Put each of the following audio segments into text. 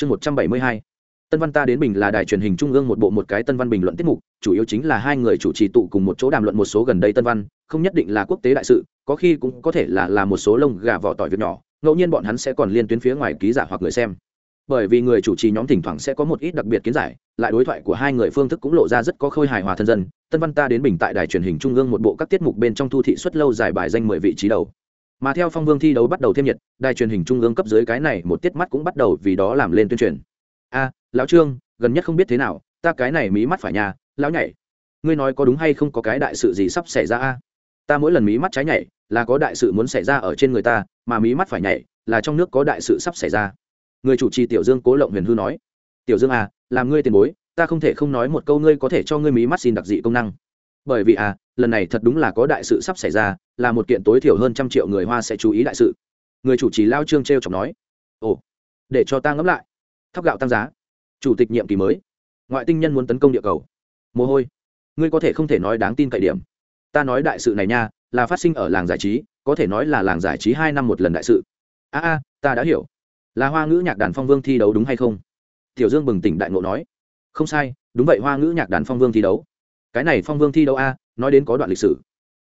chương một trăm bảy mươi hai. Tân văn ta đến bình là đài truyền hình trung ương một bộ một cái tân văn bình luận tiết mục, chủ yếu chính là hai người chủ trì tụ cùng một chỗ đàm luận một số gần đây tân văn, không nhất định là quốc tế đại sự, có khi cũng có thể là là một số lông gà vỏ tỏi việc nhỏ, ngẫu nhiên bọn hắn sẽ còn liên tuyến phía ngoài ký giả hoặc người xem. Bởi vì người chủ trì nhóm thỉnh thoảng sẽ có một ít đặc biệt kiến giải, lại đối thoại của hai người phương thức cũng lộ ra rất có khôi hài hòa thân dân. Tân văn ta đến bình tại đài truyền hình trung ương một bộ các tiết mục bên trong thu thị suất lâu dài bài danh mười vị trí đầu mà theo phong vương thi đấu bắt đầu thêm nhiệt, đài truyền hình trung ương cấp dưới cái này một tiết mắt cũng bắt đầu vì đó làm lên tuyên truyền. A, lão trương, gần nhất không biết thế nào, ta cái này mí mắt phải nhà, lão nhảy. Ngươi nói có đúng hay không có cái đại sự gì sắp xảy ra a? Ta mỗi lần mí mắt trái nhảy là có đại sự muốn xảy ra ở trên người ta, mà mí mắt phải nhảy là trong nước có đại sự sắp xảy ra. Người chủ trì tiểu dương cố lộng huyền hư nói. Tiểu dương à làm ngươi tiền bối, ta không thể không nói một câu ngươi có thể cho ngươi mí mắt xin đặc dị công năng bởi vì à lần này thật đúng là có đại sự sắp xảy ra, là một kiện tối thiểu hơn trăm triệu người hoa sẽ chú ý đại sự. Người chủ trì lao trương t r e o chọc nói, ồ, để cho ta ngẫm lại. Thóc gạo tăng giá. Chủ tịch nhiệm kỳ mới. Ngoại tinh nhân muốn tấn công địa cầu. Mồ hôi. Ngươi có thể không thể nói đáng tin cậy điểm. Ta nói đại sự này nha, là phát sinh ở làng giải trí, có thể nói là làng giải trí hai năm một lần đại sự. A a, ta đã hiểu. Là hoa ngữ nhạc đàn phong vương thi đấu đúng hay không? Tiểu dương bừng tỉnh đại ngộ nói. Không sai, đúng vậy hoa ngữ nhạc đàn phong vương thi đấu cái này phong vương thi đấu a, nói đến có đoạn lịch sử.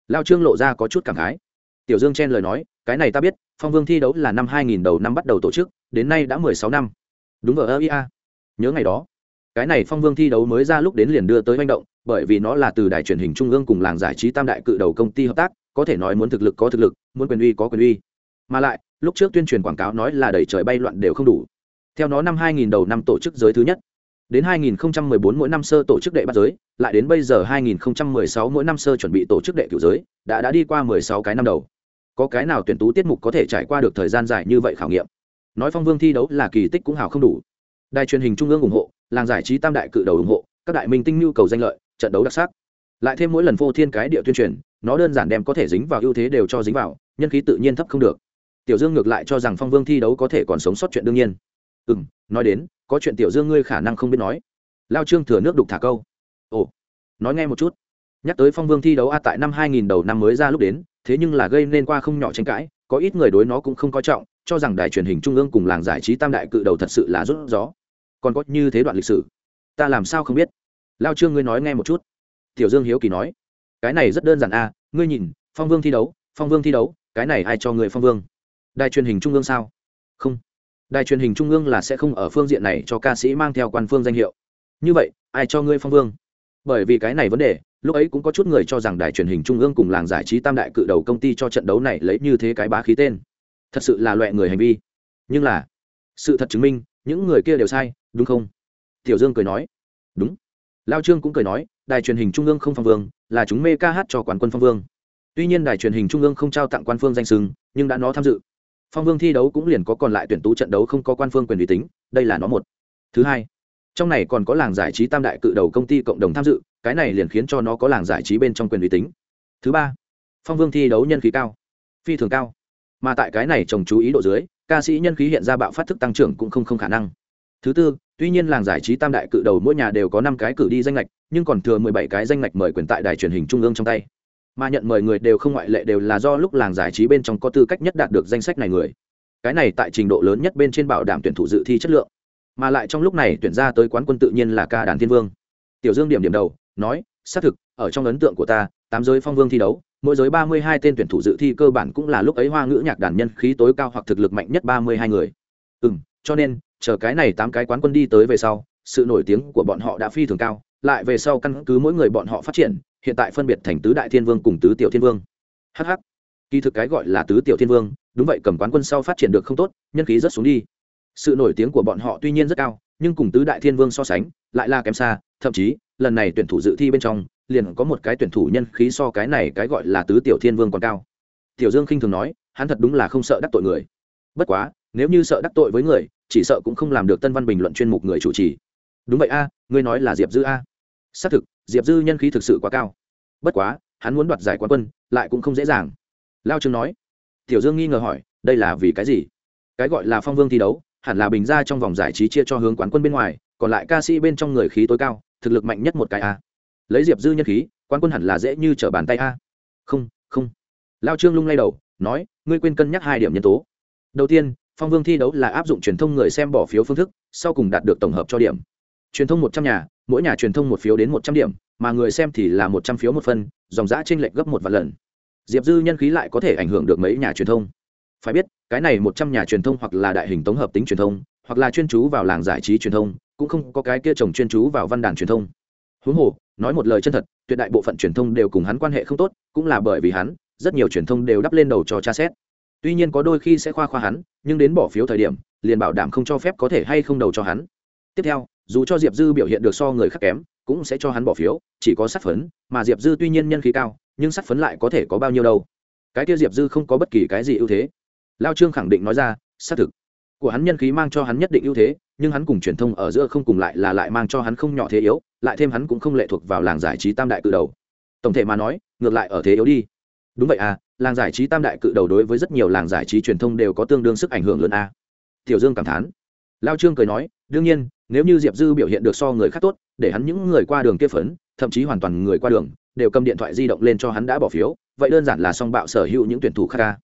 Lao trương lộ ra có chút cảm khái. Tiểu dương chen lời nói, cái này ta biết, phong vương thi đấu là năm hai nghìn đầu năm bắt đầu tổ chức, đến nay đã mười sáu năm. Đúng vào ơ ia nhớ ngày đó, cái này phong vương thi đấu mới ra lúc đến liền đưa tới manh động, bởi vì nó là từ đài truyền hình trung ương cùng làng giải trí tam đại cự đầu công ty hợp tác, có thể nói muốn thực lực có thực lực, muốn quyền uy có quyền uy. Mà lại, lúc trước tuyên truyền quảng cáo nói là đầy trời bay loạn đều không đủ. Theo nó năm 2000 đầu năm tổ chức giới thứ nhất đến 2014 mỗi năm sơ tổ chức đệ bắt giới, lại đến bây giờ 2016 mỗi năm sơ chuẩn bị tổ chức đệ cửu giới, đã đã đi qua 16 cái năm đầu. Có cái nào tuyển tú tiết mục có thể trải qua được thời gian dài như vậy khảo nghiệm? Nói phong vương thi đấu là kỳ tích cũng hào không đủ. Đài truyền hình trung ương ủng hộ, làng giải trí tam đại cự đầu ủng hộ, các đại minh tinh nhu cầu danh lợi, trận đấu đặc sắc. Lại thêm mỗi lần vô thiên cái địa tuyên truyền, nó đơn giản đem có thể dính vào ưu thế đều cho dính vào, nhân khí tự nhiên thấp không được. Tiểu dương ngược lại cho rằng phong vương thi đấu có thể còn sống sót chuyện đương nhiên ừ m nói đến, có chuyện tiểu dương ngươi khả năng không biết nói. Lao trương thừa nước đục thả câu. Ồ, nói nghe một chút. Nhắc tới phong vương thi đấu a tại năm 2000 đầu năm mới ra lúc đến, thế nhưng là gây nên qua không nhỏ tranh cãi, có ít người đối nó cũng không coi trọng, cho rằng đài truyền hình trung ương cùng làng giải trí tam đại cự đầu thật sự là rút gió. Còn có như thế đoạn lịch sử, ta làm sao không biết? Lao trương ngươi nói nghe một chút. Tiểu dương hiếu kỳ nói. Cái này rất đơn giản a, ngươi nhìn, phong vương thi đấu, phong vương thi đấu, cái này ai cho người phong vương? Đài truyền hình trung ương sao? Không đài truyền hình trung ương là sẽ không ở phương diện này cho ca sĩ mang theo quan phương danh hiệu. Như vậy, ai cho ngươi phong vương? Bởi vì cái này vấn đề, lúc ấy cũng có chút người cho rằng đài truyền hình trung ương cùng làng giải trí tam đại cự đầu công ty cho trận đấu này lấy như thế cái bá khí tên. Thật sự là loại người hành vi. Nhưng là, sự thật chứng minh, những người kia đều sai, đúng không? Tiểu dương cười nói. Đúng. Lao trương cũng cười nói, đài truyền hình trung ương không phong vương, là chúng mê ca hát cho quán quân phong vương. Tuy nhiên đài truyền hình trung ương không trao tặng quan phương danh sừng nhưng đã nó tham dự phong vương thi đấu cũng liền có còn lại tuyển tú trận đấu không có quan phương quyền uy tín, đây là nó một. Thứ hai, trong này còn có làng giải trí tam đại cự đầu công ty cộng đồng tham dự, cái này liền khiến cho nó có làng giải trí bên trong quyền uy tín. Thứ ba, phong vương thi đấu nhân khí cao, phi thường cao. Mà tại cái này trồng chú ý độ dưới, ca sĩ nhân khí hiện ra bạo phát thức tăng trưởng cũng không không khả năng. Thứ tư, tuy nhiên làng giải trí tam đại cự đầu mỗi nhà đều có năm cái cử đi danh lệch nhưng còn thừa mười bảy cái danh lệch mời quyền tại đài truyền hình trung ương trong tay mà nhận mời người đều không ngoại lệ đều là do lúc làng giải trí bên trong có tư cách nhất đạt được danh sách này người. Cái này tại trình độ lớn nhất bên trên bảo đảm tuyển thủ dự thi chất lượng, mà lại trong lúc này tuyển ra tới quán quân tự nhiên là ca đàn thiên vương. Tiểu dương điểm điểm đầu, nói, xác thực, ở trong ấn tượng của ta, tám giới phong vương thi đấu, mỗi giới ba mươi hai tên tuyển thủ dự thi cơ bản cũng là lúc ấy hoa ngữ nhạc đàn nhân khí tối cao hoặc thực lực mạnh nhất ba mươi hai người. Ừ m cho nên, chờ cái này tám cái quán quân đi tới về sau, sự nổi tiếng của bọn họ đã phi thường cao, lại về sau căn cứ mỗi người bọn họ phát triển hiện tại phân biệt thành tứ đại thiên vương cùng tứ tiểu thiên vương. Hh kỳ thực cái gọi là tứ tiểu thiên vương, đúng vậy, cầm quán quân sau phát triển được không tốt, nhân khí rất xuống đi. Sự nổi tiếng của bọn họ tuy nhiên rất cao, nhưng cùng tứ đại thiên vương so sánh, lại là kém xa, thậm chí, lần này tuyển thủ dự thi bên trong, liền có một cái tuyển thủ nhân khí so cái này cái gọi là tứ tiểu thiên vương còn cao. Tiểu dương khinh thường nói, hắn thật đúng là không sợ đắc tội người. Bất quá, nếu như sợ đắc tội với người, chỉ sợ cũng không làm được tân văn bình luận chuyên mục người chủ trì. Đúng vậy a, ngươi nói là diệp dư a xác thực, diệp dư nhân khí thực sự quá cao. Bất quá, hắn muốn đoạt giải quán quân, lại cũng không dễ dàng. Lao trương nói. Tiểu dương nghi ngờ hỏi, đây là vì cái gì? Cái gọi là phong vương thi đấu, hẳn là bình ra trong vòng giải trí chia cho hướng quán quân bên ngoài, còn lại ca sĩ bên trong người khí tối cao, thực lực mạnh nhất một cái a. Lấy diệp dư nhân khí, quán quân hẳn là dễ như trở bàn tay a. Không không. Lao trương lung lay đầu, nói, ngươi quên cân nhắc hai điểm nhân tố. Đầu tiên, phong vương thi đấu là áp dụng truyền thông người xem bỏ phiếu phương thức, sau cùng đạt được tổng hợp cho điểm. Truyền thông một trăm nhà mỗi nhà truyền thông một phiếu đến một trăm điểm, mà người xem thì là một trăm phiếu một phân, dòng giã t r ê n lệch gấp một vạn lần. Diệp dư nhân khí lại có thể ảnh hưởng được mấy nhà truyền thông. Phải biết, cái này một trăm nhà truyền thông hoặc là đại hình tổng hợp tính truyền thông, hoặc là chuyên chú vào làng giải trí truyền thông, cũng không có cái kia chồng chuyên chú vào văn đàn truyền thông. Huống hồ, nói một lời chân thật, tuyệt đại bộ phận truyền thông đều cùng hắn quan hệ không tốt, cũng là bởi vì hắn, rất nhiều truyền thông đều đắp lên đầu cho cha xét. Tuy nhiên có đôi khi sẽ khoa khoa hắn, nhưng đến bỏ phiếu thời điểm, liền bảo đảm không cho phép có thể hay không đầu cho hắn. Tiếp theo dù cho diệp dư biểu hiện được so người khác kém, cũng sẽ cho hắn bỏ phiếu, chỉ có sát phấn, mà diệp dư tuy nhiên nhân khí cao, nhưng sát phấn lại có thể có bao nhiêu đâu. Cái kia diệp dư không có bất kỳ cái gì ưu thế. Lao trương khẳng định nói ra, xác thực, của hắn nhân khí mang cho hắn nhất định ưu thế, nhưng hắn cùng truyền thông ở giữa không cùng lại là lại mang cho hắn không nhỏ thế yếu, lại thêm hắn cũng không lệ thuộc vào làng giải trí tam đại cự đầu. Tổng thể mà nói, ngược lại ở thế yếu đi. Đúng vậy à làng giải trí tam đại cự đầu đối với rất nhiều làng giải trí truyền thông đều có tương đương sức ảnh hưởng lớn a. À. tiểu dương cảm thán. Lao trương cười nói, đương nhiên nếu như diệp dư biểu hiện được so người khác tốt, để hắn những người qua đường kia phấn, thậm chí hoàn toàn người qua đường, đều cầm điện thoại di động lên cho hắn đã bỏ phiếu, vậy đơn giản là song bạo sở hữu những tuyển thủ khác ca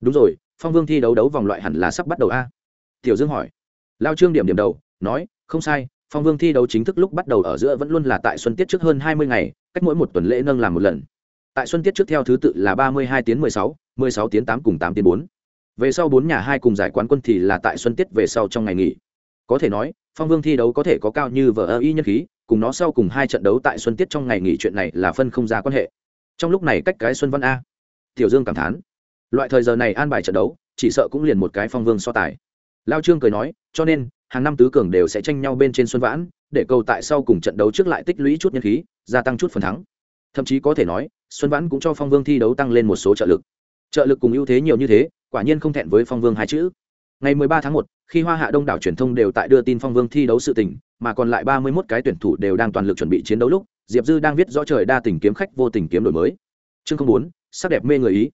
đúng rồi, phong vương thi đấu đấu vòng loại hẳn là sắp bắt đầu a. Tiểu dương hỏi. Lao trương điểm điểm đầu, nói, không sai, phong vương thi đấu chính thức lúc bắt đầu ở giữa vẫn luôn là tại xuân tiết trước hơn hai mươi ngày, cách mỗi một tuần lễ nâng làm một lần. Tại xuân tiết trước theo thứ tự là ba mươi hai tiếng mười sáu mười sáu tiếng tám cùng tám tiếng bốn. Về sau bốn nhà hai cùng giải quán quân thì là tại xuân tiết về sau trong ngày nghỉ. Có thể nói phong vương thi đấu có thể có cao như vở ơ y nhân khí cùng nó sau cùng hai trận đấu tại xuân tiết trong ngày nghỉ chuyện này là phân không ra quan hệ. Trong lúc này cách cái xuân văn a. Tiểu dương cảm thán. Loại thời giờ này an bài trận đấu chỉ sợ cũng liền một cái phong vương so tài. Lao trương cười nói cho nên hàng năm tứ cường đều sẽ tranh nhau bên trên xuân vãn để cầu tại sau cùng trận đấu trước lại tích lũy chút nhân khí gia tăng chút phần thắng. Thậm chí có thể nói xuân vãn cũng cho phong vương thi đấu tăng lên một số trợ lực. Trợ lực cùng ưu thế nhiều như thế quả nhiên không thẹn với phong vương hai chữ. Ngày 13 tháng 1, khi hoa hạ đông đảo truyền thông đều tại đưa tin phong vương thi đấu sự tình, mà còn lại 31 cái tuyển thủ đều đang toàn lực chuẩn bị chiến đấu lúc, diệp dư đang viết rõ trời đa tình kiếm khách vô tình kiếm đổi mới. Chương không bốn, sắc đẹp mê người ý.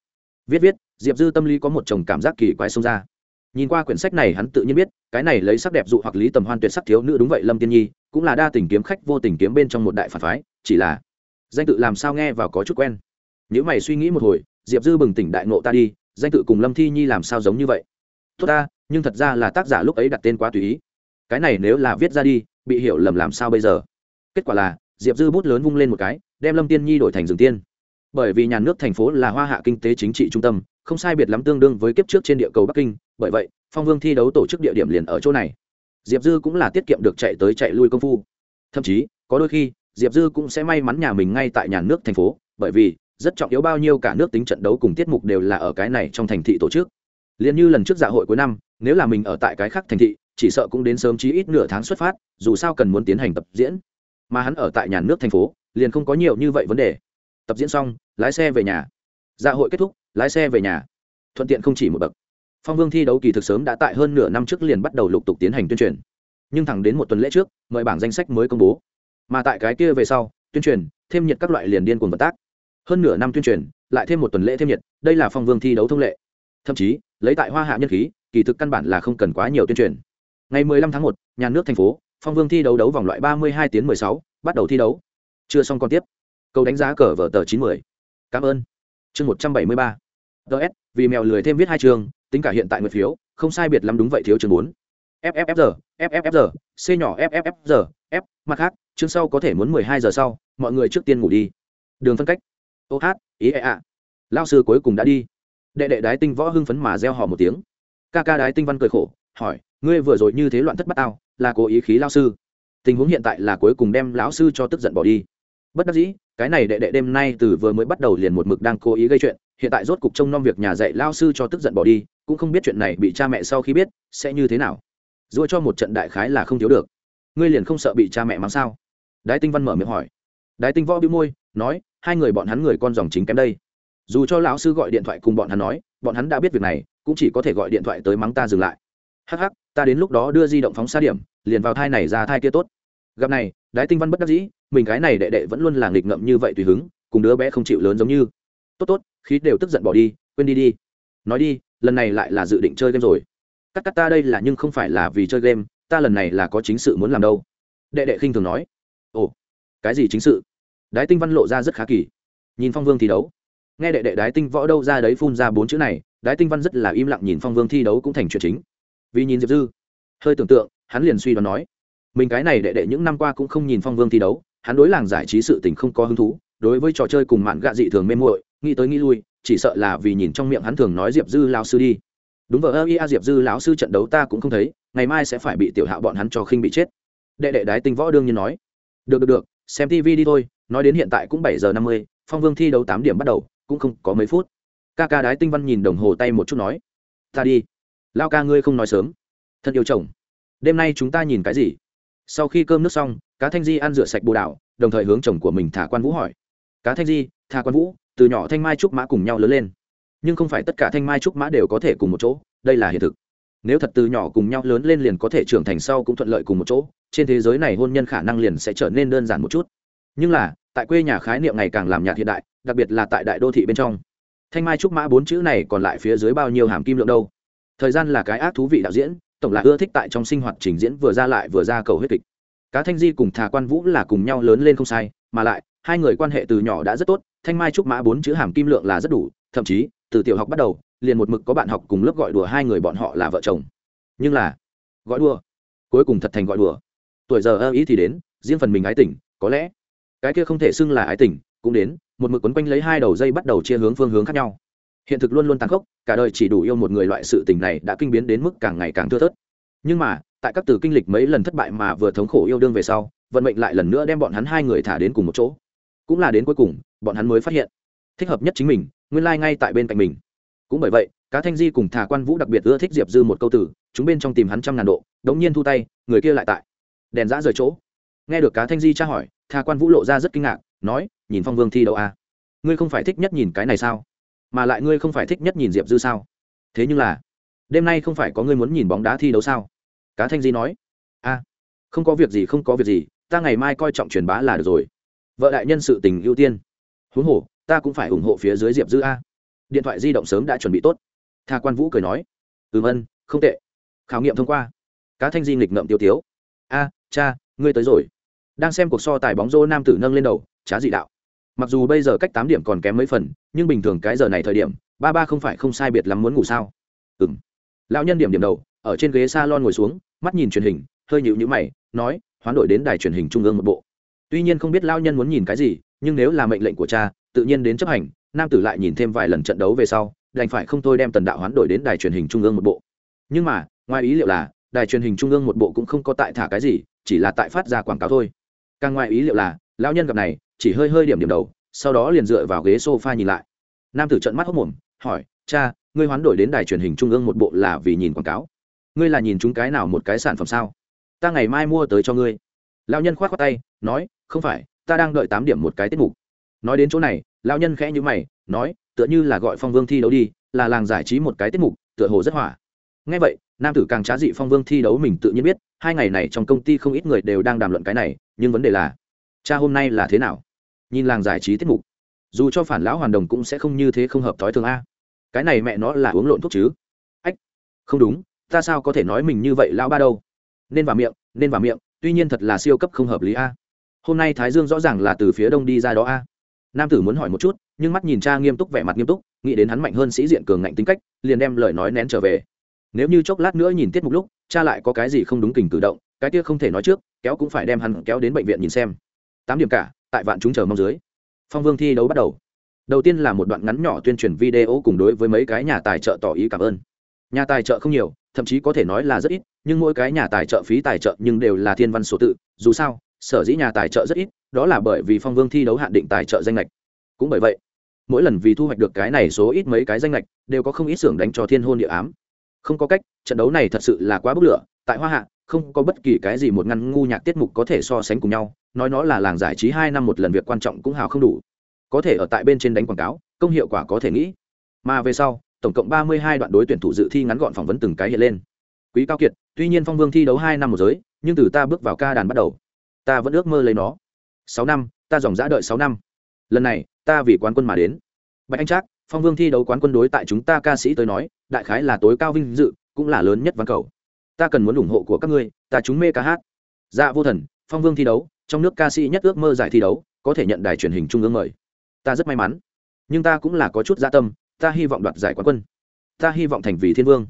Viết viết, diệp dư tâm lý có một chồng cảm giác kỳ quái xông ra. Nhìn qua quyển sách này hắn tự nhiên biết, cái này lấy sắc đẹp dụ hoặc lý tầm hoan tuyệt sắc thiếu nữ đúng vậy lâm tiên nhi, cũng là đa tình kiếm khách vô tình kiếm bên trong một đại phản phái, chỉ là danh tự làm sao nghe vào có chút quen. Nếu mày suy nghĩ một hồi, diệp dư bừng tỉnh đại nộ ta đi, danh tự cùng lâm thi nhi làm sao giống như vậy? Tốt ta nhưng thật ra là tác giả lúc ấy đặt tên quá tùy ý. Cái này nếu là viết ra đi, bị hiểu lầm làm sao bây giờ? Kết quả là, diệp dư bút lớn vung lên một cái, đem lâm tiên nhi đổi thành rừng tiên. Bởi vì nhà nước thành phố là hoa hạ kinh tế chính trị trung tâm, không sai biệt lắm tương đương với kiếp trước trên địa cầu bắc kinh, bởi vậy, phong vương thi đấu tổ chức địa điểm liền ở chỗ này. Diệp dư cũng là tiết kiệm được chạy tới chạy lui công phu. Thậm chí, có đôi khi, diệp dư cũng sẽ may mắn nhà mình ngay tại nhà nước thành phố, bởi vì, rất trọng yếu bao nhiêu cả nước tính trận đấu cùng tiết mục đều là ở cái này trong thành thị tổ chức liền như lần trước dạ hội cuối năm, nếu là mình ở tại cái khác thành thị, chỉ sợ cũng đến sớm chí ít nửa tháng xuất phát, dù sao cần muốn tiến hành tập diễn. Mà hắn ở tại nhà nước thành phố, liền không có nhiều như vậy vấn đề. Tập diễn xong, lái xe về nhà. Dạ hội kết thúc, lái xe về nhà. Thuận tiện không chỉ một bậc. Phong vương thi đấu kỳ thực sớm đã tại hơn nửa năm trước liền bắt đầu lục tục tiến hành tuyên truyền. Nhưng thẳng đến một tuần lễ trước, mời bảng danh sách mới công bố. Mà tại cái kia về sau, tuyên truyền, thêm nhiệt các loại liền điên cuồng vận tác. Hơn nửa năm tuyên truyền, lại thêm một tuần lễ thêm nhiệt, đây là phong vương thi đấu thông lệ. Thậm chí lấy tại hoa hạ nhân khí kỳ thực căn bản là không cần quá nhiều tuyên truyền. Ngày 15 tháng 1, nhà nước thành phố phong vương thi đấu đấu vòng loại 32 tiếng 16, bắt đầu thi đấu. Chưa xong còn tiếp. Câu đánh giá cờ vở tờ 910. cảm ơn. Chương 173. ts vì mèo lười thêm viết hai trường tính cả hiện tại người phiếu không sai biệt lắm đúng vậy thiếu chương 4. fffr fffr c nhỏ fffr f mặt khác chương sau có thể muốn mười hai giờ sau mọi người trước tiên ngủ đi. Đường phân cách. Ô hát ý ạ lao sư cuối cùng đã đi đệ đệ đái tinh võ hưng phấn mà reo hò một tiếng. Ca ca đái tinh văn cười khổ, hỏi, ngươi vừa rồi như thế loạn thất bát tao, là cố ý khí lao sư. Tình huống hiện tại là cuối cùng đem lão sư cho tức giận bỏ đi. Bất đắc dĩ, cái này đệ đệ đêm nay từ vừa mới bắt đầu liền một mực đang cố ý gây chuyện, hiện tại rốt cục trông nom việc nhà dạy lao sư cho tức giận bỏ đi, cũng không biết chuyện này bị cha mẹ sau khi biết, sẽ như thế nào. Rồi cho một trận đại khái là không thiếu được. Ngươi liền không sợ bị cha mẹ mắng sao? Đái tinh văn mở miệng hỏi. Đái tinh võ bĩu môi, nói, hai người bọn hắn người con dòng chính kém đây dù cho lão sư gọi điện thoại cùng bọn hắn nói, bọn hắn đã biết việc này, cũng chỉ có thể gọi điện thoại tới mắng ta dừng lại. Hắc hắc, ta đến lúc đó đưa di động phóng xa điểm, liền vào thai này ra thai kia tốt. Gặp này, đái tinh văn bất đắc dĩ, mình cái này đệ đệ vẫn luôn là nghịch ngợm như vậy tùy hứng, cùng đứa bé không chịu lớn giống như. Tốt tốt, khí đều tức giận bỏ đi, quên đi đi. Nói đi, lần này lại là dự định chơi game rồi. Cắt cắt ta đây là nhưng không phải là vì chơi game, ta lần này là có chính sự muốn làm đâu. Đệ đệ khinh thường nói. Ồ, cái gì chính sự? Đái tinh văn lộ ra rất khá kỳ. Nhìn phong vương thi đấu nghe đệ đệ đái tinh võ đâu ra đấy phun ra bốn chữ này, đái tinh văn rất là im lặng nhìn phong vương thi đấu cũng thành chuyện chính. Vì nhìn diệp dư, hơi tưởng tượng, hắn liền suy đoán nói, mình cái này đệ đệ những năm qua cũng không nhìn phong vương thi đấu, hắn đối làng giải trí sự tình không có hứng thú, đối với trò chơi cùng mạn gạ dị thường mê muội, nghĩ tới nghĩ lui, chỉ sợ là vì nhìn trong miệng hắn thường nói diệp dư lao sư đi. Đúng vợ ơ, ia diệp dư lão sư trận đấu ta cũng không thấy, ngày mai sẽ phải bị tiểu hạo bọn hắn cho khinh bị chết. Đệ đệ đái tinh võ đương nhiên nói, được được được, xem tv đi thôi, nói đến hiện tại cũng bảy giờ năm mươi, phong vương thi đấu tám điểm bắt đầu cũng không có mấy phút. Ca ca đái tinh văn nhìn đồng hồ tay một chút nói, ta đi. Lao ca ngươi không nói sớm. Thân yêu chồng. Đêm nay chúng ta nhìn cái gì? Sau khi cơm nước xong, cá thanh di ăn rửa sạch bồ đảo đồng thời hướng chồng của mình thả quan vũ hỏi. Cá thanh di, thả quan vũ, từ nhỏ thanh mai trúc mã cùng nhau lớn lên. Nhưng không phải tất cả thanh mai trúc mã đều có thể cùng một chỗ, đây là hiện thực. Nếu thật từ nhỏ cùng nhau lớn lên liền có thể trưởng thành sau cũng thuận lợi cùng một chỗ, trên thế giới này hôn nhân khả năng liền sẽ trở nên đơn giản một chút. Nhưng là, tại quê nhà khái niệm ngày càng làm nhạt hiện đại đặc biệt là tại đại đô thị bên trong. Thanh mai trúc mã bốn chữ này còn lại phía dưới bao nhiêu hàm kim lượng đâu? Thời gian là cái ác thú vị đạo diễn, tổng là ưa thích tại trong sinh hoạt trình diễn vừa ra lại vừa ra cầu huyết kịch. Cá thanh di cùng thà quan vũ là cùng nhau lớn lên không sai, mà lại, hai người quan hệ từ nhỏ đã rất tốt, thanh mai trúc mã bốn chữ hàm kim lượng là rất đủ, thậm chí, từ tiểu học bắt đầu, liền một mực có bạn học cùng lớp gọi đùa hai người bọn họ là vợ chồng. Nhưng là, gọi đùa, cuối cùng thật thành gọi đùa. Tuổi giờ ơ ý thì đến, riêng phần mình ái tỉnh có lẽ, cái kia không thể xưng là ái tỉnh cũng đến, một mực quấn quanh lấy hai đầu dây bắt đầu chia hướng phương hướng khác nhau. Hiện thực luôn luôn tàn khốc, cả đời chỉ đủ yêu một người loại sự tình này đã kinh biến đến mức càng ngày càng thưa thớt. Nhưng mà, tại các từ kinh lịch mấy lần thất bại mà vừa thống khổ yêu đương về sau, vận mệnh lại lần nữa đem bọn hắn hai người thả đến cùng một chỗ. Cũng là đến cuối cùng, bọn hắn mới phát hiện, thích hợp nhất chính mình, nguyên lai、like、ngay tại bên cạnh mình. Cũng bởi vậy, cá thanh di cùng thả quan vũ đặc biệt ưa thích diệp dư một câu tử chúng bên trong tìm hắn trăm ngàn độ, đống nhiên thu tay, người kia lại tại. Đèn giã rời chỗ. Nghe được cá thanh di tra hỏi, thà quan vũ lộ ra rất kinh ngạc nói, nhìn phong vương thi đấu à? Ngươi không phải thích nhất nhìn cái này sao? Mà lại ngươi không phải thích nhất nhìn diệp dư sao? Thế nhưng là, đêm nay không phải có ngươi muốn nhìn bóng đá thi đấu sao? Cá thanh di nói a không có việc gì, không có việc gì, ta ngày mai coi trọng truyền bá là được rồi. Vợ đại nhân sự tình ưu tiên. Huống hồ, ta cũng phải ủng hộ phía dưới diệp dư a. Điện thoại di động sớm đã chuẩn bị tốt. Tha quan vũ cười nói, ừm ân, không tệ. Khảo nghiệm thông qua. Cá thanh di nghịch ngậm tiêu tiếu, a, cha, ngươi tới rồi. Đang xem cuộc so tài bóng rô nam tử nâng lên đầu trá dị đạo. Mặc dù bây giờ cách tám điểm còn kém mấy phần, nhưng bình thường cái giờ này thời điểm, ba ba không phải không sai biệt lắm muốn ngủ sao? Ừ m lão nhân điểm điểm đầu, ở trên ghế s a lon ngồi xuống, mắt nhìn truyền hình, hơi nhịu nhữ mày, nói, hoán đổi đến đài truyền hình trung ương một bộ. Tuy nhiên không biết lao nhân muốn nhìn cái gì, nhưng nếu là mệnh lệnh của cha, tự nhiên đến chấp hành, nam tử lại nhìn thêm vài lần trận đấu về sau, đành phải không thôi đem tần đạo hoán đổi đến đài truyền hình trung ương một bộ. Nhưng mà, ngoài ý liệu là, đài truyền hình trung ương một bộ cũng không có tại thả cái gì, chỉ là tại phát ra quảng cáo thôi. Càng ngoài ý liệu là, lão nhân gặp này chỉ hơi hơi điểm điểm đầu, sau đó liền dựa vào ghế sofa nhìn lại. Nam tử trận mắt hốc mồm, hỏi, cha, ngươi hoán đổi đến đài truyền hình trung ương một bộ là vì nhìn quảng cáo? Ngươi là nhìn chúng cái nào một cái sản phẩm sao? Ta ngày mai mua tới cho ngươi. Lão nhân khoát khoát tay, nói, không phải, ta đang đợi tám điểm một cái tiết mục. Nói đến chỗ này, lão nhân khẽ nhữ mày, nói, tựa như là gọi phong vương thi đấu đi, là làng giải trí một cái tiết mục, tựa hồ rất hỏa. Ngay vậy, nam tử càng trá dị phong vương thi đấu mình tự nhiên biết, hai ngày này trong công ty không ít người đều đang đàm luận cái này, nhưng vấn đề là, cha, hôm nay là thế nào? Nhìn làng giải trí tiết mục. Dù cho phản lão hoàn đồng cũng sẽ không như thế không hợp thói thường a. Cái này mẹ nó là uống lộn thuốc chứ? Ách, không đúng, ta sao có thể nói mình như vậy lão ba đâu? Nên vào miệng, nên vào miệng, tuy nhiên thật là siêu cấp không hợp lý a. Hôm nay thái dương rõ ràng là từ phía đông đi ra đó a. Nam tử muốn hỏi một chút, nhưng mắt nhìn cha nghiêm túc, vẻ mặt nghiêm túc, nghĩ đến hắn mạnh hơn sĩ diện cường ngạnh tính cách, liền đem lời nói nén trở về. Nếu như chốc lát nữa nhìn tiết mục lúc, cha lại có cái gì không đúng kình cử động, cái kia không thể nói trước, kéo cũng phải đem hắn kéo đến bệnh viện nhìn xem. Tám điểm cả tại vạn chúng chờ mong dưới. Phong vương thi đấu bắt đầu. Đầu tiên là một đoạn ngắn nhỏ tuyên truyền video cùng đối với mấy cái nhà tài trợ tỏ ý cảm ơn. Nhà tài trợ không nhiều, thậm chí có thể nói là rất ít, nhưng mỗi cái nhà tài trợ phí tài trợ nhưng đều là thiên văn số tự. Dù sao, sở dĩ nhà tài trợ rất ít, đó là bởi vì phong vương thi đấu hạn định tài trợ danh lệch cũng bởi vậy, mỗi lần vì thu hoạch được cái này số ít mấy cái danh lệch đều có không ít xưởng đánh cho thiên hôn địa ám. Không có cách, trận đấu này thật sự là quá bức lửa, tại hoa hạ không có bất kỳ cái gì một ngăn ngu nhạc tiết mục có thể so sánh cùng nhau, nói nó là làng giải trí hai năm một lần việc quan trọng cũng hào không đủ. Có thể ở tại bên trên đánh quảng cáo, công hiệu quả có thể nghĩ. Mà về sau, tổng cộng ba mươi hai đoạn đối tuyển thủ dự thi ngắn gọn phỏng vấn từng cái hiện lên. Quý cao kiệt, tuy nhiên phong vương thi đấu hai năm một giới, nhưng từ ta bước vào ca đàn bắt đầu. Ta vẫn ước mơ lấy nó. Sáu năm, ta dòng giã đợi sáu năm. Lần này, ta vì quán quân mà đến. Bạch anh trác, phong vương thi đấu quán quân đối tại chúng ta ca sĩ tới nói, đại khái là tối cao vinh dự, cũng là lớn nhất văn cầu ta cần muốn ủng hộ của các ngươi, ta chúng mê ca hát. Dạ vô thần, phong vương thi đấu, trong nước ca sĩ nhất ước mơ giải thi đấu, có thể nhận đài truyền hình trung ương mời. Ta rất may mắn, nhưng ta cũng là có chút gia tâm, ta hy vọng đoạt giải quán quân. Ta hy vọng thành vì thiên vương.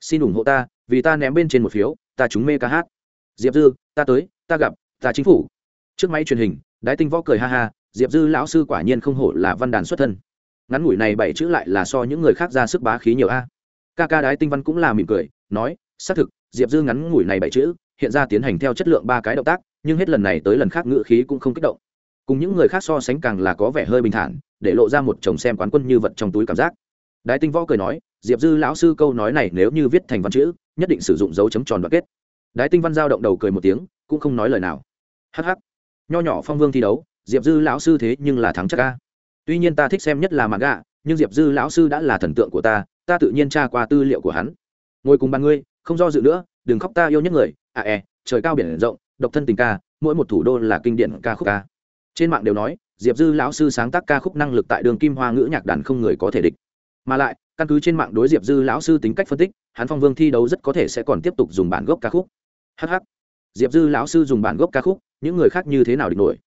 Xin ủng hộ ta, vì ta ném bên trên một phiếu, ta chúng mê ca hát. Diệp dư, ta tới, ta gặp, ta chính phủ. Trước máy truyền hình, đái tinh võ cười ha ha, diệp dư lão sư quả nhiên không hổ là văn đàn xuất thân. Ngắn ngủi này bảy chữ lại là so những người khác ra sức bá khí nhiều a. Ca ca đái tinh văn cũng là mỉm cười, nói, xác thực diệp dư ngắn ngủi này bảy chữ, hiện ra tiến hành theo chất lượng ba cái động tác, nhưng hết lần này tới lần khác ngự khí cũng không kích động. Cùng những người khác so sánh càng là có vẻ hơi bình thản, để lộ ra một chồng xem quán quân như vật trong túi cảm giác. Đái tinh võ cười nói, diệp dư lão sư câu nói này nếu như viết thành văn chữ, nhất định sử dụng dấu chấm tròn đoạn kết. Đái tinh văn giao động đầu cười một tiếng, cũng không nói lời nào. Hh nho nhỏ phong vương thi đấu, diệp dư lão sư thế nhưng là thắng chắc ca tuy nhiên ta thích xem nhất là mạng gạ nhưng diệp dư lão sư đã là thần tượng của ta ta tự nhiên tra qua tư liệu của hắn. Ngồi cùng ba ngươi không do dự nữa, đừng khóc, ta yêu nhất người. À e trời cao biển rộng, độc thân tình ca, mỗi một thủ đô là kinh điển ca khúc ca. Trên mạng đều nói, diệp dư lão sư sáng tác ca khúc năng lực tại đường kim hoa ngữ nhạc đàn không người có thể địch. Mà lại, căn cứ trên mạng đối diệp dư lão sư tính cách phân tích, hắn phong vương thi đấu rất có thể sẽ còn tiếp tục dùng bản gốc ca khúc. Hh diệp dư lão sư dùng bản gốc ca khúc, những người khác như thế nào địch nổi?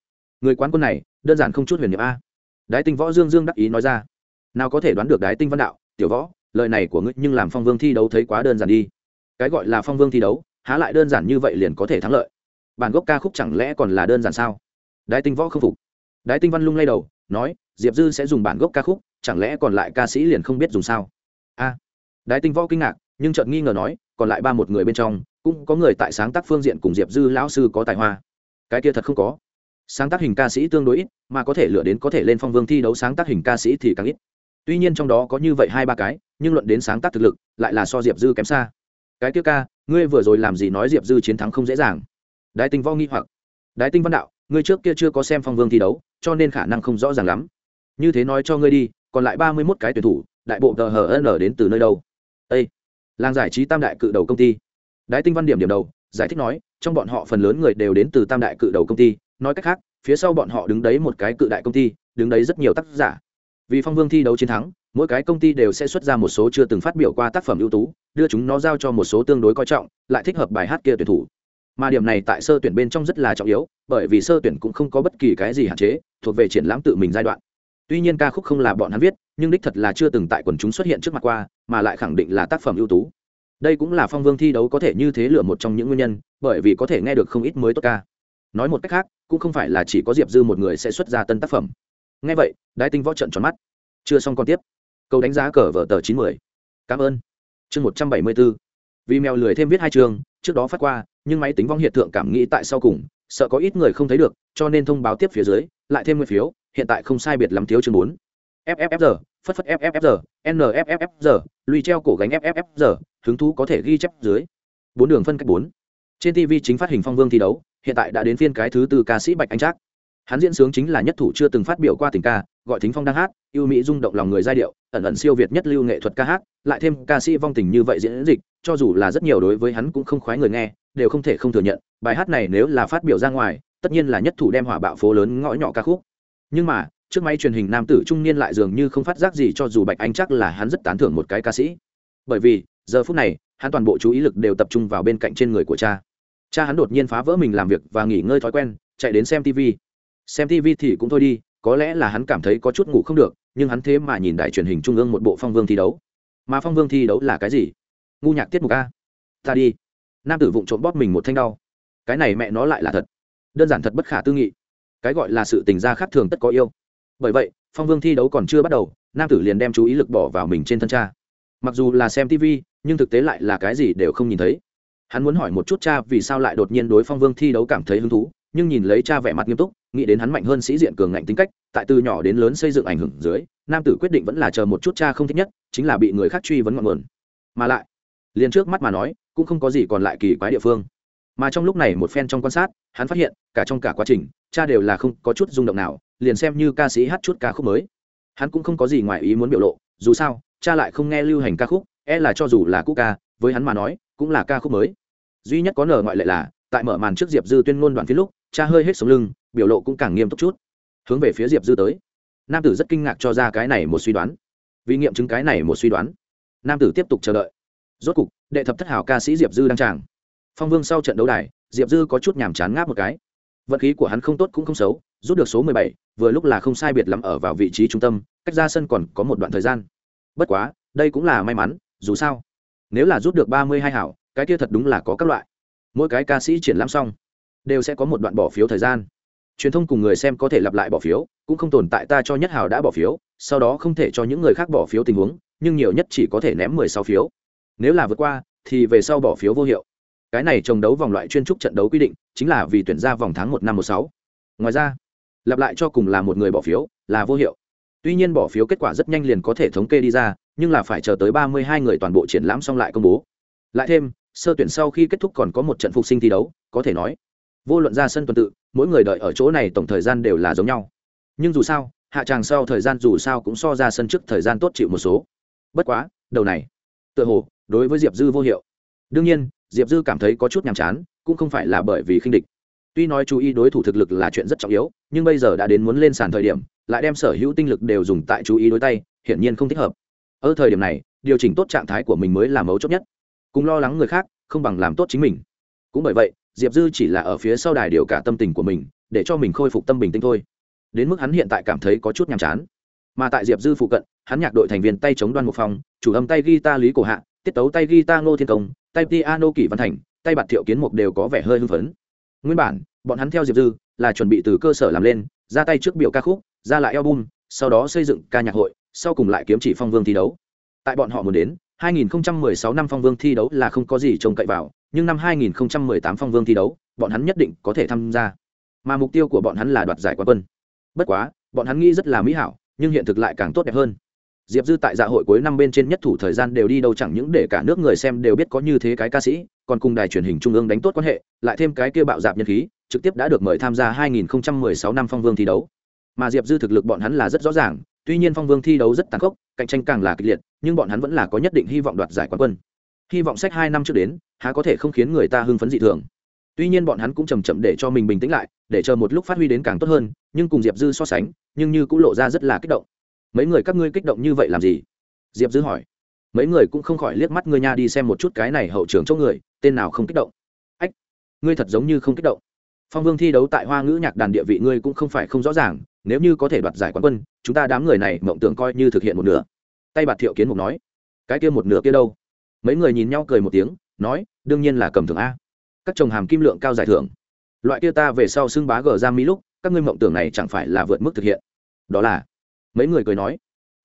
Người quán quân này, đơn giản không chút huyền nhiệm a. Đái tinh võ dương dương đắc ý nói ra. Nào có thể đoán được đái tinh văn đạo, tiểu võ, lời này của ngươi nhưng làm phong vương thi đấu thấy quá đơn giản đi cái gọi là phong vương thi đấu, há lại đơn giản như vậy liền có thể thắng lợi. Bản gốc ca khúc chẳng lẽ còn là đơn giản sao? Đái tinh võ không phục. Đái tinh văn lung lay đầu, nói, diệp dư sẽ dùng bản gốc ca khúc, chẳng lẽ còn lại ca sĩ liền không biết dùng sao? A. Đái tinh võ kinh ngạc, nhưng chợt nghi ngờ nói, còn lại ba một người bên trong, cũng có người tại sáng tác phương diện cùng diệp dư lão sư có tài hoa. Cái kia thật không có. Sáng tác hình ca sĩ tương đối ít, mà có thể lựa đến có thể lên phong vương thi đấu sáng tác hình ca sĩ thì càng ít. Tuy nhiên trong đó có như vậy hai ba cái, nhưng luận đến sáng tác thực lực, lại là so diệp dư kém xa cái tiêu ca, ngươi vừa rồi làm gì nói diệp dư chiến thắng không dễ dàng. Đái tinh võ nghi hoặc. Đái tinh văn đạo, ngươi trước kia chưa có xem phong vương thi đấu, cho nên khả năng không rõ ràng lắm. Như thế nói cho ngươi đi, còn lại ba mươi mốt cái tuyển thủ, đại bộ tờ hn đến từ nơi đâu? Â làng giải trí tam đại cự đầu công ty. Đái tinh văn điểm điểm đầu, giải thích nói, trong bọn họ phần lớn người đều đến từ tam đại cự đầu công ty. Nói cách khác, phía sau bọn họ đứng đấy một cái cự đại công ty, đứng đấy rất nhiều tác giả. Vì phong vương thi đấu chiến thắng mỗi cái công ty đều sẽ xuất ra một số chưa từng phát biểu qua tác phẩm ưu tú, đưa chúng nó giao cho một số tương đối coi trọng, lại thích hợp bài hát kia tuyển thủ. Mà điểm này tại sơ tuyển bên trong rất là trọng yếu, bởi vì sơ tuyển cũng không có bất kỳ cái gì hạn chế, thuộc về triển lãm tự mình giai đoạn. Tuy nhiên ca khúc không là bọn hắn viết, nhưng đích thật là chưa từng tại quần chúng xuất hiện trước mặt qua, mà lại khẳng định là tác phẩm ưu tú. Đây cũng là phong vương thi đấu có thể như thế lựa một trong những nguyên nhân, bởi vì có thể nghe được không ít mới tốt ca. Nói một cách khác, cũng không phải là chỉ có diệp dư một người sẽ xuất ra tân tác phẩm. Nghe vậy, đái tinh võ trận tròn mắt. Chưa xong còn tiếp câu đánh giá cờ vở tờ chín mươi cảm ơn. Chương một trăm bảy mươi bốn. Vì mèo lười thêm viết hai chương, trước đó phát qua, nhưng máy tính vong hiện tượng cảm nghĩ tại sau cùng, sợ có ít người không thấy được, cho nên thông báo tiếp phía dưới, lại thêm nguyên phiếu, hiện tại không sai biệt lắm thiếu chương bốn. Fffr phất phất fffr nffr lùi treo cổ gánh fffr hứng thú có thể ghi chép dưới. Bốn đường phân cách bốn. Trên tv chính phát hình phong vương thi đấu, hiện tại đã đến phiên cái thứ tư ca sĩ bạch anh trác hắn diễn sướng chính là nhất thủ chưa từng phát biểu qua tình ca, gọi thính phong đang hát, yêu mỹ rung động lòng người giai điệu, ẩn ẩn siêu việt nhất lưu nghệ thuật ca hát, lại thêm ca sĩ vong tình như vậy diễn dịch, cho dù là rất nhiều đối với hắn cũng không khoái người nghe, đều không thể không thừa nhận, bài hát này nếu là phát biểu ra ngoài, tất nhiên là nhất thủ đem hỏa bạo phố lớn ngõ nhỏ ca khúc. Nhưng mà, trước máy truyền hình nam tử trung niên lại dường như không phát giác gì cho dù bạch anh chắc là hắn rất tán thưởng một cái ca sĩ. Bởi vì, giờ phút này, hắn toàn bộ chú ý lực đều tập trung vào bên cạnh trên người của cha. Cha hắn đột nhiên phá vỡ mình làm việc và nghỉ ngơi thói quen, chạy đến xem tv xem tv thì cũng thôi đi, có lẽ là hắn cảm thấy có chút ngủ không được, nhưng hắn thế mà nhìn đài truyền hình trung ương một bộ phong vương thi đấu. Mà phong vương thi đấu là cái gì? Ngu nhạc tiết mục a. Ta đi. Nam tử vụng trộm bóp mình một thanh đau. Cái này mẹ nó lại là thật. Đơn giản thật bất khả tư nghị. Cái gọi là sự tình gia khác thường tất có yêu. Bởi vậy, phong vương thi đấu còn chưa bắt đầu, nam tử liền đem chú ý lực bỏ vào mình trên thân cha. Mặc dù là xem tv nhưng thực tế lại là cái gì đều không nhìn thấy. Hắn muốn hỏi một chút cha vì sao lại đột nhiên đối phong vương thi đấu cảm thấy hứng thú, nhưng nhìn lấy cha vẻ mặt nghiêm túc nghĩ đến hắn mạnh hơn sĩ diện cường ngạnh tính cách, tại từ nhỏ đến lớn xây dựng ảnh hưởng dưới, nam tử quyết định vẫn là chờ một chút cha không thích nhất, chính là bị người khác truy vấn ngọn nguồn. Mà lại, liền trước mắt mà nói, cũng không có gì còn lại kỳ quái địa phương. Mà trong lúc này một phen trong quan sát, hắn phát hiện, cả trong cả quá trình, cha đều là không có chút rung động nào, liền xem như ca sĩ hát chút ca khúc mới. Hắn cũng không có gì ngoài ý muốn biểu lộ, dù sao, cha lại không nghe lưu hành ca khúc e là cho dù là cũ ca, với hắn mà nói, cũng là ca khúc mới. Duy nhất có nở ngoại lệ là, tại mở màn trước diệp dư tuyên ngôn đoạn phía lúc cha hơi hết sống lưng, biểu lộ cũng càng nghiêm túc chút. Hướng về phía diệp dư tới. Nam tử rất kinh ngạc cho ra cái này một suy đoán. Vì nghiệm chứng cái này một suy đoán, nam tử tiếp tục chờ đợi. Rốt cục, đệ thập thất hảo ca sĩ diệp dư đăng tràng. Phong vương sau trận đấu đài, diệp dư có chút nhàm chán ngáp một cái. Vận khí của hắn không tốt cũng không xấu, rút được số mười bảy, vừa lúc là không sai biệt lắm ở vào vị trí trung tâm, cách ra sân còn có một đoạn thời gian. Bất quá, đây cũng là may mắn, dù sao, nếu là rút được ba mươi hai hảo, cái kia thật đúng là có các loại. Mỗi cái ca sĩ triển lãm xong đều sẽ có một đoạn bỏ phiếu thời gian. Truyền thông cùng người xem có thể lặp lại bỏ phiếu, cũng không tồn tại ta cho nhất hào đã bỏ phiếu, sau đó không thể cho những người khác bỏ phiếu tình huống, nhưng nhiều nhất chỉ có thể ném mười sáu phiếu. Nếu là vượt qua, thì về sau bỏ phiếu vô hiệu. Cái này trồng đấu vòng loại chuyên trúc trận đấu quy định, chính là vì tuyển ra vòng tháng một năm một sáu. Ngoài ra, lặp lại cho cùng là một người bỏ phiếu, là vô hiệu. Tuy nhiên bỏ phiếu kết quả rất nhanh liền có thể thống kê đi ra, nhưng là phải chờ tới ba mươi hai người toàn bộ triển lãm xong lại công bố. Lại thêm, sơ tuyển sau khi kết thúc còn có một trận phục sinh thi đấu, có thể nói vô luận ra sân tuần tự, mỗi người đợi ở chỗ này tổng thời gian đều là giống nhau. Nhưng dù sao, hạ tràng sau thời gian dù sao cũng so ra sân trước thời gian tốt chịu một số. Bất quá, đầu này, tựa hồ, đối với diệp dư vô hiệu. Đương nhiên, diệp dư cảm thấy có chút nhàm chán, cũng không phải là bởi vì khinh địch. Tuy nói chú ý đối thủ thực lực là chuyện rất trọng yếu, nhưng bây giờ đã đến muốn lên sàn thời điểm, lại đem sở hữu tinh lực đều dùng tại chú ý đối tay, hiển nhiên không thích hợp. Ở thời điểm này, điều chỉnh tốt trạng thái của mình mới là mấu chốt nhất. Cùng lo lắng người khác, không bằng làm tốt chính mình. Cũng bởi vậy diệp dư chỉ là ở phía sau đài điều cả tâm tình của mình, để cho mình khôi phục tâm bình tĩnh thôi. Đến mức hắn hiện tại cảm thấy có chút nhàm chán. Mà tại diệp dư phụ cận, hắn nhạc đội thành viên tay chống đoan mục phòng, chủ âm tay guitar lý cổ hạ, tiết tấu tay guitar ngô thiên công, tay piano kỷ văn thành, tay bạt thiệu kiến mục đều có vẻ hơi hưng phấn. Nguyên bản, bọn hắn theo diệp dư là chuẩn bị từ cơ sở làm lên, ra tay trước biểu ca khúc, ra lại album, sau đó xây dựng ca nhạc hội, sau cùng lại kiếm chỉ phong vương thi đấu. Tại bọn họ muốn đến 2016 năm phong vương thi đấu là không có gì trông cậy vào nhưng năm 2018 phong vương thi đấu, bọn hắn nhất định có thể tham gia. Mà mục tiêu của bọn hắn là đoạt giải quán quân. Bất quá, bọn hắn nghĩ rất là mỹ hảo, nhưng hiện thực lại càng tốt đẹp hơn. Diệp dư tại dạ hội cuối năm bên trên nhất thủ thời gian đều đi đâu chẳng những để cả nước người xem đều biết có như thế cái ca sĩ, còn cùng đài truyền hình trung ương đánh tốt quan hệ, lại thêm cái kia bạo dạp nhân khí, trực tiếp đã được mời tham gia 2016 năm phong vương thi đấu. Mà diệp dư thực lực bọn hắn là rất rõ ràng, tuy nhiên phong vương thi đấu rất tàn khốc, cạnh tranh càng là kịch liệt, nhưng bọn hắn vẫn là có nhất định hy vọng đoạt giải quán quân hy vọng sách hai năm trước đến, há có thể không khiến người ta hưng phấn dị thường. Tuy nhiên bọn hắn cũng chầm chậm để cho mình bình tĩnh lại, để chờ một lúc phát huy đến càng tốt hơn, nhưng cùng diệp dư so sánh, nhưng như cũng lộ ra rất là kích động. Mấy người các ngươi kích động như vậy làm gì? Diệp dư hỏi. Mấy người cũng không khỏi liếc mắt ngươi nha đi xem một chút cái này hậu trường chỗ người, tên nào không kích động? Ách, ngươi thật giống như không kích động. Phong vương thi đấu tại hoa ngữ nhạc đàn địa vị ngươi cũng không phải không rõ ràng, nếu như có thể đoạt giải quán quân, chúng ta đám người này mộng tưởng coi như thực hiện một nửa. Tay bạt thiệu kiến mục nói. Cái kia một nửa kia đâu? Mấy người nhìn nhau cười một tiếng, nói, đương nhiên là cầm thưởng a. Các chồng hàm kim lượng cao giải thưởng. Loại kia ta về sau xưng bá gờ ra mỹ lúc, các ngươi mộng tưởng này chẳng phải là vượt mức thực hiện. Đó là, mấy người cười nói.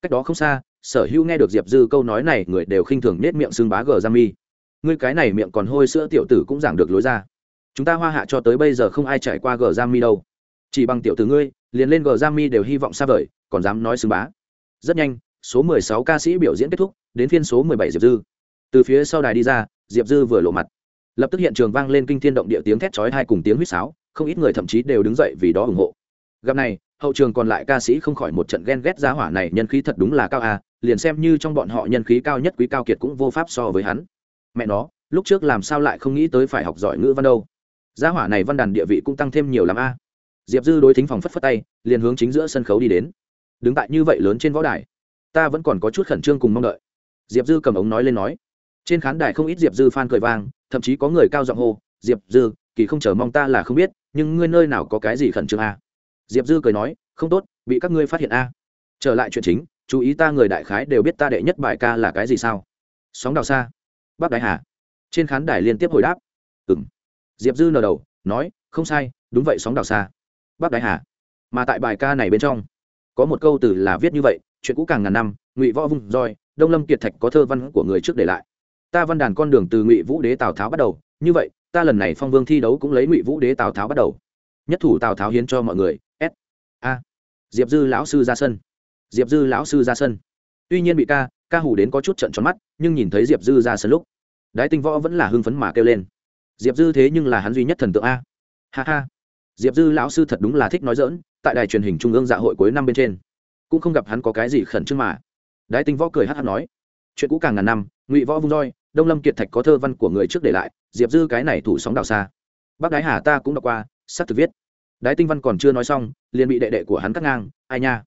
Cách đó không xa, sở hữu nghe được diệp dư câu nói này, người đều khinh thường nết miệng xưng bá gờ ra mi. Ngươi cái này miệng còn hôi sữa tiểu tử cũng giảng được lối ra. Chúng ta hoa hạ cho tới bây giờ không ai trải qua gờ ra mi đâu. Chỉ bằng tiểu tử ngươi, liền lên gờ ra mi đều hy vọng xa vời, còn dám nói xưng bá. Rất nhanh, số mười sáu ca sĩ biểu diễn kết thúc, đến phiên số mười bảy diệp dư từ phía sau đài đi ra, diệp dư vừa lộ mặt. Lập tức hiện trường vang lên kinh thiên động địa tiếng thét chói hai cùng tiếng huýt sáo, không ít người thậm chí đều đứng dậy vì đó ủng hộ. Gặp này, hậu trường còn lại ca sĩ không khỏi một trận ghen ghét giá hỏa này, nhân khí thật đúng là cao à liền xem như trong bọn họ nhân khí cao nhất quý cao kiệt cũng vô pháp so với hắn. Mẹ nó, lúc trước làm sao lại không nghĩ tới phải học giỏi ngữ văn đâu. Giá hỏa này văn đàn địa vị cũng tăng thêm nhiều lắm a. Diệp dư đối thính phòng phất phất tay, liền hướng chính giữa sân khấu đi đến. Đứng tại như vậy lớn trên võ đài, ta vẫn còn có chút khẩn trương cùng mong đợi. Diệp dư cầm ống nói lên nói trên khán đài không ít diệp dư f a n cười vang, thậm chí có người cao giọng hô, diệp dư, kỳ không chờ mong ta là không biết, nhưng ngươi nơi nào có cái gì khẩn trương a? Diệp dư cười nói, không tốt, bị các ngươi phát hiện a. Trở lại chuyện chính, chú ý ta người đại khái đều biết ta đệ nhất bài ca là cái gì sao? Sóng đào xa. Bắc đại hà. Trên khán đài liên tiếp hồi đáp. Ừng diệp dư nở đầu, nói, không sai, đúng vậy, sóng đào xa. Bắc đại hà. Mà tại bài ca này bên trong, có một câu từ là viết như vậy, chuyện cũ càng ngàn năm, ngụy võ vung roi, đông lâm kiệt thạch có thơ văn của người trước để lại ta văn đàn con đường từ ngụy vũ đế tào tháo bắt đầu như vậy ta lần này phong vương thi đấu cũng lấy ngụy vũ đế tào tháo bắt đầu nhất thủ tào tháo hiến cho mọi người s a diệp dư lão sư ra sân diệp dư lão sư ra sân tuy nhiên bị ca ca hủ đến có chút trận tròn mắt nhưng nhìn thấy diệp dư ra sân lúc đái tinh võ vẫn là hưng phấn mà kêu lên diệp dư thế nhưng là hắn duy nhất thần tượng a ha ha diệp dư lão sư thật đúng là thích nói dỡn tại đài truyền hình trung ương dạ hội cuối năm bên trên cũng không gặp hắn có cái gì khẩn trương mà đái tinh võ cười hát hát nói chuyện cũ càng ngàn năm ngụy võ vung roi đông lâm kiệt thạch có thơ văn của người trước để lại, diệp dư cái này thủ sóng đào xa. Bác đái hà ta cũng đọc qua s thực viết. Đái tinh văn còn chưa nói xong, liền bị đệ đệ của hắn cắt ngang, ai nha?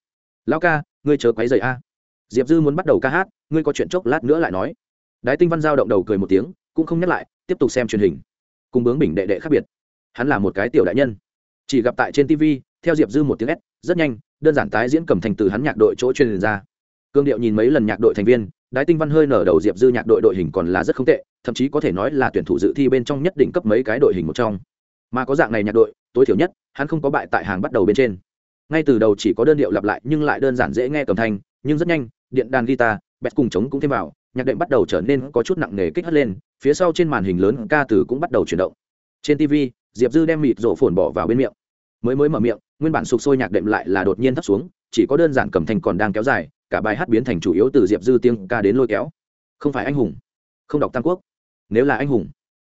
Lão ca, ngươi chớ quấy dậy a. Diệp dư muốn bắt đầu ca hát, ngươi có chuyện chốc lát nữa lại nói. Đái tinh văn giao động đầu cười một tiếng, cũng không nhắc lại, tiếp tục xem truyền hình. Cùng bướng bình đệ đệ khác biệt. Hắn là một cái tiểu đại nhân. Chỉ gặp tại trên tv theo diệp dư một tiếng s rất nhanh, đơn giản tái diễn cầm thành từ hắn nhạc đội chỗ truyền ra. Cương điệu nhìn mấy lần nhạc đội thành viên đái tinh văn hơi nở đầu diệp dư nhạc đội đội hình còn là rất không tệ, thậm chí có thể nói là tuyển thủ dự thi bên trong nhất định cấp mấy cái đội hình một trong. Mà có dạng này nhạc đội, tối thiểu nhất, hắn không có bại tại hàng bắt đầu bên trên. Ngay từ đầu chỉ có đơn điệu lặp lại, nhưng lại đơn giản dễ nghe cầm thanh, nhưng rất nhanh, điện đàn guitar bét cùng trống cũng thêm vào, nhạc đệm bắt đầu trở nên có chút nặng nề kích hất lên, phía sau trên màn hình lớn ca từ cũng bắt đầu chuyển động. Trên tv diệp dư đem mịt rổ phồn bỏ vào bên miệng. Mới mới mở miệng, nguyên bản sụp sôi nhạc đệm lại là đột nhiên thấp xuống, chỉ có đơn giản cầm thanh còn đang kéo dài cả bài hát biến thành chủ yếu từ diệp dư tiếng ca đến lôi kéo. Không phải anh hùng, không đọc tam quốc. Nếu là anh hùng,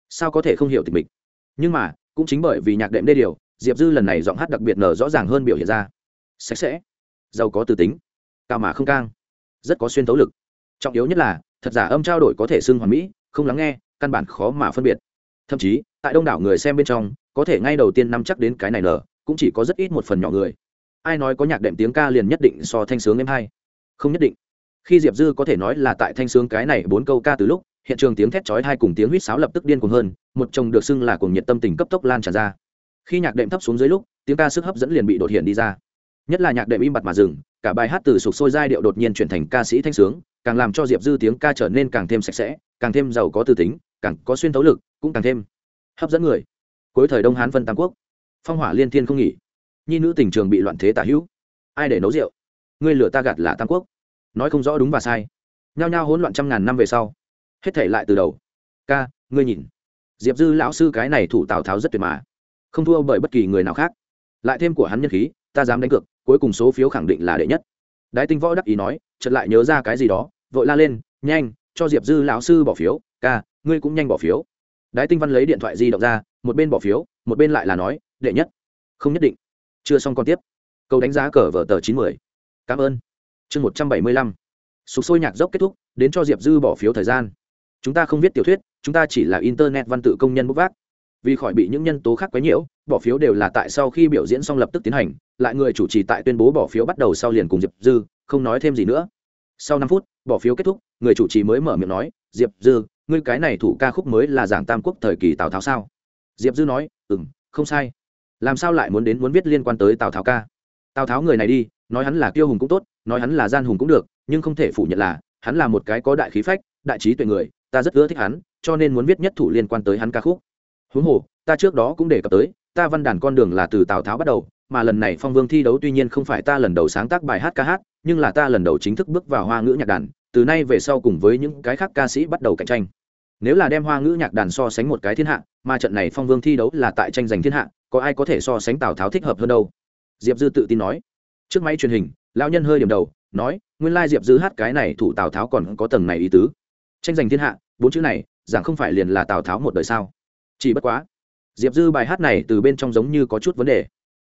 sao có thể không hiểu tình mình nhưng mà, cũng chính bởi vì nhạc đệm đê điều, diệp dư lần này giọng hát đặc biệt nở rõ ràng hơn biểu hiện ra. Sạch sẽ, giàu có từ tính, cao mà không cang, rất có xuyên tấu lực. Trọng yếu nhất là, thật giả âm trao đổi có thể xưng hoàn mỹ, không lắng nghe, căn bản khó mà phân biệt. Thậm chí, tại đông đảo người xem bên trong, có thể ngay đầu tiên nắm chắc đến cái này nở, cũng chỉ có rất ít một phần nhỏ người. Ai nói có nhạc đệm tiếng ca liền nhất định so thanh sướng em hay không nhất định. Khi diệp dư có thể nói là tại thanh sướng cái này bốn câu ca từ lúc, hiện trường tiếng thét chói hai cùng tiếng huýt sáo lập tức điên cuồng hơn, một chồng được xưng là cuồng nhiệt tâm tình cấp tốc lan tràn ra. Khi nhạc đệm thấp xuống dưới lúc, tiếng ca sức hấp dẫn liền bị đột hiện đi ra. Nhất là nhạc đệm im bặt mà dừng, cả bài hát từ sục sôi giai điệu đột nhiên chuyển thành ca sĩ thanh sướng, càng làm cho diệp dư tiếng ca trở nên càng thêm sạch sẽ, càng thêm giàu có tư tính, càng có xuyên thấu lực, cũng càng thêm hấp dẫn người. Cuối thời đông hán vân tam quốc, phong hỏa liên thiên không nghỉ. Nhi nữ tình trường bị loạn thế tả hữu. Ai để nấu rượu? Ngươi lửa ta gạt là tam quốc nói không rõ đúng và sai. Nhao nhao hỗn loạn trăm ngàn năm về sau, hết thể lại từ đầu. Ca, ngươi nhìn. Diệp dư lão sư cái này thủ tào tháo rất tuyệt mà. Không thua bởi bất kỳ người nào khác. Lại thêm của hắn nhân khí, ta dám đánh cược, cuối cùng số phiếu khẳng định là đệ nhất. Đái tinh võ đắc ý nói, chợt lại nhớ ra cái gì đó, vội la lên, nhanh, cho diệp dư lão sư bỏ phiếu, ca, ngươi cũng nhanh bỏ phiếu. Đái tinh văn lấy điện thoại di động ra, một bên bỏ phiếu, một bên lại là nói, đệ nhất. Không nhất định. Chưa xong còn tiếp. Câu đánh giá cờ vở tờ chín mươi. Cảm ơn chương một trăm bảy mươi lăm. Sục sôi nhạc dốc kết thúc, đến cho diệp dư bỏ phiếu thời gian. Chúng ta không viết tiểu thuyết, chúng ta chỉ là internet văn tự công nhân bốc vác. Vì khỏi bị những nhân tố khác quấy nhiễu, bỏ phiếu đều là tại sau khi biểu diễn xong lập tức tiến hành, lại người chủ trì tại tuyên bố bỏ phiếu bắt đầu sau liền cùng diệp dư, không nói thêm gì nữa. Sau năm phút, bỏ phiếu kết thúc, người chủ trì mới mở miệng nói, diệp dư, ngươi cái này thủ ca khúc mới là giảng tam quốc thời kỳ tào tháo sao? Diệp dư nói ừ m không sai. Làm sao lại muốn đến muốn viết liên quan tới tào tháo ca? Tào tháo người này đi nói hắn là kiêu hùng cũng tốt, nói hắn là gian hùng cũng được, nhưng không thể phủ nhận là, hắn là một cái có đại khí phách, đại trí tuệ người, ta rất ưa thích hắn, cho nên muốn viết nhất thủ liên quan tới hắn ca khúc. Huống hồ, ta trước đó cũng đề cập tới, ta văn đàn con đường là từ tào tháo bắt đầu, mà lần này phong vương thi đấu tuy nhiên không phải ta lần đầu sáng tác bài hát ca hát, nhưng là ta lần đầu chính thức bước vào hoa ngữ nhạc đàn, từ nay về sau cùng với những cái khác ca sĩ bắt đầu cạnh tranh. Nếu là đem hoa ngữ nhạc đàn so sánh một cái thiên hạ, mà trận này phong vương thi đấu là tại tranh giành thiên hạ, có ai có thể so sánh tào tháo thích hợp hơn đâu? Diệp dư tự tin nói trước máy truyền hình, lão nhân hơi điểm đầu, nói, nguyên lai diệp dư hát cái này thủ tào tháo còn có tầng này ý tứ. Tranh giành thiên hạ, bốn chữ này, giảng không phải liền là tào tháo một đời sao? Chỉ bất quá, diệp dư bài hát này từ bên trong giống như có chút vấn đề.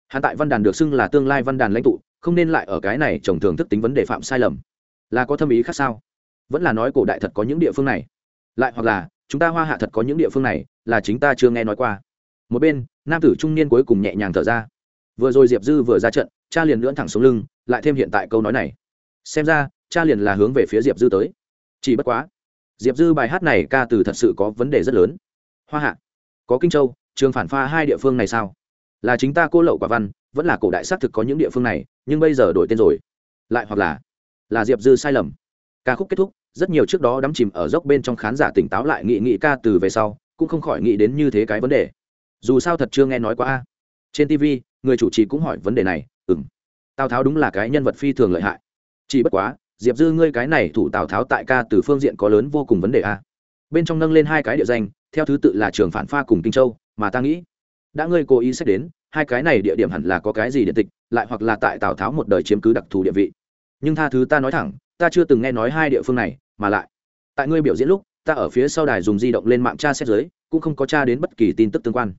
Hắn tại văn đàn được xưng là tương lai văn đàn lãnh tụ, không nên lại ở cái này trồng thường thức tính vấn đề phạm sai lầm. Là có thâm ý khác sao? Vẫn là nói cổ đại thật có những địa phương này. Lại hoặc là, chúng ta hoa hạ thật có những địa phương này, là chính ta chưa nghe nói qua. Một bên, nam tử trung niên cuối cùng nhẹ nhàng thở ra. Vừa rồi diệp dư vừa ra trận cha liền lưỡn thẳng xuống lưng, lại thêm hiện tại câu nói này. Xem ra, cha liền là hướng về phía diệp dư tới. Chỉ bất quá, diệp dư bài hát này ca từ thật sự có vấn đề rất lớn. Hoa hạ, có kinh châu, trường phản pha hai địa phương này sao? Là chính ta cô lậu quả văn, vẫn là cổ đại xác thực có những địa phương này, nhưng bây giờ đổi tên rồi. Lại hoặc là là diệp dư sai lầm. Ca khúc kết thúc, rất nhiều trước đó đắm chìm ở dốc bên trong khán giả tỉnh táo lại nghị nghị ca từ về sau, cũng không khỏi nghĩ đến như thế cái vấn đề. Dù sao thật chưa nghe nói qua a. Trên tv người chủ trì cũng hỏi vấn đề này ừ m tào tháo đúng là cái nhân vật phi thường lợi hại. Chỉ bất quá, diệp dư ngươi cái này thủ tào tháo tại ca từ phương diện có lớn vô cùng vấn đề a. Bên trong nâng lên hai cái địa danh, theo thứ tự là trường phản pha cùng kinh châu, mà ta nghĩ, đã ngươi cố ý xét đến, hai cái này địa điểm hẳn là có cái gì điện tịch, lại hoặc là tại tào tháo một đời chiếm cứ đặc thù địa vị. Nhưng tha thứ ta nói thẳng, ta chưa từng nghe nói hai địa phương này, mà lại, tại ngươi biểu diễn lúc, ta ở phía sau đài dùng di động lên mạng tra xét giới, cũng không có tra đến bất kỳ tin tức tương quan.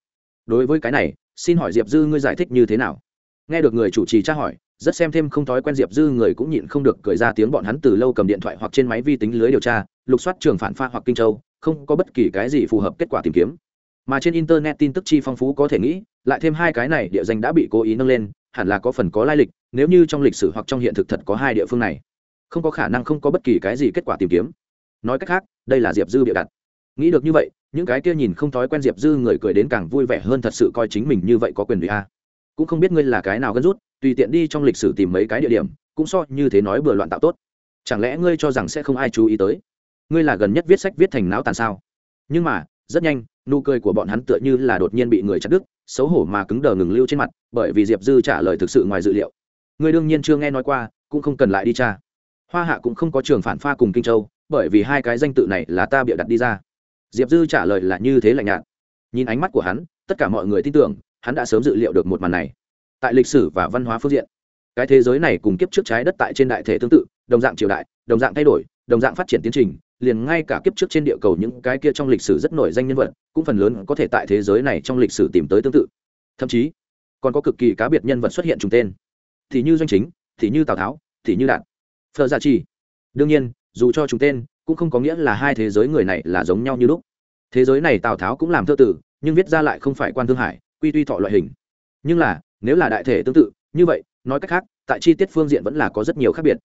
Đối với cái này, xin hỏi diệp dư ngươi giải thích như thế nào? Nghe được người chủ trì tra hỏi, rất xem thêm không thói quen diệp dư người cũng nhịn không được cười ra tiếng bọn hắn từ lâu cầm điện thoại hoặc trên máy vi tính lưới điều tra, lục soát trường phản pha hoặc kinh châu, không có bất kỳ cái gì phù hợp kết quả tìm kiếm. Mà trên internet tin tức chi phong phú có thể nghĩ, lại thêm hai cái này địa danh đã bị cố ý nâng lên, hẳn là có phần có lai lịch, nếu như trong lịch sử hoặc trong hiện thực thật có hai địa phương này, không có khả năng không có bất kỳ cái gì kết quả tìm kiếm. Nói cách khác, đây là diệp dư bịa đặt. Nghĩ được như vậy, những cái kia nhìn không thói quen diệp dư người cười đến càng vui vẻ hơn thật sự coi chính mình như vậy có quyền vì a cũng không biết ngươi là cái nào gân rút, tùy tiện đi trong lịch sử tìm mấy cái địa điểm, cũng so như thế nói bừa loạn tạo tốt. Chẳng lẽ ngươi cho rằng sẽ không ai chú ý tới? Ngươi là gần nhất viết sách viết thành não tàn sao? Nhưng mà, rất nhanh, nụ cười của bọn hắn tựa như là đột nhiên bị người chặt đứt, xấu hổ mà cứng đờ ngừng lưu trên mặt, bởi vì diệp dư trả lời thực sự ngoài dự liệu. Ngươi đương nhiên chưa nghe nói qua, cũng không cần lại đi cha hoa hạ cũng không có trường phản pha cùng kinh châu, bởi vì hai cái danh tự này là ta bịa đặt đi ra. Diệp dư trả lời là như thế lạnh nhạt. Nhìn ánh mắt của hắn, tất cả mọi người tin tưởng hắn đã sớm dự liệu được một màn này. Tại lịch sử và văn hóa phương diện, cái thế giới này cùng kiếp trước trái đất tại trên đại thể tương tự, đồng dạng triều đại, đồng dạng thay đổi, đồng dạng phát triển tiến trình, liền ngay cả kiếp trước trên địa cầu những cái kia trong lịch sử rất nổi danh nhân vật, cũng phần lớn có thể tại thế giới này trong lịch sử tìm tới tương tự. Thậm chí, còn có cực kỳ cá biệt nhân vật xuất hiện trùng tên. Thì như doanh chính, thì như tào tháo, thì như đạt. Phờ gia chi đương nhiên, dù cho trùng tên, cũng không có nghĩa là hai thế giới người này là giống nhau như lúc. Thế giới này tào tháo cũng làm thơ tử, nhưng viết ra lại không phải quan thương hải quy tuy thọ loại hình. Nhưng là, nếu là đại thể tương tự, như vậy, nói cách khác, tại chi tiết phương diện vẫn là có rất nhiều khác biệt.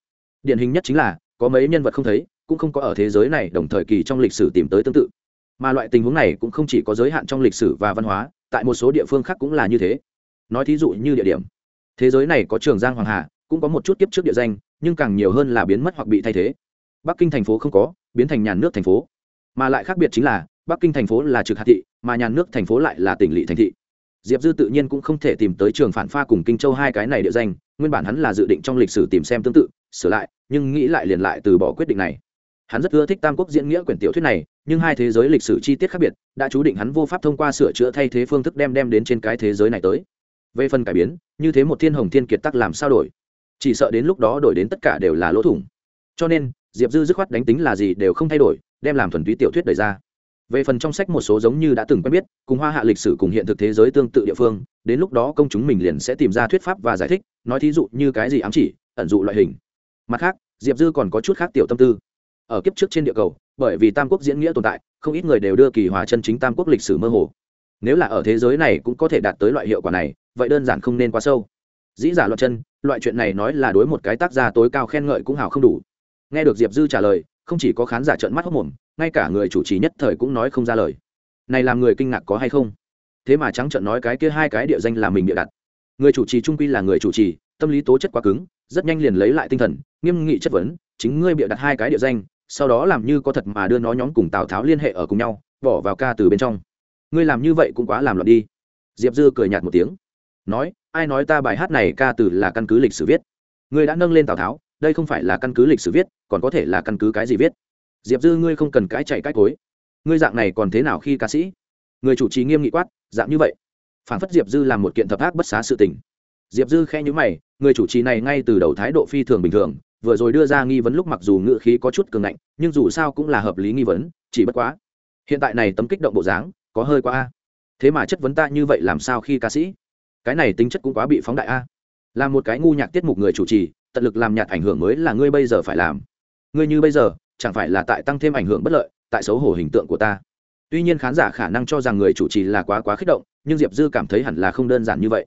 Điển hình nhất chính là, có mấy nhân vật không thấy, cũng không có ở thế giới này đồng thời kỳ trong lịch sử tìm tới tương tự. Mà loại tình huống này cũng không chỉ có giới hạn trong lịch sử và văn hóa, tại một số địa phương khác cũng là như thế. Nói thí dụ như địa điểm. Thế giới này có trường giang hoàng hà, cũng có một chút kiếp trước địa danh, nhưng càng nhiều hơn là biến mất hoặc bị thay thế. Bắc kinh thành phố không có, biến thành nhàn nước thành phố. Mà lại khác biệt chính là, bắc kinh thành phố là trực hạt thị, mà nhàn nước thành phố lại là tỉnh lỵ thành thị diệp dư tự nhiên cũng không thể tìm tới trường phản pha cùng kinh châu hai cái này địa danh, nguyên bản hắn là dự định trong lịch sử tìm xem tương tự, sửa lại, nhưng nghĩ lại liền lại từ bỏ quyết định này. Hắn rất ưa thích tam quốc diễn nghĩa quyển tiểu thuyết này, nhưng hai thế giới lịch sử chi tiết khác biệt, đã chú định hắn vô pháp thông qua sửa chữa thay thế phương thức đem đem đến trên cái thế giới này tới. Về phần cải biến, như thế một thiên hồng thiên kiệt tắc làm sao đổi? Chỉ sợ đến lúc đó đổi đến tất cả đều là lỗ thủng. Cho nên, diệp dư dứt khoát đánh tính là gì đều không thay đổi, đem làm thuần túy tiểu thuyết đẩy ra về phần trong sách một số giống như đã từng quen biết, cùng hoa hạ lịch sử cùng hiện thực thế giới tương tự địa phương, đến lúc đó công chúng mình liền sẽ tìm ra thuyết pháp và giải thích, nói thí dụ như cái gì ám chỉ, ẩn dụ loại hình. Mặt khác, diệp dư còn có chút khác tiểu tâm tư. Ở kiếp trước trên địa cầu, bởi vì tam quốc diễn nghĩa tồn tại, không ít người đều đưa kỳ hòa chân chính tam quốc lịch sử mơ hồ. Nếu là ở thế giới này cũng có thể đạt tới loại hiệu quả này, vậy đơn giản không nên quá sâu. Dĩ giả loạn chân, loại chuyện này nói là đối một cái tác gia tối cao khen ngợi cũng hào không đủ. Nghe được diệp dư trả lời, không chỉ có khán giả trợn mắt hốc mồm ngay cả người chủ trì nhất thời cũng nói không ra lời. Này làm người kinh ngạc có hay không? Thế mà trắng trợn nói cái kia hai cái địa danh là mình địa đặt. Người chủ trì trung quy là người chủ trì, tâm lý tố chất quá cứng, rất nhanh liền lấy lại tinh thần, nghiêm nghị chất vấn, chính ngươi bịa đặt hai cái địa danh, sau đó làm như có thật mà đưa nó nhóm cùng tào tháo liên hệ ở cùng nhau, bỏ vào ca từ bên trong. Ngươi làm như vậy cũng quá làm loạn đi. Diệp dư cười nhạt một tiếng. Nói, ai nói ta bài hát này ca từ là căn cứ lịch sử viết? Ngươi đã nâng lên tào tháo, đây không phải là căn cứ lịch sử viết, còn có thể là căn cứ cái gì viết? Diệp dư ngươi không cần cái chạy cái cối. Ngươi dạng này còn thế nào khi ca sĩ? Người chủ trì nghiêm nghị quát, dạng như vậy. Phản phất diệp dư làm một kiện thập ác bất xá sự tình. Diệp dư khe nhữ mày, người chủ trì này ngay từ đầu thái độ phi thường bình thường, vừa rồi đưa ra nghi vấn lúc mặc dù ngự khí có chút cường ngạnh, nhưng dù sao cũng là hợp lý nghi vấn, chỉ bất quá. Hiện tại này tấm kích động bộ dáng, có hơi quá a. Thế mà chất vấn ta như vậy làm sao khi ca sĩ? Cái này tính chất cũng quá bị phóng đại a. Là một cái ngu nhạc tiết mục người chủ trì, tận lực làm nhạt ảnh hưởng mới là ngươi bây giờ phải làm. Ngươi như bây giờ chẳng phải là tại tăng thêm ảnh hưởng bất lợi, tại xấu hổ hình tượng của ta. Tuy nhiên khán giả khả năng cho rằng người chủ trì là quá quá kích động, nhưng diệp dư cảm thấy hẳn là không đơn giản như vậy.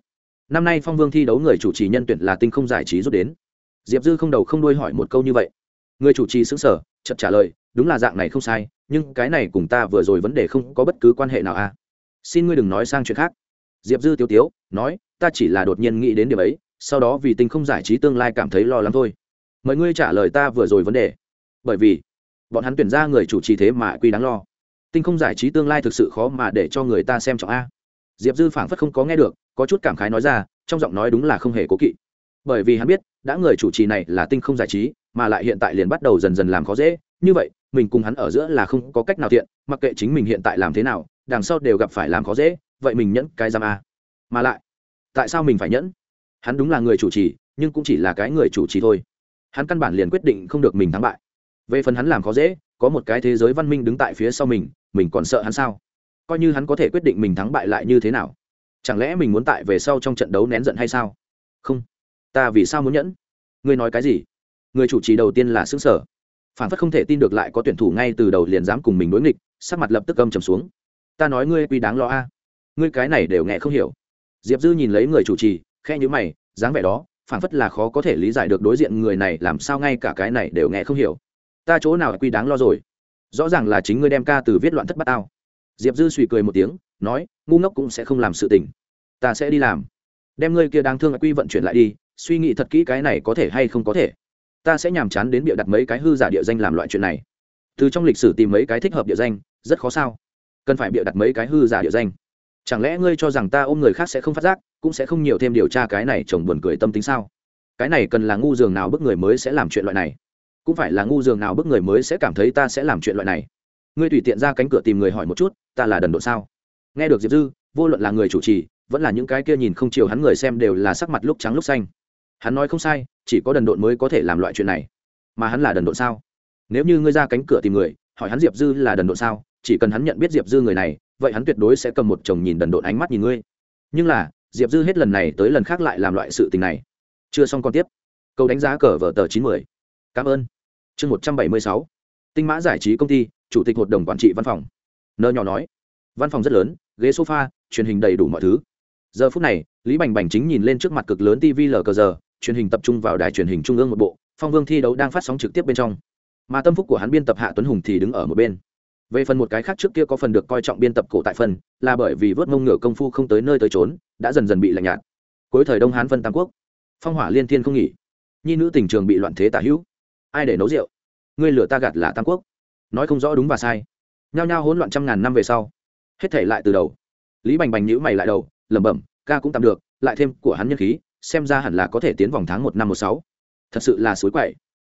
Năm nay phong vương thi đấu người chủ trì nhân tuyển là tinh không giải trí rút đến. Diệp dư không đầu không đuôi hỏi một câu như vậy. Người chủ trì xứng sở chậm trả lời, đúng là dạng này không sai, nhưng cái này cùng ta vừa rồi vấn đề không có bất cứ quan hệ nào à. Xin ngươi đừng nói sang chuyện khác. Diệp dư tiêu tiếu, nói, ta chỉ là đột nhiên nghĩ đến điều ấy, sau đó vì tinh không giải trí tương lai cảm thấy lo lắng thôi. Mời ngươi trả lời ta vừa rồi vấn đề bởi vì bọn hắn tuyển ra người chủ trì thế mà quy đáng lo. Tinh không giải trí tương lai thực sự khó mà để cho người ta xem trọng a. Diệp dư phảng phất không có nghe được, có chút cảm khái nói ra, trong giọng nói đúng là không hề cố kỵ. Bởi vì hắn biết, đã người chủ trì này là tinh không giải trí, mà lại hiện tại liền bắt đầu dần dần làm khó dễ, như vậy, mình cùng hắn ở giữa là không có cách nào thiện mặc kệ chính mình hiện tại làm thế nào, đằng sau đều gặp phải làm khó dễ, vậy mình nhẫn cái giam a. Mà lại, tại sao mình phải nhẫn? Hắn đúng là người chủ trì, nhưng cũng chỉ là cái người chủ trì thôi. Hắn căn bản liền quyết định không được mình thắng bại về phần hắn làm khó dễ, có một cái thế giới văn minh đứng tại phía sau mình mình còn sợ hắn sao? Coi như hắn có thể quyết định mình thắng bại lại như thế nào. Chẳng lẽ mình muốn tại về sau trong trận đấu nén giận hay sao? Không. Ta vì sao muốn nhẫn? Ngươi nói cái gì? Người chủ trì đầu tiên là xứng sở phản phất không thể tin được lại có tuyển thủ ngay từ đầu liền dám cùng mình đối nghịch, sắc mặt lập tức âm trầm xuống. Ta nói ngươi quy đáng lo a. Ngươi cái này đều nghe không hiểu. Diệp dư nhìn lấy người chủ trì khe nhữ mày, dáng vẻ đó, phản phất là khó có thể lý giải được đối diện người này làm sao ngay cả cái này đều nghe không hiểu ta chỗ nào quy đáng lo rồi? Rõ ràng là chính ngươi đem ca từ viết loạn thất bát tao. Diệp dư suy cười một tiếng, nói, ngu ngốc cũng sẽ không làm sự tình. Ta sẽ đi làm. Đem ngươi kia đáng thương quy vận chuyển lại đi, suy nghĩ thật kỹ cái này có thể hay không có thể. Ta sẽ nhàm chán đến bịa đặt mấy cái hư giả địa danh làm loại chuyện này. Từ trong lịch sử tìm mấy cái thích hợp địa danh, rất khó sao? Cần phải bịa đặt mấy cái hư giả địa danh. Chẳng lẽ ngươi cho rằng ta ôm người khác sẽ không phát giác, cũng sẽ không nhiều thêm điều tra cái này chồng buồn cười tâm tính sao? Cái này cần là ngu dường nào bức người mới sẽ làm chuyện loại này? Cũng phải là ngu dường nào bức người mới sẽ cảm thấy ta sẽ làm chuyện loại này. Ngươi tùy tiện ra cánh cửa tìm người hỏi một chút, ta là đần độ sao? Nghe được diệp dư, vô luận là người chủ trì, vẫn là những cái kia nhìn không chiều hắn người xem đều là sắc mặt lúc trắng lúc xanh. Hắn nói không sai, chỉ có đần độn mới có thể làm loại chuyện này. Mà hắn là đần độn sao? Nếu như ngươi ra cánh cửa tìm người, hỏi hắn diệp dư là đần độn sao, chỉ cần hắn nhận biết diệp dư người này, vậy hắn tuyệt đối sẽ cầm một chồng nhìn đần độn ánh mắt nhìn ngươi. Nhưng là, diệp dư hết lần này tới lần khác lại làm loại sự tình này. Chưa xong còn tiếp. Câu đánh giá cờ vở tờ chín mươi cảm ơn. Chương một trăm bảy mươi sáu. Tinh mã giải trí công ty, chủ tịch hội đồng quản trị văn phòng. Nơ nhỏ nói. Văn phòng rất lớn, ghế sofa, truyền hình đầy đủ mọi thứ. Giờ phút này, lý bành bành chính nhìn lên trước mặt cực lớn tv lờ cờ giờ truyền hình tập trung vào đài truyền hình trung ương một bộ, phong vương thi đấu đang phát sóng trực tiếp bên trong. Mà tâm phúc của hắn biên tập hạ tuấn hùng thì đứng ở một bên. Về phần một cái khác trước kia có phần được coi trọng biên tập cổ tại phần, là bởi vì vớt mông ngựa công phu không tới nơi tới trốn, đã dần dần bị lạnh nhạt. Cuối thời đông hán phân tam quốc. Phong hỏa liên thiên không nghỉ. Nhi nữ tình trường bị loạn thế tả hữu ai để nấu rượu? Ngươi lửa ta gạt là tam quốc. Nói không rõ đúng và sai. Nhao nhao hỗn loạn trăm ngàn năm về sau, hết thể lại từ đầu. Lý bành bành nhữ mày lại đầu, lẩm bẩm, ca cũng tạm được, lại thêm của hắn nhân khí, xem ra hẳn là có thể tiến vòng tháng một năm một sáu. Thật sự là suối quậy.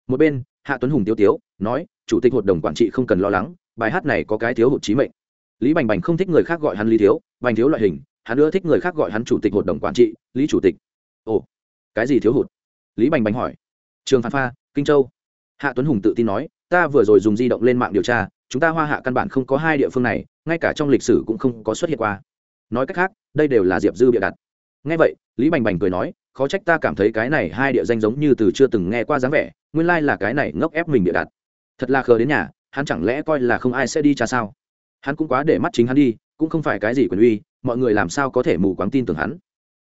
Một bên, hạ tuấn hùng tiêu tiếu, nói, chủ tịch hội đồng quản trị không cần lo lắng, bài hát này có cái thiếu hụt trí mệnh. Lý bành bành không thích người khác gọi hắn lý thiếu, bành thiếu loại hình, hắn nữa thích người khác gọi hắn chủ tịch hội đồng quản trị, lý chủ tịch. Ồ, cái gì thiếu hụt? Lý bành bành hỏi. Trường phản pha, kinh châu hạ tuấn hùng tự tin nói, ta vừa rồi dùng di động lên mạng điều tra, chúng ta hoa hạ căn bản không có hai địa phương này, ngay cả trong lịch sử cũng không có xuất hiện qua. Nói cách khác, đây đều là diệp dư bịa đặt. Ngay vậy, lý bành bành cười nói, khó trách ta cảm thấy cái này hai địa danh giống như từ chưa từng nghe qua dáng vẻ, nguyên lai、like、là cái này ngốc ép mình bịa đặt. Thật là khờ đến nhà, hắn chẳng lẽ coi là không ai sẽ đi cha sao? Hắn cũng quá để mắt chính hắn đi, cũng không phải cái gì quyền uy, mọi người làm sao có thể mù quáng tin tưởng hắn.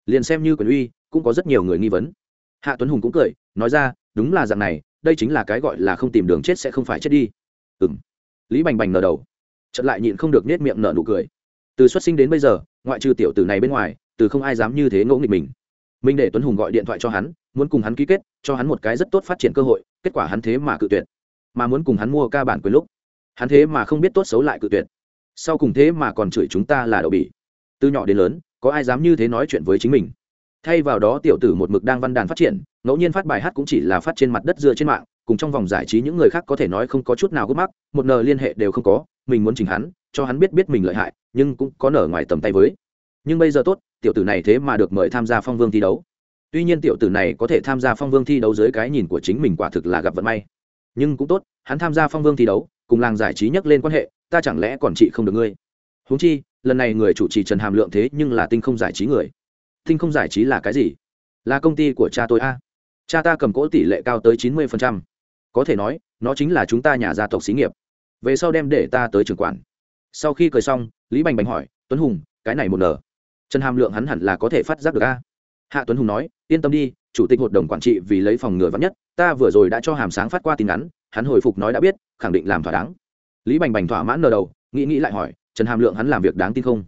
Liền xem như quyền uy, cũng có rất nhiều người nghi vấn. Hạ tuấn hùng cũng cười, nói ra, đúng là dạng này đây chính là cái gọi là không tìm đường chết sẽ không phải chết đi. Ừ m lý bành bành nở đầu Trận lại nhịn không được nết miệng nở nụ cười. Từ xuất sinh đến bây giờ, ngoại trừ tiểu tử này bên ngoài, từ không ai dám như thế ngỗ nghịch mình. Mình để tuấn hùng gọi điện thoại cho hắn, muốn cùng hắn ký kết, cho hắn một cái rất tốt phát triển cơ hội, kết quả hắn thế mà cự tuyệt. Mà muốn cùng hắn mua ca bản quyền lúc, hắn thế mà không biết tốt xấu lại cự tuyệt. Sau cùng thế mà còn chửi chúng ta là đậu bỉ. Từ nhỏ đến lớn, có ai dám như thế nói chuyện với chính mình? Thay vào đó tiểu tử một mực đang văn đàn phát triển, ngẫu nhiên phát bài hát cũng chỉ là phát trên mặt đất dựa trên mạng, cùng trong vòng giải trí những người khác có thể nói không có chút nào gấp mắc, một nờ liên hệ đều không có, mình muốn chỉnh hắn, cho hắn biết biết mình lợi hại, nhưng cũng có nở ngoài tầm tay với. Nhưng bây giờ tốt, tiểu tử này thế mà được mời tham gia phong vương thi đấu. Tuy nhiên tiểu tử này có thể tham gia phong vương thi đấu dưới cái nhìn của chính mình quả thực là gặp vận may. Nhưng cũng tốt, hắn tham gia phong vương thi đấu, cùng làng giải trí nhắc lên quan hệ, ta chẳng lẽ còn chị không được ngươi? Huống chi, lần này người chủ trì trần hàm lượng thế nhưng là tinh không giải trí người tinh không giải trí là cái gì? Là công ty của cha tôi a. Cha ta cầm cỗ tỷ lệ cao tới chín mươi có thể nói, nó chính là chúng ta nhà gia tộc xí nghiệp. Về sau đem để ta tới trường quản. Sau khi cười xong, lý bành bành hỏi, tuấn hùng, cái này một nở trần hàm lượng hắn hẳn là có thể phát giác được a. Hạ tuấn hùng nói, yên tâm đi, chủ tịch hội đồng quản trị vì lấy phòng ngừa vắn nhất, ta vừa rồi đã cho hàm sáng phát qua tin ngắn hắn hồi phục nói đã biết, khẳng định làm thỏa đáng. Lý bành bành thỏa mãn nở đầu, nghĩ nghĩ lại hỏi, trần hàm lượng hắn làm việc đáng tin không?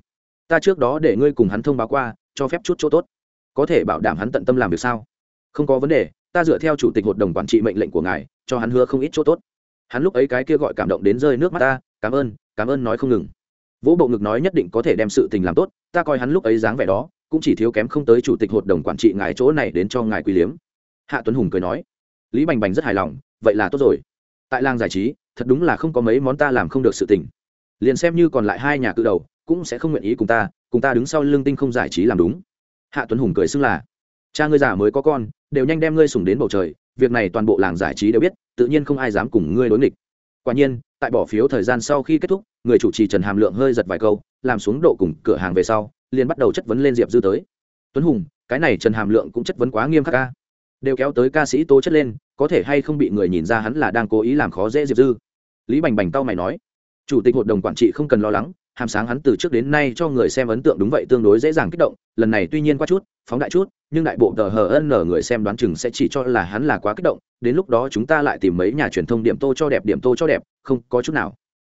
Ta trước đó để ngươi cùng hắn thông báo qua cho phép chút chỗ tốt. Có thể bảo đảm hắn tận tâm làm việc sao? Không có vấn đề, ta dựa theo chủ tịch hội đồng quản trị mệnh lệnh của ngài, cho hắn hứa không ít chỗ tốt. Hắn lúc ấy cái kia gọi cảm động đến rơi nước mắt ta, cảm ơn cảm ơn nói không ngừng. Vũ bộ ngực nói nhất định có thể đem sự tình làm tốt, ta coi hắn lúc ấy dáng vẻ đó, cũng chỉ thiếu kém không tới chủ tịch hội đồng quản trị ngài chỗ này đến cho ngài quý liếm. Hạ tuấn hùng cười nói, lý bành bành rất hài lòng, vậy là tốt rồi. Tại làng giải trí, thật đúng là không có mấy món ta làm không được sự tình. Liền xem như còn lại hai nhà cự đầu cũng sẽ không nguyện ý cùng ta cùng ta đứng sau lưng tinh không giải trí làm đúng. Hạ tuấn hùng cười xưng là, cha ngươi già mới có con, đều nhanh đem ngươi sủng đến bầu trời, việc này toàn bộ làng giải trí đều biết, tự nhiên không ai dám cùng ngươi đối nghịch. Quả nhiên, tại bỏ phiếu thời gian sau khi kết thúc, người chủ trì trần hàm lượng hơi giật vài câu, làm xuống độ cùng cửa hàng về sau, liền bắt đầu chất vấn lên diệp dư tới. Tuấn hùng, cái này trần hàm lượng cũng chất vấn quá nghiêm khắc ca đều kéo tới ca sĩ tố chất lên, có thể hay không bị người nhìn ra hắn là đang cố ý làm khó dễ diệp dư. Lý bành bành tao mày nói, chủ tịch hội đồng quản trị không cần lo lắng hàm sáng hắn từ trước đến nay cho người xem ấn tượng đúng vậy tương đối dễ dàng kích động, lần này tuy nhiên qua chút, phóng đại chút, nhưng đại bộ tờ hờ n người xem đoán chừng sẽ chỉ cho là hắn là quá kích động, đến lúc đó chúng ta lại tìm mấy nhà truyền thông điểm tô cho đẹp, điểm tô cho đẹp, không có chút nào.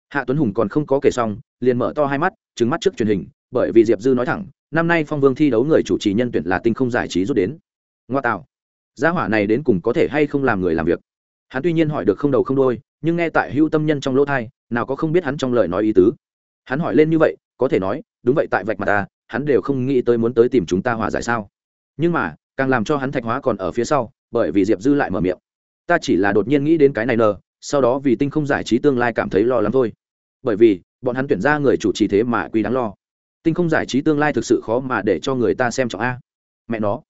Hạ tuấn hùng còn không có kể xong, liền mở to hai mắt trứng mắt trước truyền hình, bởi vì diệp dư nói thẳng, năm nay phong vương thi đấu người chủ trì nhân tuyển là tinh không giải trí rút đến. Ngoa tạo. Gia hỏa này đến cùng có thể hay không làm người làm việc? Hắn tuy nhiên hỏi được không đầu không đôi nhưng nghe tại hưu tâm nhân trong lỗ thai, nào có không biết hắn trong lời nói ý tứ hắn hỏi lên như vậy, có thể nói, đúng vậy tại vạch mặt ta, hắn đều không nghĩ tới muốn tới tìm chúng ta hòa giải sao. Nhưng mà, càng làm cho hắn thạch hóa còn ở phía sau, bởi vì diệp dư lại mở miệng. Ta chỉ là đột nhiên nghĩ đến cái này nờ, sau đó vì tinh không giải trí tương lai cảm thấy lo lắng thôi. Bởi vì, bọn hắn tuyển ra người chủ trì thế mà quy đáng lo. Tinh không giải trí tương lai thực sự khó mà để cho người ta xem trọng a. Mẹ nó,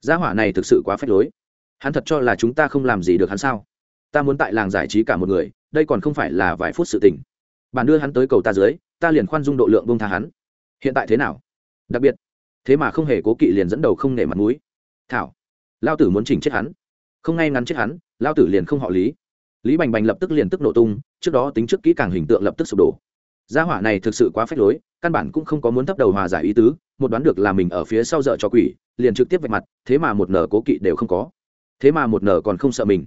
gia hỏa này thực sự quá phép lối. Hắn thật cho là chúng ta không làm gì được hắn sao? Ta muốn tại làng giải trí cả một người, đây còn không phải là vài phút sự tình. Bạn đưa hắn tới cầu ta dưới ta liền khoan dung độ lượng bông tha hắn. Hiện tại thế nào? Đặc biệt, thế mà không hề cố kỵ liền dẫn đầu không nể mặt mũi. Thảo, lao tử muốn chỉnh chết hắn. Không ngay ngắn chết hắn, lao tử liền không họ lý. Lý bành bành lập tức liền tức nổ tung, trước đó tính trước kỹ càng hình tượng lập tức sụp đổ. Gia hỏa này thực sự quá phép lối, căn bản cũng không có muốn thấp đầu hòa giải ý tứ, một đoán được là mình ở phía sau dợ cho quỷ, liền trực tiếp vạch mặt, thế mà một nở cố kỵ đều không có. Thế mà một nở còn không sợ mình.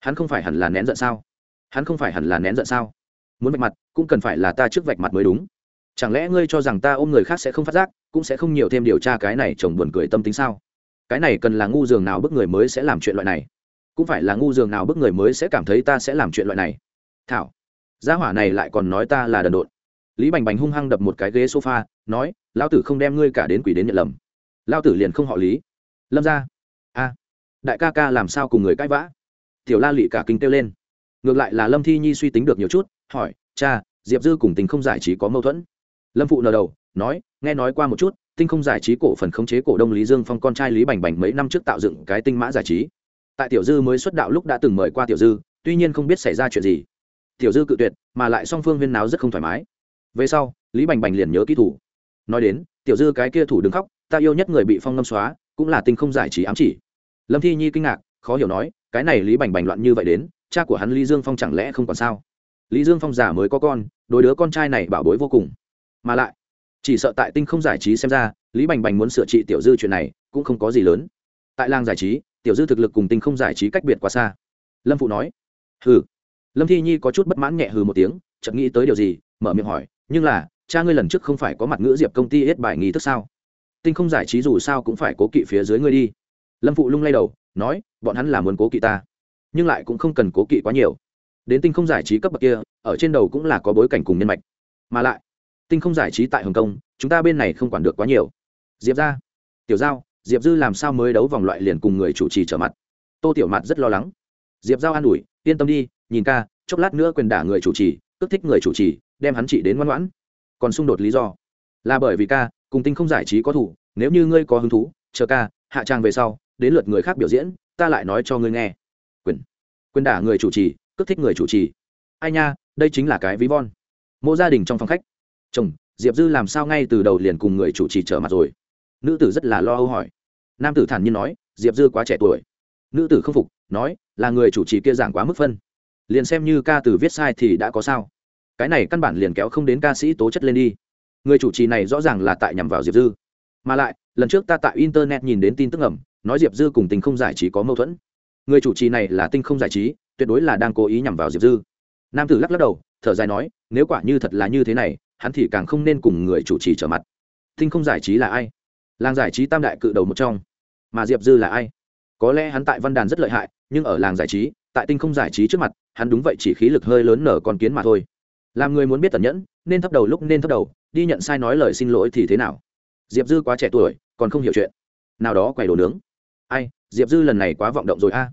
Hắn không phải hẳn là nén giận sao? Hắn không phải hẳn là nén giận sao? Muốn vạch mặt, cũng cần phải là ta trước vạch mặt mới đúng. Chẳng lẽ ngươi cho rằng ta ôm người khác sẽ không phát giác, cũng sẽ không nhiều thêm điều tra cái này chồng buồn cười tâm tính sao? Cái này cần là ngu dường nào bức người mới sẽ làm chuyện loại này? Cũng phải là ngu dường nào bức người mới sẽ cảm thấy ta sẽ làm chuyện loại này? Thảo, gia hỏa này lại còn nói ta là đần độn. Lý bành bành hung hăng đập một cái ghế sofa, nói lao tử không đem ngươi cả đến quỷ đến nhận lầm. Lao tử liền không họ lý. Lâm ra, a, đại ca ca làm sao cùng người cãi vã? Tiểu la lị cả kinh kêu lên ngược lại là lâm thi nhi suy tính được nhiều chút, hỏi, cha, diệp dư cùng tình không giải trí có mâu thuẫn? Lâm phụ nờ đầu, nói, nghe nói qua một chút tinh không giải trí cổ phần khống chế cổ đông lý dương phong con trai lý bành bành mấy năm trước tạo dựng cái tinh mã giải trí. Tại tiểu dư mới xuất đạo lúc đã từng mời qua tiểu dư, tuy nhiên không biết xảy ra chuyện gì. Tiểu dư cự tuyệt, mà lại song phương viên náo rất không thoải mái. Về sau, lý bành bành liền nhớ kỹ thủ. Nói đến, tiểu dư cái kia thủ đứng khóc, ta yêu nhất người bị phong ngâm xóa, cũng là tinh không giải trí ám chỉ. Lâm thi nhi kinh ngạc, khó hiểu nói, cái này lý bành bành loạn như vậy đến cha của hắn lý dương phong chẳng lẽ không còn sao? Lý dương phong già mới có con đôi đứa con trai này bảo bối vô cùng. Mà lại, chỉ sợ tại tinh không giải trí xem ra, lý bành bành muốn sửa trị tiểu dư chuyện này cũng không có gì lớn. Tại làng giải trí, tiểu dư thực lực cùng tinh không giải trí cách biệt quá xa. Lâm phụ nói, hừ. Lâm thi nhi có chút bất mãn nhẹ hừ một tiếng, chợt nghĩ tới điều gì, mở miệng hỏi, nhưng là, cha ngươi lần trước không phải có mặt ngữ diệp công ty hết bài nghi thức sao? Tinh không giải trí dù sao cũng phải cố kỵ phía dưới ngươi đi. Lâm phụ lung lay đầu, nói, bọn hắn là muốn cố kỵ ta nhưng lại cũng không cần cố kỵ quá nhiều. Đến tinh không giải trí cấp bậc kia, ở trên đầu cũng là có bối cảnh cùng nhân mạch. Mà lại, tinh không giải trí tại hồng kông, chúng ta bên này không quản được quá nhiều. Diệp ra tiểu giao, diệp dư làm sao mới đấu vòng loại liền cùng người chủ trì trở mặt? Tô tiểu mặt rất lo lắng. Diệp giao an ủi, yên tâm đi, nhìn ca, chốc lát nữa quyền đả người chủ trì tức thích người chủ trì, đem hắn chỉ đến ngoan ngoãn. Còn xung đột lý do. Là bởi vì ca, cùng tinh không giải trí có thủ, nếu như ngươi có hứng thú, chờ ca, hạ trang về sau, đến lượt người khác biểu diễn, ta lại nói cho ngươi nghe quyền đả người chủ trì cướp thích người chủ trì. Ai nha, đây chính là cái ví von. Mỗi gia đình trong phòng khách. Chồng, diệp dư làm sao ngay từ đầu liền cùng người chủ trì trở mặt rồi? Nữ tử rất là lo âu hỏi. Nam tử thản nhiên nói, diệp dư quá trẻ tuổi. Nữ tử không phục, nói, là người chủ trì kia giảng quá mức phân. Liền xem như ca từ viết sai thì đã có sao. Cái này căn bản liền kéo không đến ca sĩ tố chất lên đi. Người chủ trì này rõ ràng là tại nhằm vào diệp dư. Mà lại, lần trước ta tại internet nhìn đến tin tức ẩm nói diệp dư cùng tình không giải trí có mâu thuẫn người chủ trì này là tinh không giải trí, tuyệt đối là đang cố ý nhằm vào diệp dư. Nam tử lắc lắc đầu, thở dài nói, nếu quả như thật là như thế này, hắn thì càng không nên cùng người chủ trì trở mặt. Tinh không giải trí là ai? Làng giải trí tam đại cự đầu một trong. Mà diệp dư là ai? Có lẽ hắn tại văn đàn rất lợi hại, nhưng ở làng giải trí, tại tinh không giải trí trước mặt, hắn đúng vậy chỉ khí lực hơi lớn nở con kiến mà thôi. Làm người muốn biết tẩn nhẫn, nên thấp đầu lúc nên thấp đầu, đi nhận sai nói lời xin lỗi thì thế nào? Diệp dư quá trẻ tuổi, còn không hiểu chuyện. Nào đó quầy đồ nướng. Ai, diệp dư lần này quá vọng động rồi a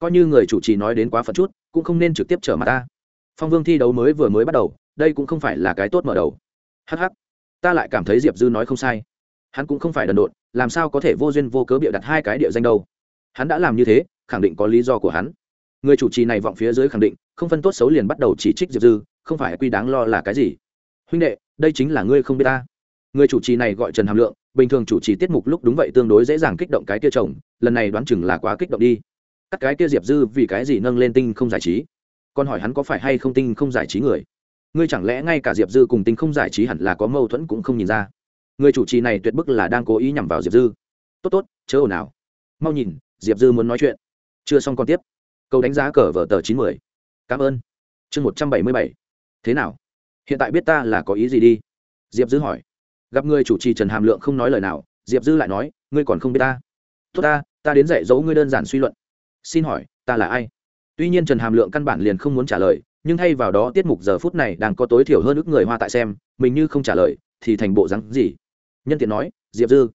coi như người chủ trì nói đến quá phận chút, cũng không nên trực tiếp trở mặt ta. Phong vương thi đấu mới vừa mới bắt đầu, đây cũng không phải là cái tốt mở đầu. Hh ta lại cảm thấy diệp dư nói không sai. Hắn cũng không phải đần độn, làm sao có thể vô duyên vô cớ bịa đặt hai cái địa danh đâu. Hắn đã làm như thế, khẳng định có lý do của hắn. Người chủ trì này vọng phía dưới khẳng định, không phân tốt xấu liền bắt đầu chỉ trích diệp dư, không phải quy đáng lo là cái gì. Huynh đệ, đây chính là ngươi không biết ta. Người chủ trì này gọi trần hàm lượng, bình thường chủ trì tiết mục lúc đúng vậy tương đối dễ dàng kích động cái kia chồng, lần này đoán chừng là quá kích động đi cắt cái kia diệp dư vì cái gì nâng lên tinh không giải trí? Còn hỏi hắn có phải hay không tinh không giải trí người? Ngươi chẳng lẽ ngay cả diệp dư cùng tinh không giải trí hẳn là có mâu thuẫn cũng không nhìn ra? Người chủ trì này tuyệt bức là đang cố ý nhằm vào diệp dư. Tốt tốt, chớ ồn ào. Mau nhìn, diệp dư muốn nói chuyện. Chưa xong còn tiếp. Câu đánh giá cờ vở tờ chín mươi cảm ơn. Chương một trăm bảy mươi bảy. Thế nào? Hiện tại biết ta là có ý gì đi? Diệp dư hỏi. Gặp người chủ trì trần hàm lượng không nói lời nào, diệp dư lại nói, ngươi còn không biết ta. Tốt ta ta đến dạy dỗ ngươi đơn giản suy luận xin hỏi, ta là ai? Tuy nhiên trần hàm lượng căn bản liền không muốn trả lời, nhưng thay vào đó tiết mục giờ phút này đang có tối thiểu hơn ước người hoa tại xem, mình như không trả lời, thì thành bộ rắn gì? Nhân tiện nói, diệp dư.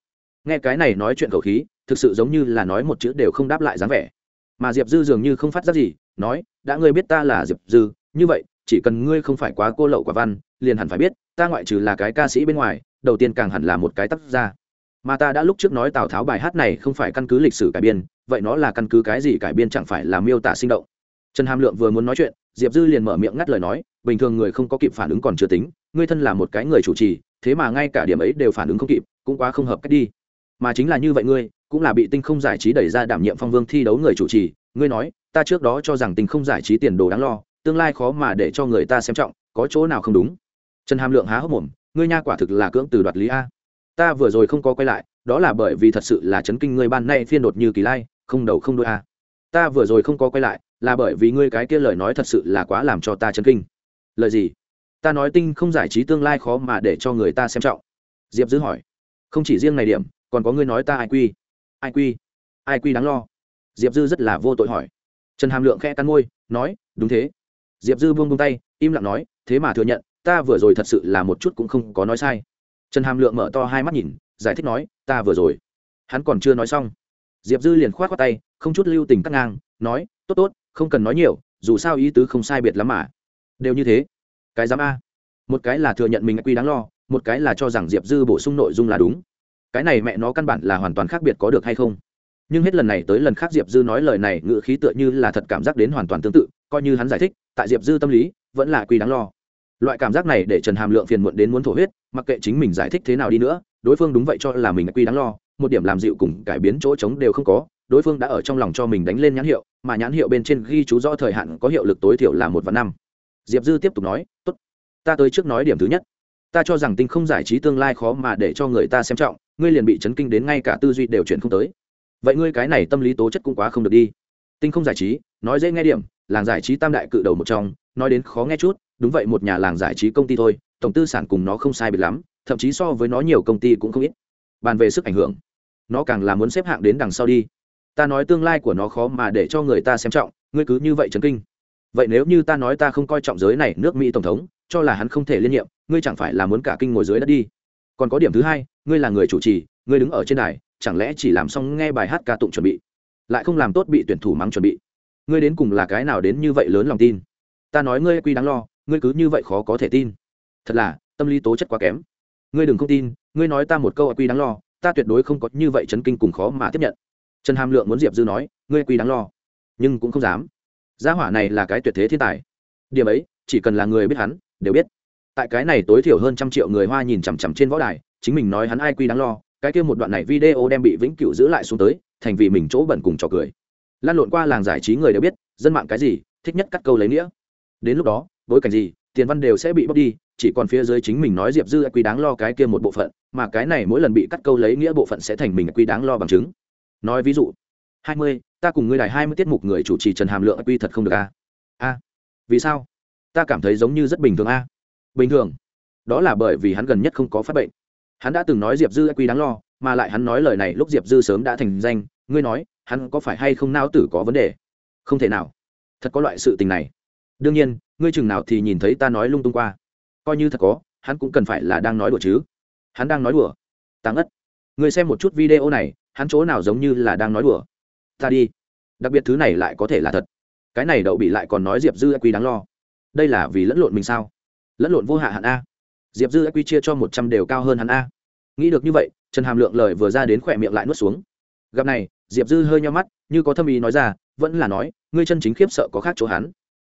Nghe cái này nói chuyện khẩu khí, thực sự giống như là nói một chữ đều không đáp lại dáng vẻ. Mà diệp dư dường như không phát giác gì, nói, đã ngươi biết ta là diệp dư, như vậy, chỉ cần ngươi không phải quá cô lậu quả văn, liền hẳn phải biết, ta ngoại trừ là cái ca sĩ bên ngoài, đầu tiên càng hẳn là một cái tác gia. Mà ta đã lúc trước nói tào tháo bài hát này không phải căn cứ lịch sử cải biên vậy nó là căn cứ cái gì cải biên chẳng phải là miêu tả sinh động? Trần hàm lượng vừa muốn nói chuyện, diệp dư liền mở miệng ngắt lời nói, bình thường người không có kịp phản ứng còn chưa tính, ngươi thân là một cái người chủ trì, thế mà ngay cả điểm ấy đều phản ứng không kịp, cũng quá không hợp cách đi. Mà chính là như vậy ngươi, cũng là bị tinh không giải trí đẩy ra đảm nhiệm phong vương thi đấu người chủ trì, ngươi nói, ta trước đó cho rằng tinh không giải trí tiền đồ đáng lo, tương lai khó mà để cho người ta xem trọng, có chỗ nào không đúng? Trần hàm lượng há hốc mồm, ngươi nha quả thực là cưỡng từ đoạt lý a. Ta vừa rồi không có quay lại, đó là bởi vì thật sự là chấn kinh ngươi ban nay phiên đột như kỳ lai không đầu không đôi a à. ta vừa rồi không có quay lại, là bởi vì ngươi cái kia lời nói thật sự là quá làm cho ta chấn kinh. Lời gì? Ta nói tinh không giải trí tương lai khó mà để cho người ta xem trọng. Diệp dư hỏi. Không chỉ riêng này điểm, còn có ngươi nói ta ai quy? Ai quy? Ai quy đáng lo? Diệp dư rất là vô tội hỏi. Trần hàm lượng khẽ cắn môi, nói, đúng thế. Diệp dư buông buông tay, im lặng nói, thế mà thừa nhận, ta vừa rồi thật sự là một chút cũng không có nói sai. Trần hàm lượng mở to hai mắt nhìn, giải thích nói, ta vừa rồi. Hắn còn chưa nói xong diệp dư liền k h o á t khoác tay, không chút lưu tình cắt ngang, nói, tốt tốt, không cần nói nhiều, dù sao ý tứ không sai biệt lắm mà. Đều như thế. Cái dám a. Một cái là thừa nhận mình quy đáng lo, một cái là cho rằng diệp dư bổ sung nội dung là đúng. Cái này mẹ nó căn bản là hoàn toàn khác biệt có được hay không? Nhưng hết lần này tới lần khác diệp dư nói lời này ngự khí tựa như là thật cảm giác đến hoàn toàn tương tự, coi như hắn giải thích, tại diệp dư tâm lý, vẫn là quy đáng lo. Loại cảm giác này để trần hàm lượng phiền muộn đến muốn thổ huyết, mặc kệ chính mình giải thích thế nào đi nữa, đối phương đúng vậy cho là mình quy đáng lo một điểm làm dịu cùng cải biến chỗ trống đều không có, đối phương đã ở trong lòng cho mình đánh lên nhãn hiệu, mà nhãn hiệu bên trên ghi chú rõ thời hạn có hiệu lực tối thiểu là một và năm. Diệp dư tiếp tục nói, tốt, ta tới trước nói điểm thứ nhất. Ta cho rằng tinh không giải trí tương lai khó mà để cho người ta xem trọng, ngươi liền bị chấn kinh đến ngay cả tư duy đều chuyển không tới. Vậy ngươi cái này tâm lý tố chất cũng quá không được đi. Tinh không giải trí, nói dễ nghe điểm, làng giải trí tam đại cự đầu một trong, nói đến khó nghe chút, đúng vậy một nhà làng giải trí công ty thôi, tổng tư sản cùng nó không sai biệt lắm, thậm chí so với nó nhiều công ty cũng không ít. Bàn về sức ảnh hưởng nó càng là muốn xếp hạng đến đằng sau đi. Ta nói tương lai của nó khó mà để cho người ta xem trọng, ngươi cứ như vậy chấn kinh. Vậy nếu như ta nói ta không coi trọng giới này nước mỹ tổng thống, cho là hắn không thể liên nhiệm, ngươi chẳng phải là muốn cả kinh ngồi dưới đất đi. Còn có điểm thứ hai, ngươi là người chủ trì, ngươi đứng ở trên đài, chẳng lẽ chỉ làm xong nghe bài hát ca tụng chuẩn bị, lại không làm tốt bị tuyển thủ mắng chuẩn bị? Ngươi đến cùng là cái nào đến như vậy lớn lòng tin? Ta nói ngươi quy đáng lo, ngươi cứ như vậy khó có thể tin. Thật là, tâm lý tố chất quá kém. Ngươi đừng không tin, ngươi nói ta một câu quy đáng lo ta tuyệt đối không có như vậy chấn kinh cùng khó mà tiếp nhận. Trần hàm lượng muốn diệp dư nói, ngươi quy đáng lo, nhưng cũng không dám. Gia hỏa này là cái tuyệt thế thiên tài. Điểm ấy, chỉ cần là người biết hắn, đều biết. Tại cái này tối thiểu hơn trăm triệu người hoa nhìn chằm chằm trên võ đài, chính mình nói hắn ai quy đáng lo, cái kia một đoạn này video đem bị vĩnh cửu giữ lại xuống tới, thành vì mình chỗ bẩn cùng trò cười. Lan lộn qua làng giải trí người đều biết, dân mạng cái gì, thích nhất cắt câu lấy nghĩa. Đến lúc đó, bối cảnh gì, tiền văn đều sẽ bị bóc đi chỉ còn phía dưới chính mình nói diệp dư quy đáng lo cái kia một bộ phận, mà cái này mỗi lần bị cắt câu lấy nghĩa bộ phận sẽ thành mình quy đáng lo bằng chứng. Nói ví dụ, hai mươi, ta cùng ngươi đài hai mươi tiết mục người chủ trì trần hàm lượng quy thật không được a. A. Vì sao? Ta cảm thấy giống như rất bình thường a. Bình thường. Đó là bởi vì hắn gần nhất không có phát bệnh. Hắn đã từng nói diệp dư quy đáng lo, mà lại hắn nói lời này lúc diệp dư sớm đã thành danh, ngươi nói, hắn có phải hay không não tử có vấn đề? Không thể nào. Thật có loại sự tình này. Đương nhiên, ngươi chừng nào thì nhìn thấy ta nói lung tung qua coi như thật có, hắn cũng cần phải là đang nói đùa chứ. Hắn đang nói đùa. Tăng ất Người xem một chút video này, hắn chỗ nào giống như là đang nói đùa? Ta đi. Đặc biệt thứ này lại có thể là thật. Cái này đậu bị lại còn nói diệp dư quy đáng lo. Đây là vì lẫn lộn mình sao? Lẫn lộn vô hạ hạn a. Diệp dư quy chia cho một trăm đều cao hơn hắn a. Nghĩ được như vậy, trần hàm lượng lời vừa ra đến khỏe miệng lại nuốt xuống. Gặp này, diệp dư hơi nho mắt, như có thâm ý nói ra, vẫn là nói, ngươi chân chính khiếp sợ có khác chỗ hắn.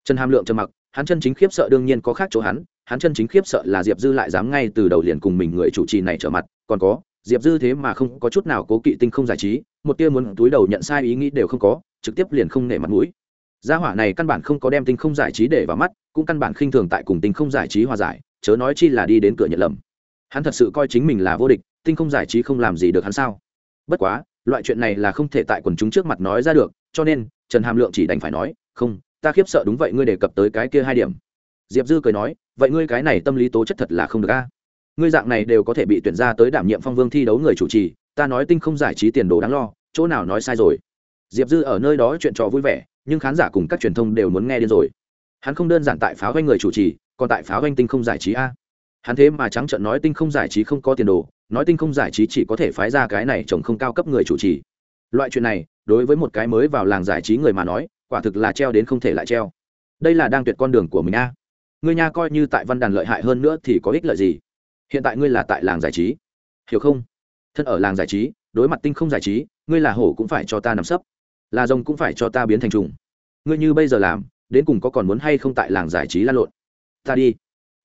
Trần hàm lượng trầm mặc, hắn chân chính khiếp sợ đương nhiên có khác chỗ hắn hắn chân chính khiếp sợ là diệp dư lại dám ngay từ đầu liền cùng mình người chủ trì này trở mặt, còn có, diệp dư thế mà không có chút nào cố kỵ tinh không giải trí, một tia muốn túi đầu nhận sai ý nghĩ đều không có, trực tiếp liền không nể mặt mũi. Gia hỏa này căn bản không có đem tinh không giải trí để vào mắt, cũng căn bản khinh thường tại cùng tinh không giải trí hòa giải, chớ nói chi là đi đến cửa nhận lầm. Hắn thật sự coi chính mình là vô địch, tinh không giải trí không làm gì được hắn sao? Bất quá, loại chuyện này là không thể tại quần chúng trước mặt nói ra được, cho nên, trần hàm lượng chỉ đành phải nói, không, ta khiếp sợ đúng vậy, ngươi đề cập tới cái kia hai điểm diệp dư cười nói, vậy ngươi cái này tâm lý tố chất thật là không được a. Ngươi dạng này đều có thể bị tuyển ra tới đảm nhiệm phong vương thi đấu người chủ trì, ta nói tinh không giải trí tiền đồ đáng lo, chỗ nào nói sai rồi. Diệp dư ở nơi đó chuyện trò vui vẻ, nhưng khán giả cùng các truyền thông đều muốn nghe điên rồi. Hắn không đơn giản tại pháo doanh người chủ trì, còn tại pháo doanh tinh không giải trí a. Hắn thế mà trắng trợn nói tinh không giải trí không có tiền đồ, nói tinh không giải trí chỉ có thể phái ra cái này chồng không cao cấp người chủ trì. Loại chuyện này, đối với một cái mới vào làng giải trí người mà nói, quả thực là treo đến không thể lại treo. Đây là đang tuyệt con đường của mình a ngươi nha coi như tại văn đàn lợi hại hơn nữa thì có ích lợi gì? Hiện tại ngươi là tại làng giải trí. Hiểu không? Thân ở làng giải trí, đối mặt tinh không giải trí, ngươi là hổ cũng phải cho ta nằm sấp. Là rồng cũng phải cho ta biến thành trùng. Ngươi như bây giờ làm, đến cùng có còn muốn hay không tại làng giải trí lan lộn? Ta đi.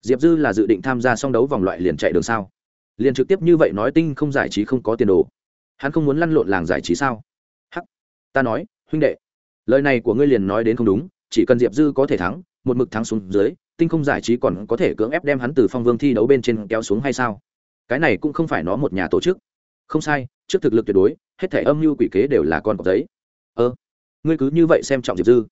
Diệp dư là dự định tham gia song đấu vòng loại liền chạy đường sao? Liền trực tiếp như vậy nói tinh không giải trí không có tiền đồ. Hắn không muốn lăn lộn làng giải trí sao? Hắc. Ta nói, huynh đệ, lời này của ngươi liền nói đến không đúng, chỉ cần diệp dư có thể thắng, một mực thắng xuống dưới tinh không giải trí còn có thể cưỡng ép đem hắn từ phong vương thi đấu bên trên kéo xuống hay sao? Cái này cũng không phải nó một nhà tổ chức. Không sai, trước thực lực tuyệt đối, hết thể âm mưu quỷ kế đều là con cọp giấy. Ơ, ngươi cứ như vậy xem trọng diệp dư.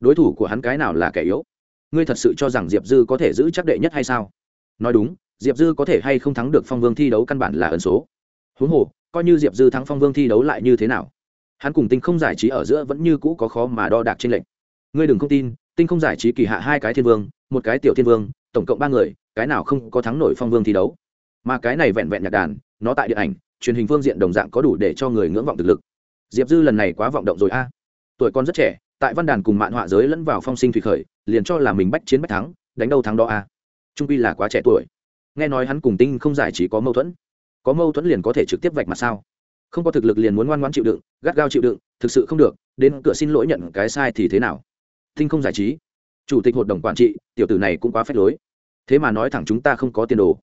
Đối thủ của hắn cái nào là kẻ yếu? Ngươi thật sự cho rằng diệp dư có thể giữ chắc đệ nhất hay sao? Nói đúng, diệp dư có thể hay không thắng được phong vương thi đấu căn bản là ẩn số. Huống hồ, coi như diệp dư thắng phong vương thi đấu lại như thế nào? Hắn cùng tinh không giải trí ở giữa vẫn như cũ có khó mà đo đạc trên lệnh ngươi đừng không tin tinh không giải trí kỳ hạ hai cái thiên vương, một cái tiểu thiên vương, tổng cộng ba người, cái nào không có thắng nổi phong vương thi đấu. Mà cái này vẹn vẹn nhạc đàn, nó tại điện ảnh, truyền hình phương diện đồng dạng có đủ để cho người ngưỡng vọng thực lực. Diệp dư lần này quá vọng động rồi a. Tuổi con rất trẻ, tại văn đàn cùng mạng họa giới lẫn vào phong sinh thủy khởi, liền cho là mình bách chiến bách thắng, đánh đâu thắng đó a. Trung pi là quá trẻ tuổi. Nghe nói hắn cùng tinh không giải trí có mâu thuẫn. Có mâu thuẫn liền có thể trực tiếp vạch mặt sao? Không có thực lực liền muốn ngoan ngoãn chịu đựng, gắt gao chịu đựng, thực sự không được, đến cửa xin lỗi nhận cái sai thì thế nào? Tinh không giải trí. Chủ tịch hội đồng quản trị, tiểu tử này cũng quá phép lối. Thế mà nói thẳng chúng ta không có tiền đồ.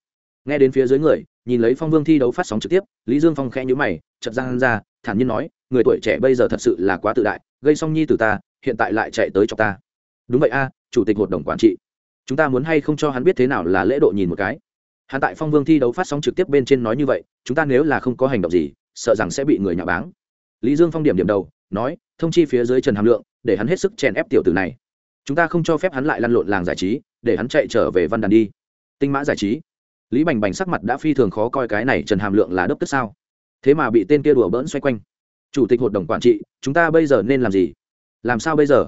Nghe đến phía dưới người, nhìn lấy phong vương thi đấu phát sóng trực tiếp, lý dương phong khẽ nhữ mày chật giang ra, thản nhiên nói, người tuổi trẻ bây giờ thật sự là quá tự đại, gây song nhi từ ta, hiện tại lại chạy tới cho ta. Đúng vậy a, chủ tịch hội đồng quản trị. Chúng ta muốn hay không cho hắn biết thế nào là lễ độ nhìn một cái. Hắn tại phong vương thi đấu phát sóng trực tiếp bên trên nói như vậy, chúng ta nếu là không có hành động gì, sợ rằng sẽ bị người nhà báng. Lý dương phong điểm điểm đầu nói, thông chi phía dưới trần hàm lượng, để hắn hết sức chèn ép tiểu tử này. Chúng ta không cho phép hắn lại lăn lộn làng giải trí, để hắn chạy trở về văn đàn đi. Tinh mã giải trí. Lý bành bành sắc mặt đã phi thường khó coi cái này trần hàm lượng là đốc tức sao? Thế mà bị tên kia đùa bỡn xoay quanh. Chủ tịch hội đồng quản trị, chúng ta bây giờ nên làm gì? Làm sao bây giờ?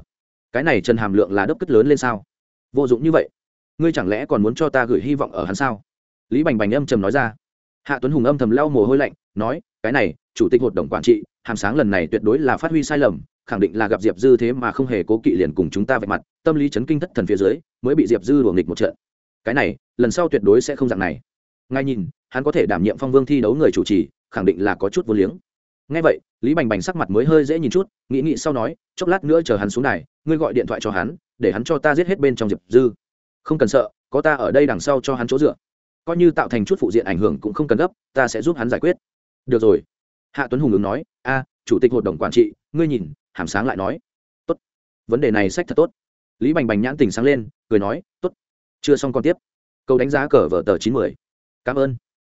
Cái này trần hàm lượng là đốc cất lớn lên sao? Vô dụng như vậy. Ngươi chẳng lẽ còn muốn cho ta gửi hy vọng ở hắn sao? Lý bành bành âm trầm nói ra. Hạ tuấn hùng âm thầm lau mồ hôi lạnh, nói, cái này, chủ tịch hội đồng quản trị hàm sáng lần này tuyệt đối là phát huy sai lầm, khẳng định là gặp diệp dư thế mà không hề cố kỵ liền cùng chúng ta vạch mặt, tâm lý chấn kinh thất thần phía dưới, mới bị diệp dư đuổi nghịch một trận. Cái này, lần sau tuyệt đối sẽ không dạng này. Ngay nhìn, hắn có thể đảm nhiệm phong vương thi đấu người chủ trì, khẳng định là có chút vô liếng. Ngay vậy, lý bành bành sắc mặt mới hơi dễ nhìn chút, nghĩ nghĩ sau nói, chốc lát nữa chờ hắn xuống này ngươi gọi điện thoại cho hắn, để hắn cho ta giết hết bên trong diệp dư. Không cần sợ, có ta ở đây đằng sau cho hắn chỗ dựa. Coi như tạo thành chút phụ diện ảnh hưởng cũng không cần gấp, ta sẽ giúp hắn giải quyết. Được rồi hạ tuấn hùng ứng nói, a, chủ tịch hội đồng quản trị, ngươi nhìn, hàm sáng lại nói. Tốt, vấn đề này sách thật tốt. Lý bành bành nhãn tình sáng lên, cười nói, tốt, chưa xong còn tiếp. Câu đánh giá cờ vở tờ chín mươi cảm ơn.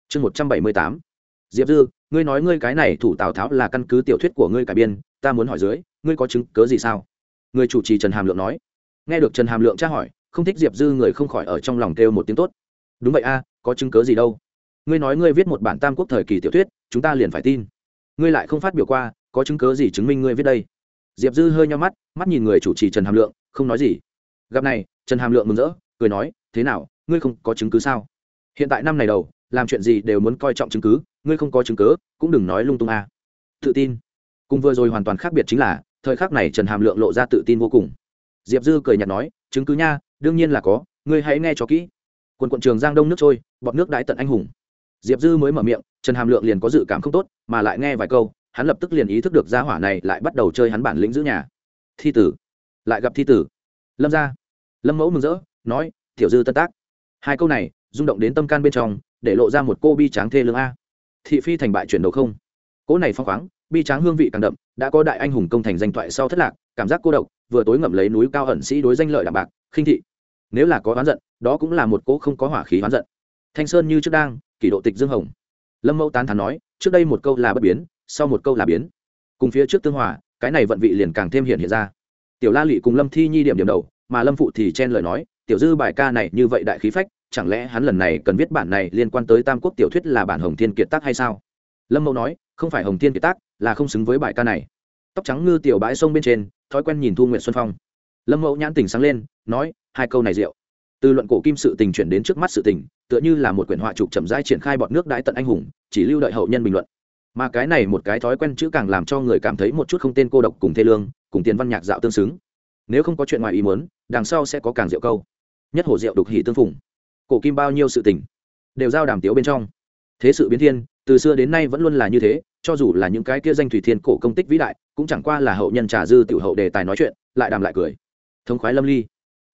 Chương một trăm bảy mươi tám. Diệp dư, ngươi nói ngươi cái này thủ tào tháo là căn cứ tiểu thuyết của ngươi cải biên, ta muốn hỏi dưới, ngươi có chứng cớ gì sao? Người chủ trì trần hàm lượng nói. Nghe được trần hàm lượng tra hỏi, không thích diệp dư người không khỏi ở trong lòng kêu một tiếng tốt. Đúng vậy a, có chứng cớ gì đâu? Ngươi nói ngươi viết một bản tam quốc thời kỳ tiểu thuyết, chúng ta liền phải tin ngươi lại không phát biểu qua, có chứng cớ gì chứng minh ngươi viết đây? Diệp dư hơi nhau mắt mắt nhìn người chủ trì trần hàm lượng, không nói gì. Gặp này, trần hàm lượng mừng rỡ, cười nói, thế nào, ngươi không có chứng cứ sao? Hiện tại năm này đầu, làm chuyện gì đều muốn coi trọng chứng cứ, ngươi không có chứng cứ, cũng đừng nói lung tung a. À. tự tin. Cùng vừa rồi hoàn toàn khác biệt chính là, thời khắc này trần hàm lượng lộ ra tự tin vô cùng. Diệp dư cười nhạt nói, chứng cứ nha, đương nhiên là có, ngươi hãy nghe cho kỹ. Quần quận trường giang đông nước trôi, bọt nước đãi tận anh hùng diệp dư mới mở miệng, trần hàm lượng liền có dự cảm không tốt, mà lại nghe vài câu, hắn lập tức liền ý thức được gia hỏa này lại bắt đầu chơi hắn bản lĩnh giữ nhà. Thi tử. Lại gặp thi tử. Lâm ra lâm mẫu mừng rỡ, nói, tiểu dư tân tác. Hai câu này, rung động đến tâm can bên trong, để lộ ra một cô bi tráng thê lương a. Thị phi thành bại chuyển đầu không. Cỗ này phong khoáng, bi tráng hương vị càng đậm, đã có đại anh hùng công thành danh thoại sau thất lạc, cảm giác cô độc, vừa tối ngậm lấy núi cao ẩn sĩ đối danh lợi đạm bạc, khinh thị. Nếu là có oán giận, đó cũng là một cỗ không có hỏa khí oán giận thanh sơn như trước đang, kỷ độ tịch dương hồng. Lâm mẫu tán thán nói, trước đây một câu là bất biến, sau một câu là biến. Cùng phía trước tương hòa, cái này vận vị liền càng thêm hiện hiện ra. Tiểu la lị cùng lâm thi nhi điểm điểm đầu, mà lâm phụ thì chen lời nói, tiểu dư bài ca này như vậy đại khí phách, chẳng lẽ hắn lần này cần viết bản này liên quan tới tam quốc tiểu thuyết là bản hồng thiên kiệt tác hay sao? Lâm mẫu nói, không phải hồng thiên kiệt tác, là không xứng với bài ca này. Tóc trắng ngư tiểu bãi sông bên trên, thói quen nhìn thu nguyện xuân phong. Lâm mẫu nhãn tình sáng lên, nói, hai câu này rượu từ luận cổ kim sự tình chuyển đến trước mắt sự tình, tựa như là một quyển họa trục chậm rãi triển khai bọn nước đãi tận anh hùng, chỉ lưu đợi hậu nhân bình luận. Mà cái này một cái thói quen chữ càng làm cho người cảm thấy một chút không tên cô độc cùng thê lương, cùng tiền văn nhạc dạo tương xứng. Nếu không có chuyện ngoài ý muốn, đằng sau sẽ có càng rượu câu. Nhất hồ rượu đục hỉ tương phùng. Cổ kim bao nhiêu sự tình, đều giao đàm tiếu bên trong. Thế sự biến thiên, từ xưa đến nay vẫn luôn là như thế, cho dù là những cái kia danh thủy thiên cổ công tích vĩ đại, cũng chẳng qua là hậu nhân trà dư tiểu hậu đề tài nói chuyện, lại đàm lại cười. Thống khoái lâm ly.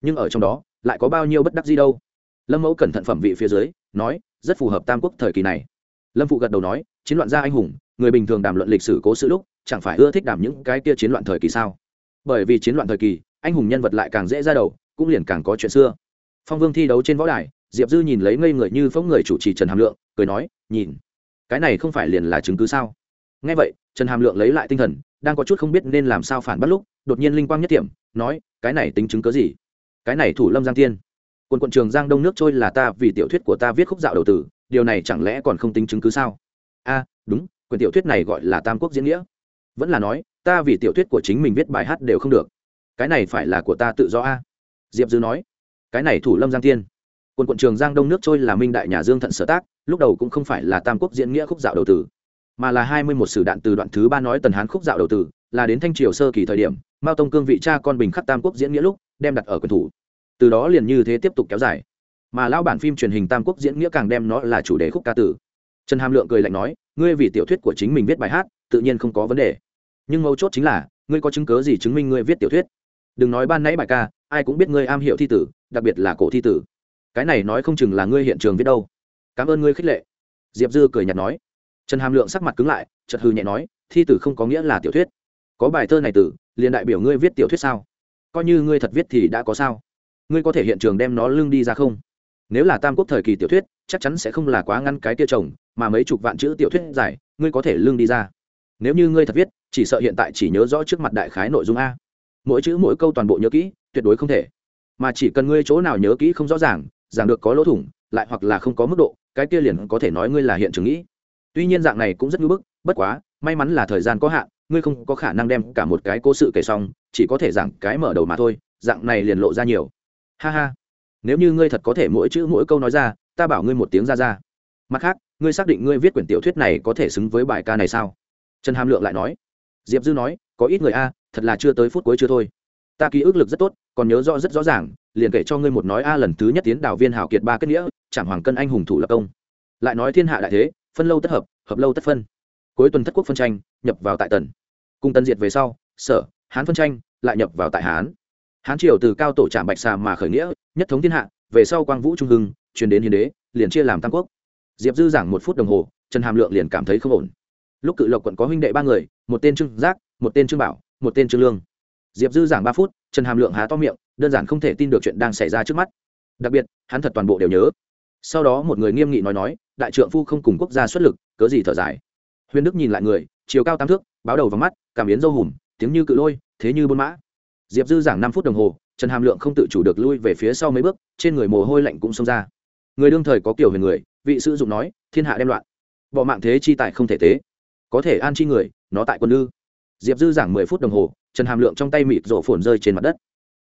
Nhưng ở trong đó lại có bao nhiêu bất đắc gì đâu. Lâm mẫu cẩn thận phẩm vị phía dưới, nói, rất phù hợp tam quốc thời kỳ này. Lâm phụ gật đầu nói, chiến loạn gia anh hùng, người bình thường đàm luận lịch sử cố sự lúc, chẳng phải ưa thích đàm những cái kia chiến loạn thời kỳ sao? Bởi vì chiến loạn thời kỳ, anh hùng nhân vật lại càng dễ ra đầu, cũng liền càng có chuyện xưa. Phong vương thi đấu trên võ đài, diệp dư nhìn lấy ngây người như phóng người chủ trì trần hàm lượng, cười nói, nhìn, cái này không phải liền là chứng cứ sao? Ngay vậy, trần hàm lượng lấy lại tinh thần, đang có chút không biết nên làm sao phản bắt lúc, đột nhiên linh quang nhất điểm nói, cái này tính chứng cớ gì? Cái này thủ lâm giang tiên. Quân quận trường giang đông nước trôi là ta vì tiểu thuyết của ta viết khúc dạo đầu tử, điều này chẳng lẽ còn không tính chứng cứ sao? A, đúng, quyển tiểu thuyết này gọi là tam quốc diễn nghĩa. Vẫn là nói, ta vì tiểu thuyết của chính mình viết bài hát đều không được. Cái này phải là của ta tự do a. Diệp dư nói, cái này thủ lâm giang tiên. Quân quận trường giang đông nước trôi là minh đại nhà dương thận sở tác, lúc đầu cũng không phải là tam quốc diễn nghĩa khúc dạo đầu tử, mà là hai mươi một sử đạn từ đoạn thứ ba nói tần hán khúc dạo đầu tử, là đến thanh triều sơ kỳ thời điểm mao tông cương vị cha con bình khắc tam quốc diễn nghĩa lúc, đem đặt ở quyền thủ. Từ đó liền như thế tiếp tục kéo dài. Mà lão bản phim truyền hình tam quốc diễn nghĩa càng đem nó là chủ đề khúc ca tử trần hàm lượng cười lạnh nói, ngươi vì tiểu thuyết của chính mình viết bài hát, tự nhiên không có vấn đề. Nhưng mấu chốt chính là, ngươi có chứng cớ gì chứng minh ngươi viết tiểu thuyết? Đừng nói ban nãy bài ca, ai cũng biết ngươi am hiểu thi tử, đặc biệt là cổ thi tử. Cái này nói không chừng là ngươi hiện trường viết đâu. Cảm ơn ngươi khích lệ. Diệp dư cười nhạt nói. Trần hàm lượng sắc mặt cứng lại chật hư nhẹ nói, thi tử không có nghĩa là tiểu thuyết có bài thơ này từ, liền đại biểu ngươi viết tiểu thuyết sao? Coi như ngươi thật viết thì đã có sao? Ngươi có thể hiện trường đem nó lưng đi ra không? Nếu là tam quốc thời kỳ tiểu thuyết, chắc chắn sẽ không là quá ngăn cái tia chồng, mà mấy chục vạn chữ tiểu thuyết dài, ngươi có thể lưng đi ra. Nếu như ngươi thật viết, chỉ sợ hiện tại chỉ nhớ rõ trước mặt đại khái nội dung a. Mỗi chữ mỗi câu toàn bộ nhớ kỹ, tuyệt đối không thể. Mà chỉ cần ngươi chỗ nào nhớ kỹ không rõ ràng giảng được có lỗ thủng, lại hoặc là không có mức độ, cái kia liền có thể nói ngươi là hiện trường nghĩ tuy nhiên dạng này cũng rất ngưỡng bức, bất quá, may mắn là thời gian có hạn, ngươi không có khả năng đem cả một cái cố sự kể xong, chỉ có thể giảng cái mở đầu mà thôi, dạng này liền lộ ra nhiều. Ha ha. Nếu như ngươi thật có thể mỗi chữ mỗi câu nói ra, ta bảo ngươi một tiếng ra ra. Mặt khác, ngươi xác định ngươi viết quyển tiểu thuyết này có thể xứng với bài ca này sao? Trần hàm lượng lại nói. Diệp dư nói, có ít người a, thật là chưa tới phút cuối chưa thôi. Ta ký ức lực rất tốt, còn nhớ rõ rất rõ ràng, liền kể cho ngươi một nói a lần thứ nhất tiến đào viên hảo kiệt ba kết nghĩa chẳng hoàng cân anh hùng thủ lập công. Lại nói thiên hạ đại thế phân lâu tất hợp hợp lâu tất phân. Cuối tuần thất quốc phân tranh, nhập vào tại tần. Cùng tân diệt về sau, sở, hán phân tranh, lại nhập vào tại hán. Hán triều từ cao tổ trạm bạch xà mà khởi nghĩa, nhất thống thiên hạ, về sau quang vũ trung hưng, truyền đến hiến đế, liền chia làm tam quốc. Diệp dư giảng một phút đồng hồ, trần hàm lượng liền cảm thấy không ổn. Lúc cự lộc quận có huynh đệ ba người, một tên trương giác, một tên trương bảo, một tên trương lương. Diệp dư giảng ba phút, trần hàm lượng há to miệng, đơn giản không thể tin được chuyện đang xảy ra trước mắt. Đặc biệt, hắn thật toàn bộ đều nhớ. Sau đó một người nghiêm nghị nói nói đại trượng phu không cùng quốc gia xuất lực, cớ gì thở dài. Huyền đức nhìn lại người, chiều cao tam thước, báo đầu vào mắt, cảm biến dâu hùm, tiếng như cự lôi, thế như buôn mã. Diệp dư giảng năm phút đồng hồ, trần hàm lượng không tự chủ được lui về phía sau mấy bước, trên người mồ hôi lạnh cũng xông ra. Người đương thời có kiểu huyền người, vị sử dụng nói, thiên hạ đem loạn. Bỏ mạng thế chi tại không thể tế. Có thể an chi người, nó tại quân ư. Diệp dư giảng mười phút đồng hồ, trần hàm lượng trong tay mịt rổ phồn rơi trên mặt đất.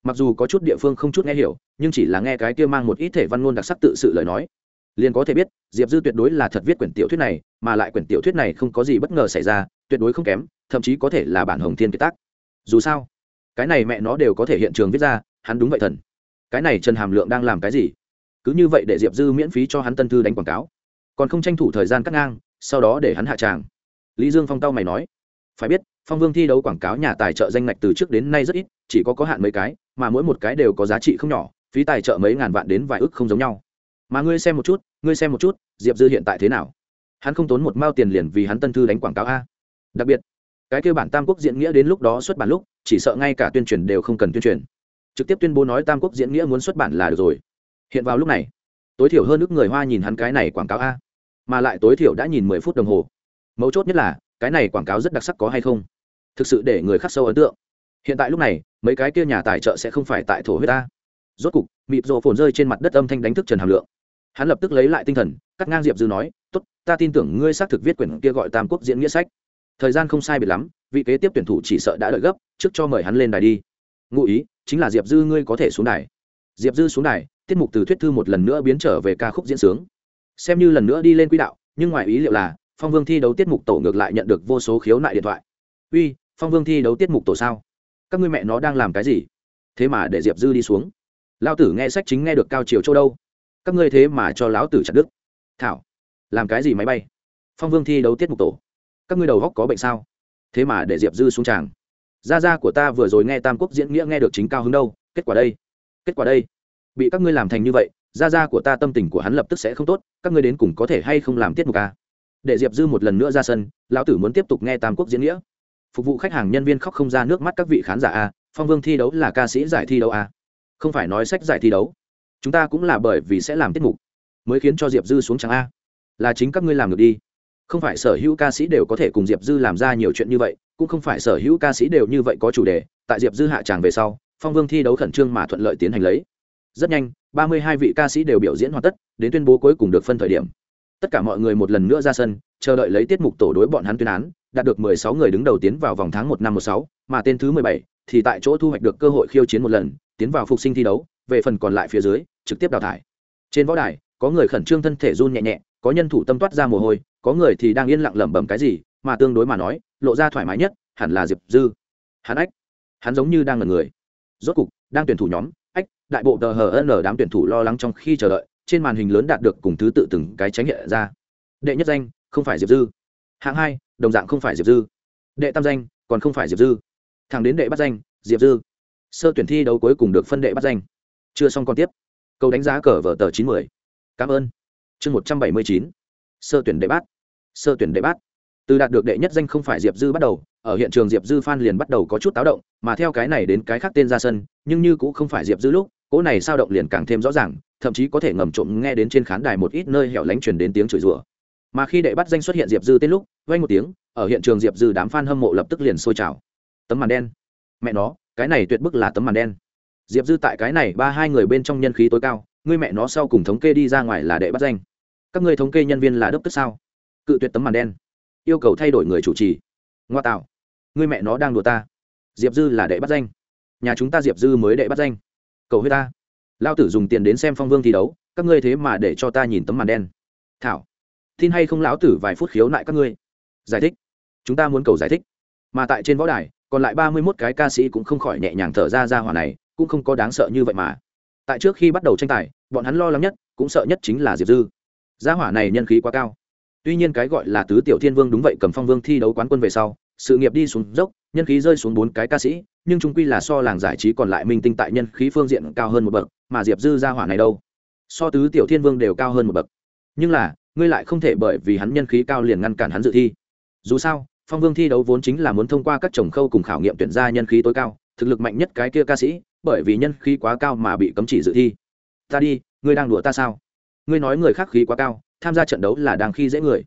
Mặc dù có chút địa phương không chút nghe hiểu, nhưng chỉ là nghe cái kia mang một ít thể văn ngôn đặc sắc tự sự lời nói liền có thể biết, diệp dư tuyệt đối là thật viết quyển tiểu thuyết này, mà lại quyển tiểu thuyết này không có gì bất ngờ xảy ra, tuyệt đối không kém, thậm chí có thể là bản hồng thiên kiệt tác. Dù sao, cái này mẹ nó đều có thể hiện trường viết ra, hắn đúng vậy thần. Cái này trần hàm lượng đang làm cái gì? Cứ như vậy để diệp dư miễn phí cho hắn tân thư đánh quảng cáo. Còn không tranh thủ thời gian cắt ngang, sau đó để hắn hạ tràng. Lý dương phong tao mày nói, phải biết, phong vương thi đấu quảng cáo nhà tài trợ danh ngạch từ trước đến nay rất ít, chỉ có có hạn mấy cái, mà mỗi một cái đều có giá trị không nhỏ, phí tài trợ mấy ngàn vạn đến vài ước không giống nhau mà ngươi xem một chút, ngươi xem một chút, diệp dư hiện tại thế nào? Hắn không tốn một mao tiền liền vì hắn tân thư đánh quảng cáo a. Đặc biệt, cái kêu bản tam quốc diễn nghĩa đến lúc đó xuất bản lúc, chỉ sợ ngay cả tuyên truyền đều không cần tuyên truyền. Trực tiếp tuyên bố nói tam quốc diễn nghĩa muốn xuất bản là được rồi. Hiện vào lúc này, tối thiểu hơn ước người hoa nhìn hắn cái này quảng cáo a. Mà lại tối thiểu đã nhìn mười phút đồng hồ. Mấu chốt nhất là, cái này quảng cáo rất đặc sắc có hay không? Thực sự để người khắc sâu ấn tượng. Hiện tại lúc này, mấy cái kia nhà tài trợ sẽ không phải tại thổ huyết ta rốt cục, mịp rộ phồn rơi trên mặt đất âm thanh đánh thức trần hàm lượng hắn lập tức lấy lại tinh thần, cắt ngang diệp dư nói t ố t ta tin tưởng ngươi xác thực viết quyển kia gọi tam quốc diễn nghĩa sách. Thời gian không sai biệt lắm, vị kế tiếp tuyển thủ chỉ sợ đã đợi gấp, trước cho mời hắn lên đài đi. Ngụ ý, chính là diệp dư ngươi có thể xuống đài. Diệp dư xuống đài, tiết mục từ thuyết thư một lần nữa biến trở về ca khúc diễn sướng. Xem như lần nữa đi lên quỹ đạo, nhưng ngoài ý liệu là, phong vương thi đấu tiết mục tổ ngược lại nhận được vô số khiếu nại điện thoại. Uy, phong vương thi đấu tiết mục tổ sao? Các ngươi mẹ nó đang làm cái gì? Thế mà để diệp dư đi xuống. Lao tử nghe sách chính nghe được cao chiều châu đâu? Các ngươi thế mà cho lão tử chặt đức thảo, làm cái gì máy bay? Phong vương thi đấu tiết mục tổ. Các ngươi đầu góc có bệnh sao? Thế mà để diệp dư xuống tràng. Gia gia của ta vừa rồi nghe tam quốc diễn nghĩa nghe được chính cao hứng đâu, kết quả đây, kết quả đây. Bị các ngươi làm thành như vậy, gia gia của ta tâm tình của hắn lập tức sẽ không tốt, các ngươi đến cùng có thể hay không làm tiết mục à? để diệp dư một lần nữa ra sân, lão tử muốn tiếp tục nghe tam quốc diễn nghĩa. Phục vụ khách hàng nhân viên khóc không ra nước mắt các vị khán giả a phong vương thi đấu là ca sĩ giải thi đấu a không phải nói sách giải thi đấu chúng ta cũng là bởi vì sẽ làm tiết mục, mới khiến cho diệp dư xuống trắng a. Là chính các ngươi làm được đi. Không phải sở hữu ca sĩ đều có thể cùng diệp dư làm ra nhiều chuyện như vậy, cũng không phải sở hữu ca sĩ đều như vậy có chủ đề. Tại diệp dư hạ tràng về sau, phong vương thi đấu khẩn trương mà thuận lợi tiến hành lấy. Rất nhanh, ba mươi hai vị ca sĩ đều biểu diễn hoàn tất, đến tuyên bố cuối cùng được phân thời điểm. Tất cả mọi người một lần nữa ra sân, chờ đợi lấy tiết mục tổ đối bọn hắn tuyên án, đạt được mười sáu người đứng đầu tiến vào vòng tháng một năm một sáu, mà tên thứ mười bảy thì tại chỗ thu hoạch được cơ hội khiêu chiến một lần, tiến vào phục sinh thi đấu về phần còn lại phía dưới, trực tiếp đào thải. Trên võ đài, có người khẩn trương thân thể run nhẹ nhẹ, có nhân thủ tâm toát ra mồ hôi, có người thì đang yên lặng lẩm bẩm cái gì, mà tương đối mà nói, lộ ra thoải mái nhất, hẳn là diệp dư. Hắn ách, hắn giống như đang ngần người. Rốt cục, đang tuyển thủ nhóm, ách, đại bộ tờ hờ n đám tuyển thủ lo lắng trong khi chờ đợi, trên màn hình lớn đạt được cùng thứ tự từng cái tránh hiện ra. Đệ nhất danh, không phải diệp dư. Hạng hai, đồng dạng không phải diệp dư. Đệ tam danh, còn không phải diệp dư. Thẳng đến đệ bắt danh, diệp dư. Sơ tuyển thi đấu cuối cùng được phân đệ bắt danh chưa xong còn tiếp. Câu đánh giá cờ vở tờ chín mươi cảm ơn. Chương một trăm bảy mươi chín. Sơ tuyển đệ bát. Sơ tuyển đệ bát. Từ đạt được đệ nhất danh không phải diệp dư bắt đầu, ở hiện trường diệp dư phan liền bắt đầu có chút táo động, mà theo cái này đến cái khác tên ra sân, nhưng như cũng không phải diệp dư lúc, cỗ này sao động liền càng thêm rõ ràng, thậm chí có thể ngầm trộm nghe đến trên khán đài một ít nơi hẻo lánh truyền đến tiếng chửi rủa. Mà khi đệ bắt danh xuất hiện diệp dư tên lúc vay một tiếng, ở hiện trường diệp dư đám f a n hâm mộ lập tức liền sôi trào. Tấm màn đen. Mẹ nó, cái này tuyệt bức là tấm màn đen diệp dư tại cái này ba hai người bên trong nhân khí tối cao, ngươi mẹ nó sau cùng thống kê đi ra ngoài là đệ bắt danh. Các ngươi thống kê nhân viên là đốc tức sao? Cự tuyệt tấm màn đen. Yêu cầu thay đổi người chủ trì. Ngoa tạo. Ngươi mẹ nó đang đùa ta. Diệp dư là đệ bắt danh. Nhà chúng ta diệp dư mới đệ bắt danh. Cầu huyết ta. Lao tử dùng tiền đến xem phong vương thi đấu, các ngươi thế mà để cho ta nhìn tấm màn đen. Thảo. Tin hay không lão tử vài phút khiếu nại các ngươi. Giải thích. Chúng ta muốn cầu giải thích. Mà tại trên võ đài, còn lại ba mươi mốt cái ca sĩ cũng không khỏi nhẹ nhàng thở ra ra hỏa này cũng không có đáng sợ như vậy mà. Tại trước khi bắt đầu tranh tài, bọn hắn lo lắng nhất, cũng sợ nhất chính là diệp dư. Gia hỏa này nhân khí quá cao. Tuy nhiên cái gọi là tứ tiểu thiên vương đúng vậy, cầm phong vương thi đấu quán quân về sau, sự nghiệp đi xuống dốc, nhân khí rơi xuống bốn cái ca sĩ, nhưng chúng quy là so làng giải trí còn lại minh tinh tại nhân khí phương diện cao hơn một bậc, mà diệp dư gia hỏa này đâu? So tứ tiểu thiên vương đều cao hơn một bậc. Nhưng là, ngươi lại không thể bởi vì hắn nhân khí cao liền ngăn cản hắn dự thi. Dù sao, phong vương thi đấu vốn chính là muốn thông qua các trồng khâu cùng khảo nghiệm tuyển ra nhân khí tối cao, thực lực mạnh nhất cái kia ca sĩ bởi vì nhân khí quá cao mà bị cấm chỉ dự thi. Ta đi, ngươi đang đùa ta sao? Ngươi nói người khác khí quá cao, tham gia trận đấu là đang khi dễ người.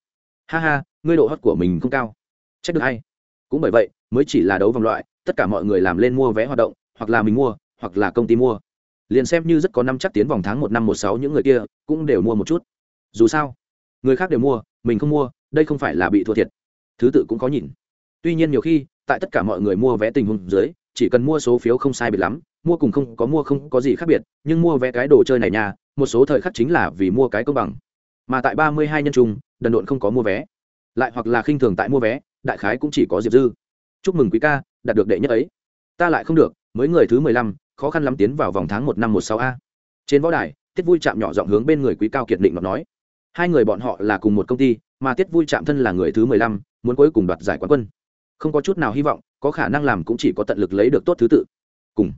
Ha ha, ngươi độ hot của mình không cao. Trách được hay. Cũng bởi vậy, mới chỉ là đấu vòng loại, tất cả mọi người làm lên mua vé hoạt động, hoặc là mình mua, hoặc là công ty mua. Liền xem như rất có năm chắc tiến vòng tháng một năm một sáu những người kia, cũng đều mua một chút. Dù sao, người khác đều mua, mình không mua, đây không phải là bị thua thiệt. Thứ tự cũng có nhìn. Tuy nhiên nhiều khi, tại tất cả mọi người mua vé tình huống dưới, chỉ cần mua số phiếu không sai biệt lắm mua cùng không có mua không có gì khác biệt, nhưng mua vé cái đồ chơi này nha, một số thời khắc chính là vì mua cái công bằng. Mà tại ba mươi hai nhân trung, đần độn không có mua vé. Lại hoặc là khinh thường tại mua vé, đại khái cũng chỉ có diệp dư. Chúc mừng quý ca, đạt được đệ nhất ấy. Ta lại không được, mới người thứ mười lăm, khó khăn lắm tiến vào vòng tháng một năm một sáu a. Trên võ đài, tiết vui chạm nhỏ giọng hướng bên người quý cao kiệt định mà nói. Hai người bọn họ là cùng một công ty, mà tiết vui chạm thân là người thứ mười lăm, muốn cuối cùng đoạt giải quán quân. Không có chút nào hy vọng, có khả năng làm cũng chỉ có tận lực lấy được tốt thứ tự. Cùng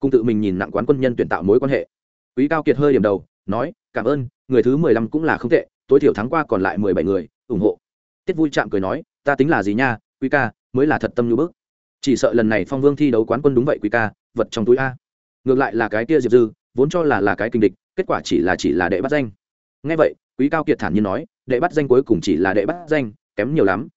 cùng tự mình nhìn nặng quán quân nhân tuyển tạo mối quan hệ. Quý cao kiệt hơi điểm đầu, nói, cảm ơn, người thứ mười lăm cũng là không tệ, tối thiểu tháng qua còn lại mười bảy người, ủng hộ. Tiết vui chạm cười nói, ta tính là gì nha, quý ca, mới là thật tâm như bước chỉ sợ lần này phong vương thi đấu quán quân đúng vậy quý ca, vật trong túi a. Ngược lại là cái kia diệp dư, vốn cho là là cái kinh địch, kết quả chỉ là chỉ là đệ bắt danh. Ngay vậy, quý cao kiệt thản nhiên nói, đệ bắt danh cuối cùng chỉ là đệ bắt danh, kém nhiều lắm.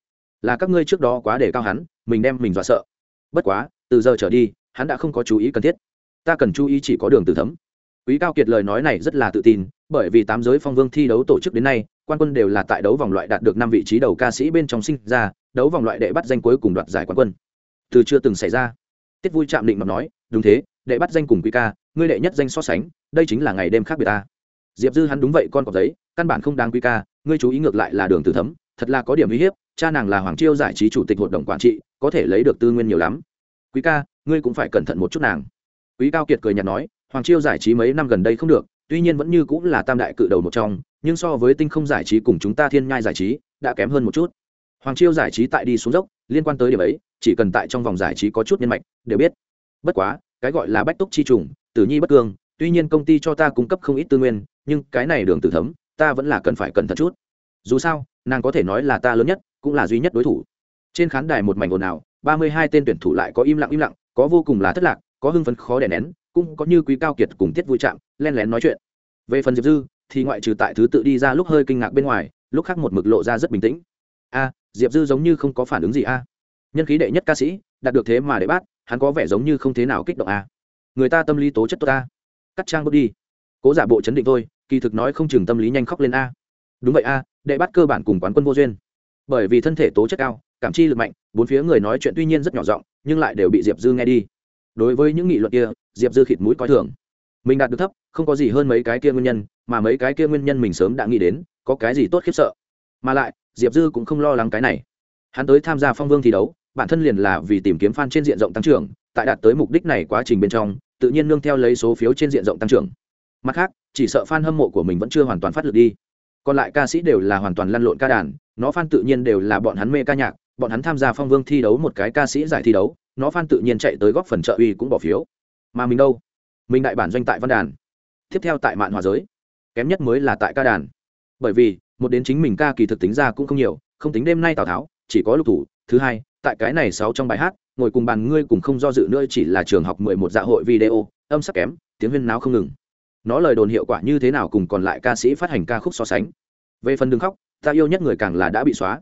Là các ngươi trước đó quá để cao hắn, mình đem mình dọa sợ. Bất quá, từ giờ trở đi, hắn đã không có chú ý cần thiết ta cần chú ý chỉ có đường từ thấm. Quý cao kiệt lời nói này rất là tự tin, bởi vì tám giới phong vương thi đấu tổ chức đến nay, quan quân đều là tại đấu vòng loại đạt được năm vị trí đầu ca sĩ bên trong sinh ra, đấu vòng loại đệ bắt danh cuối cùng đoạt giải quán quân. Từ chưa từng xảy ra. Tiết vui chạm định mà nói, đúng thế, đệ bắt danh cùng quý ca, ngươi đệ nhất danh so sánh, đây chính là ngày đêm khác biệt ta. Diệp dư hắn đúng vậy, con cọp giấy, căn bản không đáng quý ca, ngươi chú ý ngược lại là đường tử thấm, thật là có điểm uy hiếp, cha nàng là hoàng chiêu giải trí chủ tịch hội đồng quản trị, có thể lấy được tư nguyên nhiều lắm. Quý ca, ngươi cũng phải cẩn thận một chút nàng quý cao kiệt cười nhạt nói, hoàng chiêu giải trí mấy năm gần đây không được, tuy nhiên vẫn như cũng là tam đại cự đầu một trong, nhưng so với tinh không giải trí cùng chúng ta thiên nhai giải trí, đã kém hơn một chút. Hoàng chiêu giải trí tại đi xuống dốc, liên quan tới điểm ấy, chỉ cần tại trong vòng giải trí có chút nhân mạch, đều biết. Bất quá, cái gọi là bách túc chi trùng, tử nhi bất cương, tuy nhiên công ty cho ta cung cấp không ít tư nguyên, nhưng cái này đường tử thấm, ta vẫn là cần phải cẩn thận chút. Dù sao, nàng có thể nói là ta lớn nhất, cũng là duy nhất đối thủ. Trên khán đài một mảnh ồn ào, ba mươi hai tên tuyển thủ lại có im lặng im lặng, có vô cùng là thất lạc có hưng phấn khó đè nén, cũng có như quý cao kiệt cùng tiết vui chạm len lén nói chuyện. Về phần diệp dư, thì ngoại trừ tại thứ tự đi ra lúc hơi kinh ngạc bên ngoài, lúc khác một mực lộ ra rất bình tĩnh. A, diệp dư giống như không có phản ứng gì a. Nhân khí đệ nhất ca sĩ, đạt được thế mà để bát, hắn có vẻ giống như không thế nào kích động a. Người ta tâm lý tố chất tốt a. Cắt trang bước đi. Cố giả bộ chấn định thôi, kỳ thực nói không chừng tâm lý nhanh khóc lên a. Đúng vậy a, đệ bắt cơ bản cùng quán quân vô duyên. Bởi vì thân thể tố chất cao, cảm chi lực mạnh, bốn phía người nói chuyện tuy nhiên rất nhỏ giọng, nhưng lại đều bị diệp dư nghe đi đối với những nghị luận kia, diệp dư khịt mũi coi thường. Mình đạt được thấp, không có gì hơn mấy cái kia nguyên nhân, mà mấy cái kia nguyên nhân mình sớm đã nghĩ đến, có cái gì tốt khiếp sợ. Mà lại, diệp dư cũng không lo lắng cái này. Hắn tới tham gia phong vương thi đấu, bản thân liền là vì tìm kiếm f a n trên diện rộng tăng trưởng, tại đạt tới mục đích này quá trình bên trong, tự nhiên nương theo lấy số phiếu trên diện rộng tăng trưởng. Mặt khác, chỉ sợ f a n hâm mộ của mình vẫn chưa hoàn toàn phát lực đi. Còn lại ca sĩ đều là hoàn toàn lăn lộn ca đàn, nó f a n tự nhiên đều là bọn hắn mê ca nhạc, bọn hắn tham gia phong vương thi đấu một cái ca sĩ giải thi đấu nó phan tự nhiên chạy tới góp phần trợ uy cũng bỏ phiếu. Mà mình đâu? Mình đại bản doanh tại văn đàn. Tiếp theo tại mạn hòa giới. Kém nhất mới là tại ca đàn. Bởi vì, một đến chính mình ca kỳ thực tính ra cũng không nhiều, không tính đêm nay tào tháo, chỉ có lục thủ. Thứ hai, tại cái này sáu trong bài hát, ngồi cùng bàn ngươi cùng không do dự nữa chỉ là trường học mười một dạ hội video, âm sắc kém, tiếng huyên náo không ngừng. Nó lời đồn hiệu quả như thế nào cùng còn lại ca sĩ phát hành ca khúc so sánh. Về phần đường khóc, ta yêu nhất người càng là đã bị xóa.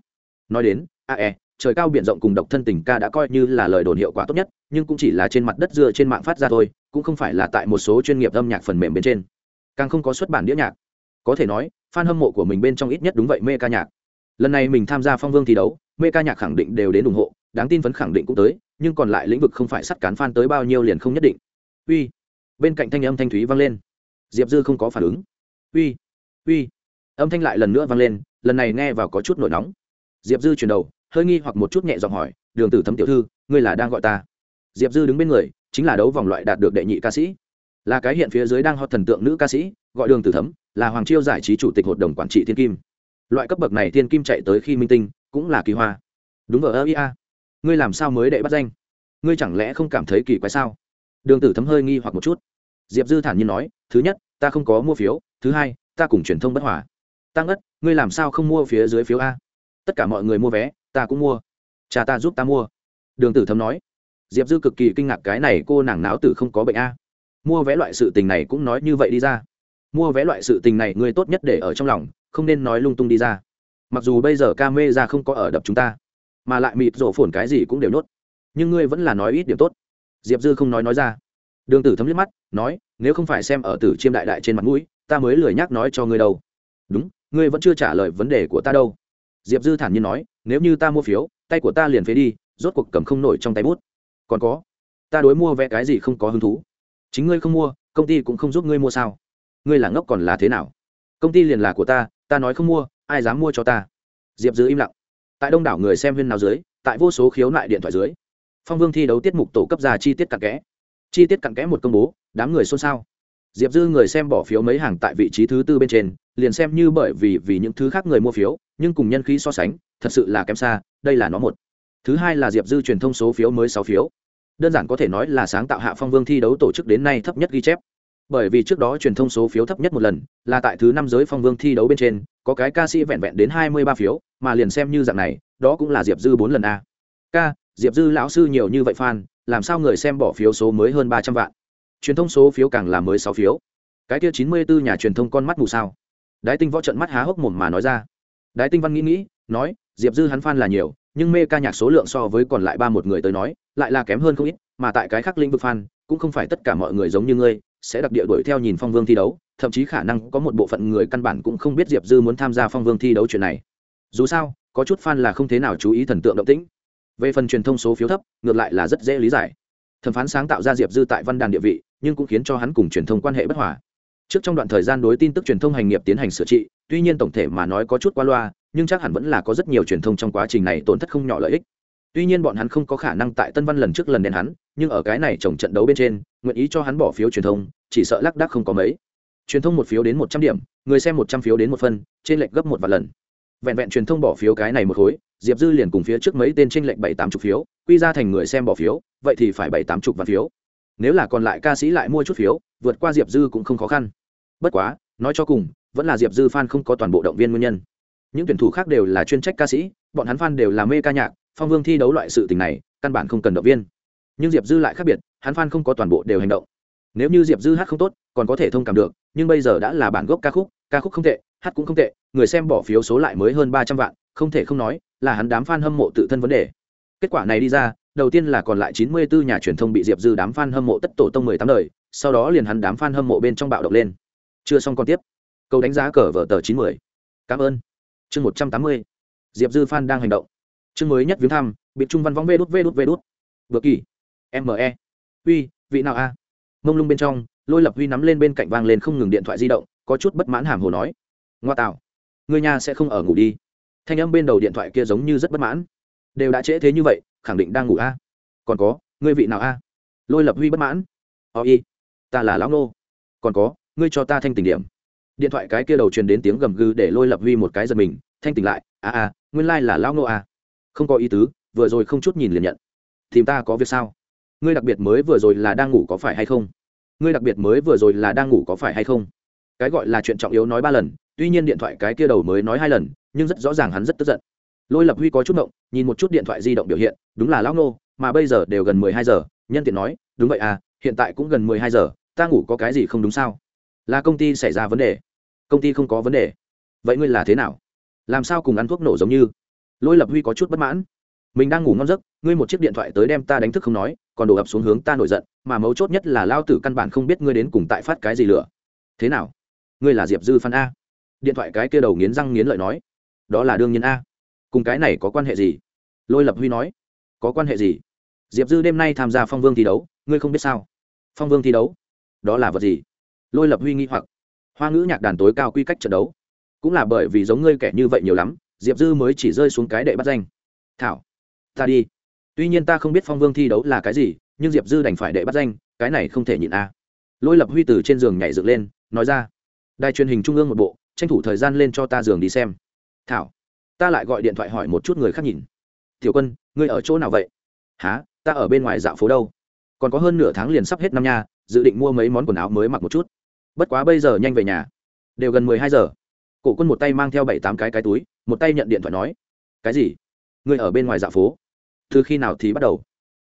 Nói đến, a e trời cao biển rộng cùng độc thân tình ca đã coi như là lời đồn hiệu quả tốt nhất, nhưng cũng chỉ là trên mặt đất dựa trên mạng phát ra thôi, cũng không phải là tại một số chuyên nghiệp âm nhạc phần mềm bên trên. Càng không có xuất bản đĩa nhạc. Có thể nói, fan hâm mộ của mình bên trong ít nhất đúng vậy mê ca nhạc. Lần này mình tham gia phong vương thi đấu, mê ca nhạc khẳng định đều đến ủng hộ, đáng tin phấn khẳng định cũng tới, nhưng còn lại lĩnh vực không phải sắt cán fan tới bao nhiêu liền không nhất định. Uy. Bên cạnh thanh âm thanh thúy vang lên. Diệp dư không có phản ứng. Uy. Uy. Âm thanh lại lần nữa vang lên, lần này nghe vào có chút nổi nóng. Diệp dư chuyển đầu hơi nghi hoặc một chút nhẹ giọng hỏi, đường tử thấm tiểu thư, ngươi là đang gọi ta? Diệp dư đứng bên người, chính là đấu vòng loại đạt được đệ nhị ca sĩ. Là cái hiện phía dưới đang hot thần tượng nữ ca sĩ, gọi đường tử thấm, là hoàng chiêu giải trí chủ tịch hội đồng quản trị thiên kim. Loại cấp bậc này thiên kim chạy tới khi minh tinh, cũng là kỳ hoa. Đúng ở ơ ia ngươi làm sao mới đệ bắt danh? Ngươi chẳng lẽ không cảm thấy kỳ quái sao? Đường tử thấm hơi nghi hoặc một chút. Diệp dư thản nhiên nói, thứ nhất, ta không có mua phiếu. Thứ hai, ta cùng truyền thông bất hòa. Tăng ất, ngươi làm sao không mua phía dưới phiếu a? Tất cả mọi người mua vé ta cũng mua. Cha ta giúp ta mua. Đường tử thấm nói. Diệp dư cực kỳ kinh ngạc cái này cô nàng não tử không có bệnh a. Mua vé loại sự tình này cũng nói như vậy đi ra. Mua vé loại sự tình này ngươi tốt nhất để ở trong lòng, không nên nói lung tung đi ra. Mặc dù bây giờ ca mê ra không có ở đập chúng ta, mà lại mịt rổ phồn cái gì cũng đều nốt. Nhưng ngươi vẫn là nói ít điểm tốt. Diệp dư không nói nói ra. Đường tử thấm liếc mắt, nói, nếu không phải xem ở tử chiêm đại đại trên mặt mũi, ta mới lười nhắc nói cho ngươi đâu. Đúng, ngươi vẫn chưa trả lời vấn đề của ta đâu diệp dư thản nhiên nói, nếu như ta mua phiếu, tay của ta liền phế đi, rốt cuộc cầm không nổi trong tay bút. Còn có, ta đối mua vé cái gì không có hứng thú. Chính ngươi không mua, công ty cũng không giúp ngươi mua sao? Ngươi là ngốc còn là thế nào? Công ty liền là của ta ta nói không mua, ai dám mua cho ta? Diệp dư im lặng. Tại đông đảo người xem viên nào dưới, tại vô số khiếu nại điện thoại dưới, phong vương thi đấu tiết mục tổ cấp ra chi tiết cặn kẽ. Chi tiết cặn kẽ một công bố, đám người xôn xao. Diệp dư người xem bỏ phiếu mấy hàng tại vị trí thứ tư bên trên liền xem như bởi vì vì những thứ khác người mua phiếu, nhưng cùng nhân khí so sánh, thật sự là kém xa, đây là nó một. Thứ hai là diệp dư truyền thông số phiếu mới sáu phiếu. Đơn giản có thể nói là sáng tạo hạ phong vương thi đấu tổ chức đến nay thấp nhất ghi chép. Bởi vì trước đó truyền thông số phiếu thấp nhất một lần, là tại thứ năm giới phong vương thi đấu bên trên, có cái ca sĩ vẹn vẹn đến hai mươi ba phiếu, mà liền xem như dạng này, đó cũng là diệp dư bốn lần a. Ca, diệp dư lão sư nhiều như vậy fan, làm sao người xem bỏ phiếu số mới hơn ba trăm vạn? Truyền thông số phiếu càng là mới sáu phiếu. Cái kia chín mươi bốn nhà truyền thông con mắt mù sao? Đái tinh võ trận mắt há hốc mồm mà nói ra. Đái tinh văn nghĩ nghĩ, nói, diệp dư hắn fan là nhiều, nhưng mê ca nhạc số lượng so với còn lại ba một người tới nói, lại là kém hơn không ít, mà tại cái khác lĩnh vực fan, cũng không phải tất cả mọi người giống như ngươi, sẽ đặc địa đuổi theo nhìn phong vương thi đấu, thậm chí khả năng có một bộ phận người căn bản cũng không biết diệp dư muốn tham gia phong vương thi đấu chuyện này. Dù sao, có chút fan là không thế nào chú ý thần tượng động tĩnh. Về phần truyền thông số phiếu thấp, ngược lại là rất dễ lý giải. Thẩm phán sáng tạo ra diệp dư tại văn đàn địa vị, nhưng cũng khiến cho hắn cùng truyền thông quan hệ bất hòa trước trong đoạn thời gian đối tin tức truyền thông hành nghiệp tiến hành sửa trị, tuy nhiên tổng thể mà nói có chút qua loa, nhưng chắc hẳn vẫn là có rất nhiều truyền thông trong quá trình này tổn thất không nhỏ lợi ích. Tuy nhiên bọn hắn không có khả năng tại tân văn lần trước lần đèn hắn, nhưng ở cái này chồng trận đấu bên trên, nguyện ý cho hắn bỏ phiếu truyền thông, chỉ sợ lác đác không có mấy. Truyền thông một phiếu đến một trăm điểm, người xem một trăm phiếu đến một phân, trên lệch gấp một vài lần. Vẹn vẹn truyền thông bỏ phiếu cái này một khối, diệp dư liền cùng phía trước mấy tên trên lệnh bảy tám chục phiếu, quy ra thành người xem bỏ phiếu, vậy thì phải bảy tám chục vạn phiếu. Nếu là còn lại ca sĩ lại mua chút phiếu, vượt qua diệp dư cũng không khó khăn bất quá, nói cho cùng, vẫn là diệp dư f a n không có toàn bộ động viên nguyên nhân. Những tuyển thủ khác đều là chuyên trách ca sĩ, bọn hắn f a n đều là mê ca nhạc, phong vương thi đấu loại sự tình này, căn bản không cần động viên. Nhưng diệp dư lại khác biệt, hắn f a n không có toàn bộ đều hành động. Nếu như diệp dư hát không tốt, còn có thể thông cảm được, nhưng bây giờ đã là bản gốc ca khúc ca khúc không tệ, hát cũng không tệ, người xem bỏ phiếu số lại mới hơn ba trăm vạn, không thể không nói, là hắn đám f a n hâm mộ tự thân vấn đề. Kết quả này đi ra, đầu tiên là còn lại chín mươi bốn nhà truyền thông bị diệp dư đám f a n hâm mộ tất tổ tông mười tám đời, sau đó liền hắn đám f a n hâm mộ bên trong bạo động lên chưa xong còn tiếp. Câu đánh giá cờ vở tờ chín mươi cảm ơn. Chương một trăm tám mươi. Diệp dư phan đang hành động. Chương mới nhất viếng thăm bị trung văn võng vê đút vê đút vê đút. Vừa kỳ. Me uy, vị nào a? Mông lung bên trong, lôi lập huy nắm lên bên cạnh vang lên không ngừng điện thoại di động, có chút bất mãn hàm hồ nói. Ngoa tạo. Người nhà sẽ không ở ngủ đi. Thanh âm bên đầu điện thoại kia giống như rất bất mãn. Đều đã trễ thế như vậy, khẳng định đang ngủ a. Còn có ngươi vị nào a? Lôi lập huy bất mãn. O y. Ta là lão nô. Còn có ngươi cho ta thanh tỉnh điểm. Điện thoại cái kia đầu truyền đến tiếng gầm gừ để lôi lập huy một cái giật mình, thanh tỉnh lại, a a, nguyên lai、like、là lão nô a. Không có ý tứ, vừa rồi không chút nhìn liền nhận. Tìm ta có việc sao? Ngươi đặc biệt mới vừa rồi là đang ngủ có phải hay không? Ngươi đặc biệt mới vừa rồi là đang ngủ có phải hay không? Cái gọi là chuyện trọng yếu nói ba lần, tuy nhiên điện thoại cái kia đầu mới nói hai lần, nhưng rất rõ ràng hắn rất tức giận. Lôi lập huy có chút động nhìn một chút điện thoại di động biểu hiện, đúng là lão nô mà bây giờ đều gần mười hai giờ, nhân tiện nói, đúng vậy à hiện tại cũng gần mười hai giờ, ta ngủ có cái gì không đúng sao? Là công ty xảy ra vấn đề. Công ty không có vấn đề. Vậy ngươi là thế nào? Làm sao cùng ăn thuốc nổ giống như? Lôi lập huy có chút bất mãn. Mình đang ngủ ngon giấc, ngươi một chiếc điện thoại tới đem ta đánh thức không nói, còn đổ ập xuống hướng ta nổi giận, mà mấu chốt nhất là lao tử căn bản không biết ngươi đến cùng tại phát cái gì lửa. Thế nào? Ngươi là diệp dư phan a? Điện thoại cái kia đầu nghiến răng nghiến lợi nói. Đó là đương nhiên a. Cùng cái này có quan hệ gì? Lôi lập huy nói. Có quan hệ gì? Diệp dư đêm nay tham gia phong vương thi đấu, ngươi không biết sao? Phong vương thi đấu? Đó là vật gì? Lôi lập huy nghi hoặc. Hoa ngữ nhạc đàn tối cao quy cách trận đấu. Cũng là bởi vì giống ngươi kẻ như vậy nhiều lắm, diệp dư mới chỉ rơi xuống cái đệ bắt danh. Thảo, ta đi. Tuy nhiên ta không biết phong vương thi đấu là cái gì, nhưng diệp dư đành phải đệ bắt danh, cái này không thể nhịn a. Lôi lập huy từ trên giường nhảy dựng lên, nói ra. Đài truyền hình trung ương một bộ, tranh thủ thời gian lên cho ta giường đi xem. Thảo, ta lại gọi điện thoại hỏi một chút người khác nhìn. Tiểu quân, ngươi ở chỗ nào vậy? Há ta ở bên ngoài dạo phố đâu? Còn có hơn nửa tháng liền sắp hết năm nha, dự định mua mấy món quần áo mới mặc một chút bất quá bây giờ nhanh về nhà. Đều gần mười hai giờ. Cổ quân một tay mang theo bảy tám cái cái túi, một tay nhận điện thoại nói, cái gì? Người ở bên ngoài dạo phố? Từ khi nào thì bắt đầu?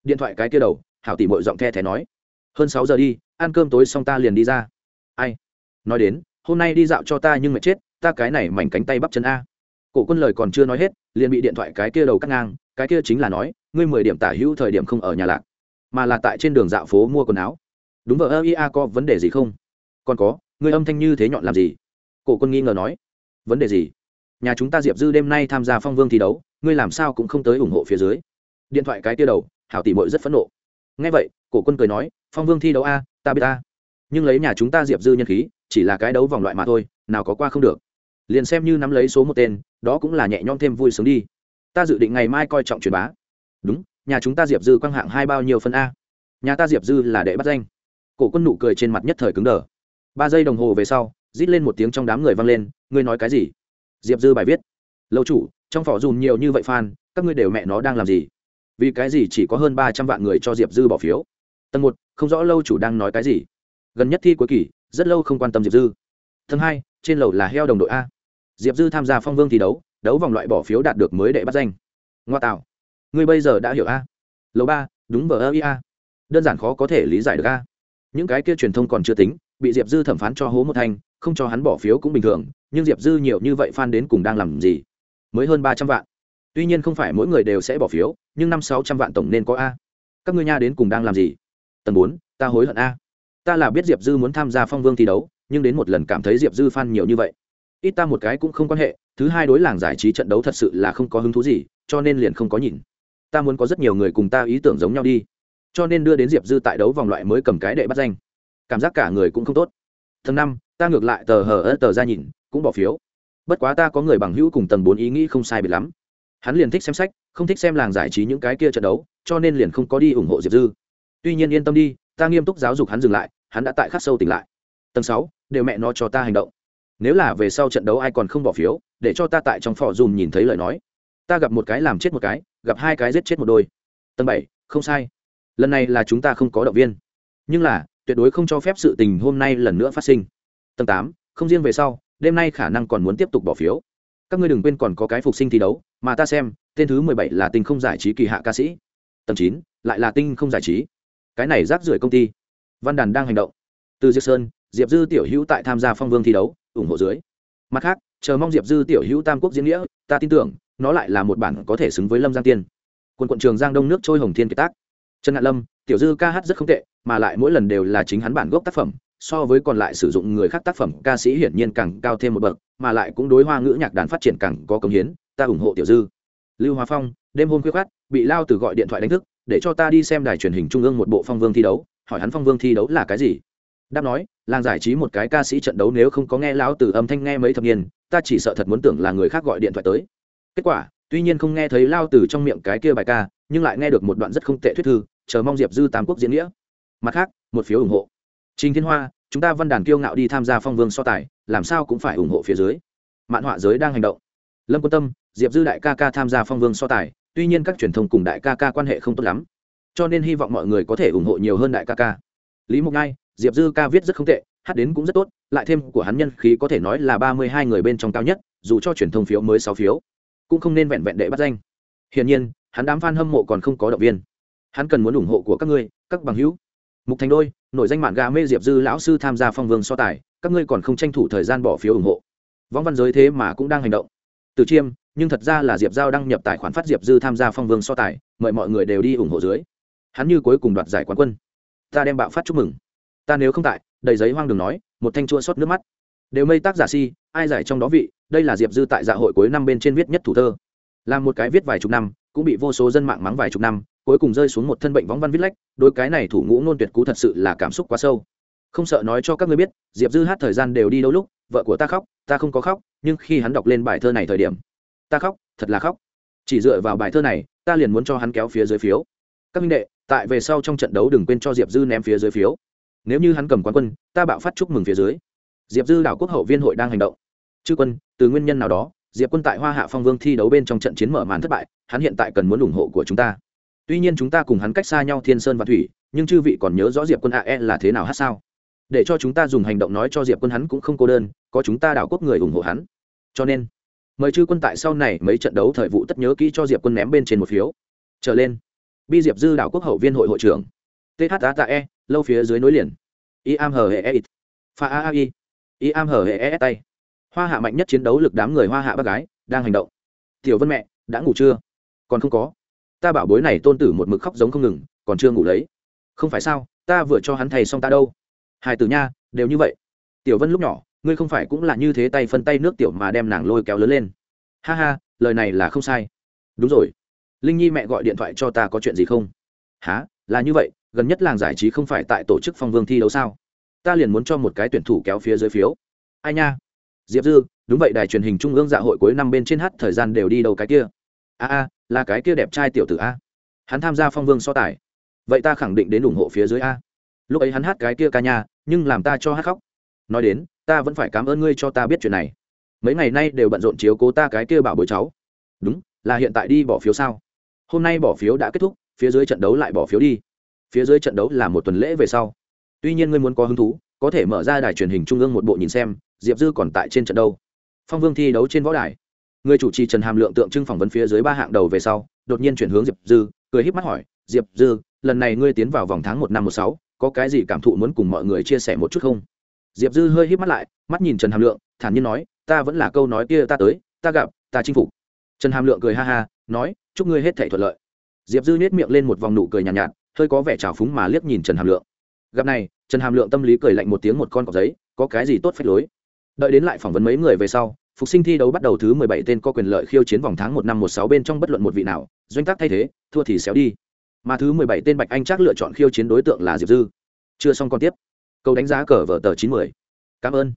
Điện thoại cái kia đầu, hảo tỉ mội giọng the thé nói, hơn sáu giờ đi, ăn cơm tối xong ta liền đi ra. Ai? Nói đến, hôm nay đi dạo cho ta nhưng mà chết, ta cái này mảnh cánh tay bắp chân a. Cổ quân lời còn chưa nói hết, liền bị điện thoại cái kia đầu cắt ngang, cái kia chính là nói, ngươi mười điểm tả hữu thời điểm không ở nhà lạc, mà là tại trên đường dạo phố mua quần áo. Đúng vợ ơ ia có vấn đề gì không? Còn có người âm thanh như thế nhọn làm gì? Cổ quân nghi ngờ nói. Vấn đề gì? Nhà chúng ta diệp dư đêm nay tham gia phong vương thi đấu, ngươi làm sao cũng không tới ủng hộ phía dưới. Điện thoại cái kia đầu, hảo tỷ mội rất phẫn nộ. Ngay vậy, cổ quân cười nói, phong vương thi đấu a, ta biết ta nhưng lấy nhà chúng ta diệp dư nhân khí, chỉ là cái đấu vòng loại mà thôi, nào có qua không được. Liền xem như nắm lấy số một tên, đó cũng là nhẹ nhõm thêm vui sướng đi. Ta dự định ngày mai coi trọng truyền bá. Đúng, nhà chúng ta diệp dư quang hạng hai bao nhiêu phân a? Nhà ta diệp dư là đệ bắt danh. Cổ quân nụ cười trên mặt nhất thời cứng đờ ba giây đồng hồ về sau, rít lên một tiếng trong đám người vang lên, ngươi nói cái gì? Diệp dư bài viết. Lâu chủ, trong phỏ dùm nhiều như vậy fan, các ngươi đều mẹ nó đang làm gì? Vì cái gì chỉ có hơn ba trăm vạn người cho diệp dư bỏ phiếu? Tầng một, không rõ lâu chủ đang nói cái gì. Gần nhất thi cuối kỳ, rất lâu không quan tâm diệp dư. Tầng hai, trên lầu là heo đồng đội a. Diệp dư tham gia phong vương thi đấu đấu vòng loại bỏ phiếu đạt được mới đệ bắt danh. Ngoa tạo. Ngươi bây giờ đã hiểu a. Lầu ba, đúng vờ ơ ia đơn giản khó có thể lý giải được a. Những cái kia truyền thông còn chưa tính bị diệp dư thẩm phán cho hố một thanh, không cho hắn bỏ phiếu cũng bình thường, nhưng diệp dư nhiều như vậy phan đến cùng đang làm gì? Mới hơn ba trăm vạn. Tuy nhiên không phải mỗi người đều sẽ bỏ phiếu, nhưng năm sáu trăm vạn tổng nên có a. Các ngươi nha đến cùng đang làm gì? Tầng bốn, ta hối hận a. Ta là biết diệp dư muốn tham gia phong vương thi đấu, nhưng đến một lần cảm thấy diệp dư f nhiều như vậy. Ít ta một cái cũng không quan hệ, thứ hai đối làng giải trí trận đấu thật sự là không có hứng thú gì, cho nên liền không có nhìn. Ta muốn có rất nhiều người cùng ta ý tưởng giống nhau đi. Cho nên đưa đến diệp dư tại đấu vòng loại mới cầm cái đệ bắt danh cảm giác cả người cũng không tốt. Tầng năm, ta ngược lại tờ hờ ớt tờ ra nhìn, cũng bỏ phiếu. Bất quá ta có người bằng hữu cùng tầng bốn ý nghĩ không sai biệt lắm. Hắn liền thích xem sách, không thích xem làng giải trí những cái kia trận đấu, cho nên liền không có đi ủng hộ diệp dư. Tuy nhiên yên tâm đi, ta nghiêm túc giáo dục hắn dừng lại, hắn đã tại khắc sâu tỉnh lại. Tầng sáu, đều mẹ nó cho ta hành động. Nếu là về sau trận đấu ai còn không bỏ phiếu, để cho ta tại trong phò dùm nhìn thấy lời nói. Ta gặp một cái làm chết một cái, gặp hai cái giết chết một đôi. Tầng bảy, không sai. Lần này là chúng ta không có động viên. Nhưng là tuyệt đối không cho phép sự tình hôm nay lần nữa phát sinh. Tầng tám, không riêng về sau, đêm nay khả năng còn muốn tiếp tục bỏ phiếu. Các ngươi đừng quên còn có cái phục sinh thi đấu, mà ta xem, tên thứ mười bảy là tinh không giải trí kỳ hạ ca sĩ. Tầng chín, lại là tinh không giải trí. Cái này rác rưởi công ty. Văn đàn đang hành động. Từ diệp sơn, diệp dư tiểu hữu tại tham gia phong vương thi đấu, ủng hộ dưới. Mặt khác, chờ mong diệp dư tiểu hữu tam quốc diễn nghĩa, ta tin tưởng, nó lại là một bản có thể xứng với lâm giang tiên. Quân quận trường giang đông nước trôi hồng thiên kiệt tác. Trần ngạn lâm tiểu dư ca hát rất không tệ, mà lại mỗi lần đều là chính hắn bản gốc tác phẩm, so với còn lại sử dụng người khác tác phẩm, ca sĩ hiển nhiên càng cao thêm một bậc, mà lại cũng đối hoa ngữ nhạc đàn phát triển càng có công hiến, ta ủng hộ tiểu dư. Lưu hoa phong, đêm hôm khuya khát bị lao từ gọi điện thoại đánh thức, để cho ta đi xem đài truyền hình trung ương một bộ phong vương thi đấu, hỏi hắn phong vương thi đấu là cái gì. Đáp nói, làng giải trí một cái ca sĩ trận đấu nếu không có nghe lão từ âm thanh nghe mấy thập niên, ta chỉ sợ thật muốn tưởng là người khác gọi điện thoại tới. Kết quả, tuy nhiên không nghe thấy lao từ trong miệng cái kia bài ca nhưng lại nghe được một đoạn rất không tệ thuyết thư, chờ mong diệp dư Tam quốc diễn nghĩa. Mặt khác, một phiếu ủng hộ. Trình thiên hoa, chúng ta văn đàn kiêu ngạo đi tham gia phong vương so tài, làm sao cũng phải ủng hộ phía dưới. Mạn họa giới đang hành động. Lâm quan tâm, diệp dư đại ca ca tham gia phong vương so tài, tuy nhiên các truyền thông cùng đại ca ca quan hệ không tốt lắm. Cho nên hy vọng mọi người có thể ủng hộ nhiều hơn đại ca ca. Lý mộc ngai, diệp dư ca viết rất không tệ, hát đến cũng rất tốt, lại thêm của hắn nhân khí có thể nói là ba mươi hai người bên trong cao nhất, dù cho truyền thông phiếu mới sáu phiếu, cũng không nên vẹn vẹn đệ bắt danh. Hiển nhiên hắn đám f a n hâm mộ còn không có động viên. Hắn cần muốn ủng hộ của các ngươi, các bằng hữu. Mục thành đôi, nổi danh mạng gà mê diệp dư lão sư tham gia phong vương so tài, các ngươi còn không tranh thủ thời gian bỏ phiếu ủng hộ. Võng văn giới thế mà cũng đang hành động. Từ chiêm, nhưng thật ra là diệp giao đăng nhập tài khoản phát diệp dư tham gia phong vương so tài, mời mọi người đều đi ủng hộ dưới. Hắn như cuối cùng đoạt giải quán quân. Ta đem bạo phát chúc mừng. Ta nếu không tại, đầy giấy hoang đường nói, một thanh chua xót nước mắt. Đều mây tác giả si, ai giải trong đó vị, đây là diệp dư tại dạ hội cuối năm bên trên viết nhất thủ thơ. Làm một cái viết vài chục năm cũng bị vô số dân mạng mắng vài chục năm, cuối cùng rơi xuống một thân bệnh võng văn viết lách đôi cái này thủ ngũ nôn tuyệt cú thật sự là cảm xúc quá sâu. Không sợ nói cho các ngươi biết, diệp dư hát thời gian đều đi đâu lúc, vợ của ta khóc, ta không có khóc, nhưng khi hắn đọc lên bài thơ này thời điểm, ta khóc, thật là khóc. Chỉ dựa vào bài thơ này, ta liền muốn cho hắn kéo phía dưới phiếu. Các minh đệ, tại về sau trong trận đấu đừng quên cho diệp dư ném phía dưới phiếu. Nếu như hắn cầm quán quân, ta bạo phát chúc mừng phía dưới. Diệp dư đảo quốc hậu viên hội đang hành động. Chư quân, từ nguyên nhân nào đó diệp quân tại hoa hạ phong vương thi đấu bên trong trận chiến mở màn thất bại, hắn hiện tại cần muốn ủng hộ của chúng ta. Tuy nhiên chúng ta cùng hắn cách xa nhau thiên sơn và thủy, nhưng chư vị còn nhớ rõ diệp quân ae là thế nào hát sao? Để cho chúng ta dùng hành động nói cho diệp quân hắn cũng không cô đơn, có chúng ta đảo quốc người ủng hộ hắn. Cho nên, mời chư quân tại sau này mấy trận đấu thời vụ tất nhớ kỹ cho diệp quân ném bên trên một phiếu. Trở lên, bi diệp dư đảo quốc hậu viên hội hội trưởng thatae lâu phía dưới nối liền. I am hờ hệ e ít pha a i. I am hờ hệ e tay hoa hạ mạnh nhất chiến đấu lực đám người hoa hạ bác gái đang hành động. Tiểu vân mẹ, đã ngủ chưa? Còn không có. Ta bảo bối này tôn tử một mực khóc giống không ngừng, còn chưa ngủ lấy. Không phải sao, ta vừa cho hắn thầy xong ta đâu. Hai tử nha, đều như vậy. Tiểu vân lúc nhỏ, ngươi không phải cũng là như thế tay phân tay nước tiểu mà đem nàng lôi kéo lớn lên. Ha ha, lời này là không sai. Đúng rồi. Linh nhi mẹ gọi điện thoại cho ta có chuyện gì không? Há là như vậy, gần nhất làng giải trí không phải tại tổ chức phong vương thi đấu sao? Ta liền muốn cho một cái tuyển thủ kéo phía dưới phiếu. Ai nha? Diệp dư đúng vậy đài truyền hình trung ương dạ hội cuối năm bên trên hát thời gian đều đi đầu cái kia? A a là cái kia đẹp trai tiểu tử a. Hắn tham gia phong vương so tài. Vậy ta khẳng định đến ủng hộ phía dưới a. Lúc ấy hắn hát cái kia ca nhà, nhưng làm ta cho hát khóc. Nói đến ta vẫn phải cảm ơn ngươi cho ta biết chuyện này. Mấy ngày nay đều bận rộn chiếu cố ta cái kia bảo bồi cháu. Đúng là hiện tại đi bỏ phiếu sao? Hôm nay bỏ phiếu đã kết thúc phía dưới trận đấu lại bỏ phiếu đi. Phía dưới trận đấu là một tuần lễ về sau. Tuy nhiên ngươi muốn có hứng thú có thể mở ra đài truyền hình trung ương một bộ nhìn xem diệp dư còn tại trên trận đâu? Phong vương thi đấu trên võ đài. Người chủ trì trần hàm lượng tượng trưng phỏng vấn phía dưới ba hạng đầu về sau đột nhiên chuyển hướng diệp dư cười híp mắt hỏi diệp dư lần này ngươi tiến vào vòng tháng một năm một sáu có cái gì cảm thụ muốn cùng mọi người chia sẻ một chút không? Diệp dư hơi híp mắt lại mắt nhìn trần hàm lượng thản nhiên nói ta vẫn là câu nói kia ta tới ta gặp ta chinh phục. Trần hàm lượng cười ha ha nói chúc ngươi hết thể thuận lợi. Diệp dư nhét miệng lên một vòng nụ cười nhàn nhạt, nhạt hơi có vẻ trào phúng mà liếc nhìn trần hàm lượng. Gặp này trần hàm lượng tâm lý cười lạnh một tiếng một con cọc giấy có cái gì tốt phép lối? Đợi đến lại phỏng vấn mấy người về sau, phục sinh thi đấu bắt đầu thứ mười bảy tên có quyền lợi khiêu chiến vòng tháng một năm một sáu bên trong bất luận một vị nào, doanh tác thay thế, thua thì xéo đi. Mà thứ mười bảy tên bạch anh chắc lựa chọn khiêu chiến đối tượng là diệp dư. Chưa xong còn tiếp. Câu đánh giá cờ vở tờ chín mươi cảm ơn.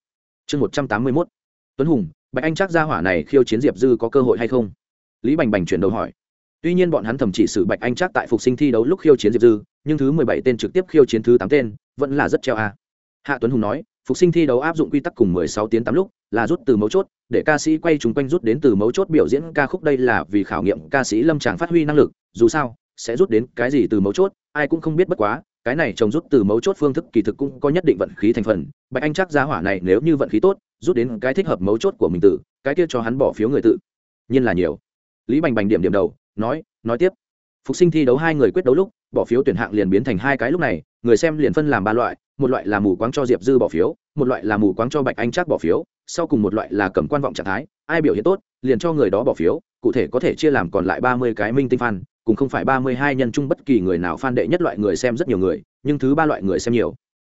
Chương một trăm tám mươi mốt. Tuấn hùng, bạch anh chắc ra hỏa này khiêu chiến diệp dư có cơ hội hay không? Lý bành bành chuyển đầu hỏi. Tuy nhiên bọn hắn thầm chỉ xử bạch anh chắc tại phục sinh thi đấu lúc khiêu chiến diệp dư, nhưng thứ mười bảy tên trực tiếp khiêu chiến thứ tám tên, vẫn là rất treo a. Hạ tuấn hùng nói phục sinh thi đấu áp dụng quy tắc cùng mười sáu tiếng tám lúc, là rút từ mấu chốt, để ca sĩ quay chúng quanh rút đến từ mấu chốt biểu diễn ca khúc đây là vì khảo nghiệm ca sĩ lâm tràng phát huy năng lực, dù sao, sẽ rút đến cái gì từ mấu chốt, ai cũng không biết bất quá, cái này trồng rút từ mấu chốt phương thức kỳ thực cũng có nhất định vận khí thành phần, bạch anh chắc giá hỏa này nếu như vận khí tốt, rút đến cái thích hợp mấu chốt của mình tự, cái kia cho hắn bỏ phiếu người tự. Nhiên là nhiều. Lý bành bành điểm điểm đầu, nói nói tiếp. Phục sinh thi đấu hai người quyết đấu lúc, bỏ phiếu tuyển hạng liền biến thành hai cái lúc này, người xem liền phân làm ba loại một loại là mù quáng cho diệp dư bỏ phiếu, một loại là mù quáng cho bạch anh Trác bỏ phiếu, sau cùng một loại là cầm quan vọng trạng thái, ai biểu hiện tốt, liền cho người đó bỏ phiếu, cụ thể có thể chia làm còn lại ba mươi cái minh tinh fan cùng không phải ba mươi hai nhân chung bất kỳ người nào fan đệ nhất loại người xem rất nhiều người, nhưng thứ ba loại người xem nhiều.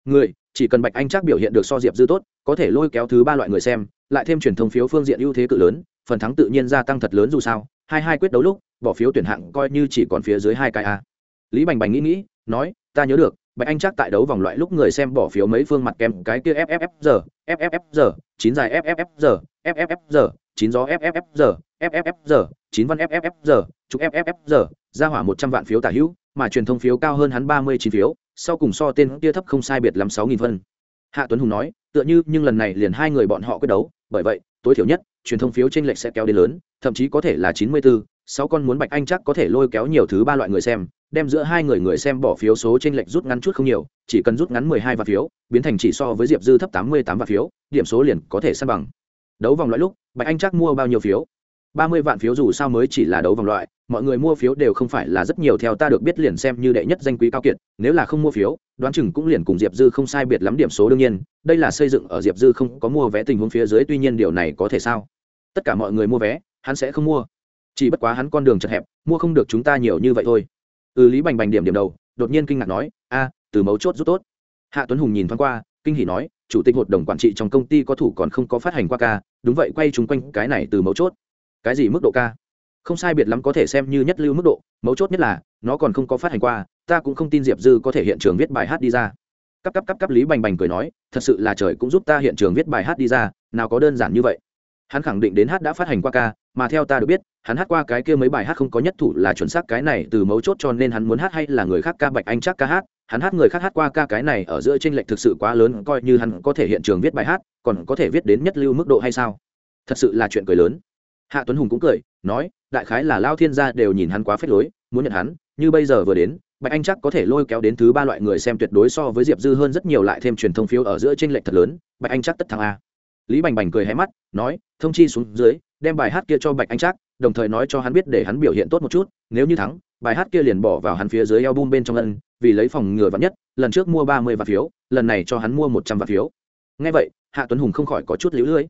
Người, chỉ cần bạch anh Trác biểu hiện được so diệp dư tốt, có thể lôi kéo thứ ba loại người xem, lại thêm truyền thông phiếu phương diện ưu thế cự lớn, phần thắng tự nhiên gia tăng thật lớn dù sao, hai hai quyết đấu lúc, bỏ phiếu tuyển hạng coi như chỉ còn phía dưới hai cái a. Lý bành bành nghĩ nghĩ, nói, ta nhớ được bạch anh chắc tại đấu vòng loại lúc người xem bỏ phiếu mấy phương mặt kèm cái kia fff giờ fff giờ chín dài fff giờ fff giờ chín gió fff giờ fff giờ chín văn fff giờ chục ra hỏa một trăm vạn phiếu tả hữu mà truyền thông phiếu cao hơn hắn ba mươi chín phiếu sau cùng so tên kia thấp không sai biệt lắm sáu nghìn phân hạ tuấn hùng nói tựa như nhưng lần này liền hai người bọn họ quyết đấu bởi vậy tối thiểu nhất truyền thông phiếu trên lệch sẽ kéo đến lớn thậm chí có thể là chín mươi bốn sáu con muốn bạch anh chắc có thể lôi kéo nhiều thứ ba loại người xem đem giữa hai người người xem bỏ phiếu số trên lệch rút ngắn chút không nhiều, chỉ cần rút ngắn mười hai vạn phiếu, biến thành chỉ so với diệp dư thấp tám mươi tám vạn phiếu, điểm số liền có thể san bằng. Đấu vòng loại lúc, bạch anh chắc mua bao nhiêu phiếu? ba mươi vạn phiếu dù sao mới chỉ là đấu vòng loại, mọi người mua phiếu đều không phải là rất nhiều theo ta được biết liền xem như đệ nhất danh quý cao kiệt, nếu là không mua phiếu, đoán chừng cũng liền cùng diệp dư không sai biệt lắm điểm số đương nhiên, đây là xây dựng ở diệp dư không có mua vé tình huống phía dưới, tuy nhiên điều này có thể sao? Tất cả mọi người mua vé, hắn sẽ không mua. Chỉ bất quá hắn con đường chật hẹp, mua không được chúng ta nhiều như vậy thôi ừ lý bành bành điểm điểm đầu, đột nhiên kinh ngạc nói, a, từ mấu chốt rút tốt. Hạ tuấn hùng nhìn thoáng qua, kinh hỉ nói, chủ tịch hội đồng quản trị trong công ty có thủ còn không có phát hành qua ca, đúng vậy, quay chung quanh cái này từ mấu chốt. Cái gì mức độ ca? Không sai biệt lắm có thể xem như nhất lưu mức độ, mấu chốt nhất là, nó còn không có phát hành qua, ta cũng không tin diệp dư có thể hiện trường viết bài hát đi ra. Cắp cắp cắp cắp lý bành bành cười nói, thật sự là trời cũng giúp ta hiện trường viết bài hát đi ra, nào có đơn giản như vậy. Hắn khẳng định đến hát đã phát hành qua ca mà theo ta được biết, hắn hát qua cái kia mấy bài hát không có nhất thủ là chuẩn xác cái này từ mấu chốt cho nên hắn muốn hát hay là người khác ca bạch anh chắc ca hát. Hắn hát người khác hát qua ca cái này ở giữa tranh lệch thực sự quá lớn, coi như hắn có thể hiện trường viết bài hát, còn có thể viết đến nhất lưu mức độ hay sao? Thật sự là chuyện cười lớn. Hạ tuấn hùng cũng cười, nói, đại khái là lao thiên gia đều nhìn hắn quá phết lối, muốn nhận hắn, như bây giờ vừa đến, bạch anh chắc có thể lôi kéo đến thứ ba loại người xem tuyệt đối so với diệp dư hơn rất nhiều lại thêm truyền thông phiếu ở giữa tranh lệch thật lớn, bạch anh chắc tất thắng a lý bành bành cười hé mắt nói thông chi xuống dưới đem bài hát kia cho bạch anh Trác, đồng thời nói cho hắn biết để hắn biểu hiện tốt một chút nếu như thắng bài hát kia liền bỏ vào hắn phía dưới album bên trong ân vì lấy phòng ngừa vắn nhất lần trước mua ba mươi vạn phiếu lần này cho hắn mua một trăm vạn phiếu. Ngay vậy hạ tuấn hùng không khỏi có chút lũ lưỡi.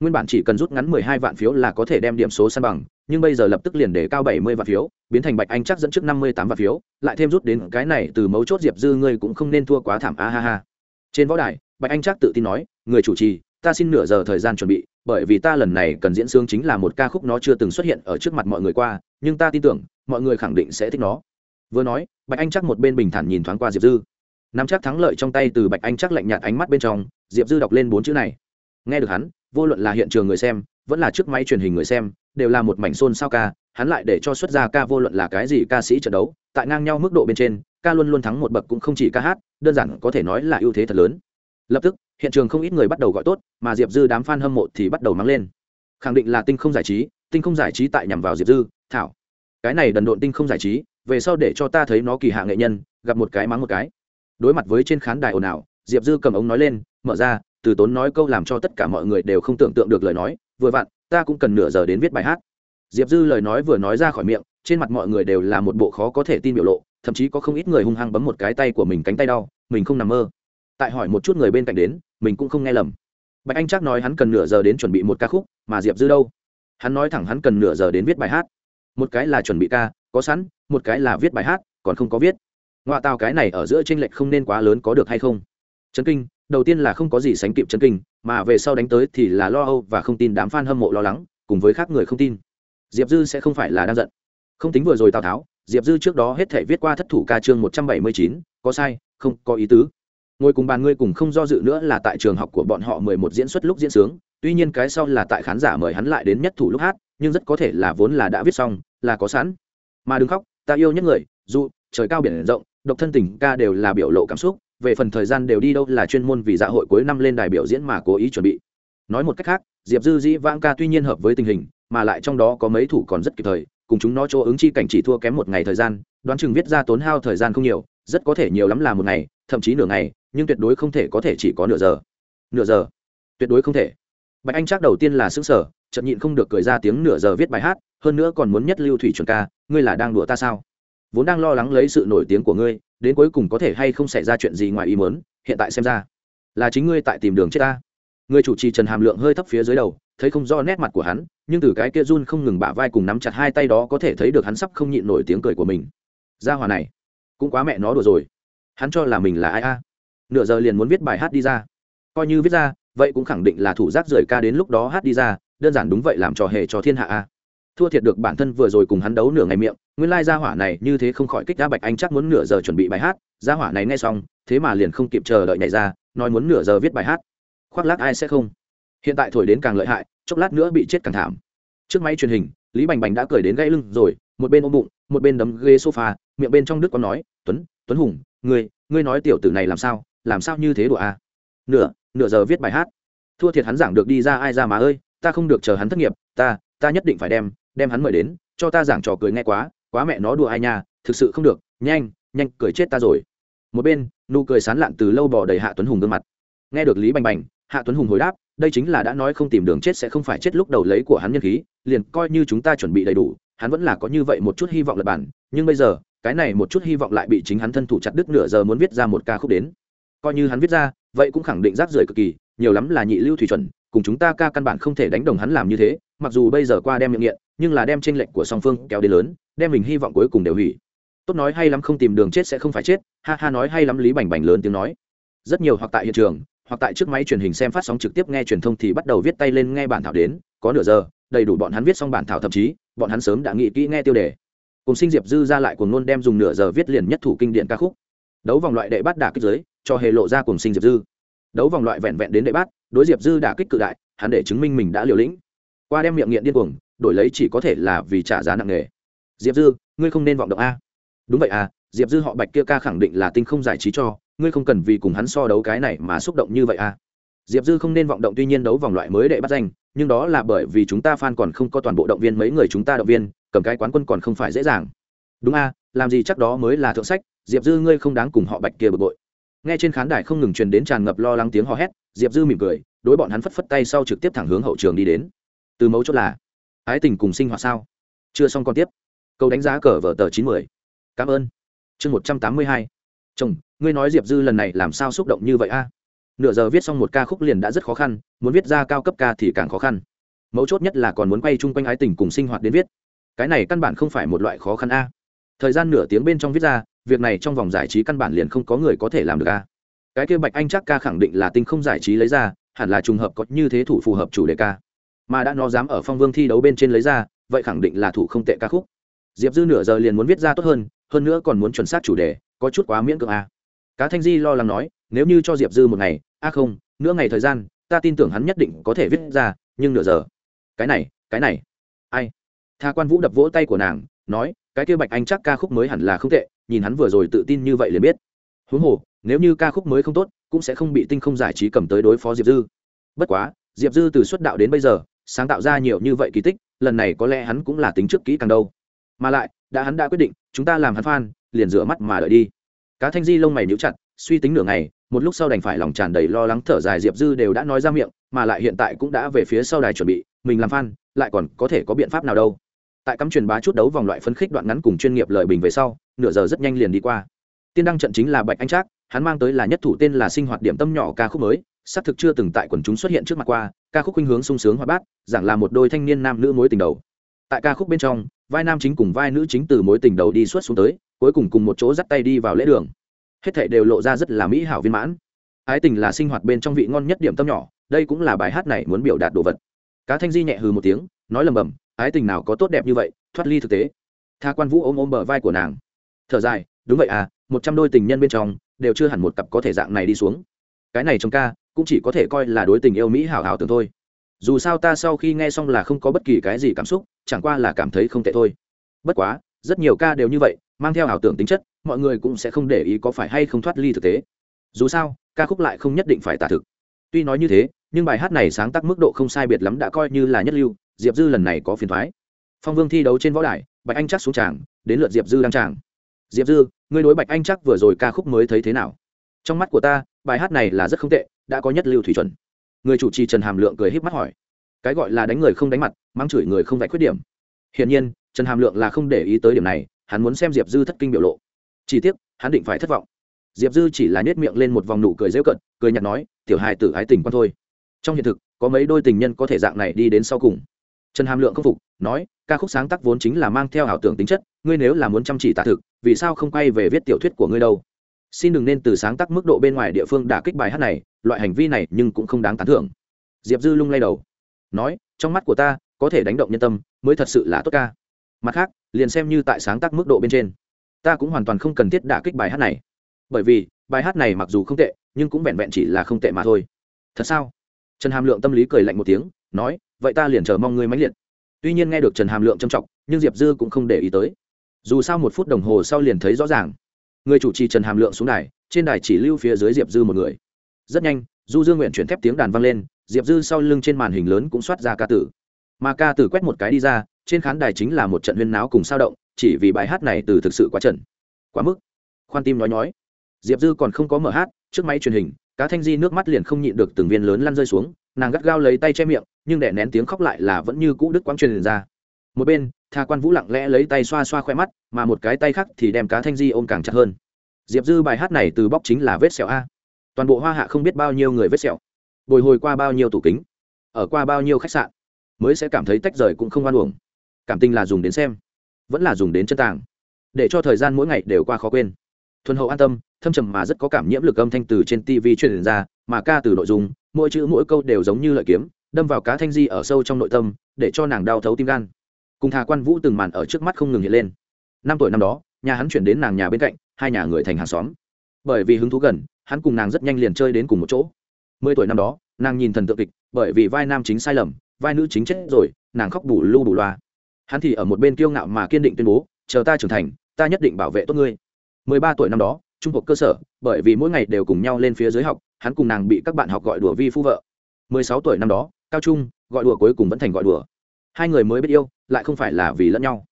Nguyên bản chỉ cần rút ngắn mười hai vạn phiếu là có thể đem điểm số san bằng nhưng bây giờ lập tức liền để cao bảy mươi vạn phiếu biến thành bạch anh chắc dẫn trước năm mươi tám vạn phiếu lại thêm rút đến cái này từ mấu chốt diệp dư ngươi cũng không nên thua quá thảm a ha ha. Trên võ đài bạch anh chắc tự tin nói người chủ trì ta xin nửa giờ thời gian chuẩn bị, bởi vì ta lần này cần diễn xương chính là một ca khúc nó chưa từng xuất hiện ở trước mặt mọi người qua, nhưng ta tin tưởng, mọi người khẳng định sẽ thích nó. Vừa nói, bạch anh chắc một bên bình thản nhìn thoáng qua diệp dư. Nắm chắc thắng lợi trong tay từ bạch anh chắc lạnh nhạt ánh mắt bên trong, diệp dư đọc lên bốn chữ này. Nghe được hắn, vô luận là hiện trường người xem, vẫn là trước máy truyền hình người xem, đều là một mảnh xôn sao ca, hắn lại để cho xuất ra ca vô luận là cái gì ca sĩ trận đấu, tại ngang nhau mức độ bên trên, ca luôn luôn thắng một bậc cũng không chỉ ca hát, đơn giản có thể nói là ưu thế thật lớn. Lập tức hiện trường không ít người bắt đầu gọi tốt, mà diệp dư đám f a n hâm mộ thì bắt đầu mắng lên. Khẳng định là tinh không giải trí, tinh không giải trí tại nhằm vào diệp dư, thảo. Cái này đần độn tinh không giải trí, về sau để cho ta thấy nó kỳ hạ nghệ nhân, gặp một cái mắng một cái. Đối mặt với trên khán đài ồn ào, diệp dư cầm ống nói lên, mở ra, từ tốn nói câu làm cho tất cả mọi người đều không tưởng tượng được lời nói, vừa vặn, ta cũng cần nửa giờ đến viết bài hát. Diệp dư lời nói vừa nói ra khỏi miệng, trên mặt mọi người đều là một bộ khó có thể tin biểu lộ, thậm chí có không ít người hung hăng bấm một cái tay của mình cánh tay đau, mình không nằm mơ. Tại hỏi một chút người bên cạnh đến mình cũng không nghe lầm. Bạch anh chắc nói hắn cần nửa giờ đến chuẩn bị một ca khúc, mà diệp dư đâu? Hắn nói thẳng hắn cần nửa giờ đến viết bài hát. Một cái là chuẩn bị ca, có sẵn, một cái là viết bài hát, còn không có viết. Ngoạ tàu cái này ở giữa tranh lệch không nên quá lớn có được hay không? Chấn kinh, đầu tiên là không có gì sánh kịp chấn kinh, mà về sau đánh tới thì là lo âu và không tin đám f a n hâm mộ lo lắng, cùng với khác người không tin. Diệp dư sẽ không phải là đang giận. Không tính vừa rồi tào tháo, diệp dư trước đó hết thể viết qua thất thủ ca chương một trăm bảy mươi chín, có sai, không, có ý tứ ngồi cùng bàn ngươi cùng không do dự nữa là tại trường học của bọn họ mười một diễn xuất lúc diễn sướng. Tuy nhiên cái sau là tại khán giả mời hắn lại đến nhất thủ lúc hát, nhưng rất có thể là vốn là đã viết xong, là có sẵn. Mà đừng khóc, ta yêu nhất người, dù trời cao biển rộng, độc thân tình ca đều là biểu lộ cảm xúc, về phần thời gian đều đi đâu là chuyên môn vì dạ hội cuối năm lên đài biểu diễn mà cố ý chuẩn bị. Nói một cách khác, diệp dư dĩ vãng ca tuy nhiên hợp với tình hình, mà lại trong đó có mấy thủ còn rất kịp thời, cùng chúng nó chỗ ứng chi cảnh chỉ thua kém một ngày thời gian, đoán chừng viết ra tốn hao thời gian không nhiều, rất có thể nhiều lắm là một ngày, thậm chí nửa ngày nhưng tuyệt đối không thể có thể chỉ có nửa giờ. Nửa giờ? Tuyệt đối không thể. Bạch anh chắc đầu tiên là xứng sở chậm nhịn không được cười ra tiếng nửa giờ viết bài hát, hơn nữa còn muốn nhất lưu thủy chuẩn ca, ngươi là đang đùa ta sao? Vốn đang lo lắng lấy sự nổi tiếng của ngươi, đến cuối cùng có thể hay không xảy ra chuyện gì ngoài ý muốn, hiện tại xem ra là chính ngươi tại tìm đường chết ta. Người chủ trì trần hàm lượng hơi thấp phía dưới đầu, thấy không rõ nét mặt của hắn, nhưng từ cái kia run không ngừng bả vai cùng nắm chặt hai tay đó có thể thấy được hắn sắp không nhịn nổi tiếng cười của mình. Ra hòa này, cũng quá mẹ nó đùa rồi. Hắn cho là mình là ai a? Nửa giờ liền muốn viết bài hát đi ra. Coi như viết ra, vậy cũng khẳng định là thủ giác rời ca đến lúc đó hát đi ra, đơn giản đúng vậy làm trò hề cho thiên hạ a. Thua thiệt được bản thân vừa rồi cùng hắn đấu nửa ngày miệng, nguyên lai gia hỏa này như thế không khỏi kích ra bạch anh chắc muốn nửa giờ chuẩn bị bài hát, gia hỏa này nghe xong, thế mà liền không kịp chờ đợi nhảy ra, nói muốn nửa giờ viết bài hát. Khoác lác ai sẽ không? Hiện tại thổi đến càng lợi hại, chốc lát nữa bị chết càng thảm. Trước máy truyền hình, lý bành bành đã cười đến gãy lưng rồi, một bên ôm bụng, một bên đấm ghế sofa, miệng bên trong đức còn nói, tuấn tuấn hùng, ngươi ngươi nói tiểu tử này làm sao? Làm sao như thế đùa à? nửa nửa giờ viết bài hát. Thua thiệt hắn giảng được đi ra ai ra mà ơi, ta không được chờ hắn thất nghiệp, ta ta nhất định phải đem đem hắn mời đến, cho ta giảng trò cười nghe quá quá mẹ nó đùa ai nha, thực sự không được, nhanh nhanh, cười chết ta rồi. Một bên, nụ cười sán lạn từ lâu bỏ đầy hạ tuấn hùng gương mặt. Nghe được lý bành bành, hạ tuấn hùng hồi đáp, đây chính là đã nói không tìm đường chết sẽ không phải chết lúc đầu lấy của hắn nhân khí, liền coi như chúng ta chuẩn bị đầy đủ, hắn vẫn là có như vậy một chút hy vọng lật bản, nhưng bây giờ, cái này một chút hy vọng lại bị chính hắn thân thủ chặt đứt nửa giờ muốn viết ra một ca khúc đến coi như hắn viết ra, vậy cũng khẳng định rác rưởi cực kỳ, nhiều lắm là nhị lưu thủy chuẩn, cùng chúng ta ca căn bản không thể đánh đồng hắn làm như thế, mặc dù bây giờ qua đem miệng nghiện, nhưng là đem tranh lệch của song phương kéo đến lớn, đem mình hy vọng cuối cùng đều hủy. Tốt nói hay lắm không tìm đường chết sẽ không phải chết, ha ha nói hay lắm lý bành bành lớn tiếng nói. Rất nhiều hoặc tại hiện trường, hoặc tại trước máy truyền hình xem phát sóng trực tiếp nghe truyền thông thì bắt đầu viết tay lên nghe bản thảo đến, có nửa giờ, đầy đủ bọn hắn viết xong bản thảo thậm chí, bọn hắn sớm đã nghĩ kỹ nghe tiêu đề. Cùng sinh diệp dư ra lại cùng luôn đem dùng nửa giờ viết liền nhất thủ kinh điển ca khúc. Đấu vòng loại đệ bát đả kích giới cho hề lộ ra cùng sinh diệp dư. Đấu vòng loại vẹn vẹn đến đệ bát, đối diệp dư đã kích cự đại, hắn để chứng minh mình đã liều lĩnh. Qua đem miệng nghiện điên cuồng, đổi lấy chỉ có thể là vì trả giá nặng nề. Diệp dư, ngươi không nên vọng động a. Đúng vậy à diệp dư họ bạch kia ca khẳng định là tinh không giải trí cho, ngươi không cần vì cùng hắn so đấu cái này mà xúc động như vậy à. Diệp dư không nên vọng động, tuy nhiên đấu vòng loại mới đệ bắt danh, nhưng đó là bởi vì chúng ta fan còn không có toàn bộ động viên mấy người chúng ta động viên, cầm cái quán quân còn không phải dễ dàng. Đúng a, làm gì chắc đó mới là thượng sách, diệp dư ngươi không đáng cùng họ bạch kia bực bội nghe trên khán đài không ngừng truyền đến tràn ngập lo lắng tiếng hò hét, diệp dư mỉm cười, đối bọn hắn phất phất tay sau trực tiếp thẳng hướng hậu trường đi đến. Từ mấu chốt là, ái tình cùng sinh hoạt sao? Chưa xong còn tiếp. Câu đánh giá cờ vở tờ chín mươi cảm ơn. Chương một trăm tám mươi hai. Chồng, ngươi nói diệp dư lần này làm sao xúc động như vậy a? Nửa giờ viết xong một ca khúc liền đã rất khó khăn, muốn viết ra cao cấp ca thì càng khó khăn. Mấu chốt nhất là còn muốn quay chung quanh ái tình cùng sinh hoạt đến viết. Cái này căn bản không phải một loại khó khăn a thời gian nửa tiếng bên trong viết ra, việc này trong vòng giải trí căn bản liền không có người có thể làm được a cái kia bạch anh chắc ca khẳng định là tinh không giải trí lấy ra, hẳn là trùng hợp có như thế thủ phù hợp chủ đề ca. Mà đã nó dám ở phong vương thi đấu bên trên lấy ra, vậy khẳng định là thủ không tệ ca khúc. Diệp dư nửa giờ liền muốn viết ra tốt hơn hơn nữa còn muốn chuẩn xác chủ đề, có chút quá miễn cưỡng a cá thanh di lo lắng nói, nếu như cho diệp dư một ngày a không, nửa ngày thời gian, ta tin tưởng hắn nhất định có thể viết ra, nhưng nửa giờ. Cái này cái này. Ai? Tha quan vũ đập vỗ tay của nàng, nói cái kia bạch anh chắc ca khúc mới hẳn là không tệ, nhìn hắn vừa rồi tự tin như vậy liền biết. Huống hồ, nếu như ca khúc mới không tốt, cũng sẽ không bị tinh không giải trí cầm tới đối phó diệp dư. Bất quá, diệp dư từ xuất đạo đến bây giờ, sáng tạo ra nhiều như vậy kỳ tích, lần này có lẽ hắn cũng là tính trước kỹ càng đâu. Mà lại, đã hắn đã quyết định, chúng ta làm hắn phan liền rửa mắt mà đợi đi. Cá thanh di lông mày níu chặt, suy tính nửa ngày, một lúc sau đành phải lòng tràn đầy lo lắng thở dài diệp dư đều đã nói ra miệng, mà lại hiện tại cũng đã về phía sau đài chuẩn bị, mình làm phan lại còn có thể có biện pháp nào đâu tại cắm truyền bá chút đấu vòng loại phân khích đoạn ngắn cùng chuyên nghiệp lời bình về sau, nửa giờ rất nhanh liền đi qua. Tiên đăng trận chính là bạch anh trác, hắn mang tới là nhất thủ tên là sinh hoạt điểm tâm nhỏ ca khúc mới, xác thực chưa từng tại quần chúng xuất hiện trước mặt qua, ca khúc khuynh hướng sung sướng hoa bát, giảng là một đôi thanh niên nam nữ mối tình đầu. Tại ca khúc bên trong, vai nam chính cùng vai nữ chính từ mối tình đầu đi suốt xuống tới, cuối cùng cùng một chỗ dắt tay đi vào lễ đường. Hết thảy đều lộ ra rất là mỹ hảo viên mãn. Ái tình là sinh hoạt bên trong vị ngon nhất điểm tâm nhỏ, đây cũng là bài hát này muốn biểu đạt đồ vật. Cá thanh di nhẹ hừ một tiếng, nói lầm bầm ái tình nào có tốt đẹp như vậy, thoát ly thực tế. Tha quan vũ ôm ôm bờ vai của nàng. Thở dài, đúng vậy à một trăm đôi tình nhân bên trong, đều chưa hẳn một cặp có thể dạng này đi xuống. Cái này trong ca, cũng chỉ có thể coi là đối tình yêu mỹ hảo hảo tưởng thôi. Dù sao ta sau khi nghe xong là không có bất kỳ cái gì cảm xúc, chẳng qua là cảm thấy không tệ thôi. Bất quá, rất nhiều ca đều như vậy, mang theo ảo tưởng tính chất, mọi người cũng sẽ không để ý có phải hay không thoát ly thực tế. Dù sao, ca khúc lại không nhất định phải tả thực. Tuy nói như thế, nhưng bài hát này sáng tác mức độ không sai biệt lắm đã coi như là nhất lưu diệp dư lần này có phiền thoái. Phong vương thi đấu trên võ đài, bạch anh chắc xuống tràng, đến lượt diệp dư đăng tràng. Diệp dư, ngươi đối bạch anh chắc vừa rồi ca khúc mới thấy thế nào? Trong mắt của ta, bài hát này là rất không tệ, đã có nhất lưu thủy chuẩn. Người chủ trì trần hàm lượng cười híp mắt hỏi. Cái gọi là đánh người không đánh mặt mang chửi người không vạch khuyết điểm. Hiển nhiên, trần hàm lượng là không để ý tới điểm này, hắn muốn xem diệp dư thất kinh biểu lộ. Chỉ tiếc, hắn định phải thất vọng. Diệp dư chỉ là nhét miệng lên một vòng nụ cười rêu cận cười nhặt nói, tiểu hài tử ái tình quan thôi. Trong hiện thực, có mấy đôi tình nhân có thể dạng này đi đến sau cùng trần hàm lượng không phục, nói, ca khúc sáng tác vốn chính là mang theo ảo tưởng tính chất, ngươi nếu là muốn chăm chỉ tả thực, vì sao không quay về viết tiểu thuyết của ngươi đâu? Xin đừng nên từ sáng tác mức độ bên ngoài địa phương đả kích bài hát này, loại hành vi này nhưng cũng không đáng tán thưởng. Diệp dư lung lay đầu, nói, trong mắt của ta, có thể đánh động nhân tâm, mới thật sự là tốt ca. Mặt khác, liền xem như tại sáng tác mức độ bên trên, ta cũng hoàn toàn không cần thiết đả kích bài hát này. Bởi vì, bài hát này mặc dù không tệ, nhưng cũng vẹn vẹn chỉ là không tệ mà thôi. Thật sao? Trần hàm lượng tâm lý cười lạnh một tiếng, nói vậy ta liền chờ mong ngươi mãnh liệt. Tuy nhiên nghe được trần hàm lượng trầm trọng, nhưng diệp dư cũng không để ý tới. Dù sao một phút đồng hồ sau liền thấy rõ ràng. Người chủ trì trần hàm lượng xuống đài, trên đài chỉ lưu phía dưới diệp dư một người. Rất nhanh, du dương nguyện chuyển thép tiếng đàn vang lên, diệp dư sau lưng trên màn hình lớn cũng soát ra ca tử. Mà ca tử quét một cái đi ra, trên khán đài chính là một trận huyên náo cùng sao động, chỉ vì bài hát này từ thực sự quá trần. Quá mức. Khoan tim nói nói. diệp dư còn không có mở hát, trước máy truyền hình, cá thanh di nước mắt liền không nhịn được từng viên lớn lăn rơi xuống nàng gắt gao lấy tay che miệng, nhưng để nén tiếng khóc lại là vẫn như cũ đức quang truyền ra. Một bên, tha quan vũ lặng lẽ lấy tay xoa xoa khoe mắt, mà một cái tay khác thì đem cá thanh di ôm càng chặt hơn. Diệp dư bài hát này từ bóc chính là vết sẹo a. Toàn bộ hoa hạ không biết bao nhiêu người vết sẹo. Bồi hồi qua bao nhiêu tủ kính, ở qua bao nhiêu khách sạn, mới sẽ cảm thấy tách rời cũng không oan uổng. Cảm tình là dùng đến xem, vẫn là dùng đến chân tàng. Để cho thời gian mỗi ngày đều qua khó quên. Thuần hậu an tâm, thâm trầm mà rất có cảm nhiễm lực âm thanh từ trên tv truyền ra, mà ca từ nội dung mỗi chữ mỗi câu đều giống như lợi kiếm, đâm vào cá thanh di ở sâu trong nội tâm, để cho nàng đau thấu tim gan. Cùng thà quan vũ từng màn ở trước mắt không ngừng hiện lên. Năm tuổi năm đó, nhà hắn chuyển đến nàng nhà bên cạnh, hai nhà người thành hàng xóm. Bởi vì hứng thú gần, hắn cùng nàng rất nhanh liền chơi đến cùng một chỗ. Mười tuổi năm đó, nàng nhìn thần tượng kịch, bởi vì vai nam chính sai lầm, vai nữ chính chết rồi, nàng khóc bù lu bù loa. Hắn thì ở một bên kiêu ngạo mà kiên định tuyên bố, chờ ta trưởng thành, ta nhất định bảo vệ tốt ngươi. Mười ba tuổi năm đó, trung học cơ sở, bởi vì mỗi ngày đều cùng nhau lên phía dưới học hắn cùng nàng bị các bạn học gọi đùa vi phu vợ. Mười sáu tuổi năm đó, cao trung, gọi đùa cuối cùng vẫn thành gọi đùa. Hai người mới biết yêu, lại không phải là vì lẫn nhau.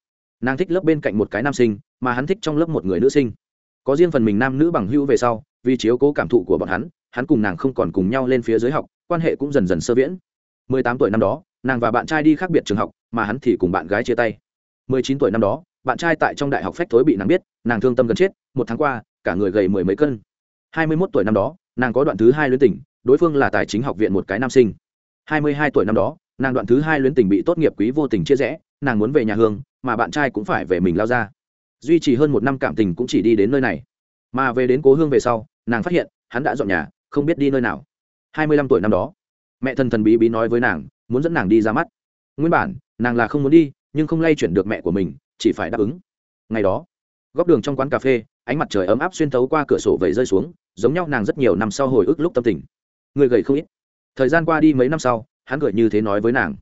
Nàng thích lớp bên cạnh một cái nam sinh, mà hắn thích trong lớp một người nữ sinh. Có riêng phần mình nam nữ bằng hữu về sau, vì chiếu cố cảm thụ của bọn hắn hắn cùng nàng không còn cùng nhau lên phía dưới học, quan hệ cũng dần dần sơ viễn. Mười tám tuổi năm đó, nàng và bạn trai đi khác biệt trường học, mà hắn thì cùng bạn gái chia tay. Mười chín tuổi năm đó, bạn trai tại trong đại học phách thối bị nàng biết, nàng thương tâm gần chết, một tháng qua, cả người gầy mười mấy cân. Hai mươi mốt tuổi năm đó nàng có đoạn thứ hai luyến tình, đối phương là tài chính học viện một cái nam sinh. Hai mươi hai tuổi năm đó, nàng đoạn thứ hai luyến tình bị tốt nghiệp quý vô tình chia rẽ, nàng muốn về nhà hương, mà bạn trai cũng phải về mình lao ra. Duy trì hơn một năm cảm tình cũng chỉ đi đến nơi này. Mà về đến cố hương về sau, nàng phát hiện, hắn đã dọn nhà, không biết đi nơi nào. Hai mươi lăm tuổi năm đó, mẹ thần thần bí bí nói với nàng, muốn dẫn nàng đi ra mắt. Nguyên bản, nàng là không muốn đi, nhưng không lay chuyển được mẹ của mình, chỉ phải đáp ứng. Ngày đó, góc đường trong quán cà phê, ánh mặt trời ấm áp xuyên tấu qua cửa sổ vẩy rơi xuống giống nhau nàng rất nhiều năm sau hồi ức lúc tâm tình. Người gầy không ít. Thời gian qua đi mấy năm sau, hắn gửi như thế nói với nàng.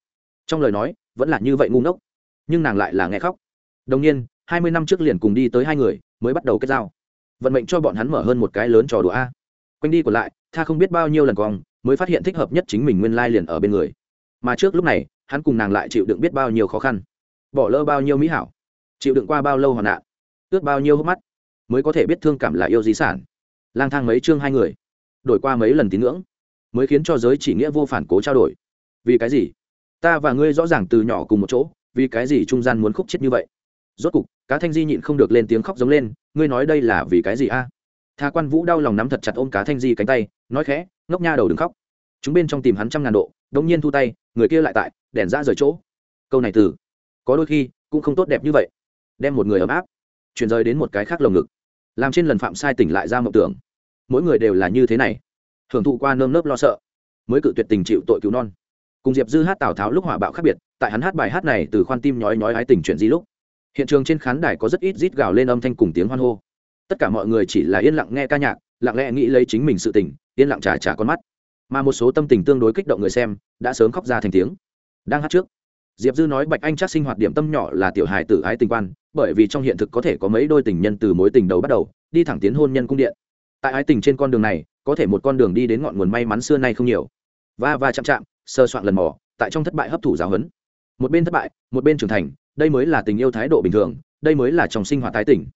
Trong lời nói, vẫn là như vậy ngu ngốc. Nhưng nàng lại là nghe khóc. Đồng nhiên, hai mươi năm trước liền cùng đi tới hai người, mới bắt đầu kết giao. Vận mệnh cho bọn hắn mở hơn một cái lớn trò đùa a. Quanh đi còn lại, tha không biết bao nhiêu lần còn mới phát hiện thích hợp nhất chính mình nguyên lai liền ở bên người. Mà trước lúc này, hắn cùng nàng lại chịu đựng biết bao nhiêu khó khăn. Bỏ lỡ bao nhiêu mỹ hảo. Chịu đựng qua bao lâu hoạn nạn. Ướt bao nhiêu hốc mắt. Mới có thể biết thương cảm là yêu di sản lang thang mấy chương hai người. Đổi qua mấy lần tín ngưỡng, mới khiến cho giới chỉ nghĩa vô phản cố trao đổi. Vì cái gì? Ta và ngươi rõ ràng từ nhỏ cùng một chỗ, vì cái gì trung gian muốn khúc chết như vậy? Rốt cục, cá thanh di nhịn không được lên tiếng khóc giống lên, ngươi nói đây là vì cái gì a? À? tha quan vũ đau lòng nắm thật chặt ôm cá thanh di cánh tay, nói khẽ, ngốc nha đầu đừng khóc. Chúng bên trong tìm hắn trăm ngàn độ đông nhiên thu tay, người kia lại tại, đèn ra rời chỗ. Câu này từ, có đôi khi, cũng không tốt đẹp như vậy. Đem một người ấm áp, chuyển rời đến một cái khác lồng ngực làm trên lần phạm sai tỉnh lại ra mộng tưởng. Mỗi người đều là như thế này. Hưởng thụ qua nơm nớp lo sợ, mới cự tuyệt tình chịu tội cứu non. Cùng diệp dư hát tào tháo lúc hỏa bạo khác biệt, tại hắn hát bài hát này từ khoan tim nhói nhói ái tình chuyện gì lúc, hiện trường trên khán đài có rất ít rít gào lên âm thanh cùng tiếng hoan hô. Tất cả mọi người chỉ là yên lặng nghe ca nhạc, lặng lẽ nghĩ lấy chính mình sự tình, yên lặng trà trà con mắt. Mà một số tâm tình tương đối kích động người xem, đã sớm khóc ra thành tiếng. Đang hát trước, diệp dư nói bạch anh chắc sinh hoạt điểm tâm nhỏ là tiểu hài tử ái tình quan bởi vì trong hiện thực có thể có mấy đôi tình nhân từ mối tình đầu bắt đầu, đi thẳng tiến hôn nhân cung điện. Tại ái tình trên con đường này, có thể một con đường đi đến ngọn nguồn may mắn xưa nay không nhiều. Va va chạm chạm, sơ soạn lần mò, tại trong thất bại hấp thụ giáo huấn. Một bên thất bại, một bên trưởng thành, đây mới là tình yêu thái độ bình thường, đây mới là trong sinh hoạt tái tình.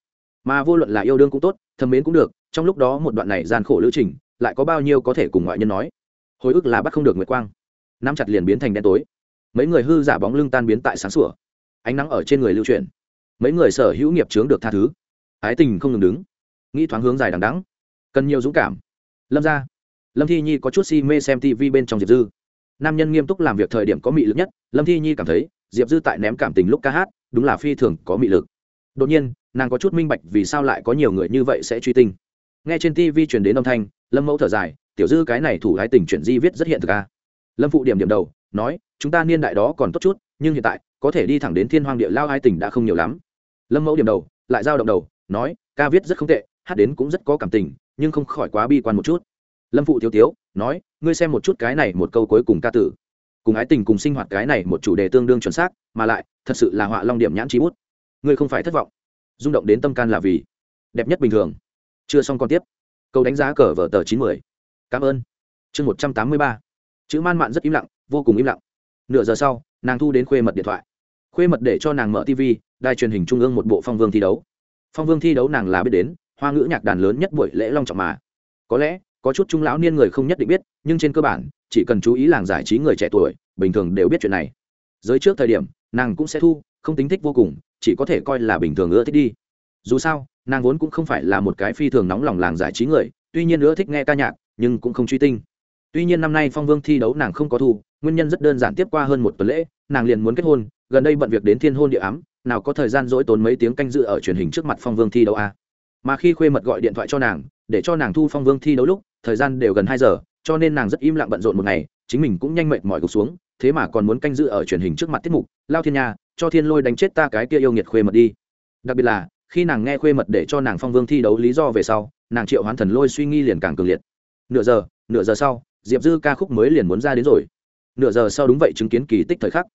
mà vô luận là yêu đương cũng tốt, thâm mến cũng được, trong lúc đó một đoạn này gian khổ lữ trình, lại có bao nhiêu có thể cùng ngoại nhân nói. Hồi ức là bắt không được nguyệt quang. Nắm chặt liền biến thành đen tối. Mấy người hư giả bóng lưng tan biến tại sáng sủa. Ánh nắng ở trên người lưu chuyển mấy người sở hữu nghiệp chướng được tha thứ. Ái tình không ngừng đứng. Nghĩ thoáng hướng dài đằng đắng cần nhiều dũng cảm. Lâm ra lâm thi nhi có chút si mê xem tv bên trong diệp dư. Nam nhân nghiêm túc làm việc thời điểm có mị lực nhất, lâm thi nhi cảm thấy, diệp dư tại ném cảm tình lúc ca hát, đúng là phi thường có mị lực. Đột nhiên, nàng có chút minh bạch vì sao lại có nhiều người như vậy sẽ truy tinh. Nghe trên tv truyền đến âm thanh, lâm mẫu thở dài, tiểu dư cái này thủ ái tình chuyển di viết rất hiện thực ca lâm phụ điểm điểm đầu, nói, chúng ta niên đại đó còn tốt chút, nhưng hiện tại, có thể đi thẳng đến thiên hoàng địa lao ái tình đã không nhiều lắm lâm mẫu điểm đầu, lại giao động đầu, nói, ca viết rất không tệ, hát đến cũng rất có cảm tình, nhưng không khỏi quá bi quan một chút. Lâm phụ thiếu tiếu, nói, ngươi xem một chút cái này một câu cuối cùng ca tử. Cùng ái tình cùng sinh hoạt cái này một chủ đề tương đương chuẩn xác, mà lại, thật sự là họa long điểm nhãn trí bút. Ngươi không phải thất vọng. Rung động đến tâm can là vì đẹp nhất bình thường. Chưa xong còn tiếp. Câu đánh giá cờ vở tờ chín mươi cảm ơn. Chương một trăm tám mươi ba. Chữ man mạn rất im lặng, vô cùng im lặng. Nửa giờ sau, nàng thu đến khuê mật điện thoại. Khuê mật để cho nàng mở tv đài truyền hình trung ương một bộ phong vương thi đấu. Phong vương thi đấu nàng là biết đến, hoa ngữ nhạc đàn lớn nhất buổi lễ long trọng mà. Có lẽ, có chút trung lão niên người không nhất định biết, nhưng trên cơ bản, chỉ cần chú ý làng giải trí người trẻ tuổi, bình thường đều biết chuyện này. Giới trước thời điểm, nàng cũng sẽ thu, không tính thích vô cùng, chỉ có thể coi là bình thường ưa thích đi. Dù sao, nàng vốn cũng không phải là một cái phi thường nóng lòng làng giải trí người, tuy nhiên ưa thích nghe ca nhạc, nhưng cũng không truy tinh. Tuy nhiên năm nay phong vương thi đấu nàng không có thu, nguyên nhân rất đơn giản tiếp qua hơn một tuần lễ, nàng liền muốn kết hôn, gần đây bận việc đến thiên hôn địa ám nào có thời gian dỗi tốn mấy tiếng canh dự ở truyền hình trước mặt phong vương thi đấu a à. mà khi khuê mật gọi điện thoại cho nàng, để cho nàng thu phong vương thi đấu lúc, thời gian đều gần hai giờ, cho nên nàng rất im lặng bận rộn một ngày, chính mình cũng nhanh mệt mỏi gục xuống, thế mà còn muốn canh dự ở truyền hình trước mặt tiết mục, lao thiên nha, cho thiên lôi đánh chết ta cái kia yêu nghiệt khuê mật đi. Đặc biệt là, khi nàng nghe khuê mật để cho nàng phong vương thi đấu lý do về sau, nàng triệu hoán thần lôi suy nghi liền càng cường liệt. Nửa giờ nửa giờ sau, diệp dư ca khúc mới liền muốn ra đến rồi. Nửa giờ sau đúng vậy chứng kiến kỳ tích thời khắc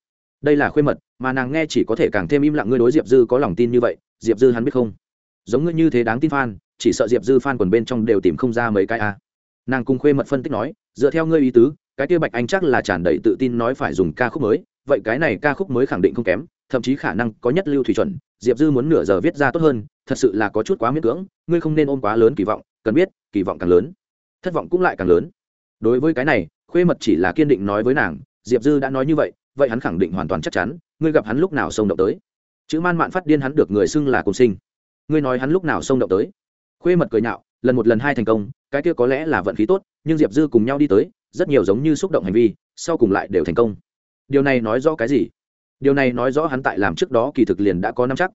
đây là khuê mật, mà nàng nghe chỉ có thể càng thêm im lặng ngươi đối diệp dư có lòng tin như vậy, diệp dư hắn biết không? Giống ngươi như thế đáng tin f chỉ sợ diệp dư f a n quần bên trong đều tìm không ra mấy cái a. Nàng cùng khuê mật phân tích nói, dựa theo ngươi ý tứ, cái kia bạch anh chắc là tràn đầy tự tin nói phải dùng ca khúc mới, vậy cái này ca khúc mới khẳng định không kém, thậm chí khả năng có nhất lưu thủy chuẩn, diệp dư muốn nửa giờ viết ra tốt hơn, thật sự là có chút quá miễn cưỡng, ngươi không nên ôm quá lớn kỳ vọng, cần biết, kỳ vọng càng lớn, thất vọng cũng lại càng lớn. Đối với cái này, khuê mật chỉ là kiên định nói với nàng, diệp dư đã nói như vậy vậy hắn khẳng định hoàn toàn chắc chắn, ngươi gặp hắn lúc nào xông động tới. Chữ man mạn phát điên hắn được người xưng là cùng sinh. Ngươi nói hắn lúc nào xông động tới. Khuê mật cười nhạo, lần một lần hai thành công, cái kia có lẽ là vận khí tốt, nhưng diệp dư cùng nhau đi tới, rất nhiều giống như xúc động hành vi, sau cùng lại đều thành công. Điều này nói rõ cái gì? Điều này nói rõ hắn tại làm trước đó kỳ thực liền đã có năm chắc.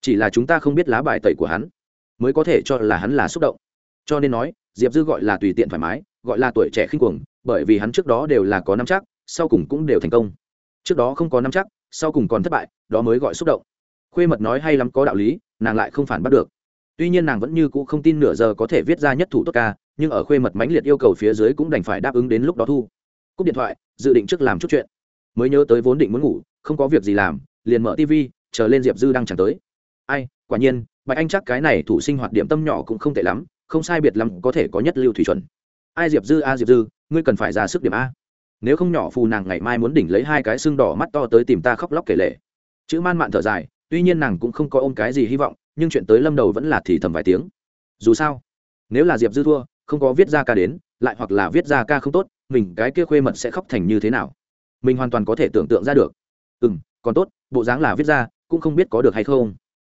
Chỉ là chúng ta không biết lá bài tẩy của hắn, mới có thể cho là hắn là xúc động. Cho nên nói, diệp dư gọi là tùy tiện thoải mái, gọi là tuổi trẻ khinh cuồng, bởi vì hắn trước đó đều là có năm chắc, sau cùng cũng đều thành công trước đó không có năm chắc, sau cùng còn thất bại, đó mới gọi xúc động. Khuê mật nói hay lắm có đạo lý, nàng lại không phản bắt được. Tuy nhiên nàng vẫn như cũ không tin nửa giờ có thể viết ra nhất thủ tốt ca, nhưng ở khuê mật mãnh liệt yêu cầu phía dưới cũng đành phải đáp ứng đến lúc đó thu. Cúp điện thoại, dự định trước làm chút chuyện. Mới nhớ tới vốn định muốn ngủ, không có việc gì làm, liền mở tv chờ lên diệp dư đang chẳng tới. Ai, quả nhiên, bạch anh chắc cái này thủ sinh hoạt điểm tâm nhỏ cũng không tệ lắm, không sai biệt lắm có thể có nhất lưu thủy chuẩn. Ai diệp dư, a diệp dư, ngươi cần phải ra sức điểm a nếu không nhỏ phù nàng ngày mai muốn đỉnh lấy hai cái xương đỏ mắt to tới tìm ta khóc lóc kể lệ chữ man mạn thở dài, tuy nhiên nàng cũng không có ôm cái gì hy vọng, nhưng chuyện tới lâm đầu vẫn là thì thầm vài tiếng. Dù sao, nếu là diệp dư thua, không có viết ra ca đến, lại hoặc là viết ra ca không tốt, mình cái kia khuê mật sẽ khóc thành như thế nào? Mình hoàn toàn có thể tưởng tượng ra được. Ừ m còn tốt, bộ dáng là viết ra, cũng không biết có được hay không.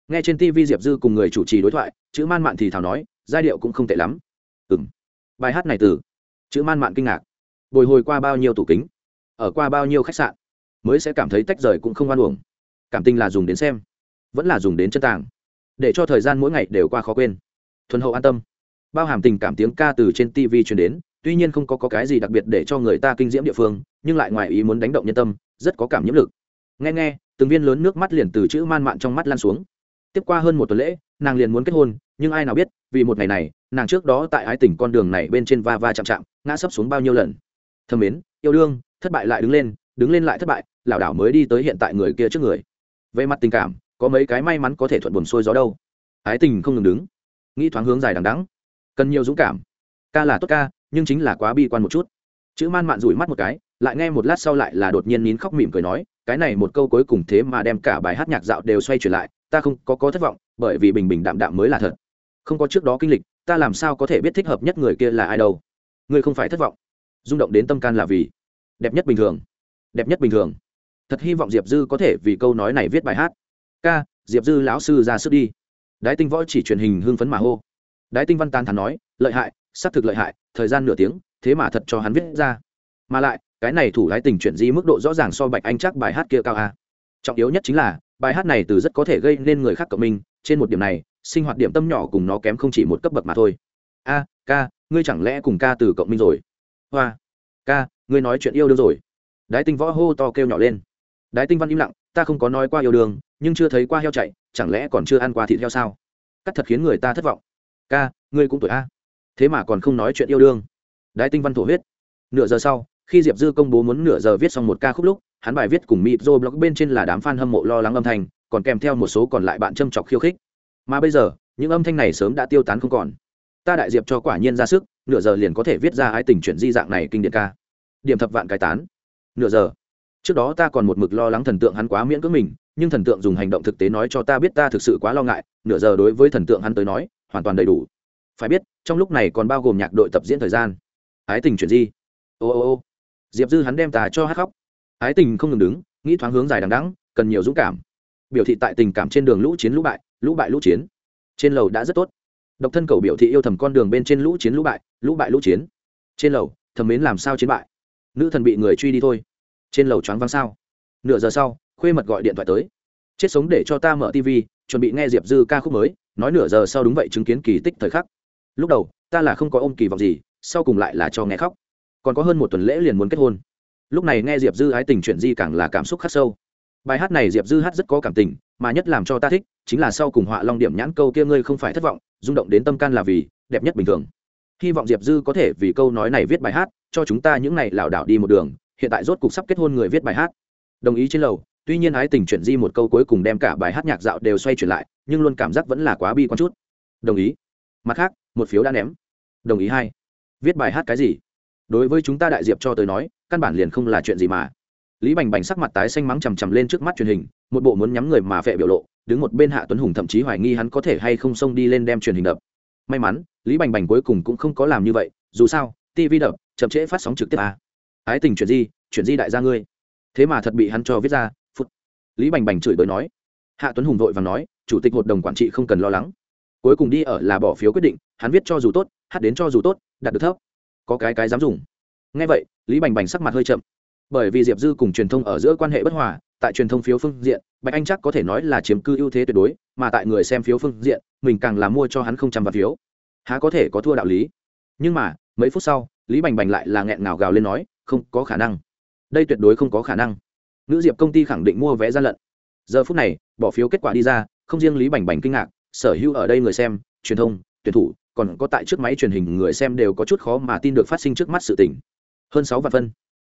Nghe trên tv diệp dư cùng người chủ trì đối thoại, chữ man mạn thì thảo nói, giai điệu cũng không tệ lắm. Ừ m bài hát này từ chữ man mạn kinh ngạc bồi hồi qua bao nhiêu tủ kính ở qua bao nhiêu khách sạn mới sẽ cảm thấy tách rời cũng không oan uổng. Cảm tình là dùng đến xem vẫn là dùng đến chân tàng để cho thời gian mỗi ngày đều qua khó quên. Thuần hậu an tâm. Bao hàm tình cảm tiếng ca từ trên tv truyền đến tuy nhiên không có, có cái gì đặc biệt để cho người ta kinh diễm địa phương nhưng lại ngoài ý muốn đánh động nhân tâm rất có cảm nhiễm lực. Nghe nghe từng viên lớn nước mắt liền từ chữ man mạn trong mắt lan xuống. Tiếp qua hơn một tuần lễ nàng liền muốn kết hôn nhưng ai nào biết vì một ngày này nàng trước đó tại ái tỉnh con đường này bên trên va va chạm chạm ngã sấp xuống bao nhiêu lần thâm mến, yêu đương, thất bại lại đứng lên đứng lên lại thất bại, lảo đảo mới đi tới hiện tại người kia trước người. Về mặt tình cảm, có mấy cái may mắn có thể thuận buồn xuôi gió đâu. Ái tình không ngừng đứng. Nghĩ thoáng hướng dài đằng đắng cần nhiều dũng cảm. Ca là tốt ca, nhưng chính là quá bi quan một chút. Chữ man mạn rủi mắt một cái, lại nghe một lát sau lại là đột nhiên nín khóc mỉm cười nói, cái này một câu cuối cùng thế mà đem cả bài hát nhạc dạo đều xoay chuyển lại, ta không có có thất vọng, bởi vì bình bình đạm đạm mới là thật. Không có trước đó kinh lịch, ta làm sao có thể biết thích hợp nhất người kia là ai đâu. Ngươi không phải thất vọng rung động đến tâm can là vì đẹp nhất bình thường. Đẹp nhất bình thường. Thật hy vọng diệp dư có thể vì câu nói này viết bài hát. Ca, diệp dư lão sư ra sức đi. Đái tinh võ chỉ truyền hình hưng phấn mà hô. Đái tinh văn tán thắn nói, lợi hại, xác thực lợi hại, thời gian nửa tiếng, thế mà thật cho hắn viết ra. Mà lại, cái này thủ lái tình chuyển di mức độ rõ ràng so bạch anh chắc bài hát kia cao a trọng yếu nhất chính là, bài hát này từ rất có thể gây nên người khác cộng minh, trên một điểm này, sinh hoạt điểm tâm nhỏ cùng nó kém không chỉ một cấp bậc mà thôi. A, ca, ngươi chẳng lẽ cùng ca từ cộng minh rồi? Hoa. Ca, ngươi nói chuyện yêu đương rồi. Đái tinh võ hô to kêu nhỏ lên. Đái tinh văn im lặng, ta không có nói qua yêu đương, nhưng chưa thấy qua heo chạy, chẳng lẽ còn chưa ăn qua thịt heo sao? Cắt thật khiến người ta thất vọng. Ca, ngươi cũng tuổi a. Thế mà còn không nói chuyện yêu đương. Đái tinh văn thổ huyết. Nửa giờ sau, khi diệp dư công bố muốn nửa giờ viết xong một ca khúc lúc, hắn bài viết cùng mịp dô blog bên trên là đám f a n hâm mộ lo lắng âm thanh, còn kèm theo một số còn lại bạn châm chọc khiêu khích. Mà bây giờ, những âm thanh này sớm đã tiêu tán không còn. Ta đại diệp cho quả nhiên ra sức nửa giờ liền có thể viết ra ái tình chuyển di dạng này kinh điển ca. Điểm thập vạn cái tán. Nửa giờ. Trước đó ta còn một mực lo lắng thần tượng hắn quá miễn cưỡng mình, nhưng thần tượng dùng hành động thực tế nói cho ta biết ta thực sự quá lo ngại, nửa giờ đối với thần tượng hắn tới nói, hoàn toàn đầy đủ. Phải biết, trong lúc này còn bao gồm nhạc đội tập diễn thời gian. Ái tình chuyển di. Ô ô ô. Diệp dư hắn đem tà cho hát khóc. Ái tình không ngừng đứng, nghĩ thoáng hướng dài đằng đắng cần nhiều dũng cảm. Biểu thị tại tình cảm trên đường lũ chiến lũ bại lũ bại lũ chiến. Trên lầu đã rất tốt độc thân cầu biểu thị yêu thầm con đường bên trên lũ chiến lũ bại lũ bại lũ chiến. Trên lầu, thầm mến làm sao chiến bại? Nữ thần bị người truy đi thôi. Trên lầu choáng văng sao? Nửa giờ sau, khuê mật gọi điện thoại tới. Chết sống để cho ta mở tv chuẩn bị nghe diệp dư ca khúc mới, nói nửa giờ sau đúng vậy chứng kiến kỳ tích thời khắc. Lúc đầu, ta là không có ôm kỳ vọng gì, sau cùng lại là cho nghe khóc. Còn có hơn một tuần lễ liền muốn kết hôn. Lúc này nghe diệp dư ái tình chuyện di càng là cảm xúc khắc sâu. Bài hát này diệp dư hát rất có cảm tình, mà nhất làm cho ta thích chính là sau cùng họa long điểm nhãn câu kia ngươi không phải thất vọng, rung động đến tâm can là vì đẹp nhất bình thường. Hy vọng diệp dư có thể vì câu nói này viết bài hát, cho chúng ta những ngày lảo đảo đi một đường, hiện tại rốt cục sắp kết hôn người viết bài hát. Đồng ý trên lầu, tuy nhiên ái tình chuyển di một câu cuối cùng đem cả bài hát nhạc dạo đều xoay chuyển lại, nhưng luôn cảm giác vẫn là quá bi quan chút. Đồng ý. Mặt khác, một phiếu đã ném. Đồng ý hai. Viết bài hát cái gì? Đối với chúng ta đại diệp cho tới nói, căn bản liền không là chuyện gì mà. Lý bành bành sắc mặt tái xanh mắng chằm chằm lên trước mắt truyền hình, một bộ muốn nhắm người mà phệ biểu lộ đứng một bên hạ tuấn hùng thậm chí hoài nghi hắn có thể hay không xông đi lên đem truyền hình đập. May mắn, lý bành bành cuối cùng cũng không có làm như vậy, dù sao tv đập, chậm trễ phát sóng trực tiếp à. ái tình chuyện gì chuyện gì đại gia ngươi? Thế mà thật bị hắn cho viết ra, phút. Lý bành bành chửi bới nói. Hạ tuấn hùng vội và nói, chủ tịch hội đồng quản trị không cần lo lắng. Cuối cùng đi ở là bỏ phiếu quyết định, hắn viết cho dù tốt, hát đến cho dù tốt, đạt được thấp. Có cái cái dám dùng. Ngay vậy, lý bành bành sắc mặt hơi chậm. Bởi vì diệp dư cùng truyền thông ở giữa quan hệ bất hòa tại truyền thông phiếu phương diện, bạch anh chắc có thể nói là chiếm cư ưu thế tuyệt đối, mà tại người xem phiếu phương diện, mình càng là mua cho hắn không trăm vạn phiếu. Há có thể có thua đạo lý? Nhưng mà, mấy phút sau, lý bành bành lại là nghẹn ngào gào lên nói, không có khả năng. Đây tuyệt đối không có khả năng. Nữ diệp công ty khẳng định mua vé gian lận. Giờ phút này, bỏ phiếu kết quả đi ra, không riêng lý bành bành kinh ngạc, sở hữu ở đây người xem, truyền thông, tuyển thủ, còn có tại trước máy truyền hình người xem đều có chút khó mà tin được phát sinh trước mắt sự tình. Hơn sáu vạn phân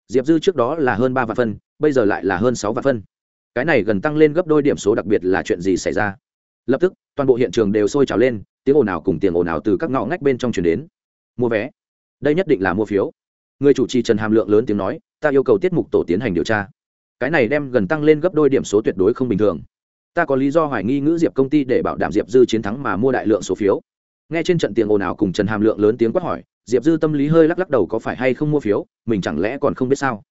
diệp dư trước đó là hơn ba vạn phân, bây giờ lại là hơn sáu vạn phân. Cái này gần tăng lên gấp đôi điểm số đặc biệt là chuyện gì xảy ra? Lập tức, toàn bộ hiện trường đều sôi trào lên, tiếng ồn ào cùng tiền ồn ào từ các ngõ ngách bên trong chuyển đến. Mua vé. Đây nhất định là mua phiếu. Người chủ trì trần hàm lượng lớn tiếng nói, ta yêu cầu tiết mục tổ tiến hành điều tra. Cái này đem gần tăng lên gấp đôi điểm số tuyệt đối không bình thường. Ta có lý do hoài nghi ngữ diệp công ty để bảo đảm diệp dư chiến thắng mà mua đại lượng số phiếu nghe trên trận tiền ồn ào cùng trần hàm lượng lớn tiếng quát hỏi, diệp dư tâm lý hơi lắc lắc đầu có phải hay không mua phiếu, mình chẳng lẽ còn không biết sao?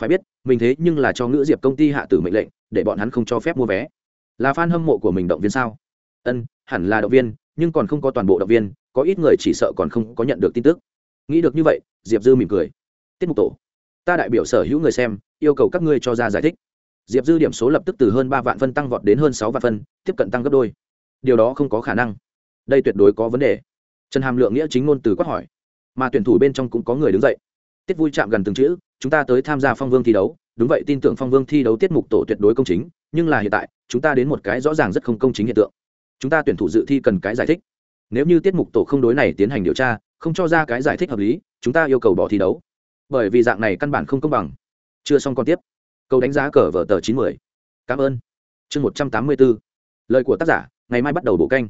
Phải biết, mình thế nhưng là cho ngữ diệp công ty hạ tử mệnh lệnh, để bọn hắn không cho phép mua vé. Là f a n hâm mộ của mình động viên sao? Ân, hẳn là động viên, nhưng còn không có toàn bộ động viên, có ít người chỉ sợ còn không có nhận được tin tức. Nghĩ được như vậy, diệp dư mỉm cười. Tiết mục tổ. Ta đại biểu sở hữu người xem, yêu cầu các ngươi cho ra giải thích. Diệp dư điểm số lập tức từ hơn ba vạn phân tăng vọt đến hơn sáu vạn phân, tiếp cận tăng gấp đôi. Điều đó không có khả năng đây tuyệt đối có vấn đề. Trần hàm lượng nghĩa chính ngôn từ quát hỏi. Mà tuyển thủ bên trong cũng có người đứng dậy. Tiết vui chạm gần từng chữ, chúng ta tới tham gia phong vương thi đấu. Đúng vậy, tin tưởng phong vương thi đấu tiết mục tổ tuyệt đối công chính, nhưng là hiện tại, chúng ta đến một cái rõ ràng rất không công chính hiện tượng. Chúng ta tuyển thủ dự thi cần cái giải thích. Nếu như tiết mục tổ không đối này tiến hành điều tra, không cho ra cái giải thích hợp lý, chúng ta yêu cầu bỏ thi đấu. Bởi vì dạng này căn bản không công bằng. Chưa xong còn tiếp. Câu đánh giá cờ vở tờ chín mươi. Cảm ơn. Chương một trăm tám mươi bốn lời của tác giả, ngày mai bắt đầu bổ canh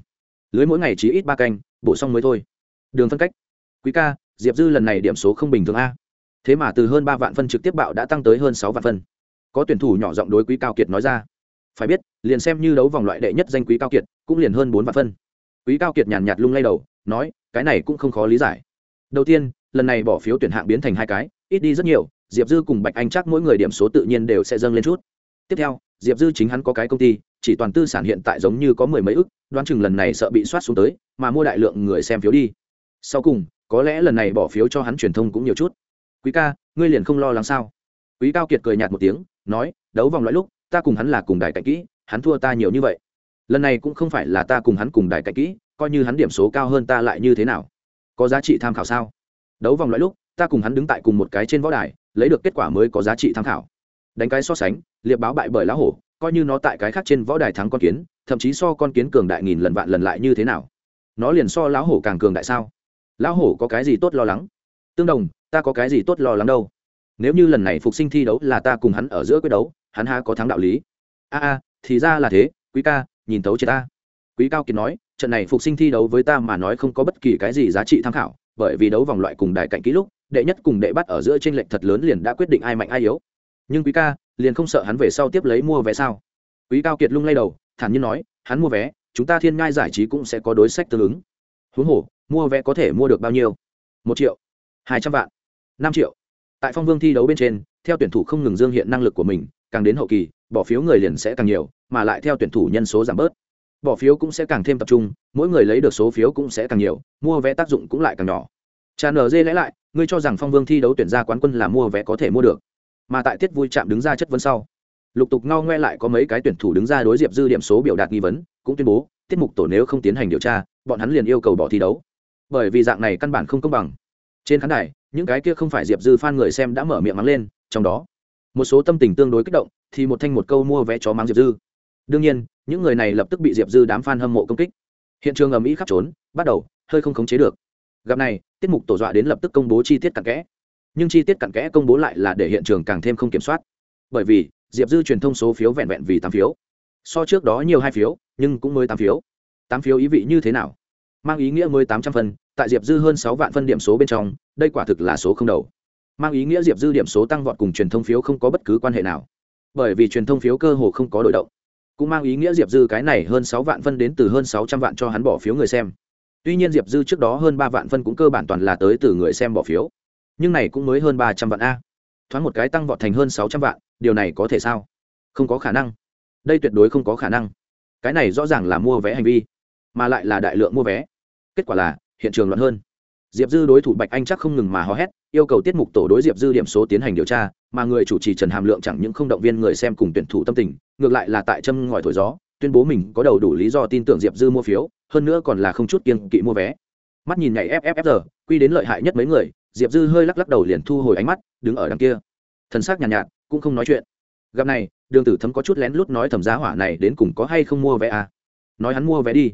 lưới mỗi ngày chỉ ít ba canh, bổ xong mới thôi. Đường phân cách. Quý ca, diệp dư lần này điểm số không bình thường a. Thế mà từ hơn ba vạn phân trực tiếp bạo đã tăng tới hơn sáu vạn phân. Có tuyển thủ nhỏ giọng đối quý cao kiệt nói ra. Phải biết, liền xem như đấu vòng loại đệ nhất danh quý cao kiệt, cũng liền hơn bốn vạn phân. Quý cao kiệt nhàn nhạt lung lay đầu, nói, cái này cũng không khó lý giải. Đầu tiên, lần này bỏ phiếu tuyển hạng biến thành hai cái, ít đi rất nhiều, diệp dư cùng bạch anh chắc mỗi người điểm số tự nhiên đều sẽ dâng lên chút. Tiếp theo, diệp dư chính hắn có cái công ty, chỉ toàn tư sản hiện tại giống như có mười mấy ức đoán chừng lần này sợ bị soát xuống tới, mà mua đại lượng người xem phiếu đi. Sau cùng, có lẽ lần này bỏ phiếu cho hắn truyền thông cũng nhiều chút. Quý ca, ngươi liền không lo lắng sao? Quý cao kiệt cười nhạt một tiếng, nói, đấu vòng loại lúc, ta cùng hắn là cùng đài cạnh kỹ, hắn thua ta nhiều như vậy. Lần này cũng không phải là ta cùng hắn cùng đài cạnh kỹ, coi như hắn điểm số cao hơn ta lại như thế nào? Có giá trị tham khảo sao? Đấu vòng loại lúc, ta cùng hắn đứng tại cùng một cái trên võ đài, lấy được kết quả mới có giá trị tham khảo. Đánh cái so sánh, liệp báo bại bởi lá hổ, coi như nó tại cái khác trên võ đài thắng con kiến thậm chí so con kiến cường đại nghìn lần vạn lần lại như thế nào? Nó liền so lão hổ càng cường đại sao? Lão hổ có cái gì tốt lo lắng? Tương đồng, ta có cái gì tốt lo lắng đâu? Nếu như lần này phục sinh thi đấu là ta cùng hắn ở giữa quyết đấu, hắn ha có thắng đạo lý? A a, thì ra là thế, quý ca, nhìn tấu chết ta. Quý cao kiệt nói, trận này phục sinh thi đấu với ta mà nói không có bất kỳ cái gì giá trị tham khảo, bởi vì đấu vòng loại cùng đại cạnh kỹ lúc, đệ nhất cùng đệ bắt ở giữa trên lệch thật lớn liền đã quyết định ai mạnh ai yếu. Nhưng quý ca, liền không sợ hắn về sau tiếp lấy mua vé sao? Quý cao kiệt lung lay đầu thản nhiên nói, hắn mua vé, chúng ta thiên ngai giải trí cũng sẽ có đối sách tương ứng. Huống hồ, mua vé có thể mua được bao nhiêu? Một triệu, hai trăm vạn, năm triệu. Tại phong vương thi đấu bên trên, theo tuyển thủ không ngừng dương hiện năng lực của mình, càng đến hậu kỳ, bỏ phiếu người liền sẽ càng nhiều, mà lại theo tuyển thủ nhân số giảm bớt. Bỏ phiếu cũng sẽ càng thêm tập trung, mỗi người lấy được số phiếu cũng sẽ càng nhiều, mua vé tác dụng cũng lại càng nhỏ. Trà nở dê lẽ lại, ngươi cho rằng phong vương thi đấu tuyển ra quán quân là mua vé có thể mua được, mà tại tiết vui chạm đứng ra chất vấn sau lục tục ngao ngoe lại có mấy cái tuyển thủ đứng ra đối diệp dư điểm số biểu đạt nghi vấn, cũng tuyên bố, tiết mục tổ nếu không tiến hành điều tra, bọn hắn liền yêu cầu bỏ thi đấu. Bởi vì dạng này căn bản không công bằng. Trên khán đài, những cái kia không phải diệp dư f người xem đã mở miệng mắng lên, trong đó, một số tâm tình tương đối kích động, thì một thanh một câu mua vé chó mắng diệp dư. Đương nhiên, những người này lập tức bị diệp dư đám f a n hâm mộ công kích. Hiện trường ầm ĩ khắp trốn, bắt đầu, hơi không khống chế được. Gặp này, tiết mục tổ dọa đến lập tức công bố chi tiết cặn kẽ. Nhưng chi tiết cặn kẽ công bố lại là để hiện trường càng thêm không kiểm soát. Bởi vì diệp dư truyền thông số phiếu vẹn vẹn vì tám phiếu. So trước đó nhiều hai phiếu, nhưng cũng mới tám phiếu. Tám phiếu ý vị như thế nào? Mang ý nghĩa mới tám trăm phân tại diệp dư hơn sáu vạn phân điểm số bên trong, đây quả thực là số không đầu. Mang ý nghĩa diệp dư điểm số tăng vọt cùng truyền thông phiếu không có bất cứ quan hệ nào. Bởi vì truyền thông phiếu cơ hồ không có đổi động. Cũng mang ý nghĩa diệp dư cái này hơn sáu vạn phân đến từ hơn sáu trăm vạn cho hắn bỏ phiếu người xem. Tuy nhiên diệp dư trước đó hơn ba vạn phân cũng cơ bản toàn là tới từ người xem bỏ phiếu. Nhưng này cũng mới hơn ba trăm vạn a thoáng một cái tăng vọt thành hơn sáu trăm vạn, điều này có thể sao? Không có khả năng. Đây tuyệt đối không có khả năng. Cái này rõ ràng là mua vé hành vi, mà lại là đại lượng mua vé. Kết quả là, hiện trường loạn hơn. Diệp dư đối thủ bạch anh chắc không ngừng mà hò hét, yêu cầu tiết mục tổ đối diệp dư điểm số tiến hành điều tra, mà người chủ trì trần hàm lượng chẳng những không động viên người xem cùng tuyển thủ tâm tình, ngược lại là tại châm ngòi thổi gió, tuyên bố mình có đầu đủ lý do tin tưởng diệp dư mua phiếu, hơn nữa còn là không chút kiên kỵ mua vé. Mắt nhìn nhảy fffr quy đến lợi hại nhất mấy người diệp dư hơi lắc lắc đầu liền thu hồi ánh mắt đứng ở đằng kia. Thần sắc nhàn nhạt, nhạt cũng không nói chuyện. Gặp này đường tử thấm có chút lén lút nói thầm giá hỏa này đến cùng có hay không mua vé à? Nói hắn mua vé đi.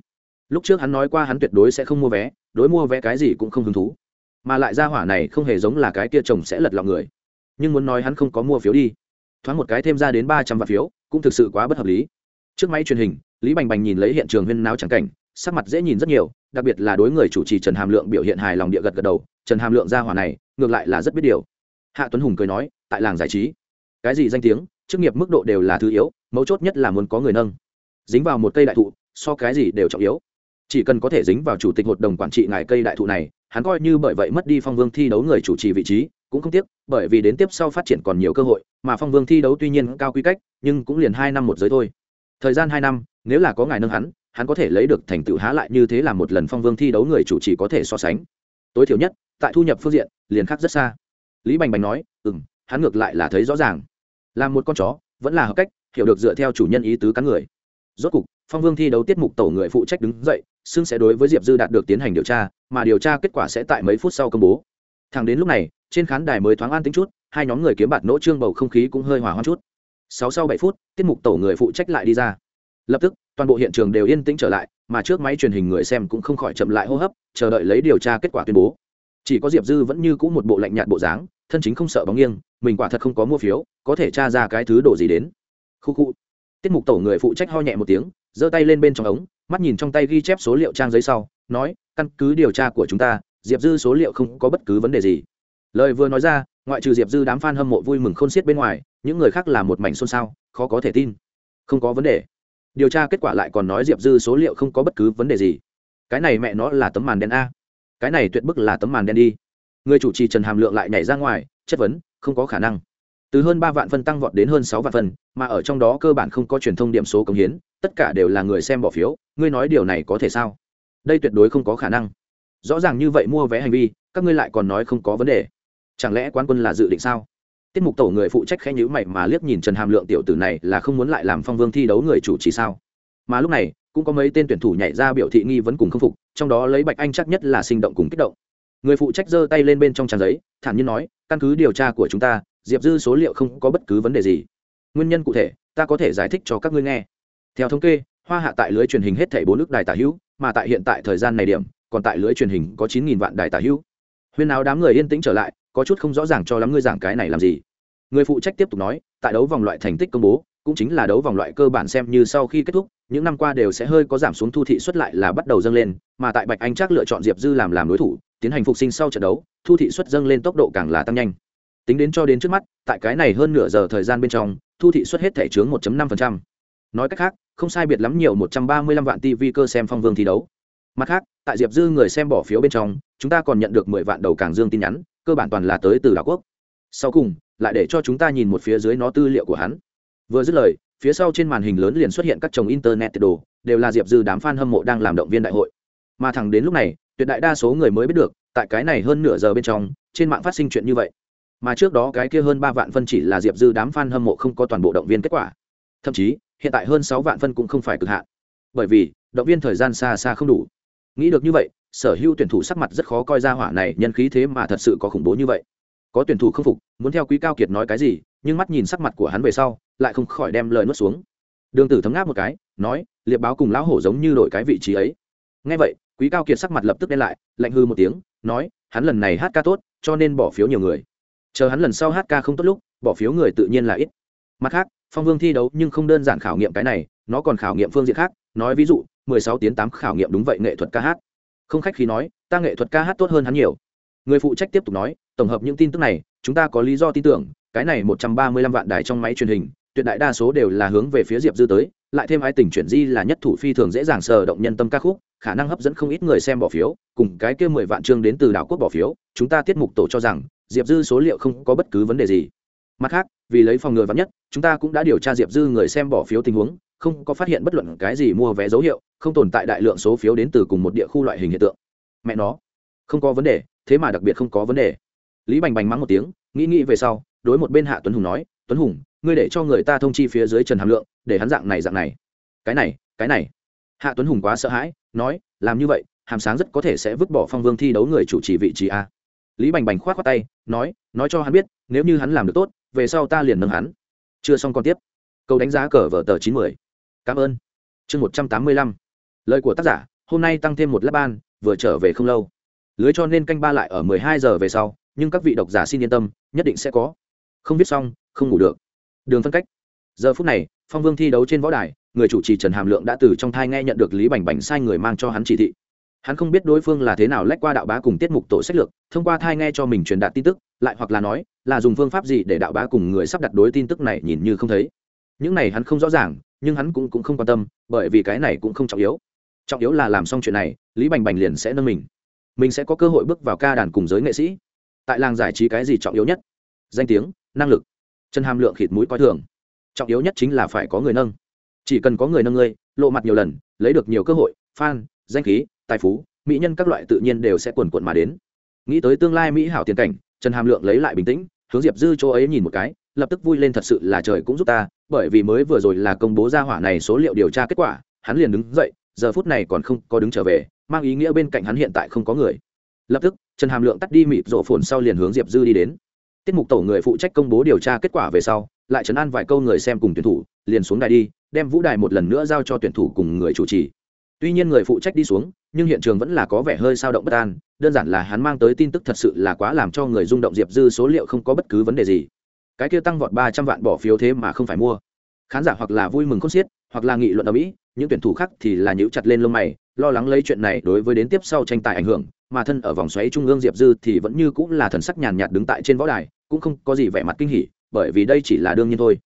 Lúc trước hắn nói qua hắn tuyệt đối sẽ không mua vé đối mua vé cái gì cũng không hứng thú. Mà lại ra hỏa này không hề giống là cái kia chồng sẽ lật lọng người. Nhưng muốn nói hắn không có mua phiếu đi. Thoáng một cái thêm ra đến ba trăm vạn phiếu cũng thực sự quá bất hợp lý. Trước máy truyền hình lý bành bành nhìn lấy hiện trường huyên náo trắng cảnh sắc mặt dễ nhìn rất nhiều, đặc biệt là đối người chủ trì trần hàm lượng biểu hiện hài lòng địa gật gật đầu, trần hàm lượng ra hỏa này, ngược lại là rất biết điều. Hạ tuấn hùng cười nói, tại làng giải trí, cái gì danh tiếng, chức nghiệp mức độ đều là thứ yếu, mấu chốt nhất là muốn có người nâng. Dính vào một cây đại thụ, so cái gì đều trọng yếu. Chỉ cần có thể dính vào chủ tịch hội đồng quản trị ngài cây đại thụ này, hắn coi như bởi vậy mất đi phong vương thi đấu người chủ trì vị trí, cũng không tiếc, bởi vì đến tiếp sau phát triển còn nhiều cơ hội, mà phong vương thi đấu tuy nhiên cao quy cách, nhưng cũng liền hai năm một giới thôi. Thời gian hai năm, nếu là có ngài nâng hắn hắn có thể lấy được thành tựu há lại như thế là một lần phong vương thi đấu người chủ trì có thể so sánh. Tối thiểu nhất, tại thu nhập phương diện, liền khác rất xa. Lý bành bành nói ừ m hắn ngược lại là thấy rõ ràng. Là một con chó, vẫn là hợp cách, hiểu được dựa theo chủ nhân ý tứ cắn người. Rốt cục, phong vương thi đấu tiết mục tổ người phụ trách đứng dậy, xưng sẽ đối với diệp dư đạt được tiến hành điều tra, mà điều tra kết quả sẽ tại mấy phút sau công bố. Thẳng đến lúc này, trên khán đài mới thoáng an tính chút, hai nhóm người kiếm bạt nỗ trương bầu không khí cũng hơi hỏa hoa chút. Sáu sau bảy phút, tiết mục tổ người phụ trách lại đi ra. Lập tức toàn bộ hiện trường đều yên tĩnh trở lại, mà trước máy truyền hình người xem cũng không khỏi chậm lại hô hấp, chờ đợi lấy điều tra kết quả tuyên bố. Chỉ có diệp dư vẫn như cũ một bộ lạnh nhạt bộ dáng, thân chính không sợ bóng nghiêng, mình quả thật không có mua phiếu, có thể tra ra cái thứ đồ gì đến. Khu khu. Tiết mục tổ người phụ trách ho nhẹ một tiếng, giơ tay lên bên trong ống, mắt nhìn trong tay ghi chép số liệu trang giấy sau, nói, căn cứ điều tra của chúng ta, diệp dư số liệu không có bất cứ vấn đề gì. Lời vừa nói ra, ngoại trừ diệp dư đám f a n hâm mộ vui mừng khôn xiết bên ngoài, những người khác là một mảnh xôn xao, khó có thể tin. Không có vấn đề điều tra kết quả lại còn nói diệp dư số liệu không có bất cứ vấn đề gì. Cái này mẹ nó là tấm màn đen a. Cái này tuyệt bức là tấm màn đen đi. Người chủ trì trần hàm lượng lại nhảy ra ngoài, chất vấn, không có khả năng. Từ hơn ba vạn phân tăng vọt đến hơn sáu vạn phân, mà ở trong đó cơ bản không có truyền thông điểm số công hiến, tất cả đều là người xem bỏ phiếu, ngươi nói điều này có thể sao? Đây tuyệt đối không có khả năng. Rõ ràng như vậy mua vé hành vi, các ngươi lại còn nói không có vấn đề. Chẳng lẽ quán quân là dự định sao? Tiết mục tổ người phụ trách khẽ nhữ mày mà liếc nhìn trần hàm lượng tiểu tử này là không muốn lại làm phong vương thi đấu người chủ trì sao? Mà lúc này, cũng có mấy tên tuyển thủ nhảy ra biểu thị nghi vấn cùng khâm phục, trong đó lấy bạch anh chắc nhất là sinh động cùng kích động. Người phụ trách giơ tay lên bên trong trang giấy, thản nhiên nói, căn cứ điều tra của chúng ta, diệp dư số liệu không có bất cứ vấn đề gì. Nguyên nhân cụ thể, ta có thể giải thích cho các ngươi nghe. Theo thống kê, hoa hạ tại lưới truyền hình hết thảy bốn nước đài tả hữu, mà tại hiện tại thời gian này điểm, còn tại lưới truyền hình có chín nghìn vạn đài tả hữu. Huyên áo đám người yên tĩnh trở lại có chút không rõ ràng cho lắm ngươi giảng cái này làm gì. Người phụ trách tiếp tục nói, tại đấu vòng loại thành tích công bố, cũng chính là đấu vòng loại cơ bản xem như sau khi kết thúc, những năm qua đều sẽ hơi có giảm xuống thu thị xuất lại là bắt đầu dâng lên, mà tại bạch anh chắc lựa chọn diệp dư làm làm đối thủ, tiến hành phục sinh sau trận đấu, thu thị xuất dâng lên tốc độ càng là tăng nhanh. Tính đến cho đến trước mắt, tại cái này hơn nửa giờ thời gian bên trong, thu thị xuất hết thể chướng 1.5%. nói cách khác, không sai biệt lắm nhiều 135 vạn tv cơ xem phong vương thi đấu mặt khác, tại diệp dư người xem bỏ phiếu bên trong, chúng ta còn nhận được 10 vạn đầu càng dương tin nhắn, cơ bản toàn là tới từ đảo quốc. Sau cùng, lại để cho chúng ta nhìn một phía dưới nó tư liệu của hắn. Vừa dứt lời, phía sau trên màn hình lớn liền xuất hiện các chồng internet đồ, đều là diệp dư đám f a n hâm mộ đang làm động viên đại hội. Mà thẳng đến lúc này, tuyệt đại đa số người mới biết được, tại cái này hơn nửa giờ bên trong, trên mạng phát sinh chuyện như vậy. Mà trước đó cái kia hơn ba vạn phân chỉ là diệp dư đám f a n hâm mộ không có toàn bộ động viên kết quả. Thậm chí, hiện tại hơn sáu vạn phân cũng không phải cực hạn. Bởi vì, động viên thời gian xa xa không đủ nghĩ được như vậy, sở hữu tuyển thủ sắc mặt rất khó coi ra hỏa này, nhân khí thế mà thật sự có khủng bố như vậy. Có tuyển thủ không phục, muốn theo quý cao kiệt nói cái gì, nhưng mắt nhìn sắc mặt của hắn về sau, lại không khỏi đem lời nuốt xuống. Đường tử thấm ngáp một cái, nói, liệp báo cùng lão hổ giống như đổi cái vị trí ấy. Ngay vậy, quý cao kiệt sắc mặt lập tức đen lại, lạnh hư một tiếng, nói, hắn lần này hát ca tốt, cho nên bỏ phiếu nhiều người. Chờ hắn lần sau hát ca không tốt lúc, bỏ phiếu người tự nhiên là ít. Mặt khác, phong vương thi đấu nhưng không đơn giản khảo nghiệm cái này, nó còn khảo nghiệm phương diện khác, nói ví dụ mười sáu tiếng tám khảo nghiệm đúng vậy nghệ thuật ca hát. Không khách khi nói, ta nghệ thuật ca hát tốt hơn hắn nhiều. Người phụ trách tiếp tục nói, tổng hợp những tin tức này, chúng ta có lý do tin tưởng, cái này một trăm ba mươi lăm vạn đài trong máy truyền hình, tuyệt đại đa số đều là hướng về phía diệp dư tới, lại thêm ai tình chuyển di là nhất thủ phi thường dễ dàng sờ động nhân tâm ca khúc, khả năng hấp dẫn không ít người xem bỏ phiếu, cùng cái kia mười vạn chương đến từ đảo quốc bỏ phiếu, chúng ta tiết mục tổ cho rằng, diệp dư số liệu không có bất cứ vấn đề gì. Mặt khác, vì lấy phòng ngừa vắn nhất, chúng ta cũng đã điều tra diệp dư người xem bỏ phiếu tình huống không có phát hiện bất luận cái gì mua vé dấu hiệu, không tồn tại đại lượng số phiếu đến từ cùng một địa khu loại hình hiện tượng. Mẹ nó, không có vấn đề, thế mà đặc biệt không có vấn đề. Lý bành bành mắng một tiếng, nghĩ nghĩ về sau, đối một bên hạ tuấn hùng nói, tuấn hùng, ngươi để cho người ta thông chi phía dưới trần hàm lượng, để hắn dạng này dạng này. Cái này cái này. Hạ tuấn hùng quá sợ hãi, nói, làm như vậy, hàm sáng rất có thể sẽ vứt bỏ phong vương thi đấu người chủ trì vị trí a. Lý bành bành k h o á t khoác tay, nói nói cho hắn biết, nếu như hắn làm được tốt, về sau ta liền nâng hắn. Chưa xong còn tiếp. Câu đánh giá cờ vở tờ chín mươi cảm ơn. Chương một trăm tám mươi lăm. Lời của tác giả, hôm nay tăng thêm một lớp ban, vừa trở về không lâu. Lưới cho nên canh ba lại ở mười hai giờ về sau, nhưng các vị độc giả xin yên tâm, nhất định sẽ có. Không viết xong, không ngủ được. Đường phân cách. Giờ phút này, phong vương thi đấu trên võ đài, người chủ trì trần hàm lượng đã từ trong thai nghe nhận được lý bành bành sai người mang cho hắn chỉ thị. Hắn không biết đối phương là thế nào lách qua đạo bá cùng tiết mục tổ sách lược, thông qua thai nghe cho mình truyền đạt tin tức, lại hoặc là nói, là dùng phương pháp gì để đạo bá cùng người sắp đặt đối tin tức này nhìn như không thấy. Những này hắn không rõ ràng nhưng hắn cũng, cũng không quan tâm bởi vì cái này cũng không trọng yếu. Trọng yếu là làm xong chuyện này lý bành bành liền sẽ nâng mình. Mình sẽ có cơ hội bước vào ca đàn cùng giới nghệ sĩ. Tại làng giải trí cái gì trọng yếu nhất? Danh tiếng năng lực. Chân hàm lượng khịt mũi coi thường. Trọng yếu nhất chính là phải có người nâng. Chỉ cần có người nâng ngươi lộ mặt nhiều lần lấy được nhiều cơ hội fan danh khí tài phú mỹ nhân các loại tự nhiên đều sẽ quần quận mà đến. Nghĩ tới tương lai mỹ hảo tiền cảnh trần hàm lượng lấy lại bình tĩnh hướng diệp dư chỗ ấy nhìn một cái lập tức vui lên thật sự là trời cũng giúp ta bởi vì mới vừa rồi là công bố ra hỏa này số liệu điều tra kết quả, hắn liền đứng dậy, giờ phút này còn không có đứng trở về, mang ý nghĩa bên cạnh hắn hiện tại không có người. Lập tức, trần hàm lượng tắt đi mịp rộ phồn sau liền hướng diệp dư đi đến. Tiết mục tổ người phụ trách công bố điều tra kết quả về sau, lại trấn an vài câu người xem cùng tuyển thủ, liền xuống đài đi, đem vũ đài một lần nữa giao cho tuyển thủ cùng người chủ trì. Tuy nhiên người phụ trách đi xuống, nhưng hiện trường vẫn là có vẻ hơi sao động bất an, đơn giản là hắn mang tới tin tức thật sự là quá làm cho người rung động diệp dư số liệu không có bất cứ vấn đề gì cái kia tăng vọt ba trăm vạn bỏ phiếu thế mà không phải mua. Khán giả hoặc là vui mừng khôn xiết, hoặc là nghị luận ở mỹ những tuyển thủ khác thì là nhíu chặt lên lông mày, lo lắng lấy chuyện này đối với đến tiếp sau tranh tài ảnh hưởng, mà thân ở vòng xoáy trung ương diệp dư thì vẫn như cũng là thần sắc nhàn nhạt đứng tại trên võ đài, cũng không có gì vẻ mặt kinh hỉ, bởi vì đây chỉ là đương nhiên thôi.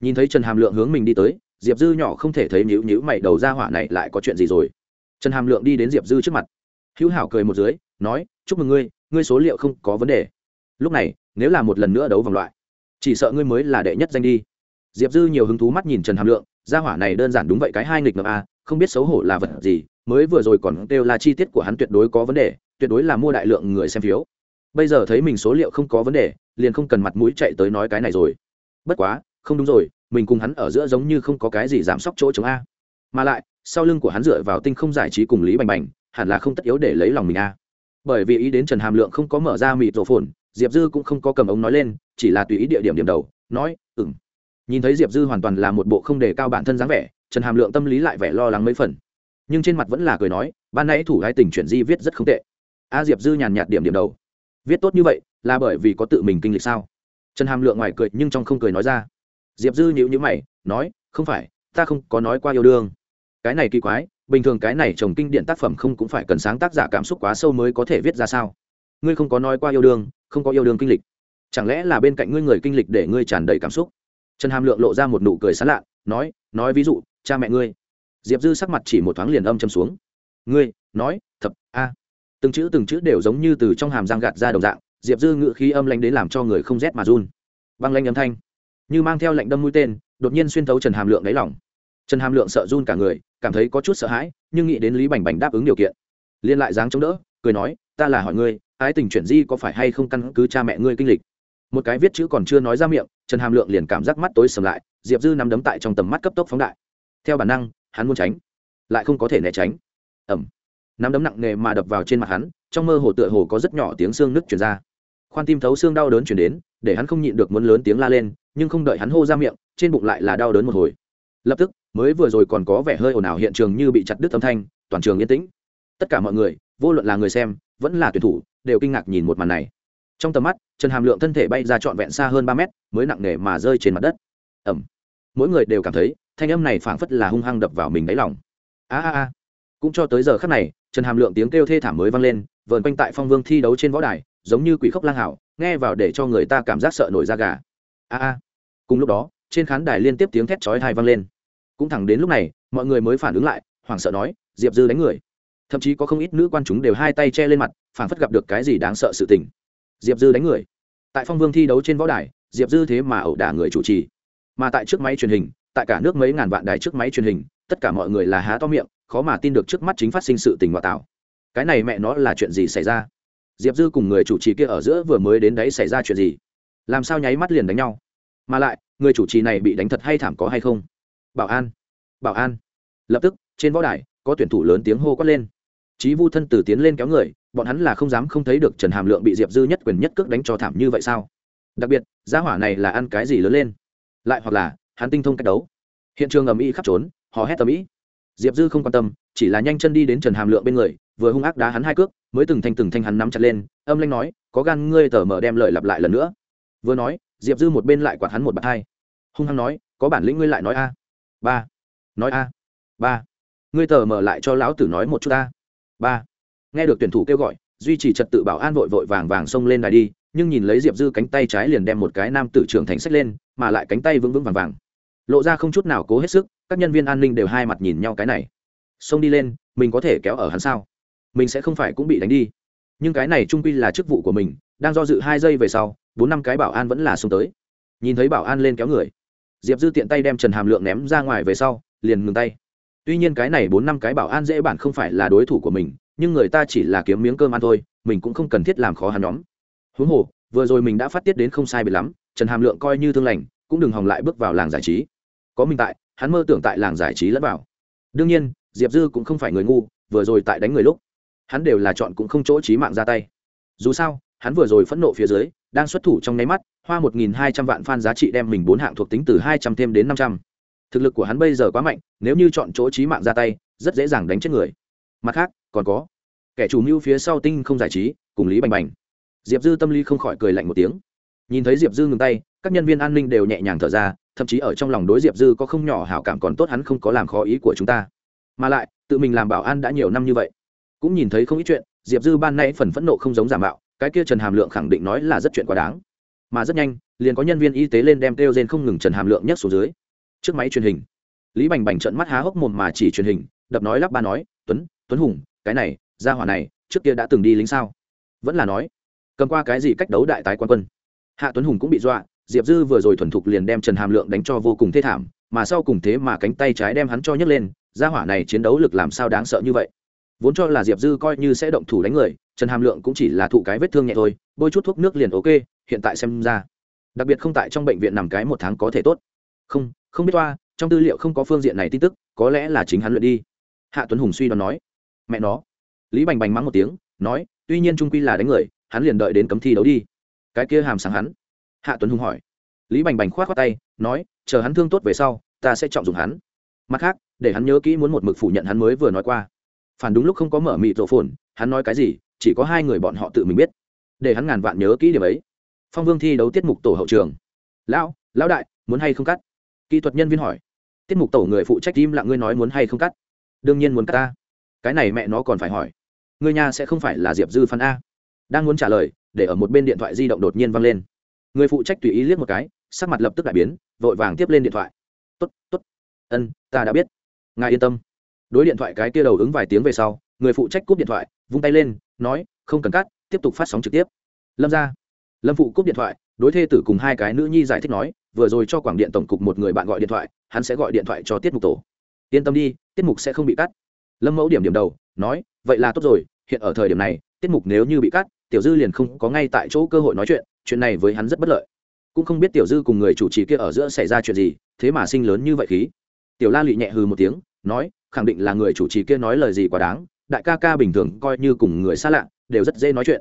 Nhìn thấy trần hàm lượng hướng mình đi tới, diệp dư nhỏ không thể thấy nhíu nhíu mày đầu ra hỏa này lại có chuyện gì rồi. Trần hàm lượng đi đến diệp dư trước mặt. Hữu hảo cười một dưới, nói, chúc mừng ngươi ngươi số liệu không có vấn đề. Lúc này, nếu là một lần nữa đấu vòng loại chỉ sợ ngươi mới là đệ nhất danh đi. Diệp dư nhiều hứng thú mắt nhìn trần hàm lượng, gia hỏa này đơn giản đúng vậy, cái hai nghịch ngợm a, không biết xấu hổ là vật gì, mới vừa rồi còn kêu là chi tiết của hắn tuyệt đối có vấn đề, tuyệt đối là mua đại lượng người xem phiếu. Bây giờ thấy mình số liệu không có vấn đề, liền không cần mặt mũi chạy tới nói cái này rồi. Bất quá, không đúng rồi, mình cùng hắn ở giữa giống như không có cái gì giảm sốc chỗ chống a. Mà lại, sau lưng của hắn dựa vào tinh không giải trí cùng lý bành bành, hẳn là không tất yếu để lấy lòng mình a. Bởi vì ý đến trần hàm lượng không có mở ra mịt rổ phồn diệp dư cũng không có cầm ống nói lên, chỉ là tùy ý địa điểm điểm đầu, nói ừng nhìn thấy diệp dư hoàn toàn là một bộ không đề cao bản thân dáng vẻ, trần hàm lượng tâm lý lại vẻ lo lắng mấy phần. Nhưng trên mặt vẫn là cười nói, ban nãy thủ hai tình chuyển di viết rất không tệ. A diệp dư nhàn nhạt điểm điểm đầu. Viết tốt như vậy, là bởi vì có tự mình kinh lịch sao? Trần hàm lượng ngoài cười nhưng trong không cười nói ra. Diệp dư nhịu nhữ mày, nói, không phải, ta không có nói qua yêu đương. Cái này kỳ quái, bình thường cái này trồng kinh điển tác phẩm không cũng phải cần sáng tác giả cảm xúc quá sâu mới có thể viết ra sao? Ngươi không có nói qua yêu đương, không có yêu đương kinh lịch. Chẳng lẽ là bên cạnh ngươi người kinh lịch để ngươi tràn đầy cảm xúc? Trần hàm lượng lộ ra một nụ cười sán lạ, nói nói ví dụ, cha mẹ ngươi. Diệp dư sắc mặt chỉ một thoáng liền âm châm xuống. Ngươi, nói, thập, a. Từng chữ từng chữ đều giống như từ trong hàm răng gạt ra đồng dạng, diệp dư ngự khí âm lanh đến làm cho người không rét mà run. Băng lanh âm thanh, như mang theo lệnh đâm mũi tên, đột nhiên xuyên thấu trần hàm lượng đáy lỏng trần hàm lượng sợ run cả người, cảm thấy có chút sợ hãi, nhưng nghĩ đến lý bành bành đáp ứng điều kiện liên lại dáng chống đỡ, cười nói ta là hỏi ngươi, ái tình chuyển di có phải hay không căn cứ cha mẹ ngươi kinh lịch? Một cái viết chữ còn chưa nói ra miệng, trần hàm lượng liền cảm giác mắt tối sầm lại, diệp dư nắm đấm tại trong tầm mắt cấp tốc phóng đại. Theo bản năng, hắn muốn tránh, lại không có thể né tránh. Ẩm nắm đấm nặng nề mà đập vào trên mặt hắn, trong mơ hồ tựa hồ có rất nhỏ tiếng xương nứt chuyển ra. Khoan tim thấu xương đau đớn chuyển đến, để hắn không nhịn được muốn lớn tiếng la lên, nhưng không đợi hắn hô ra miệng, trên bụng lại là đau đớn một hồi. Lập tức, mới vừa rồi còn có vẻ hơi ồn ào hiện trường như bị chặt đứt âm thanh, toàn trường yên tĩnh. Tất cả mọi người, vô luận là người xem vẫn là tuyển thủ, đều kinh ngạc nhìn một màn này. Trong tầm mắt, trần hàm lượng thân thể bay ra trọn vẹn xa hơn ba mét, mới nặng nề mà rơi trên mặt đất. Ẩm mỗi người đều cảm thấy, thanh âm này phảng phất là hung hăng đập vào mình đáy lòng. A a a. Cũng cho tới giờ khắc này, trần hàm lượng tiếng kêu thê thảm mới vang lên, vờn quanh tại phong vương thi đấu trên võ đài, giống như quỷ khốc lang hảo, nghe vào để cho người ta cảm giác sợ nổi da gà. A a. Cùng lúc đó, trên khán đài liên tiếp tiếng thét chói thai vang lên. Cũng thẳng đến lúc này, mọi người mới phản ứng lại, hoảng sợ nói, diệp dư đánh người thậm chí có không ít nữ quan chúng đều hai tay che lên mặt phản phất gặp được cái gì đáng sợ sự tình. Diệp dư đánh người. Tại phong vương thi đấu trên võ đài, diệp dư thế mà ẩu đả người chủ trì. Mà tại trước máy truyền hình, tại cả nước mấy ngàn vạn đài trước máy truyền hình, tất cả mọi người là há to miệng, khó mà tin được trước mắt chính phát sinh sự tình ngoại tạo. Cái này mẹ nó là chuyện gì xảy ra? Diệp dư cùng người chủ trì kia ở giữa vừa mới đến đấy xảy ra chuyện gì? Làm sao nháy mắt liền đánh nhau? Mà lại, người chủ trì này bị đánh thật hay thảm có hay không? Bảo an! Bảo an! Lập tức, trên võ đài, có tuyển thủ lớn tiếng hô quát lên. Chí Vu thân tử tiến lên kéo người, bọn hắn là không dám không thấy được Trần Hàm Lượng bị Diệp Dư nhất quyền nhất cước đánh cho thảm như vậy sao? Đặc biệt, gia hỏa này là ăn cái gì lớn lên? Lại hoặc là, hắn tinh thông cách đấu. Hiện trường ầm ĩ khắp trốn, hò hét ầm ĩ. Diệp Dư không quan tâm, chỉ là nhanh chân đi đến Trần Hàm Lượng bên người, vừa hung ác đá hắn hai cước, mới từng thanh từng thanh hắn nắm chặt lên, âm lãnh nói, "Có gan ngươi tở mở đem lời lặp lại lần nữa." Vừa nói, Diệp Dư một bên lại quạt hắn một bạt hai. Hung hăng nói, "Có bản lĩnh ngươi lại nói a." Ba. Nói a. Ba. Ngươi tở mở lại cho lão tử nói một chút a ba. Nghe được tuyển thủ kêu gọi, duy trì trật tự bảo an vội vội vàng vàng xông lên đài đi, nhưng nhìn lấy diệp dư cánh tay trái liền đem một cái nam tử trưởng thành sách lên, mà lại cánh tay vững vững vàng vàng. Lộ ra không chút nào cố hết sức, các nhân viên an ninh đều hai mặt nhìn nhau cái này. Xông đi lên, mình có thể kéo ở hắn sao? Mình sẽ không phải cũng bị đánh đi. Nhưng cái này trung quy là chức vụ của mình, đang do dự hai giây về sau, bốn năm cái bảo an vẫn là xông tới. Nhìn thấy bảo an lên kéo người. Diệp dư tiện tay đem trần hàm lượng ném ra ngoài về sau, liền ngừng tay tuy nhiên cái này bốn năm cái bảo an dễ bản không phải là đối thủ của mình, nhưng người ta chỉ là kiếm miếng cơm ăn thôi, mình cũng không cần thiết làm khó hắn nhóm. Huống hồ, vừa rồi mình đã phát tiết đến không sai biệt lắm, trần hàm lượng coi như thương lành, cũng đừng hòng lại bước vào làng giải trí. Có mình tại, hắn mơ tưởng tại làng giải trí lẫn vào. Đương nhiên, diệp dư cũng không phải người ngu, vừa rồi tại đánh người lúc, hắn đều là chọn cũng không chỗ trí mạng ra tay. Dù sao, hắn vừa rồi phẫn nộ phía dưới, đang xuất thủ trong nháy mắt, hoa một nghìn hai trăm vạn fan giá trị đem mình bốn hạng thuộc tính từ hai trăm thêm đến năm trăm thực lực của hắn bây giờ quá mạnh, nếu như chọn chỗ trí mạng ra tay, rất dễ dàng đánh chết người. Mặt khác, còn có, kẻ chủ mưu phía sau tinh không giải trí, cùng lý bành bành. Diệp dư tâm lý không khỏi cười lạnh một tiếng. Nhìn thấy diệp dư ngừng tay, các nhân viên an ninh đều nhẹ nhàng thở ra, thậm chí ở trong lòng đối diệp dư có không nhỏ hảo cảm còn tốt hắn không có làm khó ý của chúng ta. Mà lại, tự mình làm bảo an đã nhiều năm như vậy. Cũng nhìn thấy không ít chuyện, diệp dư ban nay phần phẫn nộ không giống giả mạo, cái kia trần hàm lượng khẳng định nói là rất chuyện quá đáng. Mà rất nhanh, liền có nhân viên y tế lên đem kêu gen không ngừng trần hàm lượng nhất xuống dưới trước máy truyền hình. Lý bành bành trận mắt há hốc mồm mà chỉ truyền hình, đập nói lắp ba nói, tuấn tuấn hùng, cái này ra hỏa này, trước kia đã từng đi lính sao? Vẫn là nói, cầm qua cái gì cách đấu đại tái quan quân? Hạ tuấn hùng cũng bị dọa, diệp dư vừa rồi thuần thục liền đem trần hàm lượng đánh cho vô cùng thê thảm, mà sau cùng thế mà cánh tay trái đem hắn cho nhấc lên ra hỏa này chiến đấu lực làm sao đáng sợ như vậy? Vốn cho là diệp dư coi như sẽ động thủ đánh người, trần hàm lượng cũng chỉ là thụ cái vết thương nhẹ thôi, bôi chút thuốc nước liền ok, hiện tại xem ra, đặc biệt không tại trong bệnh viện nằm cái một tháng có thể tốt. Không không biết toa, trong tư liệu không có phương diện này tin tức, có lẽ là chính hắn luyện đi. Hạ tuấn hùng suy đoán nói. Mẹ nó. Lý bành bành mắng một tiếng, nói, tuy nhiên trung quy là đánh người, hắn liền đợi đến cấm thi đấu đi. Cái kia hàm sáng hắn. Hạ tuấn hùng hỏi. Lý bành bành k h o á t khoác tay, nói, chờ hắn thương tốt về sau, ta sẽ trọng dụng hắn. Mặt khác, để hắn nhớ kỹ muốn một mực phủ nhận hắn mới vừa nói qua. Phản đúng lúc không có mở mịt rộ phồn, hắn nói cái gì, chỉ có hai người bọn họ tự mình biết. Để hắn ngàn vạn nhớ kỹ điểm ấy. Phong vương thi đấu tiết mục tổ hậu trường. Lão lão đại, muốn hay không cắt? Kỹ thuật nhân viên hỏi. Tiết mục tổ người phụ trách im lặng ngươi nói muốn hay không cắt? Đương nhiên muốn cắt ta. Cái này mẹ nó còn phải hỏi. Người nhà sẽ không phải là diệp dư phan a. Đang muốn trả lời, để ở một bên điện thoại di động đột nhiên văng lên. Người phụ trách tùy ý liếc một cái, sắc mặt lập tức đại biến, vội vàng tiếp lên điện thoại. Tốt tốt. Ân, ta đã biết. Ngài yên tâm. Đối điện thoại cái kia đầu ứng vài tiếng về sau, người phụ trách cúp điện thoại, vung tay lên, nói, không cần cắt, tiếp tục phát sóng trực tiếp. Lâm ra. Lâm phụ cúp điện thoại, đối thê tử cùng hai cái nữ nhi giải thích nói vừa rồi cho quảng điện tổng cục một người bạn gọi điện thoại, hắn sẽ gọi điện thoại cho tiết mục tổ. Yên tâm đi, tiết mục sẽ không bị cắt. Lâm mẫu điểm điểm đầu, nói, vậy là tốt rồi, hiện ở thời điểm này, tiết mục nếu như bị cắt, tiểu dư liền không có ngay tại chỗ cơ hội nói chuyện chuyện này với hắn rất bất lợi. Cũng không biết tiểu dư cùng người chủ trì kia ở giữa xảy ra chuyện gì, thế mà sinh lớn như vậy khí. Tiểu la lụy nhẹ hừ một tiếng, nói, khẳng định là người chủ trì kia nói lời gì quá đáng, đại ca ca bình thường coi như cùng người xa lạ, đều rất dễ nói chuyện.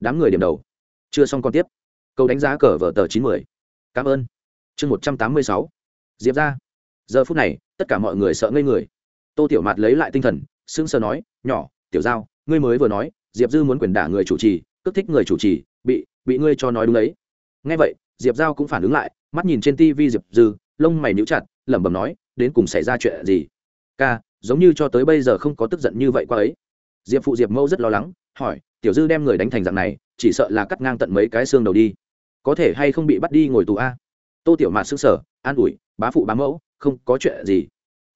Đám người điểm đầu. Chưa xong còn tiếp. Câu đánh giá cờ vở tờ chín mươi. Cảm ơn chương một trăm tám mươi sáu. Diệp ra. Giờ phút này, tất cả mọi người sợ ngây người. Tô tiểu mạt lấy lại tinh thần, sững sờ nói, nhỏ, tiểu giao, ngươi mới vừa nói, diệp dư muốn quyền đả người chủ trì cướp thích người chủ trì, bị bị ngươi cho nói đúng đấy. Ngay vậy, diệp giao cũng phản ứng lại, mắt nhìn trên tv diệp dư, lông mày níu chặt, lẩm bẩm nói, đến cùng xảy ra chuyện gì? Ca, giống như cho tới bây giờ không có tức giận như vậy qua ấy. Diệp phụ diệp mâu rất lo lắng, hỏi, tiểu dư đem người đánh thành dạng này, chỉ sợ là cắt ngang tận mấy cái xương đầu đi. Có thể hay không bị bắt đi ngồi tù a? Tô tiểu mạt xứng sở an ủi, bá phụ, bá mẫu, không có chuyện gì.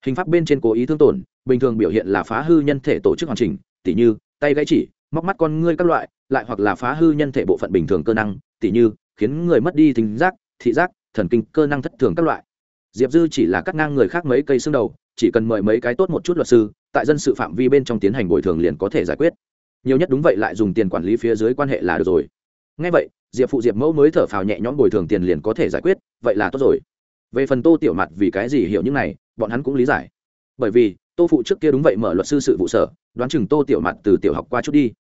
Hình pháp bên trên cố ý thương tổn, bình thường biểu hiện là phá hư nhân thể tổ chức hoàn chỉnh, tỉ như, tay gãy chỉ, móc mắt con ngươi các loại, lại hoặc là phá hư nhân thể bộ phận bình thường cơ năng, tỉ như, khiến người mất đi thính giác, thị giác, thần kinh cơ năng thất thường các loại. Diệp dư chỉ là cắt ngang người khác mấy cây xương đầu, chỉ cần mời mấy cái tốt một chút luật sư, tại dân sự phạm vi bên trong tiến hành bồi thường liền có thể giải quyết. Nhiều nhất đúng vậy lại dùng tiền quản lý phía dưới quan hệ là được rồi. Ngay vậy, diệp phụ diệp mẫu mới thở phào nhẹ nhõm bồi thường tiền liền có thể giải quyết vậy là tốt rồi. Về phần tô tiểu mặt vì cái gì hiểu những này bọn hắn cũng lý giải. Bởi vì tô phụ trước kia đúng vậy mở luật sư sự vụ sở đoán chừng tô tiểu mặt từ tiểu học qua chút đi.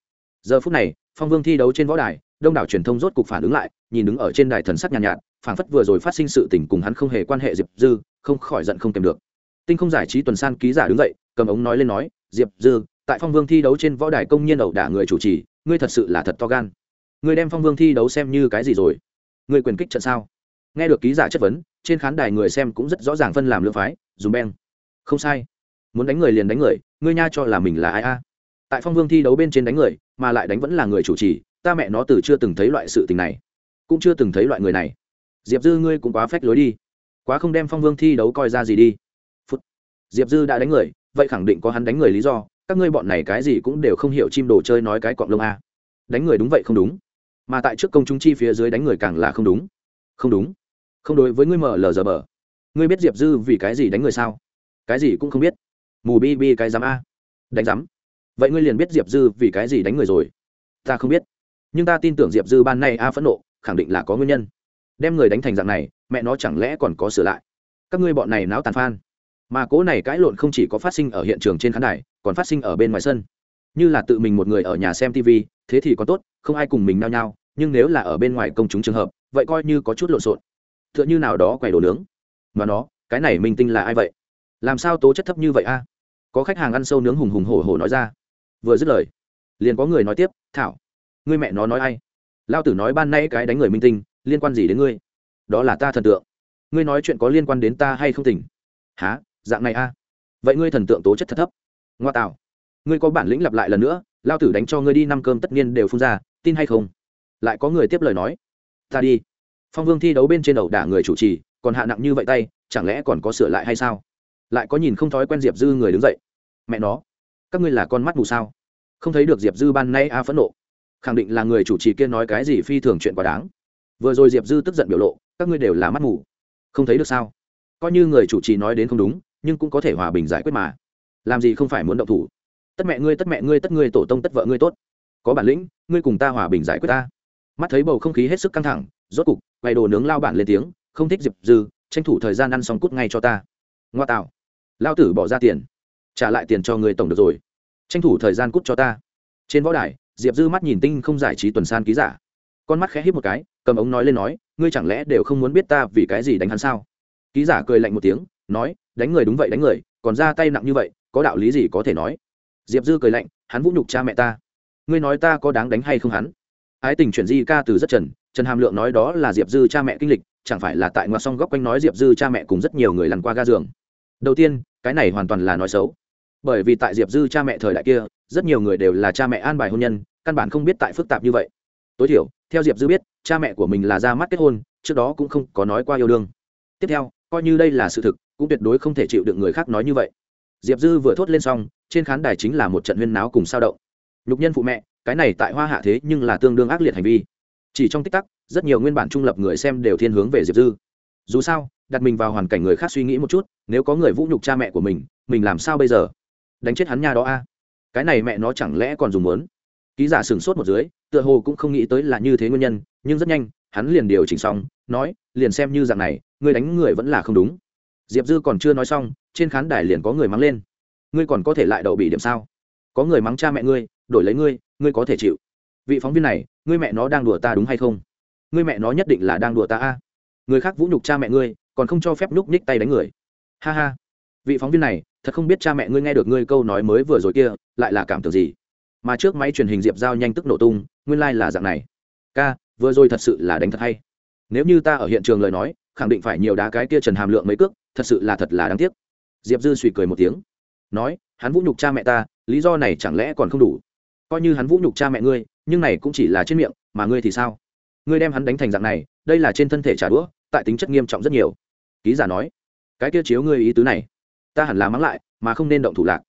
Giờ phút này phong vương thi đấu trên võ đài đông đảo truyền thông rốt cục phản ứng lại nhìn đứng ở trên đài thần sắc nhàn nhạt, nhạt phảng phất vừa rồi phát sinh sự tình cùng hắn không hề quan hệ diệp dư không khỏi giận không kèm được. Tinh không giải trí tuần san ký giả đứng dậy cầm ống nói lên nói diệp dư tại phong vương thi đấu trên võ đài công nhiên ẩu đả người chủ trì ngươi thật sự là thật to gan. Ngươi đem phong vương thi đấu xem như cái gì rồi? Ngươi quyền kích trận sao? Nghe được ký giả chất vấn, trên khán đài người xem cũng rất rõ ràng phân làm lương phái, dùng beng. Không sai. Muốn đánh người liền đánh người, ngươi nha cho là mình là ai a? Tại phong vương thi đấu bên trên đánh người, mà lại đánh vẫn là người chủ trì, ta mẹ nó từ chưa từng thấy loại sự tình này, cũng chưa từng thấy loại người này. Diệp dư ngươi cũng quá phách lối đi. Quá không đem phong vương thi đấu coi ra gì đi. Phút. Diệp dư đã đánh người, vậy khẳng định có hắn đánh người lý do, các ngươi bọn này cái gì cũng đều không hiểu chim đồ chơi nói cái cọng lông a. Đánh người đúng vậy không đúng. Mà tại trước công chúng chi phía dưới đánh người càng là không đúng. Không đúng không đối với ngươi mở lờ giờ bờ. Ngươi biết diệp dư vì cái gì đánh người sao? Cái gì cũng không biết. Mù bi bi cái dám a. Đánh dám vậy ngươi liền biết diệp dư vì cái gì đánh người rồi? Ta không biết. Nhưng ta tin tưởng diệp dư ban nay a phẫn nộ, khẳng định là có nguyên nhân. Đem người đánh thành dạng này, mẹ nó chẳng lẽ còn có sửa lại? Các ngươi bọn này náo tàn phan. Mà cố này cãi lộn không chỉ có phát sinh ở hiện trường trên khán đài, còn phát sinh ở bên ngoài sân. Như là tự mình một người ở nhà xem tv thế thì có tốt, không ai cùng mình nao nhau nhưng nếu là ở bên ngoài công chúng trường hợp, vậy coi như có chút lộn xộn tựa như nào đó quầy đồ nướng. Mà nó, cái này minh tinh là ai vậy? Làm sao tố chất thấp như vậy a? Có khách hàng ăn sâu nướng hùng hùng hổ hổ nói ra. Vừa dứt lời, liền có người nói tiếp, thảo, ngươi mẹ nó nói ai? Lao tử nói ban nay cái đánh người minh tinh, liên quan gì đến ngươi? Đó là ta thần tượng. Ngươi nói chuyện có liên quan đến ta hay không tỉnh? Há dạng này a? Vậy ngươi thần tượng tố chất thật thấp. Ngoa tạo. Ngươi có bản lĩnh lặp lại lần nữa, lao tử đánh cho ngươi đi, năm cơm tất nhiên đều phun ra, tin hay không? Lại có người tiếp lời nói, ta đi phong vương thi đấu bên trên đầu đả người chủ trì, còn hạ nặng như vậy tay, chẳng lẽ còn có sửa lại hay sao? Lại có nhìn không thói quen diệp dư người đứng dậy. Mẹ nó, các ngươi là con mắt mù sao? Không thấy được diệp dư ban nay a phẫn nộ. Khẳng định là người chủ trì kia nói cái gì phi thường chuyện quá đáng. Vừa rồi diệp dư tức giận biểu lộ, các ngươi đều là mắt mù. Không thấy được sao? Coi như người chủ trì nói đến không đúng, nhưng cũng có thể hòa bình giải quyết mà. Làm gì không phải muốn động thủ? Tất mẹ ngươi, tất mẹ ngươi, tất ngươi, tổ tông, tất vợ ngươi tốt. Có bản lĩnh, ngươi cùng ta hòa bình giải quyết ta. Mắt thấy bầu không khí hết sức căng thẳng, rốt cục quay đồ nướng lao bản lên tiếng, không thích diệp dư, tranh thủ thời gian ăn xong cút ngay cho ta. Ngoa tạo. Lao tử bỏ ra tiền. Trả lại tiền cho người tổng được rồi. Tranh thủ thời gian cút cho ta. Trên võ đài, diệp dư mắt nhìn tinh không giải trí tuần san ký giả. Con mắt khẽ hít một cái, cầm ống nói lên nói, ngươi chẳng lẽ đều không muốn biết ta vì cái gì đánh hắn sao? Ký giả cười lạnh một tiếng, nói, đánh người đúng vậy đánh người, còn ra tay nặng như vậy, có đạo lý gì có thể nói? Diệp dư cười lạnh, hắn vũ nhục cha mẹ ta. Ngươi nói ta có đáng đánh hay không hắn? Ái tình chuyển di ca từ rất trần trần hàm lượng nói đó là diệp dư cha mẹ kinh lịch, chẳng phải là tại ngoài song góc quanh nói diệp dư cha mẹ cùng rất nhiều người lăn qua ga giường. Đầu tiên, cái này hoàn toàn là nói xấu. Bởi vì tại diệp dư cha mẹ thời đại kia, rất nhiều người đều là cha mẹ an bài hôn nhân, căn bản không biết tại phức tạp như vậy. Tối thiểu, theo diệp dư biết, cha mẹ của mình là ra mắt kết hôn, trước đó cũng không có nói qua yêu đương. Tiếp theo, coi như đây là sự thực, cũng tuyệt đối không thể chịu được người khác nói như vậy. Diệp dư vừa thốt lên xong, trên khán đài chính là một trận huyên náo cùng sao động. Nhục nhân phụ mẹ, cái này tại hoa hạ thế nhưng là tương đương ác liệt hành vi chỉ trong tích tắc, rất nhiều nguyên bản trung lập người xem đều thiên hướng về diệp dư. Dù sao, đặt mình vào hoàn cảnh người khác suy nghĩ một chút, nếu có người vũ nhục cha mẹ của mình mình làm sao bây giờ? Đánh chết hắn nha đó a. Cái này mẹ nó chẳng lẽ còn dùng muốn? Ký giả sửng sốt một dưới, tựa hồ cũng không nghĩ tới là như thế nguyên nhân, nhưng rất nhanh, hắn liền điều chỉnh xong, nói, liền xem như dạng này, người đánh người vẫn là không đúng. Diệp dư còn chưa nói xong, trên khán đài liền có người mắng lên. Ngươi còn có thể lại đậu bị điểm sao? Có người mắng cha mẹ ngươi, đổi lấy ngươi ngươi có thể chịu vị phóng viên này, ngươi mẹ nó đang đùa ta đúng hay không? Ngươi mẹ nó nhất định là đang đùa ta a. Người khác vũ nhục cha mẹ ngươi, còn không cho phép nhúc nhích tay đánh người. Ha ha. Vị phóng viên này, thật không biết cha mẹ ngươi nghe được ngươi câu nói mới vừa rồi kia, lại là cảm tưởng gì? Mà trước máy truyền hình diệp giao nhanh tức nổ tung, nguyên lai、like、là dạng này. Ca, vừa rồi thật sự là đánh thật hay. Nếu như ta ở hiện trường lời nói, khẳng định phải nhiều đá cái kia trần hàm lượng mấy cước, thật sự là thật là đáng tiếc. Diệp dư suy cười một tiếng. Nói, hắn vũ nhục cha mẹ ta, lý do này chẳng lẽ còn không đủ? Coi như hắn vũ nhục cha mẹ ngươi nhưng này cũng chỉ là trên miệng, mà ngươi thì sao? Ngươi đem hắn đánh thành dạng này, đây là trên thân thể trả đũa, tại tính chất nghiêm trọng rất nhiều. Ký giả nói. Cái kia chiếu ngươi ý tứ này, ta hẳn là mắng lại, mà không nên động thủ lạc.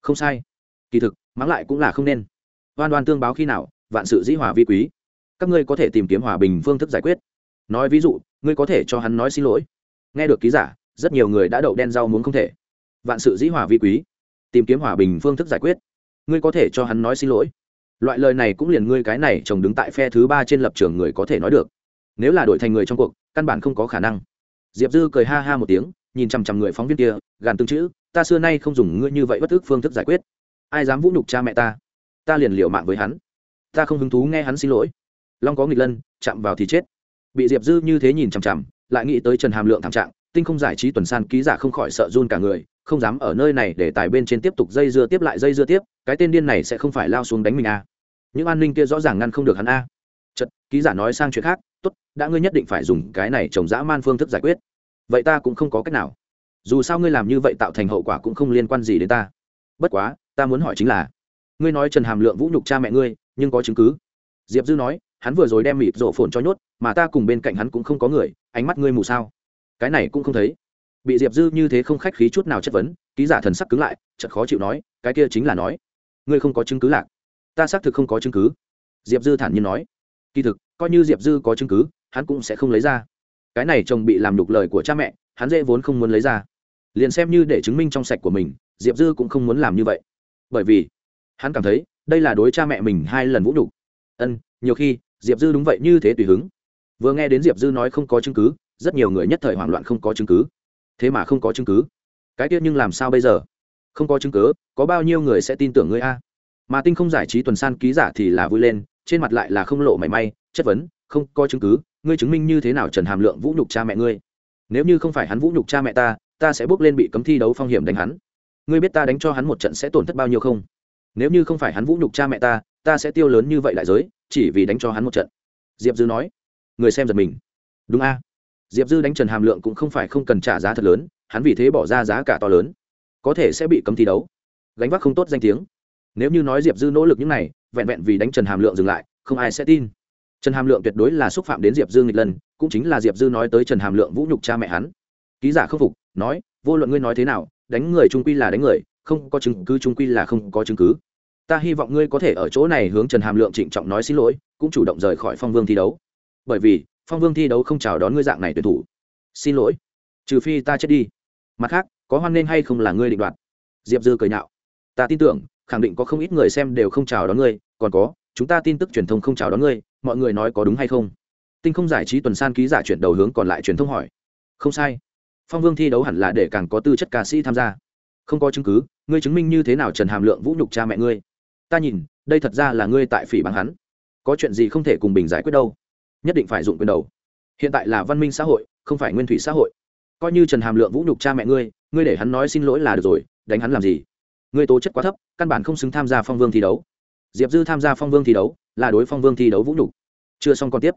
Không sai. Kỳ thực, mắng lại cũng là không nên. Oan oan tương báo khi nào, vạn sự dĩ hòa vi quý. Các ngươi có thể tìm kiếm hòa bình phương thức giải quyết. Nói ví dụ, ngươi có thể cho hắn nói xin lỗi. Nghe được ký giả, rất nhiều người đã đậu đen rau muốn không thể. Vạn sự dĩ hòa vi quý. Tìm kiếm hòa bình phương thức giải quyết. Ngươi có thể cho hắn nói xin lỗi loại lời này cũng liền ngươi cái này chồng đứng tại phe thứ ba trên lập trường người có thể nói được. Nếu là đổi thành người trong cuộc, căn bản không có khả năng. Diệp dư cười ha ha một tiếng, nhìn chằm chằm người phóng viên kia, gàn tương chữ, ta xưa nay không dùng ngươi như vậy bất thức phương thức giải quyết. Ai dám vũ nhục cha mẹ ta? Ta liền liều mạng với hắn. Ta không hứng thú nghe hắn xin lỗi. Long có nghịch lân, chạm vào thì chết. Bị diệp dư như thế nhìn chằm chằm, lại nghĩ tới trần hàm lượng thảm trạng, tinh không giải trí tuần san ký giả không khỏi sợ run cả người không dám ở nơi này để tài bên trên tiếp tục dây dưa tiếp lại dây dưa tiếp, cái tên điên này sẽ không phải lao xuống đánh mình à. những an ninh kia rõ ràng ngăn không được hắn a à. chật ký giả nói sang chuyện khác, tốt, đã ngươi nhất định phải dùng cái này trồng dã man phương thức giải quyết. Vậy ta cũng không có cách nào. Dù sao ngươi làm như vậy tạo thành hậu quả cũng không liên quan gì đến ta. Bất quá, ta muốn hỏi chính là, ngươi nói trần hàm lượng vũ nhục cha mẹ ngươi, nhưng có chứng cứ? Diệp dư nói, hắn vừa rồi đem mịp rổ phồn cho nhốt, mà ta cùng bên cạnh hắn cũng không có người, ánh mắt ngươi mù sao. Cái này cũng không thấy bị diệp dư như thế không khách khí chút nào chất vấn ký giả thần sắc cứng lại chật khó chịu nói cái kia chính là nói ngươi không có chứng cứ lạc ta xác thực không có chứng cứ diệp dư thản nhiên nói kỳ thực coi như diệp dư có chứng cứ hắn cũng sẽ không lấy ra cái này chồng bị làm đục lời của cha mẹ hắn dễ vốn không muốn lấy ra liền xem như để chứng minh trong sạch của mình diệp dư cũng không muốn làm như vậy bởi vì hắn cảm thấy đây là đối cha mẹ mình hai lần vũ đục ân nhiều khi diệp dư đúng vậy như thế tùy hứng vừa nghe đến diệp dư nói không có chứng cứ rất nhiều người nhất thời hoảng loạn không có chứng cứ thế mà không có chứng cứ. Cái tiết nhưng làm sao bây giờ? Không có chứng cứ, có bao nhiêu người sẽ tin tưởng ngươi a? Mà tinh không giải trí tuần san ký giả thì là vui lên, trên mặt lại là không lộ mảy may, chất vấn, không có chứng cứ, ngươi chứng minh như thế nào trần hàm lượng vũ nhục cha mẹ ngươi? Nếu như không phải hắn vũ nhục cha mẹ ta ta sẽ bước lên bị cấm thi đấu phong hiểm đánh hắn. Ngươi biết ta đánh cho hắn một trận sẽ tổn thất bao nhiêu không? Nếu như không phải hắn vũ nhục cha mẹ ta ta sẽ tiêu lớn như vậy đại giới, chỉ vì đánh cho hắn một trận. Diệp dư nói. Người xem giật mình. Đúng a diệp dư đánh trần hàm lượng cũng không phải không cần trả giá thật lớn, hắn vì thế bỏ ra giá cả to lớn. Có thể sẽ bị cấm thi đấu. Gánh vác không tốt danh tiếng. Nếu như nói diệp dư nỗ lực những này, vẹn vẹn vì đánh trần hàm lượng dừng lại, không ai sẽ tin. Trần hàm lượng tuyệt đối là xúc phạm đến diệp dư nghịch lần cũng chính là diệp dư nói tới trần hàm lượng vũ nhục cha mẹ hắn. Ký giả khâm phục, nói, vô luận ngươi nói thế nào, đánh người trung quy là đánh người, không có chứng cứ trung quy là không có chứng cứ. Ta hy vọng ngươi có thể ở chỗ này hướng trần hàm lượng trịnh trọng nói xin lỗi, cũng chủ động rời khỏi phong vương thi đấu. Bởi vì phong vương thi đấu không chào đón ngươi dạng này tuyển thủ. Xin lỗi. Trừ phi ta chết đi. Mặt khác, có hoan nghênh hay không là ngươi định đoạt? Diệp dư cười nhạo. Ta tin tưởng, khẳng định có không ít người xem đều không chào đón ngươi, còn có, chúng ta tin tức truyền thông không chào đón ngươi, mọi người nói có đúng hay không? Tinh không giải trí tuần san ký giả chuyển đầu hướng còn lại truyền thông hỏi. Không sai. Phong vương thi đấu hẳn là để càng có tư chất ca sĩ tham gia. Không có chứng cứ, ngươi chứng minh như thế nào trần hàm lượng vũ nhục cha mẹ ngươi? Ta nhìn, đây thật ra là ngươi tại phỉ bằng hắn. Có chuyện gì không thể cùng bình giải quyết đâu nhất định phải dụng quyền đầu. Hiện tại là văn minh xã hội, không phải nguyên thủy xã hội. Coi như trần hàm lượng vũ nhục cha mẹ ngươi ngươi để hắn nói xin lỗi là được rồi, đánh hắn làm gì? Ngươi tố chất quá thấp, căn bản không xứng tham gia phong vương thi đấu. Diệp dư tham gia phong vương thi đấu, là đối phong vương thi đấu vũ nhục. Chưa xong còn tiếp.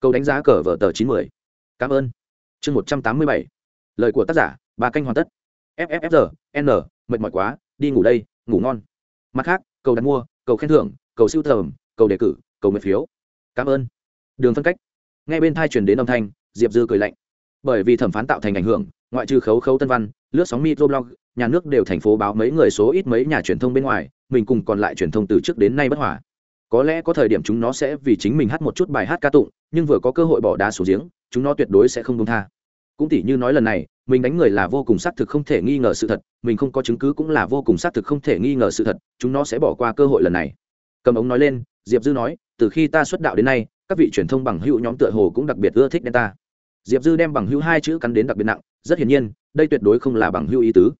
Câu đánh giá cờ vở tờ chín mươi cảm ơn. Chương một trăm tám mươi bảy. Lời của tác giả bà canh hoàn tất. Fffr n, mệt mỏi quá, đi ngủ đây, ngủ ngon. Mặt khác, cầu đặt mua, cầu khen thưởng, cầu siêu tầm, cầu đề cử, cầu nguyện phiếu. Cảm ơn đường phân cách. Ngay bên thai truyền đến âm thanh, diệp dư cười lạnh. Bởi vì thẩm phán tạo thành ảnh hưởng, ngoại trừ khấu khấu tân văn, lướt sóng microblog nhà nước đều thành phố báo mấy người số ít mấy nhà truyền thông bên ngoài, mình cùng còn lại truyền thông từ trước đến nay bất hòa. Có lẽ có thời điểm chúng nó sẽ vì chính mình hát một chút bài hát ca tụng, nhưng vừa có cơ hội bỏ đá xuống giếng, chúng nó tuyệt đối sẽ không công tha. Cũng tỉ như nói lần này, mình đánh người là vô cùng xác thực không thể nghi ngờ sự thật, mình không có chứng cứ cũng là vô cùng xác thực không thể nghi ngờ sự thật, chúng nó sẽ bỏ qua cơ hội lần này. Cầm ống nói lên, diệp dư nói, từ khi ta xuất đạo đến nay các vị truyền thông bằng hữu nhóm tựa hồ cũng đặc biệt ưa thích delta. Ta diệp dư đem bằng hữu hai chữ cắn đến đặc biệt nặng, rất hiển nhiên, đây tuyệt đối không là bằng hữu ý tứ.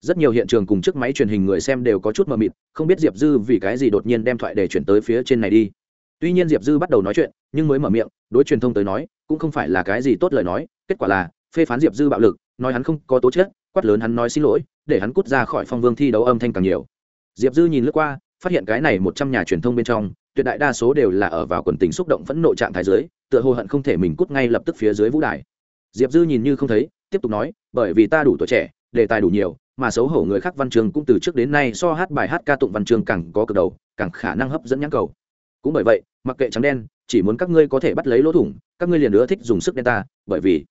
Rất nhiều hiện trường cùng chiếc máy truyền hình người xem đều có chút mờ mịt, không biết diệp dư vì cái gì đột nhiên đem thoại để chuyển tới phía trên này đi. Tuy nhiên diệp dư bắt đầu nói chuyện, nhưng mới mở miệng, đối truyền thông tới nói, cũng không phải là cái gì tốt lời nói, kết quả là, phê phán diệp dư bạo lực, nói hắn không có tố chất, quát lớn hắn nói xin lỗi, để hắn cút ra khỏi phong vương thi đấu âm thanh càng nhiều. Diệp dư nhìn lướt qua, phát hiện cái này một trăm nhà truyền thông bên trong tuyệt đại đa số đều là ở vào quần tình xúc động phẫn nộ trạng thái dưới, tựa hồ hận không thể mình cút ngay lập tức phía dưới vũ đài. Diệp dư nhìn như không thấy, tiếp tục nói, bởi vì ta đủ tuổi trẻ, đề tài đủ nhiều, mà xấu hổ người khác văn trường cũng từ trước đến nay so hát bài hát ca tụng văn trường càng có cực đầu, càng khả năng hấp dẫn nhãn cầu. Cũng bởi vậy, mặc kệ trắng đen, chỉ muốn các ngươi có thể bắt lấy lỗ thủng, các ngươi liền nữa thích dùng sức đen ta, bởi vì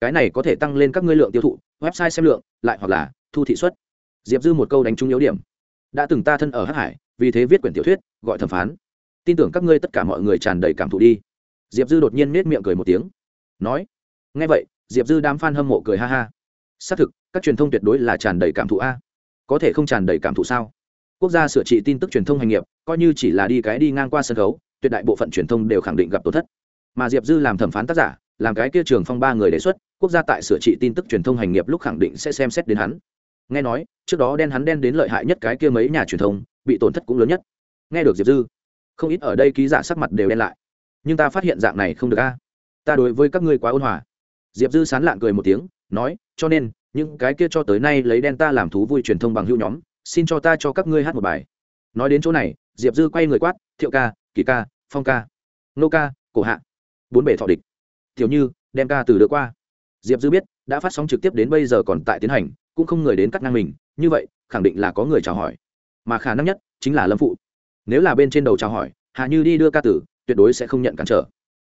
cái này có thể tăng lên các ngươi lượng tiêu thụ, website xem lượng, lại hoặc là thu thị suất. Diệp dư một câu đánh trúng yếu điểm. Đã từng ta thân ở hát hải, vì thế viết quyển tiểu thuyết, gọi thẩm phán tin tưởng các ngươi tất cả mọi người tràn đầy cảm thụ đi. Diệp dư đột nhiên nết miệng cười một tiếng. Nói ngay vậy, diệp dư đám f a n hâm mộ cười ha ha. Xác thực, các truyền thông tuyệt đối là tràn đầy cảm thụ a. Có thể không tràn đầy cảm thụ sao? Quốc gia sửa trị tin tức truyền thông hành nghiệp, coi như chỉ là đi cái đi ngang qua sân khấu, tuyệt đại bộ phận truyền thông đều khẳng định gặp tổn thất. Mà diệp dư làm thẩm phán tác giả, làm cái kia trường phong ba người đề xuất, quốc gia tại sửa trị tin tức truyền thông hành nghiệp lúc khẳng định sẽ xem xét đến hắn. Nghe nói, trước đó đen hắn đen đến lợi hại nhất cái kia mấy nhà truyền thông, bị tổn thất cũng lớn nhất. Nghe được diệp dư không ít ở đây ký giả sắc mặt đều đen lại. Nhưng ta phát hiện dạng này không được a. Ta đối với các ngươi quá ôn hòa. Diệp dư sán lạng cười một tiếng, nói, cho nên, những cái kia cho tới nay lấy đen ta làm thú vui truyền thông bằng hữu nhóm, xin cho ta cho các ngươi hát một bài. Nói đến chỗ này, diệp dư quay người quát, thiệu ca kỳ ca, phong ca, nô ca, cổ hạ. Bốn bể thọ địch. Tiểu như, đem ca từ đưa qua. Diệp dư biết, đã phát sóng trực tiếp đến bây giờ còn tại tiến hành, cũng không người đến cắt ngang mình, như vậy, khẳng định là có người chào hỏi. Mà khả năng nhất chính là lâm phụ nếu là bên trên đầu chào hỏi hạ như đi đưa ca tử, tuyệt đối sẽ không nhận cản trở.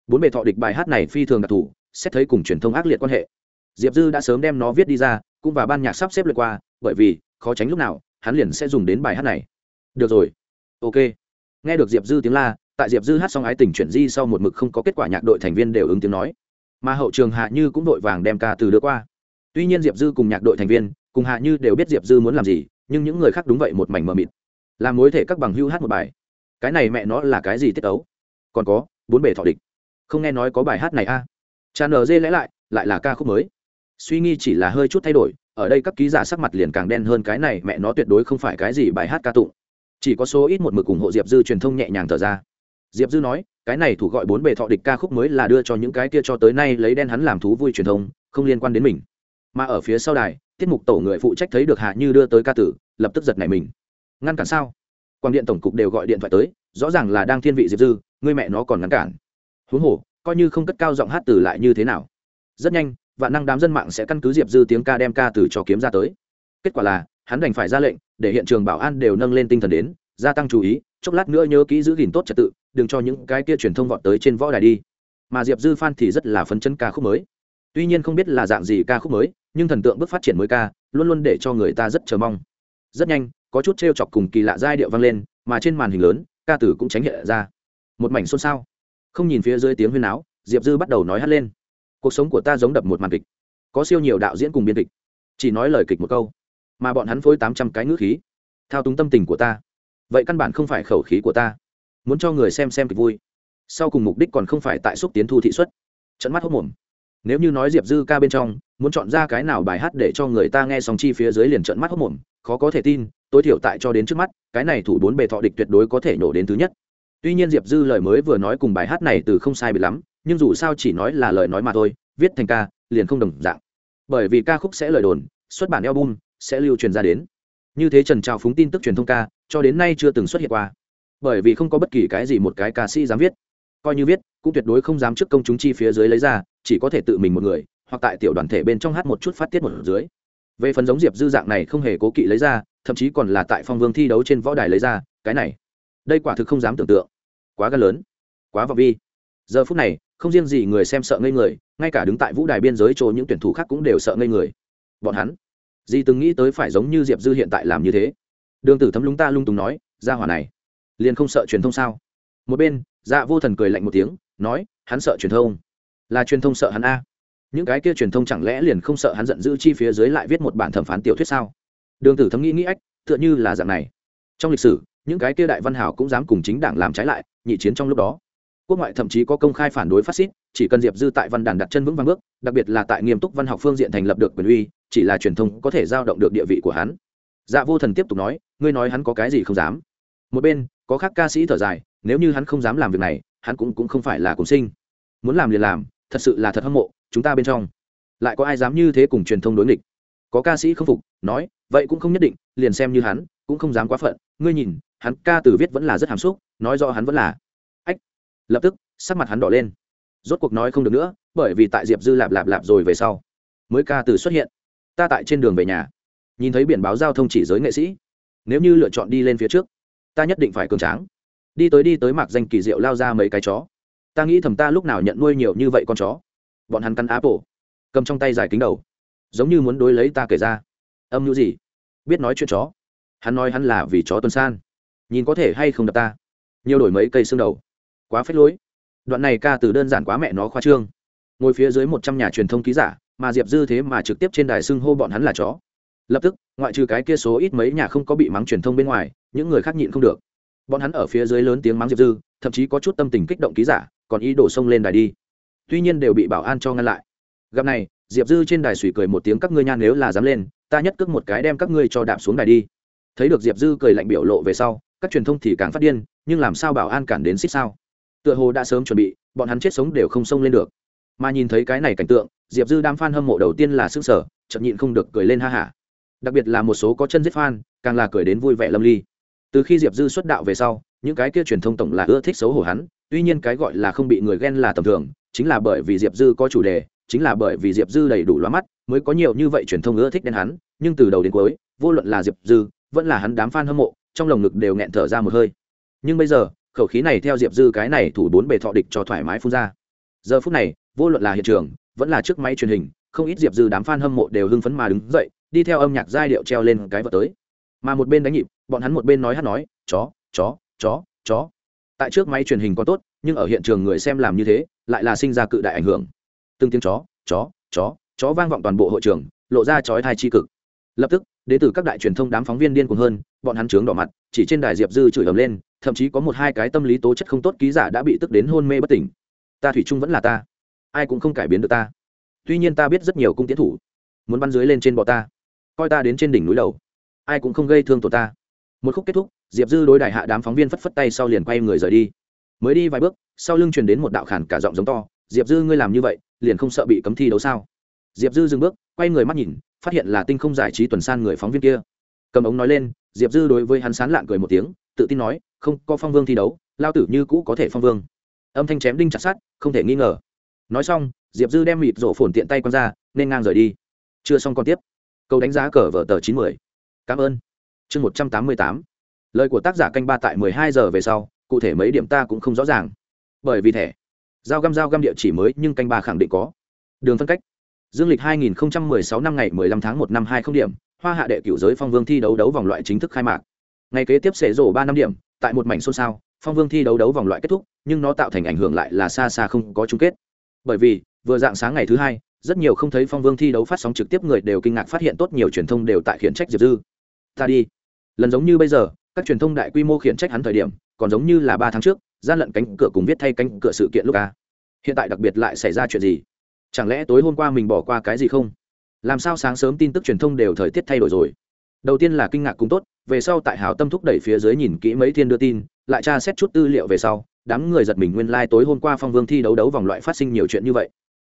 Bốn bề thọ địch bài hát này phi thường đặc thù, xét thấy cùng truyền thông ác liệt quan hệ. Diệp dư đã sớm đem nó viết đi ra, cũng và ban nhạc sắp xếp lượt qua, bởi vì, khó tránh lúc nào, hắn liền sẽ dùng đến bài hát này. Được rồi. Ok. Nghe được diệp dư tiếng la, tại diệp dư hát xong ái tình chuyển di sau một mực không có kết quả nhạc đội thành viên đều ứng tiếng nói. Mà hậu trường hạ như cũng đội vàng đem ca từ đưa qua. Tuy nhiên diệp dư cùng nhạc đội thành viên, cùng hạ như đều biết diệp dư muốn làm gì, nhưng những người khác đúng vậy một mảnh mờ mịt làm mối thể các bằng hưu hát một bài. Cái này mẹ nó là cái gì tiết ấu còn có, bốn bể thọ địch. Không nghe nói có bài hát này a. À? tràn ở dê lẽ lại lại là ca khúc mới. Suy nghi chỉ là hơi chút thay đổi, ở đây các ký giả sắc mặt liền càng đen hơn cái này mẹ nó tuyệt đối không phải cái gì bài hát ca tụng. Chỉ có số ít một mực ủng hộ diệp dư truyền thông nhẹ nhàng thở ra. Diệp dư nói, cái này thủ gọi bốn bề thọ địch ca khúc mới là đưa cho những cái kia cho tới nay lấy đen hắn làm thú vui truyền thông, không liên quan đến mình. Mà ở phía sau đài, tiết mục tổ người phụ trách thấy được hạ như đưa tới ca tử, lập tức giật này mình ngăn cản sao? Quang điện tổng cục đều gọi điện thoại tới, rõ ràng là đang thiên vị diệp dư, người mẹ nó còn ngăn cản. Huống hồ, coi như không cất cao giọng hát từ lại như thế nào. Rất nhanh, vạn năng đám dân mạng sẽ căn cứ diệp dư tiếng ca đem ca từ cho kiếm ra tới. Kết quả là, hắn đành phải ra lệnh, để hiện trường bảo an đều nâng lên tinh thần đến, gia tăng chú ý, chốc lát nữa nhớ kỹ giữ gìn tốt trật tự, đừng cho những cái kia truyền thông vọt tới trên võ đài đi. Mà diệp dư phan thì rất là phấn chấn ca khúc mới. Tuy nhiên không biết là dạng gì ca khúc mới, nhưng thần tượng bước phát triển mới ca, luôn luôn để cho người ta rất chờ mong. Rất nhanh có chút t chọc cùng kỳ lạ giai điệu vang lên, mà trên màn hình lớn, ca tử cũng tránh hiện ra. Một mảnh xôn xao. Không nhìn phía dưới tiếng huyên áo diệp dư bắt đầu nói hát lên. Cuộc sống của ta giống đập một màn kịch. Có siêu nhiều đạo diễn cùng biên kịch. Chỉ nói lời kịch một câu, mà bọn hắn phối tám trăm cái ngữ khí. Thao túng tâm tình của ta. Vậy căn bản không phải khẩu khí của ta. Muốn cho người xem xem kịch vui. Sau cùng mục đích còn không phải tại xúc tiến thu thị xuất trận mắt hốc mồm. Nếu như nói diệp dư ca bên trong, muốn chọn ra cái nào bài hát để cho người ta nghe xong chi phía dưới liền trận mắt hốc mồm, khó có thể tin tối thiểu tại cho đến trước mắt, cái này thủ bốn bề thọ địch tuyệt đối có thể nổ đến thứ nhất. Tuy nhiên diệp dư lời mới vừa nói cùng bài hát này từ không sai bị lắm, nhưng dù sao chỉ nói là lời nói mà thôi, viết thành ca, liền không đồng dạng. Bởi vì ca khúc sẽ lời đồn, xuất bản album, sẽ lưu truyền ra đến. Như thế trần trào phúng tin tức truyền thông ca, cho đến nay chưa từng xuất hiện qua. Bởi vì không có bất kỳ cái gì một cái ca sĩ dám viết. Coi như viết, cũng tuyệt đối không dám trước công chúng chi phía dưới lấy ra, chỉ có thể tự mình một người, hoặc tại tiểu đoàn thể bên trong hát một chút phát tiết một dưới. Về phần giống diệp dư dạng này không hề cố kỵ lấy ra thậm chí còn là tại phong vương thi đấu trên võ đài lấy ra, cái này, đây quả thực không dám tưởng tượng. Quá gan lớn, quá vào vi. Giờ phút này, không riêng gì người xem sợ ngây người, ngay cả đứng tại vũ đài biên giới chỗ những tuyển thủ khác cũng đều sợ ngây người. Bọn hắn, gì từng nghĩ tới phải giống như diệp dư hiện tại làm như thế. Đường tử thấm lúng ta lung túng nói ra hỏa này, liền không sợ truyền thông sao? Một bên dạ vô thần cười lạnh một tiếng, nói, hắn sợ truyền thông, là truyền thông sợ hắn a. Những cái kia truyền thông chẳng lẽ liền không sợ hắn giận dữ chi phía dưới lại viết một bản thẩm phán tiểu thuyết sao? Đường tử thấm nghĩ nghĩ ách, tựa như là dạng này. Trong lịch sử, những cái kia đại văn hảo cũng dám cùng chính đảng làm trái lại, nhị chiến trong lúc đó. Quốc ngoại thậm chí có công khai phản đối phát xít, chỉ cần diệp dư tại văn đàn đặt chân vững vàng bước, đặc biệt là tại nghiêm túc văn học phương diện thành lập được quyền uy, chỉ là truyền thông có thể giao động được địa vị của hắn. Dạ vô thần tiếp tục nói, ngươi nói hắn có cái gì không dám. Một bên, có khác ca sĩ thở dài, nếu như hắn không dám làm việc này, hắn cũng cũng không phải là cùng sinh. Muốn làm liền làm, thật sự là thật hâm mộ, chúng ta bên trong. Lại có ai dám như thế cùng truyền thông đối nghịch? Có ca sĩ không phục, nói, vậy cũng không nhất định, liền xem như hắn, cũng không dám quá phận. Ngươi nhìn, hắn ca từ viết vẫn là rất hàm xúc, nói rõ hắn vẫn là. Ách! Lập tức, sắc mặt hắn đỏ lên. Rốt cuộc nói không được nữa, bởi vì tại diệp dư lạp lạp lạp rồi về sau, mới ca từ xuất hiện. Ta tại trên đường về nhà, nhìn thấy biển báo giao thông chỉ giới nghệ sĩ. Nếu như lựa chọn đi lên phía trước, ta nhất định phải cường tráng. Đi tới đi tới mặc danh kỳ diệu lao ra mấy cái chó. Ta nghĩ thầm ta lúc nào nhận nuôi nhiều như vậy con chó. Bọn hắn cắn apple, cầm trong tay dài kính đầu giống như muốn đối lấy ta kể ra. Âm mưu gì? Biết nói chuyện chó. Hắn nói hắn là vì chó tuần san. Nhìn có thể hay không đập ta. Nhiều đổi mấy cây xương đầu. Quá phết lối. Đoạn này ca từ đơn giản quá mẹ nó khoa trương. Ngồi phía dưới một trăm nhà truyền thông ký giả, mà diệp dư thế mà trực tiếp trên đài xưng hô bọn hắn là chó. Lập tức, ngoại trừ cái kia số ít mấy nhà không có bị mắng truyền thông bên ngoài, những người khác nhịn không được. Bọn hắn ở phía dưới lớn tiếng mắng diệp dư, thậm chí có chút tâm tình kích động ký giả, còn ý đổ xông lên đài đi. Tuy nhiên đều bị bảo an cho ngăn lại. Gặp này diệp dư trên đài suy cười một tiếng, các ngươi nha, nếu là dám lên, ta nhất cước một cái đem các ngươi cho đạp xuống đài đi. Thấy được diệp dư cười lạnh biểu lộ về sau, các truyền thông thì càng phát điên, nhưng làm sao bảo an cản đến xích sao? Tựa hồ đã sớm chuẩn bị, bọn hắn chết sống đều không xông lên được. Mà nhìn thấy cái này cảnh tượng, diệp dư đam f a n hâm mộ đầu tiên là s ư n g sở chậm nhịn không được cười lên ha hả. Đặc biệt là một số có chân giết f a n càng là cười đến vui vẻ lâm ly. Từ khi diệp dư xuất đạo về sau, những cái kia truyền thông tổng là ưa thích xấu hổ hắn, tuy nhiên cái gọi là không bị người ghen là tầm thường, chính là bởi vì diệp dư có chủ đề chính là bởi vì diệp dư đầy đủ loa mắt, mới có nhiều như vậy truyền thông ưa thích đen hắn, nhưng từ đầu đến cuối, vô luận là diệp dư, vẫn là hắn đám f a n hâm mộ, trong lồng ngực đều nghẹn thở ra một hơi. Nhưng bây giờ, khẩu khí này theo diệp dư cái này thủ bốn bề thọ địch cho thoải mái phun ra. Giờ phút này, vô luận là hiện trường, vẫn là trước máy truyền hình, không ít diệp dư đám f a n hâm mộ đều hưng phấn mà đứng dậy, đi theo âm nhạc giai điệu treo lên cái vật tới. Mà một bên đánh nhịp, bọn hắn một bên nói hát nói, chó chó chó chó. Tại trước máy truyền hình có tốt, nhưng ở hiện trường người xem làm như thế, lại là sinh ra cự đại ảnh hưởng từng tiếng chó chó chó chó vang vọng toàn bộ hội trường, lộ ra chói thai chi cực. Lập tức đến từ các đại truyền thông đám phóng viên điên cuồng hơn, bọn hắn trướng đỏ mặt, chỉ trên đài diệp dư chửi ầm lên, thậm chí có một hai cái tâm lý tố chất không tốt ký giả đã bị tức đến hôn mê bất tỉnh. Ta thủy chung vẫn là ta, ai cũng không cải biến được ta. Tuy nhiên ta biết rất nhiều cung tiến thủ, muốn bắn dưới lên trên bọ ta, coi ta đến trên đỉnh núi đầu, ai cũng không gây thương tổn ta. Một khúc kết thúc, diệp dư đối đại hạ đám phóng viên phất phất tay sau liền quay người rời đi. Mới đi vài bước, sau lưng truyền đến một đạo khản cả giọng giống to, diệp dư ngươi làm như vậy liền không sợ bị cấm thi đấu sao? Diệp dư dừng bước, quay người mắt nhìn, phát hiện là tinh không giải trí tuần san người phóng viên kia. Cầm ống nói lên, diệp dư đối với hắn sán lạng cười một tiếng, tự tin nói, không, có phong vương thi đấu, lao tử như cũ có thể phong vương. Âm thanh chém đinh chặt sát không thể nghi ngờ. Nói xong, diệp dư đem mịt rổ phồn tiện tay q ra, nên ngang rời đi. Chưa xong còn tiếp. Câu đánh giá cờ vở tờ chín mươi cảm ơn. Chương một trăm tám mươi tám. Lời của tác giả canh ba tại mười hai giờ về sau, cụ thể mấy điểm ta cũng không rõ ràng. Bởi vì thẻ giao găm giao găm địa chỉ mới, nhưng canh ba khẳng định có. Đường phân cách. Dương lịch 2016 năm ngày 15 tháng 1 năm 20 điểm, hoa hạ đệ cửu giới phong vương thi đấu đấu vòng loại chính thức khai mạc. Ngày kế tiếp sẽ rổ ba năm điểm, tại một mảnh xôn xao, phong vương thi đấu đấu vòng loại kết thúc, nhưng nó tạo thành ảnh hưởng lại là xa xa không có chung kết. Bởi vì, vừa dạng sáng ngày thứ hai, rất nhiều không thấy phong vương thi đấu phát sóng trực tiếp người đều kinh ngạc phát hiện tốt nhiều truyền thông đều tại khiển trách diệp dư. Ta đi. Lần giống như bây giờ, các truyền thông đại quy mô khiển trách hắn thời điểm, còn giống như là ba tháng trước gian lận cánh cửa cùng viết thay cánh cửa sự kiện lúc a hiện tại đặc biệt lại xảy ra chuyện gì? Chẳng lẽ tối hôm qua mình bỏ qua cái gì không? Làm sao sáng sớm tin tức truyền thông đều thời tiết thay đổi rồi? Đầu tiên là kinh ngạc cũng tốt, về sau tại hào tâm thúc đẩy phía dưới nhìn kỹ mấy thiên đưa tin, lại tra xét chút tư liệu về sau, đám người giật mình nguyên lai、like、tối hôm qua phong vương thi đấu đấu vòng loại phát sinh nhiều chuyện như vậy.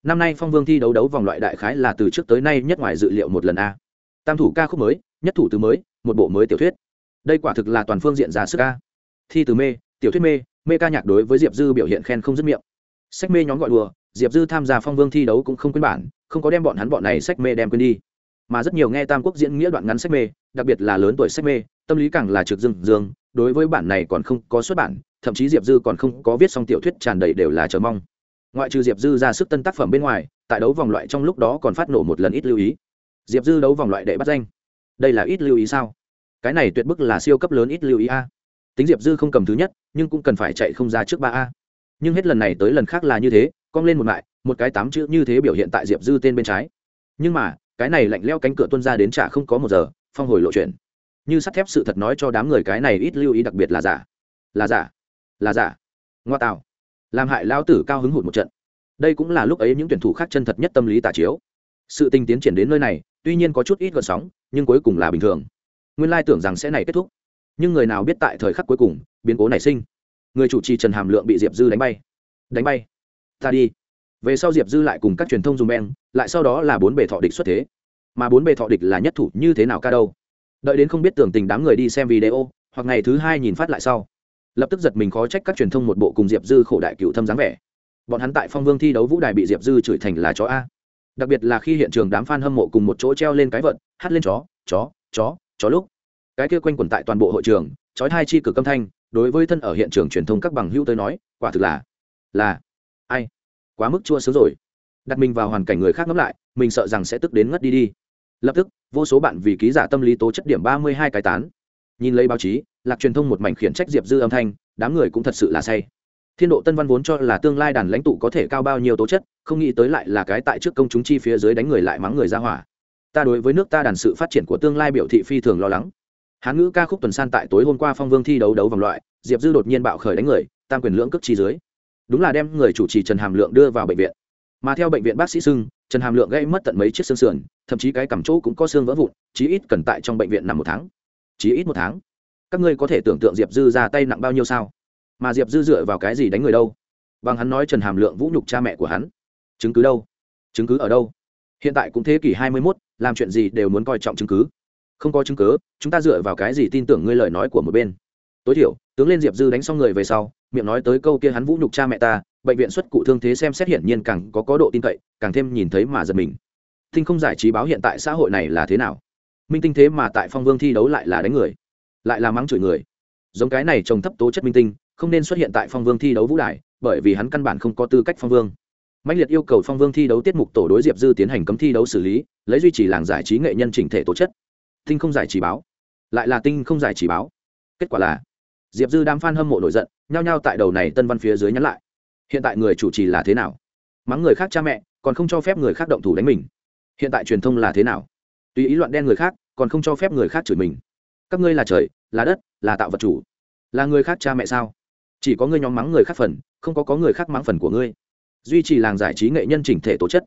Năm nay phong vương thi đấu đấu vòng loại đại khái là từ trước tới nay nhất ngoài dự liệu một lần a. Tam thủ ca khúc mới, nhất thủ từ mới, một bộ mới tiểu thuyết. Đây quả thực là toàn phương diện ra sức ca thi từ mê, tiểu thuyết mê mê ca nhạc đối với diệp dư biểu hiện khen không dứt miệng. Sách mê nhóm gọi đùa, diệp dư tham gia phong vương thi đấu cũng không quên bản, không có đem bọn hắn bọn này sách mê đem quên đi. Mà rất nhiều nghe tam quốc diễn nghĩa đoạn ngắn sách mê, đặc biệt là lớn tuổi sách mê, tâm lý càng là trực dương dương, đối với bản này còn không có xuất bản, thậm chí diệp dư còn không có viết xong tiểu thuyết tràn đầy đều là chờ mong. Ngoại trừ diệp dư ra sức tân tác phẩm bên ngoài, tại đấu vòng loại trong lúc đó còn phát nổ một lần ít lưu ý. Diệp dư đấu vòng loại đệ bắt danh. Đây là ít lưu ý sao? Cái này tuyệt bức là siêu cấp lớn ít lưu ý a tính diệp dư không cầm thứ nhất, nhưng cũng cần phải chạy không ra trước ba a. Nhưng hết lần này tới lần khác là như thế, cong lên một lại một cái tám chữ như thế biểu hiện tại diệp dư tên bên trái. Nhưng mà, cái này lạnh leo cánh cửa tuân ra đến trả không có một giờ, phong hồi lộ chuyển như sắt thép sự thật nói cho đám người cái này ít lưu ý đặc biệt là giả. Là giả. Là giả. Ngoa tạo. Làm hại lao tử cao hứng hụt một trận. Đây cũng là lúc ấy những tuyển thủ khác chân thật nhất tâm lý tả chiếu. Sự tình tiến triển đến nơi này, tuy nhiên có chút ít gợn sóng, nhưng cuối cùng là bình thường. Nguyên lai tưởng rằng sẽ này kết thúc nhưng người nào biết tại thời khắc cuối cùng, biến cố nảy sinh. Người chủ trì trần hàm lượng bị diệp dư đánh bay. Đánh bay? Ta đi. Về sau diệp dư lại cùng các truyền thông dùng beng, lại sau đó là bốn bề thọ địch xuất thế. Mà bốn bề thọ địch là nhất thủ, như thế nào ca đâu? Đợi đến không biết tưởng tình đám người đi xem video, hoặc ngày thứ hai nhìn phát lại sau. Lập tức giật mình khó trách các truyền thông một bộ cùng diệp dư khổ đại cựu thâm dáng vẻ. Bọn hắn tại phong vương thi đấu vũ đài bị diệp dư chửi thành là chó a. Đặc biệt là khi hiện trường đám f a n hâm mộ cùng một chỗ treo lên cái vận hát lên chó chó chó chó lúc cái kia quanh quẩn tại toàn bộ hội trường trói hai chi cực âm thanh, đối với thân ở hiện trường truyền thông các bằng hữu tới nói, quả thực là là, ai, quá mức chua sướng rồi. Đặt mình vào hoàn cảnh người khác ngẫm lại, mình sợ rằng sẽ tức đến ngất đi đi. Lập tức, vô số bạn vì ký giả tâm lý tố chất điểm ba mươi hai cái tán. Nhìn lấy báo chí, lạc truyền thông một mảnh khiển trách diệp dư âm thanh, đám người cũng thật sự là say. Thiên độ tân văn vốn cho là tương lai đàn lãnh tụ có thể cao bao nhiêu tố chất, không nghĩ tới lại là cái tại trước công chúng chi phía dưới đánh người lại mắng người ra hỏa. Ta đối với nước ta đàn sự phát triển của tương lai biểu thị phi thường lo lắng hán ngữ ca khúc tuần san tại tối hôm qua phong vương thi đấu đấu vòng loại, diệp dư đột nhiên bạo khởi đánh người, tam quyền lưỡng cước chi dưới. Đúng là đem người chủ trì trần hàm lượng đưa vào bệnh viện. Mà theo bệnh viện bác sĩ sưng trần hàm lượng gây mất tận mấy chiếc xương sườn, thậm chí cái cằm chỗ cũng có xương vỡ vụn, chí ít cần tại trong bệnh viện nằm một tháng. Chí ít một tháng. Các ngươi có thể tưởng tượng diệp dư ra tay nặng bao nhiêu sao? Mà diệp dư dựa vào cái gì đánh người đâu? Bằng hắn nói trần hàm lượng vũ nhục cha mẹ của hắn. Chứng cứ đâu? Chứng cứ ở đâu? Hiện tại cũng thế kỷ hai mươi mốt, làm chuyện gì đều muốn coi trọng chứng cứ không có chứng cứ, chúng ta dựa vào cái gì tin tưởng ngươi lời nói của một bên? Tối thiểu, tướng lên diệp dư đánh xong người về sau, miệng nói tới câu kia hắn vũ nhục cha mẹ ta, bệnh viện xuất cụ thương thế xem xét hiển nhiên càng có có độ tin cậy, càng thêm nhìn thấy mà giật mình. Thinh không giải trí báo hiện tại xã hội này là thế nào? Minh tinh thế mà tại phong vương thi đấu lại là đánh người, lại là mắng chửi người. Giống cái này trồng thấp tố chất minh tinh, không nên xuất hiện tại phong vương thi đấu vũ đài, bởi vì hắn căn bản không có tư cách phong vương. Mạnh liệt yêu cầu phong vương thi đấu tiết mục tổ đối diệp dư tiến hành cấm thi đấu xử lý, lấy duy trì làng giải trí nghệ nhân chỉnh thể tố chất tinh không giải trí báo. Lại là tinh không giải trí báo. Kết quả là, diệp dư đám f a n hâm mộ nổi giận, nhao nhao tại đầu này tân văn phía dưới nhắn lại. Hiện tại người chủ trì là thế nào? Mắng người khác cha mẹ, còn không cho phép người khác động thủ đánh mình. Hiện tại truyền thông là thế nào? Tùy ý loạn đen người khác, còn không cho phép người khác chửi mình. Các ngươi là trời, là đất, là tạo vật chủ. Là người khác cha mẹ sao? Chỉ có ngươi nhóm mắng người khác phần, không có có người khác mắng phần của ngươi. Duy trì làng giải trí nghệ nhân chỉnh thể tố chất.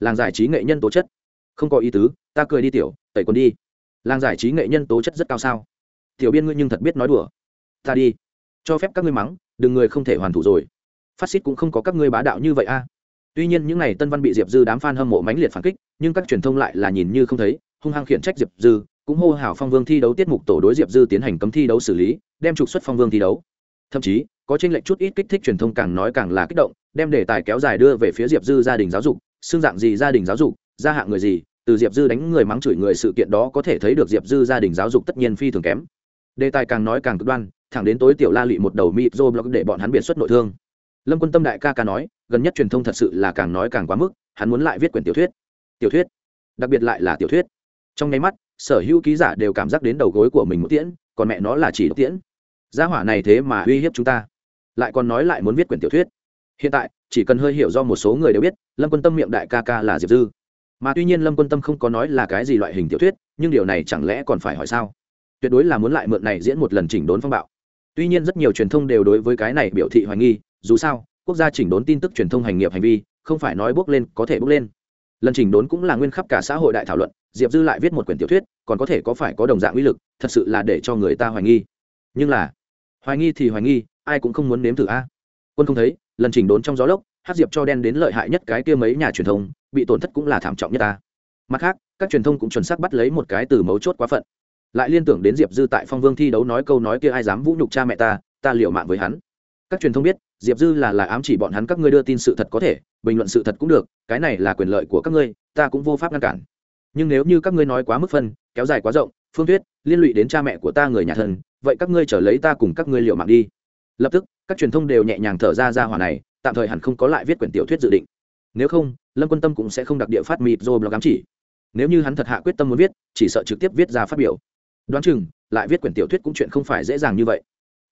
Làng giải trí nghệ nhân tố chất. Không có ý tứ, ta cười đi tiểu, tẩy quần đi làng giải trí nghệ nhân tố chất rất cao sao? Tiểu biên ngươi nhưng thật biết nói đùa. Ta đi. Cho phép các ngươi mắng, đừng người không thể hoàn thủ rồi. Phát xít cũng không có các ngươi bá đạo như vậy a. Tuy nhiên những n à y tân văn bị diệp dư đám f a n hâm mộ mãnh liệt phản kích, nhưng các truyền thông lại là nhìn như không thấy, hung hăng khiển trách diệp dư, cũng hô hào phong vương thi đấu tiết mục tổ đối diệp dư tiến hành cấm thi đấu xử lý, đem trục xuất phong vương thi đấu. Thậm chí, có tranh lệch chút ít kích thích truyền thông càng nói càng là kích động, đem đề tài kéo dài đưa về phía diệp dư gia đình giáo dục xương dạng gì gia đình giáo dục, gia hạng người gì từ diệp dư đánh người mắng chửi người sự kiện đó có thể thấy được diệp dư gia đình giáo dục tất nhiên phi thường kém. Đề tài càng nói càng cực đoan, thẳng đến tối tiểu la lụy một đầu mịt dô blog để bọn hắn biệt xuất nội thương. Lâm quân tâm đại ca ca nói, gần nhất truyền thông thật sự là càng nói càng quá mức, hắn muốn lại viết quyển tiểu thuyết. Tiểu thuyết? Đặc biệt lại là tiểu thuyết. Trong nháy mắt, sở hữu ký giả đều cảm giác đến đầu gối của mình một tiễn, còn mẹ nó là chỉ tiễn. Gia hỏa này thế mà uy hiếp chúng ta. Lại còn nói lại muốn viết quyển tiểu thuyết. Hiện tại, chỉ cần hơi hiểu do một số người đều biết, lâm quân tâm miệng đại ca ca là diệp dư mà tuy nhiên lâm quân tâm không có nói là cái gì loại hình tiểu thuyết, nhưng điều này chẳng lẽ còn phải hỏi sao? Tuyệt đối là muốn lại mượn này diễn một lần chỉnh đốn phong bạo. Tuy nhiên rất nhiều truyền thông đều đối với cái này biểu thị hoài nghi, dù sao, quốc gia chỉnh đốn tin tức truyền thông hành nghiệp hành vi, không phải nói bước lên có thể bước lên. Lần chỉnh đốn cũng là nguyên khắp cả xã hội đại thảo luận, diệp dư lại viết một quyển tiểu thuyết, còn có thể có phải có đồng dạng uy lực, thật sự là để cho người ta hoài nghi. Nhưng là, hoài nghi thì hoài nghi, ai cũng không muốn nếm thử a. Quân không thấy, lần chỉnh đốn trong gió lốc hát diệp cho đen đến lợi hại nhất cái kia mấy nhà truyền thông, bị tổn thất cũng là thảm trọng nhất ta. Mặt khác, các truyền thông cũng chuẩn xác bắt lấy một cái từ mấu chốt quá phận. Lại liên tưởng đến diệp dư tại phong vương thi đấu nói câu nói kia ai dám vũ nhục cha mẹ ta ta liệu mạng với hắn. Các truyền thông biết, diệp dư là là ám chỉ bọn hắn các ngươi đưa tin sự thật có thể, bình luận sự thật cũng được, cái này là quyền lợi của các ngươi, ta cũng vô pháp ngăn cản. Nhưng nếu như các ngươi nói quá mức phân, kéo dài quá rộng, phương thuyết, liên lụy đến cha mẹ của ta người nhà thân, vậy các ngươi trở lấy ta cùng các ngươi liệu mạng đi. Lập tức, các truyền thông đều nhẹ nhàng thở ra ra hỏa này tạm thời hẳn không có lại viết quyển tiểu thuyết dự định. Nếu không, lâm quân tâm cũng sẽ không đặc địa phát mịt rồi blog ám chỉ. Nếu như hắn thật hạ quyết tâm muốn viết, chỉ sợ trực tiếp viết ra phát biểu. Đoán chừng, lại viết quyển tiểu thuyết cũng chuyện không phải dễ dàng như vậy.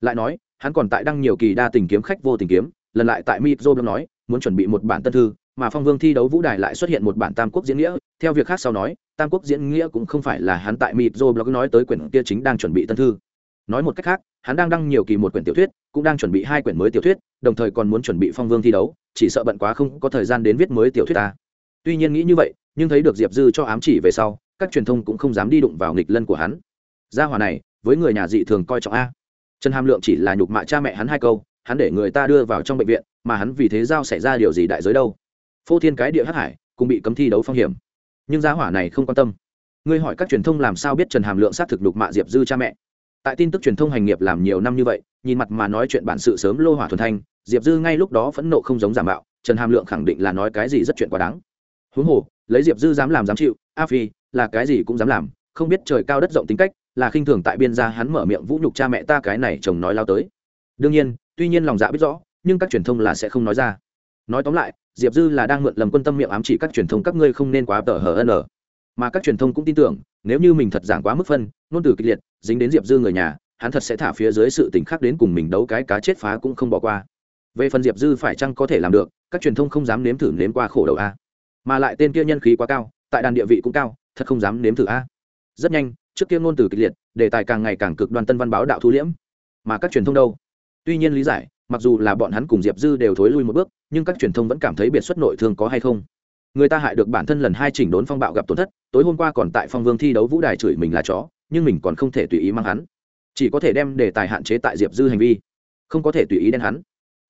Lại nói, hắn còn tại đăng nhiều kỳ đa tình kiếm khách vô tình kiếm, lần lại tại mịp job nói, muốn chuẩn bị một bản tân thư, mà phong vương thi đấu vũ đài lại xuất hiện một bản tam quốc diễn nghĩa. Theo việc khác sau nói, tam quốc diễn nghĩa cũng không phải là hắn tại mịp job nói tới quyển kia chính đang chuẩn bị tân thư nói một cách khác, hắn đang đăng nhiều kỳ một quyển tiểu thuyết, cũng đang chuẩn bị hai quyển mới tiểu thuyết, đồng thời còn muốn chuẩn bị phong vương thi đấu, chỉ sợ bận quá không có thời gian đến viết mới tiểu thuyết ta. Tuy nhiên nghĩ như vậy, nhưng thấy được diệp dư cho ám chỉ về sau, các truyền thông cũng không dám đi đụng vào nghịch lân của hắn. Gia hòa này, với người nhà dị thường coi trọng a. Trần hàm lượng chỉ là nhục mạ cha mẹ hắn hai câu, hắn để người ta đưa vào trong bệnh viện, mà hắn vì thế giao xảy ra điều gì đại giới đâu. Phô thiên cái địa hắc hải, cũng bị cấm thi đấu phong hiểm. Nhưng gia hỏa này không quan tâm. Ngươi hỏi các truyền thông làm sao biết trần hàm lượng xác thực nhục mạ diệp dư cha mẹ? Tại tin tức truyền thông hành nghiệp làm nhiều năm như vậy, nhìn mặt mà nói chuyện bản sự sớm lô hỏa thuần thanh, diệp dư ngay lúc đó phẫn nộ không giống giả mạo, trần hàm lượng khẳng định là nói cái gì rất chuyện quá đáng. Huống hồ, lấy diệp dư dám làm dám chịu, a phi, là cái gì cũng dám làm, không biết trời cao đất rộng tính cách, là khinh thường tại biên gia hắn mở miệng vũ nhục cha mẹ ta cái này chồng nói lao tới. Đương nhiên, tuy nhiên lòng dạ biết rõ, nhưng các truyền thông là sẽ không nói ra. Nói tóm lại, diệp dư là đang mượn lầm quân tâm miệng ám chỉ các truyền thông các ngươi không nên quá tờ hờ n mà các truyền thông cũng tin tưởng, nếu như mình thật giảng quá mức phân, ngôn từ kịch liệt, dính đến diệp dư người nhà, hắn thật sẽ thả phía dưới sự tình khác đến cùng mình đấu cái cá chết phá cũng không bỏ qua. Về phần diệp dư phải chăng có thể làm được, các truyền thông không dám nếm thử nếm qua khổ đầu a. Mà lại tên kia nhân khí quá cao, tại đàn địa vị cũng cao, thật không dám nếm thử a. Rất nhanh, trước kia ngôn từ kịch liệt, đề tài càng ngày càng cực đoan tân văn báo đạo thu liễm. Mà các truyền thông đâu? Tuy nhiên lý giải, mặc dù là bọn hắn cùng diệp dư đều thối lui một bước, nhưng các truyền thông vẫn cảm thấy biệt xuất nội thương có hay không? Người ta hại được bản thân lần hai chỉnh đốn phong bạo gặp tổn thất, tối hôm qua còn tại phong vương thi đấu vũ đài chửi mình là chó, nhưng mình còn không thể tùy ý mang hắn. Chỉ có thể đem đề tài hạn chế tại diệp dư hành vi. Không có thể tùy ý đen hắn.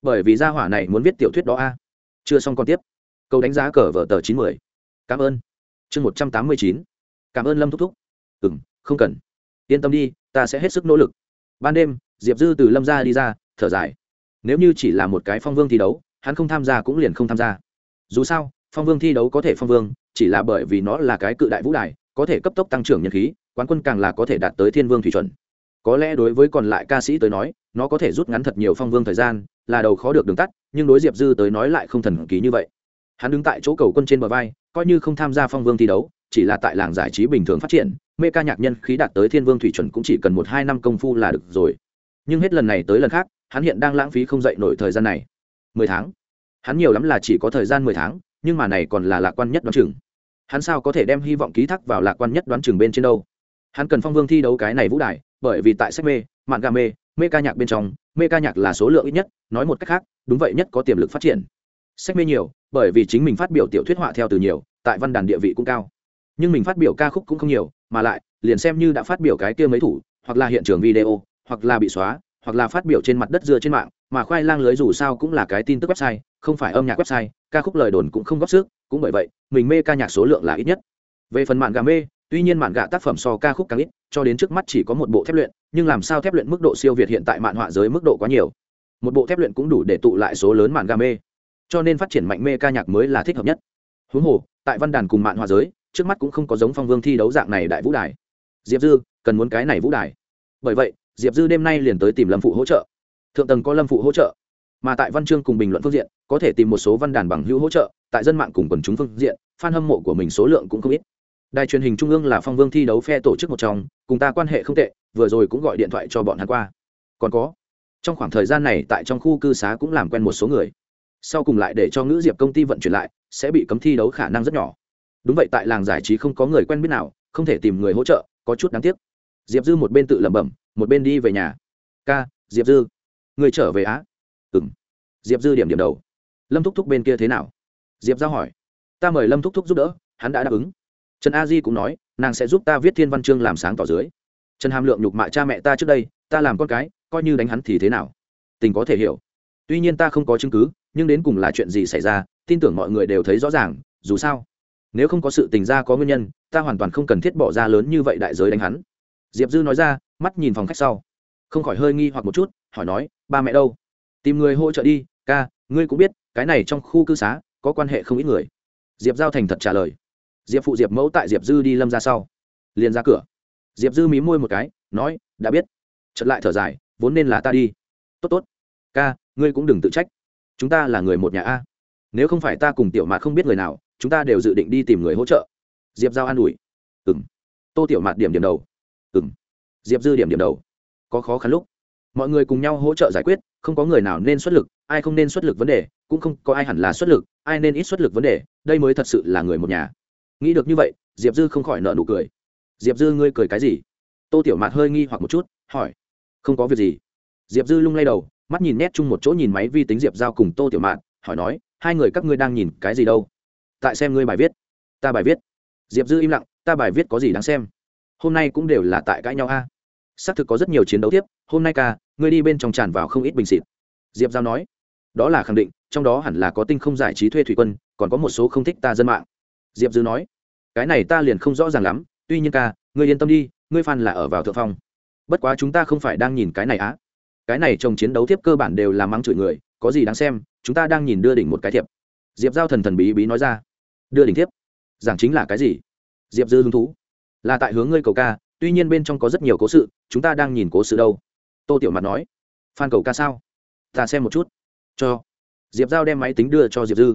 Bởi vì gia hỏa này muốn viết tiểu thuyết đó a. Chưa xong còn tiếp. Câu đánh giá cờ vở tờ chín mươi cảm ơn. Chương một trăm tám mươi chín. Cảm ơn lâm thúc thúc. Ừ m không cần. Yên tâm đi, ta sẽ hết sức nỗ lực. Ban đêm, diệp dư từ lâm ra đi ra, thở dài. Nếu như chỉ là một cái phong vương thi đấu, hắn không tham gia cũng liền không tham gia. Dù sao phong vương thi đấu có thể phong vương, chỉ là bởi vì nó là cái cự đại vũ đài, có thể cấp tốc tăng trưởng nhân khí, quán quân càng là có thể đạt tới thiên vương thủy chuẩn. Có lẽ đối với còn lại ca sĩ tới nói, nó có thể rút ngắn thật nhiều phong vương thời gian, là đầu khó được đường tắt, nhưng đối diệp dư tới nói lại không thần ký như vậy. Hắn đứng tại chỗ cầu quân trên bờ vai, coi như không tham gia phong vương thi đấu, chỉ là tại làng giải trí bình thường phát triển, mê ca nhạc nhân khí đạt tới thiên vương thủy chuẩn cũng chỉ cần một hai năm công phu là được rồi. Nhưng hết lần này tới lần khác, hắn hiện đang lãng phí không dậy nổi thời gian này. Mười tháng. Hắn nhiều lắm là chỉ có thời gian mười tháng nhưng mà này còn là lạc quan nhất đoán chừng. Hắn sao có thể đem hy vọng ký thác vào lạc quan nhất đoán chừng bên trên đâu? Hắn cần phong vương thi đấu cái này vũ đài, bởi vì tại sách mê mạng gà mê mê ca nhạc bên trong mê ca nhạc là số lượng ít nhất nói một cách khác đúng vậy nhất có tiềm lực phát triển. Sách mê nhiều bởi vì chính mình phát biểu tiểu thuyết họa theo từ nhiều tại văn đàn địa vị cũng cao. Nhưng mình phát biểu ca khúc cũng không nhiều mà lại liền xem như đã phát biểu cái kia mấy thủ hoặc là hiện trường video hoặc là bị xóa hoặc là phát biểu trên mặt đất dựa trên mạng, mà khoai lang lưới dù sao cũng là cái tin tức website, không phải âm nhạc website, ca khúc lời đồn cũng không góp sức, cũng bởi vậy, mình mê ca nhạc số lượng là ít nhất. Về phần mạn gà mê, tuy nhiên mạn gà tác phẩm so ca khúc càng ít, cho đến trước mắt chỉ có một bộ thép luyện, nhưng làm sao thép luyện mức độ siêu việt hiện tại mạn họa giới mức độ quá nhiều. Một bộ thép luyện cũng đủ để tụ lại số lớn mạn gà mê. Cho nên phát triển mạnh mê ca nhạc mới là thích hợp nhất. Huống hồ, tại văn đàn cùng mạn họa giới, trước mắt cũng không có giống phong vương thi đấu dạng này đại vũ đài. Diệp dư, cần muốn cái này vũ đài. Bởi vậy diệp dư đêm nay liền tới tìm lâm phụ hỗ trợ. Thượng tầng có lâm phụ hỗ trợ, mà tại văn chương cùng bình luận phương diện, có thể tìm một số văn đàn bằng hữu hỗ trợ, tại dân mạng cùng quần chúng phương diện f a n hâm mộ của mình số lượng cũng không ít. Đài truyền hình trung ương là phong vương thi đấu phe tổ chức một trong, cùng ta quan hệ không tệ, vừa rồi cũng gọi điện thoại cho bọn hắn qua. Còn có, trong khoảng thời gian này tại trong khu cư xá cũng làm quen một số người. Sau cùng lại để cho ngữ diệp công ty vận chuyển lại, sẽ bị cấm thi đấu khả năng rất nhỏ. Đúng vậy, tại làng giải trí không có người quen biết nào, không thể tìm người hỗ trợ, có chút đáng tiếc diệp dư một bên tự lẩm bẩm, một bên đi về nhà. Ca, diệp dư, người trở về á? Ừ m diệp dư điểm điểm đầu. Lâm thúc thúc bên kia thế nào? Diệp giao hỏi. Ta mời lâm thúc thúc giúp đỡ, hắn đã đáp ứng. Trần a di cũng nói, nàng sẽ giúp ta viết thiên văn chương làm sáng tỏ dưới. Trần hàm lượng nhục mạ cha mẹ ta trước đây, ta làm con cái, coi như đánh hắn thì thế nào? Tình có thể hiểu. Tuy nhiên ta không có chứng cứ, nhưng đến cùng là chuyện gì xảy ra, tin tưởng mọi người đều thấy rõ ràng, dù sao, nếu không có sự tình ra có nguyên nhân, ta hoàn toàn không cần thiết bỏ ra lớn như vậy đại giới đánh hắn diệp dư nói ra, mắt nhìn phòng khách sau. Không khỏi hơi nghi hoặc một chút, hỏi nói, ba mẹ đâu? Tìm người hỗ trợ đi, ca, ngươi cũng biết, cái này trong khu cư xá, có quan hệ không ít người. Diệp giao thành thật trả lời. Diệp phụ diệp mẫu tại diệp dư đi lâm ra sau, liền ra cửa. Diệp dư mí môi một cái, nói, đã biết. Chật lại thở dài, vốn nên là ta đi. Tốt tốt. Ca, ngươi cũng đừng tự trách. Chúng ta là người một nhà a. Nếu không phải ta cùng tiểu mạt không biết người nào, chúng ta đều dự định đi tìm người hỗ trợ. Diệp giao an ủi. Ừ m tô tiểu mạt điểm điểm đầu ừng diệp dư điểm điểm đầu. Có khó khăn lúc, mọi người cùng nhau hỗ trợ giải quyết, không có người nào nên xuất lực, ai không nên xuất lực vấn đề, cũng không có ai hẳn là xuất lực, ai nên ít xuất lực vấn đề, đây mới thật sự là người một nhà. Nghĩ được như vậy, diệp dư không khỏi nợ nụ cười. Diệp dư ngươi cười cái gì? Tô tiểu mạt hơi nghi hoặc một chút, hỏi. Không có việc gì. Diệp dư lung lay đầu, mắt nhìn nét chung một chỗ nhìn máy vi tính diệp giao cùng tô tiểu mạt, hỏi nói, hai người các ngươi đang nhìn cái gì đâu? Tại xem ngươi bài viết. Ta bài viết. Diệp dư im lặng, ta bài viết có gì đáng xem? Hôm nay cũng đều là tại cãi nhau a. Xác thực có rất nhiều chiến đấu tiếp, hôm nay ca, ngươi đi bên trong tràn vào không ít bình xịt. Diệp giao nói, đó là khẳng định, trong đó hẳn là có tinh không giải trí thuê thủy quân, còn có một số không thích ta dân mạng. Diệp dư nói, cái này ta liền không rõ ràng lắm, tuy nhiên ca, ngươi yên tâm đi, ngươi phan là ở vào thượng phong. Bất quá chúng ta không phải đang nhìn cái này á. Cái này trong chiến đấu tiếp cơ bản đều là mắng chửi người, có gì đáng xem, chúng ta đang nhìn đưa đỉnh một cái thiệp. Diệp giao thần thần bí bí nói ra. Đưa đỉnh thiếp giảng chính là cái gì? Diệp dư hứng thú là tại hướng ngươi cầu ca, tuy nhiên bên trong có rất nhiều cố sự, chúng ta đang nhìn cố sự đâu. Tô tiểu mặt nói. Phan cầu ca sao? Ta xem một chút. Cho. Diệp giao đem máy tính đưa cho diệp dư.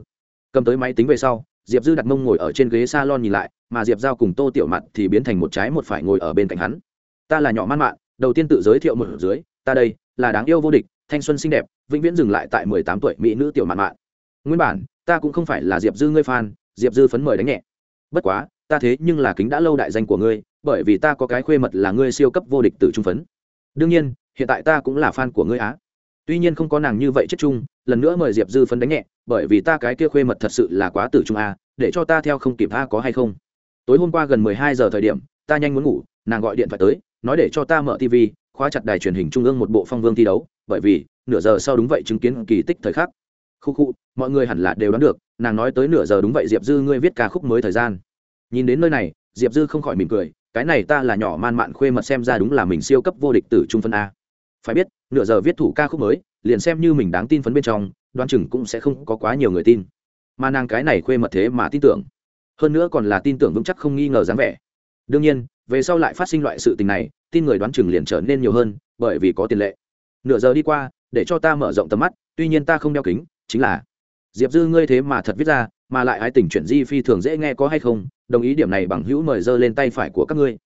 Cầm tới máy tính về sau, diệp dư đặt mông ngồi ở trên ghế s a lon nhìn lại, mà diệp giao cùng tô tiểu mặt thì biến thành một trái một phải ngồi ở bên cạnh hắn. Ta là nhỏ man mạn, đầu tiên tự giới thiệu một dưới, ta đây là đáng yêu vô địch, thanh xuân xinh đẹp, vĩnh viễn dừng lại tại mười tám tuổi mỹ nữ tiểu mạn mạn. Nguyên bản, ta cũng không phải là diệp dư ngươi phan. diệp dư phấn mời đánh nhẹ. Bất quá ta thế nhưng là kính đã lâu đại danh của ngươi, bởi vì ta có cái khuê mật là ngươi siêu cấp vô địch từ trung phấn. Đương nhiên, hiện tại ta cũng là fan của ngươi á. Tuy nhiên không có nàng như vậy chết chung, lần nữa mời diệp dư phấn đánh nhẹ, bởi vì ta cái kia khuê mật thật sự là quá tử trung a để cho ta theo không kịp tha có hay không? Tối hôm qua gần mười hai giờ thời điểm, ta nhanh muốn ngủ, nàng gọi điện thoại tới, nói để cho ta mở tv khóa chặt đài truyền hình trung ương một bộ phong vương thi đấu, bởi vì, nửa giờ sau đúng vậy chứng kiến kỳ tích thời khắc. Khu khu, mọi người hẳn là đều đoán được, nàng nói tới nửa giờ đúng vậy diệp dư ngươi viết ca khúc mới thời gian nhìn đến nơi này, diệp dư không khỏi mỉm cười, cái này ta là nhỏ man mạn khuê mật xem ra đúng là mình siêu cấp vô địch tử trung phân a. Phải biết, nửa giờ viết thủ ca khúc mới, liền xem như mình đáng tin phấn bên trong, đoán chừng cũng sẽ không có quá nhiều người tin. Mà nàng cái này khuê mật thế mà tin tưởng. Hơn nữa còn là tin tưởng vững chắc không nghi ngờ dáng vẻ. Đương nhiên, về sau lại phát sinh loại sự tình này, tin người đoán chừng liền trở nên nhiều hơn, bởi vì có tiền lệ. Nửa giờ đi qua, để cho ta mở rộng tầm mắt, tuy nhiên ta không đeo kính, chính là, diệp dư ngươi thế mà thật viết ra, mà lại ái tình chuyển di phi thường dễ nghe có hay không đồng ý điểm này bằng hữu mời giơ lên tay phải của các ngươi.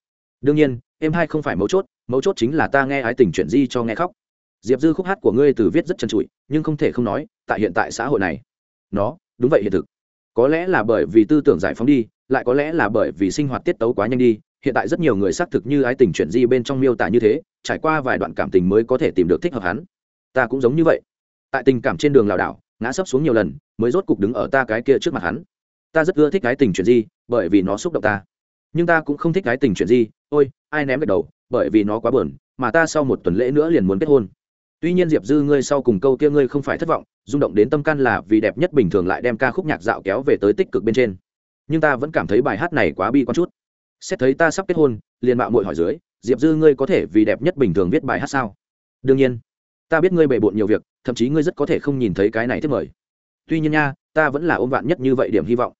Đương nhiên, em hai không phải mấu chốt mấu chốt chính là ta nghe ái tình chuyện di cho nghe khóc. Diệp dư khúc hát của ngươi từ viết rất trần trụi, nhưng không thể không nói, tại hiện tại xã hội này. Nó, đúng vậy hiện thực. Có lẽ là bởi vì tư tưởng giải phóng đi, lại có lẽ là bởi vì sinh hoạt tiết tấu quá nhanh đi, hiện tại rất nhiều người xác thực như ái tình chuyện di bên trong miêu tả như thế, trải qua vài đoạn cảm tình mới có thể tìm được thích hợp hắn. Ta cũng giống như vậy. Tại tình cảm trên đường lảo đảo, ngã sấp xuống nhiều lần, mới rốt cục đứng ở ta cái kia trước mặt hắn ta rất ưa thích cái tình chuyện gì, bởi vì nó xúc động ta. Nhưng ta cũng không thích cái tình chuyện gì ôi ai ném cái đầu bởi vì nó quá buồn mà ta sau một tuần lễ nữa liền muốn kết hôn. Tuy nhiên diệp dư ngươi sau cùng câu kia ngươi không phải thất vọng rung động đến tâm can là vì đẹp nhất bình thường lại đem ca khúc nhạc dạo kéo về tới tích cực bên trên. Nhưng ta vẫn cảm thấy bài hát này quá bi quan chút. Xét thấy ta sắp kết hôn liền mạo mội hỏi dưới diệp dư ngươi có thể vì đẹp nhất bình thường viết bài hát sao? Đương nhiên. Ta biết ngươi bề bộn nhiều việc thậm chí ngươi rất có thể không nhìn thấy cái này thiết mời. Tuy nhiên nha ta vẫn là ôm vạn nhất như vậy điểm hy vọng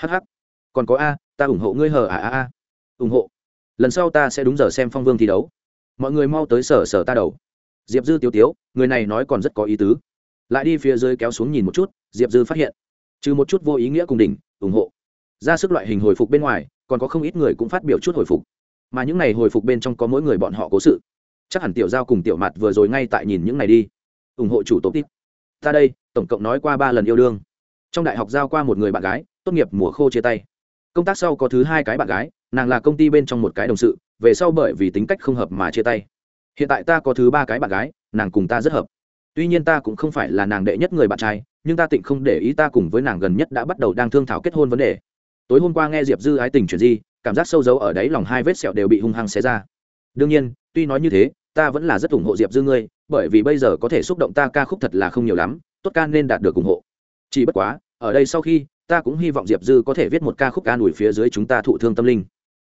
hh còn có a, ta ủng hộ ngươi hờ à a a ủng hộ. Lần sau ta sẽ đúng giờ xem phong vương thi đấu. Mọi người mau tới sở sở ta đầu. Diệp dư tiêu tiếu, người này nói còn rất có ý tứ. Lại đi phía dưới kéo xuống nhìn một chút, diệp dư phát hiện. Trừ một chút vô ý nghĩa cùng đỉnh, ủng hộ. Ra sức loại hình hồi phục bên ngoài, còn có không ít người cũng phát biểu chút hồi phục. Mà những này hồi phục bên trong có mỗi người bọn họ cố sự. Chắc hẳn tiểu giao cùng tiểu mặt vừa rồi ngay tại nhìn những này đi. Ủng hộ chủ tổ tít ta đây, tổng cộng nói qua ba lần yêu đương. Trong đại học giao qua một người bạn gái tốt nghiệp mùa khô chia tay. Công tác sau có thứ hai cái bạn gái, nàng là công ty bên trong một cái đồng sự, về sau bởi vì tính cách không hợp mà chia tay. Hiện tại ta có thứ ba cái bạn gái, nàng cùng ta rất hợp. Tuy nhiên ta cũng không phải là nàng đệ nhất người bạn trai, nhưng ta tịnh không để ý ta cùng với nàng gần nhất đã bắt đầu đang thương thảo kết hôn vấn đề. Tối hôm qua nghe diệp dư ái tình chuyện gì, cảm giác sâu dấu ở đấy lòng hai vết sẹo đều bị hung hăng xé ra. Đương nhiên, tuy nói như thế, ta vẫn là rất ủng hộ diệp dư ngươi, bởi vì bây giờ có thể xúc động ta ca khúc thật là không nhiều lắm, tốt ca nên đạt được ủng hộ. Chỉ bất quá, ở đây sau khi ta cũng hy vọng diệp dư có thể viết một ca khúc ca nổi phía dưới chúng ta thụ thương tâm linh.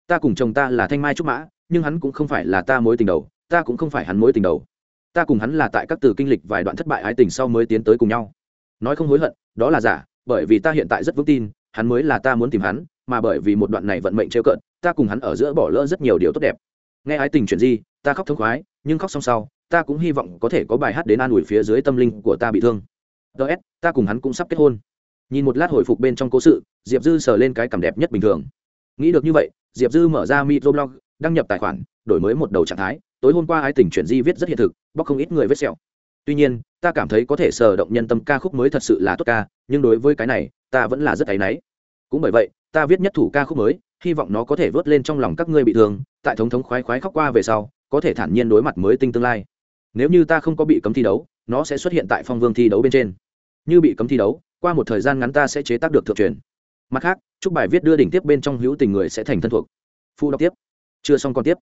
Ta cùng chồng ta là thanh mai trúc mã, nhưng hắn cũng không phải là ta mối tình đầu, ta cũng không phải hắn mối tình đầu. Ta cùng hắn là tại các từ kinh lịch vài đoạn thất bại ái tình sau mới tiến tới cùng nhau. Nói không hối hận, đó là giả, bởi vì ta hiện tại rất vững tin, hắn mới là ta muốn tìm hắn, mà bởi vì một đoạn này vận mệnh trêu cợt, ta cùng hắn ở giữa bỏ lỡ rất nhiều điều tốt đẹp. Nghe ái tình chuyện gì, ta khóc thông khoái, nhưng khóc xong sau, ta cũng hy vọng có thể có bài hát đến an ủi phía dưới tâm linh của ta bị thương. Ts ta cùng hắn cũng sắp kết hôn nhìn một lát hồi phục bên trong cố sự, diệp dư sờ lên cái cảm đẹp nhất bình thường. Nghĩ được như vậy, diệp dư mở ra microblog đăng nhập tài khoản, đổi mới một đầu trạng thái. Tối hôm qua ái tình chuyển di viết rất hiện thực, bóc không ít người vết sẹo. Tuy nhiên, ta cảm thấy có thể sờ động nhân tâm ca khúc mới thật sự là tốt ca, nhưng đối với cái này, ta vẫn là rất áy náy. Cũng bởi vậy, ta viết nhất thủ ca khúc mới, hy vọng nó có thể vớt lên trong lòng các ngươi bị thương, tại thống thống khoái khoái khóc qua về sau, có thể thản nhiên đối mặt mới tinh tương lai. Nếu như ta không có bị cấm thi đấu, nó sẽ xuất hiện tại phong vương thi đấu bên trên. Như bị cấm thi đấu qua một thời gian ngắn ta sẽ chế tác được thượng truyền. Mặt khác, chúc bài viết đưa đỉnh tiếp bên trong hữu tình người sẽ thành thân thuộc. Phụ đọc tiếp. Chưa xong còn tiếp.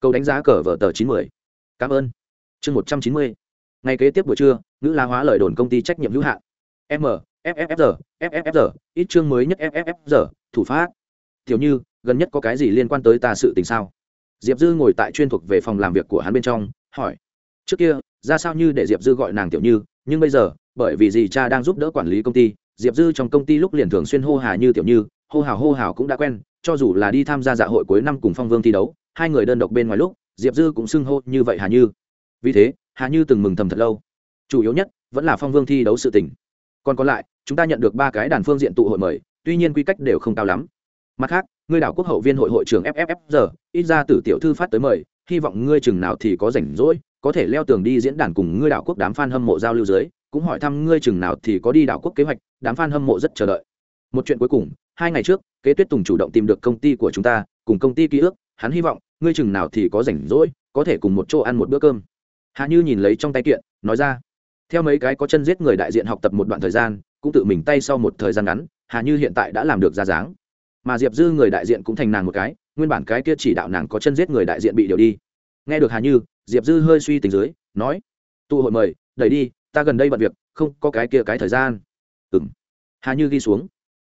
Câu đánh giá cờ vở tờ chín mươi cảm ơn. Chương một trăm chín mươi. Ngày kế tiếp buổi trưa, ngữ la hóa lời đồn công ty trách nhiệm hữu hạn. M fffr fffr ít chương mới nhất fffr thủ phát. Tiểu như, gần nhất có cái gì liên quan tới ta sự tình sao? Diệp dư ngồi tại chuyên thuộc về phòng làm việc của hắn bên trong, hỏi. Trước kia, ra sao như để diệp dư gọi nàng tiểu như, nhưng bây giờ bởi vì dì cha đang giúp đỡ quản lý công ty, diệp dư trong công ty lúc liền thường xuyên hô hà như tiểu như, hô hào hô hào cũng đã quen, cho dù là đi tham gia dạ hội cuối năm cùng phong vương thi đấu, hai người đơn độc bên ngoài lúc, diệp dư cũng xưng hô như vậy hà như. Vì thế, hà như từng mừng thầm thật lâu. Chủ yếu nhất, vẫn là phong vương thi đấu sự tình. Còn còn lại, chúng ta nhận được ba cái đàn phương diện tụ hội mời, tuy nhiên quy cách đều không cao lắm. Mặt khác, ngươi đảo quốc hậu viên hội hội trưởng fffr giờ ít ra từ tiểu thư phát tới mời, hy vọng ngươi chừng nào thì có rảnh rỗi, có thể leo tường đi diễn đàn cùng ngươi đảo quốc đám f a n hâm mộ giao lưu dưới cũng hỏi thăm ngươi chừng nào thì có đi đảo quốc kế hoạch, đám f a n hâm mộ rất chờ đợi. Một chuyện cuối cùng, hai ngày trước, kế tuyết tùng chủ động tìm được công ty của chúng ta, cùng công ty ký ước hắn hy vọng, ngươi chừng nào thì có rảnh rỗi, có thể cùng một chỗ ăn một bữa cơm. Hạ như nhìn lấy trong tay kiện, nói ra, theo mấy cái có chân giết người đại diện học tập một đoạn thời gian, cũng tự mình tay sau một thời gian ngắn hà như hiện tại đã làm được ra dáng. Mà diệp dư người đại diện cũng thành nàng một cái, nguyên bản cái kia chỉ đạo nàng có chân giết người đại diện bị điều đi. Nghe được hà như, diệp dư hơi suy tình dưới, nói, tụ hội mời, đẩy đi ta gần đây bận việc, không có cái kia cái thời gian. Ừng hà như ghi xuống.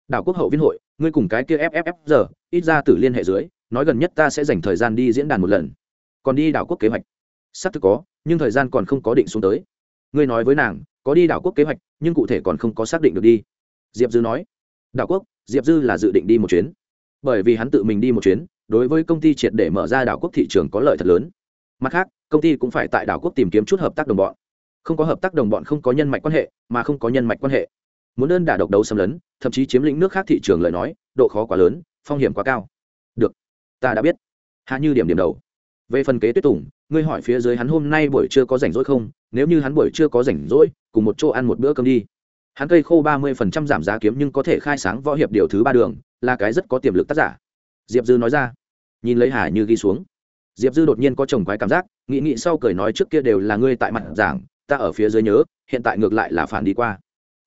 Đảo quốc hậu viên hội, ngươi cùng cái kia fff giờ, ít ra từ liên hệ dưới, nói gần nhất ta sẽ dành thời gian đi diễn đàn một lần. Còn đi đảo quốc kế hoạch. Sắp thực có, nhưng thời gian còn không có định xuống tới. Ngươi nói với nàng, có đi đảo quốc kế hoạch, nhưng cụ thể còn không có xác định được đi. Diệp dư nói. Đảo quốc, diệp dư là dự định đi một chuyến. Bởi vì hắn tự mình đi một chuyến, đối với công ty triệt để mở ra đảo quốc thị trường có lợi thật lớn. Mặt khác, công ty cũng phải tại đảo quốc tìm kiếm chút hợp tác đồng bọn không có hợp tác đồng bọn, không có nhân mạch quan hệ, mà không có nhân mạch quan hệ. Muốn đơn đả độc đấu xâm lấn, thậm chí chiếm lĩnh nước khác thị trường lời nói, độ khó quá lớn, phong hiểm quá cao. Được, ta đã biết. Hạ như điểm điểm đầu. Về phần kế tuyết tùng, ngươi hỏi phía dưới hắn hôm nay buổi trưa có rảnh rỗi không? Nếu như hắn buổi trưa có rảnh rỗi, cùng một chỗ ăn một bữa cơm đi. Hắn cây khô ba mươi phần trăm giảm giá kiếm nhưng có thể khai sáng võ hiệp điều thứ ba đường, là cái rất có tiềm lực tác giả. Diệp dư nói ra. Nhìn lấy hà như ghi xuống. Diệp dư đột nhiên có chồng quái cảm giác, nghĩ nghĩ sau cười nói trước kia đều là ngươi tại mặt giảng ta ở phía dưới nhớ, hiện tại ngược lại là phản đi qua.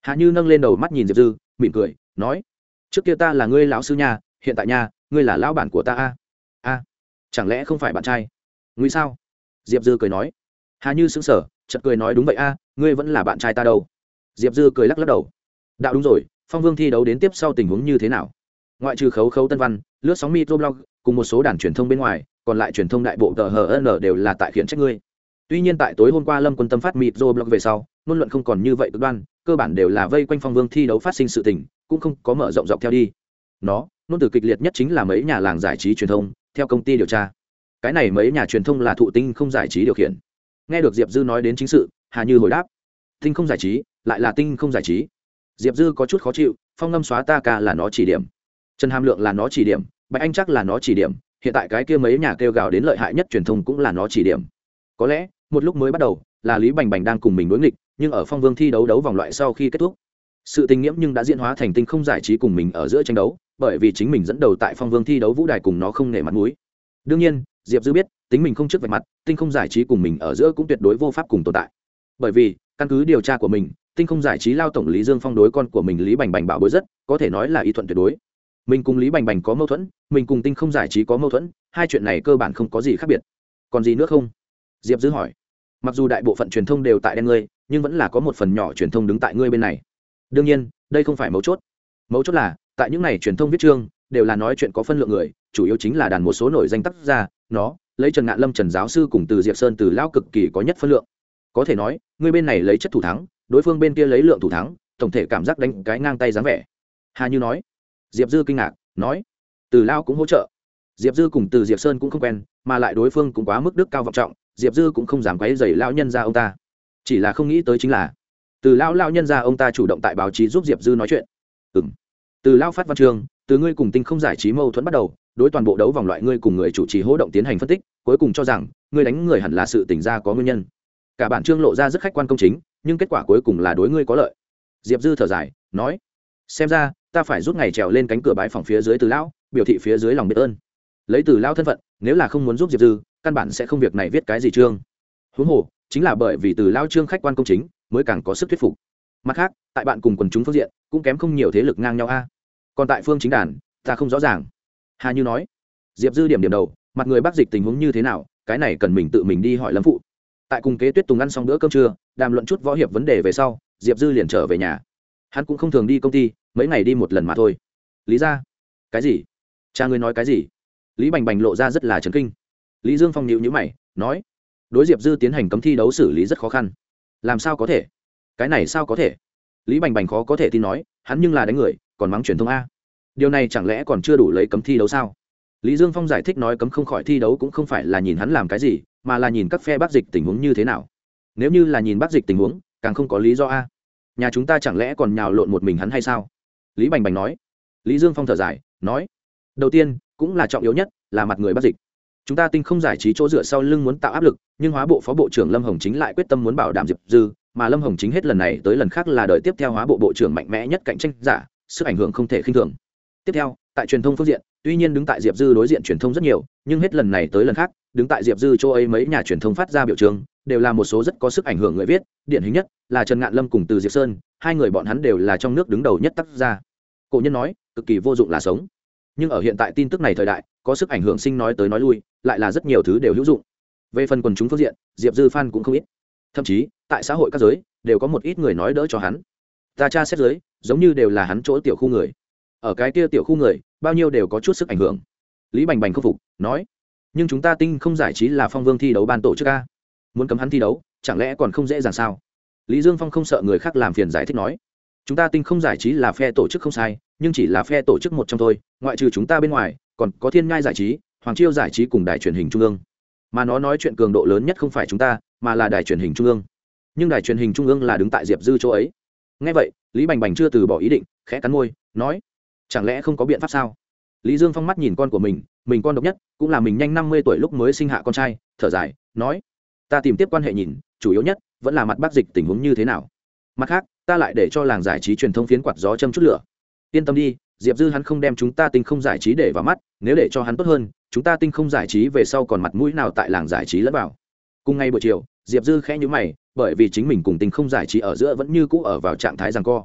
Hà như nâng lên đầu mắt nhìn diệp dư, mỉm cười, nói, trước kia ta là ngươi lão sư nha, hiện tại nha, ngươi là lão bản của ta a. A, chẳng lẽ không phải bạn trai? Nguy sao? Diệp dư cười nói. Hà như sững sờ, chợt cười nói, đúng vậy a, ngươi vẫn là bạn trai ta đâu. Diệp dư cười lắc lắc đầu. Đạo đúng rồi, phong vương thi đấu đến tiếp sau tình huống như thế nào? Ngoại trừ khấu khấu tân văn, lướt sóng microblog cùng một số đàn truyền thông bên ngoài, còn lại truyền thông đại bộ tờ hờ n đều là tại khiển trách ngươi tuy nhiên tại tối hôm qua lâm quân tâm phát microblog về sau, ngôn luận không còn như vậy cực đoan, cơ bản đều là vây quanh phong vương thi đấu phát sinh sự tình, cũng không có mở rộng rộng theo đi. Nó nôn từ kịch liệt nhất chính là mấy nhà làng giải trí truyền thông, theo công ty điều tra. Cái này mấy nhà truyền thông là thụ tinh không giải trí điều khiển. Nghe được diệp dư nói đến chính sự, hà như hồi đáp. Tinh không giải trí, lại là tinh không giải trí. Diệp dư có chút khó chịu, phong ngâm xóa ta ca là nó chỉ điểm. Trần hàm lượng là nó chỉ điểm, bạch anh chắc là nó chỉ điểm, hiện tại cái kia mấy nhà kêu gào đến lợi hại nhất truyền thông cũng là nó chỉ điểm. Có lẽ một lúc mới bắt đầu, là lý bành bành đang cùng mình đối nghịch, nhưng ở phong vương thi đấu đấu vòng loại sau khi kết thúc, sự tình nghiễm nhưng đã diễn hóa thành tinh không giải trí cùng mình ở giữa tranh đấu, bởi vì chính mình dẫn đầu tại phong vương thi đấu vũ đài cùng nó không nể mặt mũi. Đương nhiên, diệp dư biết, tính mình không trước vạch mặt, tinh không giải trí cùng mình ở giữa cũng tuyệt đối vô pháp cùng tồn tại. Bởi vì, căn cứ điều tra của mình, tinh không giải trí lao tổng lý dương phong đối con của mình lý bành bành bảo bối rất, có thể nói là ý thuận tuyệt đối. Mình cùng lý bành bành có mâu thuẫn, mình cùng tinh không giải trí có mâu thuẫn, hai chuyện này cơ bản không có gì khác biệt. Còn gì nữa không? Diệp dư hỏi. Mặc dù đại bộ phận truyền thông đều tại đen ngươi, nhưng vẫn là có một phần nhỏ truyền thông đứng tại ngươi bên này. Đương nhiên, đây không phải mấu chốt. Mấu chốt là, tại những n à y truyền thông viết chương, đều là nói chuyện có phân lượng người, chủ yếu chính là đàn một số nổi danh tác gia, nó, lấy trần ngạn lâm, trần giáo sư cùng từ diệp sơn, từ lão cực kỳ có nhất phân lượng. Có thể nói, ngươi bên này lấy chất thủ thắng, đối phương bên kia lấy lượng thủ thắng, tổng thể cảm giác đánh cái ngang tay dáng vẻ. Hà như nói. Diệp dư kinh ngạc, nói. Từ lao cũng hỗ trợ. Diệp dư cùng từ diệp sơn cũng không quen, mà lại đối phương cũng quá mức đức cao vọng trọng diệp dư cũng không dám quấy dày lao nhân ra ông ta. Chỉ là không nghĩ tới chính là, từ lao lao nhân ra ông ta chủ động tại báo chí giúp diệp dư nói chuyện. Ừ m từ lao phát văn chương, từ ngươi cùng tinh không giải trí mâu thuẫn bắt đầu, đối toàn bộ đấu vòng loại ngươi cùng người chủ trì hỗ động tiến hành phân tích, cuối cùng cho rằng, ngươi đánh người hẳn là sự tỉnh ra có nguyên nhân. Cả bản chương lộ ra rất khách quan công chính, nhưng kết quả cuối cùng là đối ngươi có lợi. Diệp dư thở dài, nói, xem ra, ta phải rút ngày trèo lên cánh cửa bãi phòng phía dưới từ lão, biểu thị phía dưới lòng biết ơn. Lấy từ lão thân phận, nếu là không muốn giúp diệp dư căn bản sẽ không việc này viết cái gì chương. Huống hồ, chính là bởi vì từ lao trương khách quan công chính, mới càng có sức thuyết phục. Mặt khác, tại bạn cùng quần chúng phương diện, cũng kém không nhiều thế lực ngang nhau a. Còn tại phương chính đàn, ta không rõ ràng. Hà như nói, diệp dư điểm điểm đầu, mặt người bác dịch tình huống như thế nào, cái này cần mình tự mình đi hỏi lâm phụ. Tại cùng kế tuyết tùng ăn xong bữa cơm trưa, đàm luận chút võ hiệp vấn đề về sau, diệp dư liền trở về nhà. Hắn cũng không thường đi công ty, mấy ngày đi một lần mà thôi. Lý ra, cái gì? Cha ngươi nói cái gì? Lý bành bành lộ ra rất là chấn kinh lý dương phong nhịu nhữ mày, nói, đối diệp dư tiến hành cấm thi đấu xử lý rất khó khăn. Làm sao có thể? Cái này sao có thể? Lý bành bành khó có thể tin nói, hắn nhưng là đánh người, còn mắng truyền thông a. Điều này chẳng lẽ còn chưa đủ lấy cấm thi đấu sao? Lý dương phong giải thích nói, cấm không khỏi thi đấu cũng không phải là nhìn hắn làm cái gì, mà là nhìn các phe bác dịch tình huống như thế nào. Nếu như là nhìn bác dịch tình huống, càng không có lý do a. Nhà chúng ta chẳng lẽ còn nhào lộn một mình hắn hay sao? Lý bành bành nói. Lý dương phong thở dài, nói, đầu tiên, cũng là trọng yếu nhất là mặt người bác dịch chúng ta tinh không giải trí chỗ dựa sau lưng muốn tạo áp lực, nhưng hóa bộ phó bộ trưởng lâm hồng chính lại quyết tâm muốn bảo đảm diệp dư, mà lâm hồng chính hết lần này tới lần khác là đợi tiếp theo hóa bộ bộ trưởng mạnh mẽ nhất cạnh tranh giả, sức ảnh hưởng không thể khinh thường. Tiếp theo, tại truyền thông phương diện, tuy nhiên đứng tại diệp dư đối diện truyền thông rất nhiều, nhưng hết lần này tới lần khác, đứng tại diệp dư chỗ ấy mấy nhà truyền thông phát ra biểu trường, đều là một số rất có sức ảnh hưởng người viết, điển hình nhất là trần ngạn lâm cùng từ diệp sơn, hai người bọn hắn đều là trong nước đứng đầu nhất tác gia. Cổ nhân nói, cực kỳ vô dụng là sống. Nhưng ở hiện tại tin tức này thời đại có sức ảnh hưởng sinh nói tới nói lui, lại là rất nhiều thứ đều hữu dụng. Về phần quần chúng phương diện, diệp dư Phan cũng không ít. Thậm chí, tại xã hội các giới, đều có một ít người nói đỡ cho hắn. Ta tra xét giới, giống như đều là hắn chỗ tiểu khu người. Ở cái kia tiểu khu người, bao nhiêu đều có chút sức ảnh hưởng. Lý bành bành không phục, nói, nhưng chúng ta tinh không giải trí là phong vương thi đấu ban tổ chức a. muốn cấm hắn thi đấu, chẳng lẽ còn không dễ dàng sao? Lý dương phong không sợ người khác làm phiền giải thích nói, chúng ta tinh không giải trí là phe tổ chức không sai, nhưng chỉ là phe tổ chức một trong thôi, ngoại trừ chúng ta bên ngoài còn có thiên ngai giải trí, hoàng chiêu giải trí cùng đài truyền hình trung ương. Mà nó nói chuyện cường độ lớn nhất không phải chúng ta, mà là đài truyền hình trung ương. Nhưng đài truyền hình trung ương là đứng tại diệp dư chỗ ấy. Ngay vậy, lý bành bành chưa từ bỏ ý định, khẽ cắn môi, nói, chẳng lẽ không có biện pháp sao? Lý dương phong mắt nhìn con của mình mình con độc nhất, cũng là mình nhanh năm mươi tuổi lúc mới sinh hạ con trai, thở dài, nói, ta tìm tiếp quan hệ nhìn, chủ yếu nhất, vẫn là mặt bác dịch tình huống như thế nào. Mặt khác, ta lại để cho làng giải trí truyền thông phiến quạt gió châm chút lửa. Yên tâm đi diệp dư hắn không đem chúng ta tinh không giải trí để vào mắt, nếu để cho hắn tốt hơn, chúng ta tinh không giải trí về sau còn mặt mũi nào tại làng giải trí lẫn vào. Cùng ngay buổi chiều, diệp dư khẽ nhữ mày, bởi vì chính mình cùng tinh không giải trí ở giữa vẫn như cũ ở vào trạng thái rằng co.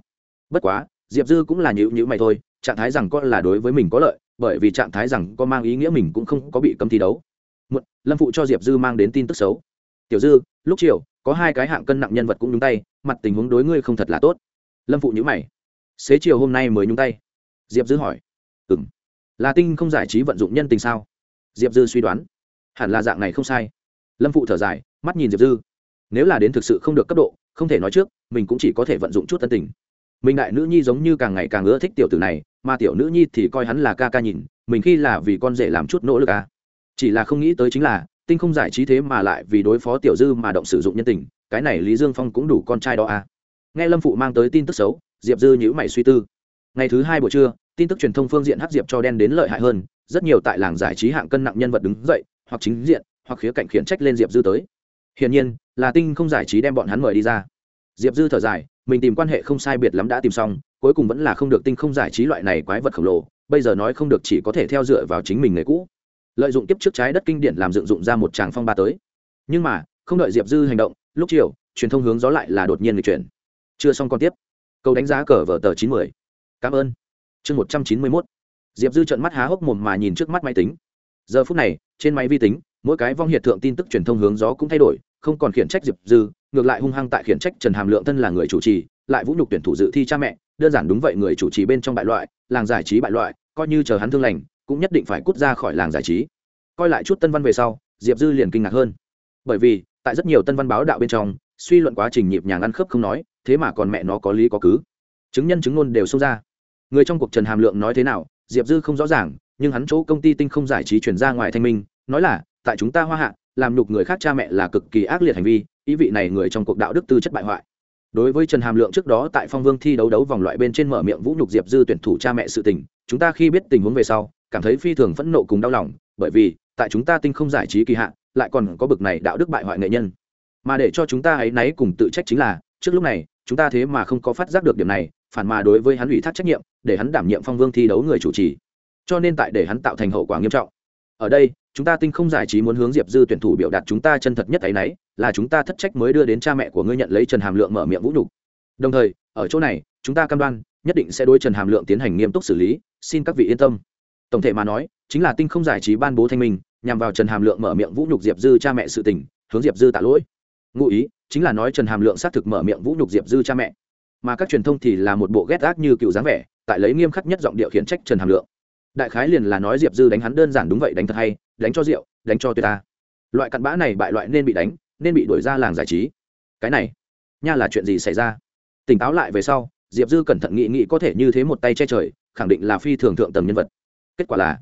Bất quá, diệp dư cũng là nhữ nhữ mày thôi, trạng thái rằng co là đối với mình có lợi, bởi vì trạng thái rằng co mang ý nghĩa mình cũng không có bị cấm thi đấu. Một lâm phụ cho diệp dư mang đến tin tức xấu. Tiểu dư, lúc chiều, có hai cái hạng cân nặng nhân vật cũng nhúng tay, mặt tình huống đối ngươi không thật là tốt. Lâm phụ nhữ mày. Xế chiều hôm nay mới nhúng tay diệp dư hỏi. Ừ m là tinh không giải trí vận dụng nhân tình sao? Diệp dư suy đoán. Hẳn là dạng này không sai. Lâm phụ thở dài, mắt nhìn diệp dư. Nếu là đến thực sự không được cấp độ, không thể nói trước, mình cũng chỉ có thể vận dụng chút tân tình. Mình đại nữ nhi giống như càng ngày càng ưa thích tiểu tử này, mà tiểu nữ nhi thì coi hắn là ca ca nhìn, mình khi là vì con rể làm chút nỗ lực à. chỉ là không nghĩ tới chính là, tinh không giải trí thế mà lại vì đối phó tiểu dư mà động sử dụng nhân tình, cái này lý dương phong cũng đủ con trai đó à. nghe lâm phụ mang tới tin tức xấu, diệp dư nhữ mày suy tư ngày thứ hai buổi trưa, tin tức truyền thông phương diện hắc diệp cho đen đến lợi hại hơn, rất nhiều tại làng giải trí hạng cân nặng nhân vật đứng dậy, hoặc chính diện, hoặc khía cạnh khiển trách lên diệp dư tới. Hiển nhiên, là tinh không giải trí đem bọn hắn mời đi ra. Diệp dư thở dài, mình tìm quan hệ không sai biệt lắm đã tìm xong, cuối cùng vẫn là không được tinh không giải trí loại này quái vật khổng lồ, bây giờ nói không được chỉ có thể theo dựa vào chính mình người cũ. Lợi dụng tiếp trước trái đất kinh điển làm dựng dụng ra một tràng phong ba tới. Nhưng mà, không đợi diệp dư hành động, lúc chiều, truyền thông hướng gió lại là đột nhiên người chuyển. Chưa xong còn tiếp. Câu đánh giá cờ vở tờ chín mươi cảm ơn. Chương một trăm chín mươi mốt. Diệp dư trận mắt há hốc mồm mà nhìn trước mắt máy tính. Giờ phút này, trên máy vi tính, mỗi cái vong hiện thượng tin tức truyền thông hướng gió cũng thay đổi, không còn khiển trách diệp dư, ngược lại hung hăng tại khiển trách trần hàm lượng thân là người chủ trì, lại vũ nhục tuyển thủ dự thi cha mẹ, đơn giản đúng vậy người chủ trì bên trong bại loại, làng giải trí bại loại, coi như chờ hắn thương lành, cũng nhất định phải cút ra khỏi làng giải trí. Coi lại chút tân văn về sau, diệp dư liền kinh ngạc hơn. Bởi vì, tại rất nhiều tân văn báo đạo bên trong, suy luận quá trình nhịp nhàng ăn khớp không nói, thế mà còn mẹ nó có lý có cứ. Chứng nhân chứng ngôn đều xông ra người trong cuộc trần hàm lượng nói thế nào, diệp dư không rõ ràng, nhưng hắn chỗ công ty tinh không giải trí chuyển ra ngoài thanh minh, nói là, tại chúng ta hoa hạ, làm nhục người khác cha mẹ là cực kỳ ác liệt hành vi, ý vị này người trong cuộc đạo đức tư chất bại hoại. Đối với trần hàm lượng trước đó tại phong vương thi đấu đấu vòng loại bên trên mở miệng vũ nhục diệp dư tuyển thủ cha mẹ sự tình, chúng ta khi biết tình huống về sau, cảm thấy phi thường phẫn nộ cùng đau lòng, bởi vì, tại chúng ta tinh không giải trí kỳ hạn lại còn có bực này đạo đức bại hoại nghệ nhân. Mà để cho chúng ta ấy náy cùng tự trách chính là, trước lúc này, chúng ta thế mà không có phát giác được điểm này phản mà đối với hắn ủy thác trách nhiệm, để hắn đảm nhiệm phong vương thi đấu người chủ trì. Cho nên tại để hắn tạo thành hậu quả nghiêm trọng. Ở đây, chúng ta tinh không giải trí muốn hướng diệp dư tuyển thủ biểu đạt chúng ta chân thật nhất ấy nấy là chúng ta thất trách mới đưa đến cha mẹ của ngươi nhận lấy trần hàm lượng mở miệng vũ nhục. Đồng thời, ở chỗ này, chúng ta cam đoan, nhất định sẽ đối trần hàm lượng tiến hành nghiêm túc xử lý, xin các vị yên tâm. Tổng thể mà nói, chính là tinh không giải trí ban bố thanh minh, nhằm vào trần hàm lượng mở miệng vũ nhục diệp dư cha mẹ sự tình, hướng diệp dư tạ lỗi. Ngụ ý, chính là nói trần hàm lượng xác thực mở miệng vũ nhục diệp dư cha mẹ mà các truyền thông thì là một bộ ghét ác như cựu dáng vẻ, tại lấy nghiêm khắc nhất giọng điệu khiển trách trần hàm lượng. Đại khái liền là nói diệp dư đánh hắn đơn giản đúng vậy, đánh thật hay, đánh cho rượu, đánh cho tuyệt ta. Loại cặn bã này bại loại nên bị đánh, nên bị đuổi ra làng giải trí. Cái này, nha là chuyện gì xảy ra? Tỉnh táo lại về sau, diệp dư cẩn thận nghĩ nghĩ có thể như thế một tay che trời, khẳng định là phi thường thượng tầm nhân vật. Kết quả là,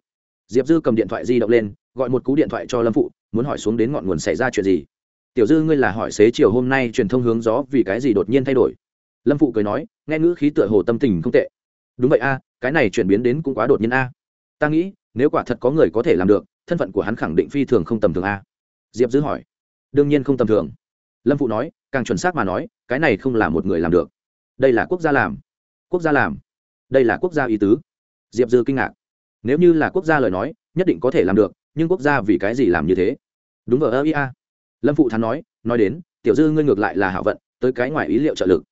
diệp dư cầm điện thoại di động lên, gọi một cú điện thoại cho lâm phụ, muốn hỏi xuống đến ngọn nguồn xảy ra chuyện gì. Tiểu dư, ngươi là hỏi xế chiều hôm nay truyền thông hướng gió vì cái gì đột nhiên thay đổi? Lâm phụ cười nói, nghe ngữ khí tựa hồ tâm tình không tệ. Đúng vậy a, cái này chuyển biến đến cũng quá đột nhiên a. Ta nghĩ, nếu quả thật có người có thể làm được, thân phận của hắn khẳng định phi thường không tầm thường a. Diệp dư hỏi. Đương nhiên không tầm thường. Lâm phụ nói, càng chuẩn xác mà nói, cái này không là một người làm được. Đây là quốc gia làm. Quốc gia làm. Đây là quốc gia ý tứ. Diệp dư kinh ngạc. Nếu như là quốc gia lời nói, nhất định có thể làm được, nhưng quốc gia vì cái gì làm như thế? Đúng vào ơ ia lâm phụ thắn nói nói đến, tiểu dư ngươi ngược lại là hảo vận, tới cái ngoài ý liệu trợ lực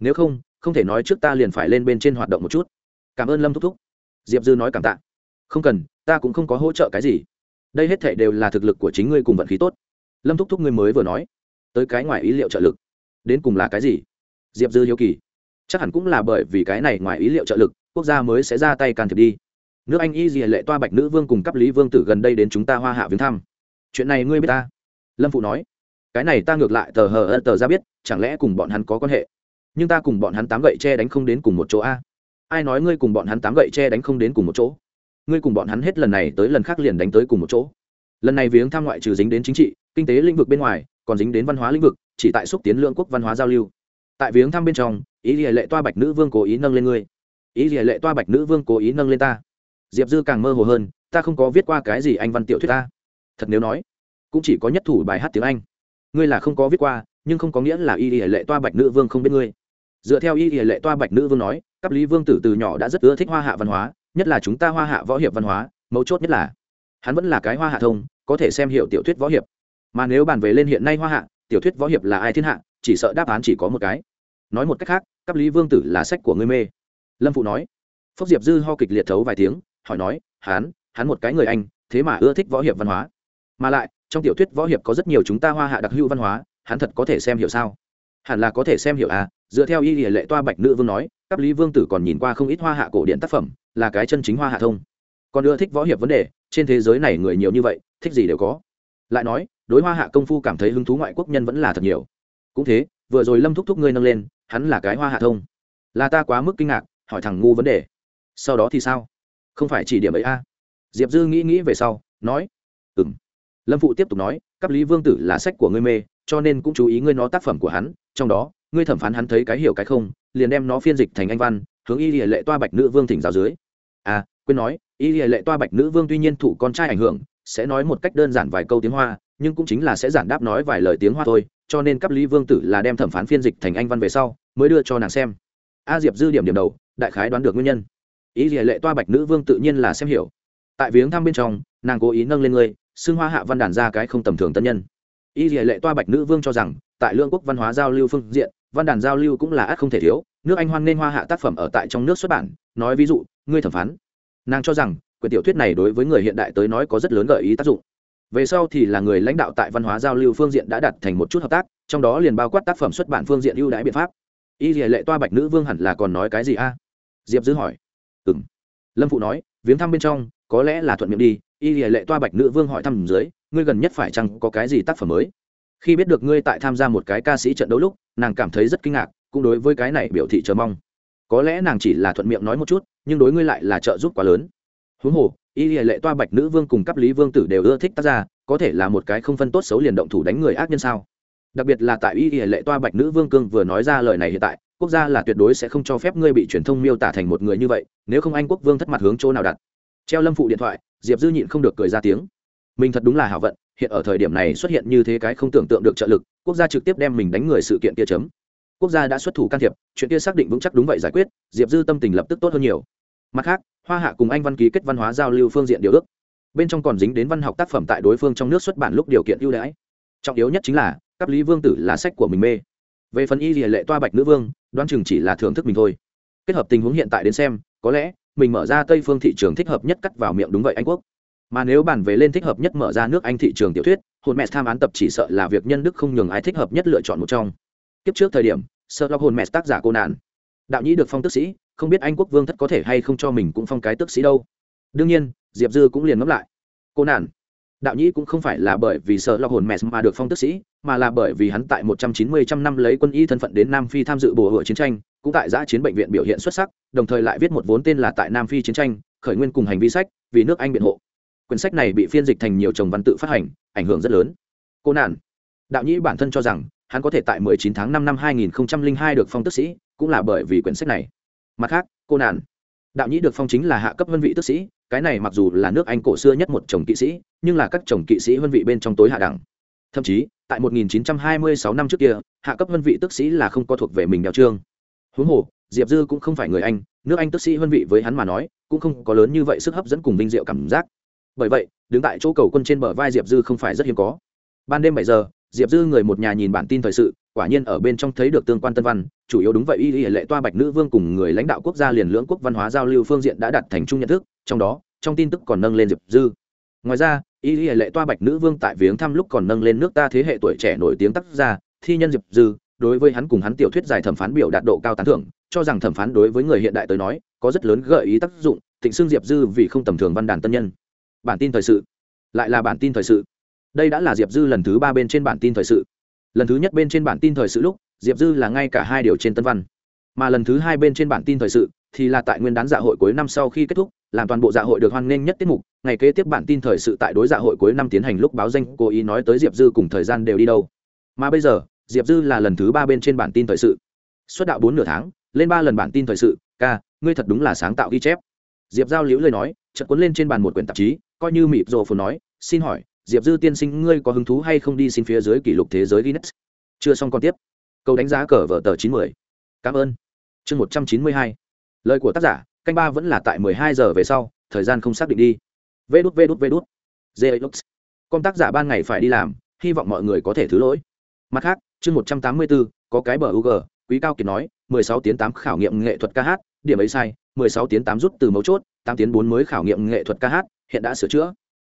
nếu không không thể nói trước ta liền phải lên bên trên hoạt động một chút. Cảm ơn lâm thúc thúc. Diệp dư nói cảm tạ. Không cần, ta cũng không có hỗ trợ cái gì. Đây hết thể đều là thực lực của chính ngươi cùng vận khí tốt. Lâm thúc thúc ngươi mới vừa nói, tới cái ngoài ý liệu trợ lực. Đến cùng là cái gì? Diệp dư hiếu kỳ. Chắc hẳn cũng là bởi vì cái này ngoài ý liệu trợ lực, quốc gia mới sẽ ra tay can thiệp đi. Nước anh y dì lệ toa bạch nữ vương cùng cấp lý vương tử gần đây đến chúng ta hoa hạ viếng thăm. Chuyện này ngươi biết ta? Lâm phụ nói. Cái này ta ngược lại tờ hờ ơ tờ ra biết, chẳng lẽ cùng bọn hắn có quan hệ? Nhưng ta cùng bọn hắn tám gậy che đánh không đến cùng một chỗ a. Ai nói ngươi cùng bọn hắn tám gậy che đánh không đến cùng một chỗ? Ngươi cùng bọn hắn hết lần này tới lần khác liền đánh tới cùng một chỗ. Lần này viếng thăm ngoại trừ dính đến chính trị, kinh tế lĩnh vực bên ngoài, còn dính đến văn hóa lĩnh vực, chỉ tại xúc tiến lượng quốc văn hóa giao lưu. Tại viếng thăm bên trong, ý lìa lệ toa bạch nữ vương cố ý nâng lên ngươi. Ý lìa lệ toa bạch nữ vương cố ý nâng lên ta. Diệp dư càng mơ hồ hơn, ta không có viết qua cái gì anh văn tiểu thuyết ta. Thật nếu nói, cũng chỉ có nhất thủ bài hát tiếng anh. Ngươi là không có viết qua nhưng không có nghĩa là y Y lệ toa bạch nữ vương không biết ngươi. Dựa theo y Y lệ toa bạch nữ vương nói cấp lý vương tử từ nhỏ đã rất ưa thích hoa hạ văn hóa, nhất là chúng ta hoa hạ võ hiệp văn hóa, mấu chốt nhất là, hắn vẫn là cái hoa hạ thông, có thể xem hiệu tiểu thuyết võ hiệp. Mà nếu bàn về lên hiện nay hoa hạ, tiểu thuyết võ hiệp là ai thiên hạ, chỉ sợ đáp án chỉ có một cái. Nói một cách khác cấp lý vương tử là sách của ngươi mê. Lâm phụ nói. Phúc diệp dư ho kịch liệt thấu vài tiếng, hỏi nói, hắn hắn một cái người anh, thế mà ưa thích võ hiệp văn hóa. Mà lại, trong tiểu thuyết võ hiệp có rất nhiều chúng ta hoa hạ đặc hữu văn hóa hắn thật có thể xem hiểu sao? Hẳn là có thể xem hiểu à dựa theo y lệ toa bạch nữ vương nói cấp lý vương tử còn nhìn qua không ít hoa hạ cổ điện tác phẩm, là cái chân chính hoa hạ thông. Còn ưa thích võ hiệp vấn đề, trên thế giới này người nhiều như vậy, thích gì đều có. Lại nói, đối hoa hạ công phu cảm thấy hứng thú ngoại quốc nhân vẫn là thật nhiều. Cũng thế, vừa rồi lâm thúc thúc ngươi nâng lên, hắn là cái hoa hạ thông. Là ta quá mức kinh ngạc, hỏi thằng ngu vấn đề. Sau đó thì sao? Không phải chỉ điểm ấy a à? diệp dư nghĩ nghĩ về sau, nói ừ m lâm phụ tiếp tục nói cấp lý vương tử là sách của ngươi mê cho nên cũng chú ý ngươi nó tác phẩm của hắn, trong đó, ngươi thẩm phán hắn thấy cái hiểu cái không, liền đem nó phiên dịch thành anh văn, hướng y lệ toa bạch nữ vương thỉnh giáo dưới. À quên nói, y lệ toa bạch nữ vương tuy nhiên thủ con trai ảnh hưởng, sẽ nói một cách đơn giản vài câu tiếng hoa, nhưng cũng chính là sẽ giản đáp nói vài lời tiếng hoa thôi, cho nên cấp lý vương tử là đem thẩm phán phiên dịch thành anh văn về sau, mới đưa cho nàng xem. A diệp dư điểm điểm đầu, đại khái đoán được nguyên nhân. Ý gì lệ toa bạch nữ vương tự nhiên là xem hiểu. Tại viếng thăm bên trong, nàng cố ý nâng lên ngươi, xưng hoa hạ văn đàn ra cái không tầm thường tân nhân y dì lệ toa bạch nữ vương cho rằng, tại lương quốc văn hóa giao lưu phương diện, văn đàn giao lưu cũng là ác không thể thiếu, nước anh hoan nên hoa hạ tác phẩm ở tại trong nước xuất bản, nói ví dụ, ngươi thẩm phán. Nàng cho rằng, quyển tiểu thuyết này đối với người hiện đại tới nói có rất lớn gợi ý tác dụng. Về sau thì là người lãnh đạo tại văn hóa giao lưu phương diện đã đặt thành một chút hợp tác, trong đó liền bao quát tác phẩm xuất bản phương diện ưu đãi biện pháp. Y dì lệ toa bạch nữ vương hẳn là còn nói cái gì a? Diệp dư hỏi. Ừ m lâm phụ nói, viếng thăm bên trong, có lẽ là thuận miệng đi. Y dì lệ toa bạch nữ vương hỏi thăm dưới ngươi gần nhất phải chăng có cái gì tác phẩm mới? Khi biết được ngươi tại tham gia một cái ca sĩ trận đấu lúc, nàng cảm thấy rất kinh ngạc, cũng đối với cái này biểu thị chờ mong. Có lẽ nàng chỉ là thuận miệng nói một chút, nhưng đối ngươi lại là trợ giúp quá lớn. Huống hồ, y lệ toa bạch nữ vương cùng cấp lý vương tử đều ưa thích tác gia có thể là một cái không phân tốt xấu liền động thủ đánh người ác nhân sao? Đặc biệt là tại y lệ toa bạch nữ vương cương vừa nói ra lời này hiện tại, quốc gia là tuyệt đối sẽ không cho phép ngươi bị truyền thông miêu tả thành một người như vậy, nếu không anh quốc vương thất mặt hướng chỗ nào đặt. Treo lâm phụ điện thoại, diệp dư nhịn không được cười ra tiếng mình thật đúng là hảo vận, hiện ở thời điểm này xuất hiện như thế cái không tưởng tượng được trợ lực, quốc gia trực tiếp đem mình đánh người sự kiện kia chấm. Quốc gia đã xuất thủ can thiệp, chuyện kia xác định vững chắc đúng vậy giải quyết, diệp dư tâm tình lập tức tốt hơn nhiều. Mặt khác, hoa hạ cùng anh văn ký kết văn hóa giao lưu phương diện điều ước. Bên trong còn dính đến văn học tác phẩm tại đối phương trong nước xuất bản lúc điều kiện ưu đãi. Trọng yếu nhất chính là cấp lý vương tử là sách của mình mê. Về phần y lệ toa bạch nữ vương, đoán chừng chỉ là thưởng thức mình thôi. Kết hợp tình huống hiện tại đến xem, có lẽ mình mở ra tây phương thị trường thích hợp nhất cắt vào miệng đúng vậy anh quốc mà nếu bàn về lên thích hợp nhất mở ra nước anh thị trường tiểu thuyết, hồn mẹ tham án tập chỉ sợ là việc nhân đức không nhường ai thích hợp nhất lựa chọn một trong. Kiếp trước thời điểm sợ lọc hồn mẹ tác giả cô nạn. Đạo nhĩ được phong tước sĩ, không biết anh quốc vương thất có thể hay không cho mình cũng phong cái tước sĩ đâu. Đương nhiên, diệp dư cũng liền ngẫm lại. Cô nạn. Đạo nhĩ cũng không phải là bởi vì sợ lọc hồn mẹ mà được phong tước sĩ, mà là bởi vì hắn tại một trăm chín mươi trăm năm lấy quân y thân phận đến nam phi tham dự bồ hựa chiến tranh, cũng tại giã chiến bệnh viện biểu hiện xuất sắc, đồng thời lại viết một vốn tên là tại nam phi chiến tranh, khởi nguyên cùng hành vi sách, vì nước anh biện hộ quyển sách này bị phiên dịch thành nhiều chồng văn tự phát hành, ảnh hưởng rất lớn. Cô nạn, đạo nhĩ bản thân cho rằng, hắn có thể tại 19 tháng 5 năm 2002 được phong tước sĩ, cũng là bởi vì quyển sách này. Mặt khác, cô nạn, đạo nhĩ được phong chính là hạ cấp vân vị tước sĩ, cái này mặc dù là nước anh cổ xưa nhất một chồng kỵ sĩ, nhưng là các chồng kỵ sĩ vân vị bên trong tối hạ đẳng. Thậm chí, tại 1926 năm trước kia, hạ cấp vân vị tước sĩ là không có thuộc về mình đeo trương. Huống hồ, diệp dư cũng không phải người anh, nước anh tước sĩ vân vị với hắn mà nói, cũng không có lớn như vậy sức hấp dẫn cùng vinh diệu cảm giác bởi vậy, đứng tại chỗ cầu quân trên bờ vai diệp dư không phải rất hiếm có. Ban đêm bảy giờ, diệp dư người một nhà nhìn bản tin thời sự, quả nhiên ở bên trong thấy được tương quan tân văn, chủ yếu đúng vậy y y lệ toa bạch nữ vương cùng người lãnh đạo quốc gia liền lưỡng quốc văn hóa giao lưu phương diện đã đặt thành chung nhận thức, trong đó, trong tin tức còn nâng lên diệp dư. Ngoài ra, y y lệ toa bạch nữ vương tại viếng thăm lúc còn nâng lên nước ta thế hệ tuổi trẻ nổi tiếng tác gia, thi nhân diệp dư, đối với hắn cùng hắn tiểu thuyết giải thẩm phán biểu đạt độ cao tán thưởng, cho rằng thẩm phán đối với người hiện đại tới nói, có rất lớn gợi ý tác dụng thịnh xương diệp dư vì không tầm thường văn đàn tân nhân bản tin thời sự. Lại là bản tin thời sự. Đây đã là diệp dư lần thứ ba bên trên bản tin thời sự. Lần thứ nhất bên trên bản tin thời sự lúc, diệp dư là ngay cả hai điều trên tân văn. Mà lần thứ hai bên trên bản tin thời sự thì là tại nguyên đán dạ hội cuối năm sau khi kết thúc, làm toàn bộ dạ hội được hoan nghênh nhất tiết mục. Ngày kế tiếp bản tin thời sự tại đối dạ hội cuối năm tiến hành lúc báo danh cố ý nói tới diệp dư cùng thời gian đều đi đâu. Mà bây giờ, diệp dư là lần thứ ba bên trên bản tin thời sự. Xuất đạo bốn nửa tháng, lên ba lần bản tin thời sự, ca, ngươi thật đúng là sáng tạo ghi chép. Diệp giao liễu lời nói, chợt cuốn lên trên bàn một quyển tạp chí coi như mịp rồ phù nói, xin hỏi, diệp dư tiên sinh ngươi có hứng thú hay không đi xin phía dưới kỷ lục thế giới guinness? Chưa xong còn tiếp. Câu đánh giá cờ vở tờ chín mươi cảm ơn. Chương một trăm chín mươi hai. Lời của tác giả, canh ba vẫn là tại mười hai giờ về sau, thời gian không xác định đi. Vê đút vê đút vê đút. Lux. Công tác giả ban ngày phải đi làm, hy vọng mọi người có thể thứ lỗi. Mặt khác, chương một trăm tám mươi bốn, có cái bờ ug quý cao kiệt nói, mười sáu tiếng tám khảo nghiệm nghệ thuật ca hát, điểm ấy sai, mười sáu tiếng tám rút từ mấu chốt, tám tiếng bốn mới khảo nghiệm nghệ thuật ca hát hiện đã sửa chữa.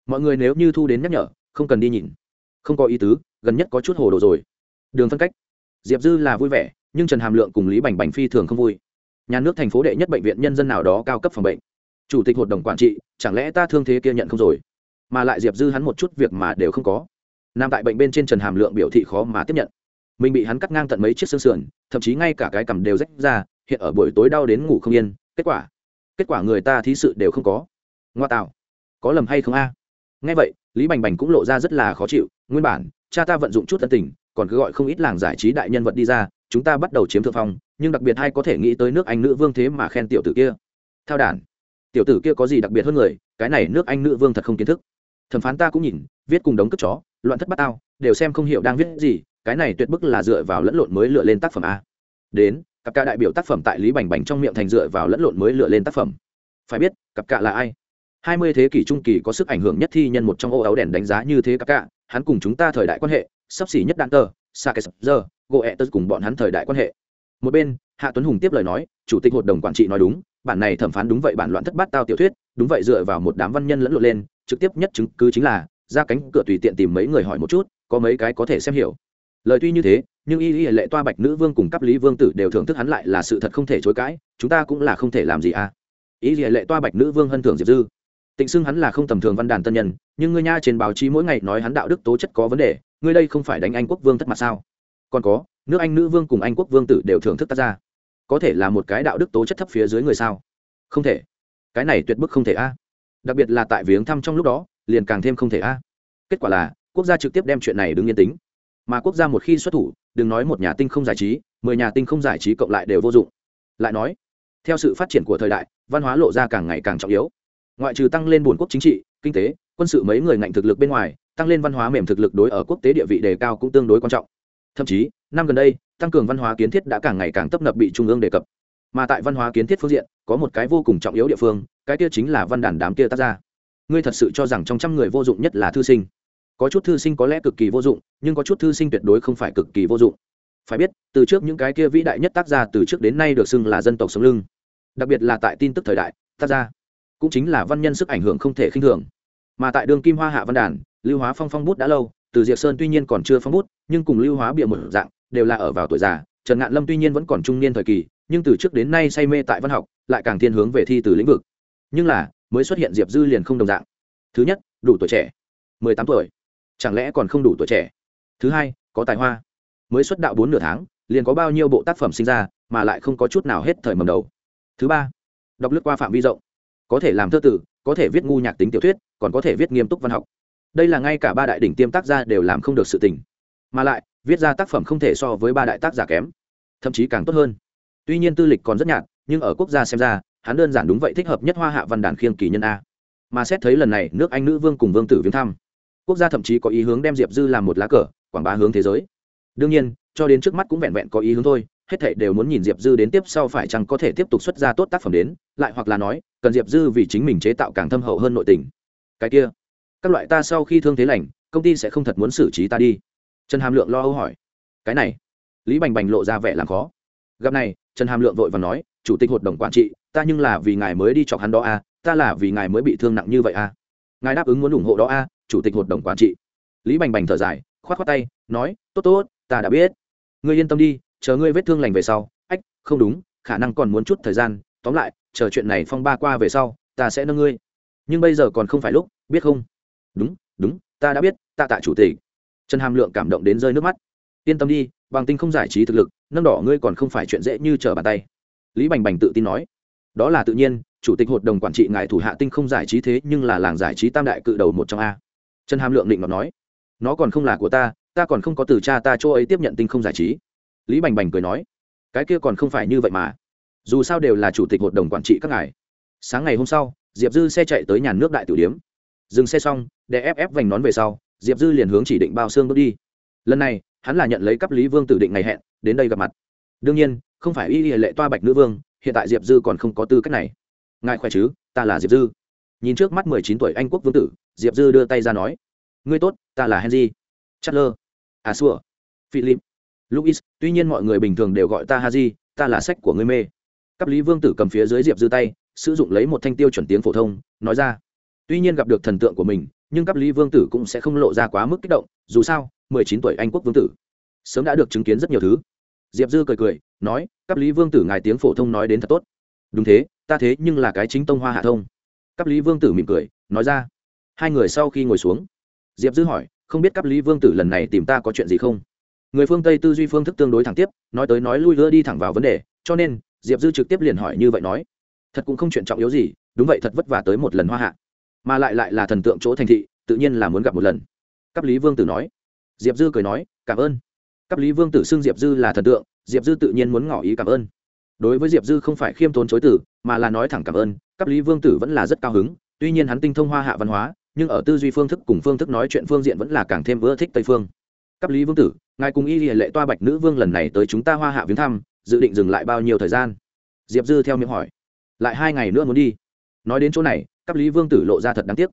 Mọi người nếu như thu đến nhắc nhở, không cần đi nhìn. Không có ý tứ, gần nhất có chút hồ đồ rồi. Đường phân cách. Diệp dư là vui vẻ, nhưng trần hàm lượng cùng lý bành bành phi thường không vui. Nhà nước thành phố đệ nhất bệnh viện nhân dân nào đó cao cấp phòng bệnh. Chủ tịch hội đồng quản trị, chẳng lẽ ta thương thế kia nhận không rồi? Mà lại diệp dư hắn một chút việc mà đều không có. Nam tại bệnh bên trên trần hàm lượng biểu thị khó mà tiếp nhận. Mình bị hắn cắt ngang tận mấy chiếc xương sườn, thậm chí ngay cả cái cằm đều rách ra, hiện ở buổi tối đau đến ngủ không yên, kết quả. Kết quả người ta thí sự đều không có. Ngoa tạo có lầm hay không a? À? ngay vậy, lý bành bành cũng lộ ra rất là khó chịu, nguyên bản, cha ta vận dụng chút tân tình, còn cứ gọi không ít làng giải trí đại nhân vật đi ra, chúng ta bắt đầu chiếm thượng phong, nhưng đặc biệt hay có thể nghĩ tới nước anh nữ vương thế mà khen tiểu tử kia? Theo đàn tiểu tử kia có gì đặc biệt hơn người, cái này nước anh nữ vương thật không kiến thức. Thẩm phán ta cũng nhìn, viết cùng đống cất chó, loạn thất bát tao, đều xem không hiểu đang viết gì, cái này tuyệt bức là dựa vào lẫn lộn mới lựa lên tác phẩm a. Đến, cặp cả đại biểu tác phẩm tại lý bành bành trong miệng thành dựa vào lẫn lộn mới lựa lên tác phẩm. Phải biết, cặp cạ là ai? Hai mươi thế kỷ trung kỳ có sức ảnh hưởng nhất thi nhân một trong ô áo đèn đánh giá như thế cả cạ hắn cùng chúng ta thời đại quan hệ, sắp xỉ nhất đạn tờ sa cái giờ gỗ ẹ tớ cùng bọn hắn thời đại quan hệ. Một bên, hạ tuấn hùng tiếp lời nói, chủ tịch hội đồng quản trị nói đúng, bản này thẩm phán đúng vậy bản loạn thất bát tao tiểu thuyết, đúng vậy dựa vào một đám văn nhân lẫn lộn lên, trực tiếp nhất chứng cứ chính là, ra cánh cửa tùy tiện tìm mấy người hỏi một chút, có mấy cái có thể xem hiểu. Lời tuy như thế, nhưng y y lệ toa bạch nữ vương cùng cấp lý vương tử đều thưởng thức hắn lại là sự thật không thể chối cãi, chúng ta cũng là không thể làm gì à. Y y lệ toa bạch nữ vương hân thưởng diệp dư tịnh xưng hắn là không tầm thường văn đàn tân nhân, nhưng ngươi nha trên báo chí mỗi ngày nói hắn đạo đức tố chất có vấn đề, ngươi đây không phải đánh anh quốc vương thất mặt sao? Còn có, nước anh nữ vương cùng anh quốc vương tử đều thưởng thức ta ra. Có thể là một cái đạo đức tố chất thấp phía dưới người sao? Không thể. Cái này tuyệt bức không thể a. Đặc biệt là tại viếng thăm trong lúc đó, liền càng thêm không thể a. Kết quả là, quốc gia trực tiếp đem chuyện này đứng yên tính mà quốc gia một khi xuất thủ, đừng nói một nhà tinh không giải trí, mười nhà tinh không giải trí cộng lại đều vô dụng. Lại nói, theo sự phát triển của thời đại, văn hóa lộ ra càng ngày càng trọng yếu ngoại trừ tăng lên buồn quốc chính trị, kinh tế, quân sự mấy người ngạnh thực lực bên ngoài, tăng lên văn hóa mềm thực lực đối ở quốc tế địa vị đề cao cũng tương đối quan trọng. Thậm chí, năm gần đây, tăng cường văn hóa kiến thiết đã càng ngày càng tấp nập bị trung ương đề cập. Mà tại văn hóa kiến thiết phương diện, có một cái vô cùng trọng yếu địa phương, cái kia chính là văn đàn đám kia tác ra ngươi thật sự cho rằng trong trăm người vô dụng nhất là thư sinh? Có chút thư sinh có lẽ cực kỳ vô dụng, nhưng có chút thư sinh tuyệt đối không phải cực kỳ vô dụng. Phải biết, từ trước những cái kia vĩ đại nhất tác gia từ trước đến nay được xưng là dân tộc sống lưng. Đặc biệt là tại tin tức thời đại, tác gia cũng chính là văn nhân sức ảnh hưởng không thể khinh thường. Mà tại đường kim hoa hạ văn đàn, lưu hóa phong phong bút đã lâu, từ diệp sơn tuy nhiên còn chưa phong bút, nhưng cùng lưu hóa bịa một dạng, đều là ở vào tuổi già. Trần ngạn lâm tuy nhiên vẫn còn trung niên thời kỳ, nhưng từ trước đến nay say mê tại văn học, lại càng thiên hướng về thi từ lĩnh vực. Nhưng là, mới xuất hiện diệp dư liền không đồng dạng. Thứ nhất, đủ tuổi trẻ. Mười tám tuổi. Chẳng lẽ còn không đủ tuổi trẻ? Thứ hai, có tài hoa. Mới xuất đạo bốn nửa tháng, liền có bao nhiêu bộ tác phẩm sinh ra, mà lại không có chút nào hết thời mầm đầu. Thứ ba, đọc lướt qua phạm vi rộng có thể làm thơ tử, có thể viết ngu nhạc tính tiểu thuyết, còn có thể viết nghiêm túc văn học. Đây là ngay cả ba đại đỉnh tiêm tác gia đều làm không được sự tình. Mà lại, viết ra tác phẩm không thể so với ba đại tác giả kém, thậm chí càng tốt hơn. Tuy nhiên tư lịch còn rất nhạt, nhưng ở quốc gia xem ra, hắn đơn giản đúng vậy thích hợp nhất hoa hạ văn đàn khiêng kỳ nhân a. Mà xét thấy lần này nước anh nữ vương cùng vương tử viếng thăm, quốc gia thậm chí có ý hướng đem diệp dư làm một lá cờ, quảng bá hướng thế giới. Đương nhiên, cho đến trước mắt cũng vẹn vẹn có ý hướng thôi, hết thảy đều muốn nhìn diệp dư đến tiếp sau phải chăng có thể tiếp tục xuất ra tốt tác phẩm đến lại hoặc là nói cần diệp dư vì chính mình chế tạo càng thâm hậu hơn nội tình. Cái kia các loại ta sau khi thương thế lành công ty sẽ không thật muốn xử trí ta đi. Trần hàm lượng lo âu hỏi. Cái này lý bành bành lộ ra vẻ làm khó. Gặp này trần hàm lượng vội và nói chủ tịch hội đồng quản trị ta nhưng là vì ngài mới đi chọc hắn đó a à, ta là vì ngài mới bị thương nặng như vậy a à. ngài đáp ứng muốn ủng hộ đó a à, chủ tịch hội đồng quản trị. Lý bành bành thở dài k h o á t k h o á tay nói tốt tốt ta đã biết. Ngươi yên tâm đi chờ ngươi vết thương lành về sau ách không đúng khả năng còn muốn chút thời gian tóm lại chờ chuyện này phong ba qua về sau, ta sẽ nâng ngươi. Nhưng bây giờ còn không phải lúc, biết không? Đúng đúng, ta đã biết ta tạ chủ tịch. Trần hàm lượng cảm động đến rơi nước mắt. Yên tâm đi bằng tinh không giải trí thực lực, nâng đỏ ngươi còn không phải chuyện dễ như trở bàn tay. Lý bành bành tự tin nói. Đó là tự nhiên, chủ tịch hội đồng quản trị ngài thủ hạ tinh không giải trí thế nhưng là làng giải trí tam đại cự đầu một trong a. Trần hàm lượng định ngọc nói. Nó còn không là của ta ta còn không có từ cha ta chỗ ấy tiếp nhận tinh không giải trí. Lý bành bành cười nói. Cái kia còn không phải như vậy mà dù sao đều là chủ tịch hội đồng quản trị các ngài. Sáng ngày hôm sau, diệp dư xe chạy tới nhà nước đại tử điếm. Dừng xe xong, để ép ép vành nón về sau, diệp dư liền hướng chỉ định bao xương bước đi. Lần này, hắn là nhận lấy cấp lý vương tử định ngày hẹn, đến đây gặp mặt. Đương nhiên, không phải y lệ toa bạch nữ vương, hiện tại diệp dư còn không có tư cách này. Ngài khỏe chứ, ta là diệp dư. Nhìn trước mắt mười chín tuổi anh quốc vương tử, diệp dư đưa tay ra nói. Ngươi tốt, ta là henry. Chatler. À xua. Philip. Louis, tuy nhiên mọi người bình thường đều gọi ta haji, ta là sách của ngươi mê cấp lý vương tử cầm phía dưới diệp dư tay, sử dụng lấy một thanh tiêu chuẩn tiếng phổ thông, nói ra. Tuy nhiên gặp được thần tượng của mình, nhưng cấp lý vương tử cũng sẽ không lộ ra quá mức kích động, dù sao, mười chín tuổi anh quốc vương tử. Sớm đã được chứng kiến rất nhiều thứ. Diệp dư cười cười, nói cấp lý vương tử ngài tiếng phổ thông nói đến thật tốt. Đúng thế, ta thế nhưng là cái chính tông hoa hạ thông. Cấp lý vương tử mỉm cười, nói ra. Hai người sau khi ngồi xuống, diệp dư hỏi, không biết cấp lý vương tử lần này tìm ta có chuyện gì không? Người phương tây tư duy phương thức tương đối thẳng tiếp, nói tới nói lui gỡ đi thẳng vào vấn đề, cho nên diệp dư trực tiếp liền hỏi như vậy nói, thật cũng không chuyện trọng yếu gì, đúng vậy thật vất vả tới một lần hoa hạ, mà lại lại là thần tượng chỗ thành thị, tự nhiên là muốn gặp một lần. Cấp lý vương tử nói. Diệp dư cười nói, cảm ơn. Cấp lý vương tử xưng diệp dư là thần tượng, diệp dư tự nhiên muốn ngỏ ý cảm ơn. Đối với diệp dư không phải khiêm tốn chối tử mà là nói thẳng cảm ơn cấp lý vương tử vẫn là rất cao hứng, tuy nhiên hắn tinh thông hoa hạ văn hóa, nhưng ở tư duy phương thức cùng phương thức nói chuyện phương diện vẫn là càng thêm ưa thích tây phương. Cấp lý vương tử, ngài cùng y lệ toa bạch nữ vương lần này tới chúng ta hoa hạ viếng thăm dự định dừng lại bao nhiêu thời gian? Diệp dư theo miệng hỏi. Lại hai ngày nữa muốn đi. Nói đến chỗ này cấp lý vương tử lộ ra thật đáng tiếc.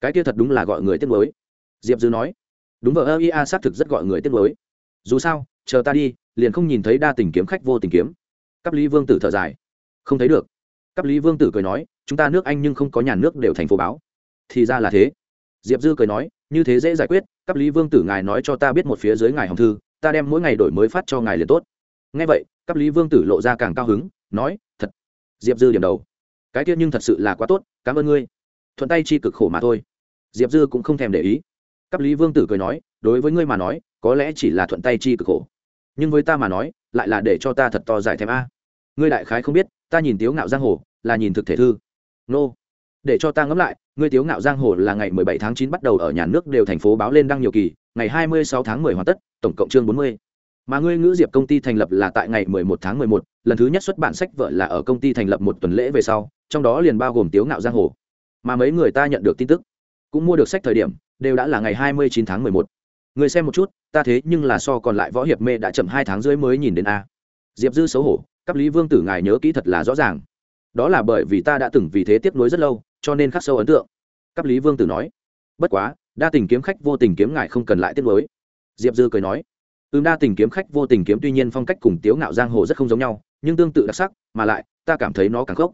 Cái kia thật đúng là gọi người tiếc mới diệp dư nói. Đúng vợ ơ ia xác thực rất gọi người tiếc mới dù sao, chờ ta đi, liền không nhìn thấy đa tình kiếm khách vô tình kiếm. Cấp lý vương tử thở dài. Không thấy được. Cấp lý vương tử cười nói, chúng ta nước anh nhưng không có nhà nước đều thành phố báo. Thì ra là thế. Diệp dư cười nói, như thế dễ giải quyết cấp lý vương tử ngài nói cho ta biết một phía dưới ngài hồng thư, ta đem mỗi ngày đổi mới phát cho ngài liền tốt. Ngay vậy cấp lý vương tử lộ ra càng cao hứng, nói, thật, diệp dư điểm đầu. Cái tiết nhưng thật sự là quá tốt, cảm ơn ngươi. Thuận tay chi cực khổ mà thôi. Diệp dư cũng không thèm để ý. Cấp lý vương tử cười nói, đối với ngươi mà nói, có lẽ chỉ là thuận tay chi cực khổ. Nhưng với ta mà nói, lại là để cho ta thật to giải thèm a. Ngươi đại khái không biết, ta nhìn tiếu ngạo giang hồ là nhìn thực thể thư. Nô. Để cho ta ngẫm lại, ngươi tiếu ngạo giang hồ là ngày 17 tháng chín bắt đầu ở nhà nước đều thành phố báo lên đăng nhiều kỳ, ngày 26 tháng 10 hoàn tất, tổng cộng chương 40 mà ngươi ngữ diệp công ty thành lập là tại ngày 11 tháng 11, lần thứ nhất xuất bản sách vợ là ở công ty thành lập một tuần lễ về sau trong đó liền bao gồm tiếu ngạo giang hồ. Mà mấy người ta nhận được tin tức cũng mua được sách thời điểm đều đã là ngày 29 tháng 11. người xem một chút ta thế nhưng là so còn lại võ hiệp mê đã chậm hai tháng rưỡi mới nhìn đến a. Diệp dư xấu hổ cấp lý vương tử ngài nhớ kỹ thật là rõ ràng. Đó là bởi vì ta đã từng vì thế tiếp nối rất lâu cho nên khắc sâu ấn tượng. Cấp lý vương tử nói bất quá đa tình kiếm khách vô tình kiếm ngài không cần lại tiếp nối diệp dư cười nói ưm đa tình kiếm khách, vô tình kiếm tuy nhiên phong cách cùng tiếu ngạo giang hồ rất không giống nhau, nhưng tương tự đặc sắc, mà lại, ta cảm thấy nó càng khốc.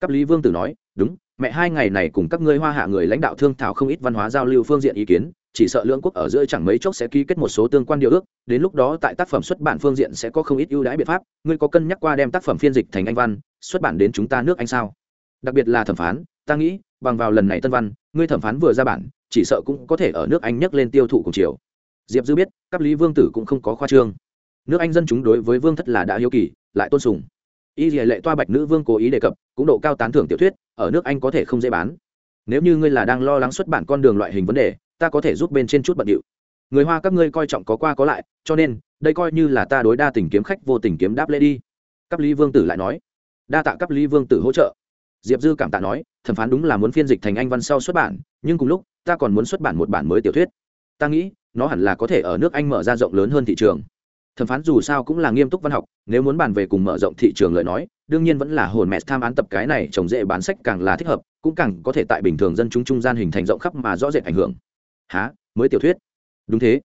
Cấp lý vương tử nói, đúng, mẹ hai ngày này cùng các ngươi hoa hạ người lãnh đạo thương thảo không ít văn hóa giao lưu phương diện ý kiến, chỉ sợ lưỡng quốc ở giữa chẳng mấy chốc sẽ ký kết một số tương quan điều ước, đến lúc đó tại tác phẩm xuất bản phương diện sẽ có không ít ưu đãi biện pháp, ngươi có cân nhắc qua đem tác phẩm phiên dịch thành anh văn, xuất bản đến chúng ta nước anh sao? Đặc biệt là thẩm phán, ta nghĩ, bằng vào lần này tân văn, ngươi thẩm phán vừa ra bản, chỉ sợ cũng có thể ở nước anh nhắc lên tiêu thụ cùng chiều diệp dư biết các lý vương tử cũng không có khoa trương. Nước anh dân chúng đối với vương thất là đã hiếu kỳ, lại tôn sùng. Y dì lệ toa bạch nữ vương cố ý đề cập, cũng độ cao tán thưởng tiểu thuyết, ở nước anh có thể không dễ bán. Nếu như ngươi là đang lo lắng xuất bản con đường loại hình vấn đề, ta có thể giúp bên trên chút bận điệu. Người hoa các ngươi coi trọng có qua có lại, cho nên, đây coi như là ta đối đa tình kiếm khách vô tình kiếm đáp lễ đi. Cấp lý vương tử lại nói. Đa tạ cấp lý vương tử hỗ trợ. Diệp dư cảm tạ nói, thẩm phán đúng là muốn phiên dịch thành anh văn sau xuất bản, nhưng cùng lúc, ta còn muốn xuất bản một bản mới tiểu thuyết. Ta nghĩ nó hẳn là có thể ở nước anh mở ra rộng lớn hơn thị trường. Thẩm phán dù sao cũng là nghiêm túc văn học nếu muốn bàn về cùng mở rộng thị trường lời nói đương nhiên vẫn là hồn mẹ tham án tập cái này trồng dễ bán sách càng là thích hợp cũng càng có thể tại bình thường dân chúng trung gian hình thành rộng khắp mà rõ rệt ảnh hưởng. Há mới tiểu thuyết? Đúng thế.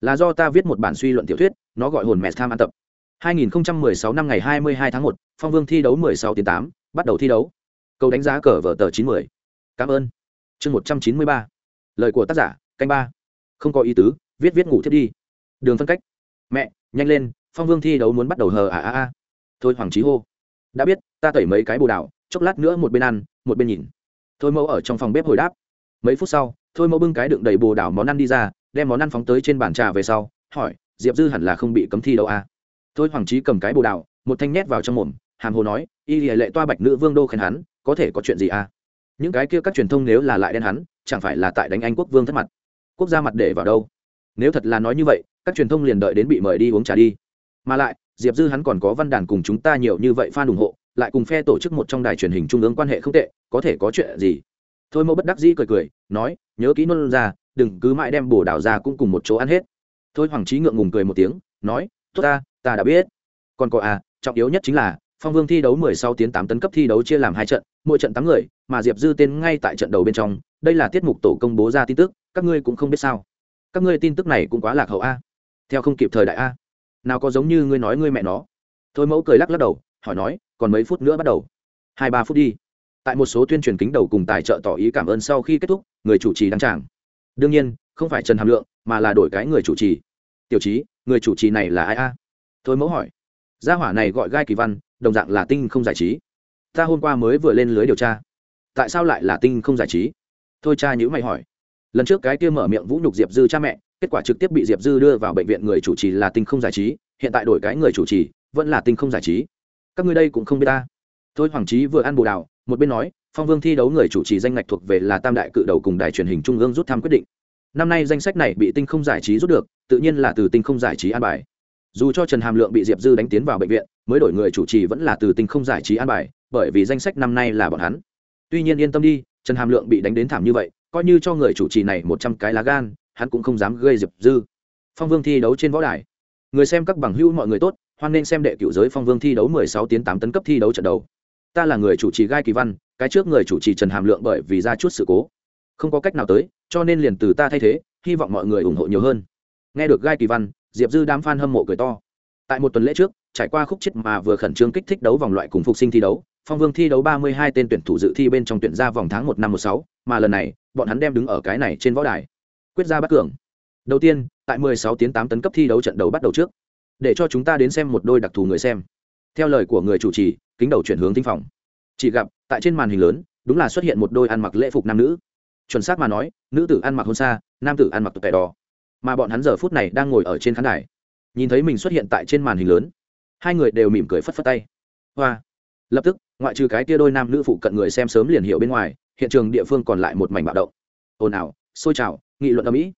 Là do ta viết một bản suy luận tiểu thuyết nó gọi hồn mẹ tham án tập. 2016 năm ngày 22 tháng 1, phong vương thi đấu 16 tiến 8, bắt đầu thi đấu. Câu đánh giá cờ vở tờ 90. cảm ơn. Chương 193. lời của tác giả canh ba không có ý tứ, viết viết ngủ thiết đi. Đường phân cách. Mẹ, nhanh lên, phong vương thi đấu muốn bắt đầu hờ à à à thôi, hoàng trí hô. Đã biết, ta tẩy mấy cái bồ đào, chốc lát nữa một bên ăn, một bên nhìn. Thôi, mẫu ở trong phòng bếp hồi đáp. Mấy phút sau, thôi, mẫu bưng cái đựng đầy bồ đào món ăn đi ra, đem món ăn phóng tới trên bàn trà về sau, hỏi, diệp dư hẳn là không bị cấm thi đâu à? Thôi, hoàng trí cầm cái bồ đào, một thanh nhét vào trong mồm, hàm hồ nói, y hệ lệ toa bạch nữ vương đô khen hắn, có thể có chuyện gì à? Những cái kia các truyền thông nếu là lại đen hắn, chẳng phải là tại đánh anh quốc vương thất mặt quốc gia mặt để vào đâu. Nếu thật là nói như vậy, các truyền thông liền đợi đến bị mời đi uống trà đi. Mà lại, diệp dư hắn còn có văn đàn cùng chúng ta nhiều như vậy fan ủng hộ, lại cùng phe tổ chức một trong đài truyền hình trung ương quan hệ không tệ, có thể có chuyện gì? Thôi mẫu bất đắc dĩ cười cười, nói, nhớ kỹ nôn ra, đừng cứ mãi đem bồ đào ra cũng cùng một chỗ ăn hết. Thôi hoàng trí ngượng ngùng cười một tiếng, nói, tốt ta ta đã biết. Còn có à trọng yếu nhất chính là, phong vương thi đấu mười sau tiến tám tấn cấp thi đấu chia làm hai trận, mỗi trận tám người, mà diệp dư tên ngay tại trận đầu bên trong, đây là tiết mục tổ công bố ra tin tức các ngươi cũng không biết sao. Các ngươi tin tức này cũng quá lạc hậu a. Theo không kịp thời đại a. Nào có giống như ngươi nói ngươi mẹ nó. Thôi mẫu cười lắc lắc đầu, hỏi nói, còn mấy phút nữa bắt đầu. Hai, ba phút đi. Tại một số tuyên truyền kính đầu cùng tài trợ tỏ ý cảm ơn sau khi kết thúc, người chủ trì đăng tràng. Đương nhiên, không phải trần hàm lượng, mà là đổi cái người chủ trì. Tiểu trí người chủ trì này là ai a? Thôi mẫu hỏi. Gia hỏa này gọi gai kỳ văn, đồng dạng là tinh không giải trí. Ta hôm qua mới vừa lên lưới điều tra. Tại sao lại là tinh không giải trí? Thôi cha nhữ mày hỏi lần trước cái kia mở miệng vũ nhục diệp dư cha mẹ, kết quả trực tiếp bị diệp dư đưa vào bệnh viện người chủ trì là tinh không giải trí, hiện tại đổi cái người chủ trì, vẫn là tinh không giải trí. Các ngươi đây cũng không biết ta. Thôi hoàng trí vừa ăn bồ đào, một bên nói, phong vương thi đấu người chủ trì danh ngạch thuộc về là tam đại cự đầu cùng đài truyền hình trung ương rút thăm quyết định. Năm nay danh sách này bị tinh không giải trí rút được, tự nhiên là từ tinh không giải trí an bài. Dù cho trần hàm lượng bị diệp dư đánh tiến vào bệnh viện, mới đổi người chủ trì vẫn là từ tinh không giải trí an bài, bởi vì danh sách năm nay là bọn hắn. Tuy nhiên yên tâm đi, trần hàm lượng bị đánh đến thảm như vậy coi như cho người chủ trì này một trăm cái lá gan, hắn cũng không dám gây diệp dư. Phong vương thi đấu trên võ đài. Người xem các bằng hữu mọi người tốt, hoan nên xem đệ cựu giới phong vương thi đấu mười sáu tiến tám tấn cấp thi đấu trận đầu. Ta là người chủ trì gai kỳ văn, cái trước người chủ trì trần hàm lượng bởi vì ra chút sự cố. Không có cách nào tới, cho nên liền từ ta thay thế, hy vọng mọi người ủng hộ nhiều hơn. Nghe được gai kỳ văn, diệp dư đám f a n hâm mộ cười to. Tại một tuần lễ trước, trải qua khúc chết mà vừa khẩn trương kích thích đấu vòng loại cùng phục sinh thi đấu phong vương thi đấu ba mươi hai tên tuyển thủ dự thi bên trong tuyển ra vòng tháng một năm một sáu, mà lần này, bọn hắn đem đứng ở cái này trên võ đài. Quyết ra bắt cường. Đầu tiên, tại mười sáu tiến tám tấn cấp thi đấu trận đấu bắt đầu trước. Để cho chúng ta đến xem một đôi đặc thù người xem. Theo lời của người chủ trì, kính đầu chuyển hướng tinh phòng. Chỉ gặp, tại trên màn hình lớn, đúng là xuất hiện một đôi ăn mặc lễ phục nam nữ. Chuẩn xác mà nói, nữ tử ăn mặc hôn xa nam tử ăn mặc tụt tẻ đỏ. Mà bọn hắn giờ phút này đang ngồi ở trên khán đài. Nhìn thấy mình xuất hiện tại trên màn hình lớn, hai người đều mỉm cười phất phất tay. Hoa. Lập tức ngoại trừ cái tia đôi nam nữ phụ cận người xem sớm liền hiểu bên ngoài, hiện trường địa phương còn lại một mảnh bạo động. Ồn ào sôi trào, nghị luận ở mỹ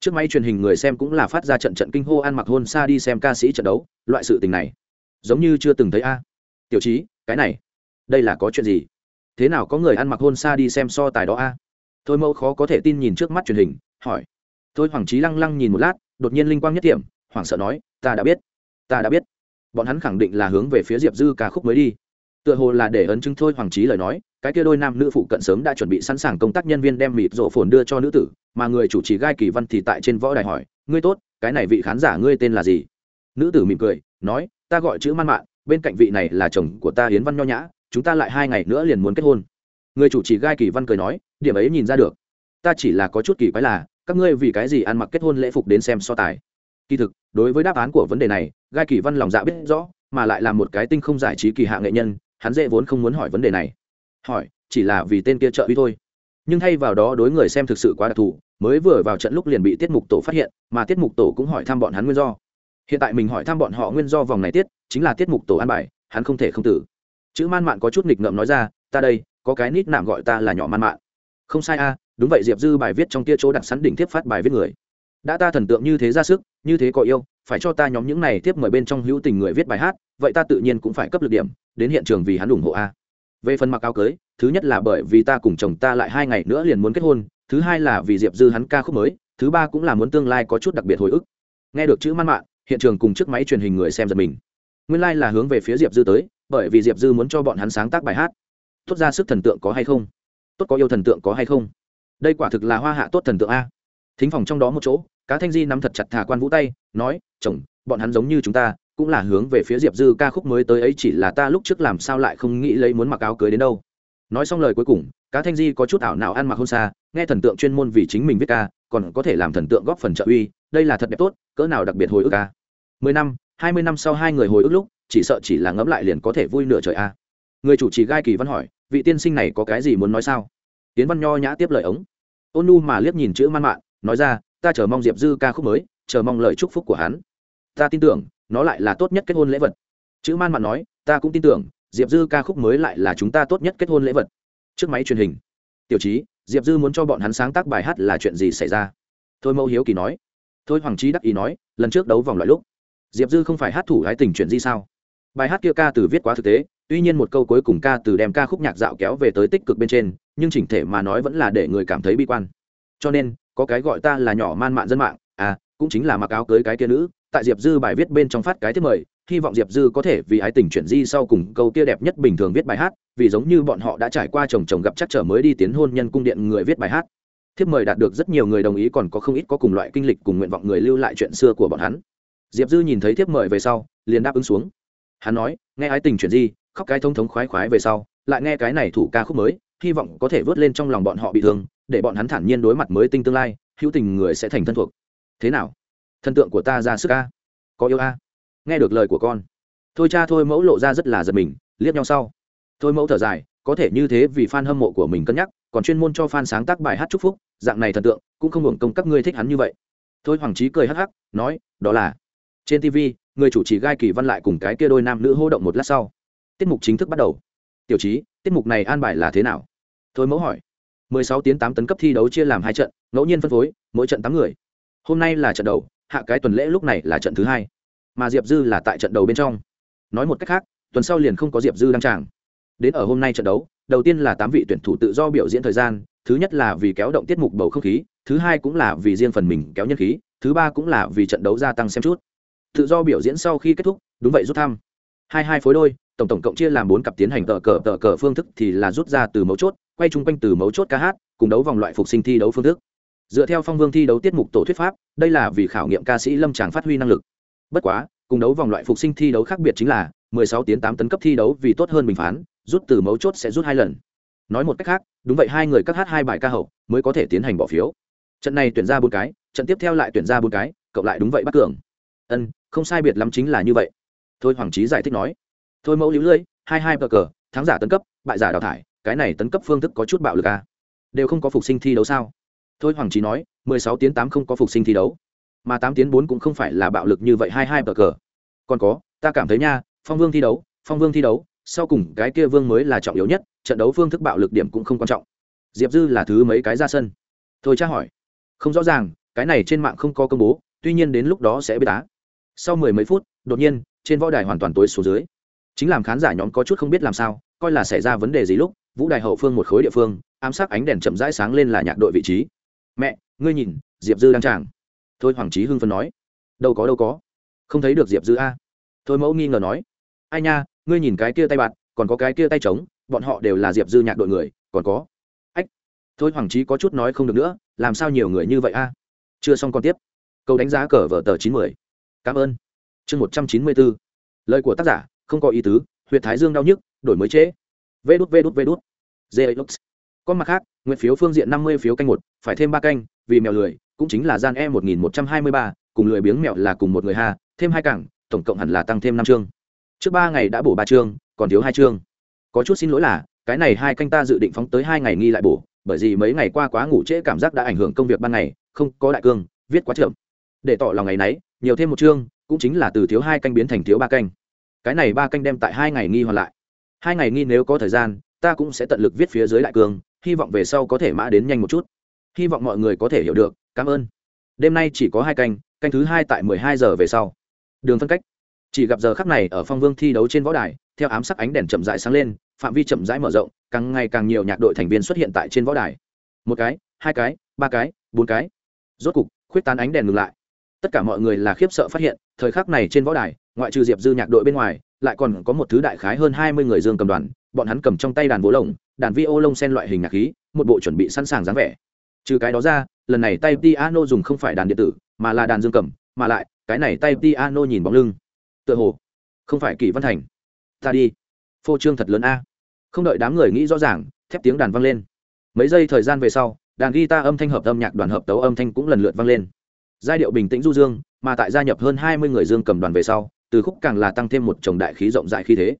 trước máy truyền hình người xem cũng là phát ra trận trận kinh hô ăn mặc hôn xa đi xem ca sĩ trận đấu, loại sự tình này, giống như chưa từng thấy a. Tiểu trí cái này, đây là có chuyện gì? Thế nào có người ăn mặc hôn xa đi xem so tài đó a? Thôi mẫu khó có thể tin nhìn trước mắt truyền hình, hỏi. Thôi hoàng trí lăng lăng nhìn một lát, đột nhiên linh quang nhất điểm hoảng sợ nói, ta đã biết, ta đã biết. Bọn hắn khẳng định là hướng về phía diệp dư ca khúc mới đi tựa hồ là để ấn chứng thôi hoàng trí lời nói, cái kia đôi nam nữ phụ cận sớm đã chuẩn bị sẵn sàng công tác nhân viên đem mịt rộ phồn đưa cho nữ tử, mà người chủ trì gai kỳ văn thì tại trên võ đài hỏi, ngươi tốt, cái này vị khán giả ngươi tên là gì? Nữ tử mỉm cười, nói, ta gọi chữ man mạn, bên cạnh vị này là chồng của ta hiến văn nho nhã, chúng ta lại hai ngày nữa liền muốn kết hôn. Người chủ trì gai kỳ văn cười nói, điểm ấy nhìn ra được. Ta chỉ là có chút kỳ quái là, các ngươi vì cái gì ăn mặc kết hôn lễ phục đến xem so tài? Kỳ thực, đối với đáp án của vấn đề này, gai kỳ văn lòng dạ biết rõ, mà lại là một cái tinh không giải trí kỳ hạ nghệ nhân hắn dễ vốn không muốn hỏi vấn đề này. Hỏi, chỉ là vì tên kia trợ uy thôi. Nhưng thay vào đó đối người xem thực sự quá đặc thù, mới vừa vào trận lúc liền bị tiết mục tổ phát hiện, mà tiết mục tổ cũng hỏi thăm bọn hắn nguyên do. Hiện tại mình hỏi thăm bọn họ nguyên do vòng này tiết, chính là tiết mục tổ an bài, hắn không thể không tử. Chữ man mạn có chút nghịch ngợm nói ra, ta đây, có cái nít nạm gọi ta là nhỏ man mạn. Không sai a, đúng vậy, diệp dư bài viết trong tia chỗ đặt sắn đỉnh tiếp phát bài viết người đã ta thần tượng như thế ra sức, như thế có yêu, phải cho ta nhóm những này tiếp mời bên trong hữu tình người viết bài hát, vậy ta tự nhiên cũng phải cấp lực điểm, đến hiện trường vì hắn ủng hộ a. Về phần mặc áo cưới, thứ nhất là bởi vì ta cùng chồng ta lại hai ngày nữa liền muốn kết hôn, thứ hai là vì diệp dư hắn ca khúc mới, thứ ba cũng là muốn tương lai có chút đặc biệt hồi ức. Nghe được chữ man mạn, hiện trường cùng chiếc máy truyền hình người xem giật mình. Nguyên lai、like、là hướng về phía diệp dư tới, bởi vì diệp dư muốn cho bọn hắn sáng tác bài hát. Tốt ra sức thần tượng có hay không? Tốt có yêu thần tượng có hay không? Đây quả thực là hoa hạ tốt thần tượng a. Thính phòng trong đó một chỗ cá thanh di nắm thật chặt thả quan vũ tay, nói, chồng, bọn hắn giống như chúng ta, cũng là hướng về phía diệp dư ca khúc mới tới ấy, chỉ là ta lúc trước làm sao lại không nghĩ lấy muốn mặc áo cưới đến đâu. Nói xong lời cuối cùng, cá thanh di có chút ảo nào ăn mặc hôn xa, nghe thần tượng chuyên môn vì chính mình viết ca, còn có thể làm thần tượng góp phần trợ uy, đây là thật đẹp tốt, cỡ nào đặc biệt hồi ức ca. Mười năm, hai mươi năm sau hai người hồi ức lúc, chỉ sợ chỉ là ngẫm lại liền có thể vui nửa trời a. Người chủ trì gai kỳ văn hỏi, vị tiên sinh này có cái gì muốn nói sao? Tiến văn nho nhã tiếp lời ống. Ôn nu mà liếc nhìn chữ man mạn, nói ra ta chờ mong diệp dư ca khúc mới chờ mong lời chúc phúc của hắn. Ta tin tưởng nó lại là tốt nhất kết hôn lễ vật. Chữ man mạn nói ta cũng tin tưởng diệp dư ca khúc mới lại là chúng ta tốt nhất kết hôn lễ vật. Trước máy truyền hình. Tiểu chí, diệp dư muốn cho bọn hắn sáng tác bài hát là chuyện gì xảy ra? Thôi mẫu hiếu kỳ nói. Thôi hoàng trí đắc ý nói lần trước đấu vòng loại lúc diệp dư không phải hát thủ hái tình chuyện gì sao? Bài hát kia ca từ viết quá thực tế tuy nhiên một câu cuối cùng ca từ đem ca khúc nhạc dạo kéo về tới tích cực bên trên nhưng chỉnh thể mà nói vẫn là để người cảm thấy bi quan. Cho nên có cái gọi ta là nhỏ man mạn dân mạng à cũng chính là mặc áo cưới cái kia nữ, tại diệp dư bài viết bên trong phát cái thiết mời, hy vọng diệp dư có thể vì ái tình chuyển di sau cùng câu kia đẹp nhất bình thường viết bài hát, vì giống như bọn họ đã trải qua chồng chồng gặp chắc trở mới đi tiến hôn nhân cung điện người viết bài hát. Thiếp mời đạt được rất nhiều người đồng ý còn có không ít có cùng loại kinh lịch cùng nguyện vọng người lưu lại chuyện xưa của bọn hắn. Diệp dư nhìn thấy thiếp mời về sau, liền đáp ứng xuống. Hắn nói, nghe ái tình chuyển di, khóc cái thông thống khoái khoái về sau, lại nghe cái này thủ ca khúc mới, hy vọng có thể vớt lên trong lòng bọn họ bị thương để bọn hắn thản nhiên đối mặt mới tinh tương lai, hữu tình người sẽ thành thân thuộc. Thế nào? Thần tượng của ta ra sức a. Có yêu a. Nghe được lời của con. Thôi cha thôi mẫu lộ ra rất là giật mình, liếc nhau sau. Thôi mẫu thở dài, có thể như thế vì fan hâm mộ của mình cân nhắc, còn chuyên môn cho fan sáng tác bài hát chúc phúc, dạng này thần tượng, cũng không hưởng công các ngươi thích hắn như vậy. Thôi hoàng trí cười hắc hắc, nói, đó là trên tv người chủ trì gai kỳ văn lại cùng cái kia đôi nam nữ hô động một lát sau. Tiết mục chính thức bắt đầu. Tiểu trí tiết mục này an bài là thế nào? Thôi mẫu hỏi. 16 tiến 8 tấn cấp thi đấu chia làm hai trận, ngẫu nhiên phân phối, mỗi trận 8 người. Hôm nay là trận đầu, hạ cái tuần lễ lúc này là trận thứ hai. Mà diệp dư là tại trận đầu bên trong. Nói một cách khác, tuần sau liền không có diệp dư đăng tràng. Đến ở hôm nay trận đấu, đầu tiên là 8 vị tuyển thủ tự do biểu diễn thời gian, thứ nhất là vì kéo động tiết mục bầu không khí, thứ hai cũng là vì riêng phần mình kéo nhân khí, thứ ba cũng là vì trận đấu gia tăng xem chút. Tự do biểu diễn sau khi kết thúc, đúng vậy rút thăm. Hai hai phối đôi, tổng tổng cộng chia làm bốn cặp tiến hành tờ cờ tờ cờ phương thức thì là rút ra từ mấu chốt quay chung quanh từ mấu chốt ca hát, cùng đấu vòng loại phục sinh thi đấu phương thức. Dựa theo phong vương thi đấu tiết mục tổ thuyết pháp, đây là vì khảo nghiệm ca sĩ lâm tràng phát huy năng lực. Bất quá, cùng đấu vòng loại phục sinh thi đấu khác biệt chính là 16 tiến 8 tấn cấp thi đấu vì tốt hơn bình phán, rút từ mấu chốt sẽ rút hai lần. Nói một cách khác, đúng vậy hai người các hát hai bài ca hậu mới có thể tiến hành bỏ phiếu. Trận này tuyển ra bốn cái, trận tiếp theo lại tuyển ra bốn cái, cộng lại đúng vậy bắt cường. Ân, không sai biệt lắm chính là như vậy. Thôi hoàng trí giải thích nói. Thôi mẫu liễu lưỡi hai hai cờ cờ, thắng giả tấn cấp, bại giả đào thải cái này tấn cấp phương thức có chút bạo lực à. đều không có phục sinh thi đấu sao? Thôi hoàng trí nói, mười sáu tiến tám không có phục sinh thi đấu. Mà tám tiến bốn cũng không phải là bạo lực như vậy, hai hai cờ cờ. Còn có, ta cảm thấy nha, phong vương thi đấu, phong vương thi đấu, sau cùng cái kia vương mới là trọng yếu nhất, trận đấu phương thức bạo lực điểm cũng không quan trọng. Diệp dư là thứ mấy cái ra sân? Thôi tra hỏi. Không rõ ràng, cái này trên mạng không có công bố, tuy nhiên đến lúc đó sẽ biết tá. Sau mười mấy phút, đột nhiên, trên võ đài hoàn toàn tối số dưới. Chính làm khán giả nhóm có chút không biết làm sao coi là xảy ra vấn đề gì lúc, vũ đài hậu phương một khối địa phương, ám sát ánh đèn chậm rãi sáng lên là nhạc đội vị trí. Mẹ, ngươi nhìn, diệp dư đang tràng. Thôi hoàng trí hưng phân nói. Đâu có đâu có. Không thấy được diệp dư a? Thôi mẫu nghi ngờ nói. Ai nha, ngươi nhìn cái kia tay bạn, còn có cái kia tay trống, bọn họ đều là diệp dư nhạc đội người, còn có. Ách. Thôi hoàng trí có chút nói không được nữa, làm sao nhiều người như vậy a? Chưa xong còn tiếp. Câu đánh giá cờ vở tờ chín mươi cảm ơn. Chương một trăm chín mươi bốn lời của tác giả, không có ý tứ huyện thái dương đau nhức đổi mới chế. vê đút vê đút vê đút. Zelux. con mặt khác nguyện phiếu phương diện năm mươi phiếu canh một phải thêm ba canh vì mèo lười cũng chính là gian e một nghìn một trăm hai mươi ba cùng lười biếng mèo là cùng một người ha, thêm hai cảng tổng cộng hẳn là tăng thêm năm chương. Trước ba ngày đã bổ ba chương còn thiếu hai chương. Có chút xin lỗi là cái này hai canh ta dự định phóng tới hai ngày nghi lại bổ bởi vì mấy ngày qua quá ngủ trễ cảm giác đã ảnh hưởng công việc ban ngày không có đại cương viết quá chậm. Để tỏ lòng ngày nấy nhiều thêm một chương cũng chính là từ thiếu hai canh biến thành thiếu ba canh. Cái này ba canh đem tại hai ngày nghi hoàn lại hai ngày nghi nếu có thời gian, ta cũng sẽ tận lực viết phía dưới đại cương, hy vọng về sau có thể mã đến nhanh một chút. Hy vọng mọi người có thể hiểu được, cảm ơn. Đêm nay chỉ có hai canh canh thứ hai tại mười hai giờ về sau. Đường phân cách. Chỉ gặp giờ khắc này ở phong vương thi đấu trên võ đài, theo ám sắc ánh đèn chậm rãi sáng lên, phạm vi chậm rãi mở rộng, càng ngày càng nhiều nhạc đội thành viên xuất hiện tại trên võ đài. Một cái, hai cái, ba cái, bốn cái. Rốt cục, khuyết tán ánh đèn ngừng lại. Tất cả mọi người là khiếp sợ phát hiện, thời khắc này trên võ đài, ngoại trừ diệp dư nhạc đội bên ngoài lại còn có một thứ đại khái hơn hai mươi người dương cầm đoàn, bọn hắn cầm trong tay đàn vỗ lồng, đàn vi ô lông sen loại hình nhạc khí, một bộ chuẩn bị sẵn sàng dáng vẻ. Trừ cái đó ra, lần này tay piano dùng không phải đàn điện tử, mà là đàn dương cầm, mà lại, cái này tay piano nhìn bóng lưng. Tựa hồ, không phải kỷ văn thành. Ta đi. Phô trương thật lớn a. Không đợi đám người nghĩ rõ ràng, thép tiếng đàn vang lên. Mấy giây thời gian về sau, đàn guitar âm thanh hợp âm nhạc đoàn hợp tấu âm thanh cũng lần lượt vang lên. Giai điệu bình tĩnh du dương, mà tại gia nhập hơn hai mươi người dương cầm đoàn về sau từ khúc càng là tăng thêm một chồng đại khí rộng rãi khí thế.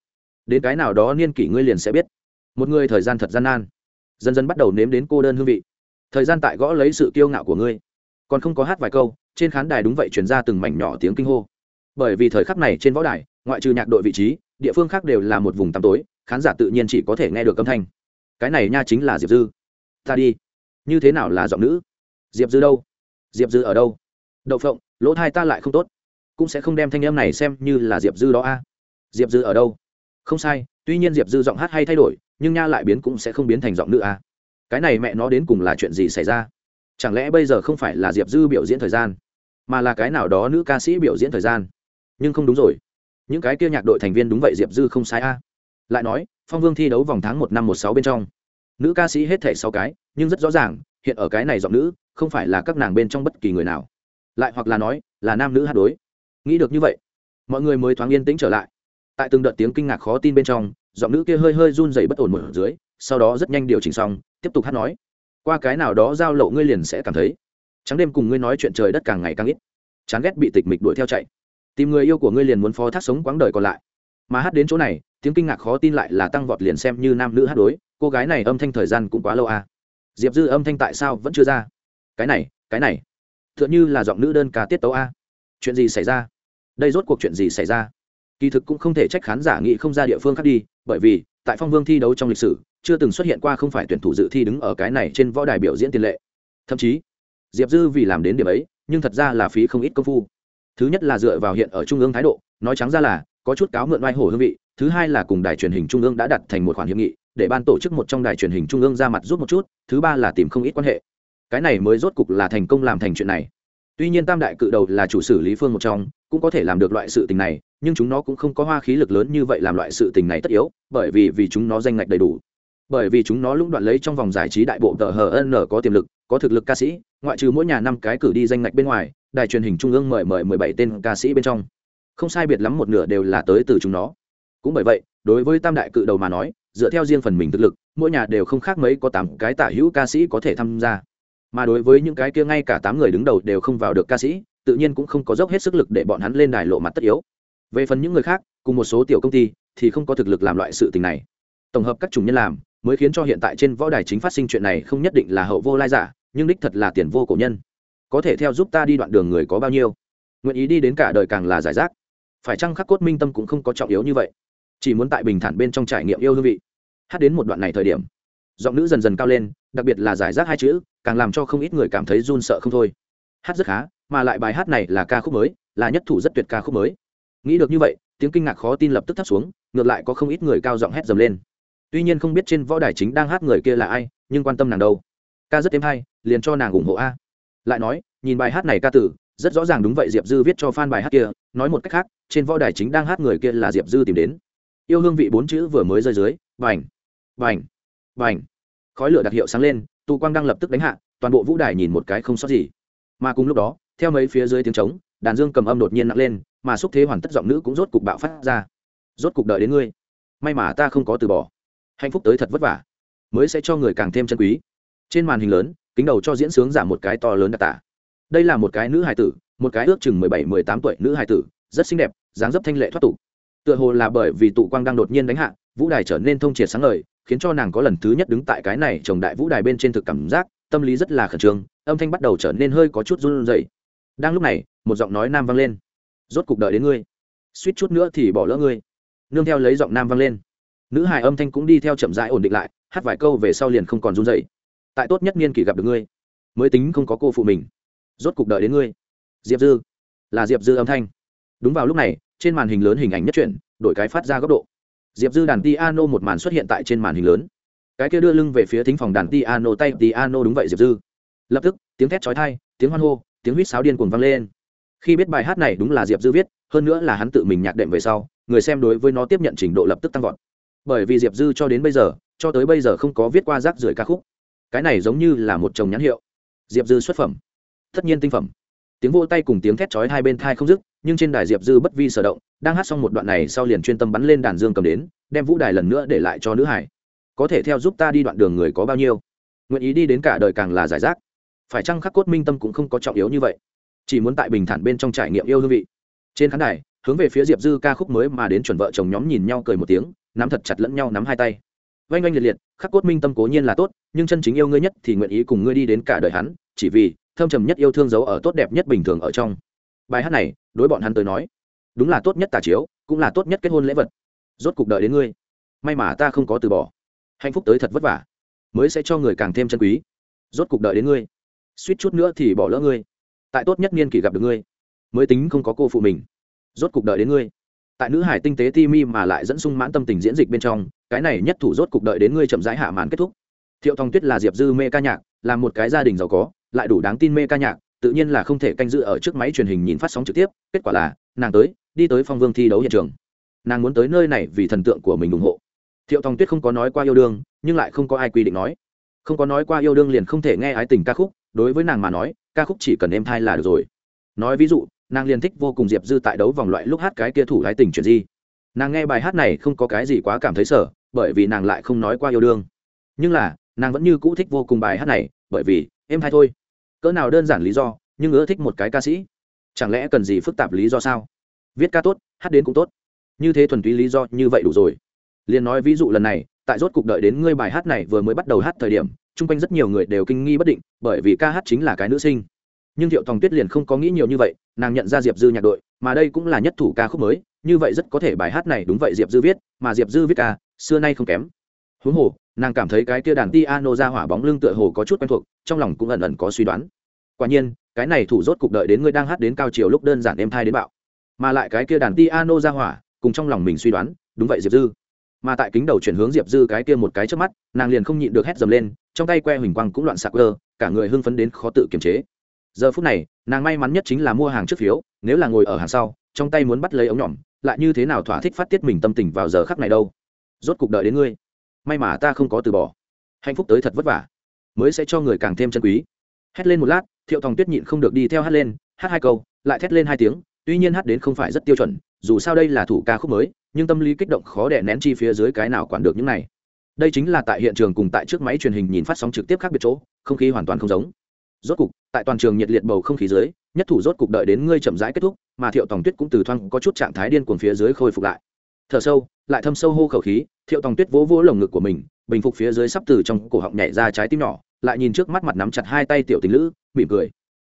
Đến cái nào đó niên kỷ ngươi liền sẽ biết. Một người thời gian thật gian nan. Dần dần bắt đầu nếm đến cô đơn hương vị. Thời gian tại gõ lấy sự kiêu ngạo của ngươi. Còn không có hát vài câu, trên khán đài đúng vậy chuyển ra từng mảnh nhỏ tiếng kinh hô. Bởi vì thời khắc này trên võ đài, ngoại trừ nhạc đội vị trí, địa phương khác đều là một vùng tăm tối, khán giả tự nhiên chỉ có thể nghe được âm thanh. Cái này nha chính là diệp dư. Ta đi. Như thế nào là giọng nữ? Diệp dư đâu? Diệp dư ở đâu? Đậu phộng, lỗ thai ta lại không tốt cũng sẽ không đem thanh âm này xem như là diệp dư đó a. Diệp dư ở đâu? Không sai, tuy nhiên diệp dư giọng hát hay thay đổi, nhưng nha lại biến cũng sẽ không biến thành giọng nữ a. Cái này mẹ nó đến cùng là chuyện gì xảy ra? Chẳng lẽ bây giờ không phải là diệp dư biểu diễn thời gian, mà là cái nào đó nữ ca sĩ biểu diễn thời gian? Nhưng không đúng rồi. Những cái kia nhạc đội thành viên đúng vậy diệp dư không sai a. Lại nói, phong vương thi đấu vòng tháng một năm một sáu bên trong. Nữ ca sĩ hết thể sáu cái, nhưng rất rõ ràng, hiện ở cái này giọng nữ, không phải là các nàng bên trong bất kỳ người nào. Lại hoặc là nói, là nam nữ hát đối nghĩ được như vậy, mọi người mới thoáng yên tĩnh trở lại. Tại từng đợt tiếng kinh ngạc khó tin bên trong, giọng nữ kia hơi hơi run dày bất ổn một dưới, sau đó rất nhanh điều chỉnh xong, tiếp tục hát nói, qua cái nào đó giao lộ ngươi liền sẽ cảm thấy, trắng đêm cùng ngươi nói chuyện trời đất càng ngày càng ít, chán ghét bị tịch mịch đuổi theo chạy. Tìm người yêu của ngươi liền muốn phó thác sống quãng đời còn lại. Mà hát đến chỗ này, tiếng kinh ngạc khó tin lại là tăng vọt liền xem như nam nữ hát đối, cô gái này âm thanh thời gian cũng quá lâu à? Diệp dư âm thanh tại sao vẫn chưa ra? Cái này cái này t h ư ợ n h ư là giọng nữ đơn ca tiết tấu a. Chuyện gì xảy ra? Đây rốt cuộc chuyện gì xảy ra? Kỳ thực cũng không thể trách khán giả nghĩ không ra địa phương khác đi, bởi vì, tại phong vương thi đấu trong lịch sử, chưa từng xuất hiện qua không phải tuyển thủ dự thi đứng ở cái này trên võ đài biểu diễn tiền lệ. Thậm chí, diệp dư vì làm đến điểm ấy, nhưng thật ra là phí không ít công phu. Thứ nhất là dựa vào hiện ở trung ương thái độ, nói trắng ra là, có chút cáo mượn oai hổ hương vị, thứ hai là cùng đài truyền hình trung ương đã đặt thành một khoản hiệp nghị, để ban tổ chức một trong đài truyền hình trung ương ra mặt rút một chút, thứ ba là tìm không ít quan hệ. Cái này mới rốt cục là thành công làm thành chuyện này tuy nhiên tam đại cự đầu là chủ sử lý phương một trong, cũng có thể làm được loại sự tình này, nhưng chúng nó cũng không có hoa khí lực lớn như vậy làm loại sự tình này tất yếu, bởi vì vì chúng nó danh ngạch đầy đủ. Bởi vì chúng nó lũng đoạn lấy trong vòng giải trí đại bộ tờ hn có tiềm lực, có thực lực ca sĩ, ngoại trừ mỗi nhà năm cái cử đi danh ngạch bên ngoài, đài truyền hình trung ương mời mời mười bảy tên ca sĩ bên trong. Không sai biệt lắm một nửa đều là tới từ chúng nó. Cũng bởi vậy, đối với tam đại cự đầu mà nói, dựa theo riêng phần mình thực lực, mỗi nhà đều không khác mấy có tám cái tả hữu ca sĩ có thể tham gia mà đối với những cái kia ngay cả tám người đứng đầu đều không vào được ca sĩ, tự nhiên cũng không có dốc hết sức lực để bọn hắn lên đài lộ mặt tất yếu. Về phần những người khác, cùng một số tiểu công ty, thì không có thực lực làm loại sự tình này. Tổng hợp các chủng nhân làm, mới khiến cho hiện tại trên võ đài chính phát sinh chuyện này không nhất định là hậu vô lai giả, nhưng đích thật là tiền vô cổ nhân. Có thể theo giúp ta đi đoạn đường người có bao nhiêu? Nguyện ý đi đến cả đời càng là giải rác. Phải chăng khắc cốt minh tâm cũng không có trọng yếu như vậy? Chỉ muốn tại bình thản bên trong trải nghiệm yêu hương vị. Hát đến một đoạn này thời điểm, giọng nữ dần dần cao lên đặc biệt là giải rác hai chữ, càng làm cho không ít người cảm thấy run sợ không thôi. Hát rất khá, mà lại bài hát này là ca khúc mới, là nhất thủ rất tuyệt ca khúc mới. Nghĩ được như vậy, tiếng kinh ngạc khó tin lập tức thấp xuống, ngược lại có không ít người cao giọng hét dầm lên. Tuy nhiên không biết trên võ đài chính đang hát người kia là ai, nhưng quan tâm nàng đâu. Ca rất thêm hay, liền cho nàng ủng hộ a. Lại nói, nhìn bài hát này ca tử, rất rõ ràng đúng vậy diệp dư viết cho f a n bài hát kia, nói một cách khác, trên võ đài chính đang hát người kia là diệp dư tìm đến. Yêu hương vị bốn chữ vừa mới rơi dưới, vành vành vành khói lửa đặc hiệu sáng lên, tù quang đang lập tức đánh hạ, toàn bộ vũ đài nhìn một cái không sót gì. Mà cùng lúc đó, theo mấy phía dưới tiếng trống, đàn dương cầm âm đột nhiên nặng lên, mà xúc thế hoàn tất giọng nữ cũng rốt cục bạo phát ra. Rốt cục đợi đến ngươi. May mà ta không có từ bỏ. Hạnh phúc tới thật vất vả. Mới sẽ cho người càng thêm chân quý. Trên màn hình lớn, kính đầu cho diễn sướng giảm một cái to lớn đặc tả. Đây là một cái nữ hài tử, một cái ước chừng mười bảy, mười tám tuổi nữ hài tử, rất xinh đẹp, dáng dấp thanh lệ thoát tục. Tựa hồ là bởi vì tụ quang đang đột nhiên đánh hạ, vũ đài trở nên thông triệt sáng lời khiến cho nàng có lần thứ nhất đứng tại cái này chồng đại vũ đài bên trên thực cảm giác, tâm lý rất là khẩn trương, âm thanh bắt đầu trở nên hơi có chút run rẩy. Đang lúc này, một giọng nói nam vang lên. Rốt cục đợi đến ngươi. Suýt chút nữa thì bỏ lỡ ngươi. Nương theo lấy giọng nam vang lên. Nữ hài âm thanh cũng đi theo chậm rãi ổn định lại, hát vài câu về sau liền không còn run rẩy. Tại tốt nhất niên kỷ gặp được ngươi, mới tính không có cô phụ mình. Rốt cục đợi đến ngươi. Diệp dư. Là diệp dư âm thanh. Đúng vào lúc này, trên màn hình lớn hình ảnh nhất truyện đổi cái phát ra góc độ diệp dư đàn piano một màn xuất hiện tại trên màn hình lớn. Cái kia đưa lưng về phía thính phòng đàn piano tay piano đúng vậy diệp dư. Lập tức, tiếng thét chói tai, tiếng hoan hô, tiếng huýt sáo điên cuồng vang lên. Khi biết bài hát này đúng là diệp dư viết, hơn nữa là hắn tự mình nhạc đệm về sau, người xem đối với nó tiếp nhận trình độ lập tức tăng vọt. Bởi vì diệp dư cho đến bây giờ, cho tới bây giờ không có viết qua rác rưởi ca khúc. Cái này giống như là một chồng nhãn hiệu. Diệp dư xuất phẩm. Tất nhiên tinh phẩm. Tiếng vô tay cùng tiếng thét chói hai bên thai không dứt nhưng trên đài diệp dư bất vi sở động đang hát xong một đoạn này sau liền chuyên tâm bắn lên đàn dương cầm đến đem vũ đài lần nữa để lại cho nữ hải có thể theo giúp ta đi đoạn đường người có bao nhiêu nguyện ý đi đến cả đời càng là giải rác phải chăng khắc cốt minh tâm cũng không có trọng yếu như vậy chỉ muốn tại bình thản bên trong trải nghiệm yêu hương vị trên khán đài hướng về phía diệp dư ca khúc mới mà đến chuẩn vợ chồng nhóm nhìn nhau cười một tiếng nắm thật chặt lẫn nhau nắm hai tay oanh oanh liệt liệt khắc cốt minh tâm cố nhiên là tốt nhưng chân chính yêu ngươi nhất thì nguyện ý cùng ngươi đi đến cả đời hắn chỉ vì thâm trầm nhất yêu thương giấu ở tốt đẹp nhất bình thường ở trong bài hát này, đối bọn hắn tới nói, đúng là tốt nhất tà chiếu, cũng là tốt nhất kết hôn lễ vật. Rốt cuộc đợi đến ngươi. May mà ta không có từ bỏ. Hạnh phúc tới thật vất vả, mới sẽ cho người càng thêm chân quý. Rốt cuộc đợi đến ngươi. Suýt chút nữa thì bỏ lỡ ngươi. Tại tốt nhất niên kỷ gặp được ngươi, mới tính không có cô phụ mình. Rốt cuộc đợi đến ngươi. Tại nữ hải tinh tế ti mi mà lại dẫn sung mãn tâm tình diễn dịch bên trong, cái này nhất thủ rốt cuộc đợi đến ngươi chậm rãi hạ màn kết thúc. Thiệu thong tuyết là diệp dư mê ca nhạc, là một cái gia đình giàu có, lại đủ đáng tin mê ca nhạc tự nhiên là không thể canh giữ ở trước máy truyền hình nhìn phát sóng trực tiếp, kết quả là, nàng tới, đi tới phong vương thi đấu hiện trường. Nàng muốn tới nơi này vì thần tượng của mình ủng hộ. Thiệu tòng tuyết không có nói qua yêu đương, nhưng lại không có ai quy định nói. Không có nói qua yêu đương liền không thể nghe ái tình ca khúc, đối với nàng mà nói, ca khúc chỉ cần em thai là được rồi. Nói ví dụ, nàng liền thích vô cùng diệp dư tại đấu vòng loại lúc hát cái kia thủ ái tình chuyện gì. Nàng nghe bài hát này không có cái gì quá cảm thấy sợ, bởi vì nàng lại không nói qua yêu đương. Nhưng là, nàng vẫn như cũ thích vô cùng bài hát này, bởi vì em hay thôi cỡ nào đơn giản lý do, nhưng ưa thích một cái ca sĩ. Chẳng lẽ cần gì phức tạp lý do sao? Viết ca tốt, hát đến cũng tốt. Như thế thuần túy lý do như vậy đủ rồi. Liền nói ví dụ lần này, tại rốt cuộc đợi đến ngươi bài hát này vừa mới bắt đầu hát thời điểm, chung quanh rất nhiều người đều kinh nghi bất định, bởi vì ca hát chính là cái nữ sinh. Nhưng thiệu tòng tuyết liền không có nghĩ nhiều như vậy, nàng nhận ra diệp dư nhạc đội, mà đây cũng là nhất thủ ca khúc mới, như vậy rất có thể bài hát này đúng vậy diệp dư viết, mà diệp dư viết ca, xưa nay không kém huống hồ, nàng cảm thấy cái kia đàn piano ra hỏa bóng lưng tựa hồ có chút quen thuộc, trong lòng cũng ẩn ẩn có suy đoán. Quả nhiên, cái này thủ rốt cục đợi đến ngươi đang hát đến cao chiều lúc đơn giản êm thai đến bạo. Mà lại cái kia đàn piano ra hỏa, cùng trong lòng mình suy đoán, đúng vậy diệp dư. Mà tại kính đầu chuyển hướng diệp dư cái kia một cái trước mắt, nàng liền không nhịn được hét dầm lên, trong tay que huỳnh quang cũng loạn sạc cơ cả người hưng phấn đến khó tự kiềm chế. Giờ phút này, nàng may mắn nhất chính là mua hàng trước phiếu, nếu là ngồi ở hàng sau, trong tay muốn bắt lấy ống nhỏm, lại như thế nào thỏa thích phát tiết mình tâm tình vào giờ khắc này đâu? Rốt cục đợi đến ngươi may mà ta không có từ bỏ. Hạnh phúc tới thật vất vả, mới sẽ cho người càng thêm chân quý. Hét lên một lát, thiệu thòng tuyết nhịn không được đi theo hát lên, hát hai câu, lại thét lên hai tiếng, tuy nhiên hát đến không phải rất tiêu chuẩn, dù sao đây là thủ ca khúc mới, nhưng tâm lý kích động khó đè nén chi phía dưới cái nào quản được những này. Đây chính là tại hiện trường cùng tại trước máy truyền hình nhìn phát sóng trực tiếp khác biệt chỗ, không khí hoàn toàn không giống. Rốt cục, tại toàn trường nhiệt liệt bầu không khí dưới, nhất thủ rốt cục đợi đến ngươi chậm rãi kết thúc, mà thiệu tòng tuyết cũng từ thoang có chút trạng thái điên cuồng phía dưới khôi phục lại. Thở sâu lại thâm sâu hô khẩu khí, thiệu tòng tuyết vỗ vỗ lồng ngực của mình, bình phục phía dưới sắp từ trong cổ họng nhảy ra trái tim nhỏ, lại nhìn trước mắt mặt nắm chặt hai tay tiểu tình lữ, mỉm cười.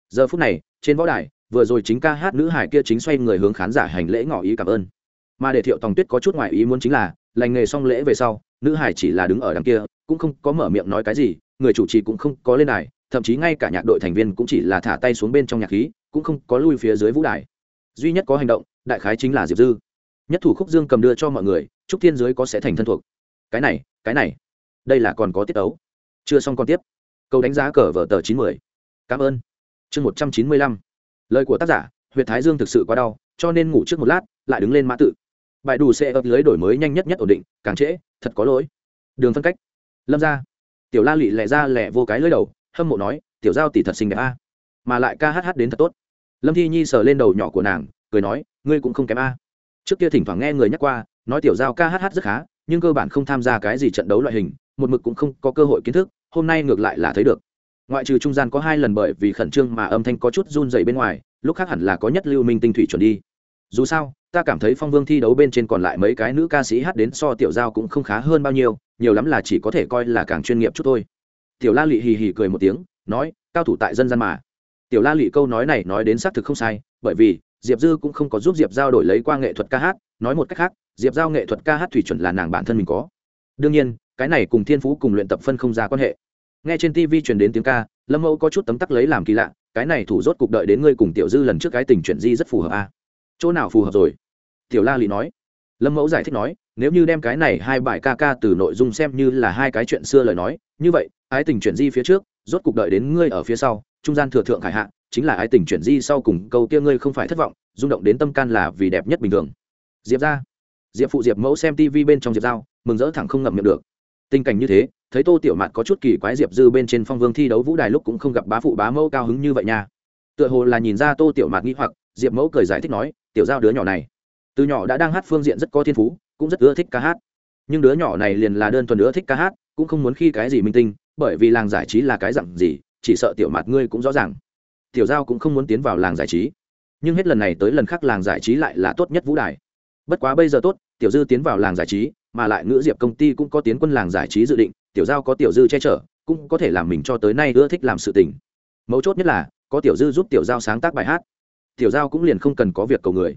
Giờ phút này, trên võ đài, vừa rồi chính ca hát nữ hải kia chính xoay người hướng khán giả hành lễ ngỏ ý cảm ơn. Mà để thiệu tòng tuyết có chút ngoại ý muốn chính là, lành nghề xong lễ về sau, nữ hải chỉ là đứng ở đằng kia, cũng không có mở miệng nói cái gì, người chủ trì cũng không có lên đài, thậm chí ngay cả nhạc đội thành viên cũng chỉ là thả tay xuống bên trong nhạc khí, cũng không có lui phía dưới vũ đài. Duy nhất có hành động, đại khái chính là diệp dư nhất thủ khúc dương cầm đưa cho mọi người, chúc thiên giới có sẽ thành thân thuộc. Cái này cái này, đây là còn có tiết ấu chưa xong còn tiếp. Câu đánh giá cờ vở tờ chín mươi cảm ơn. Chương một trăm chín mươi lăm. Lời của tác giả huyện thái dương thực sự quá đau, cho nên ngủ trước một lát, lại đứng lên mã tự. Bài đủ xe ập lưới đổi mới nhanh nhất nhất ổn định, càng trễ, thật có lỗi. Đường phân cách. Lâm ra tiểu la lị lẹ ra lẹ vô cái lưới đầu, hâm mộ nói, tiểu giao tỷ thật xinh đẹp a, mà lại ca hát hát đến thật tốt. Lâm thi nhi sờ lên đầu nhỏ của nàng, cười nói, ngươi cũng không kém a trước kia thỉnh thoảng nghe người nhắc qua, nói tiểu giao ca hát hát rất khá, nhưng cơ bản không tham gia cái gì trận đấu loại hình, một mực cũng không có cơ hội kiến thức, hôm nay ngược lại là thấy được. Ngoại trừ trung gian có hai lần bởi vì khẩn trương mà âm thanh có chút run dày bên ngoài, lúc khác hẳn là có nhất lưu minh tinh thủy chuẩn đi. Dù sao, ta cảm thấy phong vương thi đấu bên trên còn lại mấy cái nữ ca sĩ hát đến so tiểu giao cũng không khá hơn bao nhiêu, nhiều lắm là chỉ có thể coi là càng chuyên nghiệp chút thôi. Tiểu la lị hì hì cười một tiếng, nói, cao thủ tại dân gian mà. Tiểu la lị câu nói này nói đến xác thực không sai, bởi vì diệp dư cũng không có giúp diệp giao đổi lấy qua nghệ thuật ca hát, nói một cách khác, diệp giao nghệ thuật ca hát thủy chuẩn là nàng bản thân mình có. Đương nhiên, cái này cùng thiên phú cùng luyện tập phân không ra quan hệ. Nghe trên tv truyền đến tiếng ca, lâm mẫu có chút tấm tắc lấy làm kỳ lạ, cái này thủ rốt cục đợi đến ngươi cùng tiểu dư lần trước cái tình chuyện di rất phù hợp a à? chỗ nào phù hợp rồi? Tiểu la lị nói. Lâm mẫu giải thích nói, nếu như đem cái này hai bài ca ca từ nội dung xem như là hai cái chuyện xưa lời nói, như vậy ái tình chuyển di phía trước, rốt cục đợi đến ngươi ở phía sau, trung gian thừa thượng khải hạ chính là ái tình chuyển di sau cùng câu kia ngươi không phải thất vọng, rung động đến tâm can là vì đẹp nhất bình thường. Diệp ra. Diệp phụ diệp mẫu xem tv bên trong diệp giao, mừng rỡ thẳng không ngậm miệng được. Tình cảnh như thế, thấy tô tiểu mạt có chút kỳ quái diệp dư bên trên phong vương thi đấu vũ đài lúc cũng không gặp bá phụ bá mẫu cao hứng như vậy nha. Tựa hồ là nhìn ra tô tiểu mạt nghĩ hoặc, diệp mẫu cười giải thích nói, tiểu giao đứa nhỏ này, từ nhỏ đã đang hát phương diện rất có thiên phú, cũng rất ưa thích ca hát. Nhưng đứa nhỏ này liền là đơn thuần ưa thích ca hát, cũng không muốn khi cái gì minh tinh, bởi vì làng giải trí là cái dặn gì, chỉ sợ tiểu mạt ngươi cũng rõ ràng tiểu giao cũng không muốn tiến vào làng giải trí. Nhưng hết lần này tới lần khác làng giải trí lại là tốt nhất vũ đài. Bất quá bây giờ tốt, tiểu dư tiến vào làng giải trí, mà lại ngữ diệp công ty cũng có tiến quân làng giải trí dự định, tiểu giao có tiểu dư che chở, cũng có thể làm mình cho tới nay ưa thích làm sự tình. Mấu chốt nhất là, có tiểu dư giúp tiểu giao sáng tác bài hát. Tiểu giao cũng liền không cần có việc cầu người.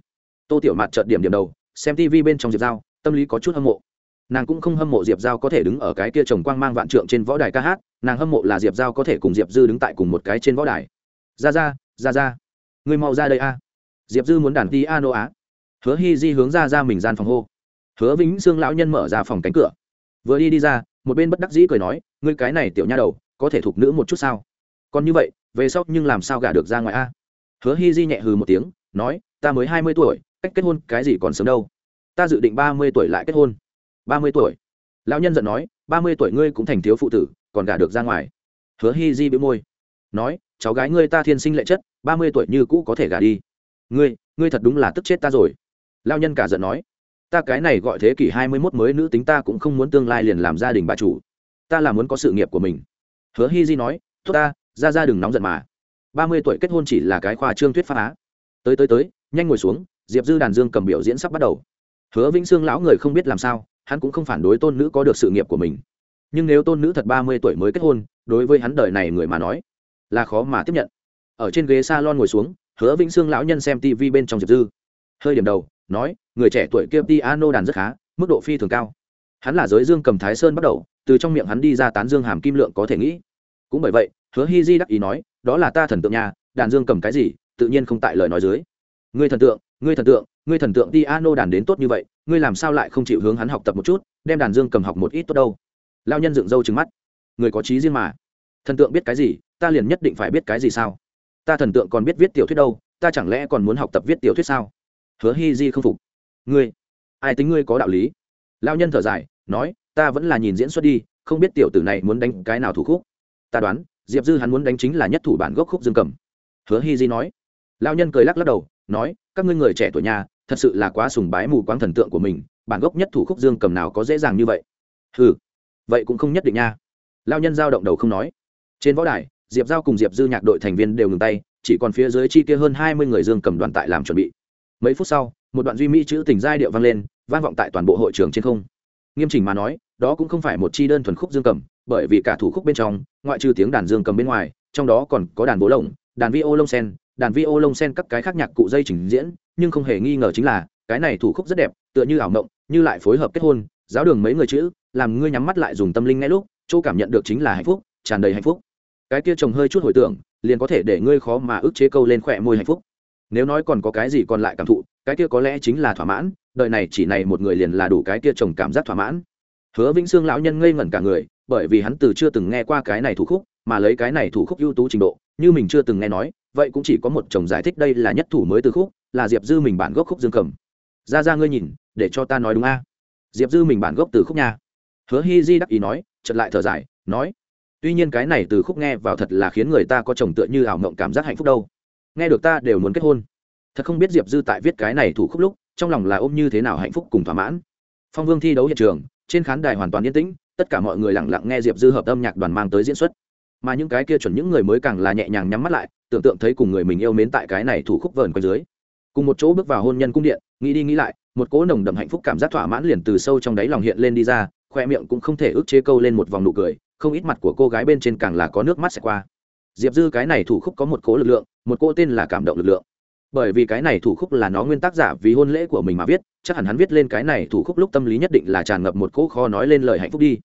Tô tiểu mạt trợt điểm điểm đầu, xem tv bên trong diệp giao, tâm lý có chút hâm mộ. Nàng cũng không hâm mộ diệp giao có thể đứng ở cái kia trồng quang mang vạn trượng trên võ đài ca hát, nàng hâm mộ là diệp giao có thể cùng diệp dư đứng tại cùng một cái trên võ đài ra ra ra ra. Người mau ra đây a. Diệp dư muốn đàn ti a nô á. Hứa hi di hướng ra ra mình gian phòng hô. Hứa vĩnh xương lão nhân mở ra phòng cánh cửa. Vừa đi đi ra, một bên bất đắc dĩ cười nói, ngươi cái này tiểu nha đầu, có thể thuộc nữ một chút sao? Còn như vậy, về sóc nhưng làm sao gả được ra ngoài a? Hứa hi di nhẹ hừ một tiếng, nói, ta mới hai mươi tuổi, cách kết hôn cái gì còn sớm đâu. Ta dự định ba mươi tuổi lại kết hôn. Ba mươi tuổi? Lão nhân giận nói, ba mươi tuổi ngươi cũng thành thiếu phụ tử, còn gả được ra ngoài. Hứa hi di bị môi, nói cháu gái ngươi ta thiên sinh lệ chất, ba mươi tuổi như cũ có thể gả đi. Ngươi ngươi thật đúng là tức chết ta rồi. Lao nhân cả giận nói. Ta cái này gọi thế kỷ hai mươi mốt mới nữ tính ta cũng không muốn tương lai liền làm gia đình bà chủ. Ta là muốn có sự nghiệp của mình. Hứa hi di nói, tốt ta, ra ra đừng nóng giận mà. Ba mươi tuổi kết hôn chỉ là cái khoa trương thuyết pháp á. Tới tới tới, nhanh ngồi xuống, diệp dư đàn dương cầm biểu diễn sắp bắt đầu. Hứa vĩnh sương lão người không biết làm sao, hắn cũng không phản đối tôn nữ có được sự nghiệp của mình. Nhưng nếu tôn nữ thật ba mươi tuổi mới kết hôn, đối với hắn đời này người mà nói là khó mà tiếp nhận. Ở trên ghế s a lon ngồi xuống, hứa vĩnh sương lão nhân xem tv bên trong diệp dư. Hơi điểm đầu, nói, người trẻ tuổi kia piano đàn rất khá, mức độ phi thường cao. Hắn là giới dương cầm thái sơn bắt đầu, từ trong miệng hắn đi ra tán dương hàm kim lượng có thể nghĩ. Cũng bởi vậy, hứa hi di đắc ý nói, đó là ta thần tượng nhà, đàn dương cầm cái gì, tự nhiên không tại lời nói dưới. Ngươi thần tượng, ngươi thần tượng, ngươi thần tượng piano đàn đến tốt như vậy, ngươi làm sao lại không chịu hướng hắn học tập một chút, đem đàn dương cầm học một ít tốt đâu. Lao nhân dựng râu trừng mắt. Người có trí riêng mà. Thần tượng biết cái gì ta liền nhất định phải biết cái gì sao? Ta thần tượng còn biết viết tiểu thuyết đâu, ta chẳng lẽ còn muốn học tập viết tiểu thuyết sao? Hứa hi di không phục. Ngươi, ai tính ngươi có đạo lý? Lao nhân thở dài, nói, ta vẫn là nhìn diễn xuất đi, không biết tiểu tử này muốn đánh cái nào thủ khúc. Ta đoán, diệp dư hắn muốn đánh chính là nhất thủ bản gốc khúc dương cầm. Hứa hi di nói. Lao nhân cười lắc lắc đầu, nói, các ngươi người trẻ tuổi nhà, thật sự là quá sùng bái mù quáng thần tượng của mình, bản gốc nhất thủ khúc dương cầm nào có dễ dàng như vậy. Ừ vậy cũng không nhất định nha. Lao nhân giao động đầu không nói. Trên võ đài diệp giao cùng diệp dư nhạc đội thành viên đều ngừng tay, chỉ còn phía dưới chi kia hơn hai mươi người dương cầm đoàn tại làm chuẩn bị. Mấy phút sau, một đoạn duy mỹ chữ tình giai điệu vang lên, vang vọng tại toàn bộ hội trường trên không. Nghiêm chỉnh mà nói, đó cũng không phải một chi đơn thuần khúc dương cầm, bởi vì cả thủ khúc bên trong, ngoại trừ tiếng đàn dương cầm bên ngoài, trong đó còn có đàn bố lồng, đàn vi ô lông sen, đàn vi ô lông sen các cái khác nhạc cụ dây trình diễn, nhưng không hề nghi ngờ chính là, cái này thủ khúc rất đẹp, tựa như ảo mộng, như lại phối hợp kết hôn, giáo đường mấy người chữ, làm ngươi nhắm mắt lại dùng tâm linh ngay lúc, chỗ cảm nhận được chính là hạnh phúc, tràn đầy hạnh phúc cái kia chồng hơi chút hồi tưởng, liền có thể để ngươi khó mà ức chế câu lên khỏe môi hạnh phúc. Nếu nói còn có cái gì còn lại cảm thụ, cái kia có lẽ chính là thỏa mãn, đời này chỉ này một người liền là đủ cái kia chồng cảm giác thỏa mãn. Hứa vĩnh sương lão nhân ngây ngẩn cả người, bởi vì hắn từ chưa từng nghe qua cái này thủ khúc, mà lấy cái này thủ khúc ưu tú trình độ, như mình chưa từng nghe nói, vậy cũng chỉ có một chồng giải thích đây là nhất thủ mới từ khúc, là diệp dư mình bản gốc khúc dương cầm. Ra ra ngươi nhìn, để cho ta nói đúng a. Diệp dư mình bản gốc từ khúc nha. Hứa hi di đắc ý nói chật lại thở dài, nói tuy nhiên cái này từ khúc nghe vào thật là khiến người ta có chồng tựa như ảo mộng cảm giác hạnh phúc đâu. Nghe được ta đều muốn kết hôn. Thật không biết diệp dư tại viết cái này thủ khúc lúc, trong lòng là ôm như thế nào hạnh phúc cùng thỏa mãn. Phong vương thi đấu hiện trường, trên khán đài hoàn toàn yên tĩnh, tất cả mọi người lặng lặng nghe diệp dư hợp âm nhạc đoàn mang tới diễn xuất. Mà những cái kia chuẩn những người mới càng là nhẹ nhàng nhắm mắt lại, tưởng tượng thấy cùng người mình yêu mến tại cái này thủ khúc vờn quanh dưới. Cùng một chỗ bước vào hôn nhân cung điện, nghĩ đi nghĩ lại, một cỗ nồng đậm hạnh phúc cảm giác thỏa mãn liền từ sâu trong đáy lòng hiện lên đi ra, khoe miệng cũng không thể ức chế câu lên một vòng nụ cười không ít mặt của cô gái bên trên càng là có nước mắt sẽ qua. Diệp dư cái này thủ khúc có một cố lực lượng, một cô tên là cảm động lực lượng. Bởi vì cái này thủ khúc là nó nguyên tác giả vì hôn lễ của mình mà viết, chắc hẳn hắn viết lên cái này thủ khúc lúc tâm lý nhất định là tràn ngập một cỗ kho nói lên lời hạnh phúc đi.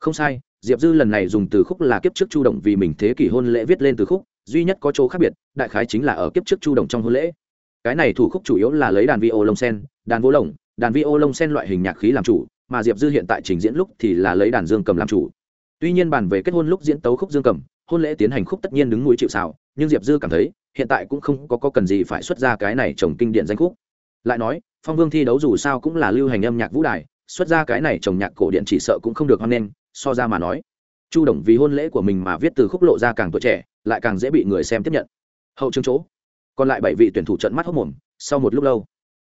Không sai, diệp dư lần này dùng từ khúc là kiếp trước chu động vì mình thế kỷ hôn lễ viết lên từ khúc, duy nhất có chỗ khác biệt, đại khái chính là ở kiếp trước chu động trong hôn lễ. Cái này thủ khúc chủ yếu là lấy đàn vi ô lông sen, đàn vô lồng, đàn vi ô lông sen loại hình nhạc khí làm chủ, mà diệp dư hiện tại trình diễn lúc thì là lấy đàn dương cầm làm chủ tuy nhiên bàn về kết hôn lúc diễn tấu khúc dương cầm hôn lễ tiến hành khúc tất nhiên đứng núi chịu xào nhưng diệp dư cảm thấy hiện tại cũng không có, có cần gì phải xuất ra cái này trồng kinh điển danh khúc. Lại nói phong vương thi đấu dù sao cũng là lưu hành âm nhạc vũ đài xuất ra cái này trồng nhạc cổ điện chỉ sợ cũng không được hoan nghênh so ra mà nói. Chu đồng vì hôn lễ của mình mà viết từ khúc lộ ra càng tuổi trẻ lại càng dễ bị người xem tiếp nhận. Hậu chương chỗ. Còn lại bảy vị tuyển thủ trận mắt hốc mồm sau một lúc lâu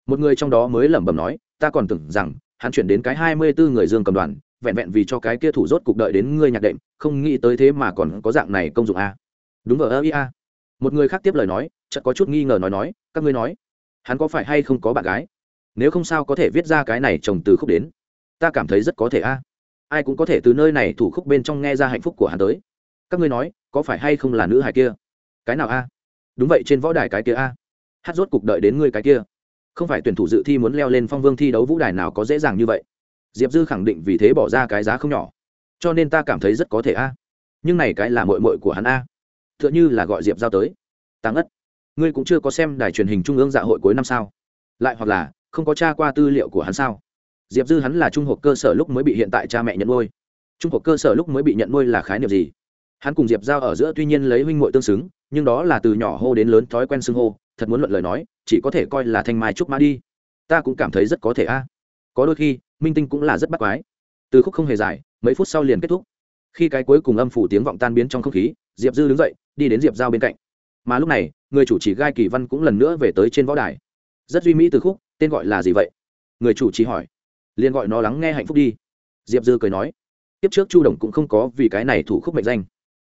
một người trong đó mới lẩm bẩm nói ta còn tưởng rằng hắn chuyển đến cái hai mươi bốn người dương cầm đoàn vẹn vẹn vì cho cái kia thủ rốt cục đợi đến ngươi nhạc đệm, không nghĩ tới thế mà còn có dạng này công dụng à. a đúng vờ ơ ia một người khác tiếp lời nói, chợt có chút nghi ngờ nói nói, các ngươi nói, hắn có phải hay không có bạn gái? Nếu không sao có thể viết ra cái này trồng từ khúc đến. Ta cảm thấy rất có thể a. Ai cũng có thể từ nơi này thủ khúc bên trong nghe ra hạnh phúc của hắn tới. Các ngươi nói, có phải hay không là nữ hài kia? Cái nào a? Đúng vậy, trên võ đài cái kia a. Hát rốt cục đợi đến ngươi cái kia. Không phải tuyển thủ dự thi muốn leo lên phong vương thi đấu vũ đài nào có dễ dàng như vậy diệp dư khẳng định vì thế bỏ ra cái giá không nhỏ. Cho nên ta cảm thấy rất có thể a. Nhưng này cái là mội mội của hắn a. T h ư ợ n h ư là gọi diệp giao tới. Tăng ất ngươi cũng chưa có xem đài truyền hình trung ương dạ hội cuối năm sao? Lại hoặc là, không có tra qua tư liệu của hắn sao? Diệp dư hắn là trung học cơ sở lúc mới bị hiện tại cha mẹ nhận nuôi. Trung học cơ sở lúc mới bị nhận nuôi là khái niệm gì? Hắn cùng diệp giao ở giữa tuy nhiên lấy huynh m tương xứng, nhưng đó là từ nhỏ hô đến lớn thói quen xưng hô, thật muốn luận lời nói, chỉ có thể coi là thanh mai trúc mã đi. Ta cũng cảm thấy rất có thể a. Có đôi khi minh tinh cũng là rất bắt quái. Từ khúc không hề dài, mấy phút sau liền kết thúc. Khi cái cuối cùng âm phủ tiếng vọng tan biến trong không khí, diệp dư đứng dậy, đi đến diệp giao bên cạnh. Mà lúc này, người chủ trì gai kỳ văn cũng lần nữa về tới trên võ đài. Rất duy mỹ từ khúc, tên gọi là gì vậy? Người chủ trì hỏi. Liền gọi nó lắng nghe hạnh phúc đi. Diệp dư cười nói. Tiếp trước chu đồng cũng không có vì cái này thủ khúc mệnh danh.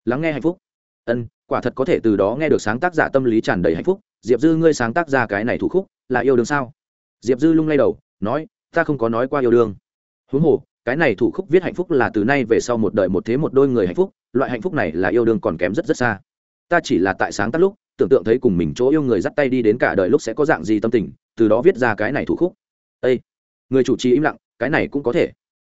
Lắng nghe hạnh phúc. Ân, quả thật có thể từ đó nghe được sáng tác giả tâm lý tràn đầy hạnh phúc. Diệp dư, ngươi sáng tác ra cái này thủ khúc, là yêu đương sao? Diệp dư lung lay đầu, nói ta không có nói qua yêu đương. Huống hồ, cái này thủ khúc viết hạnh phúc là từ nay về sau một đời một thế một đôi người hạnh phúc, loại hạnh phúc này là yêu đương còn kém rất rất xa. Ta chỉ là tại sáng tác lúc, tưởng tượng thấy cùng mình chỗ yêu người dắt tay đi đến cả đời lúc sẽ có dạng gì tâm tình, từ đó viết ra cái này thủ khúc. Â người chủ trì im lặng, cái này cũng có thể.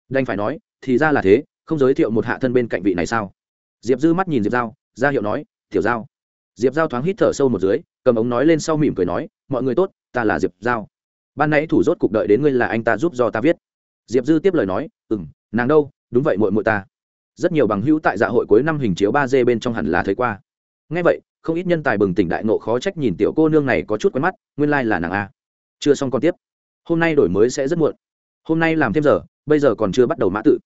Đành phải nói, thì ra là thế, không giới thiệu một hạ thân bên cạnh vị này sao? Diệp dư mắt nhìn diệp giao, ra hiệu nói, tiểu giao. Diệp giao thoáng hít thở sâu một dưới, cầm ống nói lên sau mỉm cười nói, mọi người tốt, ta là diệp giao ban nãy thủ rốt cục đợi đến ngươi là anh ta giúp do ta viết. Diệp dư tiếp lời nói ừ m nàng đâu, đúng vậy mội mội ta. Rất nhiều bằng hữu tại dạ hội cuối năm hình chiếu ba d bên trong hẳn là thấy qua. Ngay vậy, không ít nhân tài bừng tỉnh đại nộ khó trách nhìn tiểu cô nương này có chút quen mắt, nguyên lai、like、là nàng a. Chưa xong còn tiếp. Hôm nay đổi mới sẽ rất muộn. Hôm nay làm thêm giờ, bây giờ còn chưa bắt đầu mã tự.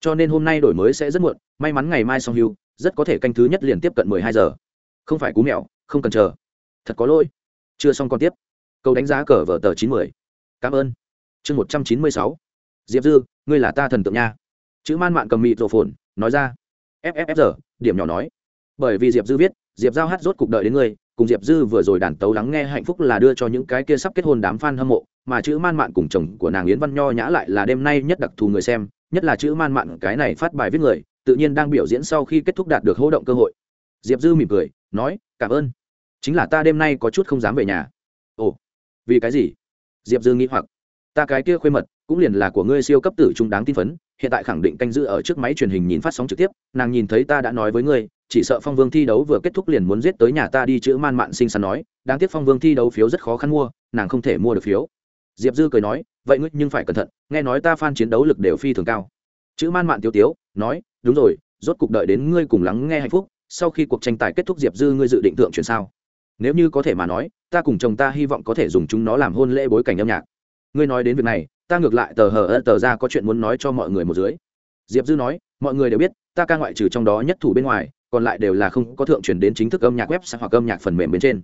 Cho nên hôm nay đổi mới sẽ rất muộn, may mắn ngày mai xong hưu, rất có thể canh thứ nhất liền tiếp cận mười hai giờ. Không phải cú mẹo không cần chờ. Thật có lỗi. Chưa xong còn tiếp. Câu đánh giá cờ vở tờ chín mươi cảm ơn. Chương một trăm chín mươi sáu. Diệp dư, ngươi là ta thần tượng nha. Chữ man mạn cầm mịt rổ phồn, nói ra. Fffr điểm nhỏ nói. Bởi vì diệp dư viết, diệp giao hát rốt cục đợi đến ngươi, cùng diệp dư vừa rồi đàn tấu lắng nghe hạnh phúc là đưa cho những cái kia sắp kết hôn đám f a n hâm mộ, mà chữ man mạn cùng chồng của nàng yến văn nho nhã lại là đêm nay nhất đặc thù người xem, nhất là chữ man mạn cái này phát bài viết người, tự nhiên đang biểu diễn sau khi kết thúc đạt được hỗ động cơ hội. Diệp dư mỉm cười, nói, cảm ơn. Chính là ta đêm nay có chút không dám về nhà. Ồ, vì cái gì? Diệp dư nghĩ hoặc, ta cái kia khuê mật, cũng liền là của ngươi siêu cấp tử trung đáng tin phấn, hiện tại khẳng định canh giữ ở trước máy truyền hình nhìn phát sóng trực tiếp, nàng nhìn thấy ta đã nói với ngươi, chỉ sợ phong vương thi đấu vừa kết thúc liền muốn giết tới nhà ta đi chữ man mạn sinh sắn nói, đáng tiếc phong vương thi đấu phiếu rất khó khăn mua, nàng không thể mua được phiếu. Diệp dư cười nói, vậy ngươi nhưng phải cẩn thận, nghe nói ta f chiến đấu lực đều phi thường cao. Chữ man mạn tiêu tiếu, nói, đúng rồi, rốt cục đợi đến ngươi cùng lắng nghe hạnh phúc, sau khi cuộc tranh tài kết thúc diệp dư ngươi dự định tượng chuyển sao? Nếu như có thể mà nói, ta cùng chồng ta hy vọng có thể dùng chúng nó làm hôn lễ bối cảnh âm nhạc. Ngươi nói đến việc này, ta ngược lại tờ hờ ơ tờ ra có chuyện muốn nói cho mọi người một dưới. Diệp dư nói, mọi người đều biết, ta ca ngoại trừ trong đó nhất thủ bên ngoài, còn lại đều là không có thượng chuyển đến chính thức âm nhạc web hoặc âm nhạc phần mềm bên trên.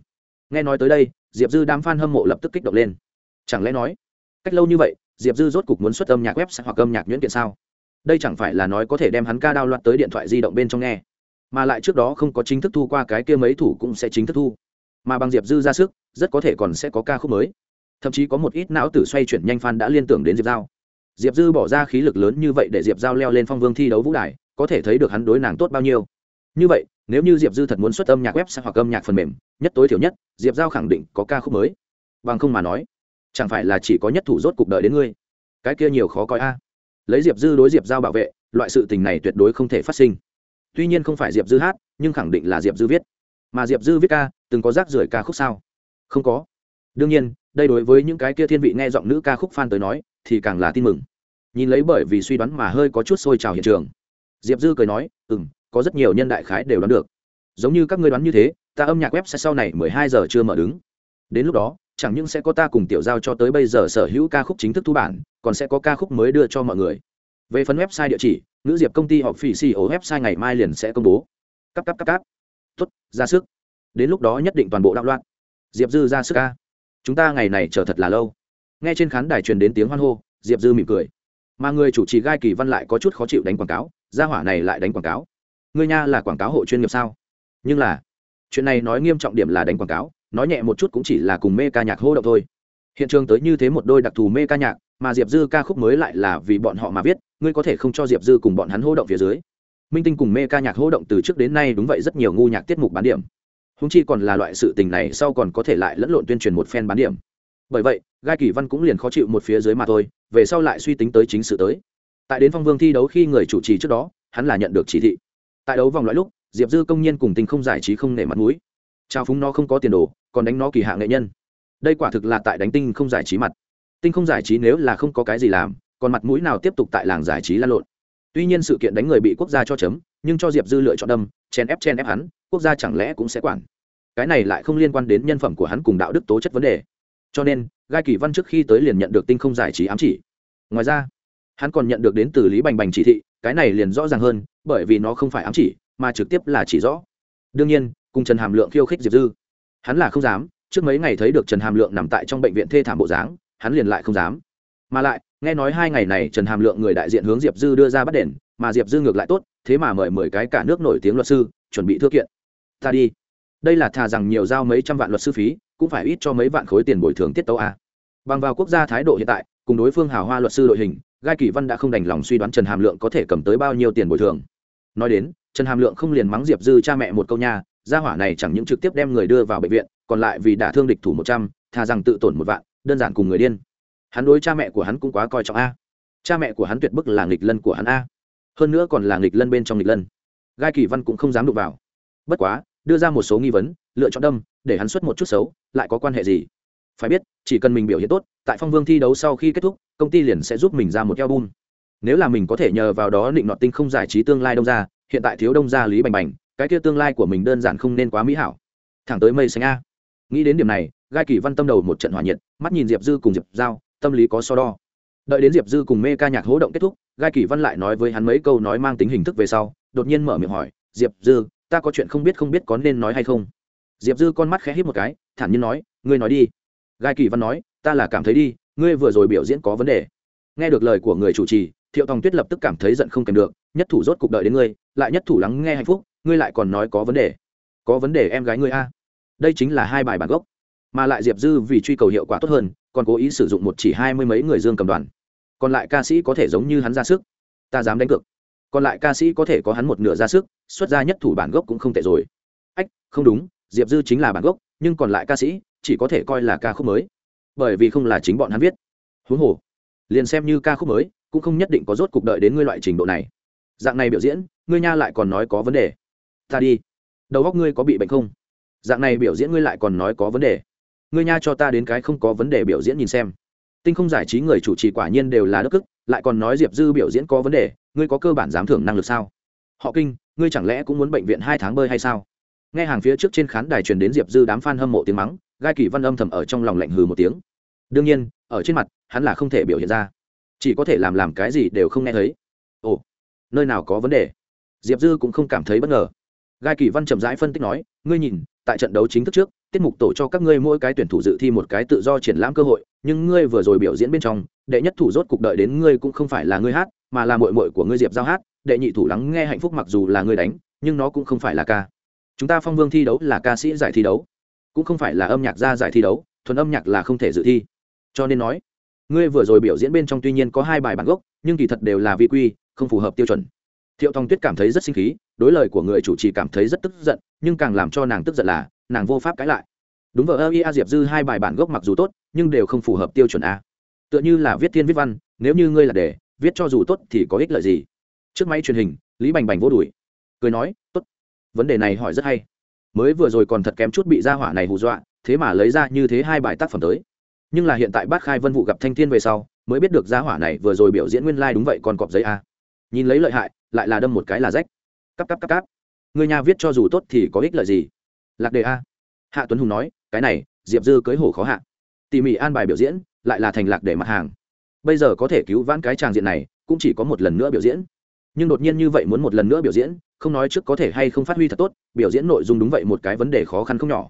Nghe nói tới đây, diệp dư đám f a n hâm mộ lập tức kích động lên. Chẳng lẽ nói, cách lâu như vậy, diệp dư rốt cục muốn xuất âm nhạc web hoặc âm nhạc nhuyễn kiện sao? Đây chẳng phải là nói có thể đem hắn ca đao loạt tới điện thoại di động bên trong nghe, mà lại trước đó không có chính thức thu qua cái kia mấy thủ cũng sẽ chính thức thu mà bằng diệp dư ra sức, rất có thể còn sẽ có ca khúc mới. Thậm chí có một ít não tử xoay chuyển nhanh phan đã liên tưởng đến diệp giao. Diệp dư bỏ ra khí lực lớn như vậy để diệp giao leo lên phong vương thi đấu vũ đài, có thể thấy được hắn đối nàng tốt bao nhiêu. Như vậy, nếu như diệp dư thật muốn xuất âm nhạc web hoặc âm nhạc phần mềm, nhất tối thiểu nhất, diệp giao khẳng định có ca khúc mới. Bằng không mà nói, chẳng phải là chỉ có nhất thủ rốt cuộc đời đến ngươi. Cái kia nhiều khó coi a. Lấy diệp dư đối diệp giao bảo vệ, loại sự tình này tuyệt đối không thể phát sinh. Tuy nhiên không phải diệp dư hát, nhưng khẳng định là diệp dư viết mà diệp dư viết ca, từng có rác rưởi ca khúc sao? Không có. Đương nhiên, đây đối với những cái kia thiên vị nghe giọng nữ ca khúc f a n tới nói, thì càng là tin mừng. Nhìn lấy bởi vì suy đoán mà hơi có chút sôi trào hiện trường. Diệp dư cười nói ừ m có rất nhiều nhân đại khái đều đoán được. Giống như các ngươi đoán như thế, ta âm nhạc web sẽ sau này mười hai giờ chưa mở đứng. Đến lúc đó, chẳng những sẽ có ta cùng tiểu giao cho tới bây giờ sở hữu ca khúc chính thức thu bản, còn sẽ có ca khúc mới đưa cho mọi người. Về phần website địa chỉ nữ diệp công ty họp phỉ xì ổ website ngày mai liền sẽ công bố. Cắp cắp cắp cắp tuất ra sức. Đến lúc đó nhất định toàn bộ đạo loạn. Diệp dư ra sức ca chúng ta ngày này chờ thật là lâu. Nghe trên khán đài truyền đến tiếng hoan hô, diệp dư mỉm cười. Mà người chủ trì gai kỳ văn lại có chút khó chịu đánh quảng cáo, gia hỏa này lại đánh quảng cáo. Người nha là quảng cáo hộ chuyên nghiệp sao? Nhưng là, chuyện này nói nghiêm trọng điểm là đánh quảng cáo, nói nhẹ một chút cũng chỉ là cùng mê ca nhạc hô động thôi. Hiện trường tới như thế một đôi đặc thù mê ca nhạc, mà diệp dư ca khúc mới lại là vì bọn họ mà viết, ngươi có thể không cho diệp dư cùng bọn hắn hô động phía dưới minh tinh cùng mê ca nhạc hỗ động từ trước đến nay đúng vậy rất nhiều ngu nhạc tiết mục bán điểm. Húng chi còn là loại sự tình này sau còn có thể lại lẫn lộn tuyên truyền một phen bán điểm. Bởi vậy, gai kỳ văn cũng liền khó chịu một phía dưới mà thôi, về sau lại suy tính tới chính sự tới. Tại đến phong vương thi đấu khi người chủ trì trước đó, hắn là nhận được chỉ thị. Tại đấu vòng loại lúc, diệp dư công nhiên cùng tình không giải trí không nể mặt mũi. Trao phúng nó không có tiền đồ, còn đánh nó kỳ hạ nghệ nhân. Đây quả thực là tại đánh tinh không giải trí mặt. Tinh không giải trí nếu là không có cái gì làm, còn mặt mũi nào tiếp tục tại làng giải trí lan lộn? Tuy nhiên sự kiện đánh người bị quốc gia cho chấm, nhưng cho diệp dư lựa chọn đâm chen ép chen ép hắn, quốc gia chẳng lẽ cũng sẽ quản. Cái này lại không liên quan đến nhân phẩm của hắn cùng đạo đức tố chất vấn đề. Cho nên, gai kỳ văn trước khi tới liền nhận được tinh không giải trí ám chỉ. Ngoài ra, hắn còn nhận được đến từ lý bành bành chỉ thị, cái này liền rõ ràng hơn, bởi vì nó không phải ám chỉ, mà trực tiếp là chỉ rõ. Đương nhiên, cùng trần hàm lượng khiêu khích diệp dư, hắn là không dám, trước mấy ngày thấy được trần hàm lượng nằm tại trong bệnh viện thê thảm bộ dáng, hắn liền lại không dám. Mà lại nghe nói hai ngày này trần hàm lượng người đại diện hướng diệp dư đưa ra bắt đền, mà diệp dư ngược lại tốt, thế mà mời mười cái cả nước nổi tiếng luật sư, chuẩn bị thư kiện. Ta đi. Đây là thà rằng nhiều giao mấy trăm vạn luật sư phí, cũng phải ít cho mấy vạn khối tiền bồi thường tiết tấu a bằng vào quốc gia thái độ hiện tại, cùng đối phương hào hoa luật sư đội hình, gai Kỷ văn đã không đành lòng suy đoán trần hàm lượng có thể cầm tới bao nhiêu tiền bồi thường. Nói đến, trần hàm lượng không liền mắng diệp dư cha mẹ một câu nha. gia hỏa này chẳng những trực tiếp đem người đưa vào bệnh viện, còn lại vì đả thương địch thủ một trăm, thà rằng tự tổn một vạn, đơn giản cùng người điên hắn đối cha mẹ của hắn cũng quá coi trọng a. Cha mẹ của hắn tuyệt bức là nghịch lân của hắn a. Hơn nữa còn là nghịch lân bên trong nghịch lân. Gai kỳ văn cũng không dám đụng vào. Bất quá, đưa ra một số nghi vấn, lựa chọn đâm, để hắn xuất một chút xấu, lại có quan hệ gì? Phải biết, chỉ cần mình biểu hiện tốt, tại phong vương thi đấu sau khi kết thúc, công ty liền sẽ giúp mình ra một album. Nếu là mình có thể nhờ vào đó định nọt tinh không giải trí tương lai đông ra, hiện tại thiếu đông gia lý bành bành, cái kia tương lai của mình đơn giản không nên quá mỹ hảo. Thẳng tới mây xanh a. Nghĩ đến điểm này, gai kỳ văn tâm đầu một trận hòa nhiệt, mắt nhìn diệp dư cùng diệp giao tâm lý có so đo. Đợi đến diệp dư cùng mê ca nhạc hố động kết thúc, gai kỳ văn lại nói với hắn mấy câu nói mang tính hình thức về sau, đột nhiên mở miệng hỏi, diệp dư, ta có chuyện không biết không biết có nên nói hay không? Diệp dư con mắt khẽ hít một cái, thản nhiên nói, ngươi nói đi. Gai kỳ văn nói, ta là cảm thấy đi, ngươi vừa rồi biểu diễn có vấn đề. Nghe được lời của người chủ trì, thiệu tòng tuyết lập tức cảm thấy giận không kèm được, nhất thủ rốt cục đợi đến ngươi, lại nhất thủ lắng nghe hạnh phúc, ngươi lại còn nói có vấn đề. Có vấn đề em gái ngươi a. Đây chính là hai bài bản gốc mà lại diệp dư vì truy cầu hiệu quả tốt hơn, còn cố ý sử dụng một chỉ hai mươi mấy người dương cầm đoàn. Còn lại ca sĩ có thể giống như hắn ra sức. Ta dám đánh cược. Còn lại ca sĩ có thể có hắn một nửa ra sức, xuất ra nhất thủ bản gốc cũng không tệ rồi. Ách, không đúng, diệp dư chính là bản gốc, nhưng còn lại ca sĩ chỉ có thể coi là ca khúc mới. Bởi vì không là chính bọn hắn viết. Huống hồ, liền xem như ca khúc mới, cũng không nhất định có rốt cuộc đợi đến ngươi loại trình độ này. Dạng này biểu diễn, ngươi nha lại còn nói có vấn đề. Ta đi. Đầu góc ngươi có bị bệnh không? Dạng này biểu diễn ngươi lại còn nói có vấn đề ngươi nha cho ta đến cái không có vấn đề biểu diễn nhìn xem. Tinh không giải trí người chủ trì quả nhiên đều là đức ức lại còn nói diệp dư biểu diễn có vấn đề, ngươi có cơ bản dám thưởng năng lực sao? Họ kinh, ngươi chẳng lẽ cũng muốn bệnh viện hai tháng bơi hay sao? Nghe hàng phía trước trên khán đài truyền đến diệp dư đám f a n hâm mộ tiếng mắng, gai kỳ văn âm thầm ở trong lòng lạnh hừ một tiếng. Đương nhiên, ở trên mặt, hắn là không thể biểu hiện ra. Chỉ có thể làm làm cái gì đều không nghe thấy. Ồ, nơi nào có vấn đề? Diệp dư cũng không cảm thấy bất ngờ. Gai kỳ văn chậm rãi phân tích nói, ngươi nhìn, tại trận đấu chính thức trước tiết mục tổ cho các ngươi mỗi cái tuyển thủ dự thi một cái tự do triển lãm cơ hội, nhưng ngươi vừa rồi biểu diễn bên trong, đệ nhất thủ rốt cục đợi đến ngươi cũng không phải là ngươi hát, mà là mội mội của ngươi diệp giao hát, đệ nhị thủ lắng nghe hạnh phúc mặc dù là ngươi đánh, nhưng nó cũng không phải là ca. Chúng ta phong vương thi đấu là ca sĩ giải thi đấu, cũng không phải là âm nhạc gia giải thi đấu, thuần âm nhạc là không thể dự thi. Cho nên nói, ngươi vừa rồi biểu diễn bên trong tuy nhiên có hai bài bản gốc, nhưng kỳ thật đều là vi quy, không phù hợp tiêu chuẩn. Thiệu thong tuyết cảm thấy rất sinh khí, đối lời của người chủ trì cảm thấy rất tức giận, nhưng càng làm cho nàng tức giận là nàng vô pháp cãi lại. Đúng vợ ơ ia diệp dư hai bài bản gốc mặc dù tốt, nhưng đều không phù hợp tiêu chuẩn a. Tựa như là viết thiên viết văn, nếu như ngươi là để, viết cho dù tốt thì có ích lợi gì? Trước máy truyền hình, lý bành bành vô đùi. Cười nói, tốt, vấn đề này hỏi rất hay. Mới vừa rồi còn thật kém chút bị gia hỏa này hù dọa, thế mà lấy ra như thế hai bài tác phẩm tới. Nhưng là hiện tại bác khai vân vụ gặp thanh thiên về sau, mới biết được gia hỏa này vừa rồi biểu diễn nguyên lai、like、đúng vậy còn cọp giấy a. Nhìn lấy lợi hại, lại là đâm một cái là rách. Cắp cắp cắp cắp người nhà viết cho dù tốt thì có ích lợi gì? Lạc đề a. Hạ tuấn hùng nói, cái này, diệp dư cưới hổ khó hạ. Tỉ mỉ an bài biểu diễn, lại là thành lạc để mặt hàng. Bây giờ có thể cứu vãn cái tràng diện này, cũng chỉ có một lần nữa biểu diễn. Nhưng đột nhiên như vậy muốn một lần nữa biểu diễn, không nói trước có thể hay không phát huy thật tốt, biểu diễn nội dung đúng vậy một cái vấn đề khó khăn không nhỏ.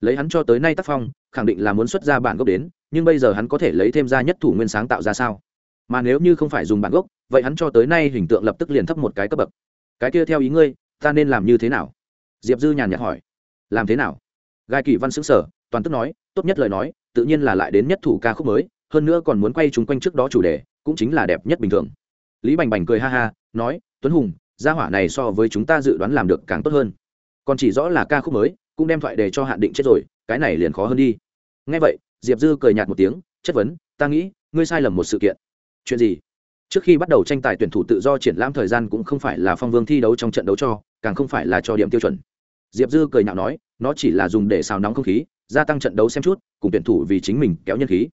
Lấy hắn cho tới nay tác phong, khẳng định là muốn xuất ra bản gốc đến, nhưng bây giờ hắn có thể lấy thêm ra nhất thủ nguyên sáng tạo ra sao? Mà nếu như không phải dùng bản gốc, vậy hắn cho tới nay hình tượng lập tức liền thấp một cái cấp bậc. Cái kia theo ý ngươi, ta nên làm như thế nào? Diệp dư nhàn nhạt hỏi làm thế nào? Gai kỳ văn xứng sở toàn tức nói, tốt nhất lời nói, tự nhiên là lại đến nhất thủ ca khúc mới, hơn nữa còn muốn quay chúng quanh trước đó chủ đề, cũng chính là đẹp nhất bình thường. Lý bành bành cười ha ha, nói, tuấn hùng, gia hỏa này so với chúng ta dự đoán làm được càng tốt hơn. Còn chỉ rõ là ca khúc mới, cũng đem thoại đề cho hạn định chết rồi, cái này liền khó hơn đi. Ngay vậy, diệp dư cười nhạt một tiếng, chất vấn, ta nghĩ, ngươi sai lầm một sự kiện. Chuyện gì? Trước khi bắt đầu tranh tài tuyển thủ tự do triển lãm thời gian cũng không phải là phong vương thi đấu trong trận đấu cho, càng không phải là cho điểm tiêu chuẩn diệp dư cười nhạo nói, nó chỉ là dùng để xào nóng không khí, gia tăng trận đấu xem chút, cùng tuyển thủ vì chính mình kéo nhân khí.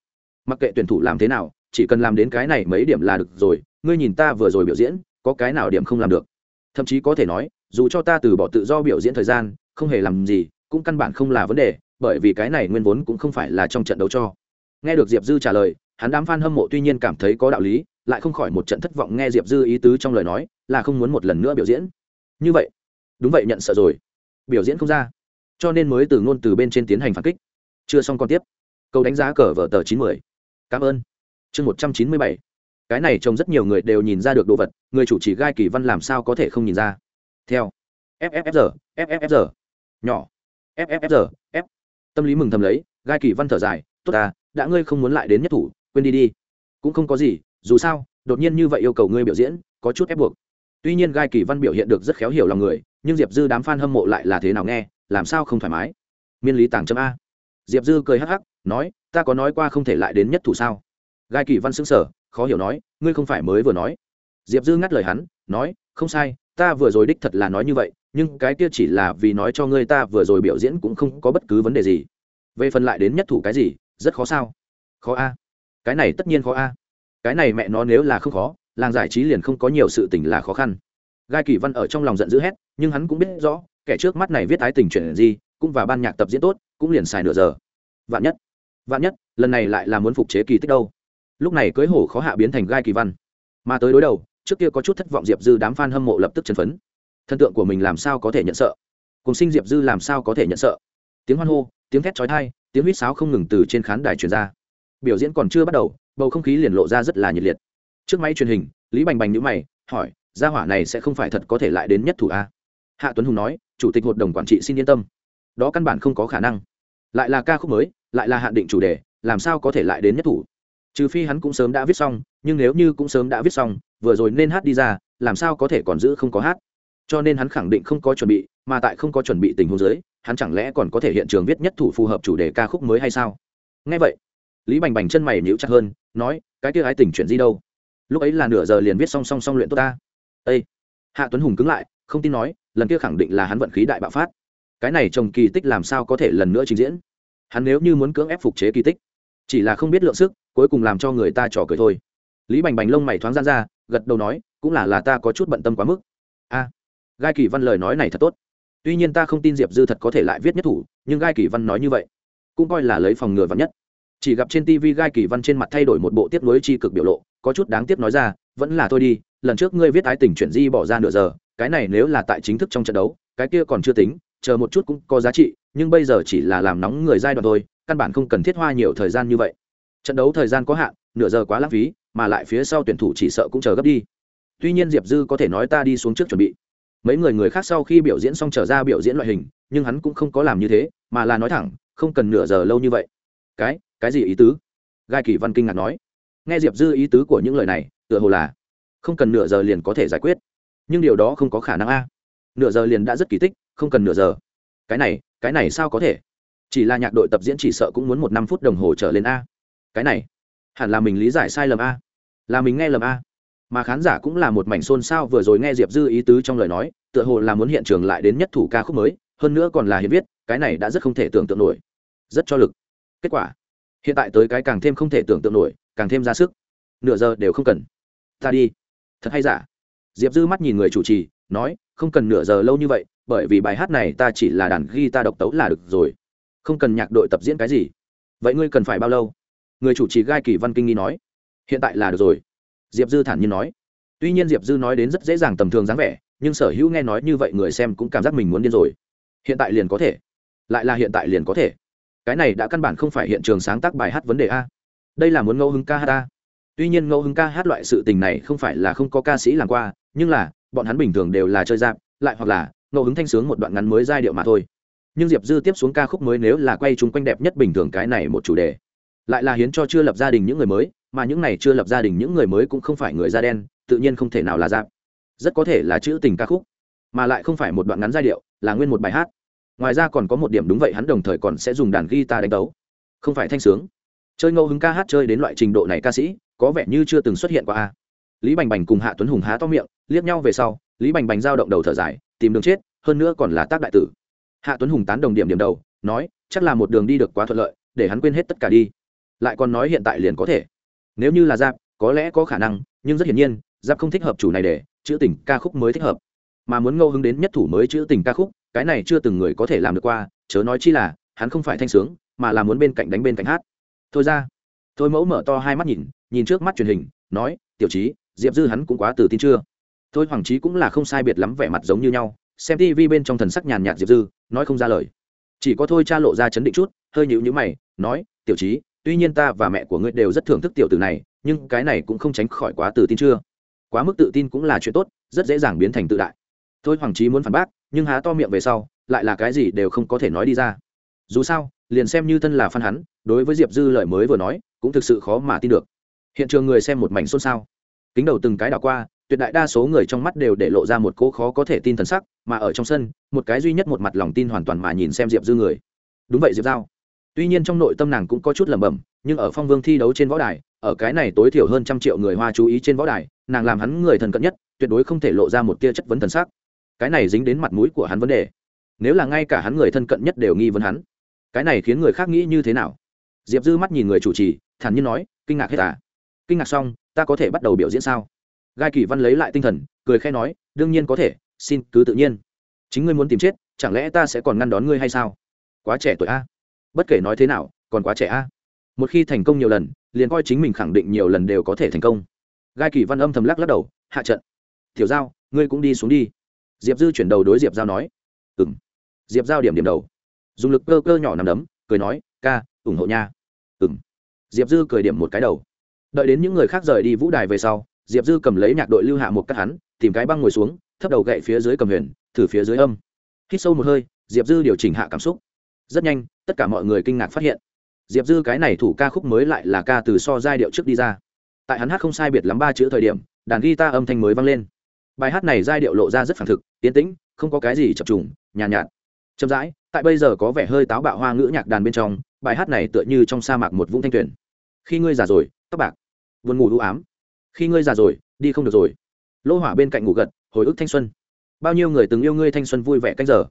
Mặc kệ tuyển thủ làm thế nào, chỉ cần làm đến cái này mấy điểm là được rồi, ngươi nhìn ta vừa rồi biểu diễn, có cái nào điểm không làm được? Thậm chí có thể nói, dù cho ta từ bỏ tự do biểu diễn thời gian, không hề làm gì, cũng căn bản không là vấn đề, bởi vì cái này nguyên vốn cũng không phải là trong trận đấu cho. Nghe được diệp dư trả lời, hắn đám f a n hâm mộ tuy nhiên cảm thấy có đạo lý, lại không khỏi một trận thất vọng nghe diệp dư ý tứ trong lời nói, là không muốn một lần nữa biểu diễn. Như vậy, đúng vậy, nhận sợ rồi biểu diễn không ra. Cho nên mới từ ngôn từ bên trên tiến hành phản kích. Chưa xong còn tiếp. Câu đánh giá cờ vở tờ chín mươi. Cảm ơn. Chương một trăm chín mươi bảy. Cái này trông rất nhiều người đều nhìn ra được đồ vật, người chủ trì gai kỳ văn làm sao có thể không nhìn ra? Theo. Fffr fffr nhỏ. Fffr f. Tâm lý mừng thầm lấy, gai kỳ văn thở dài, tốt ta, đã ngươi không muốn lại đến nhất thủ, quên đi đi. Cũng không có gì, dù sao, đột nhiên như vậy yêu cầu ngươi biểu diễn, có chút ép buộc tuy nhiên gai kỳ văn biểu hiện được rất khéo hiểu lòng người, nhưng diệp dư đám f a n hâm mộ lại là thế nào nghe, làm sao không thoải mái? Miên lý tàng chấm a. Diệp dư cười hắc hắc, nói, ta có nói qua không thể lại đến nhất thủ sao? Gai kỳ văn xứng sở khó hiểu nói, ngươi không phải mới vừa nói. Diệp dư ngắt lời hắn, nói, không sai, ta vừa rồi đích thật là nói như vậy, nhưng cái kia chỉ là vì nói cho ngươi ta vừa rồi biểu diễn cũng không có bất cứ vấn đề gì. Về phần lại đến nhất thủ cái gì, rất khó sao? Khó a. Cái này tất nhiên khó a. Cái này mẹ nó nếu là không khó làng giải trí liền không có nhiều sự tình là khó khăn. Gai kỳ văn ở trong lòng giận dữ hét, nhưng hắn cũng biết rõ, kẻ trước mắt này viết ái tình chuyện gì, cũng và ban nhạc tập diễn tốt, cũng liền xài nửa giờ. Vạn nhất vạn nhất, lần này lại là muốn phục chế kỳ tích đâu. Lúc này cưới hổ khó hạ biến thành gai kỳ văn. Mà tới đối đầu, trước kia có chút thất vọng diệp dư đám f a n hâm mộ lập tức chân phấn. Thân tượng của mình làm sao có thể nhận sợ? Cùng sinh diệp dư làm sao có thể nhận sợ? Tiếng hoan hô, tiếng thét trói thai tiếng huýt sáo không ngừng từ trên khán đài truyền ra. Biểu diễn còn chưa bắt đầu, bầu không khí liền lộ ra rất là nhiệt liệt trước máy truyền hình, lý bành bành nhữ mày, hỏi, gia hỏa này sẽ không phải thật có thể lại đến nhất thủ a? Hạ tuấn hùng nói, chủ tịch hội đồng quản trị xin yên tâm. Đó căn bản không có khả năng. Lại là ca khúc mới, lại là hạn định chủ đề, làm sao có thể lại đến nhất thủ? Trừ phi hắn cũng sớm đã viết xong, nhưng nếu như cũng sớm đã viết xong, vừa rồi nên hát đi ra, làm sao có thể còn giữ không có hát? Cho nên hắn khẳng định không có chuẩn bị, mà tại không có chuẩn bị tình huống giới hắn chẳng lẽ còn có thể hiện trường viết nhất thủ phù hợp chủ đề ca khúc mới hay sao? Nghe vậy, lý bành bành chân mày nhíu chặt hơn, nói, cái kia ái tình chuyện gì đâu? Lúc ấy là nửa giờ liền viết song song song luyện tốt ta. Ây hạ tuấn hùng cứng lại, không tin nói, lần kia khẳng định là hắn vận khí đại bạo phát. Cái này trồng kỳ tích làm sao có thể lần nữa trình diễn? Hắn nếu như muốn cưỡng ép phục chế kỳ tích, chỉ là không biết lượng sức, cuối cùng làm cho người ta trò cười thôi. Lý bành bành lông mày thoáng gian ra, gật đầu nói, cũng là là ta có chút bận tâm quá mức. A! Gai kỳ văn lời nói này thật tốt. Tuy nhiên ta không tin diệp dư thật có thể lại viết nhất thủ, nhưng gai kỳ văn nói như vậy, cũng coi là lấy phòng ngừa vắn nhất chỉ gặp trên tv gai kỳ văn trên mặt thay đổi một bộ tiếp nối c h i cực biểu lộ, có chút đáng tiếc nói ra, vẫn là thôi đi, lần trước ngươi viết ái tình chuyển di bỏ ra nửa giờ, cái này nếu là tại chính thức trong trận đấu, cái kia còn chưa tính, chờ một chút cũng có giá trị, nhưng bây giờ chỉ là làm nóng người giai đoạn thôi, căn bản không cần thiết hoa nhiều thời gian như vậy. Trận đấu thời gian có hạn, nửa giờ quá lãng phí, mà lại phía sau tuyển thủ chỉ sợ cũng chờ gấp đi. Tuy nhiên diệp dư có thể nói ta đi xuống trước chuẩn bị. Mấy người người khác sau khi biểu diễn xong trở ra biểu diễn loại hình, nhưng hắn cũng không có làm như thế, mà là nói thẳng, không cần nửa giờ lâu như vậy. Cái cái gì ý tứ? Gai kỳ văn kinh ngạc nói. Nghe diệp dư ý tứ của những lời này, tựa hồ là không cần nửa giờ liền có thể giải quyết. Nhưng điều đó không có khả năng a. Nửa giờ liền đã rất kỳ tích, không cần nửa giờ. Cái này cái này sao có thể? Chỉ là nhạc đội tập diễn chỉ sợ cũng muốn một năm phút đồng hồ trở lên a. Cái này, hẳn là mình lý giải sai lầm a. Là mình nghe lầm a. Mà khán giả cũng là một mảnh xôn xao vừa rồi nghe diệp dư ý tứ trong lời nói, tựa hồ là muốn hiện trường lại đến nhất thủ ca khúc mới, hơn nữa còn là hiện viết, cái này đã rất không thể tưởng tượng nổi. Rất cho lực. Kết quả hiện tại tới cái càng thêm không thể tưởng tượng nổi, càng thêm ra sức. Nửa giờ đều không cần. Ta đi. Thật hay giả? Diệp dư mắt nhìn người chủ trì, nói, không cần nửa giờ lâu như vậy, bởi vì bài hát này ta chỉ là đàn ghi ta độc tấu là được rồi. Không cần nhạc đội tập diễn cái gì. Vậy ngươi cần phải bao lâu? Người chủ trì gai kỳ văn kinh nghi nói. Hiện tại là được rồi. Diệp dư thản nhiên nói. Tuy nhiên diệp dư nói đến rất dễ dàng tầm thường dáng vẻ, nhưng sở hữu nghe nói như vậy người xem cũng cảm giác mình muốn điên rồi. Hiện tại liền có thể. Lại là hiện tại liền có thể cái này đã căn bản không phải hiện trường sáng tác bài hát vấn đề a. Đây là muốn ngẫu hứng ca hát a. Tuy nhiên ngẫu hứng ca hát loại sự tình này không phải là không có ca sĩ làm qua, nhưng là, bọn hắn bình thường đều là chơi dạp lại hoặc là, ngẫu hứng thanh sướng một đoạn ngắn mới giai điệu mà thôi. Nhưng diệp dư tiếp xuống ca khúc mới nếu là quay chung quanh đẹp nhất bình thường cái này một chủ đề. Lại là hiến cho chưa lập gia đình những người mới, mà những này chưa lập gia đình những người mới cũng không phải người da đen, tự nhiên không thể nào là dạp rất có thể là chữ tình ca khúc, mà lại không phải một đoạn ngắn giai điệu, là nguyên một bài hát ngoài ra còn có một điểm đúng vậy, hắn đồng thời còn sẽ dùng đàn guitar đánh đấu. Không phải thanh sướng. Chơi ngẫu hứng ca hát chơi đến loại trình độ này ca sĩ, có vẻ như chưa từng xuất hiện qua a. Lý bành bành cùng hạ tuấn hùng há to miệng, liếc nhau về sau, lý bành bành giao động đầu thở dài, tìm đường chết, hơn nữa còn là tác đại tử. Hạ tuấn hùng tán đồng điểm điểm đầu, nói, chắc là một đường đi được quá thuận lợi, để hắn quên hết tất cả đi. Lại còn nói hiện tại liền có thể. Nếu như là giáp, có lẽ có khả năng, nhưng rất hiển nhiên, giáp không thích hợp chủ này để, chữ tình ca khúc mới thích hợp. Mà muốn ngẫu hứng đến nhất thủ mới chữ tình ca khúc cái này chưa từng người có thể làm được qua, chớ nói chi là, hắn không phải thanh sướng, mà là muốn bên cạnh đánh bên cạnh hát. Thôi ra. Thôi mẫu mở to hai mắt nhìn nhìn trước mắt truyền hình, nói, tiểu trí diệp dư hắn cũng quá tự tin chưa? Thôi hoàng trí cũng là không sai biệt lắm vẻ mặt giống như nhau, xem tv bên trong thần sắc nhàn nhạt diệp dư, nói không ra lời. Chỉ có thôi cha lộ ra chấn định chút, hơi nhịu nhữ mày, nói, tiểu trí tuy nhiên ta và mẹ của ngươi đều rất thưởng thức tiểu tử này, nhưng cái này cũng không tránh khỏi quá tự tin chưa? Quá mức tự tin cũng là chuyện tốt, rất dễ dàng biến thành tự đại. Thôi hoàng trí muốn phản bác nhưng há to miệng về sau, lại là cái gì đều không có thể nói đi ra. Dù sao, liền xem như thân là phan hắn, đối với diệp dư lời mới vừa nói, cũng thực sự khó mà tin được. Hiện trường người xem một mảnh xôn xao. Kính đầu từng cái đảo qua, tuyệt đại đa số người trong mắt đều để lộ ra một cỗ khó có thể tin thần sắc, mà ở trong sân, một cái duy nhất một mặt lòng tin hoàn toàn mà nhìn xem diệp dư người. Đúng vậy diệp giao. Tuy nhiên trong nội tâm nàng cũng có chút lẩm bẩm, nhưng ở phong vương thi đấu trên võ đài, ở cái này tối thiểu hơn trăm triệu người hoa chú ý trên võ đài, nàng làm hắn người thần cận nhất, tuyệt đối không thể lộ ra một tia chất vấn thần sắc cái này dính đến mặt mũi của hắn vấn đề. Nếu là ngay cả hắn người thân cận nhất đều nghi vấn hắn, cái này khiến người khác nghĩ như thế nào? Diệp dư mắt nhìn người chủ trì, thản nhiên nói, kinh ngạc hết à? Kinh ngạc xong, ta có thể bắt đầu biểu diễn sao? Gai kỳ văn lấy lại tinh thần, cười khe nói, đương nhiên có thể, xin cứ tự nhiên. Chính ngươi muốn tìm chết, chẳng lẽ ta sẽ còn ngăn đón ngươi hay sao? Quá trẻ tuổi a. Bất kể nói thế nào, còn quá trẻ a. Một khi thành công nhiều lần, liền coi chính mình khẳng định nhiều lần đều có thể thành công. Gai kỳ văn âm thầm lắc lắc đầu, hạ trận. Tiểu giao, ngươi cũng đi xuống đi diệp dư chuyển đầu đối diệp giao nói. Ừ m diệp giao điểm điểm đầu. Dùng lực cơ cơ nhỏ nằm đấm, cười nói, ca, ủng hộ nha. Ừ m diệp dư cười điểm một cái đầu. Đợi đến những người khác rời đi vũ đài về sau, diệp dư cầm lấy nhạc đội lưu hạ một cắt hắn, tìm cái băng ngồi xuống, thấp đầu gậy phía dưới cầm huyền, thử phía dưới âm. Hít sâu một hơi, diệp dư điều chỉnh hạ cảm xúc. Rất nhanh, tất cả mọi người kinh ngạc phát hiện. Diệp dư cái này thủ ca khúc mới lại là ca từ so giai điệu trước đi ra. Tại hắn hát không sai biệt lắm ba chữ thời điểm, đàn guitar âm thanh mới vang lên bài hát này giai điệu lộ ra rất phản thực tiến tĩnh không có cái gì chập trùng nhàn nhạt, nhạt chậm rãi. Tại bây giờ có vẻ hơi táo bạo hoa ngữ nhạc đàn bên trong bài hát này tựa như trong sa mạc một vũng thanh tuyển khi ngươi già rồi tóc bạc vườn ngủ đũ ám. Khi ngươi già rồi đi không được rồi. Lô hỏa bên cạnh ngủ gật hồi ức thanh xuân. Bao nhiêu người từng yêu ngươi thanh xuân vui vẻ canh giờ?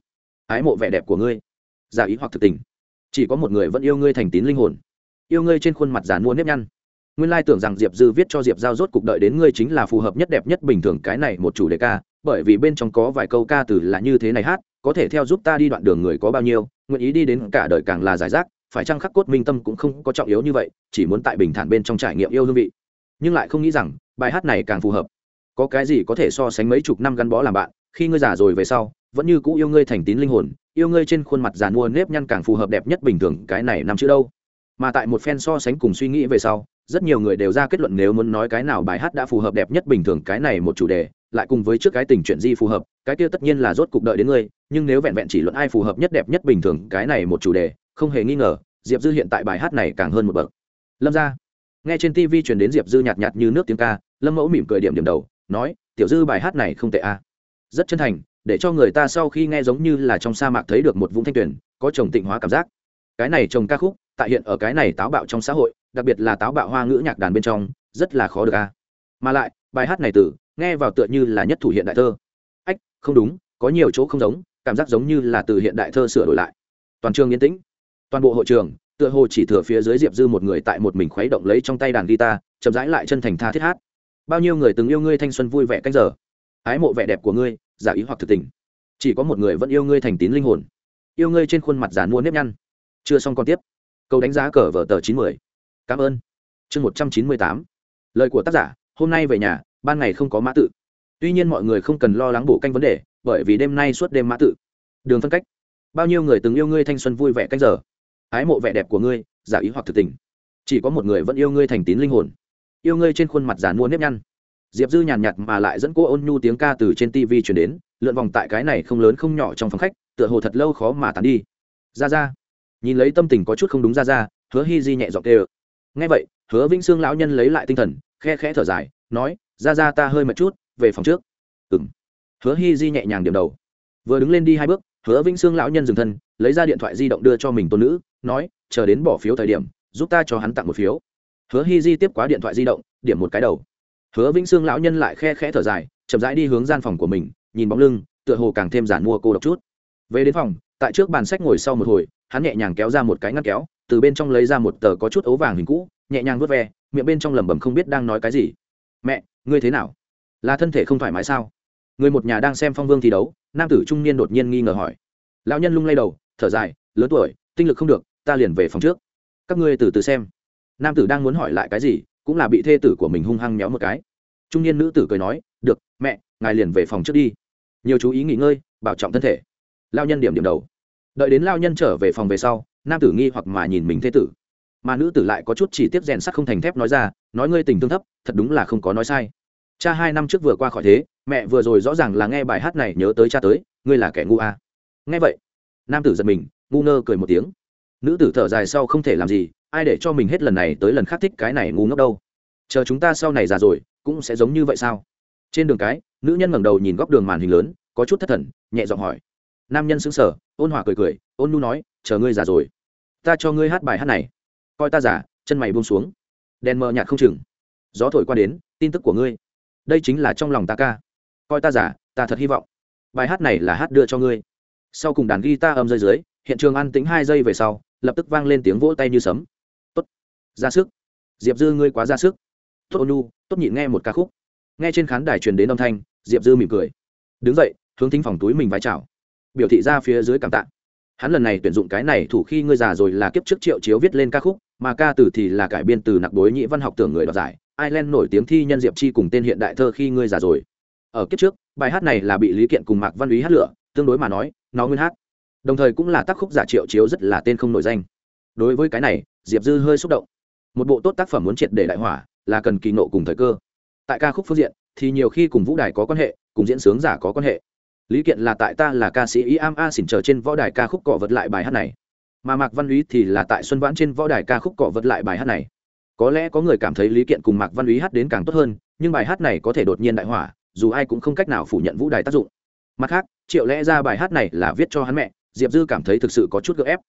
Ái mộ vẻ đẹp của ngươi. Giả ý hoặc thực tình. Chỉ có một người vẫn yêu ngươi thành tín linh hồn. Yêu ngươi trên khuôn mặt giàn mua nếp nhăn nguyên lai tưởng rằng diệp dư viết cho diệp giao rốt cuộc đợi đến ngươi chính là phù hợp nhất đẹp nhất bình thường cái này một chủ đề ca, bởi vì bên trong có vài câu ca từ là như thế này hát, có thể theo giúp ta đi đoạn đường người có bao nhiêu, nguyện ý đi đến cả đời càng là giải rác, phải chăng khắc cốt minh tâm cũng không có trọng yếu như vậy, chỉ muốn tại bình thản bên trong trải nghiệm yêu hương vị. Nhưng lại không nghĩ rằng, bài hát này càng phù hợp. Có cái gì có thể so sánh mấy chục năm gắn bó làm bạn, khi ngươi già rồi về sau, vẫn như cũ yêu ngươi thành tín linh hồn, yêu ngươi trên khuôn mặt già mua nếp nhăn càng phù hợp đẹp nhất bình thường cái này nằm chữ đâu. Mà tại một phen so sánh cùng suy nghĩ về sau rất nhiều người đều ra kết luận nếu muốn nói cái nào bài hát đã phù hợp đẹp nhất bình thường cái này một chủ đề, lại cùng với trước cái tình chuyện di phù hợp, cái kia tất nhiên là rốt cuộc đợi đến ngươi, nhưng nếu vẹn vẹn chỉ luận ai phù hợp nhất đẹp nhất bình thường cái này một chủ đề, không hề nghi ngờ, diệp dư hiện tại bài hát này càng hơn một bậc lâm ra, nghe trên tv truyền đến diệp dư nhạt nhạt như nước tiếng ca, lâm mẫu mỉm cười điểm điểm đầu, nói, tiểu dư, bài hát này không tệ a à. rất chân thành, để cho người ta sau khi nghe giống như là trong sa mạc thấy được một vũng thanh tuyển có chồng tịnh hóa cảm giác cái này trồng ca khúc, tại hiện ở cái này táo bạo trong xã hội đặc biệt là táo bạo hoa ngữ nhạc đàn bên trong, rất là khó được a. Mà lại, bài hát này từ, nghe vào tựa như là nhất thủ hiện đại thơ. Ách, không đúng, có nhiều chỗ không giống, cảm giác giống như là từ hiện đại thơ sửa đổi lại. Toàn trường yên tĩnh. Toàn bộ hội trường, tựa hồ chỉ thừa phía dưới diệp dư một người tại một mình khuấy động lấy trong tay đàn guitar, chậm rãi lại chân thành tha thiết hát. Bao nhiêu người từng yêu ngươi thanh xuân vui vẻ canh giờ? Ái mộ vẻ đẹp của ngươi, giả ý hoặc thực tình. Chỉ có một người vẫn yêu ngươi thành tín linh hồn. Yêu ngươi trên khuôn mặt giàn mua nếp nhăn. Chưa xong còn tiếp. Câu đánh giá cờ vở tờ chín mươi cảm ơn. Chương một trăm chín mươi tám. Lời của tác giả, hôm nay về nhà, ban ngày không có mã tự. Tuy nhiên mọi người không cần lo lắng bổ canh vấn đề, bởi vì đêm nay suốt đêm mã tự. Đường phân cách. Bao nhiêu người từng yêu ngươi thanh xuân vui vẻ canh giờ? Ái mộ vẻ đẹp của ngươi, giả ý hoặc thực tình. Chỉ có một người vẫn yêu ngươi thành tín linh hồn. Yêu ngươi trên khuôn mặt giàn mua nếp nhăn. Diệp dư nhàn nhạt mà lại dẫn cô ôn nhu tiếng ca từ trên tv chuyển đến, lượn vòng tại cái này không lớn không nhỏ trong phòng khách, tựa hồ thật lâu khó mà tàn đi. Ra ra. Nhìn lấy tâm tình có chút không đúng ra ra, hứa hy di nhẹ giọng tê ơ ngay vậy, hứa vĩnh sương lão nhân lấy lại tinh thần, khe khẽ thở dài, nói, ra ra ta hơi mệt chút, về phòng trước. Ừ m hứa Hi di nhẹ nhàng điểm đầu. Vừa đứng lên đi hai bước, hứa vĩnh sương lão nhân dừng thân, lấy ra điện thoại di động đưa cho mình tôn nữ, nói, chờ đến bỏ phiếu thời điểm, giúp ta cho hắn tặng một phiếu. Hứa Hi di tiếp quá điện thoại di động, điểm một cái đầu. Hứa vĩnh sương lão nhân lại khe khẽ thở dài, chậm rãi đi hướng gian phòng của mình, nhìn bóng lưng, tựa hồ càng thêm giản mua cô độc chút. Về đến phòng, tại trước bàn sách ngồi sau một hồi, hắn nhẹ nhàng kéo ra một cái ngăn kéo từ bên trong lấy ra một tờ có chút ấu vàng hình cũ, nhẹ nhàng vớt ve, miệng bên trong lẩm bẩm không biết đang nói cái gì. Mẹ, ngươi thế nào? Là thân thể không thoải mái sao? Người một nhà đang xem phong vương thi đấu, nam tử trung niên đột nhiên nghi ngờ hỏi. Lão nhân lung lay đầu, thở dài, lớn tuổi, tinh lực không được, ta liền về phòng trước. Các ngươi từ từ xem. Nam tử đang muốn hỏi lại cái gì, cũng là bị thê tử của mình hung hăng méo một cái. Trung niên nữ tử cười nói, được, mẹ, ngài liền về phòng trước đi. Nhiều chú ý nghỉ ngơi, bảo trọng thân thể. Lao nhân điểm điểm đầu đợi đến lao nhân trở về phòng về sau, nam tử nghi hoặc mà nhìn mình thế tử. Mà nữ tử lại có chút chỉ tiếp rèn sắt không thành thép nói ra, nói ngươi tình thương thấp, thật đúng là không có nói sai. Cha hai năm trước vừa qua khỏi thế, mẹ vừa rồi rõ ràng là nghe bài hát này nhớ tới cha tới, ngươi là kẻ ngu à. nghe vậy, nam tử giật mình, ngu ngơ cười một tiếng. Nữ tử thở dài sau không thể làm gì, ai để cho mình hết lần này tới lần khác thích cái này ngu ngốc đâu? Chờ chúng ta sau này già rồi, cũng sẽ giống như vậy sao? Trên đường cái, nữ nhân ngẩng đầu nhìn góc đường màn hình lớn, có chút thất thần, nhẹ giọng hỏi nam nhân sững sờ, ôn hòa cười cười, ôn nu nói, chờ ngươi già rồi, ta cho ngươi hát bài hát này. Coi ta giả chân mày buông xuống. Đèn mờ nhạt không chừng. Gió thổi qua đến, tin tức của ngươi. Đây chính là trong lòng ta ca. Coi ta giả ta thật hy vọng. Bài hát này là hát đưa cho ngươi. Sau cùng đàn guitar âm rơi dưới, hiện trường ăn tính hai giây về sau, lập tức vang lên tiếng vỗ tay như sấm. Tốt, ra sức. Diệp dư ngươi quá ra sức. Tốt ônu tốt nhịn nghe một ca khúc. Nghe trên khán đài truyền đến âm thanh, diệp dư mỉm cười. Đứng dậy, hướng thính phòng túi mình vái chào biểu thị ra phía dưới cảm tạ. Hắn lần này tuyển dụng cái này thủ khi ngươi già rồi là kiếp trước triệu chiếu viết lên ca khúc, mà ca từ thì là cải biên từ nặc đối nhị văn học tưởng người đoạt giải, ireland nổi tiếng thi nhân diệp chi cùng tên hiện đại thơ khi ngươi già rồi. Ở kiếp trước, bài hát này là bị lý kiện cùng mạc văn úy hát lựa tương đối mà nói, nó nguyên hát. Đồng thời cũng là tác khúc giả triệu chiếu rất là tên không nổi danh. Đối với cái này, diệp dư hơi xúc động. Một bộ tốt tác phẩm muốn triệt để đại hỏa, là cần kỳ nộ cùng thời cơ. Tại ca khúc phương diện, thì nhiều khi cùng vũ đài có quan hệ, cùng diễn sướng giả có quan hệ lý kiện là tại ta là ca sĩ ý am a xỉn chờ trên võ đài ca khúc cọ vật lại bài hát này. Mà mạc văn úy thì là tại xuân vãn trên võ đài ca khúc cọ vật lại bài hát này. Có lẽ có người cảm thấy lý kiện cùng mạc văn úy hát đến càng tốt hơn, nhưng bài hát này có thể đột nhiên đại hỏa, dù ai cũng không cách nào phủ nhận vũ đài tác dụng. Mặt khác, triệu lẽ ra bài hát này là viết cho hắn mẹ, diệp dư cảm thấy thực sự có chút gợ ép.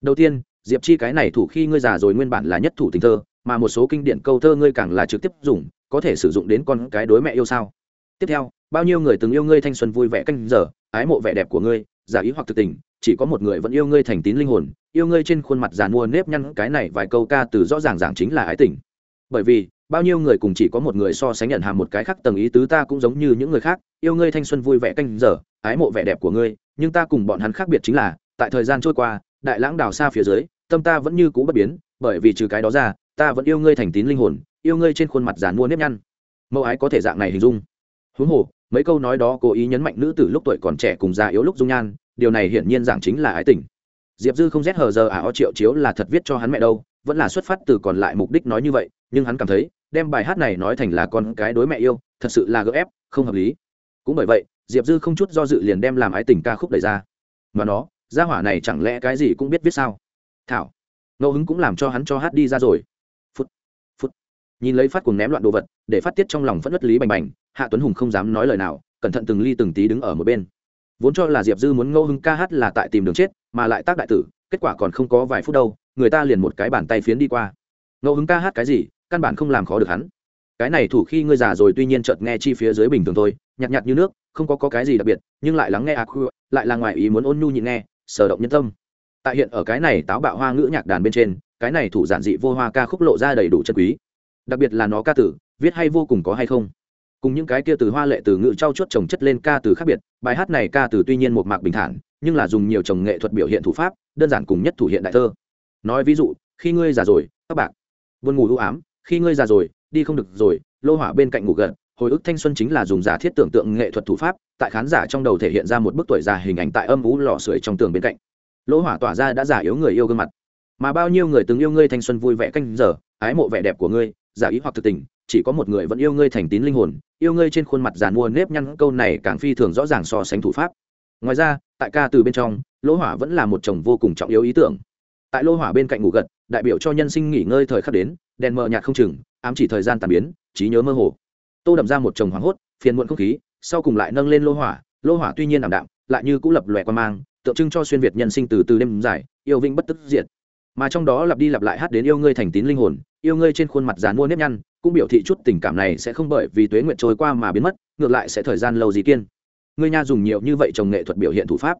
Đầu tiên, diệp chi cái này thủ khi ngươi già rồi nguyên bản là nhất thủ tình thơ, mà một số kinh điển câu thơ ngươi càng là trực tiếp dùng, có thể sử dụng đến con cái đối mẹ yêu sao? Tiếp theo bao nhiêu người từng yêu ngươi thanh xuân vui vẻ canh giờ, ái mộ vẻ đẹp của ngươi, giả ý hoặc thực tình, chỉ có một người vẫn yêu ngươi thành tín linh hồn, yêu ngươi trên khuôn mặt giàn mua nếp nhăn, cái này vài câu ca từ rõ ràng giảng chính là ái tình. Bởi vì, bao nhiêu người cùng chỉ có một người so sánh nhận hàm một cái khác tầng ý tứ ta cũng giống như những người khác, yêu ngươi thanh xuân vui vẻ canh giờ, ái mộ vẻ đẹp của ngươi, nhưng ta cùng bọn hắn khác biệt chính là, tại thời gian trôi qua, đại lãng đào xa phía dưới, tâm ta vẫn như cũ bất biến, bởi vì trừ cái đó ra, ta vẫn yêu ngươi thành tín linh hồn, yêu ngươi trên khuôn mặt giàn mua nếp nhăn. Mẫu ái có thể dạng này hình dung. Huống hồ mấy câu nói đó cố ý nhấn mạnh nữ tử lúc tuổi còn trẻ cùng già yếu lúc dung nhan, điều này hiển nhiên giảng chính là ái tình. Diệp dư không rét hờ giờ à o triệu chiếu là thật viết cho hắn mẹ đâu, vẫn là xuất phát từ còn lại mục đích nói như vậy, nhưng hắn cảm thấy, đem bài hát này nói thành là con cái đối mẹ yêu, thật sự là gỡ ép, không hợp lý. Cũng bởi vậy, diệp dư không chút do dự liền đem làm ái tình ca khúc đẩy ra. Mà nó, gia hỏa này chẳng lẽ cái gì cũng biết viết sao? Thảo, ngẫu hứng cũng làm cho hắn cho hát đi ra rồi nhìn lấy phát cùng ném loạn đồ vật để phát tiết trong lòng phẫn nứt lý bành bành hạ tuấn hùng không dám nói lời nào cẩn thận từng ly từng tí đứng ở một bên. Vốn cho là diệp dư muốn ngẫu Hưng ca hát là tại tìm đường chết mà lại tác đại tử kết quả còn không có vài phút đâu người ta liền một cái bàn tay phiến đi qua. Ngẫu hứng ca hát cái gì căn bản không làm khó được hắn. Cái này thủ khi ngươi già rồi tuy nhiên chợt nghe chi phía dưới bình thường thôi nhạt nhạt như nước không có, có cái gì đặc biệt nhưng lại lắng nghe ác à, lại là ngoài ý muốn ôn nhu nhịn nghe sở động nhân tâm. Tại hiện ở cái này táo bạo hoa ngữ nhạc đàn bên trên cái này thủ giản dị vô hoa ca khúc lộ ra đầy đủ chân quý đặc biệt là nó ca tử, viết hay vô cùng có hay không. Cùng những cái kia từ hoa lệ từ ngữ trau chuốt trồng chất lên ca từ khác biệt, bài hát này ca từ tuy nhiên một mạc bình thản, nhưng là dùng nhiều trồng nghệ thuật biểu hiện thủ pháp, đơn giản cùng nhất thủ hiện đại thơ. Nói ví dụ, khi ngươi già rồi, các bạn, buồn ngủ ưu ám, khi ngươi già rồi, đi không được rồi, lô hỏa bên cạnh ngủ gần hồi ức thanh xuân chính là dùng giả thiết tưởng tượng nghệ thuật thủ pháp, tại khán giả trong đầu thể hiện ra một bức tuổi già hình ảnh tại âm ú lò sưởi trong tường bên cạnh. Lỗ hỏa tỏa ra đã giả yếu người yêu gương mặt. Mà bao nhiêu người từng yêu ngươi thanh xuân vui vẻ canh giờ, ái mộ vẻ đẹp của ngươi giả ý hoặc thực tình, chỉ có một người vẫn yêu ngươi thành tín linh hồn, yêu ngươi trên khuôn mặt giàn mua nếp nhăn, câu này càng phi thường rõ ràng so sánh thủ pháp. Ngoài ra, tại ca từ bên trong, lỗ hỏa vẫn là một chồng vô cùng trọng yếu ý tưởng. Tại lỗ hỏa bên cạnh ngủ gật, đại biểu cho nhân sinh nghỉ ngơi thời khắc đến, đèn mờ nhạt không chừng, ám chỉ thời gian tàn biến, trí nhớ mơ hồ. Tô đậm ra một chồng hoảng hốt, phiền muộn không khí, sau cùng lại nâng lên lô hỏa lô hỏa tuy nhiên ảm đạm, lại như cũng lập lòe quan mang, tượng trưng cho xuyên việt nhân sinh từ từ đêm dài, yêu vinh bất tức diệt. Mà trong đó lặp đi lặp lại hát đến yêu ngươi thành tín linh hồn yêu ngươi trên khuôn mặt dán mua nếp nhăn, cũng biểu thị chút tình cảm này sẽ không bởi vì tuế nguyện trôi qua mà biến mất, ngược lại sẽ thời gian lâu gì kiên. Ngươi nha dùng nhiều như vậy trồng nghệ thuật biểu hiện thủ pháp.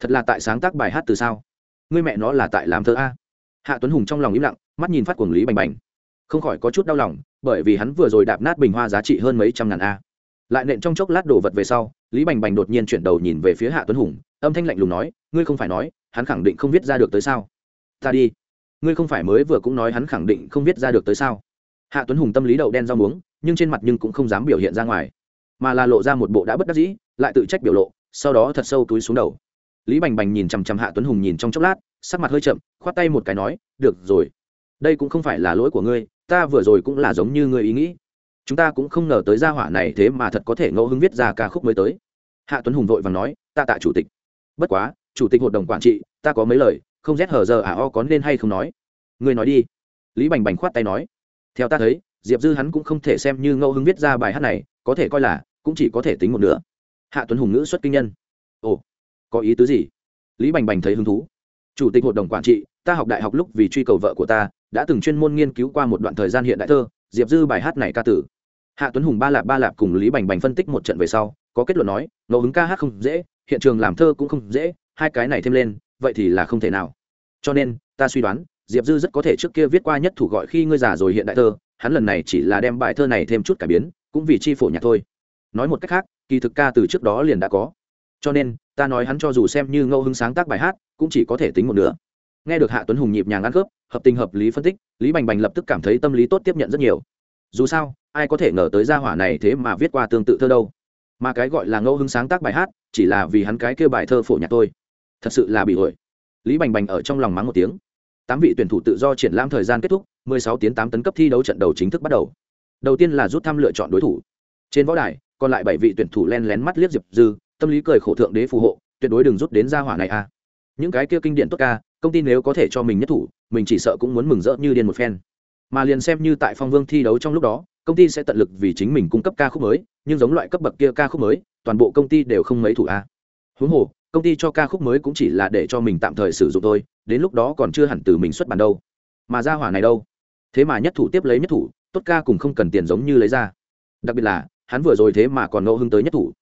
Thật là tại sáng tác bài hát từ sao? Ngươi mẹ nó là tại làm thơ a. Hạ tuấn hùng trong lòng im lặng, mắt nhìn phát cuồng lý bành bành. Không khỏi có chút đau lòng, bởi vì hắn vừa rồi đạp nát bình hoa giá trị hơn mấy trăm ngàn a. Lại nện trong chốc lát đổ vật về sau, lý bành bành đột nhiên chuyển đầu nhìn về phía hạ tuấn hùng, âm thanh lạnh lùng nói, ngươi không phải nói, hắn khẳng định không viết ra được tới sao? Ta đi ngươi không phải mới vừa cũng nói hắn khẳng định không viết ra được tới sao? Hạ tuấn hùng tâm lý đậu đen rau muống, nhưng trên mặt nhưng cũng không dám biểu hiện ra ngoài, mà là lộ ra một bộ đã bất đắc dĩ, lại tự trách biểu lộ, sau đó thật sâu túi xuống đầu. Lý bành bành nhìn chằm chằm hạ tuấn hùng nhìn trong chốc lát, sắc mặt hơi chậm, khoát tay một cái nói, được rồi, đây cũng không phải là lỗi của ngươi, ta vừa rồi cũng là giống như ngươi ý nghĩ. Chúng ta cũng không ngờ tới gia hỏa này thế mà thật có thể ngẫu hứng viết ra ca khúc mới tới. Hạ tuấn hùng vội và nói ta tạ chủ tịch. Bất quá, chủ tịch hội đồng quản trị, ta có mấy lời không rét hở giờ à o có nên hay không nói. Ngươi nói đi. Lý bành bành khoát tay nói. Theo ta thấy, diệp dư hắn cũng không thể xem như ngẫu hứng viết ra bài hát này, có thể coi là, cũng chỉ có thể tính một nửa. Hạ tuấn hùng ngữ xuất kinh nhân. Ồ, có ý tứ gì? Lý bành bành thấy hứng thú. Chủ tịch hội đồng quản trị, ta học đại học lúc vì truy cầu vợ của ta, đã từng chuyên môn nghiên cứu qua một đoạn thời gian hiện đại thơ, diệp dư bài hát này ca tử. Hạ tuấn hùng ba lạp ba lạp cùng lý bành bành phân tích một trận về sau, có kết luận nói, ngẫu hứng ca hát không dễ, hiện trường làm thơ cũng không dễ, hai cái này thêm lên vậy thì là không thể nào. Cho nên, ta suy đoán, diệp dư rất có thể trước kia viết qua nhất thủ gọi khi ngươi già rồi hiện đại thơ, hắn lần này chỉ là đem bài thơ này thêm chút cải biến, cũng vì chi phổ nhạc thôi. Nói một cách khác, kỳ thực ca từ trước đó liền đã có. Cho nên, ta nói hắn cho dù xem như ngẫu hứng sáng tác bài hát, cũng chỉ có thể tính một nửa. Nghe được hạ tuấn hùng nhịp nhàng ăn khớp, hợp tình hợp lý phân tích, lý bành bành lập tức cảm thấy tâm lý tốt tiếp nhận rất nhiều. Dù sao, ai có thể ngờ tới gia hỏa này thế mà viết qua tương tự thơ đâu. Mà cái gọi là ngẫu hứng sáng tác bài hát, chỉ là vì hắn cái kêu bài thơ phổ nhạc thôi thật sự là bị ổi lý bành bành ở trong lòng mắng một tiếng. Tám vị tuyển thủ tự do triển lãm thời gian kết thúc 16 tiến 8 tấn cấp thi đấu trận đầu chính thức bắt đầu. Đầu tiên là rút thăm lựa chọn đối thủ. Trên võ đài, còn lại bảy vị tuyển thủ len lén mắt liếc diệp dư, tâm lý cười khổ thượng đế phù hộ, tuyệt đối đừng rút đến gia hỏa này a. Những cái kia kinh điển tốt ca, công ty nếu có thể cho mình nhất thủ, mình chỉ sợ cũng muốn mừng rỡ như điên một phen. Mà liền xem như tại phong vương thi đấu trong lúc đó, công ty sẽ tận lực vì chính mình cung cấp ca khúc mới, nhưng giống loại cấp bậc kia ca khúc mới, toàn bộ công ty đều không mấy thủ a. Huống hồ công ty cho ca khúc mới cũng chỉ là để cho mình tạm thời sử dụng thôi, đến lúc đó còn chưa hẳn từ mình xuất bản đâu. Mà ra hỏa này đâu? Thế mà nhất thủ tiếp lấy nhất thủ, tốt ca cùng không cần tiền giống như lấy ra. Đặc biệt là, hắn vừa rồi thế mà còn ngẫu hưng tới nhất thủ.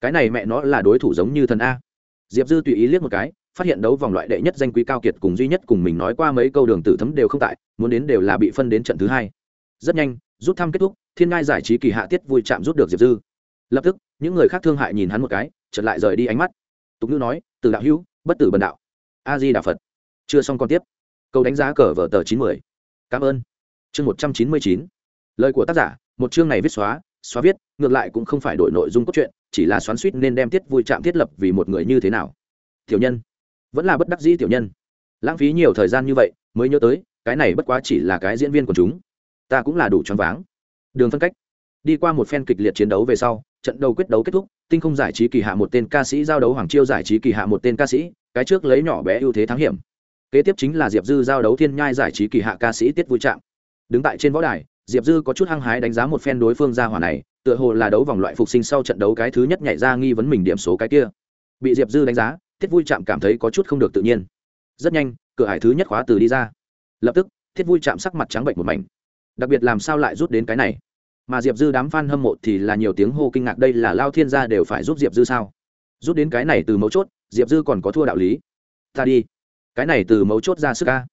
Cái này mẹ nó là đối thủ giống như thần a. Diệp dư tùy ý liếc một cái, phát hiện đấu vòng loại đệ nhất danh quý cao kiệt cùng duy nhất cùng mình nói qua mấy câu đường tử thấm đều không tại, muốn đến đều là bị phân đến trận thứ hai. Rất nhanh, rút thăm kết thúc, thiên ngai giải trí kỳ hạ tiết vui chạm rút được diệp dư. Lập tức, những người khác thương hại nhìn hắn một cái, chợt lại rời đi ánh mắt tục ngữ nói, từ đạo hữu, bất tử bần đạo. A di đà phật. Chưa xong còn tiếp. Câu đánh giá cờ vở tờ chín mươi cảm ơn. Chương một trăm chín mươi chín. Lời của tác giả, một chương này viết xóa xóa viết, ngược lại cũng không phải đổi nội dung cốt truyện, chỉ là xoắn suýt nên đem tiết vui chạm thiết lập vì một người như thế nào. Tiểu nhân. Vẫn là bất đắc dĩ tiểu nhân. Lãng phí nhiều thời gian như vậy, mới nhớ tới, cái này bất quá chỉ là cái diễn viên của chúng. Ta cũng là đủ choáng váng. Đường phân cách đi qua một phen kịch liệt chiến đấu về sau, trận đầu quyết đấu kết thúc, tinh không giải trí kỳ hạ một tên ca sĩ giao đấu hoàng chiêu giải trí kỳ hạ một tên ca sĩ, cái trước lấy nhỏ bé ưu thế thắng hiểm. Kế tiếp chính là diệp dư giao đấu thiên nhai giải trí kỳ hạ ca sĩ tiết vui trạm. Đứng tại trên võ đài, diệp dư có chút hăng hái đánh giá một phen đối phương gia hỏa này, tựa hồ là đấu vòng loại phục sinh sau trận đấu cái thứ nhất nhảy ra nghi vấn mình điểm số cái kia. Bị diệp dư đánh giá thiết vui chạm cảm thấy có chút không được tự nhiên. Rất nhanh, cửa hải thứ nhất khóa từ đi ra. Lập tức thiết vui chạm sắc mặt trắng bệnh một mảnh. Đặc biệt làm sao lại rút đến cái này? Mà diệp dư đám f a n hâm mộ thì là nhiều tiếng hô kinh ngạc, đây là lao thiên gia đều phải giúp diệp dư sao? Rút đến cái này từ mấu chốt, diệp dư còn có thua đạo lý. Ta đi. Cái này từ mấu chốt ra sức ca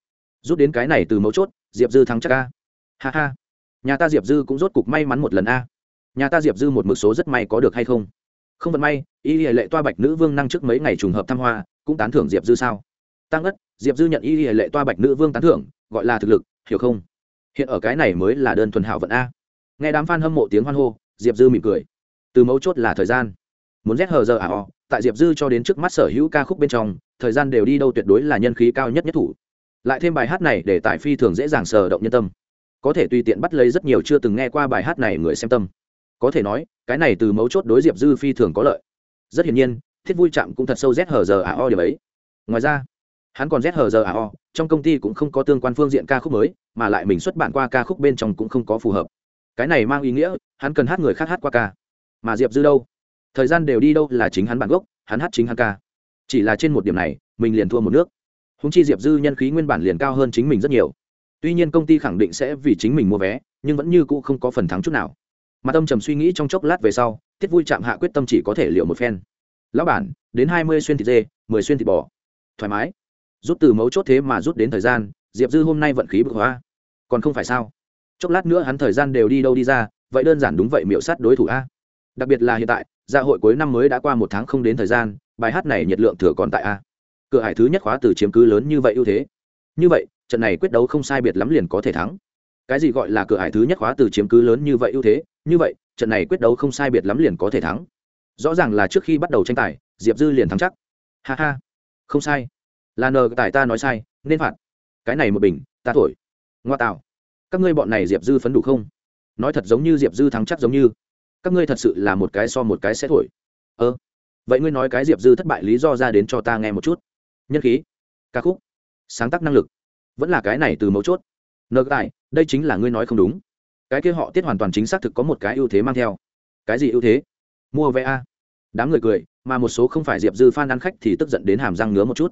rút đến cái này từ mấu chốt, diệp dư thắng chắc ca ha ha. Nhà ta diệp dư cũng rốt cục may mắn một lần a. Nhà ta diệp dư một mực số rất may có được hay không? Không vận may, y hệ lệ toa bạch nữ vương năng trước mấy ngày trùng hợp thăm hoa, cũng tán thưởng diệp dư sao? Tăng ất diệp dư nhận y hệ lệ toa bạch nữ vương tán thưởng, gọi là thực lực, hiểu không? Hiện ở cái này mới là đơn thuần hảo vận a nghe đám f a n hâm mộ tiếng hoan hô, diệp dư mỉm cười. Từ mấu chốt là thời gian. Muốn rét hờ giờ à tại diệp dư cho đến trước mắt sở hữu ca khúc bên trong, thời gian đều đi đâu tuyệt đối là nhân khí cao nhất nhất thủ. Lại thêm bài hát này để tại phi thường dễ dàng sờ động nhân tâm. Có thể tùy tiện bắt lấy rất nhiều chưa từng nghe qua bài hát này người xem tâm. Có thể nói, cái này từ mấu chốt đối diệp dư phi thường có lợi. Rất hiển nhiên, thiết vui chạm cũng thật sâu rét hờ giờ a o điểm ấy. Ngoài ra, hắn còn rét hờ giờ a o, trong công ty cũng không có tương quan phương diện ca khúc mới, mà lại mình xuất bản qua ca khúc bên trong cũng không có phù hợp cái này mang ý nghĩa, hắn cần hát người khác hát qua ca. Mà diệp dư đâu? Thời gian đều đi đâu là chính hắn bản gốc, hắn hát chính hắn ca. Chỉ là trên một điểm này, mình liền thua một nước. Húng chi diệp dư nhân khí nguyên bản liền cao hơn chính mình rất nhiều. Tuy nhiên công ty khẳng định sẽ vì chính mình mua vé, nhưng vẫn như cũ không có phần thắng chút nào. Mà tâm trầm suy nghĩ trong chốc lát về sau, tiết vui chạm hạ quyết tâm chỉ có thể liệu một phen. Lão bản, đến hai mươi xuyên thịt dê, mười xuyên thịt bò. Thoải mái. Rút từ mấu chốt thế mà rút đến thời gian, diệp dư hôm nay vận khí bực hóa. Còn không phải sao? Chốc lát nữa hắn thời gian đều đi đâu đi ra, vậy đơn giản đúng vậy miệu sát đối thủ a. Đặc biệt là hiện tại dạ hội cuối năm mới đã qua một tháng không đến thời gian, bài hát này nhiệt lượng thừa còn tại a. Cửa hải thứ nhất khóa từ chiếm cứ lớn như vậy ưu thế. Như vậy, trận này quyết đấu không sai biệt lắm liền có thể thắng. Cái gì gọi là cửa hải thứ nhất khóa từ chiếm cứ lớn như vậy ưu thế? Như vậy, trận này quyết đấu không sai biệt lắm liền có thể thắng. Rõ ràng là trước khi bắt đầu tranh tài, diệp dư liền thắng chắc. Ha ha. Không sai. Là nờ tài ta nói sai, nên phạt. Cái này một bình, ta thổi. Ngoa tạo các ngươi bọn này diệp dư phấn đủ không? Nói thật giống như diệp dư thắng chắc giống như. Các ngươi thật sự là một cái so một cái sẽ thổi. Ơ vậy ngươi nói cái diệp dư thất bại lý do ra đến cho ta nghe một chút. Nhân khí ca khúc sáng tác năng lực vẫn là cái này từ mấu chốt. Nợ tài, đây chính là ngươi nói không đúng. Cái kia họ tiết hoàn toàn chính xác thực có một cái ưu thế mang theo. Cái gì ưu thế? Mua vé a. Đám người cười mà một số không phải diệp dư f a n ăn khách thì tức giận đến hàm răng ngứa một chút.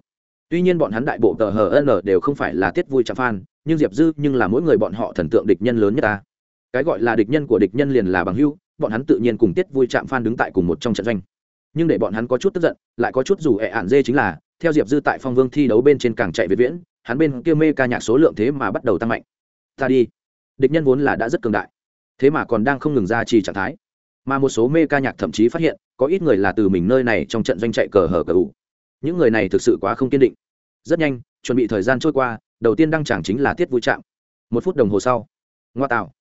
Tuy nhiên bọn hắn đại bộ tờ hờ n đều không phải là tiết vui chạm f nhưng diệp dư nhưng là mỗi người bọn họ thần tượng địch nhân lớn nhất ta. Cái gọi là địch nhân của địch nhân liền là bằng hưu bọn hắn tự nhiên cùng tiết vui chạm phan đứng tại cùng một trong trận doanh. Nhưng để bọn hắn có chút tức giận, lại có chút dù ẹ ạn dê chính là, theo diệp dư tại phong vương thi đấu bên trên cảng chạy việt viễn, hắn bên kia mê ca nhạc số lượng thế mà bắt đầu tăng mạnh. Ta đi. Địch nhân vốn là đã rất cường đại, thế mà còn đang không ngừng ra trì trạng thái. Mà một số mê ca nhạc thậm chí phát hiện, có ít người là từ mình nơi này trong trận doanh chạy cờ hở cờ ủ. Những người này thực sự quá không kiên định. Rất nhanh, chuẩn bị thời gian trôi qua đầu tiên đăng chẳng chính là tiết vui chạm một phút đồng hồ sau. Ngoa tạo.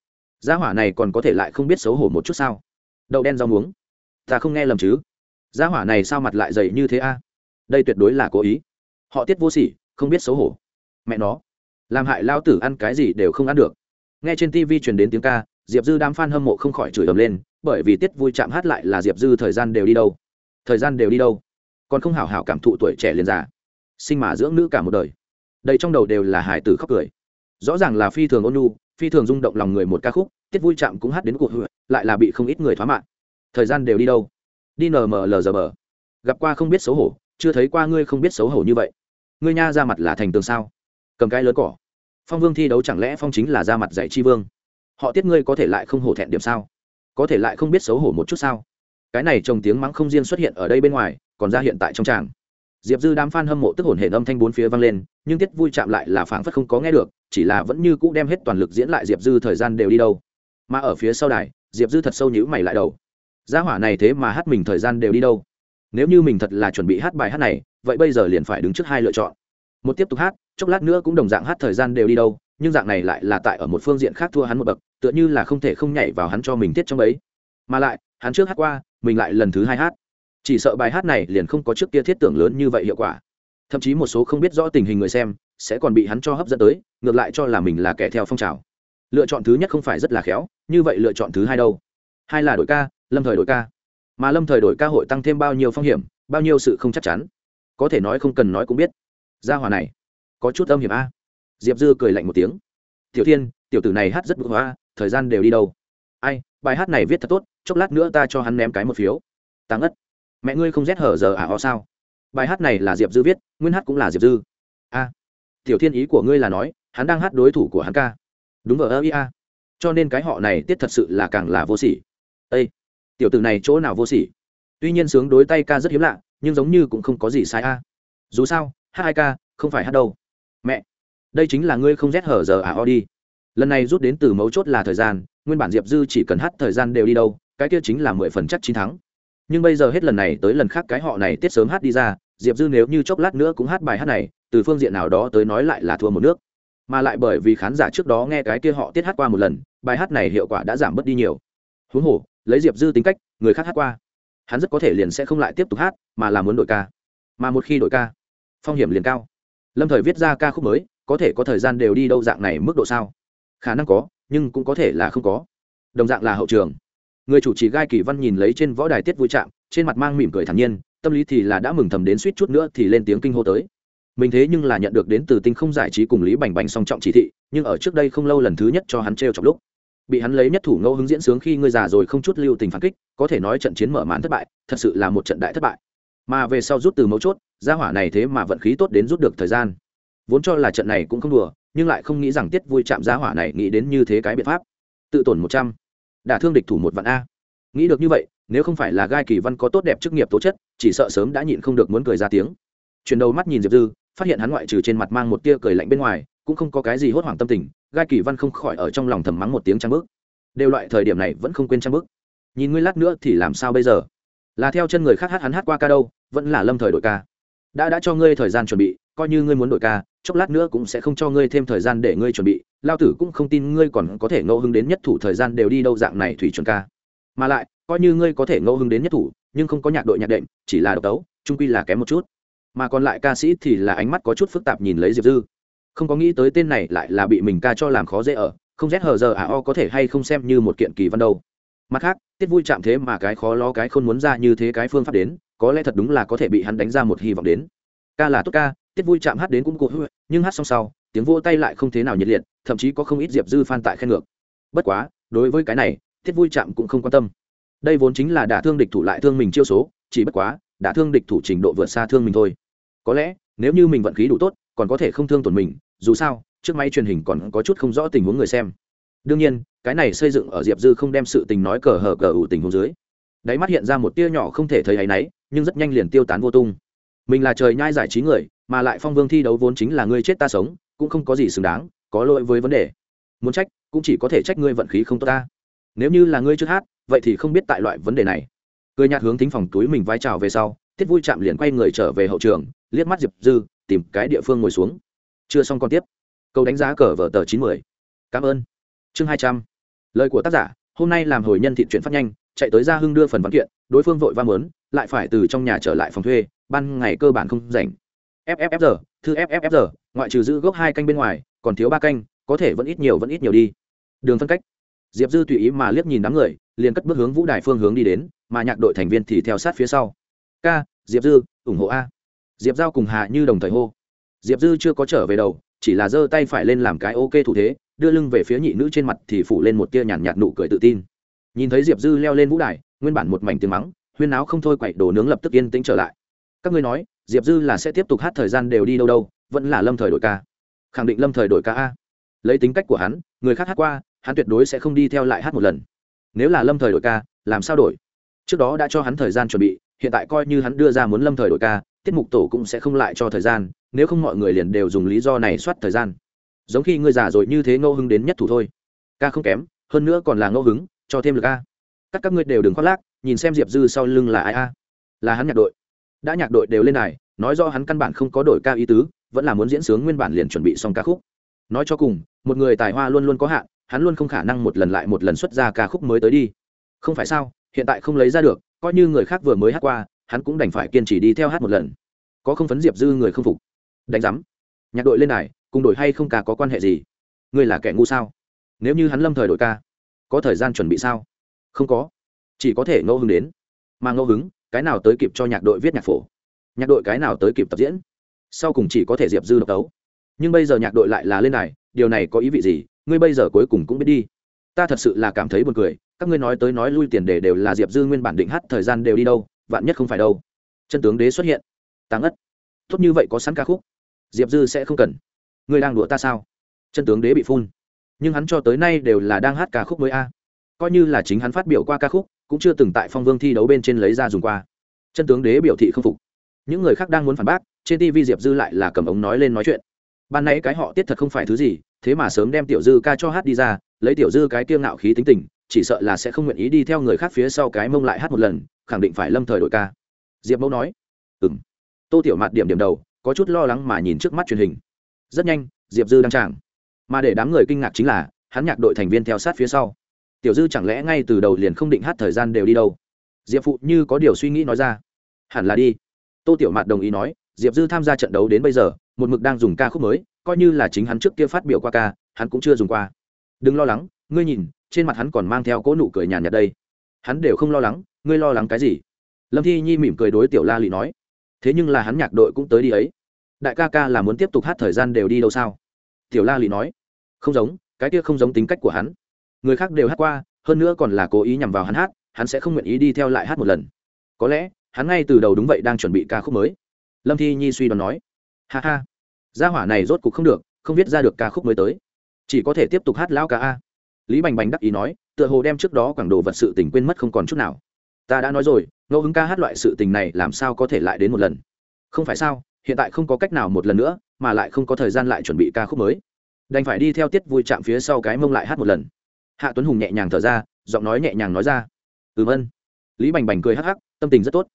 Gia hỏa này còn có thể lại không biết xấu hổ một chút sao? Đậu đen rau muống. Ta không nghe lầm chứ? Gia hỏa này sao mặt lại dày như thế a? Đây tuyệt đối là cố ý. Họ tiết vô sỉ, không biết xấu hổ. Mẹ nó. Làm hại lao tử ăn cái gì đều không ăn được. Nghe trên tv truyền đến tiếng ca, diệp dư đám f a n hâm mộ không khỏi chửi ầm lên, bởi vì tiết vui chạm hát lại là diệp dư thời gian đều đi đâu. Thời gian đều đi đâu. Còn không hảo hảo cảm thụ tuổi trẻ liền già. Sinh mà dưỡng nữ cả một đời đầy trong đầu đều là hải tử khóc cười. Rõ ràng là phi thường ôn nhu, phi thường rung động lòng người một ca khúc, tiết vui chạm cũng hát đến cuộc hựa lại là bị không ít người thoá mạng thời gian đều đi đâu? Đi nml giờ bờ. Gặp qua không biết xấu hổ, chưa thấy qua ngươi không biết xấu hổ như vậy. Ngươi nha ra mặt là thành tường sao? Cầm cái lớn cỏ. Phong vương thi đấu chẳng lẽ phong chính là ra mặt dạy chi vương? Họ tiết ngươi có thể lại không hổ thẹn điểm sao? Có thể lại không biết xấu hổ một chút sao? Cái này trồng tiếng mắng không riêng xuất hiện ở đây bên ngoài, còn ra hiện tại trong tràng diệp dư đám f a n hâm mộ tức hồn hển âm thanh bốn phía vang lên, nhưng tiết vui chạm lại là phảng phất không có nghe được, chỉ là vẫn như cũ đem hết toàn lực diễn lại diệp dư thời gian đều đi đâu. Mà ở phía sau đài, diệp dư thật sâu nhữ mày lại đầu. Gia hỏa này thế mà hát mình thời gian đều đi đâu? Nếu như mình thật là chuẩn bị hát bài hát này, vậy bây giờ liền phải đứng trước hai lựa chọn. Một tiếp tục hát, chốc lát nữa cũng đồng dạng hát thời gian đều đi đâu, nhưng dạng này lại là tại ở một phương diện khác thua hắn một bậc, tựa như là không thể không nhảy vào hắn cho mình tiết trong ấy. Mà lại, hắn trước hát qua, mình lại lần thứ hai hát chỉ sợ bài hát này liền không có trước kia thiết tưởng lớn như vậy hiệu quả. Thậm chí một số không biết rõ tình hình người xem sẽ còn bị hắn cho hấp dẫn tới, ngược lại cho là mình là kẻ theo phong trào. Lựa chọn thứ nhất không phải rất là khéo, như vậy lựa chọn thứ hai đâu? Hai là đội ca, lâm thời đội ca. Mà lâm thời đổi ca hội tăng thêm bao nhiêu phong hiểm, bao nhiêu sự không chắc chắn. Có thể nói không cần nói cũng biết. Gia hòa này, có chút âm hiểm a. Diệp dư cười lạnh một tiếng. Tiểu thiên, tiểu tử này hát rất bự hoa thời gian đều đi đâu? Ai, bài hát này viết thật tốt, chốc lát nữa ta cho hắn ném cái một phiếu. Tăng ất mẹ ngươi không rét hở giờ à ho sao? Bài hát này là diệp dư viết, nguyên hát cũng là diệp dư. A. Tiểu thiên ý của ngươi là nói, hắn đang hát đối thủ của hắn ca. Đúng ở ơ ia cho nên cái họ này tiết thật sự là càng là vô sỉ. Ây tiểu tử này chỗ nào vô sỉ? Tuy nhiên sướng đối tay ca rất hiếm lạ, nhưng giống như cũng không có gì sai, a. Dù sao, hát hai ca, không phải hát đâu. Mẹ. Đây chính là ngươi không rét hở giờ à o đi. Lần này rút đến từ mấu chốt là thời gian, nguyên bản diệp dư chỉ cần hát thời gian đều đi đâu, cái kia chính là mười phần chắc chín thắng nhưng bây giờ hết lần này tới lần khác cái họ này tiết sớm hát đi ra, diệp dư nếu như chốc lát nữa cũng hát bài hát này, từ phương diện nào đó tới nói lại là thua một nước. Mà lại bởi vì khán giả trước đó nghe cái kia họ tiết hát qua một lần, bài hát này hiệu quả đã giảm bớt đi nhiều. Huống hồ, lấy diệp dư tính cách, người khác hát qua, hắn rất có thể liền sẽ không lại tiếp tục hát, mà là muốn đội ca. Mà một khi đội ca, phong hiểm liền cao. Lâm thời viết ra ca khúc mới, có thể có thời gian đều đi đâu dạng này mức độ sao? Khả năng có, nhưng cũng có thể là không có. Đồng dạng là hậu trường người chủ trì gai kỳ văn nhìn lấy trên võ đài tiết vui chạm trên mặt mang mỉm cười thản nhiên, tâm lý thì là đã mừng thầm đến suýt chút nữa thì lên tiếng kinh hô tới. Mình thế nhưng là nhận được đến từ tinh không giải trí cùng lý bành bành song trọng chỉ thị, nhưng ở trước đây không lâu lần thứ nhất cho hắn t r chọc lúc, bị hắn lấy nhất thủ ngẫu hứng diễn sướng khi ngươi già rồi không chút lưu tình phản kích, có thể nói trận chiến mở màn thất bại, thật sự là một trận đại thất bại. Mà về sau rút từ mấu chốt, gia hỏa này thế mà vận khí tốt đến rút được thời gian. Vốn cho là trận này cũng không đùa, nhưng lại không nghĩ rằng tiết vui chạm gia hỏa này nghĩ đến như thế cái biện pháp. Tự tổn một trăm đả thương địch thủ một vạn a. Nghĩ được như vậy, nếu không phải là gai kỳ văn có tốt đẹp chức nghiệp tố chất, chỉ sợ sớm đã nhịn không được muốn cười ra tiếng. Chuyển đầu mắt nhìn diệp dư, phát hiện hắn ngoại trừ trên mặt mang một tia cười lạnh bên ngoài, cũng không có cái gì hốt hoảng tâm tình, gai kỳ văn không khỏi ở trong lòng thầm mắng một tiếng trang bước đều loại thời điểm này vẫn không quên trang bước nhìn ngươi lát nữa thì làm sao bây giờ? Là theo chân người khác hát hắn hát qua ca đâu, vẫn là lâm thời đội ca. Đã đã cho ngươi thời gian chuẩn bị coi như ngươi muốn đội ca, chốc lát nữa cũng sẽ không cho ngươi thêm thời gian để ngươi chuẩn bị. Lao tử cũng không tin ngươi còn có thể ngẫu hứng đến nhất thủ thời gian đều đi đâu dạng này thủy chuẩn ca. Mà lại, coi như ngươi có thể ngẫu hứng đến nhất thủ, nhưng không có nhạc đội nhạc đệm, chỉ là độc tấu trung quy là kém một chút. Mà còn lại ca sĩ thì là ánh mắt có chút phức tạp nhìn lấy diệp dư. Không có nghĩ tới tên này lại là bị mình ca cho làm khó dễ ở, không rét hờ giờ à o có thể hay không xem như một kiện kỳ văn đâu. Mặt khác, tiết vui chạm thế mà cái khó lo cái không muốn ra như thế cái phương pháp đến, có lẽ thật đúng là có thể bị hắn đánh ra một hy vọng đến ca là tốt ca, tiết vui chạm hát đến cũng cụ nhưng hát xong sau, tiếng vô tay lại không thế nào nhiệt liệt, thậm chí có không ít diệp dư phan tại khen ngược. Bất quá, đối với cái này, tiết vui chạm cũng không quan tâm. Đây vốn chính là đả thương địch thủ lại thương mình chiêu số, chỉ bất quá, đả thương địch thủ trình độ vượt xa thương mình thôi. Có lẽ, nếu như mình vận khí đủ tốt, còn có thể không thương tổn mình, dù sao, trước máy truyền hình còn có chút không rõ tình huống người xem. Đương nhiên, cái này xây dựng ở diệp dư không đem sự tình nói cờ hờ cờ ủ tình huống dưới. Đáy mắt hiện ra một tia nhỏ không thể thấy áy náy, nhưng rất nhanh liền tiêu tán vô tung mình là trời nhai giải trí người, mà lại phong vương thi đấu vốn chính là ngươi chết ta sống, cũng không có gì xứng đáng, có lỗi với vấn đề. Muốn trách, cũng chỉ có thể trách ngươi vận khí không tốt ta. Nếu như là ngươi trước hát, vậy thì không biết tại loại vấn đề này. Cười nhạt hướng thính phòng túi mình vai trào về sau, tiết vui chạm liền quay người trở về hậu trường, liếc mắt diệp dư, tìm cái địa phương ngồi xuống. Chưa xong còn tiếp. Câu đánh giá cờ vở tờ chín mươi cảm ơn. Chương hai trăm. Lời của tác giả, hôm nay làm hồi nhân thị chuyển phát nhanh, chạy tới gia hưng đưa phần văn kiện, đối phương vội va mớn lại phải từ trong nhà trở lại phòng thuê ban ngày cơ bản không rảnh. Fffr thư fffr ngoại trừ giữ gốc hai canh bên ngoài, còn thiếu ba canh, có thể vẫn ít nhiều vẫn ít nhiều đi. Đường phân cách. Diệp dư tùy ý mà liếc nhìn đám người, liền cất bước hướng vũ đài phương hướng đi đến, mà nhạc đội thành viên thì theo sát phía sau. K, diệp dư, ủng hộ a. Diệp giao cùng hà như đồng thời hô. Diệp dư chưa có trở về đầu, chỉ là giơ tay phải lên làm cái ok thủ thế, đưa lưng về phía nhị nữ trên mặt thì phủ lên một tia nhàn nhạt nụ cười tự tin. Nhìn thấy diệp dư leo lên vũ đài, nguyên bản một mảnh tiếng mắng, huyên áo không thôi quậy đồ nướng lập tức yên tĩnh trở lại các ngươi nói, diệp dư là sẽ tiếp tục hát thời gian đều đi đâu đâu, vẫn là lâm thời đổi ca. Khẳng định lâm thời đổi ca a. Lấy tính cách của hắn, người khác hát qua, hắn tuyệt đối sẽ không đi theo lại hát một lần. Nếu là lâm thời đổi ca, làm sao đổi? Trước đó đã cho hắn thời gian chuẩn bị, hiện tại coi như hắn đưa ra muốn lâm thời đổi ca, tiết mục tổ cũng sẽ không lại cho thời gian, nếu không mọi người liền đều dùng lý do này soát thời gian. Giống khi ngươi già rồi như thế ngẫu hứng đến nhất thủ thôi. Ca không kém, hơn nữa còn là ngẫu hứng, cho thêm lực ca các các ngươi đều đừng khoác lác, nhìn xem diệp dư sau lưng là ai a. Là hắn nhạc đội đã nhạc đội đều lên này nói do hắn căn bản không có đổi ca ý tứ, vẫn là muốn diễn sướng nguyên bản liền chuẩn bị xong ca khúc. Nói cho cùng, một người tài hoa luôn luôn có hạn, hắn luôn không khả năng một lần lại một lần xuất ra ca khúc mới tới đi. Không phải sao, hiện tại không lấy ra được, coi như người khác vừa mới hát qua, hắn cũng đành phải kiên trì đi theo hát một lần. Có không phấn diệp dư người không phục? Đánh giám. Nhạc đội lên này cùng đổi hay không ca có quan hệ gì? Ngươi là kẻ ngu sao? Nếu như hắn lâm thời đổi ca, có thời gian chuẩn bị sao? Không có. Chỉ có thể ngẫu hứng đến. Mà ngẫu hứng cái nào tới kịp cho nhạc đội viết nhạc phổ, nhạc đội cái nào tới kịp tập diễn, sau cùng chỉ có thể diệp dư độc tấu nhưng bây giờ nhạc đội lại là lên này điều này có ý vị gì, ngươi bây giờ cuối cùng cũng biết đi. Ta thật sự là cảm thấy buồn cười, các ngươi nói tới nói lui tiền đề đều là diệp dư nguyên bản định hát, thời gian đều đi đâu, vạn nhất không phải đâu. Chân tướng đế xuất hiện. Tăng ất tốt như vậy có sẵn ca khúc. Diệp dư sẽ không cần. Ngươi đang đùa ta sao? Chân tướng đế bị phun. Nhưng hắn cho tới nay đều là đang hát ca khúc mới a. Coi như là chính hắn phát biểu qua ca khúc cũng chưa từng tại phong vương thi đấu bên trên lấy ra dùng qua. Chân tướng đế biểu thị không phục. Những người khác đang muốn phản bác, trên tv diệp dư lại là cầm ống nói lên nói chuyện. Ban nãy cái họ tiết thật không phải thứ gì, thế mà sớm đem tiểu dư ca cho hát đi ra, lấy tiểu dư cái kiêng ngạo khí tính tình, chỉ sợ là sẽ không nguyện ý đi theo người khác phía sau cái mông lại hát một lần, khẳng định phải lâm thời đội ca. Diệp mẫu nói ừ m tô tiểu mặt điểm điểm đầu, có chút lo lắng mà nhìn trước mắt truyền hình. Rất nhanh, diệp dư đang tràng. Mà để đám người kinh ngạc chính là, hắn nhạc đội thành viên theo sát phía sau tiểu dư chẳng lẽ ngay từ đầu liền không định hát thời gian đều đi đâu? Diệp phụ như có điều suy nghĩ nói ra. Hẳn là đi. Tô tiểu mạt đồng ý nói, diệp dư tham gia trận đấu đến bây giờ, một mực đang dùng ca khúc mới, coi như là chính hắn trước kia phát biểu qua ca, hắn cũng chưa dùng qua. Đừng lo lắng, ngươi nhìn, trên mặt hắn còn mang theo cỗ nụ cười nhàn nhạt đây. Hắn đều không lo lắng, ngươi lo lắng cái gì? Lâm thi nhi mỉm cười đối tiểu la lị nói. Thế nhưng là hắn nhạc đội cũng tới đi ấy. Đại ca ca là muốn tiếp tục hát thời gian đều đi đâu sao? Tiểu la lị nói. Không giống, cái kia không giống tính cách của hắn người khác đều hát qua, hơn nữa còn là cố ý nhằm vào hắn hát, hắn sẽ không nguyện ý đi theo lại hát một lần. Có lẽ, hắn ngay từ đầu đúng vậy đang chuẩn bị ca khúc mới. Lâm thi nhi suy đoán nói, ha ha, gia hỏa này rốt cuộc không được, không viết ra được ca khúc mới tới. Chỉ có thể tiếp tục hát lão ca a. Lý bành bành đắc ý nói, tựa hồ đem trước đó quảng đồ vật sự tình quên mất không còn chút nào. Ta đã nói rồi, ngẫu hứng ca hát loại sự tình này làm sao có thể lại đến một lần? Không phải sao, hiện tại không có cách nào một lần nữa, mà lại không có thời gian lại chuẩn bị ca khúc mới. Đành phải đi theo tiết vui chạm phía sau cái mông lại hát một lần hạ tuấn hùng nhẹ nhàng thở ra, giọng nói nhẹ nhàng nói ra. Ừ vân lý bành bành cười hắc hắc, tâm tình rất tốt.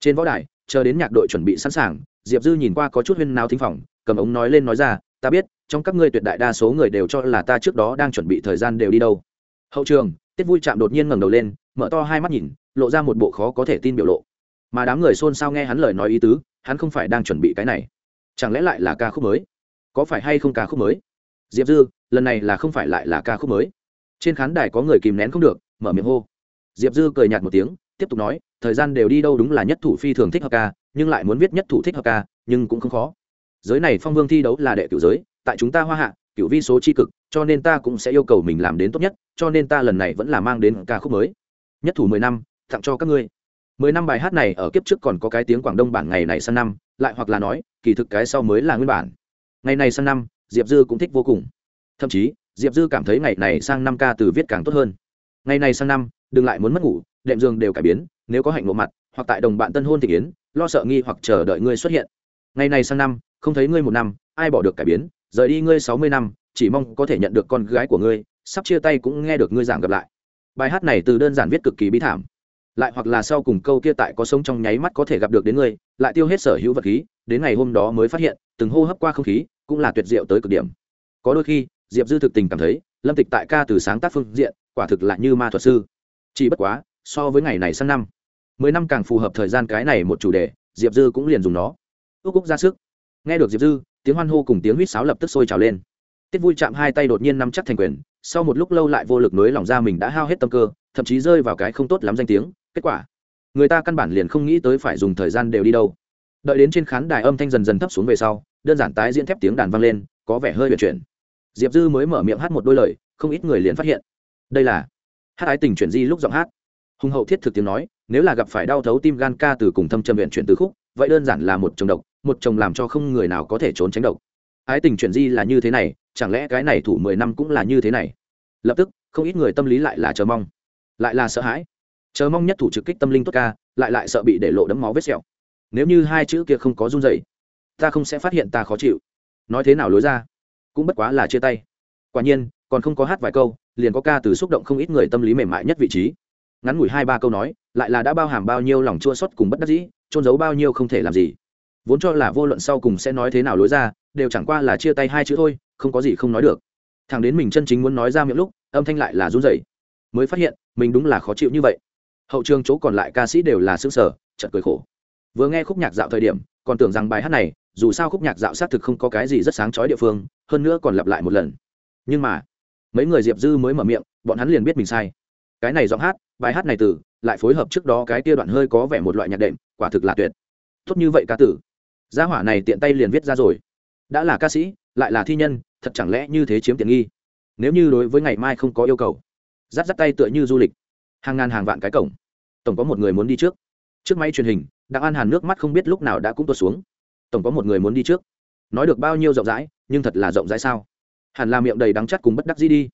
Trên võ đài, chờ đến nhạc đội chuẩn bị sẵn sàng, diệp dư nhìn qua có chút huyên nào thính phòng, cầm ống nói lên nói ra, ta biết, trong các ngươi tuyệt đại đa số người đều cho là ta trước đó đang chuẩn bị thời gian đều đi đâu. Hậu trường, tiết vui chạm đột nhiên ngẩng đầu lên, mở to hai mắt nhìn, lộ ra một bộ khó có thể tin biểu lộ. Mà đám người xôn xao nghe hắn lời nói ý tứ, hắn không phải đang chuẩn bị cái này. Chẳng lẽ lại là ca khúc mới? Có phải hay không ca khúc mới? Diệp dư, lần này là không phải lại là ca khúc mới? Trên khán đài có người kìm nén không được, mở miệng hô. Diệp dư cười nhạt một tiếng, tiếp tục nói, thời gian đều đi đâu đúng là nhất thủ phi thường thích hợp ca, nhưng lại muốn viết nhất thủ thích hợp ca, nhưng cũng không khó. Giới này phong vương thi đấu là đệ cửu giới, tại chúng ta hoa hạ, cửu vi số tri cực, cho nên ta cũng sẽ yêu cầu mình làm đến tốt nhất, cho nên ta lần này vẫn là mang đến ca khúc mới. Nhất thủ mười năm, tặng cho các ngươi. Mười năm bài hát này ở kiếp trước còn có cái tiếng quảng đông bản ngày này sang năm, lại hoặc là nói, kỳ thực cái sau mới là nguyên bản. Ngày này sang năm, diệp dư cũng thích vô cùng. Thậm chí diệp dư cảm thấy ngày này sang năm ca từ viết càng tốt hơn. Ngày này sang năm, đừng lại muốn mất ngủ, đệm giường đều cải biến, nếu có hạnh ngộ mặt, hoặc tại đồng bạn tân hôn thị kiến lo sợ nghi hoặc chờ đợi ngươi xuất hiện. Ngày này sang năm, không thấy ngươi một năm, ai bỏ được cải biến, rời đi ngươi sáu mươi năm, chỉ mong có thể nhận được con gái của ngươi, sắp chia tay cũng nghe được ngươi giảng gặp lại. Bài hát này từ đơn giản viết cực kỳ bí thảm. Lại hoặc là sau cùng câu kia tại có sống trong nháy mắt có thể gặp được đến ngươi, lại tiêu hết sở hữu vật khí, đến ngày hôm đó mới phát hiện, từng hô hấp qua không khí, cũng là tuyệt diệu tới cực điểm. Có đôi khi diệp dư thực tình cảm thấy, lâm tịch tại ca từ sáng tác phương diện, quả thực là như ma thuật sư. Chỉ bất quá, so với ngày này sang năm, mười năm càng phù hợp thời gian cái này một chủ đề, diệp dư cũng liền dùng nó. Ước úc ra sức. Nghe được diệp dư, tiếng hoan hô cùng tiếng huýt sáo lập tức sôi trào lên. Tiết vui chạm hai tay đột nhiên nắm chắc thành quyền, sau một lúc lâu lại vô lực nối lỏng ra mình đã hao hết tâm cơ, thậm chí rơi vào cái không tốt lắm danh tiếng, kết quả, người ta căn bản liền không nghĩ tới phải dùng thời gian đều đi đâu. Đợi đến trên khán đài âm thanh dần dần thấp xuống về sau, đơn giản tái diễn thép tiếng đàn vang lên, có vẻ hơi vận chuyển diệp dư mới mở miệng hát một đôi lời, không ít người liền phát hiện. Đây là hát ái tình chuyển di lúc giọng hát. Hùng hậu thiết thực tiếng nói, nếu là gặp phải đau thấu tim gan ca từ cùng thâm trầm huyện chuyển từ khúc, vậy đơn giản là một chồng độc, một chồng làm cho không người nào có thể trốn tránh độc. Ái tình chuyển di là như thế này, chẳng lẽ cái này thủ mười năm cũng là như thế này? Lập tức, không ít người tâm lý lại là chờ mong, lại là sợ hãi. Chờ mong nhất thủ trực kích tâm linh tốt ca, lại lại sợ bị để lộ đấm máu vết sẹo. Nếu như hai chữ kia không có run dậy ta không sẽ phát hiện ta khó chịu. Nói thế nào lối ra? Cũng bất quá là chia tay. Quả nhiên, còn không có hát vài câu, liền có ca từ xúc động không ít người tâm lý mềm mại nhất vị trí. Ngắn ngủi hai ba câu nói, lại là đã bao hàm bao nhiêu lòng chua xót cùng bất đắc dĩ trôn giấu bao nhiêu không thể làm gì. Vốn cho là vô luận sau cùng sẽ nói thế nào lối ra, đều chẳng qua là chia tay hai chữ thôi, không có gì không nói được. Thằng đến mình chân chính muốn nói ra miệng lúc, âm thanh lại là run rẩy. Mới phát hiện, mình đúng là khó chịu như vậy. Hậu trường chỗ còn lại ca sĩ đều là xương sở chợt cười khổ. Vừa nghe khúc nhạc dạo thời điểm, còn tưởng rằng bài hát này dù sao khúc nhạc dạo xác thực không có cái gì rất sáng chói địa phương, hơn nữa còn lặp lại một lần. Nhưng mà, mấy người diệp dư mới mở miệng, bọn hắn liền biết mình sai. Cái này giọng hát, bài hát này từ, lại phối hợp trước đó cái kia đoạn hơi có vẻ một loại nhạc đệm, quả thực là tuyệt. Tốt như vậy ca tử. Gia hỏa này tiện tay liền viết ra rồi. Đã là ca sĩ, lại là thi nhân, thật chẳng lẽ như thế chiếm tiện nghi? Nếu như đối với ngày mai không có yêu cầu. Dắt dắt tay tựa như du lịch. Hàng ngàn hàng vạn cái cổng. Tổng có một người muốn đi trước. Trước máy truyền hình, đặng an hàn nước mắt không biết lúc nào đã cũng tuột xuống tổng có một người muốn đi trước. Nói được bao nhiêu rộng rãi, nhưng thật là rộng rãi sao? Hẳn là miệng đầy đắng chắt cùng bất đắc dĩ đi.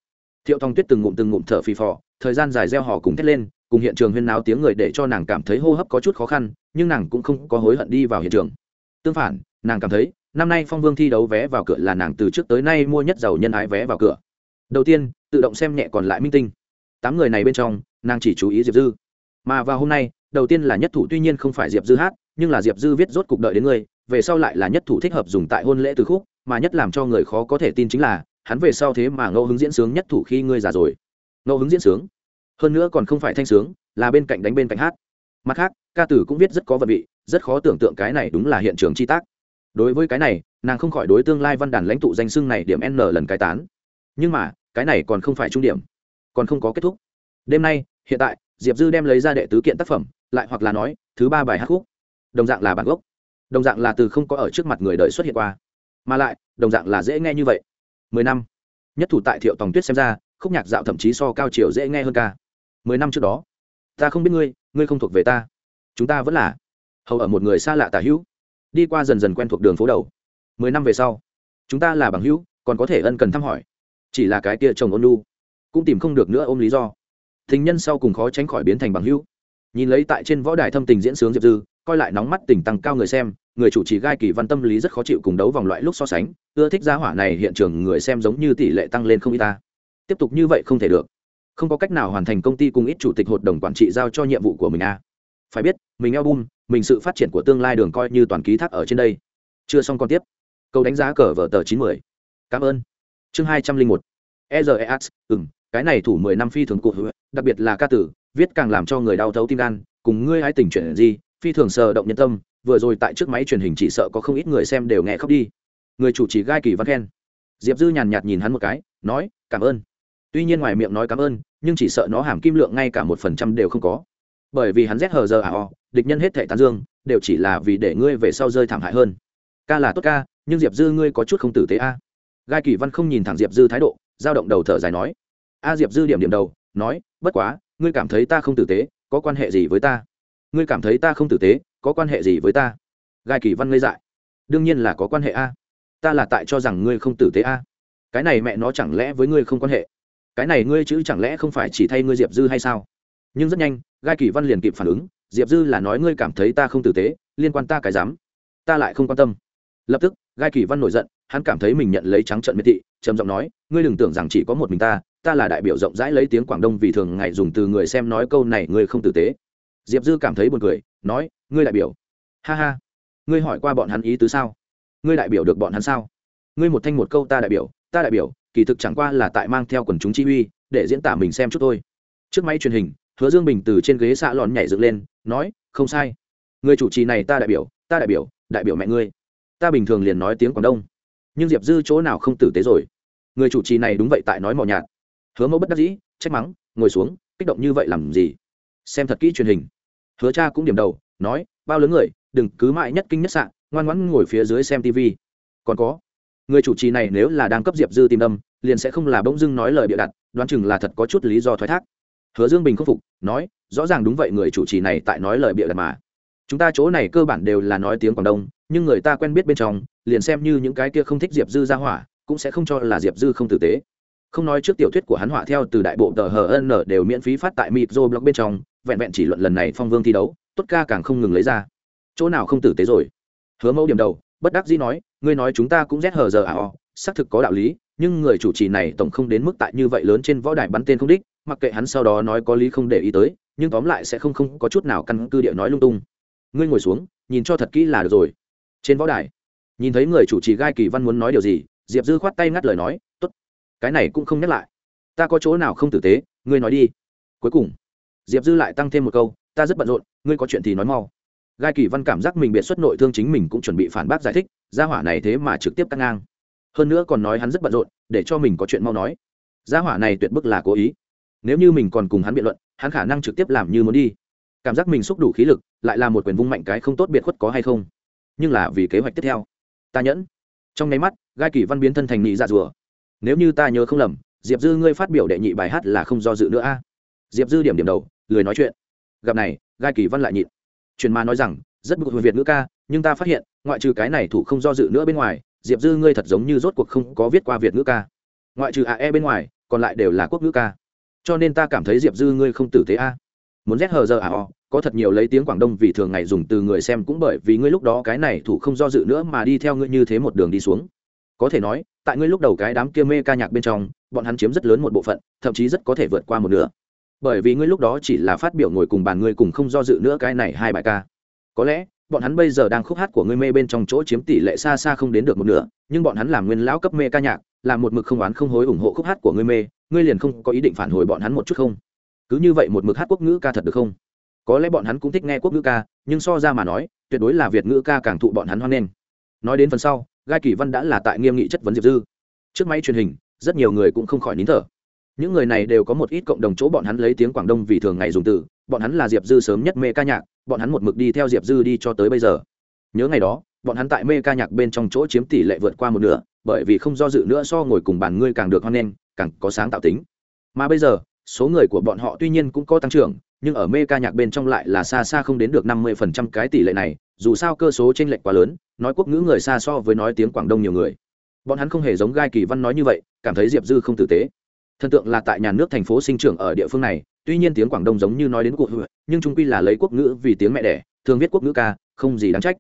Thiệu thong tuyết từng ngụm từng ngụm thở phì phò, thời gian dài gieo hò cùng thét lên, cùng hiện trường huyên náo tiếng người để cho nàng cảm thấy hô hấp có chút khó khăn, nhưng nàng cũng không có hối hận đi vào hiện trường. Tương phản, nàng cảm thấy, năm nay phong vương thi đấu vé vào cửa là nàng từ trước tới nay mua nhất giàu nhân ái vé vào cửa. Đầu tiên, tự động xem nhẹ còn lại minh tinh. Tám người này bên trong, nàng chỉ chú ý diệp dư. Mà vào hôm nay, đầu tiên là nhất thủ tuy nhiên không phải diệp dư hát, nhưng là diệp dư viết rốt cục đợi đến ngươi về sau lại là nhất thủ thích hợp dùng tại hôn lễ từ khúc, mà nhất làm cho người khó có thể tin chính là, hắn về sau thế mà ngẫu hứng diễn sướng nhất thủ khi ngươi già rồi. Ngẫu hứng diễn sướng? Hơn nữa còn không phải thanh sướng, là bên cạnh đánh bên cạnh hát. Mặt khác, ca tử cũng viết rất có vật vị, rất khó tưởng tượng cái này đúng là hiện trường chi tác. Đối với cái này, nàng không khỏi đối tương lai văn đàn lãnh tụ danh xưng này điểm n lần cái tán. Nhưng mà, cái này còn không phải trung điểm, còn không có kết thúc. Đêm nay, hiện tại, diệp dư đem lấy ra đệ tứ kiện tác phẩm, lại hoặc là nói, thứ ba bài hát khúc. Đồng dạng là bản gốc đồng dạng là từ không có ở trước mặt người đời xuất hiện qua. Mà lại, đồng dạng là dễ nghe như vậy. Mười năm, nhất thủ tại thiệu tòng tuyết xem ra, khúc nhạc dạo thậm chí so cao chiều dễ nghe hơn ca. Mười năm trước đó, ta không biết ngươi ngươi không thuộc về ta. Chúng ta vẫn là hầu ở một người xa lạ tả hữu, đi qua dần dần quen thuộc đường phố đầu. Mười năm về sau, chúng ta là bằng hữu, còn có thể ân cần thăm hỏi. Chỉ là cái kia chồng ôn lu cũng tìm không được nữa ôm lý do. Tình nhân sau cùng khó tránh khỏi biến thành bằng hữu. Nhìn lấy tại trên võ đài thâm tình diễn sướng diệp dư coi lại nóng mắt tình tăng cao người xem, người chủ trì gai kỳ văn tâm lý rất khó chịu cùng đấu vòng loại lúc so sánh, ưa thích giá hỏa này hiện trường người xem giống như tỷ lệ tăng lên không y ta. Tiếp tục như vậy không thể được. Không có cách nào hoàn thành công ty cùng ít chủ tịch hội đồng quản trị giao cho nhiệm vụ của mình a à. phải biết, mình album, mình sự phát triển của tương lai đường coi như toàn ký thác ở trên đây. Chưa xong còn tiếp. Câu đánh giá cờ vở tờ chín mươi cảm ơn. Chương hai trăm linh một. Ezeas ừng cái này thủ mười năm phi thường cụ đặc biệt là ca tử, viết càng làm cho người đau thấu tim gan, cùng ngươi hãy tình chuyện gì phi thường sờ động nhân tâm, vừa rồi tại trước máy truyền hình chỉ sợ có không ít người xem đều nghe khóc đi. Người chủ trì gai kỳ văn khen. Diệp dư nhàn nhạt nhìn hắn một cái, nói, cảm ơn. Tuy nhiên ngoài miệng nói cảm ơn, nhưng chỉ sợ nó hàm kim lượng ngay cả một phần trăm đều không có. Bởi vì hắn rét hờ giờ à o, địch nhân hết thệ tán dương, đều chỉ là vì để ngươi về sau rơi thảm hại hơn. Ca là tốt ca, nhưng diệp dư ngươi có chút không tử tế a. Gai kỳ văn không nhìn thẳng diệp dư thái độ giao động đầu thở dài nói. A diệp dư điểm điểm đầu, nói, bất quá, ngươi cảm thấy ta không tử tế, có quan hệ gì với ta? Ngươi cảm thấy ta không tử tế, có quan hệ gì với ta? Gai kỳ văn ngây dại. Đương nhiên là có quan hệ a. Ta là tại cho rằng ngươi không tử tế a. Cái này mẹ nó chẳng lẽ với ngươi không quan hệ? Cái này ngươi chữ chẳng lẽ không phải chỉ thay ngươi diệp dư hay sao? Nhưng rất nhanh, gai kỳ văn liền kịp phản ứng, diệp dư là nói ngươi cảm thấy ta không tử tế, liên quan ta cái dám. Ta lại không quan tâm. Lập tức, gai kỳ văn nổi giận, hắn cảm thấy mình nhận lấy trắng trận miệt thị, trầm giọng nói, ngươi đừng tưởng rằng chỉ có một mình ta ta là đại biểu rộng rãi lấy tiếng quảng đông vì thường ngày dùng từ người xem nói câu này ngươi không tử tế diệp dư cảm thấy buồn cười, nói, ngươi đại biểu. Ha ha. Ngươi hỏi qua bọn hắn ý tứ sao? Ngươi đại biểu được bọn hắn sao? Ngươi một thanh một câu ta đại biểu, ta đại biểu, kỳ thực chẳng qua là tại mang theo quần chúng chi uy, để diễn tả mình xem chút thôi. Trước máy truyền hình, hứa dương bình từ trên ghế xạ lòn nhảy dựng lên, nói, không sai. Người chủ trì này ta đại biểu, ta đại biểu đại biểu mẹ ngươi. Ta bình thường liền nói tiếng quảng đông. Nhưng diệp dư chỗ nào không tử tế rồi? Người chủ trì này đúng vậy tại nói mò nhạt. Hứa mẫu bất đắc dĩ, trách mắng, ngồi xuống, kích động như vậy làm gì? Xem thật kỹ truyền hình hứa cha cũng điểm đầu, nói, bao lớn người, đừng cứ mãi nhất kinh nhất sạn ngoan ngoãn ngồi phía dưới xem tv còn có, người chủ trì này nếu là đang cấp diệp dư tìm đâm, liền sẽ không là bỗng dưng nói lời bịa đặt, đoán chừng là thật có chút lý do thoái thác. Hứa dương bình không phục, nói, rõ ràng đúng vậy, người chủ trì này tại nói lời bịa đặt mà. Chúng ta chỗ này cơ bản đều là nói tiếng quảng đông, nhưng người ta quen biết bên trong, liền xem như những cái kia không thích diệp dư ra hỏa, cũng sẽ không cho là diệp dư không tử tế. Không nói trước tiểu thuyết của hắn họa theo từ đại bộ tờ hn đều miễn phí phát tại mịp blog bên trong vẹn vẹn chỉ luận lần này phong vương thi đấu, tốt ca càng không ngừng lấy ra. Chỗ nào không tử tế rồi? Hứa mẫu điểm đầu, bất đắc dĩ nói, ngươi nói chúng ta cũng rét hờ giờ à o, xác thực có đạo lý, nhưng người chủ trì này tổng không đến mức tại như vậy lớn trên võ đài bắn tên không đích, mặc kệ hắn sau đó nói có lý không để ý tới, nhưng tóm lại sẽ không không có chút nào căn cứ địa nói lung tung. Ngươi ngồi xuống, nhìn cho thật kỹ là được rồi. Trên võ đài, nhìn thấy người chủ trì gai kỳ văn muốn nói điều gì, diệp dư khoát tay ngắt lời nói t ố t cái này cũng không nhắc lại. Ta có chỗ nào không tử tế, ngươi nói đi. Cuối cùng diệp dư lại tăng thêm một câu, ta rất bận rộn, ngươi có chuyện thì nói mau. Gai kỳ văn cảm giác mình biệt xuất nội thương chính mình cũng chuẩn bị phản bác giải thích, gia hỏa này thế mà trực tiếp cắt ngang. Hơn nữa còn nói hắn rất bận rộn, để cho mình có chuyện mau nói. Gia hỏa này tuyệt bức là cố ý. Nếu như mình còn cùng hắn biện luận, hắn khả năng trực tiếp làm như muốn đi. Cảm giác mình xúc đủ khí lực, lại là một quyền vung mạnh cái không tốt biệt khuất có hay không. Nhưng là vì kế hoạch tiếp theo. Ta nhẫn. Trong nháy mắt, gai kỳ văn biến thân thành nhị dạ rùa. Nếu như ta nhớ không lầm, diệp dư ngươi phát biểu đệ nhị bài hát là không do dự nữa a. Diệp dư điểm điểm đầu lười nói chuyện. Gặp này, gai kỳ văn lại nhịn. Truyền ma nói rằng, rất bực việt ngữ ca, nhưng ta phát hiện, ngoại trừ cái này thủ không do dự nữa bên ngoài, diệp dư ngươi thật giống như rốt cuộc không có viết qua việt ngữ ca. Ngoại trừ ae bên ngoài, còn lại đều là quốc ngữ ca. Cho nên ta cảm thấy diệp dư ngươi không tử tế a. Muốn rét hờ giờ à o có thật nhiều lấy tiếng quảng đông vì thường ngày dùng từ người xem cũng bởi vì ngươi lúc đó cái này thủ không do dự nữa mà đi theo ngươi như thế một đường đi xuống. Có thể nói, tại ngươi lúc đầu cái đám kia mê ca nhạc bên trong, bọn hắn chiếm rất lớn một bộ phận, thậm chí rất có thể vượt qua một nửa bởi vì ngươi lúc đó chỉ là phát biểu ngồi cùng bàn ngươi cùng không do dự nữa cái này hai bài ca. Có lẽ, bọn hắn bây giờ đang khúc hát của ngươi mê bên trong chỗ chiếm tỷ lệ xa xa không đến được một nửa, nhưng bọn hắn làm nguyên lão cấp mê ca nhạc, là một mực không oán không hối ủng hộ khúc hát của ngươi mê, ngươi liền không có ý định phản hồi bọn hắn một chút không? Cứ như vậy một mực hát quốc ngữ ca thật được không? Có lẽ bọn hắn cũng thích nghe quốc ngữ ca, nhưng so ra mà nói, tuyệt đối là việt ngữ ca càng thụ bọn hắn hoan nghênh. Nói đến phần sau, gai kỳ văn đã là tại nghiêm nghị chất vấn diệp dư. Trước máy truyền hình, rất nhiều người cũng không khỏi nín thở những người này đều có một ít cộng đồng chỗ bọn hắn lấy tiếng quảng đông vì thường ngày dùng từ, bọn hắn là diệp dư sớm nhất mê ca nhạc, bọn hắn một mực đi theo diệp dư đi cho tới bây giờ. Nhớ ngày đó, bọn hắn tại mê ca nhạc bên trong chỗ chiếm tỷ lệ vượt qua một nửa, bởi vì không do dự nữa so ngồi cùng bàn ngươi càng được hoan nghênh, càng có sáng tạo tính. Mà bây giờ, số người của bọn họ tuy nhiên cũng có tăng trưởng, nhưng ở mê ca nhạc bên trong lại là xa xa không đến được năm mươi phần trăm cái tỷ lệ này, dù sao cơ số t r ê n lệch quá lớn, nói quốc ngữ người xa so với nói tiếng quảng đông nhiều người. Bọn hắn không hề giống gai kỳ văn nói như vậy, cảm thấy diệp dư không tử tế thần tượng là tại nhà nước thành phố sinh trưởng ở địa phương này, tuy nhiên tiếng quảng đông giống như nói đến cuộc nhưng trung quy là lấy quốc ngữ vì tiếng mẹ đẻ, thường viết quốc ngữ ca, không gì đáng trách.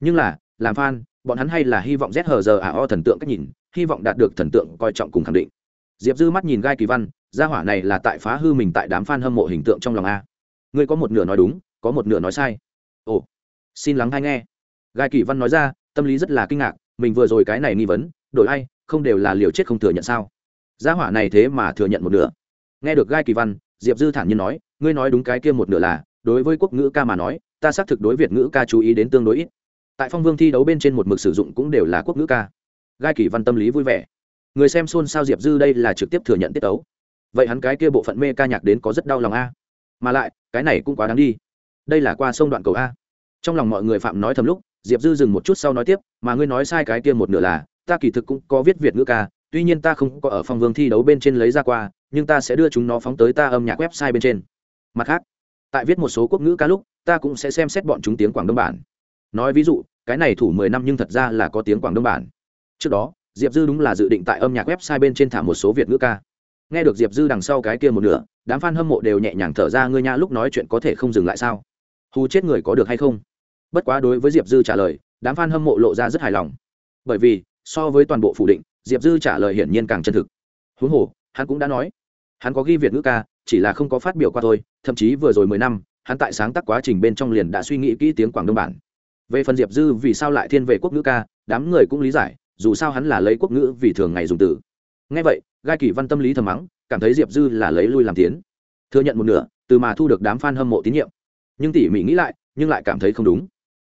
Nhưng là, làm fan, bọn hắn hay là hy vọng z hờ giờ à o thần tượng cách nhìn, hy vọng đạt được thần tượng coi trọng cùng khẳng định. Diệp dư mắt nhìn gai kỳ văn, gia hỏa này là tại phá hư mình tại đám f a n hâm mộ hình tượng trong lòng a. Ngươi có một nửa nói đúng, có một nửa nói sai. Ồ, xin lắng hay nghe. Gai kỳ văn nói ra, tâm lý rất là kinh ngạc, mình vừa rồi cái này nghi vấn, đổi ai, không đều là liều chết không thừa nhận sao? Gia hỏa này thế mà thừa nhận một nửa. Nghe được gai kỳ văn, diệp dư thản nhiên nói, ngươi nói đúng cái kia một nửa là, đối với quốc ngữ ca mà nói, ta xác thực đối việt ngữ ca chú ý đến tương đối ít. Tại phong vương thi đấu bên trên một mực sử dụng cũng đều là quốc ngữ ca. Gai kỳ văn tâm lý vui vẻ. Người xem xôn xao diệp dư đây là trực tiếp thừa nhận tiết tấu. Vậy hắn cái kia bộ phận mê ca nhạc đến có rất đau lòng a? Mà lại, cái này cũng quá đáng đi. Đây là qua sông đoạn cầu a. Trong lòng mọi người phạm nói thầm lúc, diệp dư dừng một chút sau nói tiếp, mà ngươi nói sai cái kia một nửa là, ta kỳ thực cũng có viết việt ngữ ca tuy nhiên ta không có ở phong vương thi đấu bên trên lấy ra qua, nhưng ta sẽ đưa chúng nó phóng tới ta âm nhạc website bên trên. Mặt khác, tại viết một số quốc ngữ ca lúc, ta cũng sẽ xem xét bọn chúng tiếng quảng đông bản. Nói ví dụ, cái này thủ mười năm nhưng thật ra là có tiếng quảng đông bản. Trước đó, diệp dư đúng là dự định tại âm nhạc website bên trên thả một số việt ngữ ca. Nghe được diệp dư đằng sau cái kia một nửa, đám f a n hâm mộ đều nhẹ nhàng thở ra ngươi nha lúc nói chuyện có thể không dừng lại sao? Hù chết người có được hay không? Bất quá đối với diệp dư trả lời, đám f a n hâm mộ lộ ra rất hài lòng. Bởi vì, so với toàn bộ phủ định diệp dư trả lời hiển nhiên càng chân thực. Huống hồ, hắn cũng đã nói, hắn có ghi việt ngữ ca, chỉ là không có phát biểu qua thôi, thậm chí vừa rồi mười năm, hắn tại sáng tác quá trình bên trong liền đã suy nghĩ kỹ tiếng quảng đông bản. Về phần diệp dư vì sao lại thiên về quốc ngữ ca, đám người cũng lý giải, dù sao hắn là lấy quốc ngữ vì thường ngày dùng từ. Ngay vậy, gai kỳ văn tâm lý thầm mắng, cảm thấy diệp dư là lấy lui làm tiến. Thừa nhận một nửa, từ mà thu được đám f a n hâm mộ tín nhiệm. Nhưng tỉ mỉ nghĩ lại, nhưng lại cảm thấy không đúng.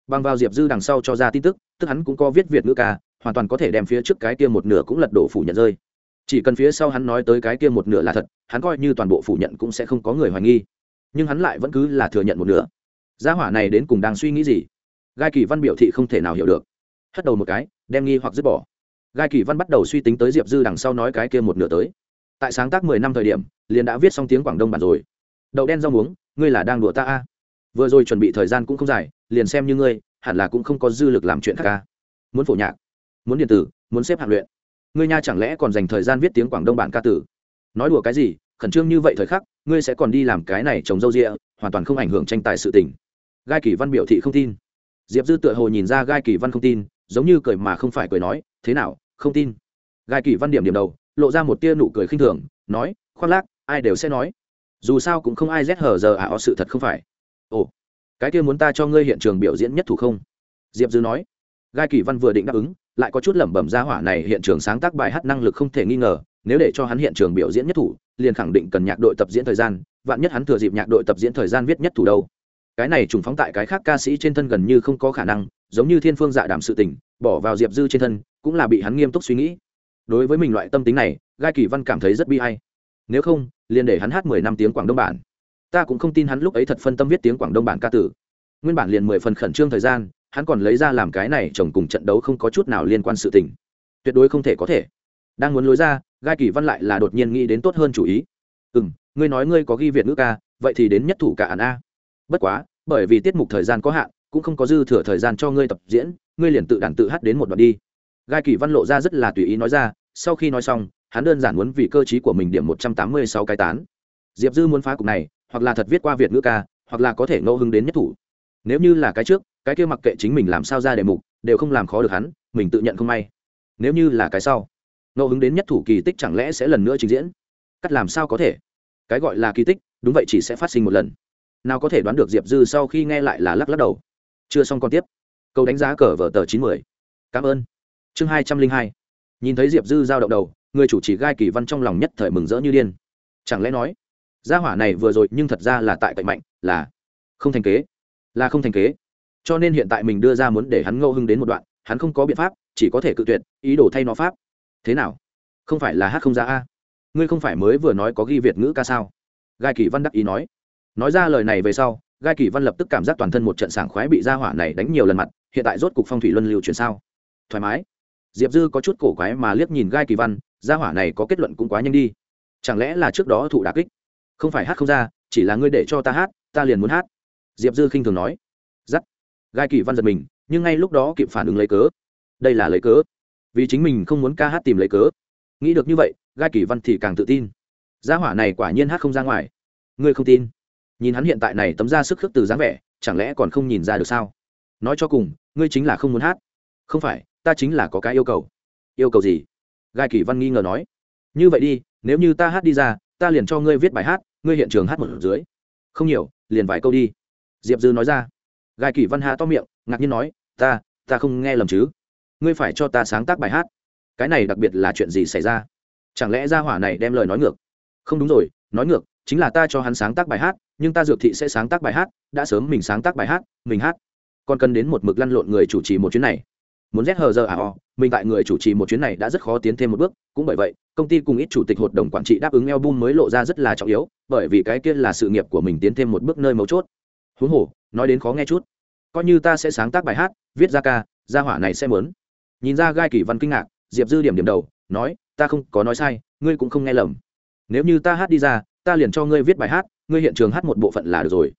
Bằng vào diệp dư đằng sau cho ra tin tức tức hắn cũng có viết việt ngữ ca hoàn toàn có thể đem phía trước cái kia một nửa cũng lật đổ phủ nhận rơi. Chỉ cần phía sau hắn nói tới cái kia một nửa là thật, hắn coi như toàn bộ phủ nhận cũng sẽ không có người hoài nghi. Nhưng hắn lại vẫn cứ là thừa nhận một nửa. Gia hỏa này đến cùng đang suy nghĩ gì? Gai kỳ văn biểu thị không thể nào hiểu được. Hất đầu một cái, đem nghi hoặc dứt bỏ. Gai kỳ văn bắt đầu suy tính tới diệp dư đằng sau nói cái kia một nửa tới. Tại sáng tác mười năm thời điểm, liền đã viết xong tiếng quảng đông bản rồi. Đậu đen rau muống, ngươi là đang đùa ta a? Vừa rồi chuẩn bị thời gian cũng không dài, liền xem như ngươi, hẳn là cũng không có dư lực làm chuyện khác ca muốn phổ nhạc muốn điện tử, muốn xếp hạng luyện. Ngươi nha chẳng lẽ còn dành thời gian viết tiếng quảng đông bản ca tử? Nói đùa cái gì, khẩn trương như vậy thời khắc, ngươi sẽ còn đi làm cái này trồng dâu rịa, hoàn toàn không ảnh hưởng tranh tài sự tình. Gai kỳ văn biểu thị không tin. Diệp dư tựa hồ nhìn ra gai kỳ văn không tin, giống như cười mà không phải cười nói, thế nào, không tin? Gai kỳ văn điểm điểm đầu, lộ ra một tia nụ cười khinh thường, nói, khoác lác, ai đều sẽ nói. Dù sao cũng không ai rét hở giờ à o sự thật không phải. Ồ, cái kia muốn ta cho ngươi hiện trường biểu diễn nhất thủ không? Diệp dư nói. Gai kỳ văn vừa định đáp ứng lại có chút lẩm bẩm ra hỏa này hiện trường sáng tác bài hát năng lực không thể nghi ngờ, nếu để cho hắn hiện trường biểu diễn nhất thủ, liền khẳng định cần nhạc đội tập diễn thời gian, vạn nhất hắn thừa dịp nhạc đội tập diễn thời gian viết nhất thủ đâu. Cái này trùng phóng tại cái khác ca sĩ trên thân gần như không có khả năng, giống như thiên phương dạ đảm sự tình, bỏ vào diệp dư trên thân, cũng là bị hắn nghiêm túc suy nghĩ. Đối với mình loại tâm tính này, gai kỳ văn cảm thấy rất bi hay nếu không, liền để hắn hát mười năm tiếng quảng đông bản. Ta cũng không tin hắn lúc ấy thật phân tâm viết tiếng quảng đông bản ca tử. Nguyên bản liền mười phần khẩn trương thời gian hắn còn lấy ra làm cái này chồng cùng trận đấu không có chút nào liên quan sự tình. Tuyệt đối không thể có thể. Đang muốn lối ra, gai kỳ văn lại là đột nhiên nghĩ đến tốt hơn chủ ý. Ừ m ngươi nói ngươi có ghi việt ngữ ca, vậy thì đến nhất thủ cả ạn a. Bất quá, bởi vì tiết mục thời gian có hạn, cũng không có dư thừa thời gian cho ngươi tập diễn, ngươi liền tự đàn tự hát đến một đoạn đi. Gai kỳ văn lộ ra rất là tùy ý nói ra, sau khi nói xong, hắn đơn giản muốn vì cơ t của mình điểm một trăm tám mươi sáu cái tán. Diệp dư muốn phá cục này, hoặc là thật viết qua việt ngữ ca, hoặc là có thể ngẫu hứng đến nhất thủ. Nếu như là cái trước cái kia mặc kệ chính mình làm sao ra đề mục, đều không làm khó được hắn, mình tự nhận không may. Nếu như là cái sau, ngẫu hứng đến nhất thủ kỳ tích chẳng lẽ sẽ lần nữa trình diễn? Cắt làm sao có thể? Cái gọi là kỳ tích, đúng vậy chỉ sẽ phát sinh một lần. Nào có thể đoán được diệp dư sau khi nghe lại là lắc lắc đầu. Chưa xong còn tiếp. Câu đánh giá cờ vở tờ chín mươi cảm ơn. Chương hai trăm linh hai. Nhìn thấy diệp dư giao động đầu, người chủ trì gai kỳ văn trong lòng nhất thời mừng rỡ như điên. Chẳng lẽ nói, gia hỏa này vừa rồi nhưng thật ra là tại cạnh mạnh, là không thành kế, là không thành kế cho nên hiện tại mình đưa ra muốn để hắn ngẫu hưng đến một đoạn, hắn không có biện pháp, chỉ có thể cự tuyệt, ý đồ thay nó pháp. Thế nào? Không phải là hát không ra a? Ngươi không phải mới vừa nói có ghi việt ngữ ca sao? Gai kỳ văn đắc ý nói. Nói ra lời này về sau, gai kỳ văn lập tức cảm giác toàn thân một trận sảng khoái bị gia hỏa này đánh nhiều lần mặt, hiện tại rốt cục phong thủy luân lưu chuyển sao? Thoải mái. Diệp dư có chút cổ quái mà liếc nhìn gai kỳ văn gia hỏa này có kết luận cũng quá nhanh đi. Chẳng lẽ là trước đó thụ đà kích? Không phải hát không ra, chỉ là ngươi để cho ta hát, ta liền muốn hát. Diệp dư khinh thường nói gai kỳ văn giật mình, nhưng ngay lúc đó kịp phản ứng lấy cớ. Đây là lấy cớ. Vì chính mình không muốn ca hát tìm lấy cớ. Nghĩ được như vậy, gai kỳ văn thì càng tự tin. Gia hỏa này quả nhiên hát không ra ngoài. Ngươi không tin. Nhìn hắn hiện tại này tấm ra sức khước từ dáng vẻ, chẳng lẽ còn không nhìn ra được sao? Nói cho cùng, ngươi chính là không muốn hát. Không phải, ta chính là có cái yêu cầu. Yêu cầu gì? Gai kỳ văn nghi ngờ nói. Như vậy đi, nếu như ta hát đi ra, ta liền cho ngươi viết bài hát, ngươi hiện trường hát một dưới. Không nhiều, liền vài câu đi. Diệp dư nói ra gai Kỷ văn hạ to miệng, ngạc nhiên nói, ta ta không nghe lầm chứ? Ngươi phải cho ta sáng tác bài hát. Cái này đặc biệt là chuyện gì xảy ra? Chẳng lẽ gia hỏa này đem lời nói ngược? Không đúng rồi, nói ngược, chính là ta cho hắn sáng tác bài hát, nhưng ta dược thị sẽ sáng tác bài hát, đã sớm mình sáng tác bài hát, mình hát. Còn cần đến một mực lăn lộn người chủ trì một chuyến này. Muốn rét hờ giờ à o, mình tại người chủ trì một chuyến này đã rất khó tiến thêm một bước, cũng bởi vậy, công ty cùng ít chủ tịch hội đồng quản trị đáp ứng album mới lộ ra rất là trọng yếu, bởi vì cái kia là sự nghiệp của mình tiến thêm một bước nơi mấu chốt huống hồ, nói đến khó nghe chút. Coi như ta sẽ sáng tác bài hát, viết ra ca, gia hỏa này sẽ mớn nhìn ra gai kỳ văn kinh ngạc, diệp dư điểm điểm đầu, nói, ta không có nói sai, ngươi cũng không nghe lầm. Nếu như ta hát đi ra, ta liền cho ngươi viết bài hát, ngươi hiện trường hát một bộ phận là được rồi.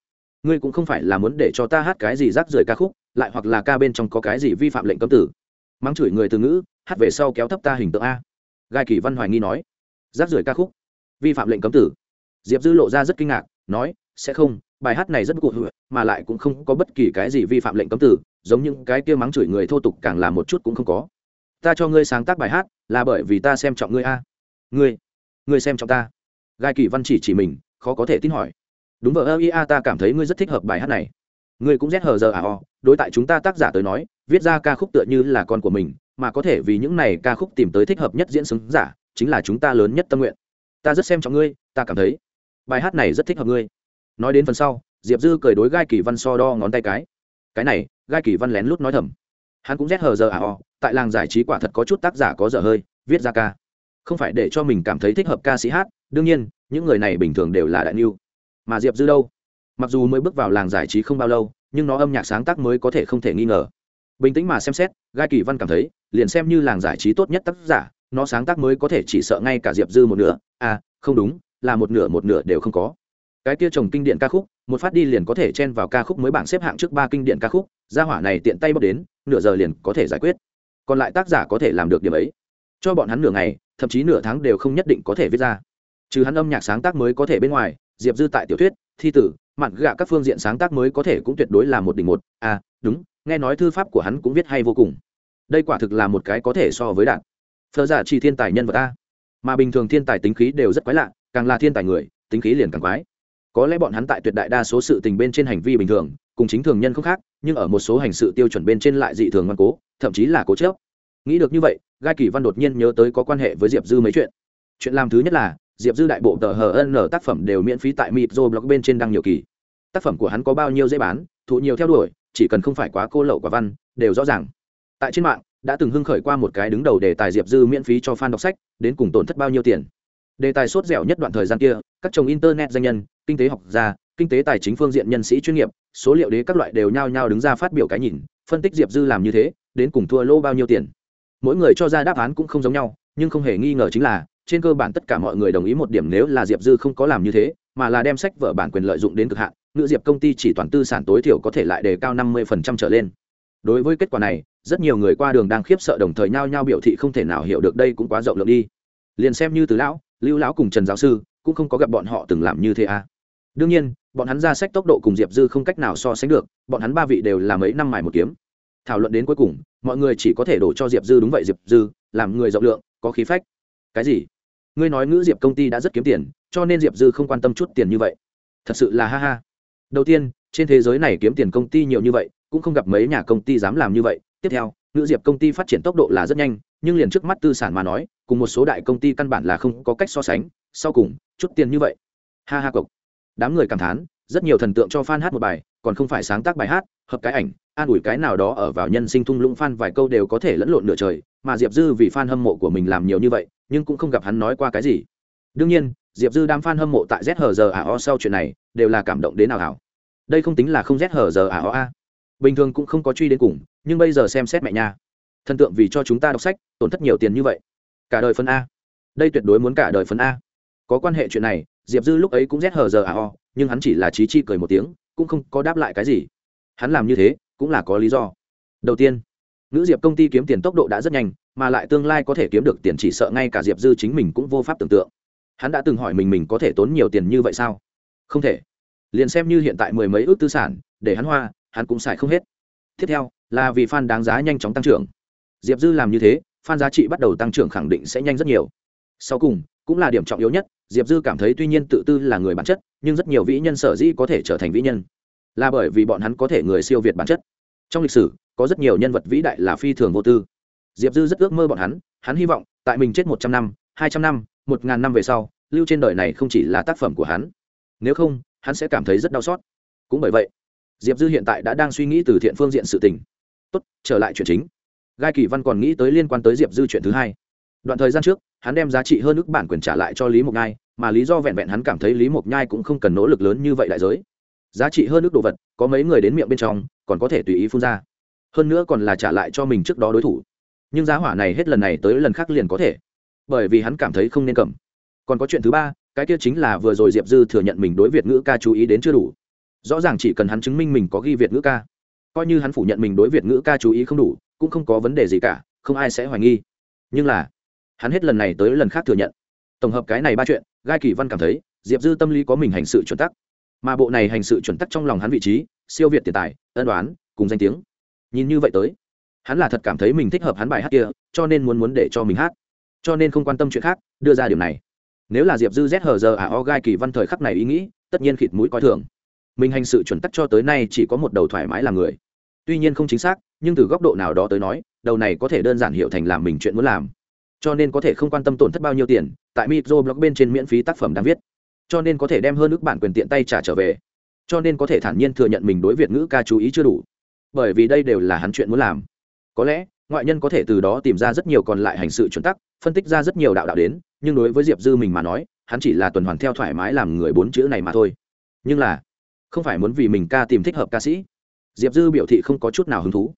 Ngươi cũng không phải là muốn để cho ta hát cái gì rác rưởi ca khúc, lại hoặc là ca bên trong có cái gì vi phạm lệnh cấm tử. Mắng chửi người từ ngữ, hát về sau kéo thấp ta hình tượng a. Gai kỳ văn hoài nghi nói, rác rưởi ca khúc, vi phạm lệnh cấm tử. Diệp dư lộ ra rất kinh ngạc, nói sẽ không, bài hát này rất cụ hữu mà lại cũng không có bất kỳ cái gì vi phạm lệnh cấm tử giống những cái kia mắng chửi người thô tục càng là một chút cũng không có. Ta cho ngươi sáng tác bài hát, là bởi vì ta xem trọng ngươi a. Ngươi ngươi xem trọng ta. Gai kỳ văn chỉ chỉ mình, khó có thể tin hỏi. Đúng vợ ơ ia ta cảm thấy ngươi rất thích hợp bài hát này. Ngươi cũng rét hờ giờ à o. Đối tại chúng ta tác giả tới nói, viết ra ca khúc tựa như là con của mình, mà có thể vì những này ca khúc tìm tới thích hợp nhất diễn xứng giả, chính là chúng ta lớn nhất tâm nguyện. Ta rất xem trọng ngươi, ta cảm thấy. Bài hát này rất thích hợp ngươi nói đến phần sau, diệp dư cười đối gai kỳ văn so đo ngón tay cái. Cái này, gai kỳ văn lén lút nói thầm. Hắn cũng rét hờ giờ à o, tại làng giải trí quả thật có chút tác giả có dở hơi, viết ra ca. Không phải để cho mình cảm thấy thích hợp ca sĩ hát, đương nhiên, những người này bình thường đều là đại niu mà diệp dư đâu? Mặc dù mới bước vào làng giải trí không bao lâu, nhưng nó âm nhạc sáng tác mới có thể không thể nghi ngờ. Bình tĩnh mà xem xét, gai kỳ văn cảm thấy, liền xem như làng giải trí tốt nhất tác giả, nó sáng tác mới có thể chỉ sợ ngay cả diệp dư một nửa. À không đúng, là một nửa một nửa đều không có cái kia trồng kinh điển ca khúc, một phát đi liền có thể chen vào ca khúc mới bảng xếp hạng trước ba kinh điển ca khúc, gia hỏa này tiện tay bóc đến, nửa giờ liền có thể giải quyết. Còn lại tác giả có thể làm được điểm ấy. Cho bọn hắn nửa ngày, thậm chí nửa tháng đều không nhất định có thể viết ra. Trừ hắn âm nhạc sáng tác mới có thể bên ngoài, diệp dư tại tiểu thuyết, thi tử mặn gạ các phương diện sáng tác mới có thể cũng tuyệt đối là một đỉnh một. À đúng, nghe nói thư pháp của hắn cũng viết hay vô cùng. Đây quả thực là một cái có thể so với đạn. Thơ giả chỉ thiên tài nhân vật ta mà bình thường thiên tài tính khí đều rất quái lạ, càng là thiên tài người, tính khí liền càng quái có lẽ bọn hắn tại tuyệt đại đa số sự tình bên trên hành vi bình thường, cùng chính thường nhân không khác, nhưng ở một số hành sự tiêu chuẩn bên trên lại dị thường ngoan cố, thậm chí là cố chớp nghĩ được như vậy, gai kỳ văn đột nhiên nhớ tới có quan hệ với diệp dư mấy chuyện. Chuyện làm thứ nhất là, diệp dư đại bộ tờ hn tác phẩm đều miễn phí tại mịp blog bên trên đăng nhiều kỳ. Tác phẩm của hắn có bao nhiêu dễ bán thụ nhiều theo đuổi, chỉ cần không phải quá cô lậu quả văn, đều rõ ràng. Tại trên mạng, đã từng hưng khởi qua một cái đứng đầu đề tài diệp dư miễn phí cho fan đọc sách, đến cùng tổn thất bao nhiêu tiền đề tài sốt dẻo nhất đoạn thời gian kia, các chồng internet danh nhân, kinh tế học gia, kinh tế tài chính phương diện nhân sĩ chuyên nghiệp, số liệu đế các loại đều nhao nhao đứng ra phát biểu cái nhìn, phân tích diệp dư làm như thế, đến cùng thua lô bao nhiêu tiền. Mỗi người cho ra đáp án cũng không giống nhau, nhưng không hề nghi ngờ chính là, trên cơ bản tất cả mọi người đồng ý một điểm nếu là diệp dư không có làm như thế, mà là đem sách vở bản quyền lợi dụng đến cực hạn ngự diệp công ty chỉ toàn tư sản tối thiểu có thể lại đề cao năm mươi trở lên. Đối với kết quả này, rất nhiều người qua đường đang khiếp sợ đồng thời nhao nhao biểu thị không thể nào hiểu được đây cũng quá rộng lượng đi. Liền xem như từ lão lưu lão cùng trần giáo sư cũng không có gặp bọn họ từng làm như thế à. Đương nhiên, bọn hắn ra sách tốc độ cùng diệp dư không cách nào so sánh được, bọn hắn ba vị đều là mấy năm mài một kiếm. Thảo luận đến cuối cùng, mọi người chỉ có thể đổ cho diệp dư đúng vậy diệp dư, làm người rộng lượng, có khí phách. Cái gì? Ngươi nói ngữ diệp công ty đã rất kiếm tiền, cho nên diệp dư không quan tâm chút tiền như vậy. Thật sự là ha ha. Đầu tiên, trên thế giới này kiếm tiền công ty nhiều như vậy, cũng không gặp mấy nhà công ty dám làm như vậy. Tiếp theo, ngữ diệp công ty phát triển tốc độ là rất nhanh nhưng liền trước mắt tư sản mà nói, cùng một số đại công ty căn bản là không có cách so sánh, sau cùng, chút tiền như vậy. Ha ha cộc đám người cảm thán, rất nhiều thần tượng cho fan hát một bài, còn không phải sáng tác bài hát, hợp cái ảnh, an ủi cái nào đó ở vào nhân sinh thung lũng fan vài câu đều có thể lẫn lộn nửa trời, mà diệp dư vì fan hâm mộ của mình làm nhiều như vậy, nhưng cũng không gặp hắn nói qua cái gì. Đương nhiên, diệp dư đám fan hâm mộ tại zhờ o sau chuyện này, đều là cảm động đến nào hảo đây không tính là không zhờ o a. Bình thường cũng không có truy đến cùng, nhưng bây giờ xem xét mẹ nha thần tượng vì cho chúng ta đọc sách, tổn thất nhiều tiền như vậy. Cả đời phân a. Đây tuyệt đối muốn cả đời phân a. Có quan hệ chuyện này, diệp dư lúc ấy cũng rét hờ giờ à o nhưng hắn chỉ là trí chi cười một tiếng, cũng không có đáp lại cái gì. Hắn làm như thế, cũng là có lý do. Đầu tiên, nữ diệp công ty kiếm tiền tốc độ đã rất nhanh, mà lại tương lai có thể kiếm được tiền chỉ sợ ngay cả diệp dư chính mình cũng vô pháp tưởng tượng. Hắn đã từng hỏi mình mình có thể tốn nhiều tiền như vậy sao? Không thể. Liền xem như hiện tại mười mấy ước tư sản, để hắn hoa, hắn cũng xài không hết. Tiếp theo, là vì fan đáng giá nhanh chóng tăng trưởng diệp dư làm như thế, fan giá trị bắt đầu tăng trưởng khẳng định sẽ nhanh rất nhiều. Sau cùng, cũng là điểm trọng yếu nhất, diệp dư cảm thấy tuy nhiên tự tư là người bản chất, nhưng rất nhiều vĩ nhân sở dĩ có thể trở thành vĩ nhân. Là bởi vì bọn hắn có thể người siêu việt bản chất. Trong lịch sử, có rất nhiều nhân vật vĩ đại là phi thường vô tư. Diệp dư rất ước mơ bọn hắn hắn hy vọng, tại mình chết một trăm năm, hai trăm năm, một ngàn năm về sau, lưu trên đời này không chỉ là tác phẩm của hắn. Nếu không, hắn sẽ cảm thấy rất đau xót. Cũng bởi vậy, diệp dư hiện tại đã đang suy nghĩ từ thiện phương diện sự tình. Tốt, trở lại chuyện chính gai kỳ văn còn nghĩ tới liên quan tới diệp dư chuyện thứ hai. Đoạn thời gian trước, hắn đem giá trị hơn ước bản quyền trả lại cho lý mộc nhai, mà lý do vẹn vẹn hắn cảm thấy lý mộc nhai cũng không cần nỗ lực lớn như vậy đại giới. Giá trị hơn ước đồ vật, có mấy người đến miệng bên trong, còn có thể tùy ý phun ra. Hơn nữa còn là trả lại cho mình trước đó đối thủ. Nhưng giá hỏa này hết lần này tới lần khác liền có thể. Bởi vì hắn cảm thấy không nên cầm. Còn có chuyện thứ ba, cái kia chính là vừa rồi diệp dư thừa nhận mình đối việt ngữ ca chú ý đến chưa đủ. Rõ ràng chỉ cần hắn chứng minh mình có ghi việt ngữ ca. Coi như hắn phủ nhận mình đối việt ngữ ca chú ý không đủ cũng không có vấn đề gì cả, không ai sẽ hoài nghi. Nhưng là, hắn hết lần này tới lần khác thừa nhận. Tổng hợp cái này ba chuyện, gai kỳ văn cảm thấy, diệp dư tâm lý có mình hành sự chuẩn tắc. Mà bộ này hành sự chuẩn tắc trong lòng hắn vị trí, siêu việt tiền tài, ân đoán cùng danh tiếng. Nhìn như vậy tới, hắn là thật cảm thấy mình thích hợp hắn bài hát kia, cho nên muốn muốn để cho mình hát. Cho nên không quan tâm chuyện khác, đưa ra điều này. Nếu là diệp dư z hờ giờ à o, gai kỳ văn thời khắc này ý nghĩ, tất nhiên khịt mũi coi thường. Mình hành sự chuẩn tắc cho tới nay chỉ có một đầu thoải mái làm người. Tuy nhiên không chính xác nhưng từ góc độ nào đó tới nói, đầu này có thể đơn giản hiểu thành làm mình chuyện muốn làm. Cho nên có thể không quan tâm tổn thất bao nhiêu tiền, tại micro blog bên trên miễn phí tác phẩm đang viết. Cho nên có thể đem hơn ước bản quyền tiện tay trả trở về. Cho nên có thể thản nhiên thừa nhận mình đối việt ngữ ca chú ý chưa đủ. Bởi vì đây đều là hắn chuyện muốn làm. Có lẽ, ngoại nhân có thể từ đó tìm ra rất nhiều còn lại hành sự chuẩn tắc, phân tích ra rất nhiều đạo đạo đến, nhưng đối với diệp dư mình mà nói, hắn chỉ là tuần hoàn theo thoải mái làm người bốn chữ này mà thôi. Nhưng là, không phải muốn vì mình ca tìm thích hợp ca sĩ. Diệp dư biểu thị không có chút nào hứng thú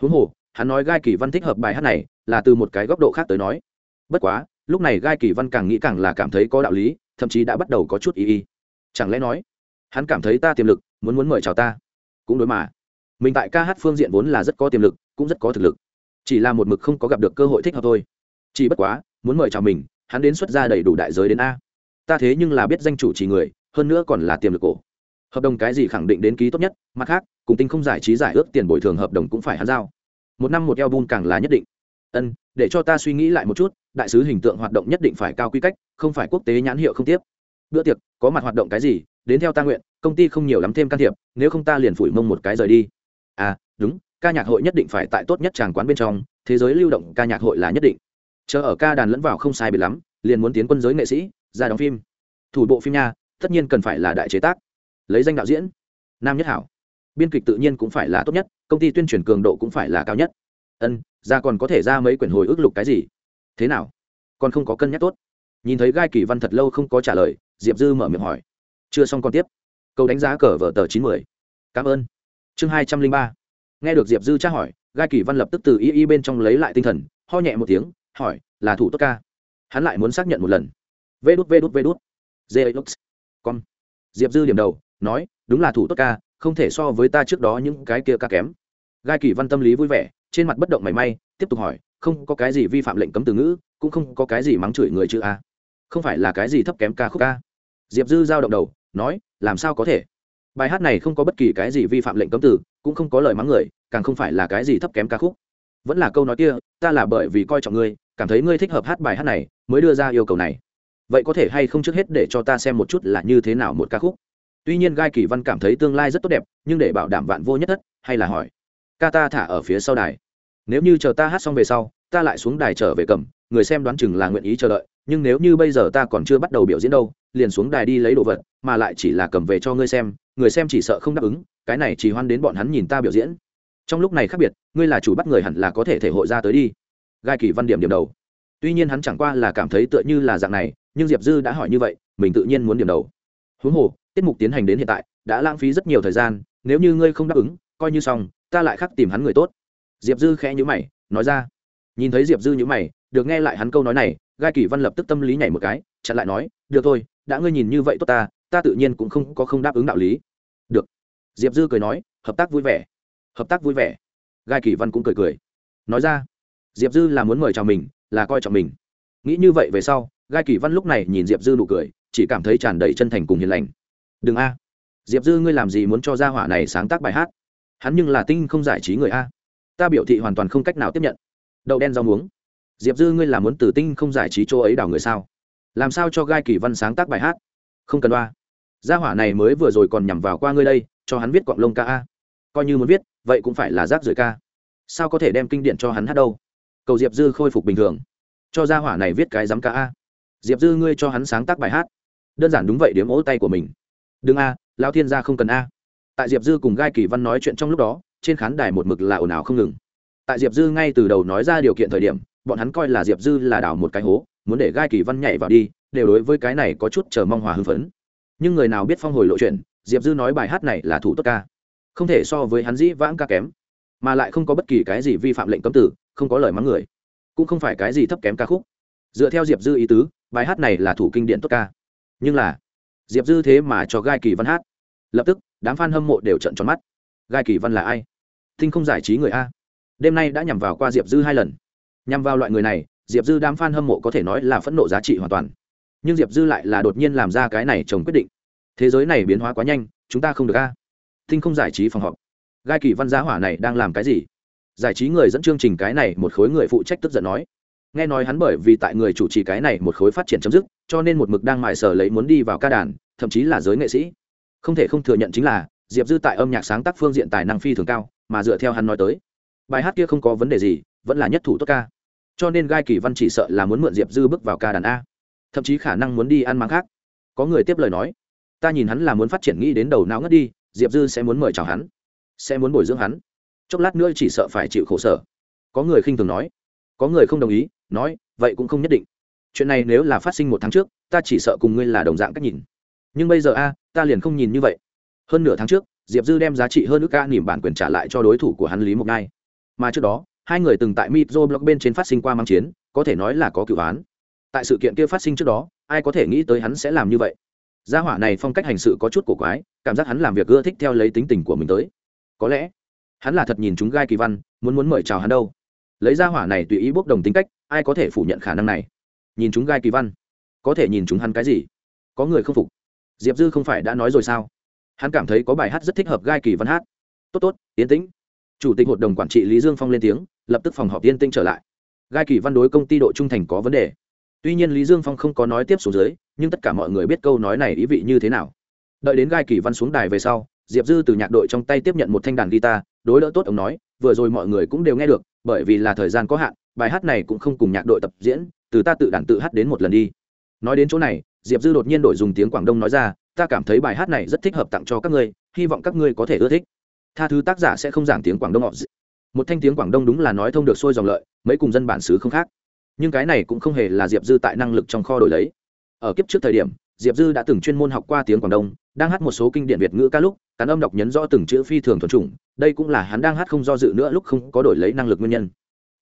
huống hồ, hắn nói gai kỳ văn thích hợp bài hát này là từ một cái góc độ khác tới nói. Bất quá, lúc này gai kỳ văn càng nghĩ càng là cảm thấy có đạo lý, thậm chí đã bắt đầu có chút ý ý. Chẳng lẽ nói, hắn cảm thấy ta tiềm lực, muốn muốn mời chào ta? Cũng đối mà. Mình tại ca hát phương diện vốn là rất có tiềm lực, cũng rất có thực lực. Chỉ là một mực không có gặp được cơ hội thích hợp thôi. Chỉ bất quá, muốn mời chào mình, hắn đến xuất ra đầy đủ đại giới đến a. Ta thế nhưng là biết danh chủ chỉ người, hơn nữa còn là tiềm lực cổ hợp đồng cái gì khẳng định đến ký tốt nhất, mặt khác, cùng tinh không giải trí giải ước tiền bồi thường hợp đồng cũng phải hắn giao. Một năm một eo bun càng là nhất định. Ân, để cho ta suy nghĩ lại một chút, đại sứ hình tượng hoạt động nhất định phải cao quy cách, không phải quốc tế nhãn hiệu không tiếp. Bữa tiệc, có mặt hoạt động cái gì, đến theo ta nguyện, công ty không nhiều lắm thêm can thiệp, nếu không ta liền phủi mông một cái rời đi. À đúng, ca nhạc hội nhất định phải tại tốt nhất tràng quán bên trong, thế giới lưu động ca nhạc hội là nhất định. Chờ ở ca đàn lẫn vào không sai biệt lắm, liền muốn tiến quân giới nghệ sĩ, ra đóng phim. Thủ bộ phim nha, tất nhiên cần phải là đại chế tác lấy danh đạo diễn, nam nhất hảo. Biên kịch tự nhiên cũng phải là tốt nhất, công ty tuyên truyền cường độ cũng phải là cao nhất. Ân, ra còn có thể ra mấy quyển hồi ức lục cái gì? Thế nào? Còn không có cân nhắc tốt. Nhìn thấy gai kỳ văn thật lâu không có trả lời, diệp dư mở miệng hỏi. Chưa xong còn tiếp. Câu đánh giá cờ vở tờ chín mươi cảm ơn. Chương hai trăm linh ba. Nghe được diệp dư tra hỏi, gai kỳ văn lập tức từ y y bên trong lấy lại tinh thần, ho nhẹ một tiếng, hỏi, là thủ tốt ca? Hắn lại muốn xác nhận một lần. Vê đút vê đút vê đút. Jlux con diệp dư điểm đầu nói, đúng là thủ tốt ca, không thể so với ta trước đó những cái kia ca kém. Gai kỳ văn tâm lý vui vẻ, trên mặt bất động mảy may, tiếp tục hỏi, không có cái gì vi phạm lệnh cấm từ ngữ, cũng không có cái gì mắng chửi người chữ a. Không phải là cái gì thấp kém ca khúc ca? Diệp dư giao động đầu, nói, làm sao có thể? Bài hát này không có bất kỳ cái gì vi phạm lệnh cấm từ, cũng không có lời mắng người, càng không phải là cái gì thấp kém ca khúc. Vẫn là câu nói kia, ta là bởi vì coi trọng ngươi, cảm thấy ngươi thích hợp hát bài hát này, mới đưa ra yêu cầu này. Vậy có thể hay không trước hết để cho ta xem một chút là như thế nào một ca khúc? Tuy nhiên gai kỳ văn cảm thấy tương lai rất tốt đẹp, nhưng để bảo đảm vạn vô nhất thất, hay là hỏi, ca ta thả ở phía sau đài. Nếu như chờ ta hát xong về sau, ta lại xuống đài trở về cầm, người xem đoán chừng là nguyện ý chờ đợi, nhưng nếu như bây giờ ta còn chưa bắt đầu biểu diễn đâu, liền xuống đài đi lấy đồ vật, mà lại chỉ là cầm về cho ngươi xem, người xem chỉ sợ không đáp ứng, cái này chỉ hoan đến bọn hắn nhìn ta biểu diễn. Trong lúc này khác biệt, ngươi là chủ bắt người hẳn là có thể thể hội ra tới đi. Gai kỳ văn điểm điểm đầu. Tuy nhiên hắn chẳng qua là cảm thấy tựa như là dạng này, nhưng diệp dư đã hỏi như vậy, mình tự nhiên muốn điểm đầu huống hồ, tiết mục tiến hành đến hiện tại, đã lãng phí rất nhiều thời gian, nếu như ngươi không đáp ứng, coi như xong, ta lại khắc tìm hắn người tốt. Diệp dư khẽ nhữ mày, nói ra. Nhìn thấy diệp dư nhữ mày, được nghe lại hắn câu nói này, gai kỳ văn lập tức tâm lý nhảy một cái, chặn lại nói, được thôi, đã ngươi nhìn như vậy tốt ta ta tự nhiên cũng không có không đáp ứng đạo lý. Được. Diệp dư cười nói, hợp tác vui vẻ. Hợp tác vui vẻ. Gai kỳ văn cũng cười cười. Nói ra, diệp dư là muốn mời chào mình, là coi trọng mình. Nghĩ như vậy về sau, gai kỳ văn lúc này nhìn diệp dư nụ cười chỉ cảm thấy tràn đầy chân thành cùng hiền lành. Đừng a. Diệp dư, ngươi làm gì muốn cho gia hỏa này sáng tác bài hát? Hắn nhưng là tinh không giải trí người a. Ta biểu thị hoàn toàn không cách nào tiếp nhận. Đậu đen rau muống. Diệp dư, ngươi là muốn từ tinh không giải trí chỗ ấy đào người sao? Làm sao cho gai kỳ văn sáng tác bài hát? Không cần đoa. Gia hỏa này mới vừa rồi còn nhằm vào qua ngươi đây, cho hắn viết quạng lông ca a. Coi như muốn viết, vậy cũng phải là rác rưởi ca. Sao có thể đem kinh điển cho hắn hát đâu? Cầu diệp dư khôi phục bình thường. Cho gia hỏa này viết cái dám ca a. Diệp dư, ngươi cho hắn sáng tác bài hát đơn giản đúng vậy điếm ố tay của mình. Đừng a lao thiên gia không cần a. Tại diệp dư cùng gai kỳ văn nói chuyện trong lúc đó, trên khán đài một mực là ồn ào không ngừng. Tại diệp dư ngay từ đầu nói ra điều kiện thời điểm, bọn hắn coi là diệp dư là đào một cái hố, muốn để gai kỳ văn nhảy vào đi, đều đối với cái này có chút chờ mong hòa hưng phấn. Nhưng người nào biết phong hồi lộ chuyện, diệp dư nói bài hát này là thủ tốt ca. Không thể so với hắn dĩ vãng ca kém, mà lại không có bất kỳ cái gì vi phạm lệnh cấm tử, không có lời mắng người. Cũng không phải cái gì thấp kém ca khúc. Dựa theo diệp dư ý tứ, bài hát này là thủ kinh điển tốt ca nhưng là, diệp dư thế mà cho gai kỳ văn hát. Lập tức, đám f a n hâm mộ đều trận tròn mắt. Gai kỳ văn là ai? Thinh không giải trí người a. Đêm nay đã nhằm vào qua diệp dư hai lần. Nhằm vào loại người này, diệp dư đám f a n hâm mộ có thể nói là phẫn nộ giá trị hoàn toàn. Nhưng diệp dư lại là đột nhiên làm ra cái này chồng quyết định. Thế giới này biến hóa quá nhanh, chúng ta không được a. Thinh không giải trí phòng họp. Gai kỳ văn giá hỏa này đang làm cái gì? Giải trí người dẫn chương trình cái này một khối người phụ trách tức giận nói nghe nói hắn bởi vì tại người chủ trì cái này một khối phát triển chấm dứt, cho nên một mực đang mải sở lấy muốn đi vào ca đàn, thậm chí là giới nghệ sĩ. Không thể không thừa nhận chính là, diệp dư tại âm nhạc sáng tác phương diện tài năng phi thường cao, mà dựa theo hắn nói tới, bài hát kia không có vấn đề gì, vẫn là nhất thủ tốt ca. Cho nên gai kỳ văn chỉ sợ là muốn mượn diệp dư bước vào ca đàn a. Thậm chí khả năng muốn đi ăn máng khác. Có người tiếp lời nói, ta nhìn hắn là muốn phát triển nghĩ đến đầu não ngất đi, diệp dư sẽ muốn mời chào hắn, sẽ muốn bồi dưỡng hắn. Chốc lát nữa chỉ sợ phải chịu khổ sở. Có người khinh thường nói có người không đồng ý, nói, vậy cũng không nhất định. Chuyện này nếu là phát sinh một tháng trước, ta chỉ sợ cùng ngươi là đồng dạng cách nhìn. Nhưng bây giờ a, ta liền không nhìn như vậy. Hơn nửa tháng trước, diệp dư đem giá trị hơn ước ca nỉm bản quyền trả lại cho đối thủ của hắn lý mộc ngai. Mà trước đó, hai người từng tại mitro blog bên trên phát sinh qua mang chiến, có thể nói là có cựu án. Tại sự kiện kia phát sinh trước đó, ai có thể nghĩ tới hắn sẽ làm như vậy? Gia hỏa này phong cách hành sự có chút cổ quái, cảm giác hắn làm việc ưa thích theo lấy tính tình của mình tới. Có lẽ, hắn là thật nhìn chúng gai kỳ văn, muốn muốn mời chào hắn đâu lấy ra hỏa này tùy ý bốc đồng tính cách, ai có thể phủ nhận khả năng này? Nhìn chúng gai kỳ văn, có thể nhìn chúng hắn cái gì? Có người không phục. Diệp dư không phải đã nói rồi sao? Hắn cảm thấy có bài hát rất thích hợp gai kỳ văn hát. Tốt tốt, yên tĩnh. Chủ tịch hội đồng quản trị lý dương phong lên tiếng, lập tức phòng họp yên tĩnh trở lại. Gai kỳ văn đối công ty độ trung thành có vấn đề. Tuy nhiên lý dương phong không có nói tiếp xuống dưới, nhưng tất cả mọi người biết câu nói này ý vị như thế nào. Đợi đến gai kỳ văn xuống đài về sau, diệp dư từ nhạc đội trong tay tiếp nhận một thanh đàn guitar đối đỡ tốt, ông nói, vừa rồi mọi người cũng đều nghe được, bởi vì là thời gian có hạn, bài hát này cũng không cùng nhạc đội tập diễn, từ ta tự đàn tự hát đến một lần đi. Nói đến chỗ này, diệp dư đột nhiên đổi dùng tiếng quảng đông nói ra, ta cảm thấy bài hát này rất thích hợp tặng cho các ngươi, hy vọng các ngươi có thể ưa thích. Tha thứ tác giả sẽ không giảng tiếng quảng đông họ một thanh tiếng quảng đông đúng là nói thông được xuôi dòng lợi, mấy cùng dân bản xứ không khác. Nhưng cái này cũng không hề là diệp dư tại năng lực trong kho đổi lấy. Ở kiếp trước thời điểm diệp dư đã từng chuyên môn học qua tiếng quảng đông, đang hát một số kinh điển việt ngữ ca lúc, cán âm đọc nhấn rõ từng chữ phi thường thuần chủng, đây cũng là hắn đang hát không do dự nữa lúc không có đổi lấy năng lực nguyên nhân.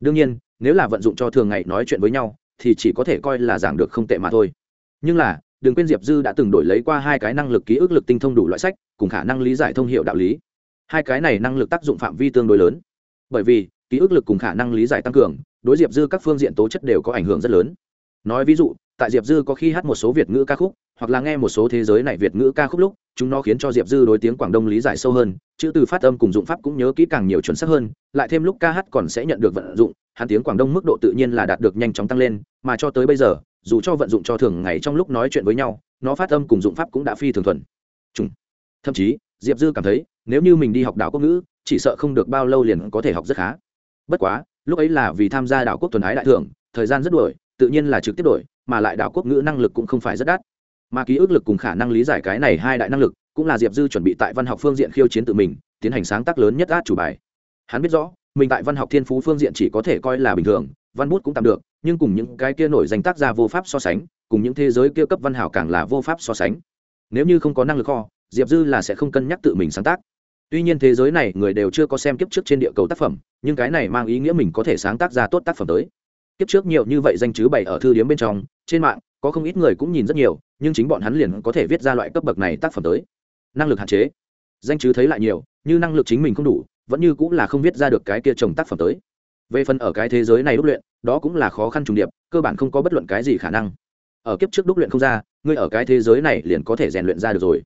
Đương nhiên, nếu là vận dụng cho thường ngày nói chuyện với nhau, thì chỉ có thể coi là giảng được không tệ mà thôi. Nhưng là, đừng quên diệp dư đã từng đổi lấy qua hai cái năng lực ký ức lực tinh thông đủ loại sách, cùng khả năng lý giải thông hiệu đạo lý. Hai cái này năng lực tác dụng phạm vi tương đối lớn. Bởi vì, ký ức lực cùng khả năng lý giải tăng cường, đối diệp dư các phương diện tố chất đều có ảnh hưởng rất lớn. Nói ví dụ, tại diệp dư có khi hát một số việt ngữ ca khúc hoặc là nghe một số thế giới này việt ngữ ca khúc lúc, chúng nó khiến cho diệp dư đối tiếng quảng đông lý giải sâu hơn, chữ từ phát âm cùng dụng pháp cũng nhớ kỹ càng nhiều chuẩn xác hơn, lại thêm lúc ca hát còn sẽ nhận được vận dụng, hắn tiếng quảng đông mức độ tự nhiên là đạt được nhanh chóng tăng lên, mà cho tới bây giờ, dù cho vận dụng cho thường ngày trong lúc nói chuyện với nhau, nó phát âm cùng dụng pháp cũng đã phi thường thuần. Trùng. thậm chí, diệp dư cảm thấy, nếu như mình đi học đảo quốc ngữ, chỉ sợ không được bao lâu liền có thể học rất khá. Bất quá, lúc ấy là vì tham gia đảo quốc tuần ái đại thưởng, thời gian rất đổi tự nhiên là trực tiếp đổi, mà lại đảo quốc ngữ năng lực cũng không phải rất đắt mà ký ức lực cùng khả năng lý giải cái này hai đại năng lực cũng là diệp dư chuẩn bị tại văn học phương diện khiêu chiến tự mình, tiến hành sáng tác lớn nhất át chủ bài. Hắn biết rõ, mình tại văn học thiên phú phương diện chỉ có thể coi là bình thường, văn bút cũng tạm được, nhưng cùng những cái kia nổi danh tác gia vô pháp so sánh, cùng những thế giới kia cấp văn hảo càng là vô pháp so sánh. Nếu như không có năng lực kho, diệp dư là sẽ không cân nhắc tự mình sáng tác. Tuy nhiên thế giới này người đều chưa có xem kiếp trước trên địa cầu tác phẩm, nhưng cái này mang ý nghĩa mình có thể sáng tác ra tốt tác phẩm tới. Kiếp trước nhiều như vậy danh chứ bày ở thư điếm bên trong, trên mạng có không ít người cũng nhìn rất nhiều, nhưng chính bọn hắn liền có thể viết ra loại cấp bậc này tác phẩm tới. Năng lực hạn chế. Danh chứ thấy lại nhiều, như năng lực chính mình không đủ, vẫn như cũng là không viết ra được cái kia trồng tác phẩm tới. Về phần ở cái thế giới này đúc luyện, đó cũng là khó khăn trùng điệp, cơ bản không có bất luận cái gì khả năng. Ở kiếp trước đúc luyện không ra, ngươi ở cái thế giới này liền có thể rèn luyện ra được rồi.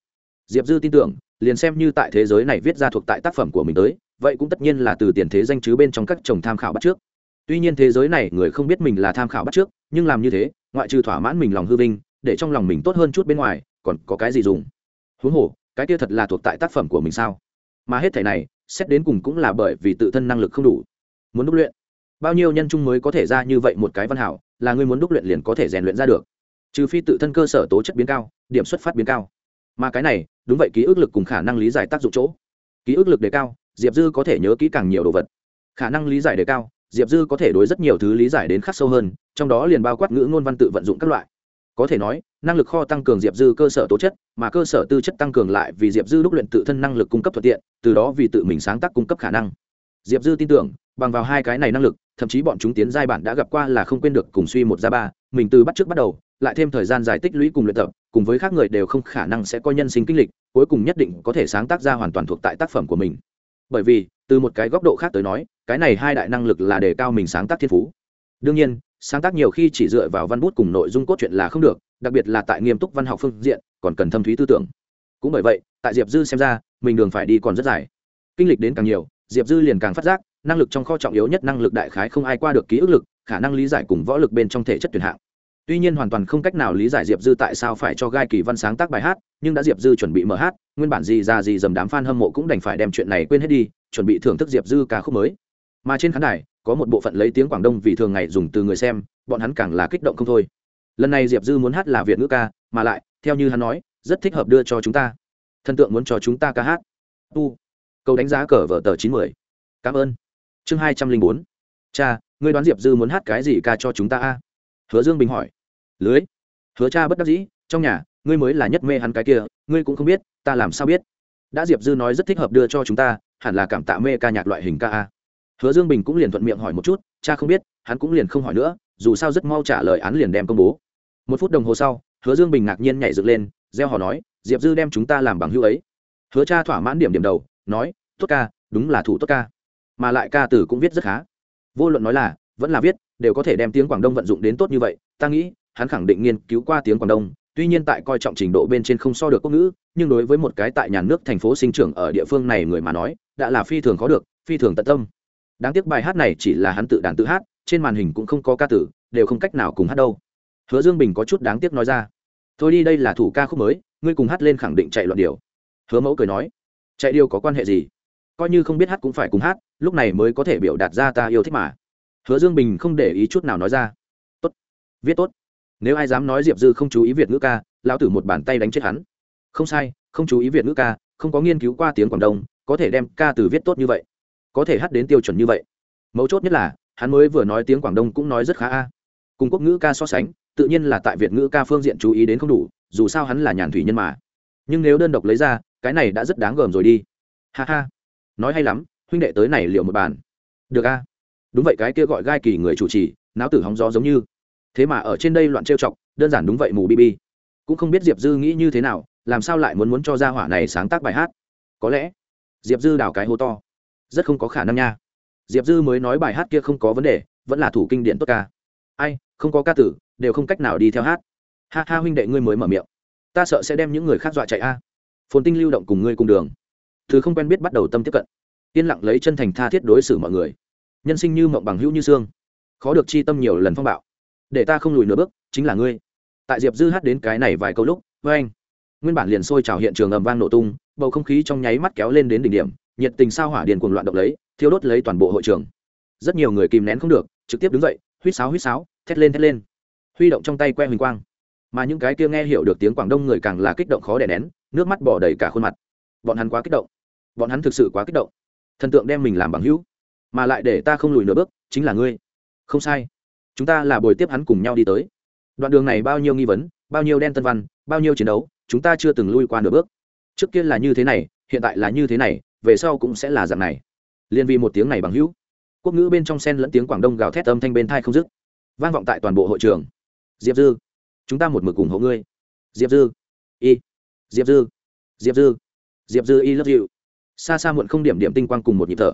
Diệp dư tin tưởng, liền xem như tại thế giới này viết ra thuộc tại tác phẩm của mình tới, vậy cũng tất nhiên là từ tiền thế danh chứ bên trong các chồng tham khảo bắt trước tuy nhiên thế giới này người không biết mình là tham khảo bắt trước, nhưng làm như thế, ngoại trừ thỏa mãn mình lòng hư vinh, để trong lòng mình tốt hơn chút bên ngoài, còn có cái gì dùng? Huống hồ, cái kia thật là thuộc tại tác phẩm của mình sao? Mà hết thể này, xét đến cùng cũng là bởi vì tự thân năng lực không đủ. Muốn đúc luyện, bao nhiêu nhân trung mới có thể ra như vậy một cái văn hảo, là người muốn đúc luyện liền có thể rèn luyện ra được. Trừ phi tự thân cơ sở tố chất biến cao, điểm xuất phát biến cao. Mà cái này, đúng vậy, ký ức lực cùng khả năng lý giải tác dụng chỗ. Ký ức lực đề cao, diệp dư có thể nhớ kỹ càng nhiều đồ vật. Khả năng lý giải đề cao diệp dư có thể đối rất nhiều thứ lý giải đến khắc sâu hơn, trong đó liền bao quát ngữ ngôn văn tự vận dụng các loại. Có thể nói, năng lực kho tăng cường diệp dư cơ sở tố chất, mà cơ sở tư chất tăng cường lại vì diệp dư đúc luyện tự thân năng lực cung cấp thuận tiện, từ đó vì tự mình sáng tác cung cấp khả năng. Diệp dư tin tưởng, bằng vào hai cái này năng lực, thậm chí bọn chúng tiến giai bản đã gặp qua là không quên được cùng suy một ra ba, mình từ bắt trước bắt đầu, lại thêm thời gian giải tích lũy cùng luyện tập, cùng với khác người đều không khả năng sẽ có nhân sinh kinh lịch, cuối cùng nhất định có thể sáng tác ra hoàn toàn thuộc tại tác phẩm của mình. Bởi vì từ một cái góc độ khác tới nói, cái này hai đại năng lực là đề cao mình sáng tác thiên phú. Đương nhiên, sáng tác nhiều khi chỉ dựa vào văn bút cùng nội dung cốt truyện là không được, đặc biệt là tại nghiêm túc văn học phương diện, còn cần thâm thúy tư tưởng. Cũng bởi vậy, tại diệp dư xem ra, mình đường phải đi còn rất dài. Kinh lịch đến càng nhiều, diệp dư liền càng phát giác, năng lực trong kho trọng yếu nhất năng lực đại khái không ai qua được ký ức lực, khả năng lý giải cùng võ lực bên trong thể chất tuyển hạng. Tuy nhiên hoàn toàn không cách nào lý giải diệp dư tại sao phải cho gai kỳ văn sáng tác bài hát, nhưng đã diệp dư chuẩn bị mở hát, nguyên bản gì ra gì dầm đám f a n hâm mộ cũng đành phải đem chuyện này quên hết đi chuẩn bị thưởng thức diệp dư ca khúc mới. Mà trên khán đài, có một bộ phận lấy tiếng quảng đông vì thường ngày dùng từ người xem, bọn hắn càng là kích động không thôi. Lần này diệp dư muốn hát là việt ngữ ca, mà lại, theo như hắn nói, rất thích hợp đưa cho chúng ta. Thần tượng muốn cho chúng ta ca hát. Tu. Câu đánh giá cờ vở tờ chín mươi cảm ơn. Chương hai trăm linh bốn. Cha, ngươi đoán diệp dư muốn hát cái gì ca cho chúng ta a? Hứa dương bình hỏi. Lưới. Hứa cha bất đắc dĩ, trong nhà, ngươi mới là nhất mê hắn cái kia, ngươi cũng không biết, ta làm sao biết đã diệp dư nói rất thích hợp đưa cho chúng ta, hẳn là cảm tạ mê ca nhạc loại hình ca a. Hứa dương bình cũng liền thuận miệng hỏi một chút, cha không biết, hắn cũng liền không hỏi nữa, dù sao rất mau trả lời án liền đem công bố. Một phút đồng hồ sau, hứa dương bình ngạc nhiên nhảy dựng lên, gieo họ nói, diệp dư đem chúng ta làm bằng hữu ấy. Hứa cha thỏa mãn điểm điểm đầu, nói, tốt ca, đúng là thủ tốt ca. Mà lại ca tử cũng viết rất khá. Vô luận nói là, vẫn là viết, đều có thể đem tiếng quảng đông vận dụng đến tốt như vậy, ta nghĩ, hắn khẳng định nghiên cứu qua tiếng quảng đông tuy nhiên tại coi trọng trình độ bên trên không so được quốc ngữ, nhưng đối với một cái tại nhà nước thành phố sinh trưởng ở địa phương này người mà nói, đã là phi thường khó được, phi thường tận tâm. Đáng tiếc bài hát này chỉ là hắn tự đàn tự hát, trên màn hình cũng không có ca tử, đều không cách nào cùng hát đâu. Hứa dương bình có chút đáng tiếc nói ra. Thôi đi, đây là thủ ca khúc mới, ngươi cùng hát lên khẳng định chạy loạn điều. Hứa mẫu cười nói. Chạy điều có quan hệ gì? Coi như không biết hát cũng phải cùng hát, lúc này mới có thể biểu đạt ra ta yêu thích mà. Hứa dương bình không để ý chút nào nói ra. Tốt. Viết tốt nếu ai dám nói diệp dư không chú ý việt ngữ ca, lão tử một bàn tay đánh chết hắn. Không sai, không chú ý việt ngữ ca, không có nghiên cứu qua tiếng quảng đông, có thể đem ca từ viết tốt như vậy. Có thể hát đến tiêu chuẩn như vậy. Mấu chốt nhất là, hắn mới vừa nói tiếng quảng đông cũng nói rất khá a. Cùng quốc ngữ ca so sánh, tự nhiên là tại việt ngữ ca phương diện chú ý đến không đủ, dù sao hắn là nhàn thủy nhân mà. Nhưng nếu đơn độc lấy ra, cái này đã rất đáng gờm rồi đi. Ha ha. Nói hay lắm, huynh đệ tới này liệu một bàn. Được a. Đúng vậy cái kia gọi gai kỳ người chủ trì, náo tử hóng gió giống như thế mà ở trên đây loạn trêu chọc, đơn giản đúng vậy mù bb cũng không biết diệp dư nghĩ như thế nào, làm sao lại muốn muốn cho gia hỏa này sáng tác bài hát. Có lẽ, diệp dư đào cái hô to. Rất không có khả năng nha. Diệp dư mới nói bài hát kia không có vấn đề, vẫn là thủ kinh điển tốt ca. Ai, không có ca tử, đều không cách nào đi theo hát. Ha ha huynh đệ ngươi mới mở miệng. Ta sợ sẽ đem những người khác dọa chạy a. Phồn tinh lưu động cùng ngươi cùng đường. Thứ không quen biết bắt đầu tâm tiếp cận. Yên lặng lấy chân thành tha thiết đối xử mọi người. Nhân sinh như mộng bằng hữu như xương. Khó được chi tâm nhiều lần phong bạo để ta không lùi nửa bước, chính là ngươi. Tại diệp dư hát đến cái này vài câu lúc, với anh, nguyên bản liền sôi trào hiện trường ầm vang nổ tung, bầu không khí trong nháy mắt kéo lên đến đỉnh điểm, nhiệt tình sao hỏa điền cuồng loạn động lấy, thiêu đốt lấy toàn bộ hội trường. Rất nhiều người kìm nén không được, trực tiếp đứng dậy, huýt sáo huýt sáo, thét lên thét lên. Huy động trong tay que huỳnh quang. Mà những cái kia nghe hiểu được tiếng quảng đông người càng là kích động khó đè nén, nước mắt bỏ đầy cả khuôn mặt. Bọn hắn quá kích động. Bọn hắn thực sự quá kích động. Thần tượng đem mình làm bằng hữu. Mà lại để ta không lùi nửa bước, chính là ngươi. Không sai chúng ta là buổi tiếp hắn cùng nhau đi tới. Đoạn đường này bao nhiêu nghi vấn, bao nhiêu đen tân văn, bao nhiêu chiến đấu, chúng ta chưa từng lui qua nửa bước. Trước kia là như thế này, hiện tại là như thế này, về sau cũng sẽ là dạng này. Liên vì một tiếng này bằng hữu. Quốc ngữ bên trong sen lẫn tiếng quảng đông gào thét âm thanh bên thai không dứt. Vang vọng tại toàn bộ hội trường. Diệp dư, chúng ta một mực cùng hộ ngươi. Diệp dư, y. Diệp dư diệp dư diệp dư, y love you. Xa xa muộn không điểm điểm tinh quang cùng một nhịp thở.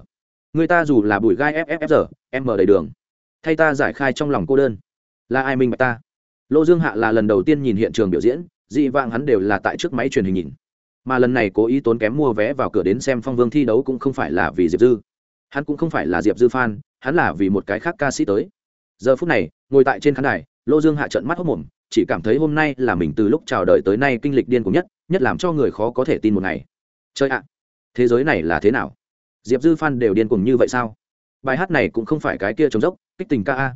Người ta dù là bụi gai fffr em mở đầy đường thay ta giải khai trong lòng cô đơn. Là ai minh bạch ta? Lô dương hạ là lần đầu tiên nhìn hiện trường biểu diễn, dị vãng hắn đều là tại trước máy truyền hình nhìn. Mà lần này cố ý tốn kém mua vé vào cửa đến xem phong vương thi đấu cũng không phải là vì diệp dư. Hắn cũng không phải là diệp dư fan, hắn là vì một cái khác ca sĩ tới. Giờ phút này, ngồi tại trên khán đài, lô dương hạ trận mắt hốc mồm, chỉ cảm thấy hôm nay là mình từ lúc chào đời tới nay kinh lịch điên cùng nhất nhất làm cho người khó có thể tin một ngày. Chơi ạ, thế giới này là thế nào? Diệp dư fan đều điên cùng như vậy sao? Bài hát này cũng không phải cái kia trống dốc kích tình ca a.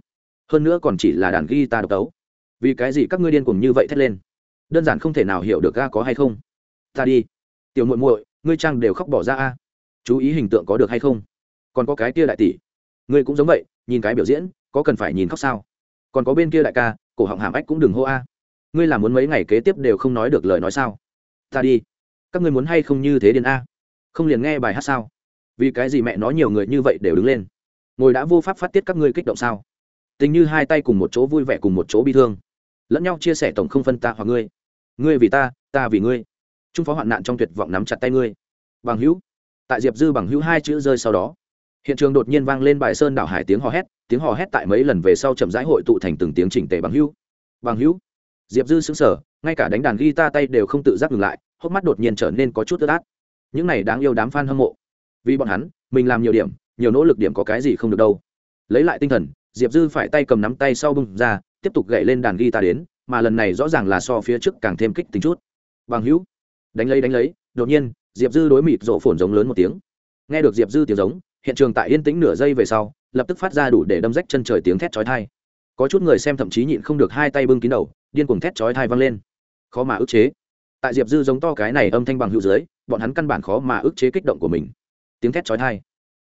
Hơn nữa còn chỉ là đàn guitar độc tấu vì cái gì các ngươi điên cùng như vậy thét lên? Đơn giản không thể nào hiểu được ga có hay không. Ta đi. Tiểu muội muội, ngươi trang đều khóc bỏ ra a. Chú ý hình tượng có được hay không? Còn có cái kia đại tỷ. Ngươi cũng giống vậy, nhìn cái biểu diễn, có cần phải nhìn khóc sao? Còn có bên kia đại ca, cổ họng hàm ách cũng đừng hô a. Ngươi làm muốn mấy ngày kế tiếp đều không nói được lời nói sao? Ta đi. Các ngươi muốn hay không như thế điên a? Không liền nghe bài hát sao? Vì cái gì mẹ nói nhiều người như vậy đều đứng lên? Ngồi đã vô pháp phát tiết các ngươi kích động sao? Tình như hai tay cùng một chỗ vui vẻ cùng một chỗ bi thương. Lẫn nhau chia sẻ tổng không phân ta hoặc ngươi. Ngươi vì ta ta vì ngươi. Trung phó hoạn nạn trong tuyệt vọng nắm chặt tay ngươi. Bằng hữu. Tại diệp dư bằng hữu hai chữ rơi sau đó, hiện trường đột nhiên vang lên bài sơn đảo hải tiếng hò hét, tiếng hò hét tại mấy lần về sau chậm rãi hội tụ thành từng tiếng chỉnh tề bằng hữu. Bằng hữu. Diệp dư xứng sở ngay cả đánh đàn guitar tay đều không tự giác ngừng lại, hốc mắt đột nhiên trở nên có chút ướt át. Những này đáng yêu đám f a n hâm mộ. Vì bọn hắn, mình làm nhiều điểm nhiều nỗ lực điểm có cái gì không được đâu. Lấy lại tinh thần, diệp dư phải tay cầm nắm tay sau bung ra, tiếp tục gậy lên đàn guitar đến, mà lần này rõ ràng là so phía trước càng thêm kích tính chút. Bằng hữu, đánh lấy đánh lấy, đột nhiên, diệp dư đối mịt rộ phồn giống lớn một tiếng. Nghe được diệp dư tiếng giống, hiện trường tại yên tĩnh nửa giây về sau, lập tức phát ra đủ để đâm rách chân trời tiếng thét chói thai có chút người xem thậm chí nhịn không được hai tay bưng kín đầu, điên cuồng thét chói thai vang lên. Khó mà ức chế. Tại diệp dư giống to cái này âm thanh bằng hữu dưới, bọn hắn căn bản khó mà ức chế kích động của mình. Tiếng thét chói thai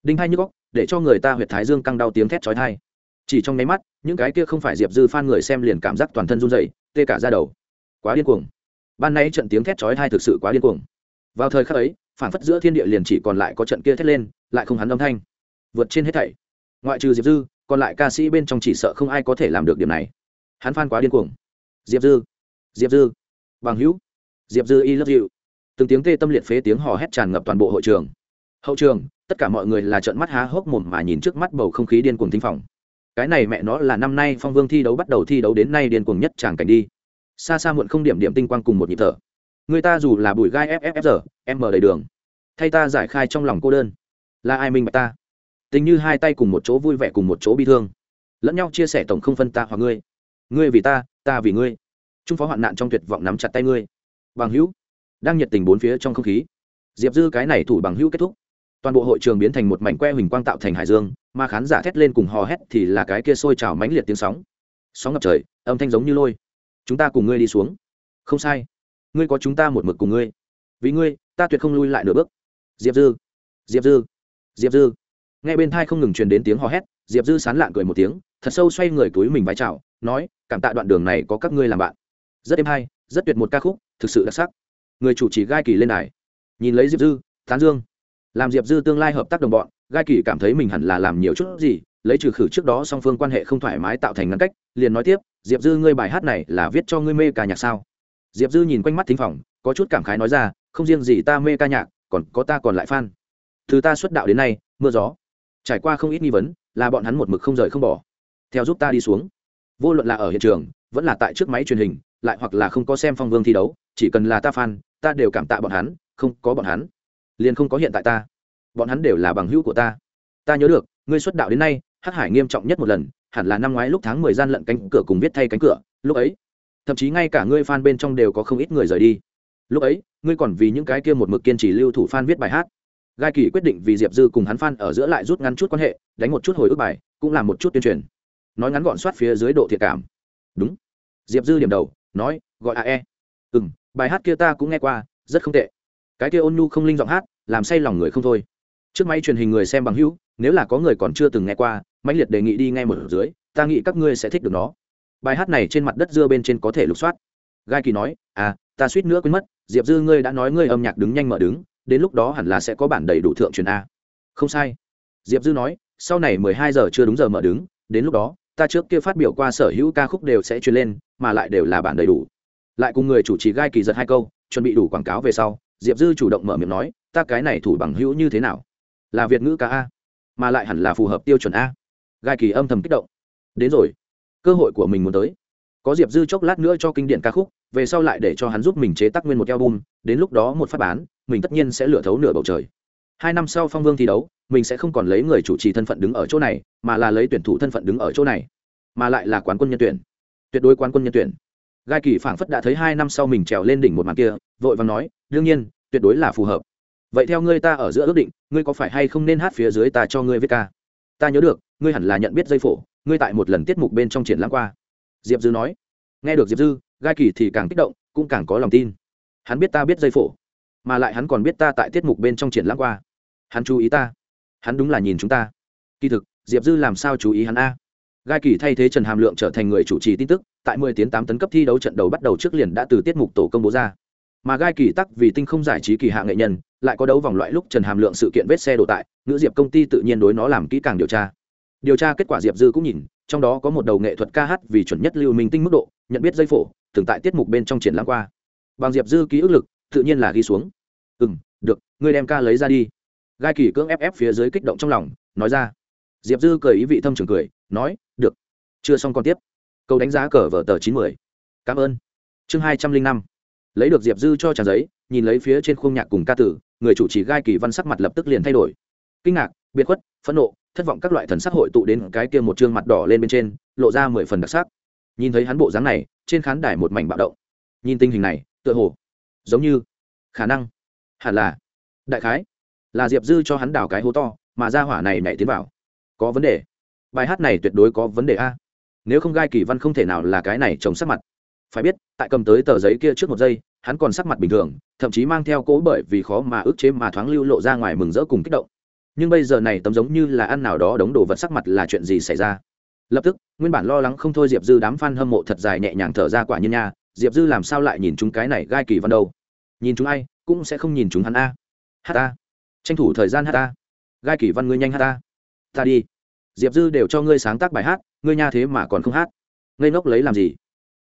đinh hai như góc để cho người ta huyệt thái dương căng đau tiếng thét chói thai chỉ trong nháy mắt, những cái kia không phải diệp dư phan người xem liền cảm giác toàn thân run dày tê cả ra đầu. Quá điên cuồng. Ban nay trận tiếng thét chói thai thực sự quá điên cuồng. Vào thời khắc ấy, phản phất giữa thiên địa liền chỉ còn lại có trận kia thét lên, lại không hắn âm thanh. Vượt trên hết thảy. Ngoại trừ diệp dư, còn lại ca sĩ bên trong chỉ sợ không ai có thể làm được điểm này. Hắn phan quá điên cuồng. Diệp dư. Diệp dư. Bằng hữu. Diệp dư y love you. Từng tiếng tê tâm liệt phế tiếng hò hét tràn ngập toàn bộ hội trường. Hậu trường tất cả mọi người là trợn mắt há hốc mồm mà nhìn trước mắt bầu không khí điên cuồng thính phòng. Cái này mẹ nó là năm nay phong vương thi đấu bắt đầu thi đấu đến nay điên cuồng nhất tràng cảnh đi. Xa xa muộn không điểm điểm tinh quang cùng một nhịp thở. Người ta dù là bụi gai fffr giờ em mở đầy đường. Thay ta giải khai trong lòng cô đơn. Là ai minh bạch ta? Tình như hai tay cùng một chỗ vui vẻ cùng một chỗ bi thương. Lẫn nhau chia sẻ tổng không phân ta hoặc ngươi. Ngươi vì ta ta vì ngươi. Trung phó hoạn nạn trong tuyệt vọng nắm chặt tay ngươi. Bằng hữu, đang nhiệt tình bốn phía trong không khí. Diệp dư cái này thủ bằng hữu kết thúc toàn bộ hội trường biến thành một mảnh que huỳnh quang tạo thành hải dương, mà khán giả thét lên cùng hò hét thì là cái kia sôi trào mãnh liệt tiếng sóng. Sóng ngập trời, âm thanh giống như lôi. Chúng ta cùng ngươi đi xuống. Không sai. Ngươi có chúng ta một mực cùng ngươi. Vì ngươi, ta tuyệt không lui lại nửa bước. Diệp dư. Diệp dư. Diệp dư. Nghe bên thai không ngừng truyền đến tiếng hò hét, diệp dư sán lạng cười một tiếng, thật sâu xoay người túi mình vái chào, nói, cảm tạ đoạn đường này có các ngươi làm bạn. Rất êm hay, rất tuyệt một ca khúc, thực sự đặc sắc. Người chủ trì gai kỳ lên đài. Nhìn lấy diệp dư, tán dương làm diệp dư tương lai hợp tác đồng bọn, gai kỳ cảm thấy mình hẳn là làm nhiều chút gì, lấy trừ khử trước đó song phương quan hệ không thoải mái tạo thành ngăn cách, liền nói tiếp, diệp dư ngươi bài hát này là viết cho ngươi mê ca nhạc sao? Diệp dư nhìn quanh mắt thính phòng, có chút cảm khái nói ra, không riêng gì ta mê ca nhạc, còn có ta còn lại f a n từ ta xuất đạo đến nay, mưa gió, trải qua không ít nghi vấn, là bọn hắn một mực không rời không bỏ. Theo giúp ta đi xuống. Vô luận là ở hiện trường, vẫn là tại trước máy truyền hình, lại hoặc là không có xem phong vương thi đấu, chỉ cần là ta f a n ta đều cảm tạ bọn hắn, không có bọn hắn liền không có hiện tại ta. Bọn hắn đều là bằng hữu của ta. Ta nhớ được, ngươi xuất đạo đến nay, hắc hải nghiêm trọng nhất một lần, hẳn là năm ngoái lúc tháng mười gian lận cánh cửa cùng viết thay cánh cửa, lúc ấy, thậm chí ngay cả ngươi fan bên trong đều có không ít người rời đi. Lúc ấy, ngươi còn vì những cái kia một mực kiên trì lưu thủ fan viết bài hát. Gai kỳ quyết định vì diệp dư cùng hắn fan ở giữa lại rút ngắn chút quan hệ, đánh một chút hồi ức bài, cũng làm một chút tuyên truyền. Nói ngắn gọn soát phía dưới độ thiệt cảm. Đúng. Diệp dư điểm đầu, nói, gọi ae ừ m bài hát kia ta cũng nghe qua, rất không tệ cái kia ôn nhu không linh giọng hát, làm say lòng người không thôi. Trước máy truyền hình người xem bằng hữu, nếu là có người còn chưa từng nghe qua, mãnh liệt đề nghị đi nghe một dưới, ta nghĩ các ngươi sẽ thích được nó. Bài hát này trên mặt đất dưa bên trên có thể lục soát. Gai kỳ nói à ta suýt nữa quên mất, diệp dư ngươi đã nói ngươi âm nhạc đứng nhanh mở đứng, đến lúc đó hẳn là sẽ có bản đầy đủ thượng truyền a. Không sai. Diệp dư nói, sau này mười hai giờ chưa đúng giờ mở đứng, đến lúc đó, ta trước kia phát biểu qua sở hữu ca khúc đều sẽ truyền lên, mà lại đều là bản đầy đủ. Lại cùng người chủ trì gai kỳ giật hai câu, chuẩn bị đủ quảng cáo về sau diệp dư chủ động mở miệng nói, ta cái này thủ bằng hữu như thế nào? Là việt ngữ ca a, mà lại hẳn là phù hợp tiêu chuẩn a. Gai kỳ âm thầm kích động. Đến rồi, cơ hội của mình muốn tới. Có diệp dư chốc lát nữa cho kinh điển ca khúc, về sau lại để cho hắn giúp mình chế tác nguyên một album, đến lúc đó một phát bán, mình tất nhiên sẽ lựa thấu nửa bầu trời. Hai năm sau phong vương thi đấu, mình sẽ không còn lấy người chủ trì thân phận đứng ở chỗ này, mà là lấy tuyển thủ thân phận đứng ở chỗ này, mà lại là quán quân nhân tuyển. Tuyệt đối quán quân nhân tuyển gai kỳ phảng phất đã thấy hai năm sau mình trèo lên đỉnh một màn kia, vội vàng nói, đương nhiên, tuyệt đối là phù hợp. Vậy theo ngươi ta ở giữa ước định, ngươi có phải hay không nên hát phía dưới ta cho ngươi viết ca? Ta nhớ được, ngươi hẳn là nhận biết dây phổ, ngươi tại một lần tiết mục bên trong triển lãm qua. Diệp dư nói. Nghe được diệp dư, gai kỳ thì càng kích động, cũng càng có lòng tin. Hắn biết ta biết dây phổ, mà lại hắn còn biết ta tại tiết mục bên trong triển lãm qua. Hắn chú ý ta. Hắn đúng là nhìn chúng ta. Kỳ thực, diệp dư làm sao chú ý hắn a? Gai kỳ thay thế trần hàm lượng trở thành người chủ trì tin tức, tại 10 tiếng 8 tấn cấp thi đấu trận đầu bắt đầu trước liền đã từ tiết mục tổ công bố ra. Mà gai kỳ tắc vì tinh không giải trí kỳ hạ nghệ nhân, lại có đấu vòng loại lúc trần hàm lượng sự kiện vết xe đổ tại, nữ diệp công ty tự nhiên đối nó làm kỹ càng điều tra. Điều tra kết quả diệp dư cũng nhìn, trong đó có một đầu nghệ thuật ca hát vì chuẩn nhất lưu minh tinh mức độ, nhận biết dây phổ thường tại tiết mục bên trong triển lãm qua. Bằng diệp dư ký ức lực, tự nhiên là ghi xuống. Ừ m được, ngươi đem ca lấy ra đi. Gai kỳ cưỡng ép ép phía dưới kích động trong lòng, nói ra. Diệp dư cười ý vị thâm trường cười, nói chưa xong còn tiếp. Câu đánh giá cờ vở tờ chín mươi cảm ơn. Chương hai trăm linh năm. Lấy được diệp dư cho tràn giấy, nhìn lấy phía trên khung nhạc cùng ca tử, người chủ trì gai kỳ văn sắc mặt lập tức liền thay đổi. Kinh ngạc, biệt khuất, phẫn nộ, thất vọng các loại thần sắc hội tụ đến cái kia một chương mặt đỏ lên bên trên, lộ ra mười phần đặc sắc. Nhìn thấy hắn bộ dáng này, trên khán đài một mảnh bạo động. Nhìn tình hình này, tựa hồ giống như khả năng hẳn là đại khái là diệp dư cho hắn đào cái hố to, mà ra hỏa này nhảy tiến vào. Có vấn đề. Bài hát này tuyệt đối có vấn đề a nếu không gai kỳ văn không thể nào là cái này trồng sắc mặt. Phải biết, tại cầm tới tờ giấy kia trước một giây, hắn còn sắc mặt bình thường, thậm chí mang theo cố bởi vì khó mà ức chế mà thoáng lưu lộ ra ngoài mừng rỡ cùng kích động. Nhưng bây giờ này tấm giống như là ăn nào đó đống đồ vật sắc mặt là chuyện gì xảy ra? Lập tức, nguyên bản lo lắng không thôi diệp dư đám f a n hâm mộ thật dài nhẹ nhàng thở ra quả nhiên nha, diệp dư làm sao lại nhìn chúng cái này gai kỳ văn đâu? Nhìn chúng ai, cũng sẽ không nhìn chúng hắn a. Hát a tranh thủ thời gian hát a gai kỳ văn ngươi nhanh hát a ta đi. Diệp dư đều cho ngươi sáng tác bài hát ngươi nha thế mà còn không hát. Ngây ngốc lấy làm gì?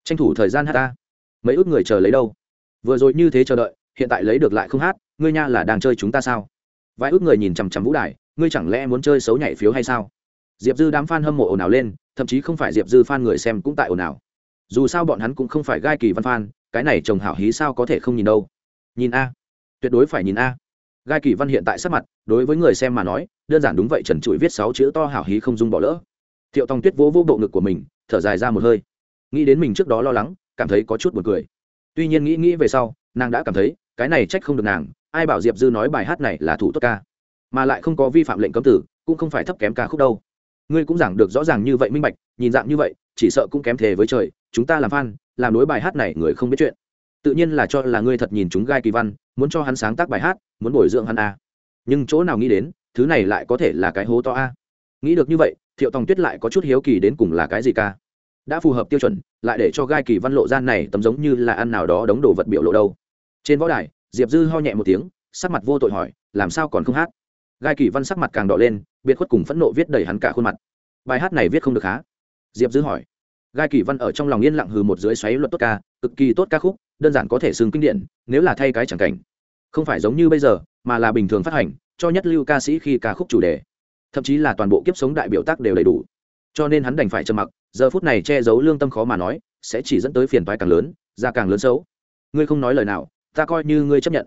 Tranh thủ thời gian hát ta. Mấy ước người chờ lấy đâu? Vừa rồi như thế chờ đợi, hiện tại lấy được lại không hát, ngươi nha là đang chơi chúng ta sao? Vài ước người nhìn chằm chằm vũ đài, ngươi chẳng lẽ muốn chơi xấu nhảy phiếu hay sao? Diệp dư đám f a n hâm mộ ồn ào lên, thậm chí không phải diệp dư f a n người xem cũng tại ồn ào. Dù sao bọn hắn cũng không phải gai kỳ văn f a n cái này chồng hảo hí sao có thể không nhìn đâu. Nhìn a. Tuyệt đối phải nhìn a. Gai kỳ văn hiện tại sắp mặt, đối với người xem mà nói, đơn giản đúng vậy, trần trụi viết sáu chữ to hảo hí không dung bỏ lỡ thiệu tòng tuyết vỗ vỗ bộ ngực của mình, thở dài ra một hơi. Nghĩ đến mình trước đó lo lắng, cảm thấy có chút buồn cười. Tuy nhiên nghĩ nghĩ về sau, nàng đã cảm thấy, cái này trách không được nàng, ai bảo diệp dư nói bài hát này là thủ tốt ca. Mà lại không có vi phạm lệnh cấm tử, cũng không phải thấp kém ca khúc đâu. Ngươi cũng giảng được rõ ràng như vậy minh bạch, nhìn dạng như vậy, chỉ sợ cũng kém thề với trời, chúng ta làm fan, làm đối bài hát này người không biết chuyện. Tự nhiên là cho là ngươi thật nhìn chúng gai kỳ văn, muốn cho hắn sáng tác bài hát, muốn bồi dưỡng hắn a. Nhưng chỗ nào nghĩ đến, thứ này lại có thể là cái hố to a nghĩ được như vậy, thiệu tòng tuyết lại có chút hiếu kỳ đến cùng là cái gì ca. Đã phù hợp tiêu chuẩn, lại để cho gai kỳ văn lộ gian này tấm giống như là ăn nào đó đống đồ vật biểu lộ đâu. Trên võ đài, diệp dư ho nhẹ một tiếng, sắc mặt vô tội hỏi, làm sao còn không hát? Gai kỳ văn sắc mặt càng đỏ lên, biệt khuất cùng phẫn nộ viết đầy hắn cả khuôn mặt. Bài hát này viết không được há diệp dư hỏi. Gai kỳ văn ở trong lòng yên lặng hừ một dưới xoáy luật tốt ca, cực kỳ tốt ca khúc, đơn giản có thể xưng kinh điển, nếu là thay cái chẳng cảnh. Không phải giống như bây giờ, mà là bình thường phát hành, cho nhất lưu ca sĩ khi ca khúc chủ đề thậm chí là toàn bộ kiếp sống đại biểu tác đều đầy đủ. Cho nên hắn đành phải trầm mặc, giờ phút này che giấu lương tâm khó mà nói, sẽ chỉ dẫn tới phiền toái càng lớn, ra càng lớn xấu. Ngươi không nói lời nào, ta coi như ngươi chấp nhận.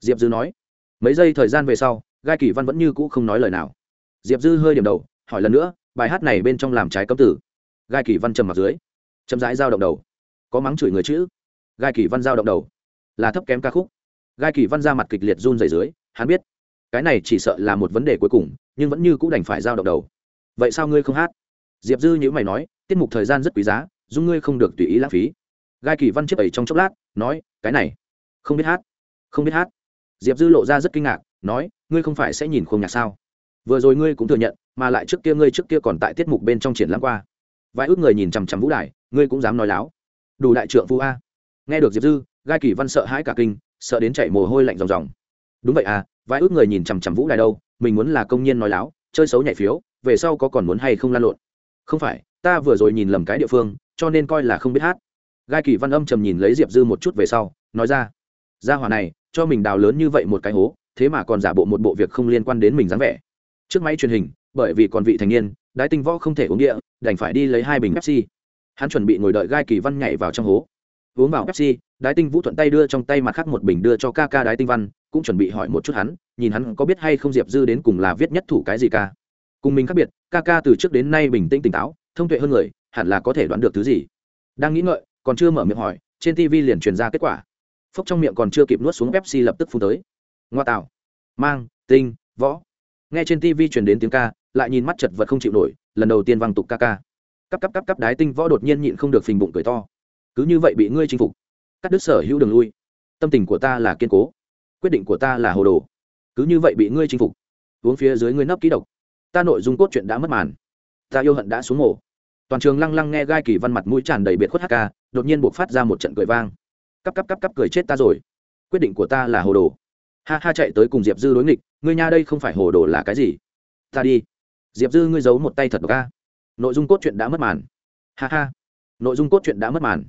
Diệp dư nói. Mấy giây thời gian về sau, gai kỳ văn vẫn như cũ không nói lời nào. Diệp dư hơi điểm đầu, hỏi lần nữa, bài hát này bên trong làm trái cấm tử. Gai kỳ văn trầm mặc dưới. Chậm rãi giao động đầu. Có mắng chửi người chữ. Gai kỳ văn giao động đầu. Là thấp kém ca khúc. Gai kỳ văn ra mặt kịch liệt run dày dưới, hắn biết cái này chỉ sợ là một vấn đề cuối cùng, nhưng vẫn như c ũ đành phải giao động đầu. Vậy sao ngươi không hát? Diệp dư nhữ mày nói, tiết mục thời gian rất quý giá dung ngươi không được tùy ý lãng phí. Gai kỳ văn chiếc ấy trong chốc lát, nói, cái này, không biết hát, không biết hát. Diệp dư lộ ra rất kinh ngạc, nói, ngươi không phải sẽ nhìn khung nhạc sao? Vừa rồi ngươi cũng thừa nhận, mà lại trước kia ngươi trước kia còn tại tiết mục bên trong triển lãm qua. Vài ước người nhìn chằm chằm vũ đài, ngươi cũng dám nói láo. Đủ đại trượng phu a. Nghe được diệp dư, gai kỳ văn sợ hãi cả kinh, sợ đến chạy mồ hôi lạnh ròng ròng đúng vậy à vài ước người nhìn chằm chằm vũ đài đâu, mình muốn là công nhân nói láo, chơi xấu nhảy phiếu, về sau có còn muốn hay không lan lộn? Không phải, ta vừa rồi nhìn lầm cái địa phương, cho nên coi là không biết hát. Gai kỳ văn âm trầm nhìn lấy diệp dư một chút về sau, nói ra, gia hỏa này, cho mình đào lớn như vậy một cái hố, thế mà còn giả bộ một bộ việc không liên quan đến mình dáng vẻ. Trước máy truyền hình, bởi vì còn vị thành niên, đái tinh võ không thể uống địa, đành phải đi lấy hai bình pepsi. Hắn chuẩn bị ngồi đợi gai kỳ văn nhảy vào trong hố. Uống vào pepsi, đái tinh vũ thuận tay đưa trong tay mặt khác một bình đưa cho ca ca đái tinh văn cũng chuẩn bị hỏi một chút hắn, nhìn hắn có biết hay không diệp dư đến cùng là viết nhất thủ cái gì ca. Cùng mình khác biệt, ca ca từ trước đến nay bình tĩnh tỉnh táo, thông tuệ hơn người, hẳn là có thể đoán được thứ gì. Đang nghĩ ngợi, còn chưa mở miệng hỏi, trên tv liền truyền ra kết quả. Phốc trong miệng còn chưa kịp nuốt xuống pepsi lập tức phun tới. Ngoa tạo. Mang, tinh, võ. Nghe trên tv truyền đến tiếng ca, lại nhìn mắt chật vật không chịu nổi, lần đầu tiên văng tục ca ca. Cắp cắp cắp cắp đái tinh võ đột nhiên nhịn không được phình bụng cười to. Cứ như vậy bị ngươi chinh phục. Cắt đứt sở hữu đường lui. Tâm tình của ta là kiên cố quyết định của ta là hồ đồ. Cứ như vậy bị ngươi chinh phục, uống phía dưới ngươi nấp ký độc, ta nội dung cốt truyện đã mất màn. Ta yêu hận đã xuống mổ toàn trường lăng lăng nghe gai kỳ văn mặt mũi tràn đầy biệt khuất hk đột nhiên buộc phát ra một trận cười vang. Cắp cắp cắp cắp cười chết ta rồi. Quyết định của ta là hồ đồ. Ha ha chạy tới cùng diệp dư đối nghịch, ngươi nha đây không phải hồ đồ là cái gì? Ta đi. Diệp dư ngươi giấu một tay thật ca nội dung cốt truyện đã mất màn. Ha ha. Nội dung cốt truyện đã mất màn.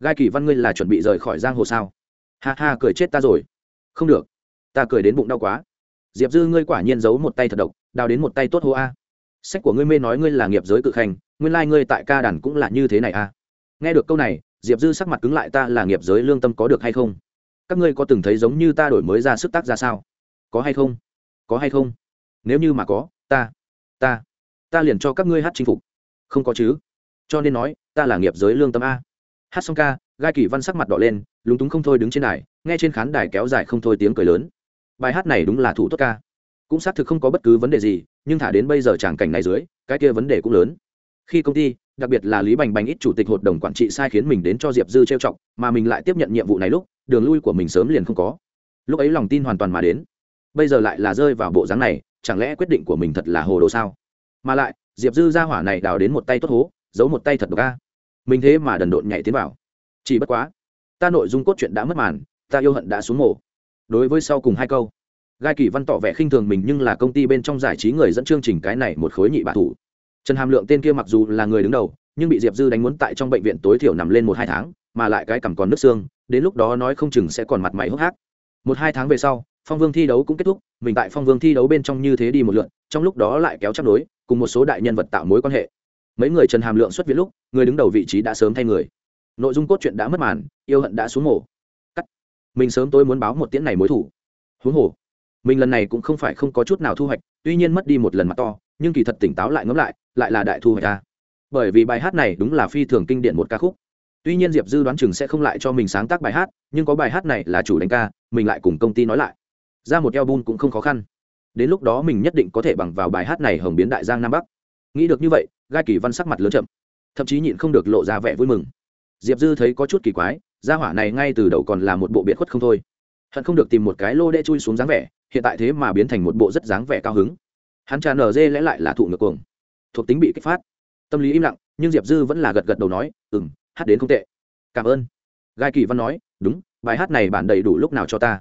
Gai kỳ văn ngươi là chuẩn bị rời khỏi giang hồ sao? Ha ha, cười chết ta rồi không được. Ta cười đến bụng đau quá. Diệp dư ngươi quả nhiên giấu một tay thật độc, đào đến một tay tốt hô a. Sách của ngươi mê nói ngươi là nghiệp giới cự khanh, nguyên lai、like、ngươi tại ca đàn cũng là như thế này a. Nghe được câu này, diệp dư sắc mặt cứng lại ta là nghiệp giới lương tâm có được hay không? Các ngươi có từng thấy giống như ta đổi mới ra sức tác ra sao? Có hay không? Có hay không? Nếu như mà có, ta ta ta liền cho các ngươi hát chinh phục. Không có chứ. Cho nên nói, ta là nghiệp giới lương tâm a. Hát xong ca, gai kỳ văn sắc mặt đỏ lên lúng túng không thôi đứng trên đài, nghe trên khán đài kéo dài không thôi tiếng cười lớn. Bài hát này đúng là thủ tốt ca. Cũng xác thực không có bất cứ vấn đề gì, nhưng thả đến bây giờ tràng cảnh này dưới, cái kia vấn đề cũng lớn. Khi công ty, đặc biệt là lý bành bành ít chủ tịch hội đồng quản trị sai khiến mình đến cho diệp dư trêu chọc, mà mình lại tiếp nhận nhiệm vụ này lúc, đường lui của mình sớm liền không có. Lúc ấy lòng tin hoàn toàn mà đến. Bây giờ lại là rơi vào bộ dáng này, chẳng lẽ quyết định của mình thật là hồ đồ sao? Mà lại, diệp dư ra hỏa này đào đến một tay tốt hố, giấu một tay thật độc ca mình thế mà đần độn nhảy tiến vào. Chỉ bất quá ta nội dung cốt truyện đã mất màn, ta yêu hận đã xuống mổ đối với sau cùng hai câu, gai kỳ văn tỏ vẻ khinh thường mình nhưng là công ty bên trong giải trí người dẫn chương trình cái này một khối nhị bạ thủ. Trần hàm lượng tên kia mặc dù là người đứng đầu, nhưng bị diệp dư đánh muốn tại trong bệnh viện tối thiểu nằm lên một hai tháng, mà lại cái cằm còn nước xương, đến lúc đó nói không chừng sẽ còn mặt mày hốc hác. Một hai tháng về sau, phong vương thi đấu cũng kết thúc, mình tại phong vương thi đấu bên trong như thế đi một lượn, trong lúc đó lại kéo chấp đối, cùng một số đại nhân vật tạo mối quan hệ. Mấy người trần hàm lượng xuất viện lúc, người đứng đầu vị trí đã sớm thay người nội dung cốt truyện đã mất màn, yêu hận đã xuống mổ cắt. Mình sớm tôi muốn báo một tiễn này mối thủ. Huống hồ, mình lần này cũng không phải không có chút nào thu hoạch, tuy nhiên mất đi một lần mặt to, nhưng kỳ thật tỉnh táo lại ngẫm lại lại là đại thu hoạch ta bởi vì bài hát này đúng là phi thường kinh điển một ca khúc. Tuy nhiên diệp dư đoán chừng sẽ không lại cho mình sáng tác bài hát, nhưng có bài hát này là chủ đánh ca, mình lại cùng công ty nói lại. Ra một album cũng không khó khăn. Đến lúc đó mình nhất định có thể bằng vào bài hát này hồng biến đại giang nam bắc. Nghĩ được như vậy, gai kỳ văn sắc mặt lớn chậm. Thậm chí nhịn không được lộ ra vẻ vui mừng diệp dư thấy có chút kỳ quái, gia hỏa này ngay từ đầu còn là một bộ biệt khuất không thôi. Hận không được tìm một cái lô đe chui xuống dáng vẻ, hiện tại thế mà biến thành một bộ rất dáng vẻ cao hứng. Hắn trà nở dê lẽ lại là thụ ngược cuồng. Thuộc tính bị kích phát. Tâm lý im lặng, nhưng diệp dư vẫn là gật gật đầu nói ừ m hát đến không tệ. Cảm ơn. Gai kỳ văn nói, đúng, bài hát này bản đầy đủ lúc nào cho ta.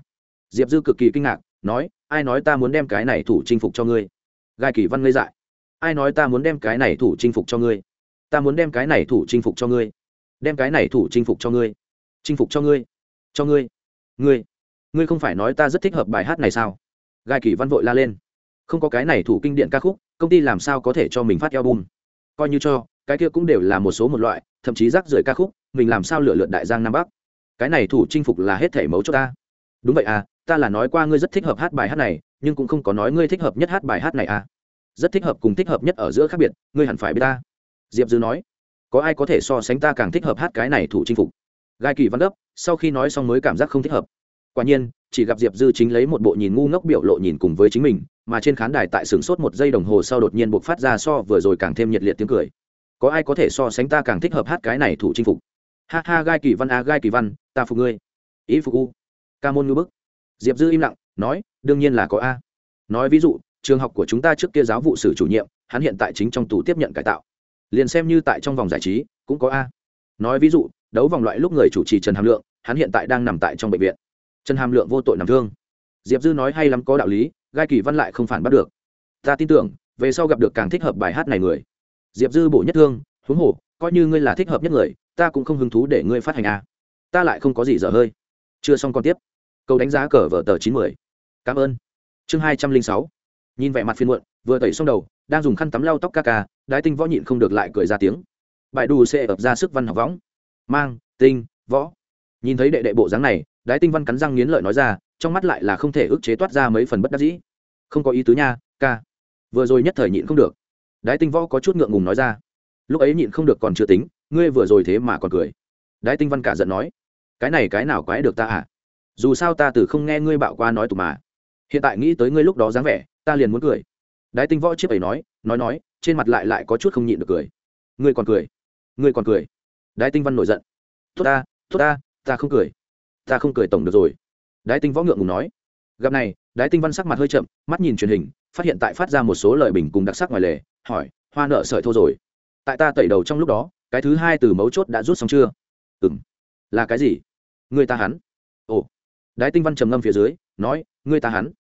Diệp dư cực kỳ kinh ngạc, nói, ai nói ta muốn đem cái này thủ chinh phục cho ngươi? Gai kỳ văn ngây dại, ai nói ta muốn đem cái này thủ chinh phục cho ngươi? Ta muốn đem cái này thủ chinh phục cho ngươi đem cái này thủ chinh phục cho ngươi. Chinh phục cho ngươi. Cho ngươi. Ngươi. Ngươi không phải nói ta rất thích hợp bài hát này sao? Gai kỳ văn vội la lên. Không có cái này thủ kinh điện ca khúc, công ty làm sao có thể cho mình phát album? Coi như cho, cái kia cũng đều là một số một loại, thậm chí rác rưởi ca khúc, mình làm sao lựa lượt đại giang nam bắc? Cái này thủ chinh phục là hết thể mấu cho ta. Đúng vậy à ta là nói qua ngươi rất thích hợp hát bài hát này, nhưng cũng không có nói ngươi thích hợp nhất hát bài hát này à. Rất thích hợp cùng thích hợp nhất ở giữa khác biệt, ngươi hẳn phải biết ta. Diệp dư nói có ai có thể so sánh ta càng thích hợp hát cái này thủ chinh phục? Gai kỳ văn đốc sau khi nói xong mới cảm giác không thích hợp. Quả nhiên, chỉ gặp diệp dư chính lấy một bộ nhìn ngu ngốc biểu lộ nhìn cùng với chính mình, mà trên khán đài tại sửng sốt một giây đồng hồ sau đột nhiên buộc phát ra so vừa rồi càng thêm nhiệt liệt tiếng cười. Có ai có thể so sánh ta càng thích hợp hát cái này thủ chinh phục? Ha ha, gai kỳ văn a gai kỳ văn, ta phục ngươi. Ý phục u. Ca môn ngư bức. Diệp dư im lặng, nói, đương nhiên là có a. Nói ví dụ, trường học của chúng ta trước kia giáo vụ sử chủ nhiệm, hắn hiện tại chính trong tù tiếp nhận cải tạo liền xem như tại trong vòng giải trí, cũng có a. Nói ví dụ, đấu vòng loại lúc người chủ trì trần hàm lượng, hắn hiện tại đang nằm tại trong bệnh viện. Trần hàm lượng vô tội nằm thương. Diệp dư nói hay lắm có đạo lý, gai kỳ văn lại không phản bắt được. Ta tin tưởng, về sau gặp được càng thích hợp bài hát này người. Diệp dư bổ nhất thương, huống hồ, coi như ngươi là thích hợp nhất người, ta cũng không hứng thú để ngươi phát hành a. Ta lại không có gì dở hơi. Chưa xong còn tiếp. Câu đánh giá cờ vở tờ chín mươi cảm ơn. Chương hai trăm linh sáu. Nhìn vẻ mặt phiên muộn, vừa tẩy xong đầu đang dùng khăn tắm lau tóc ca ca, đái tinh võ nhịn không được lại cười ra tiếng. Bài đù sẽ ập ra sức văn học võng. Mang, tinh, võ. Nhìn thấy đệ đệ bộ dáng này, đái tinh văn cắn răng nghiến lợi nói ra, trong mắt lại là không thể ức chế toát ra mấy phần bất đắc dĩ. Không có ý tứ nha, ca. Vừa rồi nhất thời nhịn không được. Đái tinh võ có chút ngượng ngùng nói ra. Lúc ấy nhịn không được còn chưa tính, ngươi vừa rồi thế mà còn cười. Đái tinh văn cả giận nói. Cái này cái nào quái được ta à? Dù sao ta từ không nghe ngươi bạo qua nói tù mà. Hiện tại nghĩ tới ngươi lúc đó dáng vẻ, ta liền muốn cười đái tinh võ chiếc ấy nói nói nói, trên mặt lại lại có chút không nhịn được cười. Ngươi còn cười, ngươi còn cười. Đái tinh văn nổi giận. Tốt ta tốt ta ta không cười. Ta không cười tổng được rồi. Đái tinh võ ngượng ngùng nói. Gặp này, đái tinh văn sắc mặt hơi chậm, mắt nhìn truyền hình, phát hiện tại phát ra một số lời bình cùng đặc sắc ngoài lề, hỏi, hoa nợ sợi thô rồi. Tại ta tẩy đầu trong lúc đó, cái thứ hai từ mấu chốt đã rút xong chưa? Ừ m là cái gì? Người ta hắn. Ồ. Đái tinh văn trầm ngâm phía dưới, nói người ta hắn.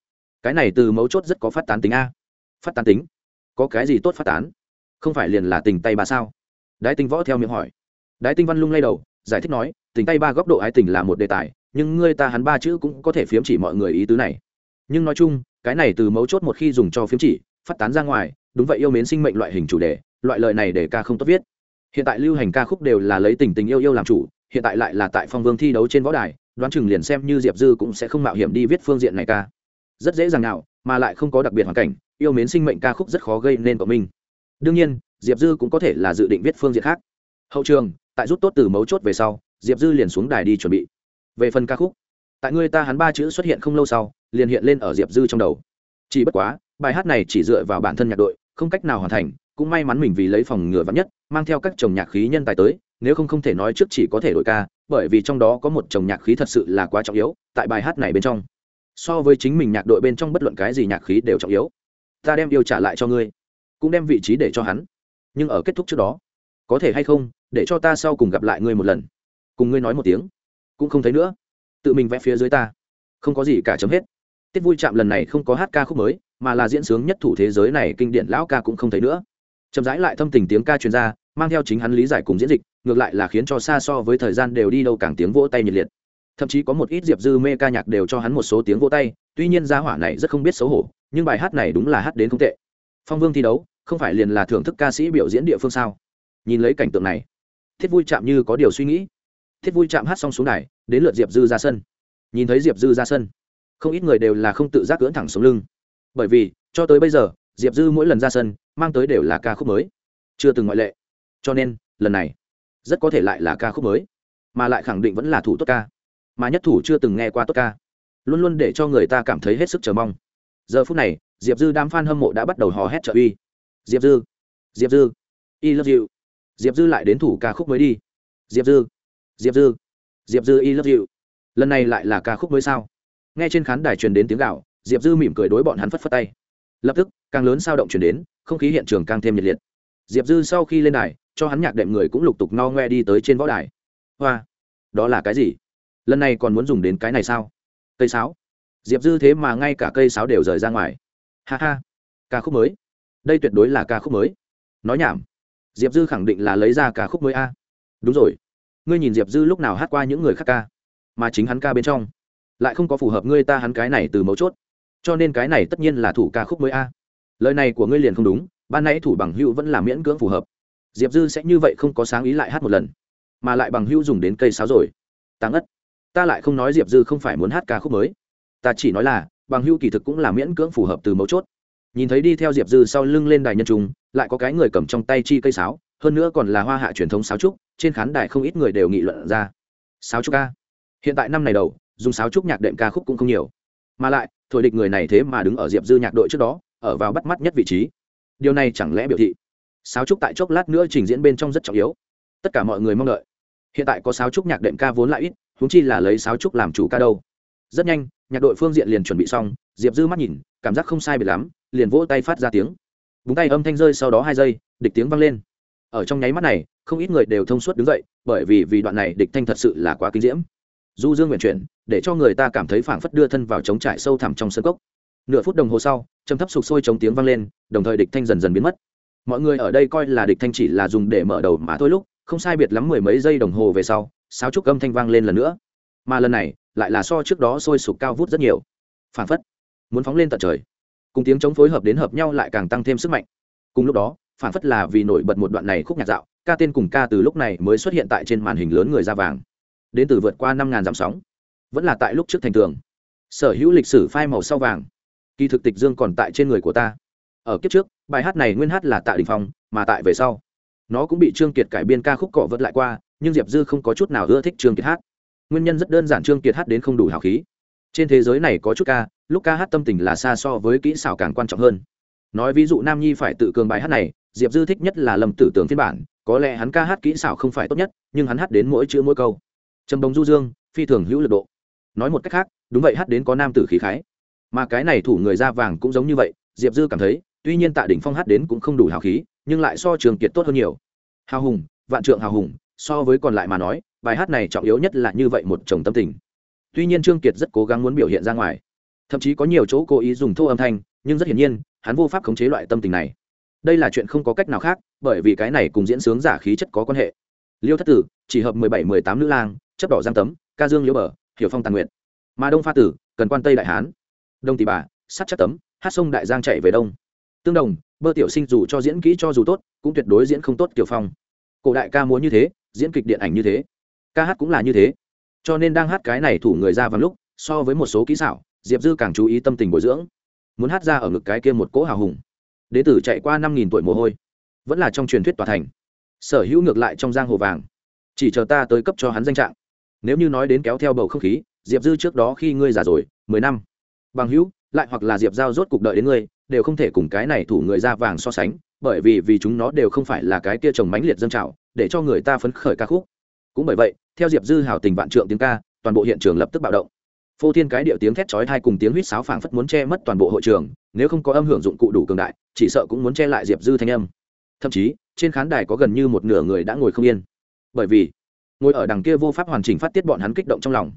Cái này từ mấu chốt rất có phát tán tính a phát tán tính. Có cái gì tốt phát tán? Không phải liền là tình tay ba sao? Đái tinh võ theo miệng hỏi. Đái tinh văn lung lay đầu, giải thích nói, tình tay ba góc độ ái tình là một đề tài, nhưng ngươi ta hắn ba chữ cũng có thể phiếm chỉ mọi người ý tứ này. Nhưng nói chung, cái này từ mấu chốt một khi dùng cho phiếm chỉ, phát tán ra ngoài, đúng vậy yêu mến sinh mệnh loại hình chủ đề, loại lời này để ca không tốt viết. Hiện tại lưu hành ca khúc đều là lấy tình tình yêu yêu làm chủ, hiện tại lại là tại phong vương thi đấu trên võ đài, đoán chừng liền xem như diệp dư cũng sẽ không mạo hiểm đi viết phương diện này ca. Rất dễ dàng nào, mà lại không có đặc biệt hoàn cảnh yêu mến sinh mệnh ca khúc rất khó gây nên cộng minh đương nhiên, diệp dư cũng có thể là dự định viết phương diện khác. Hậu trường, tại rút tốt từ mấu chốt về sau, diệp dư liền xuống đài đi chuẩn bị. Về phần ca khúc, tại người ta hắn ba chữ xuất hiện không lâu sau, liền hiện lên ở diệp dư trong đầu. Chỉ bất quá, bài hát này chỉ dựa vào bản thân nhạc đội, không cách nào hoàn thành, cũng may mắn mình vì lấy phòng ngừa vắn nhất, mang theo các chồng nhạc khí nhân tài tới, nếu không không thể nói trước chỉ có thể đổi ca, bởi vì trong đó có một chồng nhạc khí thật sự là quá trọng yếu, tại bài hát này bên trong. So với chính mình nhạc đội bên trong bất luận cái gì nhạc khí đều trọng yếu ta đem yêu trả lại cho ngươi, cũng đem vị trí để cho hắn. Nhưng ở kết thúc trước đó, có thể hay không, để cho ta sau cùng gặp lại ngươi một lần. Cùng ngươi nói một tiếng, cũng không thấy nữa. Tự mình vẽ phía dưới ta, không có gì cả chấm hết. Tiết vui chạm lần này không có hát ca khúc mới, mà là diễn sướng nhất thủ thế giới này, kinh điển lão ca cũng không thấy nữa. Chậm rãi lại thâm tình tiếng ca truyền ra, mang theo chính hắn lý giải cùng diễn dịch, ngược lại là khiến cho xa so với thời gian đều đi đâu càng tiếng vỗ tay nhiệt liệt thậm chí có một ít diệp dư mê ca nhạc đều cho hắn một số tiếng vỗ tay, tuy nhiên gia hỏa này rất không biết xấu hổ, nhưng bài hát này đúng là hát đến không tệ. Phong vương thi đấu, không phải liền là thưởng thức ca sĩ biểu diễn địa phương sao? Nhìn lấy cảnh tượng này, thiết vui chạm như có điều suy nghĩ. Thiết vui chạm hát xong xuống này đến lượt diệp dư ra sân. Nhìn thấy diệp dư ra sân, không ít người đều là không tự giác cưỡn thẳng xuống lưng. Bởi vì, cho tới bây giờ, diệp dư mỗi lần ra sân, mang tới đều là ca khúc mới. Chưa từng ngoại lệ. Cho nên, lần này, rất có thể lại là ca khúc mới. Mà lại khẳng định vẫn là thủ tốt ca mà nhất thủ chưa từng nghe qua tốt ca. Luôn luôn để cho người ta cảm thấy hết sức chờ mong. Giờ phút này, diệp dư đám f a n hâm mộ đã bắt đầu hò hét trợ uy. Diệp dư diệp dư y love you. Diệp dư lại đến thủ ca khúc mới đi. Diệp dư diệp dư diệp dư y love you. Lần này lại là ca khúc mới sao? Nghe trên khán đài truyền đến tiếng gạo diệp dư mỉm cười đối bọn hắn phất phất tay. Lập tức, càng lớn sao động chuyển đến, không khí hiện trường càng thêm nhiệt liệt. Diệp dư sau khi lên đài, cho hắn nhạc đệm người cũng lục tục no ngoe đi tới trên võ đài. Hoa, đó là cái gì? Lần này còn muốn dùng đến cái này sao? Cây sáo. Diệp dư thế mà ngay cả cây sáo đều rời ra ngoài. Ha ha, ca khúc mới. Đây tuyệt đối là ca khúc mới. Nói nhảm. Diệp dư khẳng định là lấy ra ca khúc mới a. Đúng rồi. Ngươi nhìn diệp dư lúc nào hát qua những người khác ca, mà chính hắn ca bên trong. Lại không có phù hợp ngươi ta hắn cái này từ mấu chốt. Cho nên cái này tất nhiên là thủ ca khúc mới a. Lời này của ngươi liền không đúng, ban nãy thủ bằng hữu vẫn là miễn cưỡng phù hợp. Diệp dư sẽ như vậy không có sáng ý lại hát một lần, mà lại bằng hữu dùng đến cây sáo rồi. Tăng ất ta lại không nói diệp dư không phải muốn hát ca khúc mới. Ta chỉ nói là, bằng hữu kỳ thực cũng là miễn cưỡng phù hợp từ mấu chốt. Nhìn thấy đi theo diệp dư sau lưng lên đài nhân trung, lại có cái người cầm trong tay chi cây sáo, hơn nữa còn là hoa hạ truyền thống sáo trúc, trên khán đài không ít người đều nghị luận ra. Sáo trúc ca. Hiện tại năm này đầu, dùng sáo trúc nhạc đệm ca khúc cũng không nhiều. Mà lại, thổi địch người này thế mà đứng ở diệp dư nhạc đội trước đó, ở vào bắt mắt nhất vị trí. Điều này chẳng lẽ biểu thị, sáo trúc tại chốc lát nữa trình diễn bên trong rất trọng yếu. Tất cả mọi người mong đợi hiện tại có sáo trúc nhạc đệm ca vốn lại ít húng chi là lấy sáo trúc làm chủ ca đâu. Rất nhanh, nhạc đội phương diện liền chuẩn bị xong, diệp dư mắt nhìn, cảm giác không sai biệt lắm, liền vỗ tay phát ra tiếng. Búng tay âm thanh rơi sau đó hai giây, địch tiếng vang lên. Ở trong nháy mắt này, không ít người đều thông suốt đứng dậy, bởi vì vì đoạn này địch thanh thật sự là quá kinh diễm. Du dương nguyện chuyển, để cho người ta cảm thấy phảng phất đưa thân vào trống trải sâu thẳm trong sân cốc. Nửa phút đồng hồ sau châm thấp sụp sôi chống tiếng vang lên, đồng thời địch thanh dần dần biến mất. Mọi người ở đây coi là địch thanh chỉ là dùng để mở đầu mà thôi lúc không sai biệt lắm mười mấy giây đồng hồ về sau, sáo trúc âm thanh vang lên lần nữa. Mà lần này, lại là so trước đó sôi sụp cao vút rất nhiều. Phảng phất, muốn phóng lên tận trời. Cùng tiếng chống phối hợp đến hợp nhau lại càng tăng thêm sức mạnh. Cùng lúc đó phảng phất là vì nổi bật một đoạn này khúc nhạc dạo, ca tên cùng ca từ lúc này mới xuất hiện tại trên màn hình lớn người da vàng. Đến từ vượt qua năm ngàn dặm sóng. Vẫn là tại lúc trước thành tường. Sở hữu lịch sử phai màu sau vàng. Kỳ thực tịch dương còn tại trên người của ta. Ở kiếp trước, bài hát này nguyên hát là tạ đình phong, mà tại về sau nó cũng bị trương kiệt cải biên ca khúc cọ vật lại qua, nhưng diệp dư không có chút nào ưa thích trương kiệt hát. Nguyên nhân rất đơn giản, trương kiệt hát đến không đủ hào khí. Trên thế giới này có chút ca, lúc ca hát tâm tình là xa so với kỹ xảo càng quan trọng hơn. Nói ví dụ nam nhi phải tự cường bài hát này, diệp dư thích nhất là lâm tử tưởng phiên bản, có lẽ hắn ca hát kỹ xảo không phải tốt nhất, nhưng hắn hát đến mỗi chữ mỗi câu. Trầm bồng du dương, phi thường hữu lực độ. Nói một cách khác, đúng vậy, hát đến có nam tử khí khái. Mà cái này thủ người da vàng cũng giống như vậy, diệp dư cảm thấy tuy nhiên tạ đỉnh phong hát đến cũng không đủ hào khí, nhưng lại so trường kiệt tốt hơn nhiều. Hào hùng, vạn trượng hào hùng, so với còn lại mà nói, bài hát này trọng yếu nhất là như vậy một chồng tâm tình. Tuy nhiên trương kiệt rất cố gắng muốn biểu hiện ra ngoài. Thậm chí có nhiều chỗ cố ý dùng thô âm thanh, nhưng rất hiển nhiên, hắn vô pháp khống chế loại tâm tình này. Đây là chuyện không có cách nào khác, bởi vì cái này cùng diễn sướng giả khí chất có quan hệ. Liêu thất tử, chỉ hợp mười bảy, mười tám nữ lang, chấp đỏ giang tấm, ca dương liễu bờ, hiểu phong tàn nguyện mà đông pha tử, cần quan tây đại hán. Đông tỷ bà sắt chắc tấm, hát sông đại giang chạy về đông tương đồng, bơ tiểu sinh dù cho diễn kỹ cho dù tốt, cũng tuyệt đối diễn không tốt kiểu phong. Cổ đại ca múa như thế, diễn kịch điện ảnh như thế, ca hát cũng là như thế. Cho nên đang hát cái này thủ người ra vào lúc, so với một số kỹ xảo, diệp dư càng chú ý tâm tình bồi dưỡng. Muốn hát ra ở ngực cái kia một cỗ hào hùng. Đế tử chạy qua năm nghìn tuổi mồ hôi, vẫn là trong truyền thuyết tòa thành. Sở hữu ngược lại trong giang hồ vàng. Chỉ chờ ta tới cấp cho hắn danh trạng. Nếu như nói đến kéo theo bầu không khí, diệp dư trước đó khi ngươi già rồi, mười năm. Bằng hữu, lại hoặc là diệp giao rốt cuộc đợi đến ngươi đều không thể cùng cái này thủ người ra vàng so sánh, bởi vì vì chúng nó đều không phải là cái kia trồng mãnh liệt dân trào, để cho người ta phấn khởi ca khúc. Cũng bởi vậy, theo diệp dư hào tình vạn trượng tiếng ca, toàn bộ hiện trường lập tức bạo động. Phô thiên cái điệu tiếng thét chói thai cùng tiếng huýt sáo phảng phất muốn che mất toàn bộ hội trường, nếu không có âm hưởng dụng cụ đủ cường đại, chỉ sợ cũng muốn che lại diệp dư thanh âm. Thậm chí, trên khán đài có gần như một nửa người đã ngồi không yên. Bởi vì, ngồi ở đằng kia vô pháp hoàn chỉnh phát tiết bọn hắn kích động trong lòng.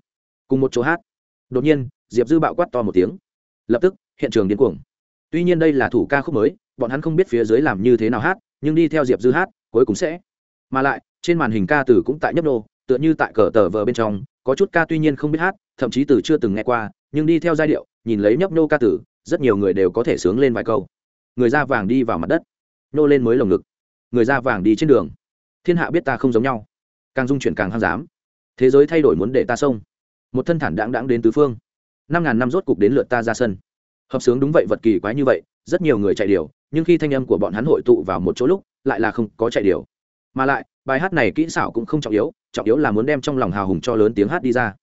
Cùng một chỗ hát. Đột nhiên, diệp dư bạo quát to một tiếng. Lập tức, hiện trường điên cuồng tuy nhiên đây là thủ ca khúc mới bọn hắn không biết phía dưới làm như thế nào hát nhưng đi theo diệp dư hát cuối cùng sẽ. Mà lại trên màn hình ca từ cũng tại nhấp nô tựa như tại cờ tờ vờ bên trong có chút ca tuy nhiên không biết hát thậm chí từ chưa từng nghe qua nhưng đi theo giai điệu nhìn lấy nhấp nô ca tử rất nhiều người đều có thể sướng lên vài câu. Người da vàng đi vào mặt đất nô lên mới lồng ngực. Người da vàng đi trên đường. Thiên hạ biết ta không giống nhau. Càng dung chuyển càng ham dám. Thế giới thay đổi muốn để ta sông, một thân thản đáng đáng đến tứ phương. Năm ngàn năm rốt cục đến lượt ta ra sân hợp sướng đúng vậy, vật kỳ quái như vậy, rất nhiều người chạy điều, nhưng khi thanh âm của bọn hắn hội tụ vào một chỗ lúc, lại là không có chạy điều. Mà lại, bài hát này kỹ xảo cũng không trọng yếu trọng yếu là muốn đem trong lòng hào hùng cho lớn tiếng hát đi ra.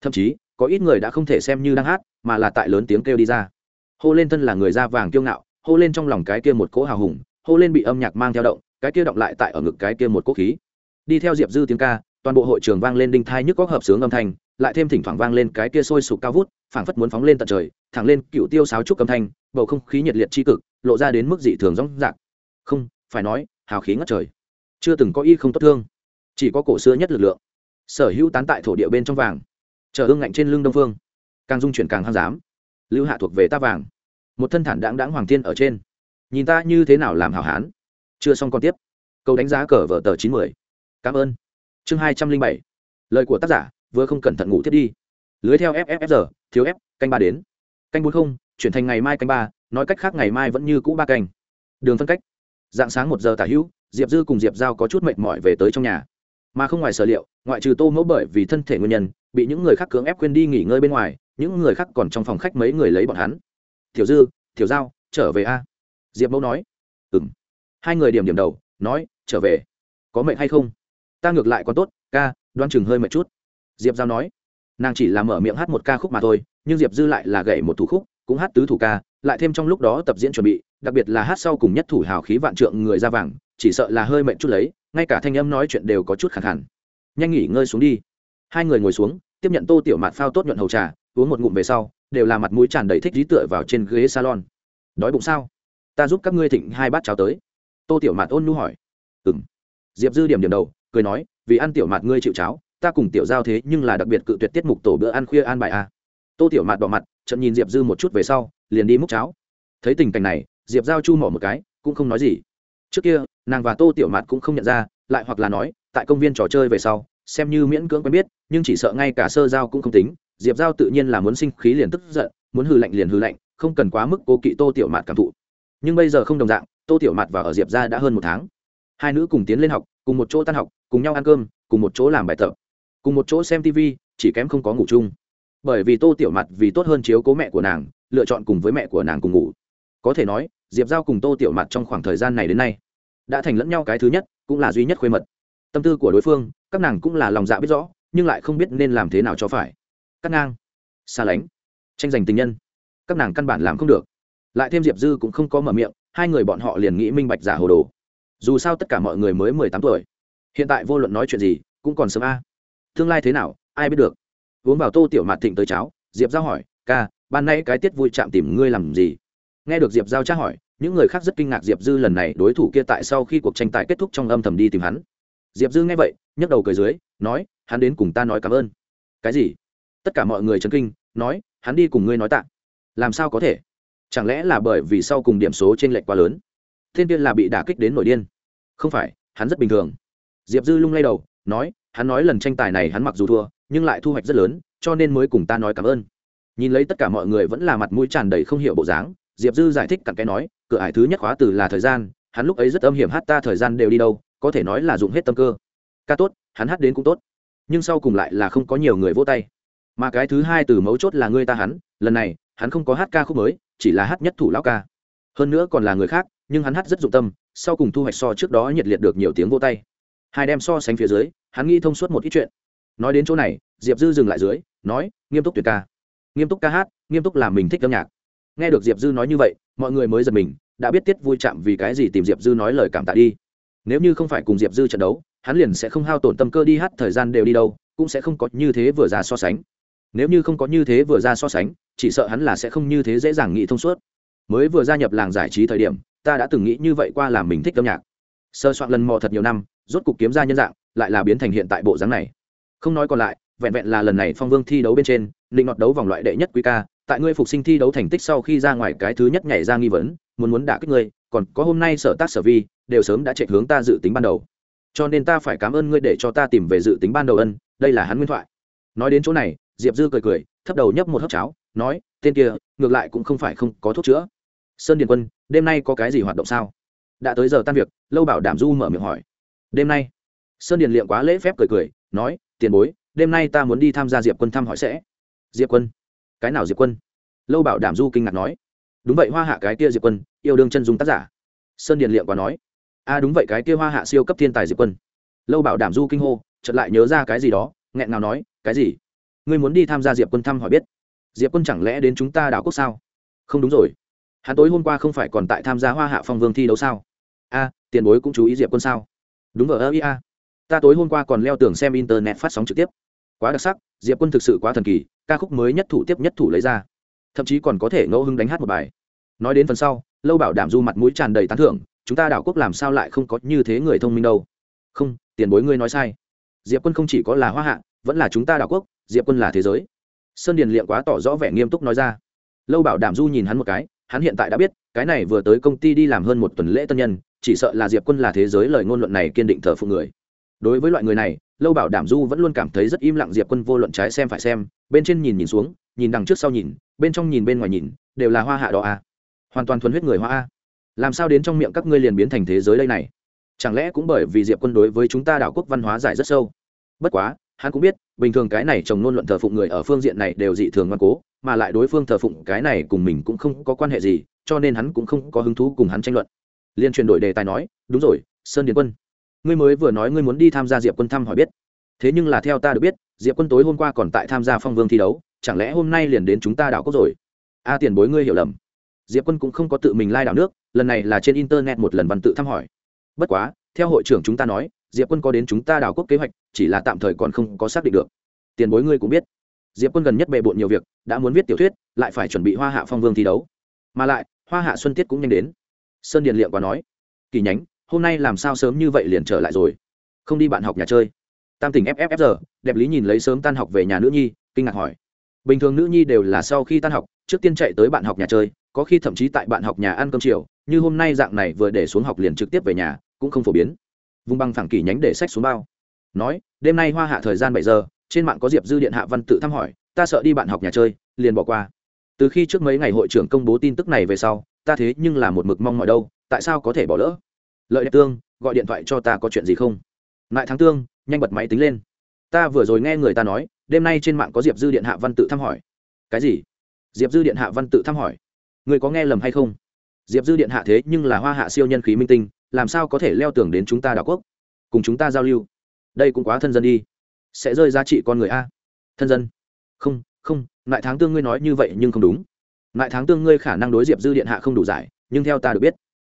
Thậm chí, có ít người đã không thể xem như đang hát, mà là tại lớn tiếng kêu đi ra. Hô lên thân là người da vàng kiêu ngạo, hô lên trong lòng cái kia một cỗ hào hùng, hô lên bị âm nhạc mang theo động, cái kia động lại tại ở ngực cái kia một cỗ khí. Đi theo diệp dư tiếng ca, toàn bộ hội trường vang lên đinh thai nhức góc hợp sướng âm thanh lại thêm thỉnh thoảng vang lên cái kia sôi sục cao vút, phảng phất muốn phóng lên tận trời, thẳng lên cựu tiêu sáo trúc âm thanh, bầu không khí nhiệt liệt tri cực, lộ ra đến mức dị thường rõng rạc. Không, phải nói, hào khí ngất trời. Chưa từng có y không tốt thương. Chỉ có cổ xưa nhất lực lượng. Sở hữu tán tại thổ địa bên trong vàng. Chờ ương ngạnh trên lưng đông phương. Càng dung chuyển càng hăng dám. Lưu hạ thuộc về ta vàng. Một thân thản đáng đáng hoàng thiên ở trên. Nhìn ta như thế nào làm hảo hán. Chưa xong còn tiếp. Câu đánh giá cờ vở tờ chín mươi cảm ơn. Chương hai trăm linh bảy. Lời của tác giả vừa không cẩn thận ngủ thiết đi. Lưới theo fffr thiếu f, canh ba đến. Canh bốn không, chuyển thành ngày mai canh ba, nói cách khác ngày mai vẫn như cũ ba canh. Đường phân cách. Dạng sáng một giờ tả hữu, diệp dư cùng diệp giao có chút mệt mỏi về tới trong nhà. Mà không ngoài sở liệu, ngoại trừ tô mẫu bởi vì thân thể nguyên nhân, bị những người khác cưỡng ép quên đi nghỉ ngơi bên ngoài, những người khác còn trong phòng khách mấy người lấy bọn hắn. Thiểu dư thiểu giao, trở về a? Diệp mẫu nói. Ừ m hai người điểm điểm đầu, nói, trở về. Có mệnh hay không? Ta ngược lại còn tốt, ca, đoan chừng hơi mệt chút diệp giao nói, nàng chỉ là mở miệng hát một ca khúc mà thôi, nhưng diệp dư lại là gậy một thủ khúc, cũng hát tứ thủ ca, lại thêm trong lúc đó tập diễn chuẩn bị, đặc biệt là hát sau cùng nhất thủ hào khí vạn trượng người ra vàng, chỉ sợ là hơi mệnh chút lấy, ngay cả thanh âm nói chuyện đều có chút khẳng hẳn nhanh nghỉ ngơi xuống đi. Hai người ngồi xuống, tiếp nhận tô tiểu mạt phao tốt nhuận hầu trà, uống một ngụm về sau, đều là mặt mũi tràn đầy thích dí tựa vào trên ghế salon. Đói bụng sao? Ta giúp các ngươi thịnh hai bát cháo tới. Tô tiểu mạt ôn nu hỏi. Ừng diệp dư điểm điểm đầu, cười nói, vì ăn tiểu mạt ngươi chịu cháo ta cùng tiểu giao thế nhưng là đặc biệt cự tuyệt tiết mục tổ bữa ăn khuya an bài a. À. tô tiểu mạt bỏ mặt trận nhìn diệp dư một chút về sau, liền đi múc cháo. Thấy tình cảnh này, diệp giao chu mỏ một cái, cũng không nói gì. Trước kia, nàng và tô tiểu mạt cũng không nhận ra, lại hoặc là nói, tại công viên trò chơi về sau, xem như miễn cưỡng quen biết, nhưng chỉ sợ ngay cả sơ giao cũng không tính. Diệp giao tự nhiên là muốn sinh khí liền tức giận, muốn hư lạnh liền hư lạnh, không cần quá mức cố kỵ tô tiểu mạt cảm thụ. Nhưng bây giờ không đồng dạng, tô tiểu mạt và ở diệp ra đã hơn một tháng. Hai nữ cùng tiến lên học, cùng một chỗ tan học, cùng nhau ăn cơm, cùng một chỗ làm bài tập cùng một chỗ xem tv, chỉ kém không có ngủ chung. Bởi vì tô tiểu mặt vì tốt hơn chiếu cố mẹ của nàng, lựa chọn cùng với mẹ của nàng cùng ngủ. Có thể nói, diệp giao cùng tô tiểu mặt trong khoảng thời gian này đến nay, đã thành lẫn nhau cái thứ nhất, cũng là duy nhất khuê mật. Tâm tư của đối phương, các nàng cũng là lòng dạ biết rõ, nhưng lại không biết nên làm thế nào cho phải. Cắt ngang, xa lánh, tranh giành tình nhân, các nàng căn bản làm không được. Lại thêm diệp dư cũng không có mở miệng, hai người bọn họ liền nghĩ minh bạch giả hồ đồ. Dù sao tất cả mọi người mới mười tám tuổi, hiện tại vô luận nói chuyện gì, cũng còn sớm a tương lai thế nào, ai biết được. Uống vào tô tiểu mạt thịnh tới cháo, diệp giao hỏi, ca, ban nay cái tiết vui chạm tìm ngươi làm gì? Nghe được diệp giao tra hỏi, những người khác rất kinh ngạc diệp dư lần này đối thủ kia tại sau khi cuộc tranh tài kết thúc trong âm thầm đi tìm hắn. Diệp dư nghe vậy, nhấc đầu cười dưới, nói, hắn đến cùng ta nói cảm ơn. Cái gì? Tất cả mọi người chấn kinh, nói, hắn đi cùng ngươi nói tạ làm sao có thể? Chẳng lẽ là bởi vì sau cùng điểm số t r ê n lệch quá lớn? Thiên tiên là bị đả kích đến nổi điên. Không phải, hắn rất bình thường. Diệp dư lung lay đầu, nói hắn nói lần tranh tài này hắn mặc dù thua, nhưng lại thu hoạch rất lớn, cho nên mới cùng ta nói cảm ơn. Nhìn lấy tất cả mọi người vẫn là mặt mũi tràn đầy không hiểu bộ dáng, diệp dư giải thích cặn cái nói, cửa ải thứ nhất khóa từ là thời gian, hắn lúc ấy rất âm hiểm hát ta thời gian đều đi đâu, có thể nói là dùng hết tâm cơ. Ca tốt, hắn hát đến cũng tốt, nhưng sau cùng lại là không có nhiều người vỗ tay. Mà cái thứ hai từ mấu chốt là ngươi ta hắn, lần này, hắn không có hát ca khúc mới, chỉ là hát nhất thủ lão ca. Hơn nữa còn là người khác, nhưng hắn hát rất dụng tâm, sau cùng thu hoạch so trước đó nhiệt liệt được nhiều tiếng vỗ tay hai đem so sánh phía dưới, hắn nghĩ thông suốt một ít chuyện. Nói đến chỗ này, diệp dư dừng lại dưới, nói, nghiêm túc tuyệt ca. Nghiêm túc ca hát, nghiêm túc làm mình thích âm nhạc. Nghe được diệp dư nói như vậy, mọi người mới giật mình, đã biết tiết vui chạm vì cái gì tìm diệp dư nói lời cảm tạ đi. Nếu như không phải cùng diệp dư trận đấu, hắn liền sẽ không hao tổn tâm cơ đi hát, thời gian đều đi đâu, cũng sẽ không có như thế vừa ra so sánh. Nếu như không có như thế vừa ra so sánh, chỉ sợ hắn là sẽ không như thế dễ dàng nghĩ thông suốt. Mới vừa gia nhập làng giải trí thời điểm, ta đã từng nghĩ như vậy qua làm mình thích âm nhạc. Sơ soạn lần mò thật nhiều năm rốt cục kiếm ra nhân dạng, lại là biến thành hiện tại bộ dáng này. Không nói còn lại, vẹn vẹn là lần này phong vương thi đấu bên trên định ngọt đấu vòng loại đệ nhất quý ca, tại ngươi phục sinh thi đấu thành tích sau khi ra ngoài cái thứ nhất nhảy ra nghi vấn, muốn muốn đả kích ngươi, còn có hôm nay sở tác sở vi, đều sớm đã chạy hướng ta dự tính ban đầu. Cho nên ta phải cảm ơn ngươi để cho ta tìm về dự tính ban đầu ân, đây là hắn nguyên thoại. Nói đến chỗ này, diệp dư cười cười, thấp đầu nhấp một hớp cháo, nói, tên kia, ngược lại cũng không phải không có thuốc chữa. Sơn điền quân, đêm nay có cái gì hoạt động sao? Đã tới giờ tan việc, lâu bảo đảm du mở miệng hỏi đêm nay. Sơn điền liệm quá lễ phép cười cười, nói, tiền bối, đêm nay ta muốn đi tham gia diệp quân thăm hỏi sẽ. Diệp quân? Cái nào diệp quân? Lâu bảo đảm du kinh ngạc nói. Đúng vậy, hoa hạ cái kia diệp quân, yêu đương chân dung tác giả. Sơn điền liệm quá nói. A, đúng vậy, cái kia hoa hạ siêu cấp thiên tài diệp quân. Lâu bảo đảm du kinh hô, chợt lại nhớ ra cái gì đó, nghẹn nào nói, cái gì? Ngươi muốn đi tham gia diệp quân thăm hỏi biết. Diệp quân chẳng lẽ đến chúng ta đảo quốc sao? Không đúng rồi. Hắn tối hôm qua không phải còn tại tham gia hoa hạ phong vương thi đấu sao? A, tiền bối cũng chú ý diệp quân sao? Đúng vờ, ơ ia ta tối hôm qua còn leo tường xem internet phát sóng trực tiếp. Quá đặc sắc, diệp quân thực sự quá thần kỳ, ca khúc mới nhất thủ tiếp nhất thủ lấy ra. Thậm chí còn có thể ngẫu hưng đánh hát một bài. Nói đến phần sau, lâu bảo đảm du mặt mũi tràn đầy tán thưởng, chúng ta đảo quốc làm sao lại không có như thế người thông minh đâu? Không, tiền bối ngươi nói sai. Diệp quân không chỉ có là hoa hạ, vẫn là chúng ta đảo quốc, diệp quân là thế giới. Sơn điền liệm quá tỏ rõ vẻ nghiêm túc nói ra. Lâu bảo đảm du nhìn hắn một cái, hắn hiện tại đã biết, cái này vừa tới công ty đi làm hơn một tuần lễ tân nhân chỉ sợ là diệp quân là thế giới lời ngôn luận này kiên định thờ phụ người. Đối với loại người này, lâu bảo đảm du vẫn luôn cảm thấy rất im lặng diệp quân vô luận trái xem phải xem, bên trên nhìn nhìn xuống, nhìn đằng trước sau nhìn, bên trong nhìn bên ngoài nhìn, đều là hoa hạ đó à. hoàn toàn thuần huyết người hoa a. Làm sao đến trong miệng các ngươi liền biến thành thế giới đây này? Chẳng lẽ cũng bởi vì diệp quân đối với chúng ta đảo quốc văn hóa giải rất sâu? Bất quá, hắn cũng biết, bình thường cái này chồng ngôn luận thờ phụng người ở phương diện này đều dị thường ngoan cố, mà lại đối phương thờ phụng cái này cùng mình cũng không có quan hệ gì, cho nên hắn cũng không có hứng thú cùng hắn tranh luận liên chuyển đổi đề tài nói, đúng rồi, sơn điền quân. Ngươi mới vừa nói ngươi muốn đi tham gia diệp quân thăm hỏi biết. Thế nhưng là theo ta được biết, diệp quân tối hôm qua còn tại tham gia phong vương thi đấu, chẳng lẽ hôm nay liền đến chúng ta đảo quốc rồi? A tiền bối ngươi hiểu lầm. Diệp quân cũng không có tự mình lai đảo nước, lần này là trên internet một lần văn tự thăm hỏi. Bất quá, theo hội trưởng chúng ta nói, diệp quân có đến chúng ta đảo quốc kế hoạch, chỉ là tạm thời còn không có xác định được. Tiền bối ngươi cũng biết. Diệp quân gần nhất bề bộn nhiều việc, đã muốn viết tiểu thuyết, lại phải chuẩn bị hoa hạ phong vương thi đấu. Mà lại, hoa hạ xuân tiết cũng nhanh đến sơn điền liệm quá nói, kỳ nhánh, hôm nay làm sao sớm như vậy liền trở lại rồi? Không đi bạn học nhà chơi. Tam tỉnh fffr đẹp lý nhìn lấy sớm tan học về nhà nữ nhi, kinh ngạc hỏi, bình thường nữ nhi đều là sau khi tan học, trước tiên chạy tới bạn học nhà chơi, có khi thậm chí tại bạn học nhà ăn cơm chiều, như hôm nay dạng này vừa để xuống học liền trực tiếp về nhà, cũng không phổ biến. Vùng băng phẳng kỳ nhánh để sách xuống bao, nói, đêm nay hoa hạ thời gian bảy giờ, trên mạng có diệp dư điện hạ văn tự thăm hỏi, ta sợ đi bạn học nhà chơi, liền bỏ qua. Từ khi trước mấy ngày hội trưởng công bố tin tức này về sau ta thế nhưng là một mực mong mọi đâu, tại sao có thể bỏ lỡ? Lợi đẹp tương, gọi điện thoại cho ta có chuyện gì không? Lại tháng tương, nhanh bật máy tính lên. Ta vừa rồi nghe người ta nói, đêm nay trên mạng có diệp dư điện hạ văn tự thăm hỏi. Cái gì? Diệp dư điện hạ văn tự thăm hỏi? Người có nghe lầm hay không? Diệp dư điện hạ thế nhưng là hoa hạ siêu nhân khí minh tinh, làm sao có thể leo tưởng đến chúng ta đảo quốc? Cùng chúng ta giao lưu. Đây cũng quá thân dân đi. Sẽ rơi giá trị con người a. Thân dân. Không không lại tháng tương ngươi nói như vậy nhưng không đúng lại tháng tương ngươi khả năng đối diệp dư điện hạ không đủ giải, nhưng theo ta được biết,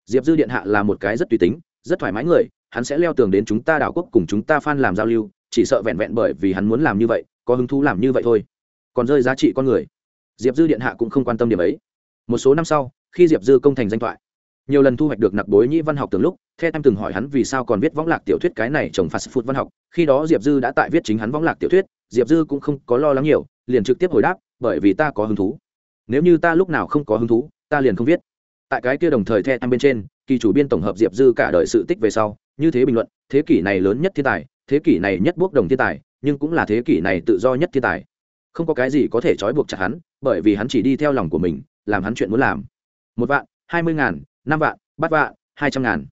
diệp dư điện hạ là một cái rất tùy tính, rất thoải mái người, hắn sẽ leo tường đến chúng ta đảo quốc cùng chúng ta phan làm giao lưu, chỉ sợ vẹn vẹn bởi vì hắn muốn làm như vậy, có hứng thú làm như vậy thôi. Còn rơi giá trị con người. Diệp dư điện hạ cũng không quan tâm điểm ấy. Một số năm sau, khi diệp dư công thành danh thoại, nhiều lần thu hoạch được nặc bối nhĩ văn học từng lúc, the em từng hỏi hắn vì sao còn viết võng lạc tiểu thuyết cái này trồng phạt phụt văn học. Khi đó diệp dư đã tại viết chính hắn võng lạc tiểu thuyết, diệp dư cũng không có lo lắng nhiều, liền trực tiếp hồi đáp, bởi vì ta có hứng thú nếu như ta lúc nào không có hứng thú, ta liền không viết. Tại cái kia đồng thời the em bên trên, kỳ chủ biên tổng hợp diệp dư cả đời sự tích về sau, như thế bình luận, thế kỷ này lớn nhất thiên tài, thế kỷ này nhất bốc đồng thiên tài, nhưng cũng là thế kỷ này tự do nhất thiên tài. Không có cái gì có thể trói buộc chặt hắn, bởi vì hắn chỉ đi theo lòng của mình, làm hắn chuyện muốn làm. Một vạn, hai mươi ngàn, năm vạn bắt vạn, hai trăm ngàn.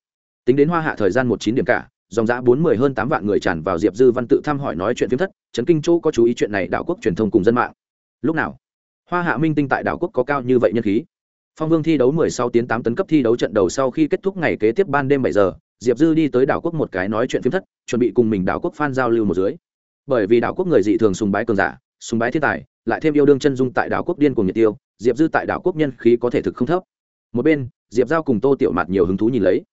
Tính đến hoa hạ thời gian một chín điểm cả, dòng giã bốn mươi hơn tám vạn người tràn vào diệp dư văn tự thăm hỏi nói chuyện phiếm thất, chấn kinh châu có chú ý chuyện này đạo quốc truyền thông cùng dân mạng. Lúc nào? Hoa hạ minh tinh tại đảo quốc có cao như vậy nhân khí. Phong vương thi đấu 16 tiến 8 tấn cấp thi đấu trận đầu sau khi kết thúc ngày kế tiếp ban đêm 7 giờ, diệp dư đi tới đảo quốc một cái nói chuyện phiếm thất, chuẩn bị cùng mình đảo quốc fan giao lưu một dưới. Bởi vì đảo quốc người dị thường sùng bái cường giả, sùng bái thiên tài, lại thêm yêu đương chân dung tại đảo quốc điên cùng nhiệt tiêu, diệp dư tại đảo quốc nhân khí có thể thực không thấp. Một bên, diệp giao cùng tô tiểu mặt nhiều hứng thú nhìn lấy.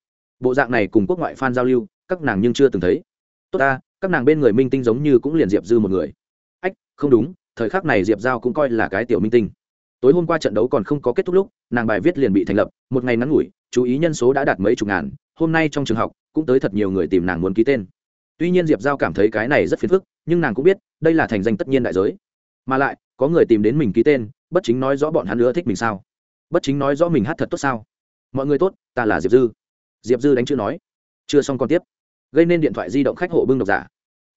Bộ dạng này cùng quốc ngoại fan giao lưu, các nàng nhưng chưa từng thấy. Tốt ta, các nàng bên người minh tinh giống như cũng liền diệp dư một người. Ách, không đúng thời khắc này diệp giao cũng coi là cái tiểu minh tinh tối hôm qua trận đấu còn không có kết thúc lúc nàng bài viết liền bị thành lập một ngày ngắn ngủi chú ý nhân số đã đạt mấy chục ngàn hôm nay trong trường học cũng tới thật nhiều người tìm nàng muốn ký tên tuy nhiên diệp giao cảm thấy cái này rất phiền phức nhưng nàng cũng biết đây là thành danh tất nhiên đại giới mà lại có người tìm đến mình ký tên bất chính nói rõ bọn hắn nữa thích mình sao bất chính nói rõ mình hát thật tốt sao mọi người tốt ta là diệp dư diệp dư đánh chữ nói chưa xong còn tiếp gây nên điện thoại di động khách hộ bưng độc giả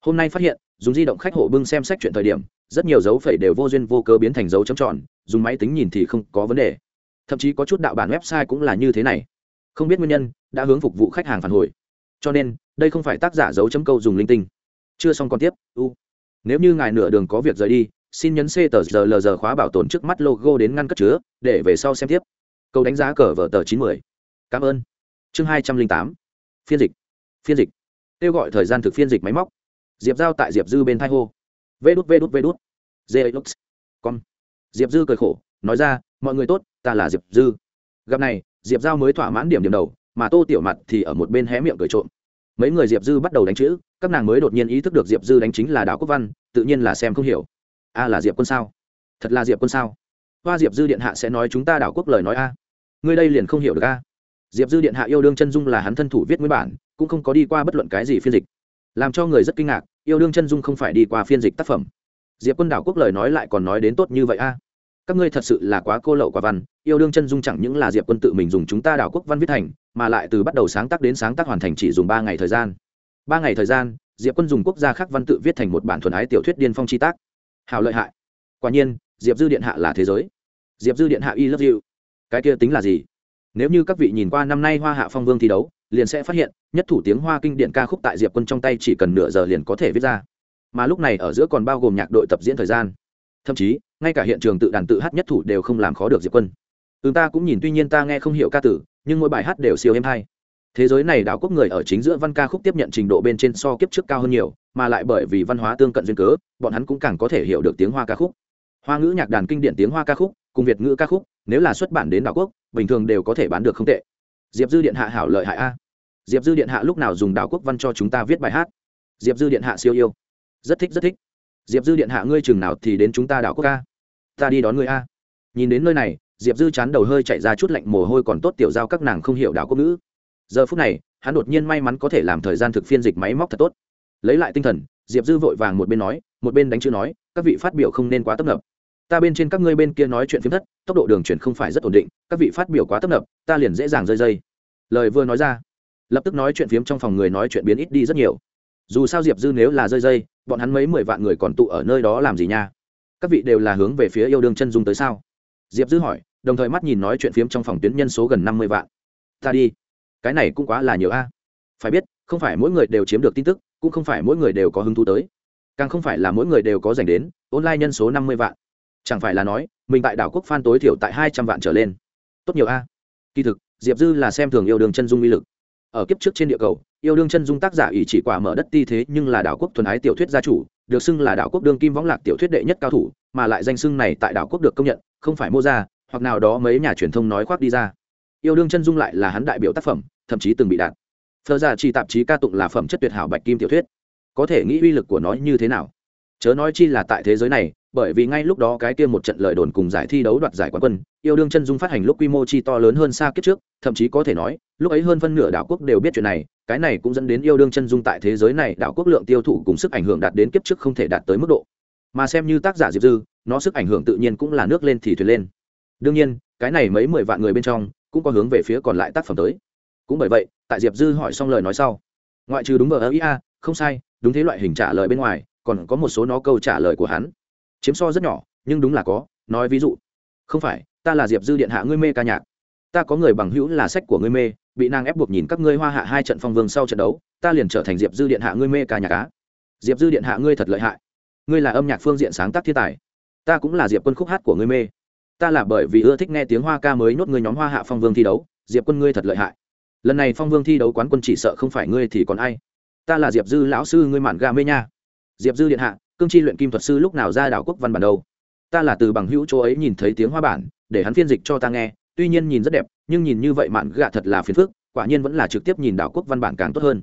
hôm nay phát hiện dùng di động khách hộ bưng xem sách chuyện thời điểm, rất nhiều dấu phẩy đều vô duyên vô cớ biến thành dấu chấm tròn, dùng máy tính nhìn thì không có vấn đề. Thậm chí có chút đạo bản website cũng là như thế này. Không biết nguyên nhân, đã hướng phục vụ khách hàng phản hồi. Cho nên, đây không phải tác giả dấu chấm câu dùng linh tinh. Chưa xong còn tiếp, u. Nếu như ngài nửa đường có việc rời đi, xin nhấn c tờ giờ lờ giờ khóa bảo tồn trước mắt logo đến ngăn cất chứa, để về sau xem tiếp. Câu đánh giá cờ vở tờ chín mươi cảm ơn. Chương hai trăm linh tám. Phiên dịch. Phiên dịch. Kêu gọi thời gian thực phiên dịch máy móc diệp giao tại diệp dư bên thai hô. Vê đút vê đút vê đút. Lux, con diệp dư cười khổ nói ra mọi người tốt ta là diệp dư. Gặp này diệp giao mới thỏa mãn điểm điểm đầu mà tô tiểu mặt thì ở một bên hé miệng cười trộm. Mấy người diệp dư bắt đầu đánh chữ các nàng mới đột nhiên ý thức được diệp dư đánh chính là đào quốc văn tự nhiên là xem không hiểu. A là diệp quân sao? Thật là diệp quân sao? Hoa diệp dư điện hạ sẽ nói chúng ta đảo quốc lời nói a. Ngươi đây liền không hiểu được a. Diệp dư điện hạ yêu đương chân dung là hắn thân thủ viết nguyên bản cũng không có đi qua bất luận cái gì phiên dịch làm cho người rất kinh ngạc, yêu đương chân dung không phải đi qua phiên dịch tác phẩm. Diệp quân đảo quốc lời nói lại còn nói đến tốt như vậy a. Các ngươi thật sự là quá cô lậu quả văn, yêu đương chân dung chẳng những là diệp quân tự mình dùng chúng ta đảo quốc văn viết thành, mà lại từ bắt đầu sáng tác đến sáng tác hoàn thành chỉ dùng ba ngày thời gian. Ba ngày thời gian, diệp quân dùng quốc gia khác văn tự viết thành một bản thuần ái tiểu thuyết điên phong chi tác. Hào lợi hại. Quả nhiên, diệp dư điện hạ là thế giới. Diệp dư điện hạ y love you. Cái kia tính là gì? Nếu như các vị nhìn qua năm nay hoa hạ phong vương thi đấu liền sẽ phát hiện, nhất thủ tiếng hoa kinh điện ca khúc tại diệp quân trong tay chỉ cần nửa giờ liền có thể viết ra. Mà lúc này ở giữa còn bao gồm nhạc đội tập diễn thời gian. Thậm chí, ngay cả hiện trường tự đàn tự hát nhất thủ đều không làm khó được diệp quân. Ừ ta cũng nhìn, tuy nhiên ta nghe không hiểu ca tử, nhưng mỗi bài hát đều siêu êm hay. Thế giới này đảo quốc người ở chính giữa văn ca khúc tiếp nhận trình độ bên trên so kiếp trước cao hơn nhiều, mà lại bởi vì văn hóa tương cận duyên cớ, bọn hắn cũng càng có thể hiểu được tiếng hoa ca khúc. Hoa ngữ nhạc đàn kinh điển tiếng hoa ca khúc, cùng việt ngữ ca khúc, nếu là xuất bản đến đảo quốc, bình thường đều có thể bán được không tệ. Diệp dư điện hạ hảo lợi hại a diệp dư điện hạ lúc nào dùng đào quốc văn cho chúng ta viết bài hát? Diệp dư điện hạ siêu yêu. Rất thích rất thích. Diệp dư điện hạ, ngươi chừng nào thì đến chúng ta đảo quốc ca? Ta đi đón ngươi a. Nhìn đến nơi này, diệp dư chán đầu hơi chạy ra chút lạnh, mồ hôi còn tốt, tiểu giao các nàng không hiểu đảo quốc ngữ. Giờ phút này, hắn đột nhiên may mắn có thể làm thời gian thực phiên dịch máy móc thật tốt. Lấy lại tinh thần, diệp dư vội vàng một bên nói, một bên đánh chữ nói, các vị phát biểu không nên quá tấp nập. Ta bên trên các ngươi bên kia nói chuyện phiếm thất, tốc độ đường chuyển không phải rất ổn định, các vị phát biểu quá tấp nập, ta liền dễ dàng rơi dây. Lời vừa nói ra lập tức nói chuyện phiếm trong phòng người nói chuyện biến ít đi rất nhiều. Dù sao diệp dư nếu là rơi dây, bọn hắn mấy mười vạn người còn tụ ở nơi đó làm gì nha? Các vị đều là hướng về phía yêu đương chân dung tới sao? Diệp dư hỏi, đồng thời mắt nhìn nói chuyện phiếm trong phòng tuyến nhân số gần năm mươi vạn. Ta đi. Cái này cũng quá là nhiều a. Phải biết, không phải mỗi người đều chiếm được tin tức, cũng không phải mỗi người đều có hứng thú tới. Càng không phải là mỗi người đều có dành đến, online nhân số năm mươi vạn. Chẳng phải là nói, mình tại đảo quốc phan tối thiểu tại hai trăm vạn trở lên. Tốt nhiều a. Kỳ thực, diệp dư là xem thường yêu đương chân dung uy lực ở kiếp trước trên địa cầu, yêu đương chân dung tác giả ỷ chỉ quả mở đất ti thế nhưng là đảo quốc thuần ái tiểu thuyết gia chủ, được xưng là đảo quốc đương kim võng lạc tiểu thuyết đệ nhất cao thủ, mà lại danh xưng này tại đảo quốc được công nhận, không phải mô ra hoặc nào đó mấy nhà truyền thông nói khoác đi ra. Yêu đương chân dung lại là hắn đại biểu tác phẩm, thậm chí từng bị đạt. Thơ giả chỉ tạp chí ca tụng là phẩm chất tuyệt hảo bạch kim tiểu thuyết. Có thể nghĩ uy lực của nó như thế nào? Chớ nói chi là tại thế giới này bởi vì ngay lúc đó cái kia một trận lời đồn cùng giải thi đấu đoạt giải quán quân, yêu đương chân dung phát hành lúc quy mô chi to lớn hơn xa kiếp trước, thậm chí có thể nói, lúc ấy hơn phân nửa đảo quốc đều biết chuyện này, cái này cũng dẫn đến yêu đương chân dung tại thế giới này đảo quốc lượng tiêu thụ cùng sức ảnh hưởng đạt đến kiếp trước không thể đạt tới mức độ. Mà xem như tác giả diệp dư, nó sức ảnh hưởng tự nhiên cũng là nước lên thì thuyền lên. Đương nhiên, cái này mấy mười vạn người bên trong, cũng có hướng về phía còn lại tác phẩm tới. Cũng bởi vậy, tại diệp dư hỏi xong lời nói sau, ngoại trừ đúng ở ý a, không sai, đúng thế loại hình trả lời bên ngoài, còn có một số nó câu trả lời của hắn chiếm so rất nhỏ, nhưng đúng là có, nói ví dụ, không phải, ta là diệp dư điện hạ, ngươi mê ca nhạc. Ta có người bằng hữu là sách của ngươi mê, bị nàng ép buộc nhìn các ngươi hoa hạ hai trận phong vương sau trận đấu, ta liền trở thành diệp dư điện hạ, ngươi mê ca nhạc cá diệp dư điện hạ, ngươi thật lợi hại. Ngươi là âm nhạc phương diện sáng tác thiên tài. Ta cũng là diệp quân khúc hát của ngươi mê. Ta là bởi vì ưa thích nghe tiếng hoa ca mới nhốt ngươi nhóm hoa hạ phong vương thi đấu, diệp quân ngươi thật lợi hại. Lần này phong vương thi đấu quán quân chỉ sợ không phải ngươi thì còn ai. Ta là diệp dư lão sư, ngươi mạn ga mê nha. Diệp dư điện hạ cương Chi luyện kim thuật sư lúc nào ra đảo quốc văn bản đâu? Ta là từ bằng hữu chỗ ấy nhìn thấy tiếng hoa bản, để hắn phiên dịch cho ta nghe, tuy nhiên nhìn rất đẹp, nhưng nhìn như vậy mạn gạ thật là phiền phức, quả nhiên vẫn là trực tiếp nhìn đảo quốc văn bản càng tốt hơn.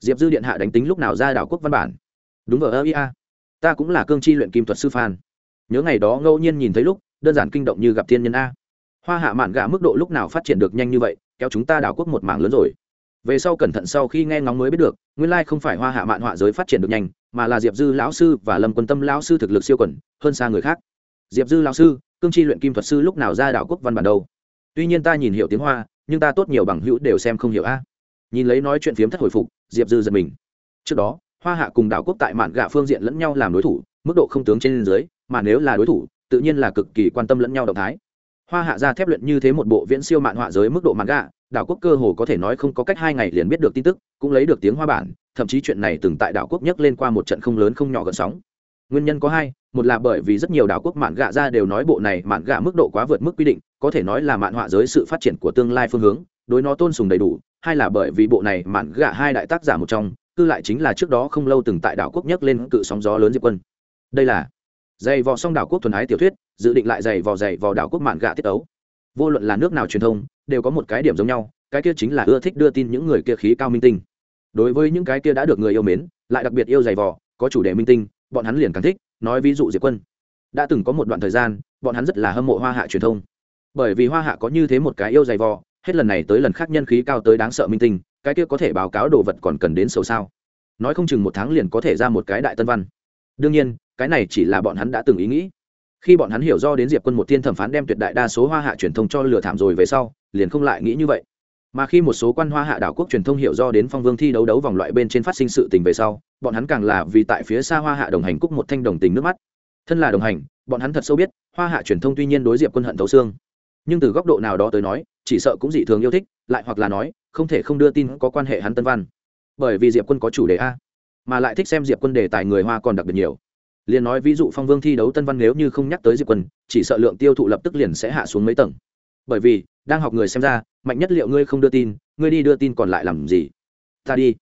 Diệp dư điện hạ đánh tính lúc nào ra đảo quốc văn bản? Đúng vào ơ ia ta cũng là cương Chi luyện kim thuật sư phan nhớ ngày đó ngẫu nhiên nhìn thấy lúc, đơn giản kinh động như gặp thiên nhân a. Hoa hạ mạn gạ mức độ lúc nào phát triển được nhanh như vậy, kéo chúng ta đảo quốc một mảng lớn rồi. Về sau cẩn thận sau khi nghe ngóng mới biết được nguyên lai không phải hoa hạ mạn họa giới phát triển được nhanh, mà là diệp dư lão sư và lâm quân tâm lão sư thực lực siêu quẩn, hơn xa người khác. Diệp dư lão sư, cương tri luyện kim thuật sư lúc nào ra đảo quốc văn bản đâu? Tuy nhiên ta nhìn hiểu tiếng hoa, nhưng ta tốt nhiều bằng hữu đều xem không hiểu a. Nhìn lấy nói chuyện phiếm thất hồi phục, diệp dư giật mình. Trước đó, hoa hạ cùng đảo quốc tại mạn gạ phương diện lẫn nhau làm đối thủ, mức độ không tướng trên dưới, mà nếu là đối thủ, tự nhiên là cực kỳ quan tâm lẫn nhau động thái. Hoa hạ ra thép luyện như thế một bộ viễn siêu mạn họa giới mức độ mạn gạ đảo quốc cơ hồ có thể nói không có cách hai ngày liền biết được tin tức, cũng lấy được tiếng hoa bản, thậm chí chuyện này từng tại đảo quốc nhắc lên qua một trận không lớn không nhỏ gần sóng. Nguyên nhân có hai, một là bởi vì rất nhiều đảo quốc mạn gạ ra đều nói bộ này mạn gạ mức độ quá vượt mức quy định, có thể nói là mạn họa giới sự phát triển của tương lai phương hướng, đối nó tôn sùng đầy đủ, hai là bởi vì bộ này mạn gạ hai đại tác giả một trong, cư lại chính là trước đó không lâu từng tại đảo quốc nhắc lên cự sóng gió lớn diệp quân. Đây là dày vò song đảo quốc thuần ái tiểu thuyết, dự định lại dày vò dày vò đảo quốc mạn gạ tiết ấu vô luận là nước nào truyền thông đều có một cái điểm giống nhau, cái kia chính là ưa thích đưa tin những người kia khí cao minh tinh. Đối với những cái kia đã được người yêu mến, lại đặc biệt yêu dày vò, có chủ đề minh tinh, bọn hắn liền càng thích, nói ví dụ diệp quân. Đã từng có một đoạn thời gian, bọn hắn rất là hâm mộ hoa hạ truyền thông. Bởi vì hoa hạ có như thế một cái yêu dày vò, hết lần này tới lần khác nhân khí cao tới đáng sợ minh tinh, cái kia có thể báo cáo đồ vật còn cần đến sầu sao. Nói không chừng một tháng liền có thể ra một cái đại tân văn. Đương nhiên, cái này chỉ là bọn hắn đã từng ý nghĩ. Khi bọn hắn hiểu do đến diệp quân một tiên thẩm phán đem tuyệt đại đa số hoa hạ truyền thông cho lừa thảm rồi về sau liền không lại nghĩ như vậy. Mà khi một số quan hoa hạ đảo quốc truyền thông hiểu do đến phong vương thi đấu đấu vòng loại bên trên phát sinh sự tình về sau, bọn hắn càng là vì tại phía xa hoa hạ đồng hành cúc một thanh đồng tình nước mắt. Thân là đồng hành, bọn hắn thật sâu biết, hoa hạ truyền thông tuy nhiên đối diệp quân hận thấu xương, nhưng từ góc độ nào đó tới nói, chỉ sợ cũng dị thường yêu thích, lại hoặc là nói, không thể không đưa tin có quan hệ hắn tân văn. Bởi vì diệp quân có chủ đề a, mà lại thích xem diệp quân đề tài người hoa còn đặc biệt nhiều. Liền nói ví dụ phong vương thi đấu tân văn nếu như không nhắc tới diệp quân, chỉ sợ lượng tiêu thụ lập tức liền sẽ hạ xuống mấy tầng. Bởi vì đang học người xem ra, mạnh nhất liệu ngươi không đưa tin, ngươi đi đưa tin còn lại làm gì? Ta đi.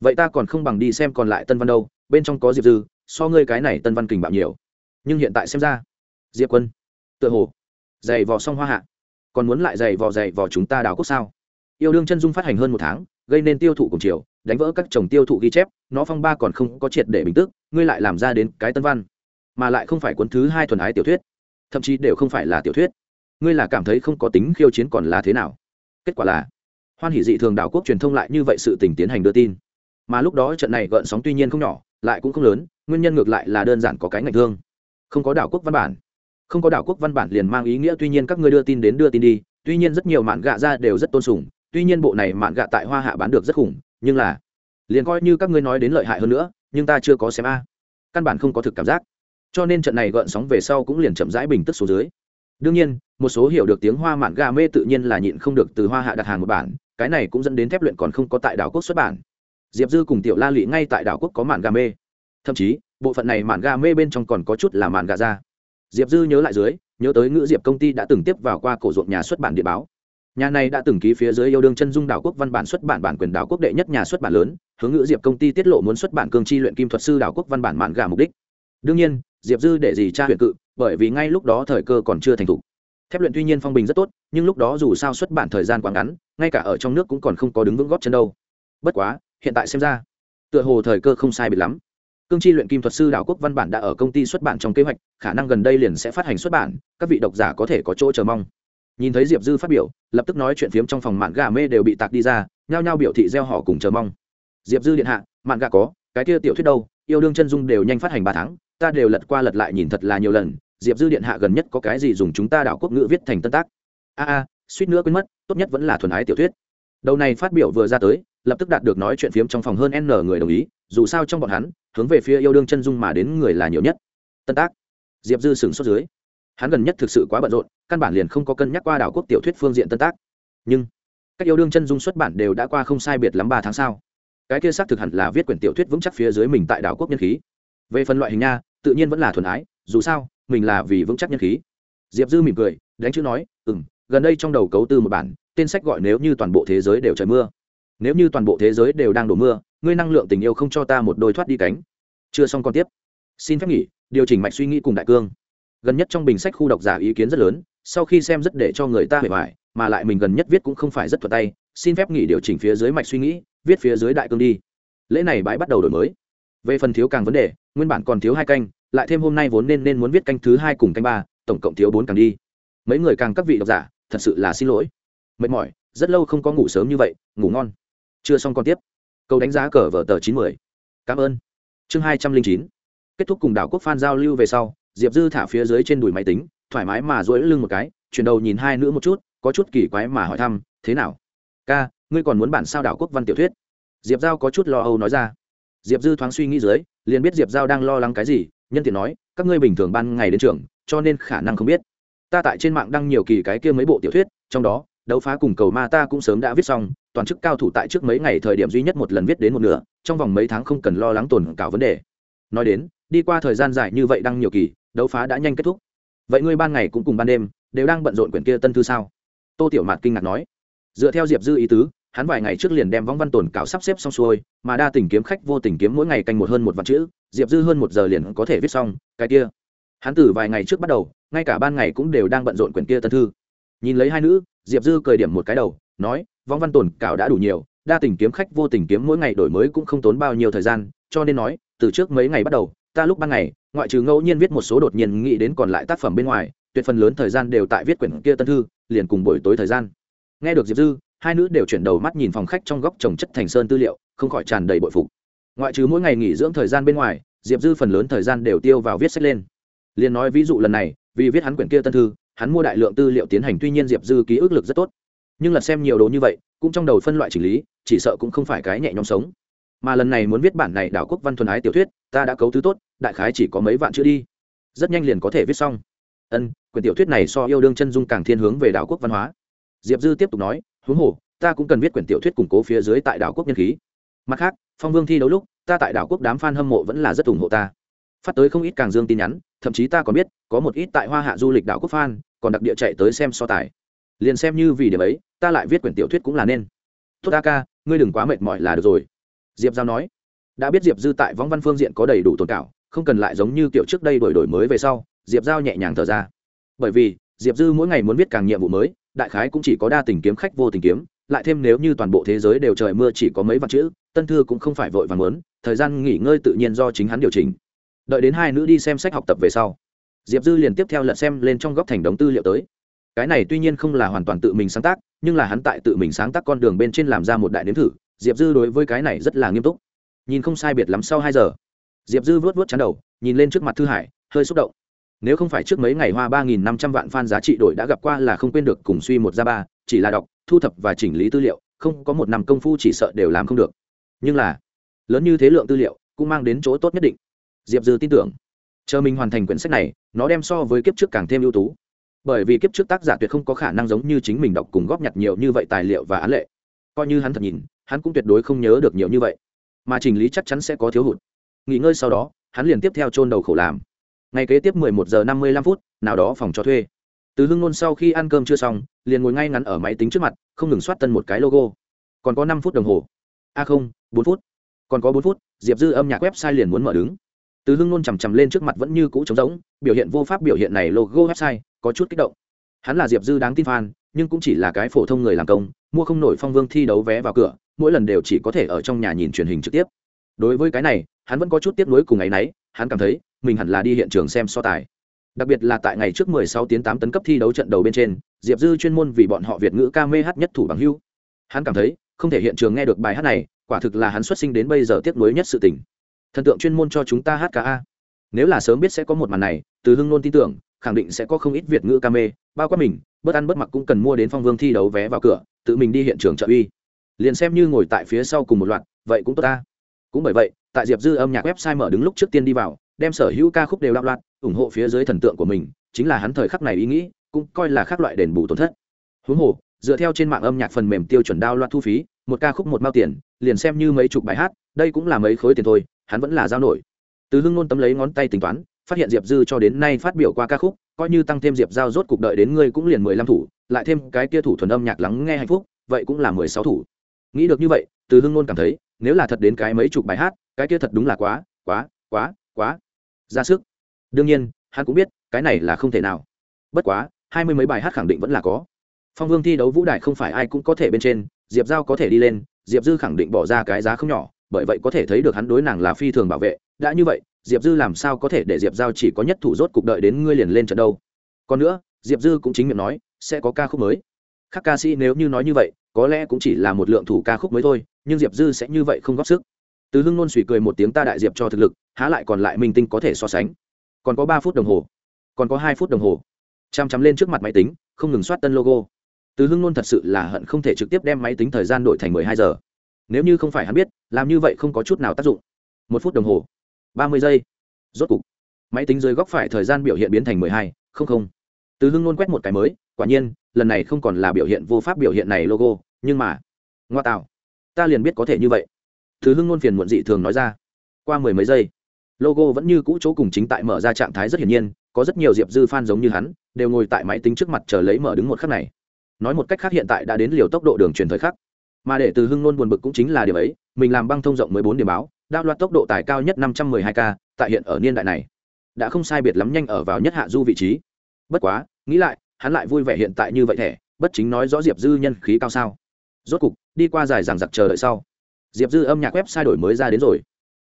Vậy ta còn không bằng đi xem còn lại tân văn đâu, bên trong có diệp dư, so ngươi cái này tân văn kình bạo nhiều. Nhưng hiện tại xem ra, diệp quân, tựa hồ, giày vò xong hoa hạ. Còn muốn lại giày vò giày vò chúng ta đào quốc sao? Yêu đương chân dung phát hành hơn một tháng, gây nên tiêu thụ cùng chiều, đánh vỡ các chồng tiêu thụ ghi chép, nó phong ba còn không có triệt để bình tức ngươi lại làm ra đến cái tân văn. Mà lại không phải cuốn thứ hai thuần ái tiểu thuyết. Thậm chí đều không phải là tiểu thuyết ngươi là cảm thấy không có tính khiêu chiến còn là thế nào? Kết quả là, hoan hỷ dị thường đảo quốc truyền thông lại như vậy sự tình tiến hành đưa tin. Mà lúc đó trận này gợn sóng tuy nhiên không nhỏ, lại cũng không lớn, nguyên nhân ngược lại là đơn giản có cái ngạch thương. Không có đảo quốc văn bản. Không có đảo quốc văn bản liền mang ý nghĩa tuy nhiên các ngươi đưa tin đến đưa tin đi, tuy nhiên rất nhiều mạn gạ ra đều rất tôn sùng, tuy nhiên bộ này mạn gạ tại hoa hạ bán được rất khủng, nhưng là, liền coi như các ngươi nói đến lợi hại hơn nữa, nhưng ta chưa có xem a. Căn bản không có thực cảm giác. Cho nên trận này gợn sóng về sau cũng liền chậm rãi bình tức số dưới đương nhiên, một số hiểu được tiếng hoa mạn gà mê tự nhiên là nhịn không được từ hoa hạ đặt hàng một bản, cái này cũng dẫn đến thép luyện còn không có tại đảo quốc xuất bản. Diệp dư cùng tiểu la lụy ngay tại đảo quốc có mạn gà mê. Thậm chí, bộ phận này mạn gà mê bên trong còn có chút là mạn gà ra diệp dư nhớ lại dưới, nhớ tới ngữ diệp công ty đã từng tiếp vào qua cổ ruộng nhà xuất bản địa báo. Nhà này đã từng ký phía dưới yêu đương chân dung đảo quốc văn bản xuất bản bản quyền đảo quốc đệ nhất nhà xuất bản lớn, hướng ngữ diệp công ty tiết lộ muốn xuất bản cương chi luyện kim thuật sư đảo quốc văn bản mạn gà mục đích. Đương nhiên, diệp dư để gì tra huyện cự bởi vì ngay lúc đó thời cơ còn chưa thành thục. Thép luyện tuy nhiên phong bình rất tốt, nhưng lúc đó dù sao xuất bản thời gian quá ngắn, ngay cả ở trong nước cũng còn không có đứng vững góp chân đâu. Bất quá, hiện tại xem ra, tựa hồ thời cơ không sai biệt lắm. Cương chi luyện kim thuật sư đảo quốc văn bản đã ở công ty xuất bản trong kế hoạch, khả năng gần đây liền sẽ phát hành xuất bản, các vị độc giả có thể có chỗ chờ mong. Nhìn thấy diệp dư phát biểu, lập tức nói chuyện phiếm trong phòng mạn gà mê đều bị tạc đi ra, nhao nhao biểu thị gieo họ cùng chờ mong. Diệp dư điện hạ, mạn gà có, cái kia tiểu thuyết đâu, yêu đương chân dung đều nhanh phát hành ba tháng, ta đều lật qua lật lại nhìn thật là nhiều lần diệp dư điện hạ gần nhất có cái gì dùng chúng ta đảo quốc ngữ viết thành tân tác? A a, suýt nữa quên mất, tốt nhất vẫn là thuần ái tiểu thuyết. Đầu này phát biểu vừa ra tới, lập tức đạt được nói chuyện phiếm trong phòng hơn n người đồng ý, dù sao trong bọn hắn, hướng về phía yêu đương chân dung mà đến người là nhiều nhất. Tân tác. Diệp dư sửng sốt dưới. Hắn gần nhất thực sự quá bận rộn, căn bản liền không có cân nhắc qua đảo quốc tiểu thuyết phương diện tân tác. Nhưng, các yêu đương chân dung xuất bản đều đã qua không sai biệt lắm ba tháng sau. Cái kia xác thực hẳn là viết quyển tiểu thuyết vững chắc phía dưới mình tại đảo quốc nhân khí. Về phần loại hình nha, tự nhiên vẫn là thuần ái, dù sao mình là vì vững chắc nhân khí. Diệp dư mỉm cười, đánh chữ nói ừ m gần đây trong đầu cấu tư một bản, tên sách gọi nếu như toàn bộ thế giới đều trời mưa. Nếu như toàn bộ thế giới đều đang đổ mưa, ngươi năng lượng tình yêu không cho ta một đôi thoát đi cánh. Chưa xong còn tiếp. Xin phép nghỉ, điều chỉnh mạch suy nghĩ cùng đại cương. Gần nhất trong bình sách khu độc giả ý kiến rất lớn, sau khi xem rất để cho người ta hề hoài, mà lại mình gần nhất viết cũng không phải rất thuật tay, xin phép nghỉ điều chỉnh phía dưới mạch suy nghĩ, viết phía dưới đại cương đi. Lễ này bãi bắt đầu đổi mới. Về phần thiếu càng vấn đề, nguyên bản còn thiếu hai canh lại thêm hôm nay vốn nên nên muốn viết canh thứ hai cùng canh ba, tổng cộng thiếu bốn càng đi. Mấy người càng các vị độc giả, thật sự là xin lỗi. Mệt mỏi, rất lâu không có ngủ sớm như vậy, ngủ ngon. Chưa xong còn tiếp. Câu đánh giá cờ vở tờ chín mươi cảm ơn. Chương hai trăm linh chín. Kết thúc cùng đảo quốc phan giao lưu về sau, diệp dư thả phía dưới trên đùi máy tính, thoải mái mà dỗi lưng một cái, chuyển đầu nhìn hai nữ một chút, có chút kỳ quái mà hỏi thăm, thế nào? Ca, ngươi còn muốn bản sao đảo quốc văn tiểu thuyết? Diệp giao có chút lo âu nói ra. Diệp dư thoáng suy nghĩ dưới, liền biết diệp giao đang lo lắng cái gì nhân tiện nói, các ngươi bình thường ban ngày đến trường, cho nên khả năng không biết. Ta tại trên mạng đăng nhiều kỳ cái kia mấy bộ tiểu thuyết, trong đó, đấu phá cùng cầu ma ta cũng sớm đã viết xong, toàn chức cao thủ tại trước mấy ngày thời điểm duy nhất một lần viết đến một nửa, trong vòng mấy tháng không cần lo lắng tồn cảo vấn đề. Nói đến, đi qua thời gian dài như vậy đăng nhiều kỳ, đấu phá đã nhanh kết thúc. Vậy ngươi ban ngày cũng cùng ban đêm, đều đang bận rộn quyển kia tân thư sao? Tô tiểu mạt kinh ngạc nói. Dựa theo diệp dư ý tứ, hắn vài ngày trước liền đem võng văn tồn cảo sắp xếp xong xuôi, mà đa tình kiếm khách vô tình kiếm mỗi ngày canh một hơn một vạn chữ diệp dư hơn một giờ liền có thể viết xong, cái kia. Hắn từ vài ngày trước bắt đầu, ngay cả ban ngày cũng đều đang bận rộn quyển kia tân thư. Nhìn lấy hai nữ, diệp dư cười điểm một cái đầu, nói, Vong văn tồn cảo đã đủ nhiều, đa tình kiếm khách vô tình kiếm mỗi ngày đổi mới cũng không tốn bao nhiêu thời gian, cho nên nói, từ trước mấy ngày bắt đầu, ta lúc ban ngày, ngoại trừ ngẫu nhiên viết một số đột nhiên nghĩ đến còn lại tác phẩm bên ngoài, tuyệt phần lớn thời gian đều tại viết quyển kia tân thư, liền cùng buổi tối thời gian. Nghe được diệp dư, hai nữ đều chuyển đầu mắt nhìn phòng khách trong góc trồng chất thành sơn tư liệu, không khỏi tràn đầy bội phục ngoại trừ mỗi ngày nghỉ dưỡng thời gian bên ngoài, diệp dư phần lớn thời gian đều tiêu vào viết sách lên. Liền nói ví dụ lần này, vì viết hắn quyển kia tân thư, hắn mua đại lượng tư liệu tiến hành, tuy nhiên diệp dư ký ức lực rất tốt. Nhưng lật xem nhiều đồ như vậy, cũng trong đầu phân loại chỉnh lý, chỉ sợ cũng không phải cái nhẹ nhõm sống. Mà lần này muốn viết bản này đảo quốc văn thuần ái tiểu thuyết, ta đã cấu tứ tốt, đại khái chỉ có mấy vạn chữ đi. Rất nhanh liền có thể viết xong. Ân, quyển tiểu thuyết này so yêu đương chân dung càng thiên hướng về đảo quốc văn hóa. Diệp dư tiếp tục nói, huống hồ, ta cũng cần viết quyển tiểu thuyết củng cố phía dưới tại đảo quốc nhân khí mặt khác, phong vương thi đấu lúc, ta tại đảo quốc đám f a n hâm mộ vẫn là rất ủng hộ ta. Phát tới không ít càng dương tin nhắn, thậm chí ta còn biết, có một ít tại hoa hạ du lịch đảo quốc f a n còn đặc địa chạy tới xem so tài. Liền xem như vì điểm ấy, ta lại viết quyển tiểu thuyết cũng là nên. Tốt ta ca, ngươi đừng quá mệt mỏi là được rồi. Diệp giao nói. Đã biết diệp dư tại võng văn phương diện có đầy đủ tồn cảo không cần lại giống như kiểu trước đây đổi đổi mới về sau, diệp giao nhẹ nhàng thở ra. Bởi vì, diệp dư mỗi ngày muốn viết càng nhiệm vụ mới, đại khái cũng chỉ có đa tình kiếm khách vô tình kiếm lại thêm nếu như toàn bộ thế giới đều trời mưa chỉ có mấy vạn chữ, tân thư cũng không phải vội vàng lớn thời gian nghỉ ngơi tự nhiên do chính hắn điều chỉnh. Đợi đến hai nữ đi xem sách học tập về sau, diệp dư liền tiếp theo lật xem lên trong góc thành đống tư liệu tới. Cái này tuy nhiên không là hoàn toàn tự mình sáng tác, nhưng là hắn tại tự mình sáng tác con đường bên trên làm ra một đại nếm thử, diệp dư đối với cái này rất là nghiêm túc. Nhìn không sai biệt lắm sau hai giờ, diệp dư vớt vớt chán đầu, nhìn lên trước mặt thư hải, hơi xúc động. Nếu không phải trước mấy ngày hoa ba nghìn năm trăm vạn fan giá trị đổi đã gặp qua là không quên được cùng suy một ra ba, chỉ là đọc thu thập và chỉnh lý tư liệu, không có một năm công phu chỉ sợ đều làm không được. Nhưng là, lớn như thế lượng tư liệu cũng mang đến chỗ tốt nhất định. Diệp dư tin tưởng, chờ mình hoàn thành quyển sách này, nó đem so với kiếp trước càng thêm ưu tú. Bởi vì kiếp trước tác giả tuyệt không có khả năng giống như chính mình đọc cùng góp nhặt nhiều như vậy tài liệu và án lệ. Coi như hắn thật nhìn, hắn cũng tuyệt đối không nhớ được nhiều như vậy. Mà chỉnh lý chắc chắn sẽ có thiếu hụt. Nghỉ ngơi sau đó, hắn liền tiếp theo chôn đầu khổ làm. Ngày kế tiếp 11 giờ 55 phút, nào đó phòng cho thuê từ hưng nôn sau khi ăn cơm chưa xong, liền ngồi ngay ngắn ở máy tính trước mặt, không ngừng soát tân một cái logo. Còn có năm phút đồng hồ. A không, bốn phút. Còn có bốn phút, diệp dư âm nhạc website liền muốn mở đứng. Từ hưng nôn chằm chằm lên trước mặt vẫn như cũ trống rỗng, biểu hiện vô pháp biểu hiện này logo website, có chút kích động. Hắn là diệp dư đáng tin fan, nhưng cũng chỉ là cái phổ thông người làm công, mua không nổi phong vương thi đấu vé vào cửa, mỗi lần đều chỉ có thể ở trong nhà nhìn truyền hình trực tiếp. Đối với cái này, hắn vẫn có chút tiếc nuối cùng ngày nấy hắn cảm thấy mình hẳn là đi hiện trường xem so tài đặc biệt là tại ngày trước 16 tiến 8 tấn cấp thi đấu trận đầu bên trên, diệp dư chuyên môn vì bọn họ việt ngữ ca mê hát nhất thủ bằng hưu hắn cảm thấy, không thể hiện trường nghe được bài hát này, quả thực là hắn xuất sinh đến bây giờ tiếc nuối nhất sự tình. Thần tượng chuyên môn cho chúng ta hát ca a. Nếu là sớm biết sẽ có một màn này, từ hưng nôn tin tưởng, khẳng định sẽ có không ít việt ngữ ca mê, bao quát mình, bớt ăn bớt mặc cũng cần mua đến phong vương thi đấu vé vào cửa, tự mình đi hiện trường trợ uy. Liền xem như ngồi tại phía sau cùng một loạt, vậy cũng tốt ta. Cũng bởi vậy, tại diệp dư âm nhạc website mở đứng lúc trước tiên đi vào, đem sở hữu ca khúc đều đạo loạt ủng hộ phía dưới thần tượng của mình, chính là hắn thời khắc này ý nghĩ, cũng coi là khác loại đền bù tổn thất. Huống hồ, dựa theo trên mạng âm nhạc phần mềm tiêu chuẩn đao loạt thu phí, một ca khúc một mao tiền, liền xem như mấy chục bài hát, đây cũng là mấy khối tiền thôi, hắn vẫn là giao nổi. Từ hưng nôn tấm lấy ngón tay tính toán, phát hiện diệp dư cho đến nay phát biểu qua ca khúc, coi như tăng thêm diệp giao rốt cục đợi đến ngươi cũng liền mười lăm thủ, lại thêm cái kia thủ thuần âm nhạc lắng nghe hạnh phúc, vậy cũng là mười sáu thủ. Nghĩ được như vậy, từ hưng nôn cảm thấy, nếu là thật đến cái mấy chục bài hát, cái kia thật đúng là quá quá quá quá. Ra sức đương nhiên, hắn cũng biết, cái này là không thể nào. Bất quá, hai mươi mấy bài hát khẳng định vẫn là có. Phong vương thi đấu vũ đài không phải ai cũng có thể bên trên, diệp giao có thể đi lên, diệp dư khẳng định bỏ ra cái giá không nhỏ, bởi vậy có thể thấy được hắn đối nàng là phi thường bảo vệ. Đã như vậy, diệp dư làm sao có thể để diệp giao chỉ có nhất thủ rốt cục đợi đến ngươi liền lên trận đâu? Còn nữa, diệp dư cũng chính miệng nói, sẽ có ca khúc mới. Các ca sĩ nếu như nói như vậy, có lẽ cũng chỉ là một lượng thủ ca khúc mới thôi, nhưng diệp dư sẽ như vậy không góp sức. Từ hưng nôn suy cười một tiếng ta đại diệp cho thực lực, há lại còn lại minh tinh có thể so sánh còn có ba phút đồng hồ, còn có hai phút đồng hồ. Chăm chăm lên trước mặt máy tính, không ngừng soát tân logo. Từ hưng nôn thật sự là hận không thể trực tiếp đem máy tính thời gian đổi thành mười hai giờ. Nếu như không phải hắn biết, làm như vậy không có chút nào tác dụng. Một phút đồng hồ, ba mươi giây. Rốt cục, máy tính dưới góc phải thời gian biểu hiện biến thành mười hai, không không. Từ hưng nôn quét một cái mới, quả nhiên, lần này không còn là biểu hiện vô pháp biểu hiện này logo, nhưng mà, ngoa tạo. Ta liền biết có thể như vậy. Thứ hưng nôn phiền muộn dị thường nói ra. Qua mười mấy giây logo vẫn như cũ chỗ cùng chính tại mở ra trạng thái rất hiển nhiên, có rất nhiều diệp dư f a n giống như hắn, đều ngồi tại máy tính trước mặt chờ lấy mở đứng một khắc này. Nói một cách khác hiện tại đã đến liều tốc độ đường truyền thời khắc. Mà để từ hưng nôn buồn bực cũng chính là điểm ấy, mình làm băng thông rộng mười bốn điểm báo đao loạt tốc độ tải cao nhất năm trăm mười hai k tại hiện ở niên đại này. Đã không sai biệt lắm nhanh ở vào nhất hạ du vị trí. Bất quá, nghĩ lại, hắn lại vui vẻ hiện tại như vậy thẻ, bất chính nói rõ diệp dư nhân khí cao sao. Rốt cục, đi qua dài dằng giặc chờ đợi sau. Diệp dư âm nhạc web sai đổi mới ra đến rồi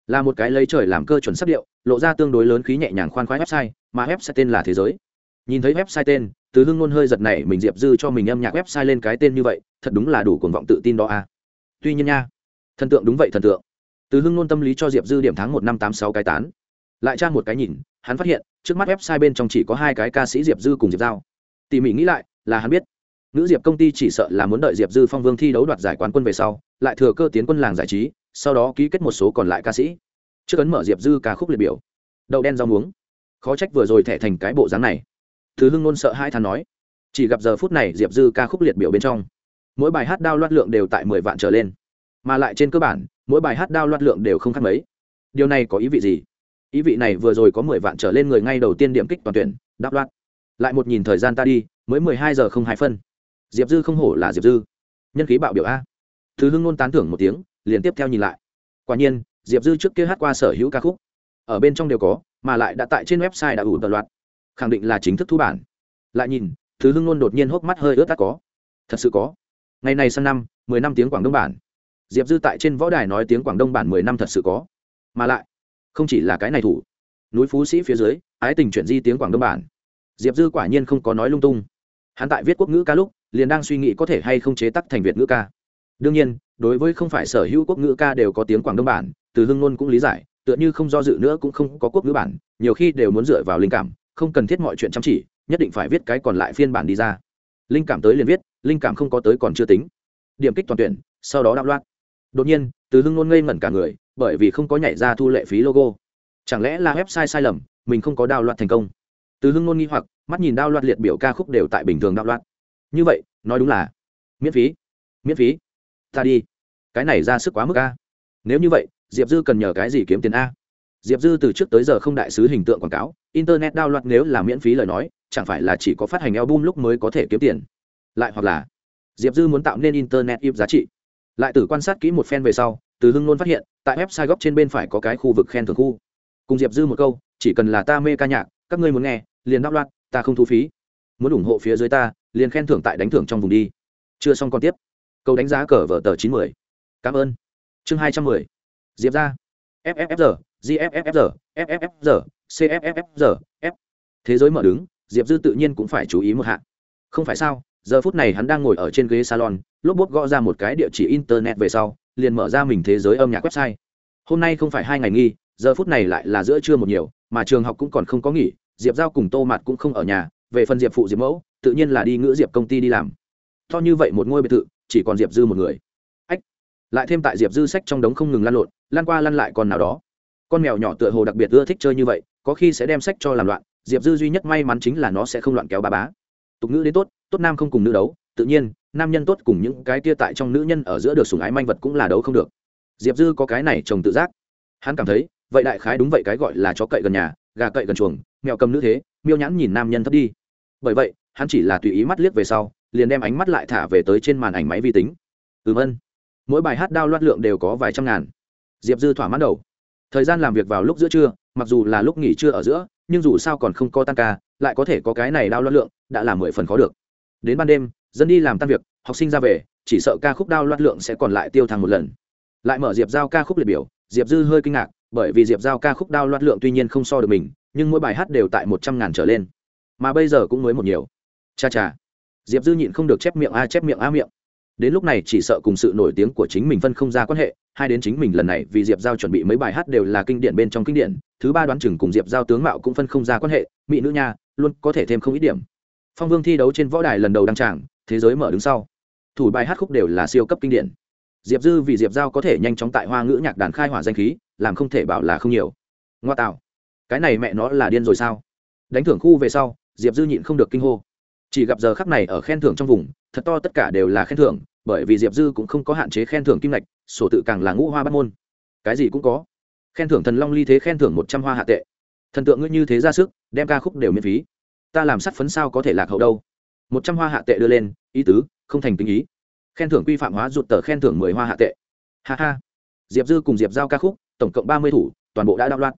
là một cái lấy trời làm cơ chuẩn sắc điệu, lộ ra tương đối lớn khí nhẹ nhàng khoan khoái website, mà website tên là thế giới. Nhìn thấy website tên, từ hưng ngôn hơi giật này mình diệp dư cho mình âm nhạc website lên cái tên như vậy, thật đúng là đủ cuồng vọng tự tin đó a à. tuy nhiên nha, thần tượng đúng vậy thần tượng. Từ hưng ngôn tâm lý cho diệp dư điểm tháng một năm tám sáu cái tán. Lại tra một cái nhìn, hắn phát hiện, trước mắt website bên trong chỉ có hai cái ca sĩ diệp dư cùng diệp giao. Tỉ mỉ nghĩ lại, là hắn biết. Nữ diệp công ty chỉ sợ là muốn đợi diệp dư phong vương thi đấu đoạt giải quán quân về sau, lại thừa cơ tiến quân làng giải trí sau đó ký kết một số còn lại ca sĩ. Trước ấn mở diệp dư ca khúc liệt biểu. Đậu đen rau muống. Khó trách vừa rồi thẻ thành cái bộ dáng này. Thứ hưng nôn sợ hai thằng nói. Chỉ gặp giờ phút này diệp dư ca khúc liệt biểu bên trong, mỗi bài hát đao loạt lượng đều tại mười vạn trở lên. Mà lại trên cơ bản, mỗi bài hát đao loạt lượng đều không khác mấy. Điều này có ý vị gì? Ý vị này vừa rồi có mười vạn trở lên người ngay đầu tiên điểm kích toàn tuyển đáp loát lại một nhìn thời gian ta đi, mới mười hai giờ không hai phân. Diệp dư không hổ là diệp dư. Nhân khí bạo biểu a. Thứ hưng nôn tán thưởng một tiếng liền tiếp theo nhìn lại. Quả nhiên, diệp dư trước kia hát qua sở hữu ca khúc. Ở bên trong đều có, mà lại đã tại trên website đã ủ tờ loạt. Khẳng định là chính thức thu bản. Lại nhìn, thứ hưng luôn đột nhiên hốc mắt hơi ướt tắt có. Thật sự có. Ngày này sang năm, mười năm tiếng quảng đông bản. Diệp dư tại trên võ đài nói tiếng quảng đông bản mười năm thật sự có. Mà lại, không chỉ là cái này thủ. Núi phú sĩ phía dưới, ái tình chuyển di tiếng quảng đông bản. Diệp dư quả nhiên không có nói lung tung. Hắn tại viết quốc ngữ ca lúc, liền đang suy nghĩ có thể hay không chế tắc thành việt ngữ ca. Đương nhiên đối với không phải sở hữu quốc ngữ ca đều có tiếng quảng đông bản, từ hưng nôn cũng lý giải, tựa như không do dự nữa cũng không có quốc ngữ bản, nhiều khi đều muốn dựa vào linh cảm, không cần thiết mọi chuyện chăm chỉ, nhất định phải viết cái còn lại phiên bản đi ra. Linh cảm tới liền viết, linh cảm không có tới còn chưa tính. Điểm kích toàn tuyển, sau đó đạo loạn đột nhiên, từ hưng nôn ngây ngẩn cả người, bởi vì không có nhảy ra thu lệ phí logo. Chẳng lẽ là website sai lầm, mình không có đao loạn thành công? Từ hưng nôn nghi hoặc, mắt nhìn đao loạt liệt biểu ca khúc đều tại bình thường đạo loạn như vậy, nói đúng là miễn phí miễn phí ta đi. Cái này ra sức quá mức a. Nếu như vậy, diệp dư cần nhờ cái gì kiếm tiền a? Diệp dư từ trước tới giờ không đại sứ hình tượng quảng cáo, internet đao loạt nếu là miễn phí lời nói, chẳng phải là chỉ có phát hành album lúc mới có thể kiếm tiền. Lại hoặc là, diệp dư muốn tạo nên internet ít giá trị. Lại từ quan sát kỹ một phen về sau, từ hưng luôn phát hiện, tại website góc trên bên phải có cái khu vực khen thưởng khu. Cùng diệp dư một câu, chỉ cần là ta mê ca nhạc, các ngươi muốn nghe, liền đáp loạt ta không thu phí. Muốn ủng hộ phía dưới ta, liền khen thưởng tại đánh thưởng trong vùng đi. Chưa xong còn tiếp câu đánh giá cờ vở tờ chín mươi cảm ơn. Chương hai trăm mười. Diệp ra. Fffr gffr fffr cffr f thế giới mở đứng, diệp dư tự nhiên cũng phải chú ý một hạng không phải sao, giờ phút này hắn đang ngồi ở trên ghế salon, lốp bốt gõ ra một cái địa chỉ internet về sau, liền mở ra mình thế giới âm nhạc website. Hôm nay không phải hai ngày nghi giờ phút này lại là giữa trưa một nhiều, mà trường học cũng còn không có nghỉ, diệp giao cùng tô mặt cũng không ở nhà, về phần diệp phụ diệp mẫu, tự nhiên là đi ngữ diệp công ty đi làm. To như vậy một ngôi biệt thự chỉ còn diệp dư một người. Ách, lại thêm tại diệp dư sách trong đống không ngừng lan lộn, lan qua lăn lại còn nào đó. Con mèo nhỏ tựa hồ đặc biệt ưa thích chơi như vậy, có khi sẽ đem sách cho làm loạn, diệp dư duy nhất may mắn chính là nó sẽ không loạn kéo ba bá. Tục ngữ đến tốt tốt nam không cùng nữ đấu, tự nhiên, nam nhân tốt cùng những cái tia tại trong nữ nhân ở giữa được sùng ái manh vật cũng là đấu không được. Diệp dư có cái này chồng tự giác. Hắn cảm thấy, vậy đại khái đúng vậy cái gọi là chó cậy gần nhà, gà cậy gần chuồng, mèo cầm nữ thế, miêu nhãn nhìn nam nhân thấp đi. Bởi vậy, hắn chỉ là tùy ý mắt liếc về sau liền đem ánh mắt lại thả về tới trên màn ảnh máy vi tính. Ừm ân mỗi bài hát đao loát lượng đều có vài trăm ngàn. Diệp dư thỏa mãn đầu. Thời gian làm việc vào lúc giữa trưa, mặc dù là lúc nghỉ trưa ở giữa, nhưng dù sao còn không có tan ca, lại có thể có cái này đao loát lượng, đã là mười phần khó được. Đến ban đêm, dân đi làm tan việc, học sinh ra về, chỉ sợ ca khúc đao loát lượng sẽ còn lại tiêu thăng một lần. Lại mở diệp giao ca khúc liệt biểu, diệp dư hơi kinh ngạc, bởi vì diệp giao ca khúc đao loát lượng tuy nhiên không so được mình, nhưng mỗi bài hát đều tại một trăm ngàn trở lên. Mà bây giờ cũng mới một nhiều. Cha cha diệp dư nhịn không được chép miệng a, chép miệng a miệng. Đến lúc này chỉ sợ cùng sự nổi tiếng của chính mình phân không ra quan hệ, hai đến chính mình lần này vì diệp giao chuẩn bị mấy bài hát đều là kinh điển bên trong kinh điển, thứ ba đoán chừng cùng diệp giao tướng mạo cũng phân không ra quan hệ, mỹ nữ nha, luôn có thể thêm không ít điểm. Phong vương thi đấu trên võ đài lần đầu đăng tràng, thế giới mở đứng sau. Thủ bài hát khúc đều là siêu cấp kinh điển. Diệp dư vì diệp giao có thể nhanh chóng tại hoa ngữ nhạc đàn khai hỏa danh khí, làm không thể bảo là không nhiều. Ngoa tạo. Cái này mẹ nó là điên rồi sao? Đánh thưởng khu về sau, diệp dư nhịn không được kinh hô chỉ gặp giờ khắc này ở khen thưởng trong vùng, thật to tất cả đều là khen thưởng, bởi vì diệp dư cũng không có hạn chế khen thưởng kim lạch sổ tự càng là ngũ hoa bắt môn. Cái gì cũng có. Khen thưởng thần long ly thế khen thưởng một trăm hoa hạ tệ. Thần tượng ngươi như thế ra sức, đem ca khúc đều miễn phí. Ta làm sắt phấn sao có thể lạc hậu đâu. Một trăm hoa hạ tệ đưa lên, ý tứ, không thành tình ý. Khen thưởng quy phạm hóa rụt tờ khen thưởng mười hoa hạ tệ. Ha ha. Diệp dư cùng diệp giao ca khúc, tổng cộng ba mươi thủ, toàn bộ đã đao loạt.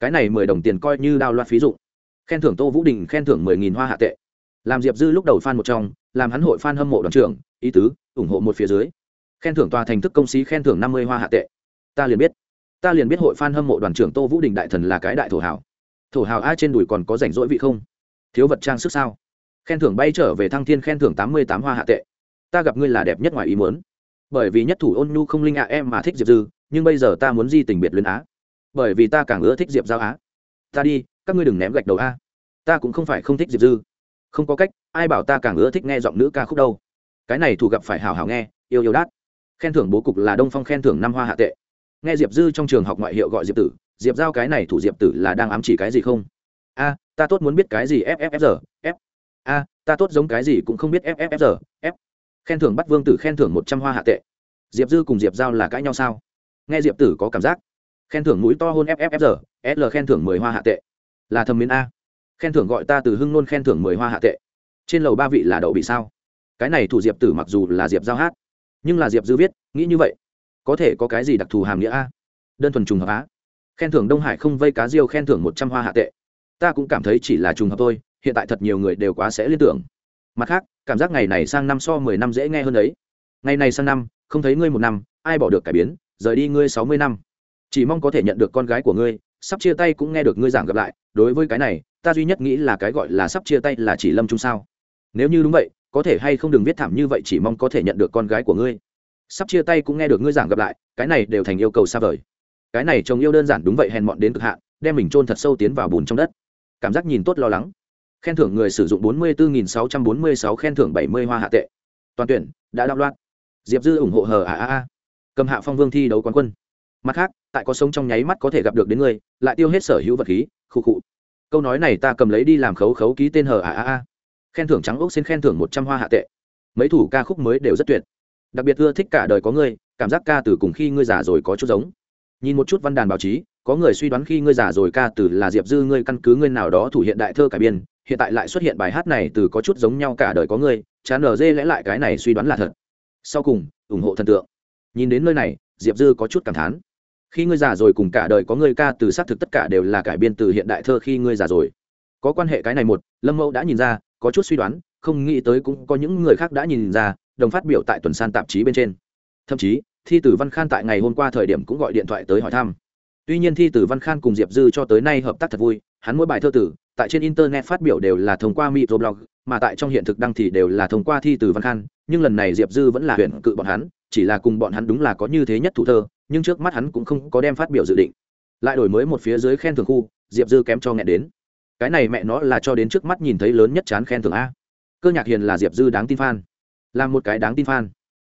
Cái này mười đồng tiền coi như đao loạt phí dụ khen thưởng tô vũ đình khen thưởng mười nghìn hoa hạ tệ làm diệp dư lúc đầu f một trong, làm hắn hội f hâm mộ đoàn trưởng, ý tứ, ủng hộ một phía dưới. Khen thưởng tòa thành thức công sĩ khen thưởng năm mươi hoa hạ tệ. Ta liền biết. Ta liền biết hội f hâm mộ đoàn trưởng tô vũ đình đại thần là cái đại thổ hảo thổ hào ai trên đùi còn có rảnh rỗi vị không? Thiếu vật trang sức sao? Khen thưởng bay trở về thăng thiên khen thưởng tám mươi tám hoa hạ tệ. Ta gặp ngươi là đẹp nhất ngoài ý muốn. Bởi vì nhất thủ ôn nhu không linh ạ em mà thích diệp dư, nhưng bây giờ ta muốn di tình biệt luyến á. Bởi vì ta càng ưa thích diệp giao á. Ta đi, các ngươi đừng ném gạch đầu a. Ta cũng không phải không thích diệp dư không có cách, ai bảo ta càng ưa thích nghe giọng nữ ca khúc đâu. Cái này thủ gặp phải hào hào nghe, yêu yêu đát. Khen thưởng bố cục là đông phong khen thưởng năm hoa hạ tệ. Nghe diệp dư trong trường học ngoại hiệu gọi diệp tử, diệp giao cái này thủ diệp tử là đang ám chỉ cái gì không? A, ta tốt muốn biết cái gì fffr f a, ta tốt giống cái gì cũng không biết fffr f khen thưởng bắt vương tử khen thưởng một trăm hoa hạ tệ. Diệp dư cùng diệp giao là cãi nhau sao? Nghe diệp tử có cảm giác. Khen thưởng mũi to hôn fffr l khen thưởng mười hoa hạ tệ. Là thầm miến a khen thưởng gọi ta từ hưng nôn khen thưởng mười hoa hạ tệ. Trên lầu ba vị là đậu bị sao? Cái này thủ diệp tử mặc dù là diệp giao hát, nhưng là diệp dư viết, nghĩ như vậy, có thể có cái gì đặc thù hàm nghĩa a? Đơn thuần trùng hợp á. Khen thưởng đông hải không vây cá diêu khen thưởng một trăm hoa hạ tệ. Ta cũng cảm thấy chỉ là trùng hợp thôi, hiện tại thật nhiều người đều quá sẽ liên tưởng. Mặt khác, cảm giác ngày này sang năm so mười năm dễ nghe hơn đấy. Ngày này sang năm, không thấy ngươi một năm, ai bỏ được cải biến, rời đi ngươi sáu mươi năm. Chỉ mong có thể nhận được con gái của ngươi, sắp chia tay cũng nghe được ngươi giảng gặp lại, đối với cái này ta duy nhất nghĩ là cái gọi là sắp chia tay là chỉ lâm Trung sao. Nếu như đúng vậy, có thể hay không đừng viết thảm như vậy, chỉ mong có thể nhận được con gái của ngươi. Sắp chia tay cũng nghe được ngươi giảng gặp lại, cái này đều thành yêu cầu xa vời. Cái này chồng yêu đơn giản đúng vậy, hèn mọn đến cực hạn, đem mình chôn thật sâu tiến vào bùn trong đất. Cảm giác nhìn tốt lo lắng. Khen thưởng người sử dụng bốn mươi bốn sáu trăm bốn mươi sáu, khen thưởng bảy mươi hoa hạ tệ. Toàn tuyển, đã đạo loạn diệp dư ủng hộ hờ a a a. cầm hạ phong vương thi đấu quán quân. Mặt khác, tại có sống trong nháy mắt có thể gặp được đến ngươi, lại tiêu hết sở hữu vật khí, khụ khụ câu nói này ta cầm lấy đi làm khấu khấu ký tên hờ à à à khen thưởng trắng ốc xin khen thưởng một trăm hoa hạ tệ. Mấy thủ ca khúc mới đều rất tuyệt. Đặc biệt ưa thích cả đời có ngươi cảm giác ca từ cùng khi ngươi già rồi có chút giống. Nhìn một chút văn đàn báo chí, có người suy đoán khi ngươi già rồi ca từ là diệp dư ngươi căn cứ ngươi nào đó thủ hiện đại thơ cải biên, hiện tại lại xuất hiện bài hát này từ có chút giống nhau cả đời có ngươi chán ở dê lẽ lại cái này suy đoán là thật. Sau cùng, ủng hộ thần tượng. Nhìn đến nơi này, diệp dư có chút cảm thán khi ngươi già rồi cùng cả đời có ngươi ca từ xác thực tất cả đều là cải biên từ hiện đại thơ khi ngươi già rồi. Có quan hệ cái này một, lâm mẫu đã nhìn ra, có chút suy đoán, không nghĩ tới cũng có những người khác đã nhìn ra, đồng phát biểu tại tuần san tạp chí bên trên. Thậm chí, thi tử văn khan tại ngày hôm qua thời điểm cũng gọi điện thoại tới hỏi thăm. Tuy nhiên thi tử văn khan cùng diệp dư cho tới nay hợp tác thật vui, hắn mỗi bài thơ tử, tại trên internet phát biểu đều là thông qua microblog, mà tại trong hiện thực đăng thì đều là thông qua thi tử văn khan, nhưng lần này diệp dư vẫn là huyện cự bọn hắn, chỉ là cùng bọn hắn đúng là có như thế nhất thủ thơ nhưng trước mắt hắn cũng không có đem phát biểu dự định. Lại đổi mới một phía dưới khen thưởng khu, diệp dư kém cho nghẹn đến. Cái này mẹ nó là cho đến trước mắt nhìn thấy lớn nhất chán khen thưởng a. Cơ nhạc hiền là diệp dư đáng tin f là một cái đáng tin f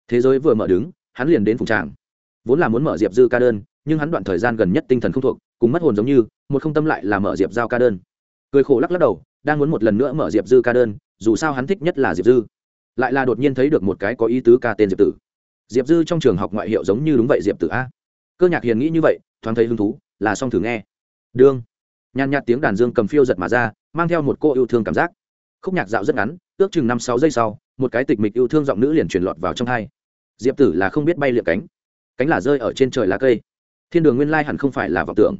thế giới vừa mở đứng, hắn liền đến phùng tràng. Vốn là muốn mở diệp dư ca đơn, nhưng hắn đoạn thời gian gần nhất tinh thần không thuộc, cùng mất hồn giống như, một không tâm lại là mở diệp giao ca đơn. Cười khổ lắc lắc đầu, đang muốn một lần nữa mở diệp dư ca đơn, dù sao hắn thích nhất là diệp dư. Lại là đột nhiên thấy được một cái có ý tứ ca tên diệp tử diệp dư trong trường học ngoại hiệu giống như đúng vậy diệp tử a. Cơ nhạc hiền nghĩ như vậy, thoáng thấy hứng thú, là xong thử nghe. Đương. Nhàn nhạt tiếng đàn dương cầm phiêu giật mà ra, mang theo một cô yêu thương cảm giác. Khúc nhạc dạo rất ngắn, ước chừng năm sáu giây sau, một cái tịch mịch yêu thương giọng nữ liền truyền lọt vào trong hai. Diệp tử là không biết bay liệng cánh. Cánh là rơi ở trên trời lá cây. Thiên đường nguyên lai hẳn không phải là vọng tưởng.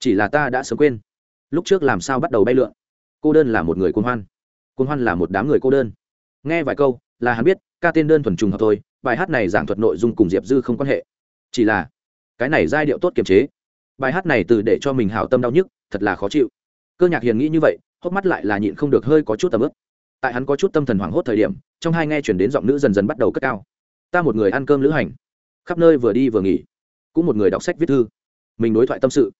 Chỉ là ta đã sớm quên. Lúc trước làm sao bắt đầu bay lượn? Cô đơn là một người côn hoan. Côn hoan là một đám người cô đơn. Nghe vài câu là hắn biết, ca tên đơn thuần trùng hợp thôi, bài hát này giảng thuật nội dung cùng diệp dư không quan hệ. Chỉ là, cái này giai điệu tốt kiềm chế. Bài hát này từ để cho mình hào tâm đau nhức, thật là khó chịu. Cơ nhạc hiền nghĩ như vậy, hốc mắt lại là nhịn không được hơi có chút tầm ướp. Tại hắn có chút tâm thần hoảng hốt thời điểm, trong hai nghe chuyển đến giọng nữ dần dần bắt đầu cất cao. Ta một người ăn cơm lữ hành. Khắp nơi vừa đi vừa nghỉ. Cũng một người đọc sách viết thư. Mình đối thoại tâm sự.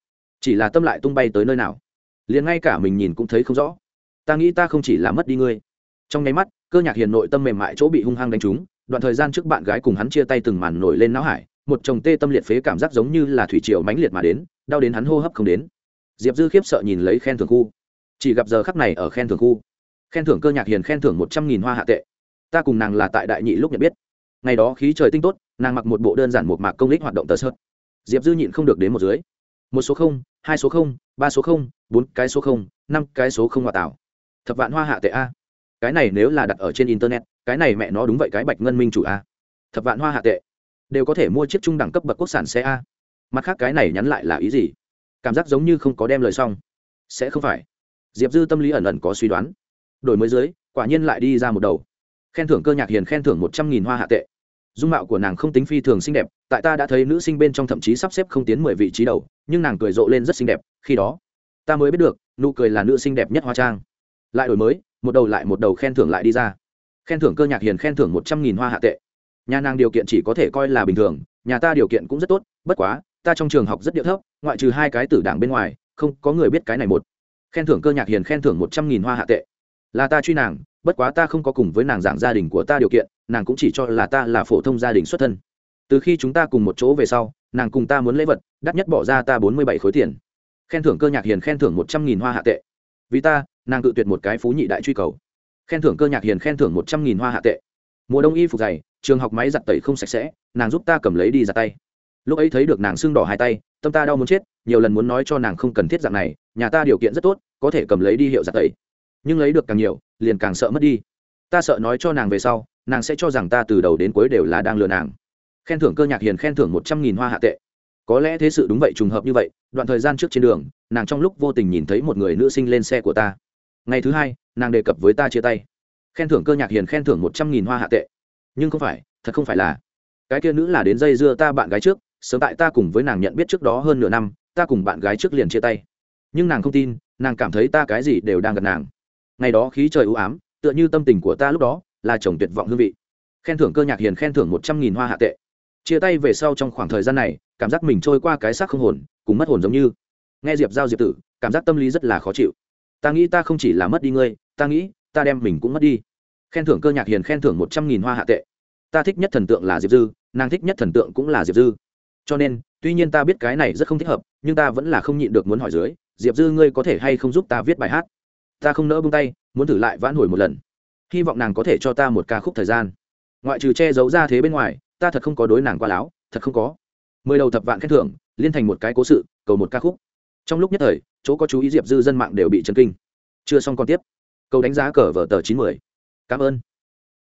Chỉ là tâm lại tung bay tới nơi nào. Liền ngay cả mình nhìn cũng thấy không rõ. Ta nghĩ ta không chỉ là mất đi ngươi. Trong nháy mắt cơ nhạc hiền nội tâm mềm mại chỗ bị hung hăng đánh trúng, đoạn thời gian trước bạn gái cùng hắn chia tay từng màn nổi lên não hải, một chồng tê tâm liệt phế cảm giác giống như là thủy triều mãnh liệt mà đến, đau đến hắn hô hấp không đến. Diệp dư khiếp sợ nhìn lấy khen thưởng khu. Chỉ gặp giờ khắc này ở khen thưởng khu. Khen thưởng cơ nhạc hiền khen thưởng một trăm nghìn hoa hạ tệ. Ta cùng nàng là tại đại nhị lúc nhận biết. Ngày đó khí trời tinh tốt, nàng mặc một bộ đơn giản một mạc công lích hoạt động tờ sợt diệp dư nhịn không được đến một dưới. Một số không, hai số không, ba số không, bốn cái số không, năm cái số không hòa tạo. Thập vạn hoa hạ tệ a cái này nếu là đặt ở trên internet, cái này mẹ nó đúng vậy, cái bạch ngân minh chủ a. Thập vạn hoa hạ tệ. Đều có thể mua chiếc trung đẳng cấp bậc quốc sản xe a. Mặt khác cái này nhắn lại là ý gì? Cảm giác giống như không có đem lời xong. Sẽ không phải. Diệp dư tâm lý ẩn ẩn có suy đoán. Đổi mới dưới, quả nhiên lại đi ra một đầu. Khen thưởng cơ nhạc hiền khen thưởng một trăm nghìn hoa hạ tệ. Dung mạo của nàng không tính phi thường xinh đẹp, tại ta đã thấy nữ sinh bên trong thậm chí sắp xếp không tiến mười vị trí đầu, nhưng nàng cười rộ lên rất xinh đẹp, khi đó, ta mới biết được, nụ cười là nữ sinh đẹp nhất hoa trang. Lại đổi mới một đầu lại một đầu khen thưởng lại đi ra. Khen thưởng cơ nhạc hiền khen thưởng một trăm nghìn hoa hạ tệ. Nhà nàng điều kiện chỉ có thể coi là bình thường, nhà ta điều kiện cũng rất tốt, bất quá, ta trong trường học rất điệu thấp, ngoại trừ hai cái tử đảng bên ngoài, không có người biết cái này một. Khen thưởng cơ nhạc hiền khen thưởng một trăm nghìn hoa hạ tệ. Là ta truy nàng, bất quá ta không có cùng với nàng giảng gia đình của ta điều kiện, nàng cũng chỉ cho là ta là phổ thông gia đình xuất thân. Từ khi chúng ta cùng một chỗ về sau, nàng cùng ta muốn lễ vật, đắt nhất bỏ ra ta bốn mươi bảy khối tiền. Khen thưởng cơ nhạc hiền khen thưởng một trăm nghìn hoa hạ tệ. Vì ta nàng tự tuyệt một cái phú nhị đại truy cầu. Khen thưởng cơ nhạc hiền khen thưởng một trăm nghìn hoa hạ tệ. Mùa đông y phục dày, trường học máy giặt tẩy không sạch sẽ, nàng giúp ta cầm lấy đi giặt tay. Lúc ấy thấy được nàng sưng đỏ hai tay, tâm ta đau muốn chết, nhiều lần muốn nói cho nàng không cần thiết dạng này, nhà ta điều kiện rất tốt, có thể cầm lấy đi hiệu giặt tẩy. Nhưng lấy được càng nhiều, liền càng sợ mất đi. Ta sợ nói cho nàng về sau, nàng sẽ cho rằng ta từ đầu đến cuối đều là đang lừa nàng. Khen thưởng cơ nhạc hiền khen thưởng một trăm nghìn hoa hạ tệ. Có lẽ thế sự đúng vậy, trùng hợp như vậy, đoạn thời gian trước trên đường, nàng trong lúc vô tình nhìn thấy một người nữ sinh lên xe của ta ngày thứ hai, nàng đề cập với ta chia tay. Khen thưởng cơ nhạc hiền khen thưởng một trăm nghìn hoa hạ tệ. Nhưng không phải, thật không phải là. Cái kia nữ là đến dây dưa ta bạn gái trước, sớm tại ta cùng với nàng nhận biết trước đó hơn nửa năm, ta cùng bạn gái trước liền chia tay. Nhưng nàng không tin, nàng cảm thấy ta cái gì đều đang gần nàng. Ngày đó khí trời ưu ám, tựa như tâm tình của ta lúc đó, là chồng tuyệt vọng hương vị. Khen thưởng cơ nhạc hiền khen thưởng một trăm nghìn hoa hạ tệ. Chia tay về sau trong khoảng thời gian này, cảm giác mình trôi qua cái xác không hồn, cùng mất hồn giống như. Nghe diệp giao diệp tử, cảm giác tâm lý rất là khó chịu ta nghĩ ta không chỉ là mất đi ngươi, ta nghĩ, ta đem mình cũng mất đi. Khen thưởng cơ nhạc hiền khen thưởng một trăm nghìn hoa hạ tệ. Ta thích nhất thần tượng là diệp dư, nàng thích nhất thần tượng cũng là diệp dư. Cho nên, tuy nhiên ta biết cái này rất không thích hợp, nhưng ta vẫn là không nhịn được muốn hỏi dưới, diệp dư ngươi có thể hay không giúp ta viết bài hát? Ta không nỡ bung tay, muốn thử lại vãn hồi một lần. Hy vọng nàng có thể cho ta một ca khúc thời gian. Ngoại trừ che giấu ra thế bên ngoài, ta thật không có đối nàng qua láo, thật không có. Mười đầu thập vạn khen thưởng, liên thành một cái cố sự, cầu một ca khúc. Trong lúc nhất thời chỗ có chú ý diệp dư dân mạng đều bị chấn kinh. Chưa xong còn tiếp. Câu đánh giá cờ vở tờ chín mươi. Cảm ơn.